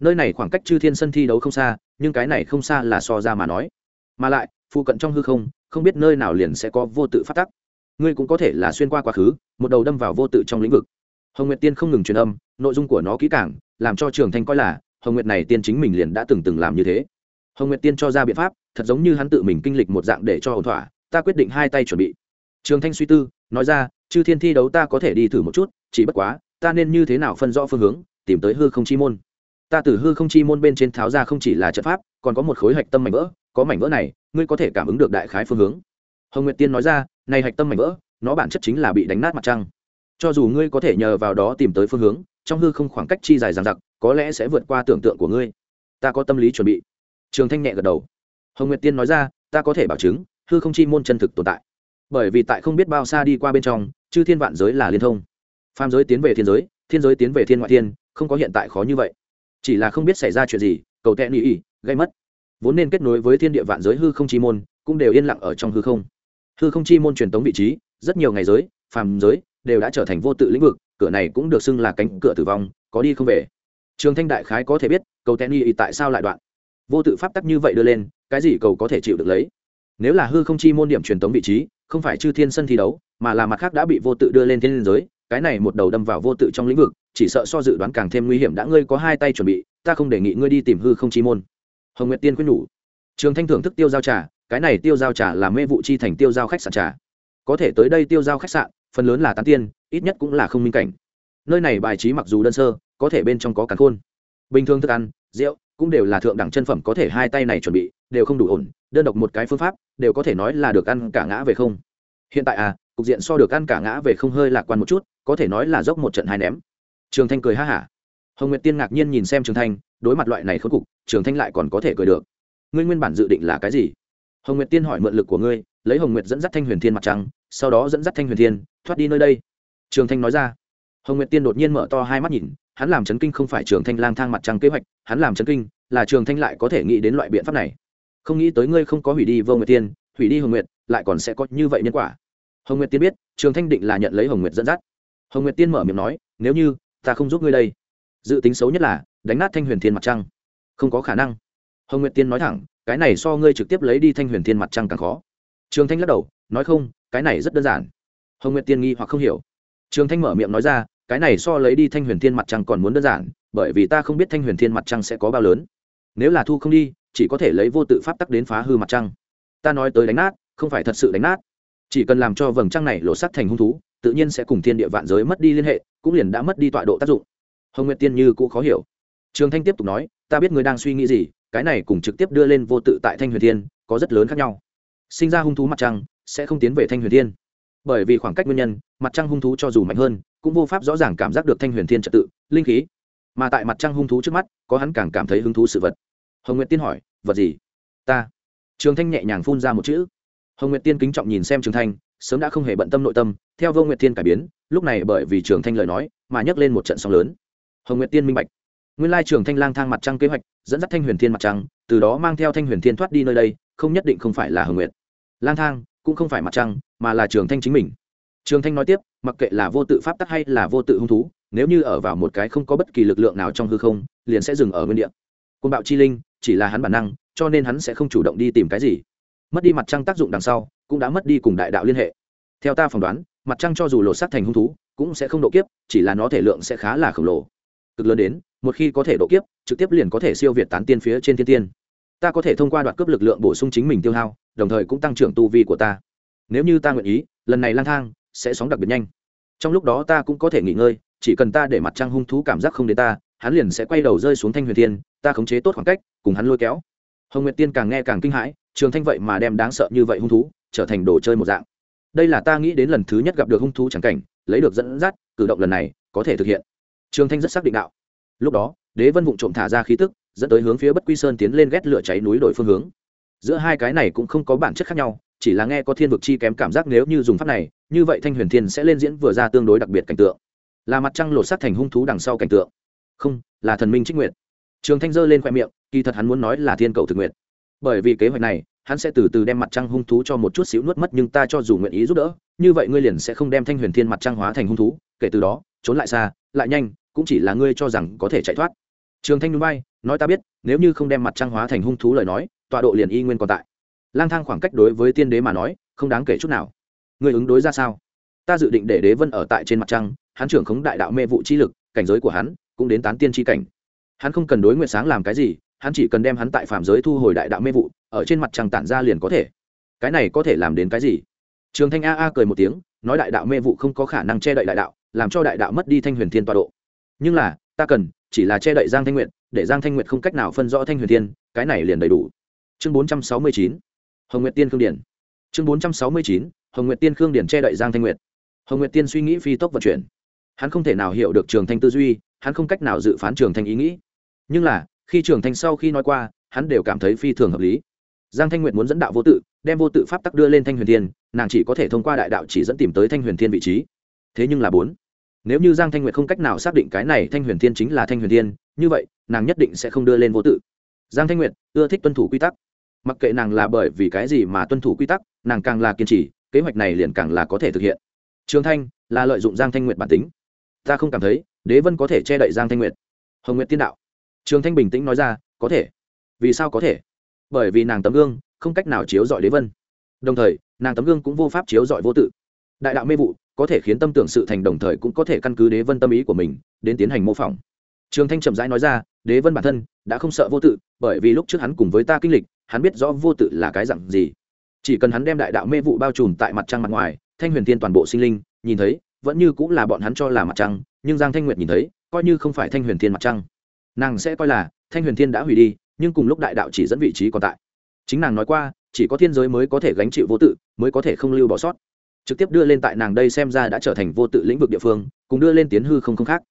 Nơi này khoảng cách chư thiên sân thi đấu không xa, nhưng cái này không xa là so ra mà nói. Mà lại, phụ cận trong hư không không biết nơi nào liền sẽ có vô tự phát tắc. Ngươi cũng có thể là xuyên qua quá khứ, một đầu đâm vào vô tự trong lĩnh vực hồng nguyệt tiên không ngừng truyền âm, nội dung của nó kỹ càng, làm cho trường thanh coi là, hồng nguyệt này tiên chính mình liền đã từng từng làm như thế. Hồng nguyệt tiên cho ra biện pháp, thật giống như hắn tự mình kinh lịch một dạng để cho ổn thỏa, ta quyết định hai tay chuẩn bị. Trường thanh suy tư, nói ra, chư thiên thi đấu ta có thể đi thử một chút, chỉ bất quá, ta nên như thế nào phân rõ phương hướng, tìm tới hư không chi môn. Ta từ hư không chi môn bên trên tháo ra không chỉ là trận pháp, còn có một khối hạch tâm mảnh vỡ, có mảnh vỡ này, ngươi có thể cảm ứng được đại khái phương hướng. Hồng nguyệt tiên nói ra, này hạch tâm mảnh vỡ, nó bản chất chính là bị đánh nát mặt trăng cho dù ngươi có thể nhờ vào đó tìm tới phương hướng, trong hư không khoảng cách chi dài dằng dặc, có lẽ sẽ vượt qua tưởng tượng của ngươi. Ta có tâm lý chuẩn bị. Trường thanh nhẹ gật đầu. Hồng nguyệt tiên nói ra, ta có thể bảo chứng, hư không chi môn chân thực tồn tại. Bởi vì tại không biết bao xa đi qua bên trong, chư thiên vạn giới là liên thông. Phàm giới tiến về thiên giới thiên giới tiến về thiên ngoại thiên, không có hiện tại khó như vậy. Chỉ là không biết xảy ra chuyện gì, cầu tệ nghĩ ỉ gây mất. Vốn nên kết nối với thiên địa vạn giới hư không chi môn, cũng đều yên lặng ở trong hư không. Hư không chi môn truyền tống vị trí, rất nhiều ngày giới, phàm giới đều đã trở thành vô tự lĩnh vực, cửa này cũng được xưng là cánh cửa tử vong, có đi không về. Trường thanh đại khái có thể biết, cầu tệ tại sao lại đoạn. Vô tự pháp tắc như vậy đưa lên, cái gì cầu có thể chịu được lấy? Nếu là hư không chi môn điểm truyền tống vị trí, không phải chư thiên sân thi đấu, mà là mặt khác đã bị vô tự đưa lên thiên liên giới, cái này một đầu đâm vào vô tự trong lĩnh vực, chỉ sợ so dự đoán càng thêm nguy hiểm đã ngươi có hai tay chuẩn bị, ta không đề nghị ngươi đi tìm hư không chi môn. Hồng nguyệt tiên quyết nhủ. Trường thanh thưởng thức tiêu giao trà, cái này tiêu giao trà là mê vụ chi thành tiêu giao khách sạn trà. Có thể tới đây tiêu giao khách sạn phần lớn là tán tiên, ít nhất cũng là không minh cảnh. Nơi này bài trí mặc dù đơn sơ, có thể bên trong có cắn khôn. Bình thường thức ăn, rượu cũng đều là thượng đẳng chân phẩm có thể hai tay này chuẩn bị, đều không đủ ổn, đơn độc một cái phương pháp đều có thể nói là được ăn cả ngã về không. Hiện tại à cục diện so được ăn cả ngã về không hơi lạc quan một chút, có thể nói là dốc một trận hai ném. Trường thanh cười ha hả. Hồng nguyệt tiên ngạc nhiên nhìn xem trường thanh, đối mặt loại này khốn cục, trường thanh lại còn có thể cười được. Ngươi nguyên bản dự định là cái gì? Hồng nguyệt tiên hỏi mượn lực của ngươi, lấy hồng nguyệt dẫn dắt thanh huyền thiên mặt trăng, sau đó dẫn dắt thanh huyền thiên thoát đi nơi đây. Trường thanh nói ra. Hồng nguyệt tiên đột nhiên mở to hai mắt nhìn, hắn làm chấn kinh không phải trường thanh lang thang mặt trăng kế hoạch, hắn làm chấn kinh là trường thanh lại có thể nghĩ đến loại biện pháp này. Không nghĩ tới ngươi không có hủy đi vô nguyệt tiên, hủy đi hồng nguyệt, lại còn sẽ có như vậy nhân quả. Hồng nguyệt tiên biết, trường thanh định là nhận lấy hồng nguyệt dẫn dắt. Hồng nguyệt tiên mở miệng nói, nếu như ta không giúp ngươi đây, dự tính xấu nhất là đánh nát thanh huyền thiên mặt trăng. Không có khả năng. Hồng nguyệt tiên nói thẳng, cái này so ngươi trực tiếp lấy đi thanh huyền thiên mặt trăng càng khó. Trường thanh lắc đầu, nói không, cái này rất đơn giản hồng nguyệt tiên nghi hoặc không hiểu trường thanh mở miệng nói ra cái này so lấy đi thanh huyền thiên mặt trăng còn muốn đơn giản bởi vì ta không biết thanh huyền thiên mặt trăng sẽ có bao lớn nếu là thu không đi chỉ có thể lấy vô tự pháp tắc đến phá hư mặt trăng ta nói tới đánh nát không phải thật sự đánh nát chỉ cần làm cho vầng trăng này lộ sắt thành hung thú tự nhiên sẽ cùng thiên địa vạn giới mất đi liên hệ cũng liền đã mất đi tọa độ tác dụng hồng nguyệt tiên như cũng khó hiểu trường thanh tiếp tục nói ta biết ngươi đang suy nghĩ gì cái này cùng trực tiếp đưa lên vô tự tại thanh huyền thiên có rất lớn khác nhau sinh ra hung thú mặt trăng sẽ không tiến về thanh huyền thiên bởi vì khoảng cách nguyên nhân, mặt trăng hung thú cho dù mạnh hơn, cũng vô pháp rõ ràng cảm giác được thanh huyền thiên trật tự, linh khí. Mà tại mặt trăng hung thú trước mắt, có hắn càng cảm thấy hứng thú sự vật. Hồng nguyệt tiên hỏi, vật gì? Ta. Trường thanh nhẹ nhàng phun ra một chữ. Hồng nguyệt tiên kính trọng nhìn xem trường thanh, sớm đã không hề bận tâm nội tâm, theo vô nguyệt thiên cải biến, lúc này bởi vì trường thanh lời nói, mà nhấc lên một trận sóng lớn. Hồng nguyệt tiên minh bạch. Nguyên lai trường thanh lang thang mặt trăng kế hoạch, dẫn dắt thanh huyền thiên mặt trăng, từ đó mang theo thanh huyền thiên thoát đi nơi đây, không nhất định không phải là hồng nguyệt. Lang thang cũng không phải mặt trăng mà là trường thanh chính mình. Trường thanh nói tiếp, mặc kệ là vô tự pháp tắc hay là vô tự hung thú, nếu như ở vào một cái không có bất kỳ lực lượng nào trong hư không, liền sẽ dừng ở nguyên địa. Côn bạo chi linh, chỉ là hắn bản năng, cho nên hắn sẽ không chủ động đi tìm cái gì. Mất đi mặt trăng tác dụng đằng sau, cũng đã mất đi cùng đại đạo liên hệ. Theo ta phỏng đoán, mặt trăng cho dù lột xác thành hung thú, cũng sẽ không độ kiếp, chỉ là nó thể lượng sẽ khá là khổng lồ. Cực lớn đến, một khi có thể độ kiếp, trực tiếp liền có thể siêu việt tán tiên phía trên thiên tiên. Ta có thể thông qua đoạt cướp lực lượng bổ sung chính mình tiêu hao, đồng thời cũng tăng trưởng tu vi của ta nếu như ta nguyện ý, lần này lang thang sẽ sóng đặc biệt nhanh. Trong lúc đó ta cũng có thể nghỉ ngơi, chỉ cần ta để mặt trăng hung thú cảm giác không đến ta, hắn liền sẽ quay đầu rơi xuống thanh huyền thiên, ta khống chế tốt khoảng cách, cùng hắn lôi kéo. Hồng nguyệt tiên càng nghe càng kinh hãi, trường thanh vậy mà đem đáng sợ như vậy hung thú trở thành đồ chơi một dạng. Đây là ta nghĩ đến lần thứ nhất gặp được hung thú chẳng cảnh, lấy được dẫn dắt, cử động lần này có thể thực hiện. Trường thanh rất xác định đạo. Lúc đó, đế vân vụng trộm thả ra khí tức, dẫn tới hướng phía bất quy sơn tiến lên ghét lửa cháy núi đổi phương hướng. Giữa hai cái này cũng không có bản chất khác nhau chỉ là nghe có thiên vực chi kém cảm giác nếu như dùng pháp này, như vậy thanh huyền thiên sẽ lên diễn vừa ra tương đối đặc biệt cảnh tượng. Là mặt trăng lột sát thành hung thú đằng sau cảnh tượng. Không, là thần minh trích nguyện trường thanh giơ lên khoe miệng, kỳ thật hắn muốn nói là thiên cầu thực nguyện bởi vì kế hoạch này, hắn sẽ từ từ đem mặt trăng hung thú cho một chút xíu nuốt mất nhưng ta cho dù nguyện ý giúp đỡ, như vậy ngươi liền sẽ không đem thanh huyền thiên mặt trăng hóa thành hung thú, kể từ đó, trốn lại xa, lại nhanh, cũng chỉ là ngươi cho rằng có thể chạy thoát. Trường thanh núi bay nói ta biết, nếu như không đem mặt trăng hóa thành hung thú lời nói, tọa độ liền y nguyên còn tại lang thang khoảng cách đối với tiên đế mà nói không đáng kể chút nào. Người ứng đối ra sao? Ta dự định để đế vân ở tại trên mặt trăng hắn trưởng khống đại đạo mê vụ chi lực cảnh giới của hắn cũng đến tán tiên tri cảnh. Hắn không cần đối nguyện sáng làm cái gì hắn chỉ cần đem hắn tại phạm giới thu hồi đại đạo mê vụ ở trên mặt trăng tản ra liền có thể. Cái này có thể làm đến cái gì? Trường thanh a a cười một tiếng nói đại đạo mê vụ không có khả năng che đậy đại đạo làm cho đại đạo mất đi thanh huyền thiên tọa độ. Nhưng là ta cần chỉ là che đậy giang thanh nguyện để giang thanh nguyệt không cách nào phân rõ thanh huyền thiên, cái này liền đầy đủ. Chương bốn trăm sáu mươi chín hồng nguyệt tiên khương điển. Chương bốn trăm sáu mươi chín, hồng nguyệt tiên khương điển che đậy giang thanh nguyệt. Hồng nguyệt tiên suy nghĩ phi tốc vận chuyển. Hắn không thể nào hiểu được trường thanh tư duy, hắn không cách nào dự phán trường thanh ý nghĩ. Nhưng là, khi trường thanh sau khi nói qua, hắn đều cảm thấy phi thường hợp lý. Giang thanh nguyệt muốn dẫn đạo vô tự, đem vô tự pháp tắc đưa lên thanh huyền thiên nàng chỉ có thể thông qua đại đạo chỉ dẫn tìm tới thanh huyền thiên vị trí. Thế nhưng là bốn, nếu như giang thanh nguyệt không cách nào xác định cái này thanh huyền thiên chính là thanh huyền thiên như vậy, nàng nhất định sẽ không đưa lên vô tự. Giang thanh nguyệt, ưa thích tuân thủ quy tắc mặc kệ nàng là bởi vì cái gì mà tuân thủ quy tắc, nàng càng là kiên trì, kế hoạch này liền càng là có thể thực hiện. Trường thanh là lợi dụng giang thanh nguyệt bản tính. Ta không cảm thấy, đế vân có thể che đậy giang thanh nguyệt. Hồng nguyệt tiên đạo. Trường thanh bình tĩnh nói ra, có thể. Vì sao có thể? Bởi vì nàng tấm gương không cách nào chiếu dọi đế vân. Đồng thời, nàng tấm gương cũng vô pháp chiếu dọi vô tự. Đại đạo mê vụ có thể khiến tâm tưởng sự thành đồng thời cũng có thể căn cứ đế vân tâm ý của mình đến tiến hành mô phỏng. Trường thanh chậm rãi nói ra, đế vân bản thân đã không sợ vô tự, bởi vì lúc trước hắn cùng với ta kinh lịch hắn biết rõ vô tự là cái dặn gì. Chỉ cần hắn đem đại đạo mê vụ bao trùm tại mặt trăng mặt ngoài, thanh huyền thiên toàn bộ sinh linh, nhìn thấy, vẫn như cũng là bọn hắn cho là mặt trăng, nhưng giang thanh nguyệt nhìn thấy, coi như không phải thanh huyền thiên mặt trăng. Nàng sẽ coi là thanh huyền thiên đã hủy đi, nhưng cùng lúc đại đạo chỉ dẫn vị trí còn tại. Chính nàng nói qua, chỉ có thiên giới mới có thể gánh chịu vô tự, mới có thể không lưu bỏ sót. Trực tiếp đưa lên tại nàng đây xem ra đã trở thành vô tự lĩnh vực địa phương, cùng đưa lên tiến hư không không khác.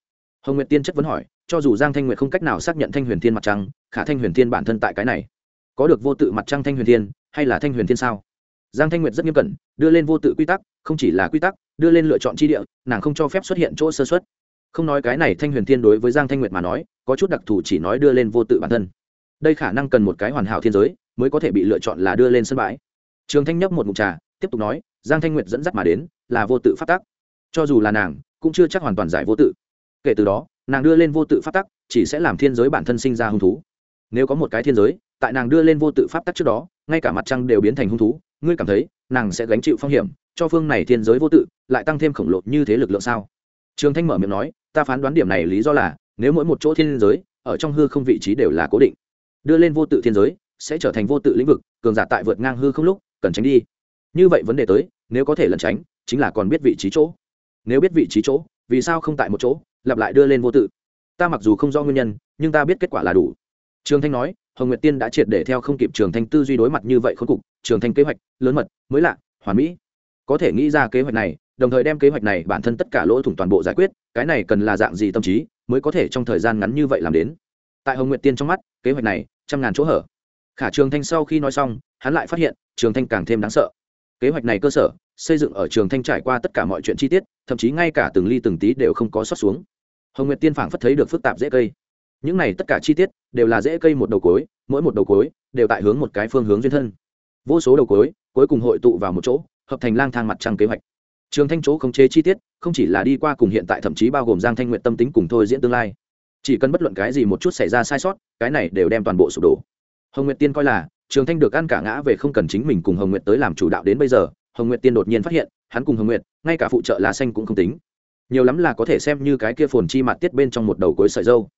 Hồng nguyệt tiên chất vấn hỏi, cho dù giang thanh nguyệt không cách nào xác nhận thanh huyền thiên mặt trăng, khả thanh huyền thiên bản thân tại cái này có được vô tự mặt trăng thanh huyền thiên, hay là thanh huyền thiên sao? Giang thanh nguyệt rất nghiêm cẩn, đưa lên vô tự quy tắc, không chỉ là quy tắc, đưa lên lựa chọn chi địa, nàng không cho phép xuất hiện chỗ sơ xuất không nói cái này thanh huyền thiên đối với giang thanh nguyệt mà nói, có chút đặc thù chỉ nói đưa lên vô tự bản thân. Đây khả năng cần một cái hoàn hảo thiên giới, mới có thể bị lựa chọn là đưa lên sân bãi. Trường thanh nhấp một mục trà, tiếp tục nói, giang thanh nguyệt dẫn dắt mà đến, là vô tự phát tắc. Cho dù là nàng, cũng chưa chắc hoàn toàn giải vô tự. Kể từ đó, nàng đưa lên vô tự phát tắc, chỉ sẽ làm thiên giới bản thân sinh ra hung thú. Nếu có một cái thiên giới tại nàng đưa lên vô tự pháp tắc trước đó, ngay cả mặt trăng đều biến thành hung thú, ngươi cảm thấy, nàng sẽ gánh chịu phong hiểm, cho phương này thiên giới vô tự, lại tăng thêm khổng lồ như thế lực lượng sao? Trường thanh mở miệng nói, ta phán đoán điểm này lý do là, nếu mỗi một chỗ thiên giới, ở trong hư không vị trí đều là cố định, đưa lên vô tự thiên giới, sẽ trở thành vô tự lĩnh vực, cường giả tại vượt ngang hư không lúc, cần tránh đi. Như vậy vấn đề tới, nếu có thể lẩn tránh, chính là còn biết vị trí chỗ. Nếu biết vị trí chỗ, vì sao không tại một chỗ, lặp lại đưa lên vô tự? Ta mặc dù không rõ nguyên nhân, nhưng ta biết kết quả là đủ. Trường thanh nói hồng nguyệt tiên đã triệt để theo không kịp trường thanh tư duy đối mặt như vậy khốn cục, trường thanh kế hoạch, lớn mật, mới lạ, hoàn mỹ. Có thể nghĩ ra kế hoạch này, đồng thời đem kế hoạch này bản thân tất cả lỗ thủng toàn bộ giải quyết, cái này cần là dạng gì tâm trí, mới có thể trong thời gian ngắn như vậy làm đến. Tại hồng nguyệt tiên trong mắt, kế hoạch này, trăm ngàn chỗ hở. Khả trường thanh sau khi nói xong, hắn lại phát hiện, trường thanh càng thêm đáng sợ. Kế hoạch này cơ sở, xây dựng ở trường thanh trải qua tất cả mọi chuyện chi tiết, thậm chí ngay cả từng ly từng tí đều không có sót xuống. Hồng nguyệt tiên phảng phất thấy được phức tạp dễ cây những này tất cả chi tiết đều là dễ cây một đầu cối, mỗi một đầu cối đều tại hướng một cái phương hướng duyên thân. Vô số đầu cối cuối cùng hội tụ vào một chỗ, hợp thành lang thang mặt trăng kế hoạch. Trường thanh chỗ khống chế chi tiết không chỉ là đi qua cùng hiện tại thậm chí bao gồm giang thanh nguyện tâm tính cùng thôi diễn tương lai. Chỉ cần bất luận cái gì một chút xảy ra sai sót, cái này đều đem toàn bộ sụp đổ. Hồng nguyệt tiên coi là, trường thanh được ăn cả ngã về không cần chính mình cùng hồng nguyệt tới làm chủ đạo đến bây giờ, hồng nguyệt tiên đột nhiên phát hiện, hắn cùng hồng nguyệt, ngay cả phụ trợ lá xanh cũng không tính. Nhiều lắm là có thể xem như cái kia phồn chi mặt tiết bên trong một đầu cối sợi dâu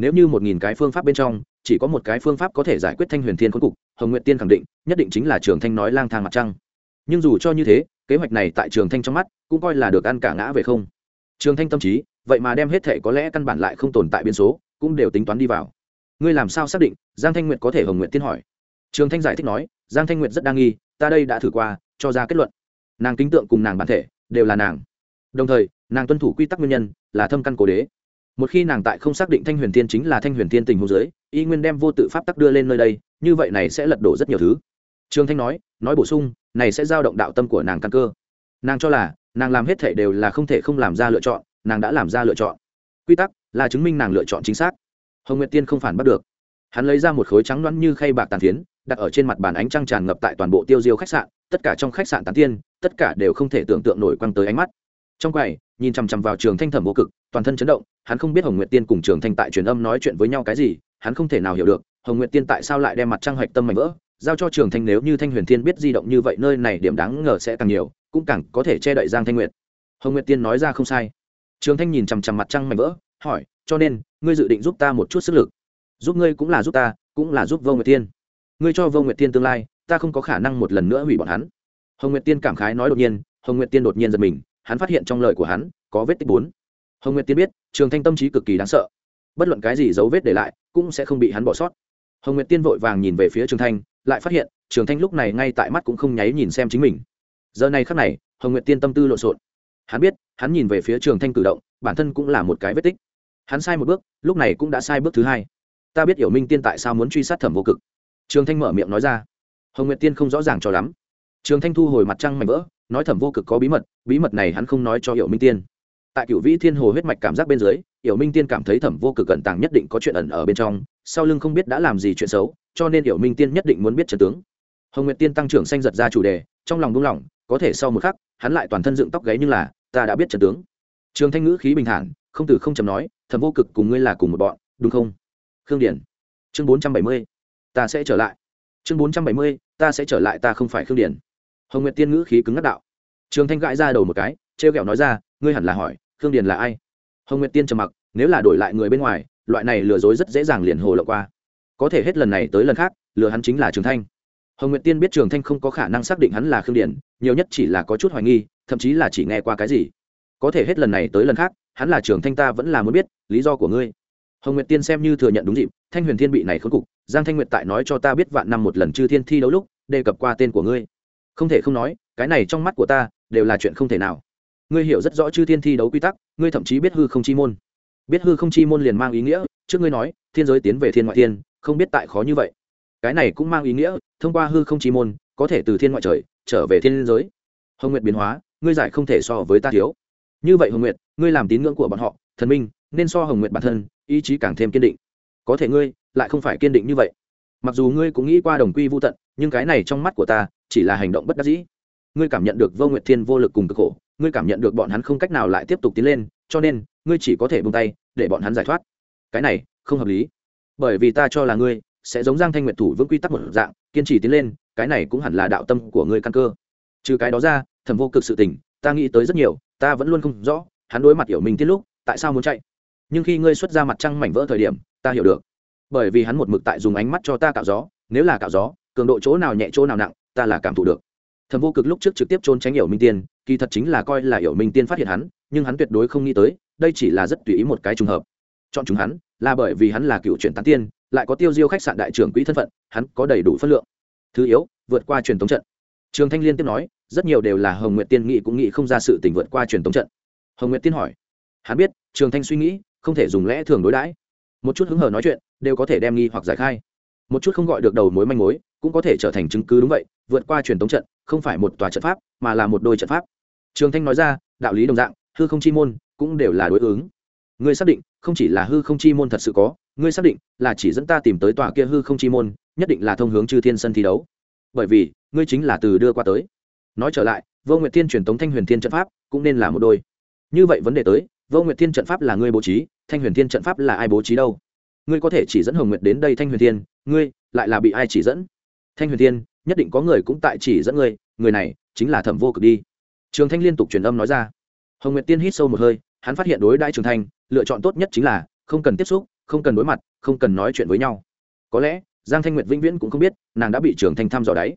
nếu như một nghìn cái phương pháp bên trong, chỉ có một cái phương pháp có thể giải quyết thanh huyền thiên khốn cục, hồng nguyện tiên khẳng định, nhất định chính là trường thanh nói lang thang mặt trăng. Nhưng dù cho như thế, kế hoạch này tại trường thanh trong mắt cũng coi là được ăn cả ngã về không. Trường thanh tâm trí, vậy mà đem hết thể có lẽ căn bản lại không tồn tại biên số, cũng đều tính toán đi vào. Ngươi làm sao xác định, giang thanh nguyệt có thể hồng nguyện tiên hỏi? Trường thanh giải thích nói, giang thanh nguyệt rất đa nghi, ta đây đã thử qua, cho ra kết luận. Nàng kính tượng cùng nàng bản thể, đều là nàng. Đồng thời, nàng tuân thủ quy tắc nguyên nhân, là thâm căn cố đế một khi nàng tại không xác định thanh huyền tiên chính là thanh huyền tiên tình hồ dưới, y nguyên đem vô tự pháp tắc đưa lên nơi đây, như vậy này sẽ lật đổ rất nhiều thứ. Trương thanh nói nói bổ sung, này sẽ giao động đạo tâm của nàng căn cơ. Nàng cho là, nàng làm hết thể đều là không thể không làm ra lựa chọn, nàng đã làm ra lựa chọn. Quy tắc là chứng minh nàng lựa chọn chính xác. Hồng nguyệt tiên không phản bắt được. Hắn lấy ra một khối trắng loãng như khay bạc tàn phiến, đặt ở trên mặt bàn ánh trăng tràn ngập tại toàn bộ tiêu diêu khách sạn, tất cả trong khách sạn tán tiên, tất cả đều không thể tưởng tượng nổi quăng tới ánh mắt. Trong quầy nhìn chằm chằm vào trường thanh thẩm vô cực, toàn thân chấn động, hắn không biết hồng nguyệt tiên cùng trường thanh tại truyền âm nói chuyện với nhau cái gì, hắn không thể nào hiểu được, hồng nguyệt tiên tại sao lại đem mặt trăng hạch tâm mạnh vỡ, giao cho trường thanh nếu như thanh huyền thiên biết di động như vậy nơi này điểm đáng ngờ sẽ càng nhiều, cũng càng có thể che đậy giang thanh nguyệt. Hồng nguyệt tiên nói ra không sai. Trường thanh nhìn chằm chằm mặt trăng mạnh vỡ, hỏi, cho nên, ngươi dự định giúp ta một chút sức lực? Giúp ngươi cũng là giúp ta, cũng là giúp vô nguyệt tiên. Ngươi cho vô nguyệt tiên tương lai, ta không có khả năng một lần nữa hủy bọn hắn. Hồng nguyệt tiên cảm khái nói đột nhiên, hồng nguyệt tiên đột nhiên giật mình hắn phát hiện trong lời của hắn có vết tích bốn. Hồng nguyệt tiên biết, trường thanh tâm trí cực kỳ đáng sợ. Bất luận cái gì dấu vết để lại, cũng sẽ không bị hắn bỏ sót. Hồng nguyệt tiên vội vàng nhìn về phía trường thanh, lại phát hiện, trường thanh lúc này ngay tại mắt cũng không nháy nhìn xem chính mình. Giờ này khắc này, hồng nguyệt tiên tâm tư lộn xộn. Hắn biết, hắn nhìn về phía trường thanh cử động, bản thân cũng là một cái vết tích. Hắn sai một bước, lúc này cũng đã sai bước thứ hai. Ta biết hiểu minh tiên tại sao muốn truy sát thẩm vô cực. Trường thanh mở miệng nói ra. Hồng nguyệt tiên không rõ ràng cho lắm. Trường thanh thu hồi mặt trăng mảnh vỡ nói thẩm vô cực có bí mật bí mật này hắn không nói cho hiểu minh tiên. Tại cựu vĩ thiên hồ huyết mạch cảm giác bên dưới hiểu minh tiên cảm thấy thẩm vô cực cẩn tàng nhất định có chuyện ẩn ở bên trong sau lưng không biết đã làm gì chuyện xấu cho nên hiểu minh tiên nhất định muốn biết trần tướng. Hồng nguyệt tiên tăng trưởng xanh giật ra chủ đề trong lòng buông lòng, có thể sau một khắc hắn lại toàn thân dựng tóc gáy như là ta đã biết trần tướng. Trường thanh ngữ khí bình thản không từ không chầm nói thẩm vô cực cùng ngươi là cùng một bọn đúng không? Khương điển. Chương bốn trăm bảy mươi ta sẽ trở lại. Chương bốn trăm bảy mươi ta sẽ trở lại ta không phải khương điển hồng nguyệt tiên ngữ khí cứng ngắc đạo. Trường thanh gãi ra đầu một cái t r e o g ẹ o nói ra, ngươi hẳn là hỏi, khương điền là ai? Hồng nguyệt tiên trầm mặc, nếu là đổi lại người bên ngoài, loại này lừa dối rất dễ dàng liền hồ lộ qua. Có thể hết lần này tới lần khác, lừa hắn chính là trường thanh. Hồng nguyệt tiên biết trường thanh không có khả năng xác định hắn là khương điền, nhiều nhất chỉ là có chút hoài nghi, thậm chí là chỉ nghe qua cái gì. Có thể hết lần này tới lần khác, hắn là trường thanh ta vẫn là muốn biết, lý do của ngươi. Hồng nguyệt tiên xem như thừa nhận đúng dịp, thanh huyền thiên bị này khốn cục, giang thanh nguyệt tại nói cho ta biết vạn năm một lần chư thiên thi đấu lúc, đề cập qua tên của ngươi không thể không nói, cái này trong mắt của ta, đều là chuyện không thể nào. Ngươi hiểu rất rõ chư thiên thi đấu quy tắc, ngươi thậm chí biết hư không chi môn. Biết hư không chi môn liền mang ý nghĩa, trước ngươi nói, thiên giới tiến về thiên ngoại thiên, không biết tại khó như vậy. Cái này cũng mang ý nghĩa, thông qua hư không chi môn, có thể từ thiên ngoại trời, trở về thiên giới. Hồng nguyệt biến hóa, ngươi giải không thể so với ta thiếu. Như vậy hồng nguyệt, ngươi làm tín ngưỡng của bọn họ, thần minh, nên so hồng nguyệt bản thân, ý chí càng thêm kiên định. Có thể ngươi, lại không phải kiên định như vậy. Mặc dù ngươi cũng nghĩ qua đồng quy vô tận nhưng cái này trong mắt của ta chỉ là hành động bất đắc dĩ. Ngươi cảm nhận được vô nguyệt thiên vô lực cùng cực khổ, ngươi cảm nhận được bọn hắn không cách nào lại tiếp tục tiến lên, cho nên, ngươi chỉ có thể buông tay, để bọn hắn giải thoát. Cái này, không hợp lý. Bởi vì ta cho là ngươi sẽ giống giang thanh nguyệt thủ vững quy tắc một dạng, kiên trì tiến lên, cái này cũng hẳn là đạo tâm của ngươi căn cơ. Trừ cái đó ra thầm vô cực sự tình, ta nghĩ tới rất nhiều, ta vẫn luôn không rõ, hắn đối mặt hiểu mình tiết lúc, tại sao muốn chạy? Nhưng khi ngươi xuất ra mặt trăng mảnh vỡ thời điểm, ta hiểu được. Bởi vì hắn một mực tại dùng ánh mắt cho ta cạo gió, nếu là cạo gió cường độ chỗ nào nhẹ, chỗ nào nặng, ta là cảm thụ được. Thầm vô cực lúc trước trực tiếp trốn tránh hiểu minh tiên, kỳ thật chính là coi là hiểu minh tiên phát hiện hắn, nhưng hắn tuyệt đối không nghĩ tới, đây chỉ là rất tùy ý một cái trùng hợp. Chọn chúng hắn, là bởi vì hắn là cựu truyền tán tiên, lại có tiêu diêu khách sạn đại trưởng quỹ thân phận, hắn có đầy đủ phân lượng. Thứ yếu, vượt qua truyền thống trận. Trường thanh liên tiếp nói, rất nhiều đều là hồng nguyệt tiên nghị cũng nghĩ không ra sự tình vượt qua truyền thống trận. Hồng nguyệt tiên hỏi, hắn biết, trường thanh suy nghĩ, không thể dùng lẽ thường đối đãi. Một chút hứng hờ nói chuyện, đều có thể đem nghi hoặc giải khai. Một chút không gọi được đầu mối manh mối cũng có thể trở thành chứng cứ đúng vậy, vượt qua truyền thống trận, không phải một tòa trận pháp, mà là một đôi trận pháp. Trường thanh nói ra, đạo lý đồng dạng, hư không chi môn cũng đều là đối ứng. Ngươi xác định, không chỉ là hư không chi môn thật sự có, ngươi xác định là chỉ dẫn ta tìm tới tòa kia hư không chi môn, nhất định là thông hướng chư thiên sân thi đấu. Bởi vì, ngươi chính là từ đưa qua tới. Nói trở lại, vô nguyệt thiên truyền tống thanh huyền thiên trận pháp cũng nên là một đôi. Như vậy vấn đề tới, vô nguyệt thiên trận pháp là ngươi bố trí, thanh huyền thiên trận pháp là ai bố trí đâu? Ngươi có thể chỉ dẫn hồng nguyệt đến đây thanh huyền thiên, ngươi lại là bị ai chỉ dẫn? Thanh huyền thiên, nhất định có người cũng tại chỉ dẫn ngươi, người này chính là thẩm vô cực đi. Trường thanh liên tục truyền âm nói ra. Hồng nguyệt tiên hít sâu một hơi, hắn phát hiện đối đãi trường thanh, lựa chọn tốt nhất chính là không cần tiếp xúc, không cần đối mặt, không cần nói chuyện với nhau. Có lẽ, giang thanh nguyệt vĩnh viễn cũng không biết, nàng đã bị trường thanh thăm dò đáy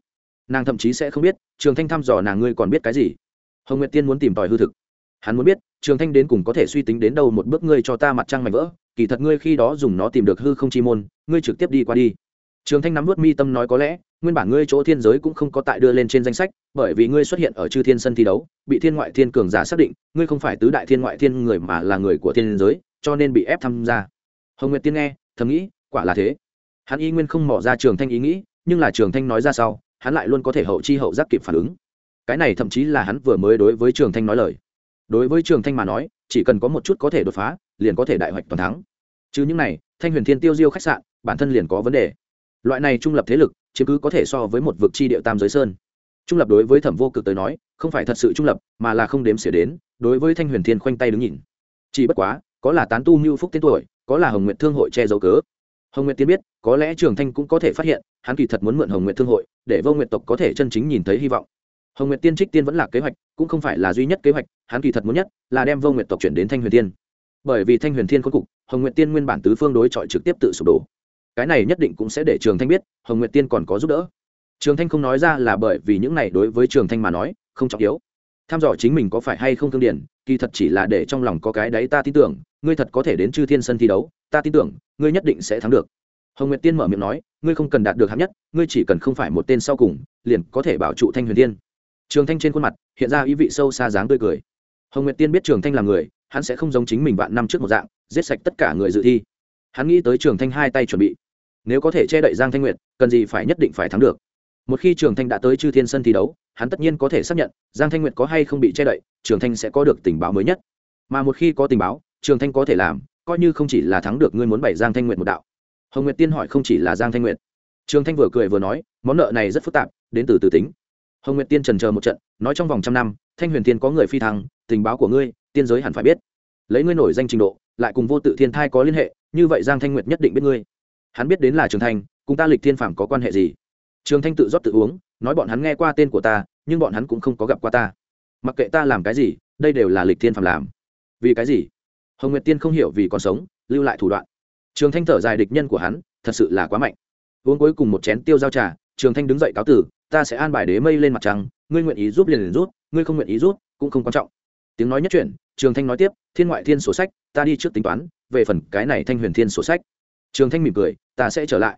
nàng thậm chí sẽ không biết, trường thanh thăm dò nàng ngươi còn biết cái gì. Hồng nguyệt tiên muốn tìm tòi hư thực. Hắn muốn biết, trường thanh đến cùng có thể suy tính đến đâu một bước ngươi cho ta mặt trăng mảnh vỡ, kỳ thật ngươi khi đó dùng nó tìm được hư không chi môn, ngươi trực tiếp đi qua đi trường thanh nắm vớt mi tâm nói có lẽ, nguyên bản ngươi chỗ thiên giới cũng không có tại đưa lên trên danh sách, bởi vì ngươi xuất hiện ở chư thiên sân thi đấu, bị thiên ngoại thiên cường giả xác định, ngươi không phải tứ đại thiên ngoại thiên người mà là người của thiên giới, cho nên bị ép tham gia. Hồng nguyệt tiên nghe, thầm nghĩ, quả là thế. Hắn y nguyên không mỏ ra trường thanh ý nghĩ, nhưng là trường thanh nói ra sau, hắn lại luôn có thể hậu chi hậu giác kịp phản ứng. Cái này thậm chí là hắn vừa mới đối với trường thanh nói lời. Đối với trường thanh mà nói, chỉ cần có một chút có thể đột phá, liền có thể đại hoạch toàn thắng. Chứ những này, thanh huyền thiên tiêu diêu khách sạn, bản thân liền có vấn đề loại này trung lập thế lực, chiếm cứ có thể so với một vực chi địa tam giới sơn. Trung lập đối với thẩm vô cực tới nói, không phải thật sự trung lập, mà là không đếm xỉa đến, đối với thanh huyền thiên khoanh tay đứng nhìn. Chỉ bất quá, có là tán tu mưu phúc tên tuổi, có là hồng nguyện thương hội che giấu cớ. Hồng nguyện tiên biết, có lẽ trường thanh cũng có thể phát hiện, hắn kỳ thật muốn mượn hồng nguyện thương hội, để vô nguyện tộc có thể chân chính nhìn thấy hy vọng. Hồng nguyện tiên trích tiên vẫn là kế hoạch, cũng không phải là duy nhất kế hoạch, hắn kỳ thật muốn nhất là đem vô nguyện tộc chuyển đến thanh huyền tiên bởi vì thanh huyền thiên khốn cục, hồng nguyện tiên nguyên bản tứ phương đối chọi trực tiếp tự sụp đổ cái này nhất định cũng sẽ để trường thanh biết, hồng nguyệt tiên còn có giúp đỡ. Trường thanh không nói ra là bởi vì những này đối với trường thanh mà nói, không trọng yếu. Tham dò chính mình có phải hay không thương điển kỳ thật chỉ là để trong lòng có cái đấy ta tin tưởng, ngươi thật có thể đến chư thiên sân thi đấu, ta tin tưởng, ngươi nhất định sẽ thắng được. Hồng nguyệt tiên mở miệng nói, ngươi không cần đạt được hạng nhất, ngươi chỉ cần không phải một tên sau cùng, liền có thể bảo trụ thanh huyền tiên. Trường thanh trên khuôn mặt hiện ra ý vị sâu xa dáng tươi cười. Hồng nguyệt tiên biết trường thanh là người, hắn sẽ không giống chính mình vạn năm trước một dạng, giết sạch tất cả người dự thi. Hắn nghĩ tới trường thanh hai tay chuẩn bị nếu có thể che đậy giang thanh nguyệt, cần gì phải nhất định phải thắng được. Một khi trường thanh đã tới chư thiên sân thi đấu, hắn tất nhiên có thể xác nhận giang thanh nguyệt có hay không bị che đậy, trường thanh sẽ có được tình báo mới nhất. Mà một khi có tình báo, trường thanh có thể làm, coi như không chỉ là thắng được ngươi muốn bày giang thanh nguyệt một đạo. Hồng nguyệt tiên hỏi không chỉ là giang thanh nguyệt. Trường thanh vừa cười vừa nói, món nợ này rất phức tạp, đến từ từ tính. Hồng nguyệt tiên trần chờ một trận, nói trong vòng trăm năm, thanh huyền tiên có người phi thăng, tình báo của ngươi, tiên giới hẳn phải biết. Lấy ngươi nổi danh trình độ, lại cùng vô tự thiên thai có liên hệ, như vậy giang thanh nguyệt nhất định biết ngươi hắn biết đến là trường thanh, cùng ta lịch thiên phàm có quan hệ gì? Trường thanh tự rót tự uống, nói bọn hắn nghe qua tên của ta, nhưng bọn hắn cũng không có gặp qua ta. Mặc kệ ta làm cái gì, đây đều là lịch thiên phàm làm. Vì cái gì? Hồng nguyệt tiên không hiểu vì còn sống, lưu lại thủ đoạn. Trường thanh thở dài địch nhân của hắn, thật sự là quá mạnh. Uống cuối cùng một chén tiêu giao trà, trường thanh đứng dậy cáo tử, ta sẽ an bài đế mây lên mặt trăng, ngươi nguyện ý giúp liền liền rút ngươi không nguyện ý rút cũng không quan trọng. Tiếng nói nhất chuyển, trường thanh nói tiếp, thiên ngoại thiên sổ sách, ta đi trước tính toán, về phần cái này thanh huyền thiên sổ sách. Trường thanh mỉm cười ta sẽ trở lại.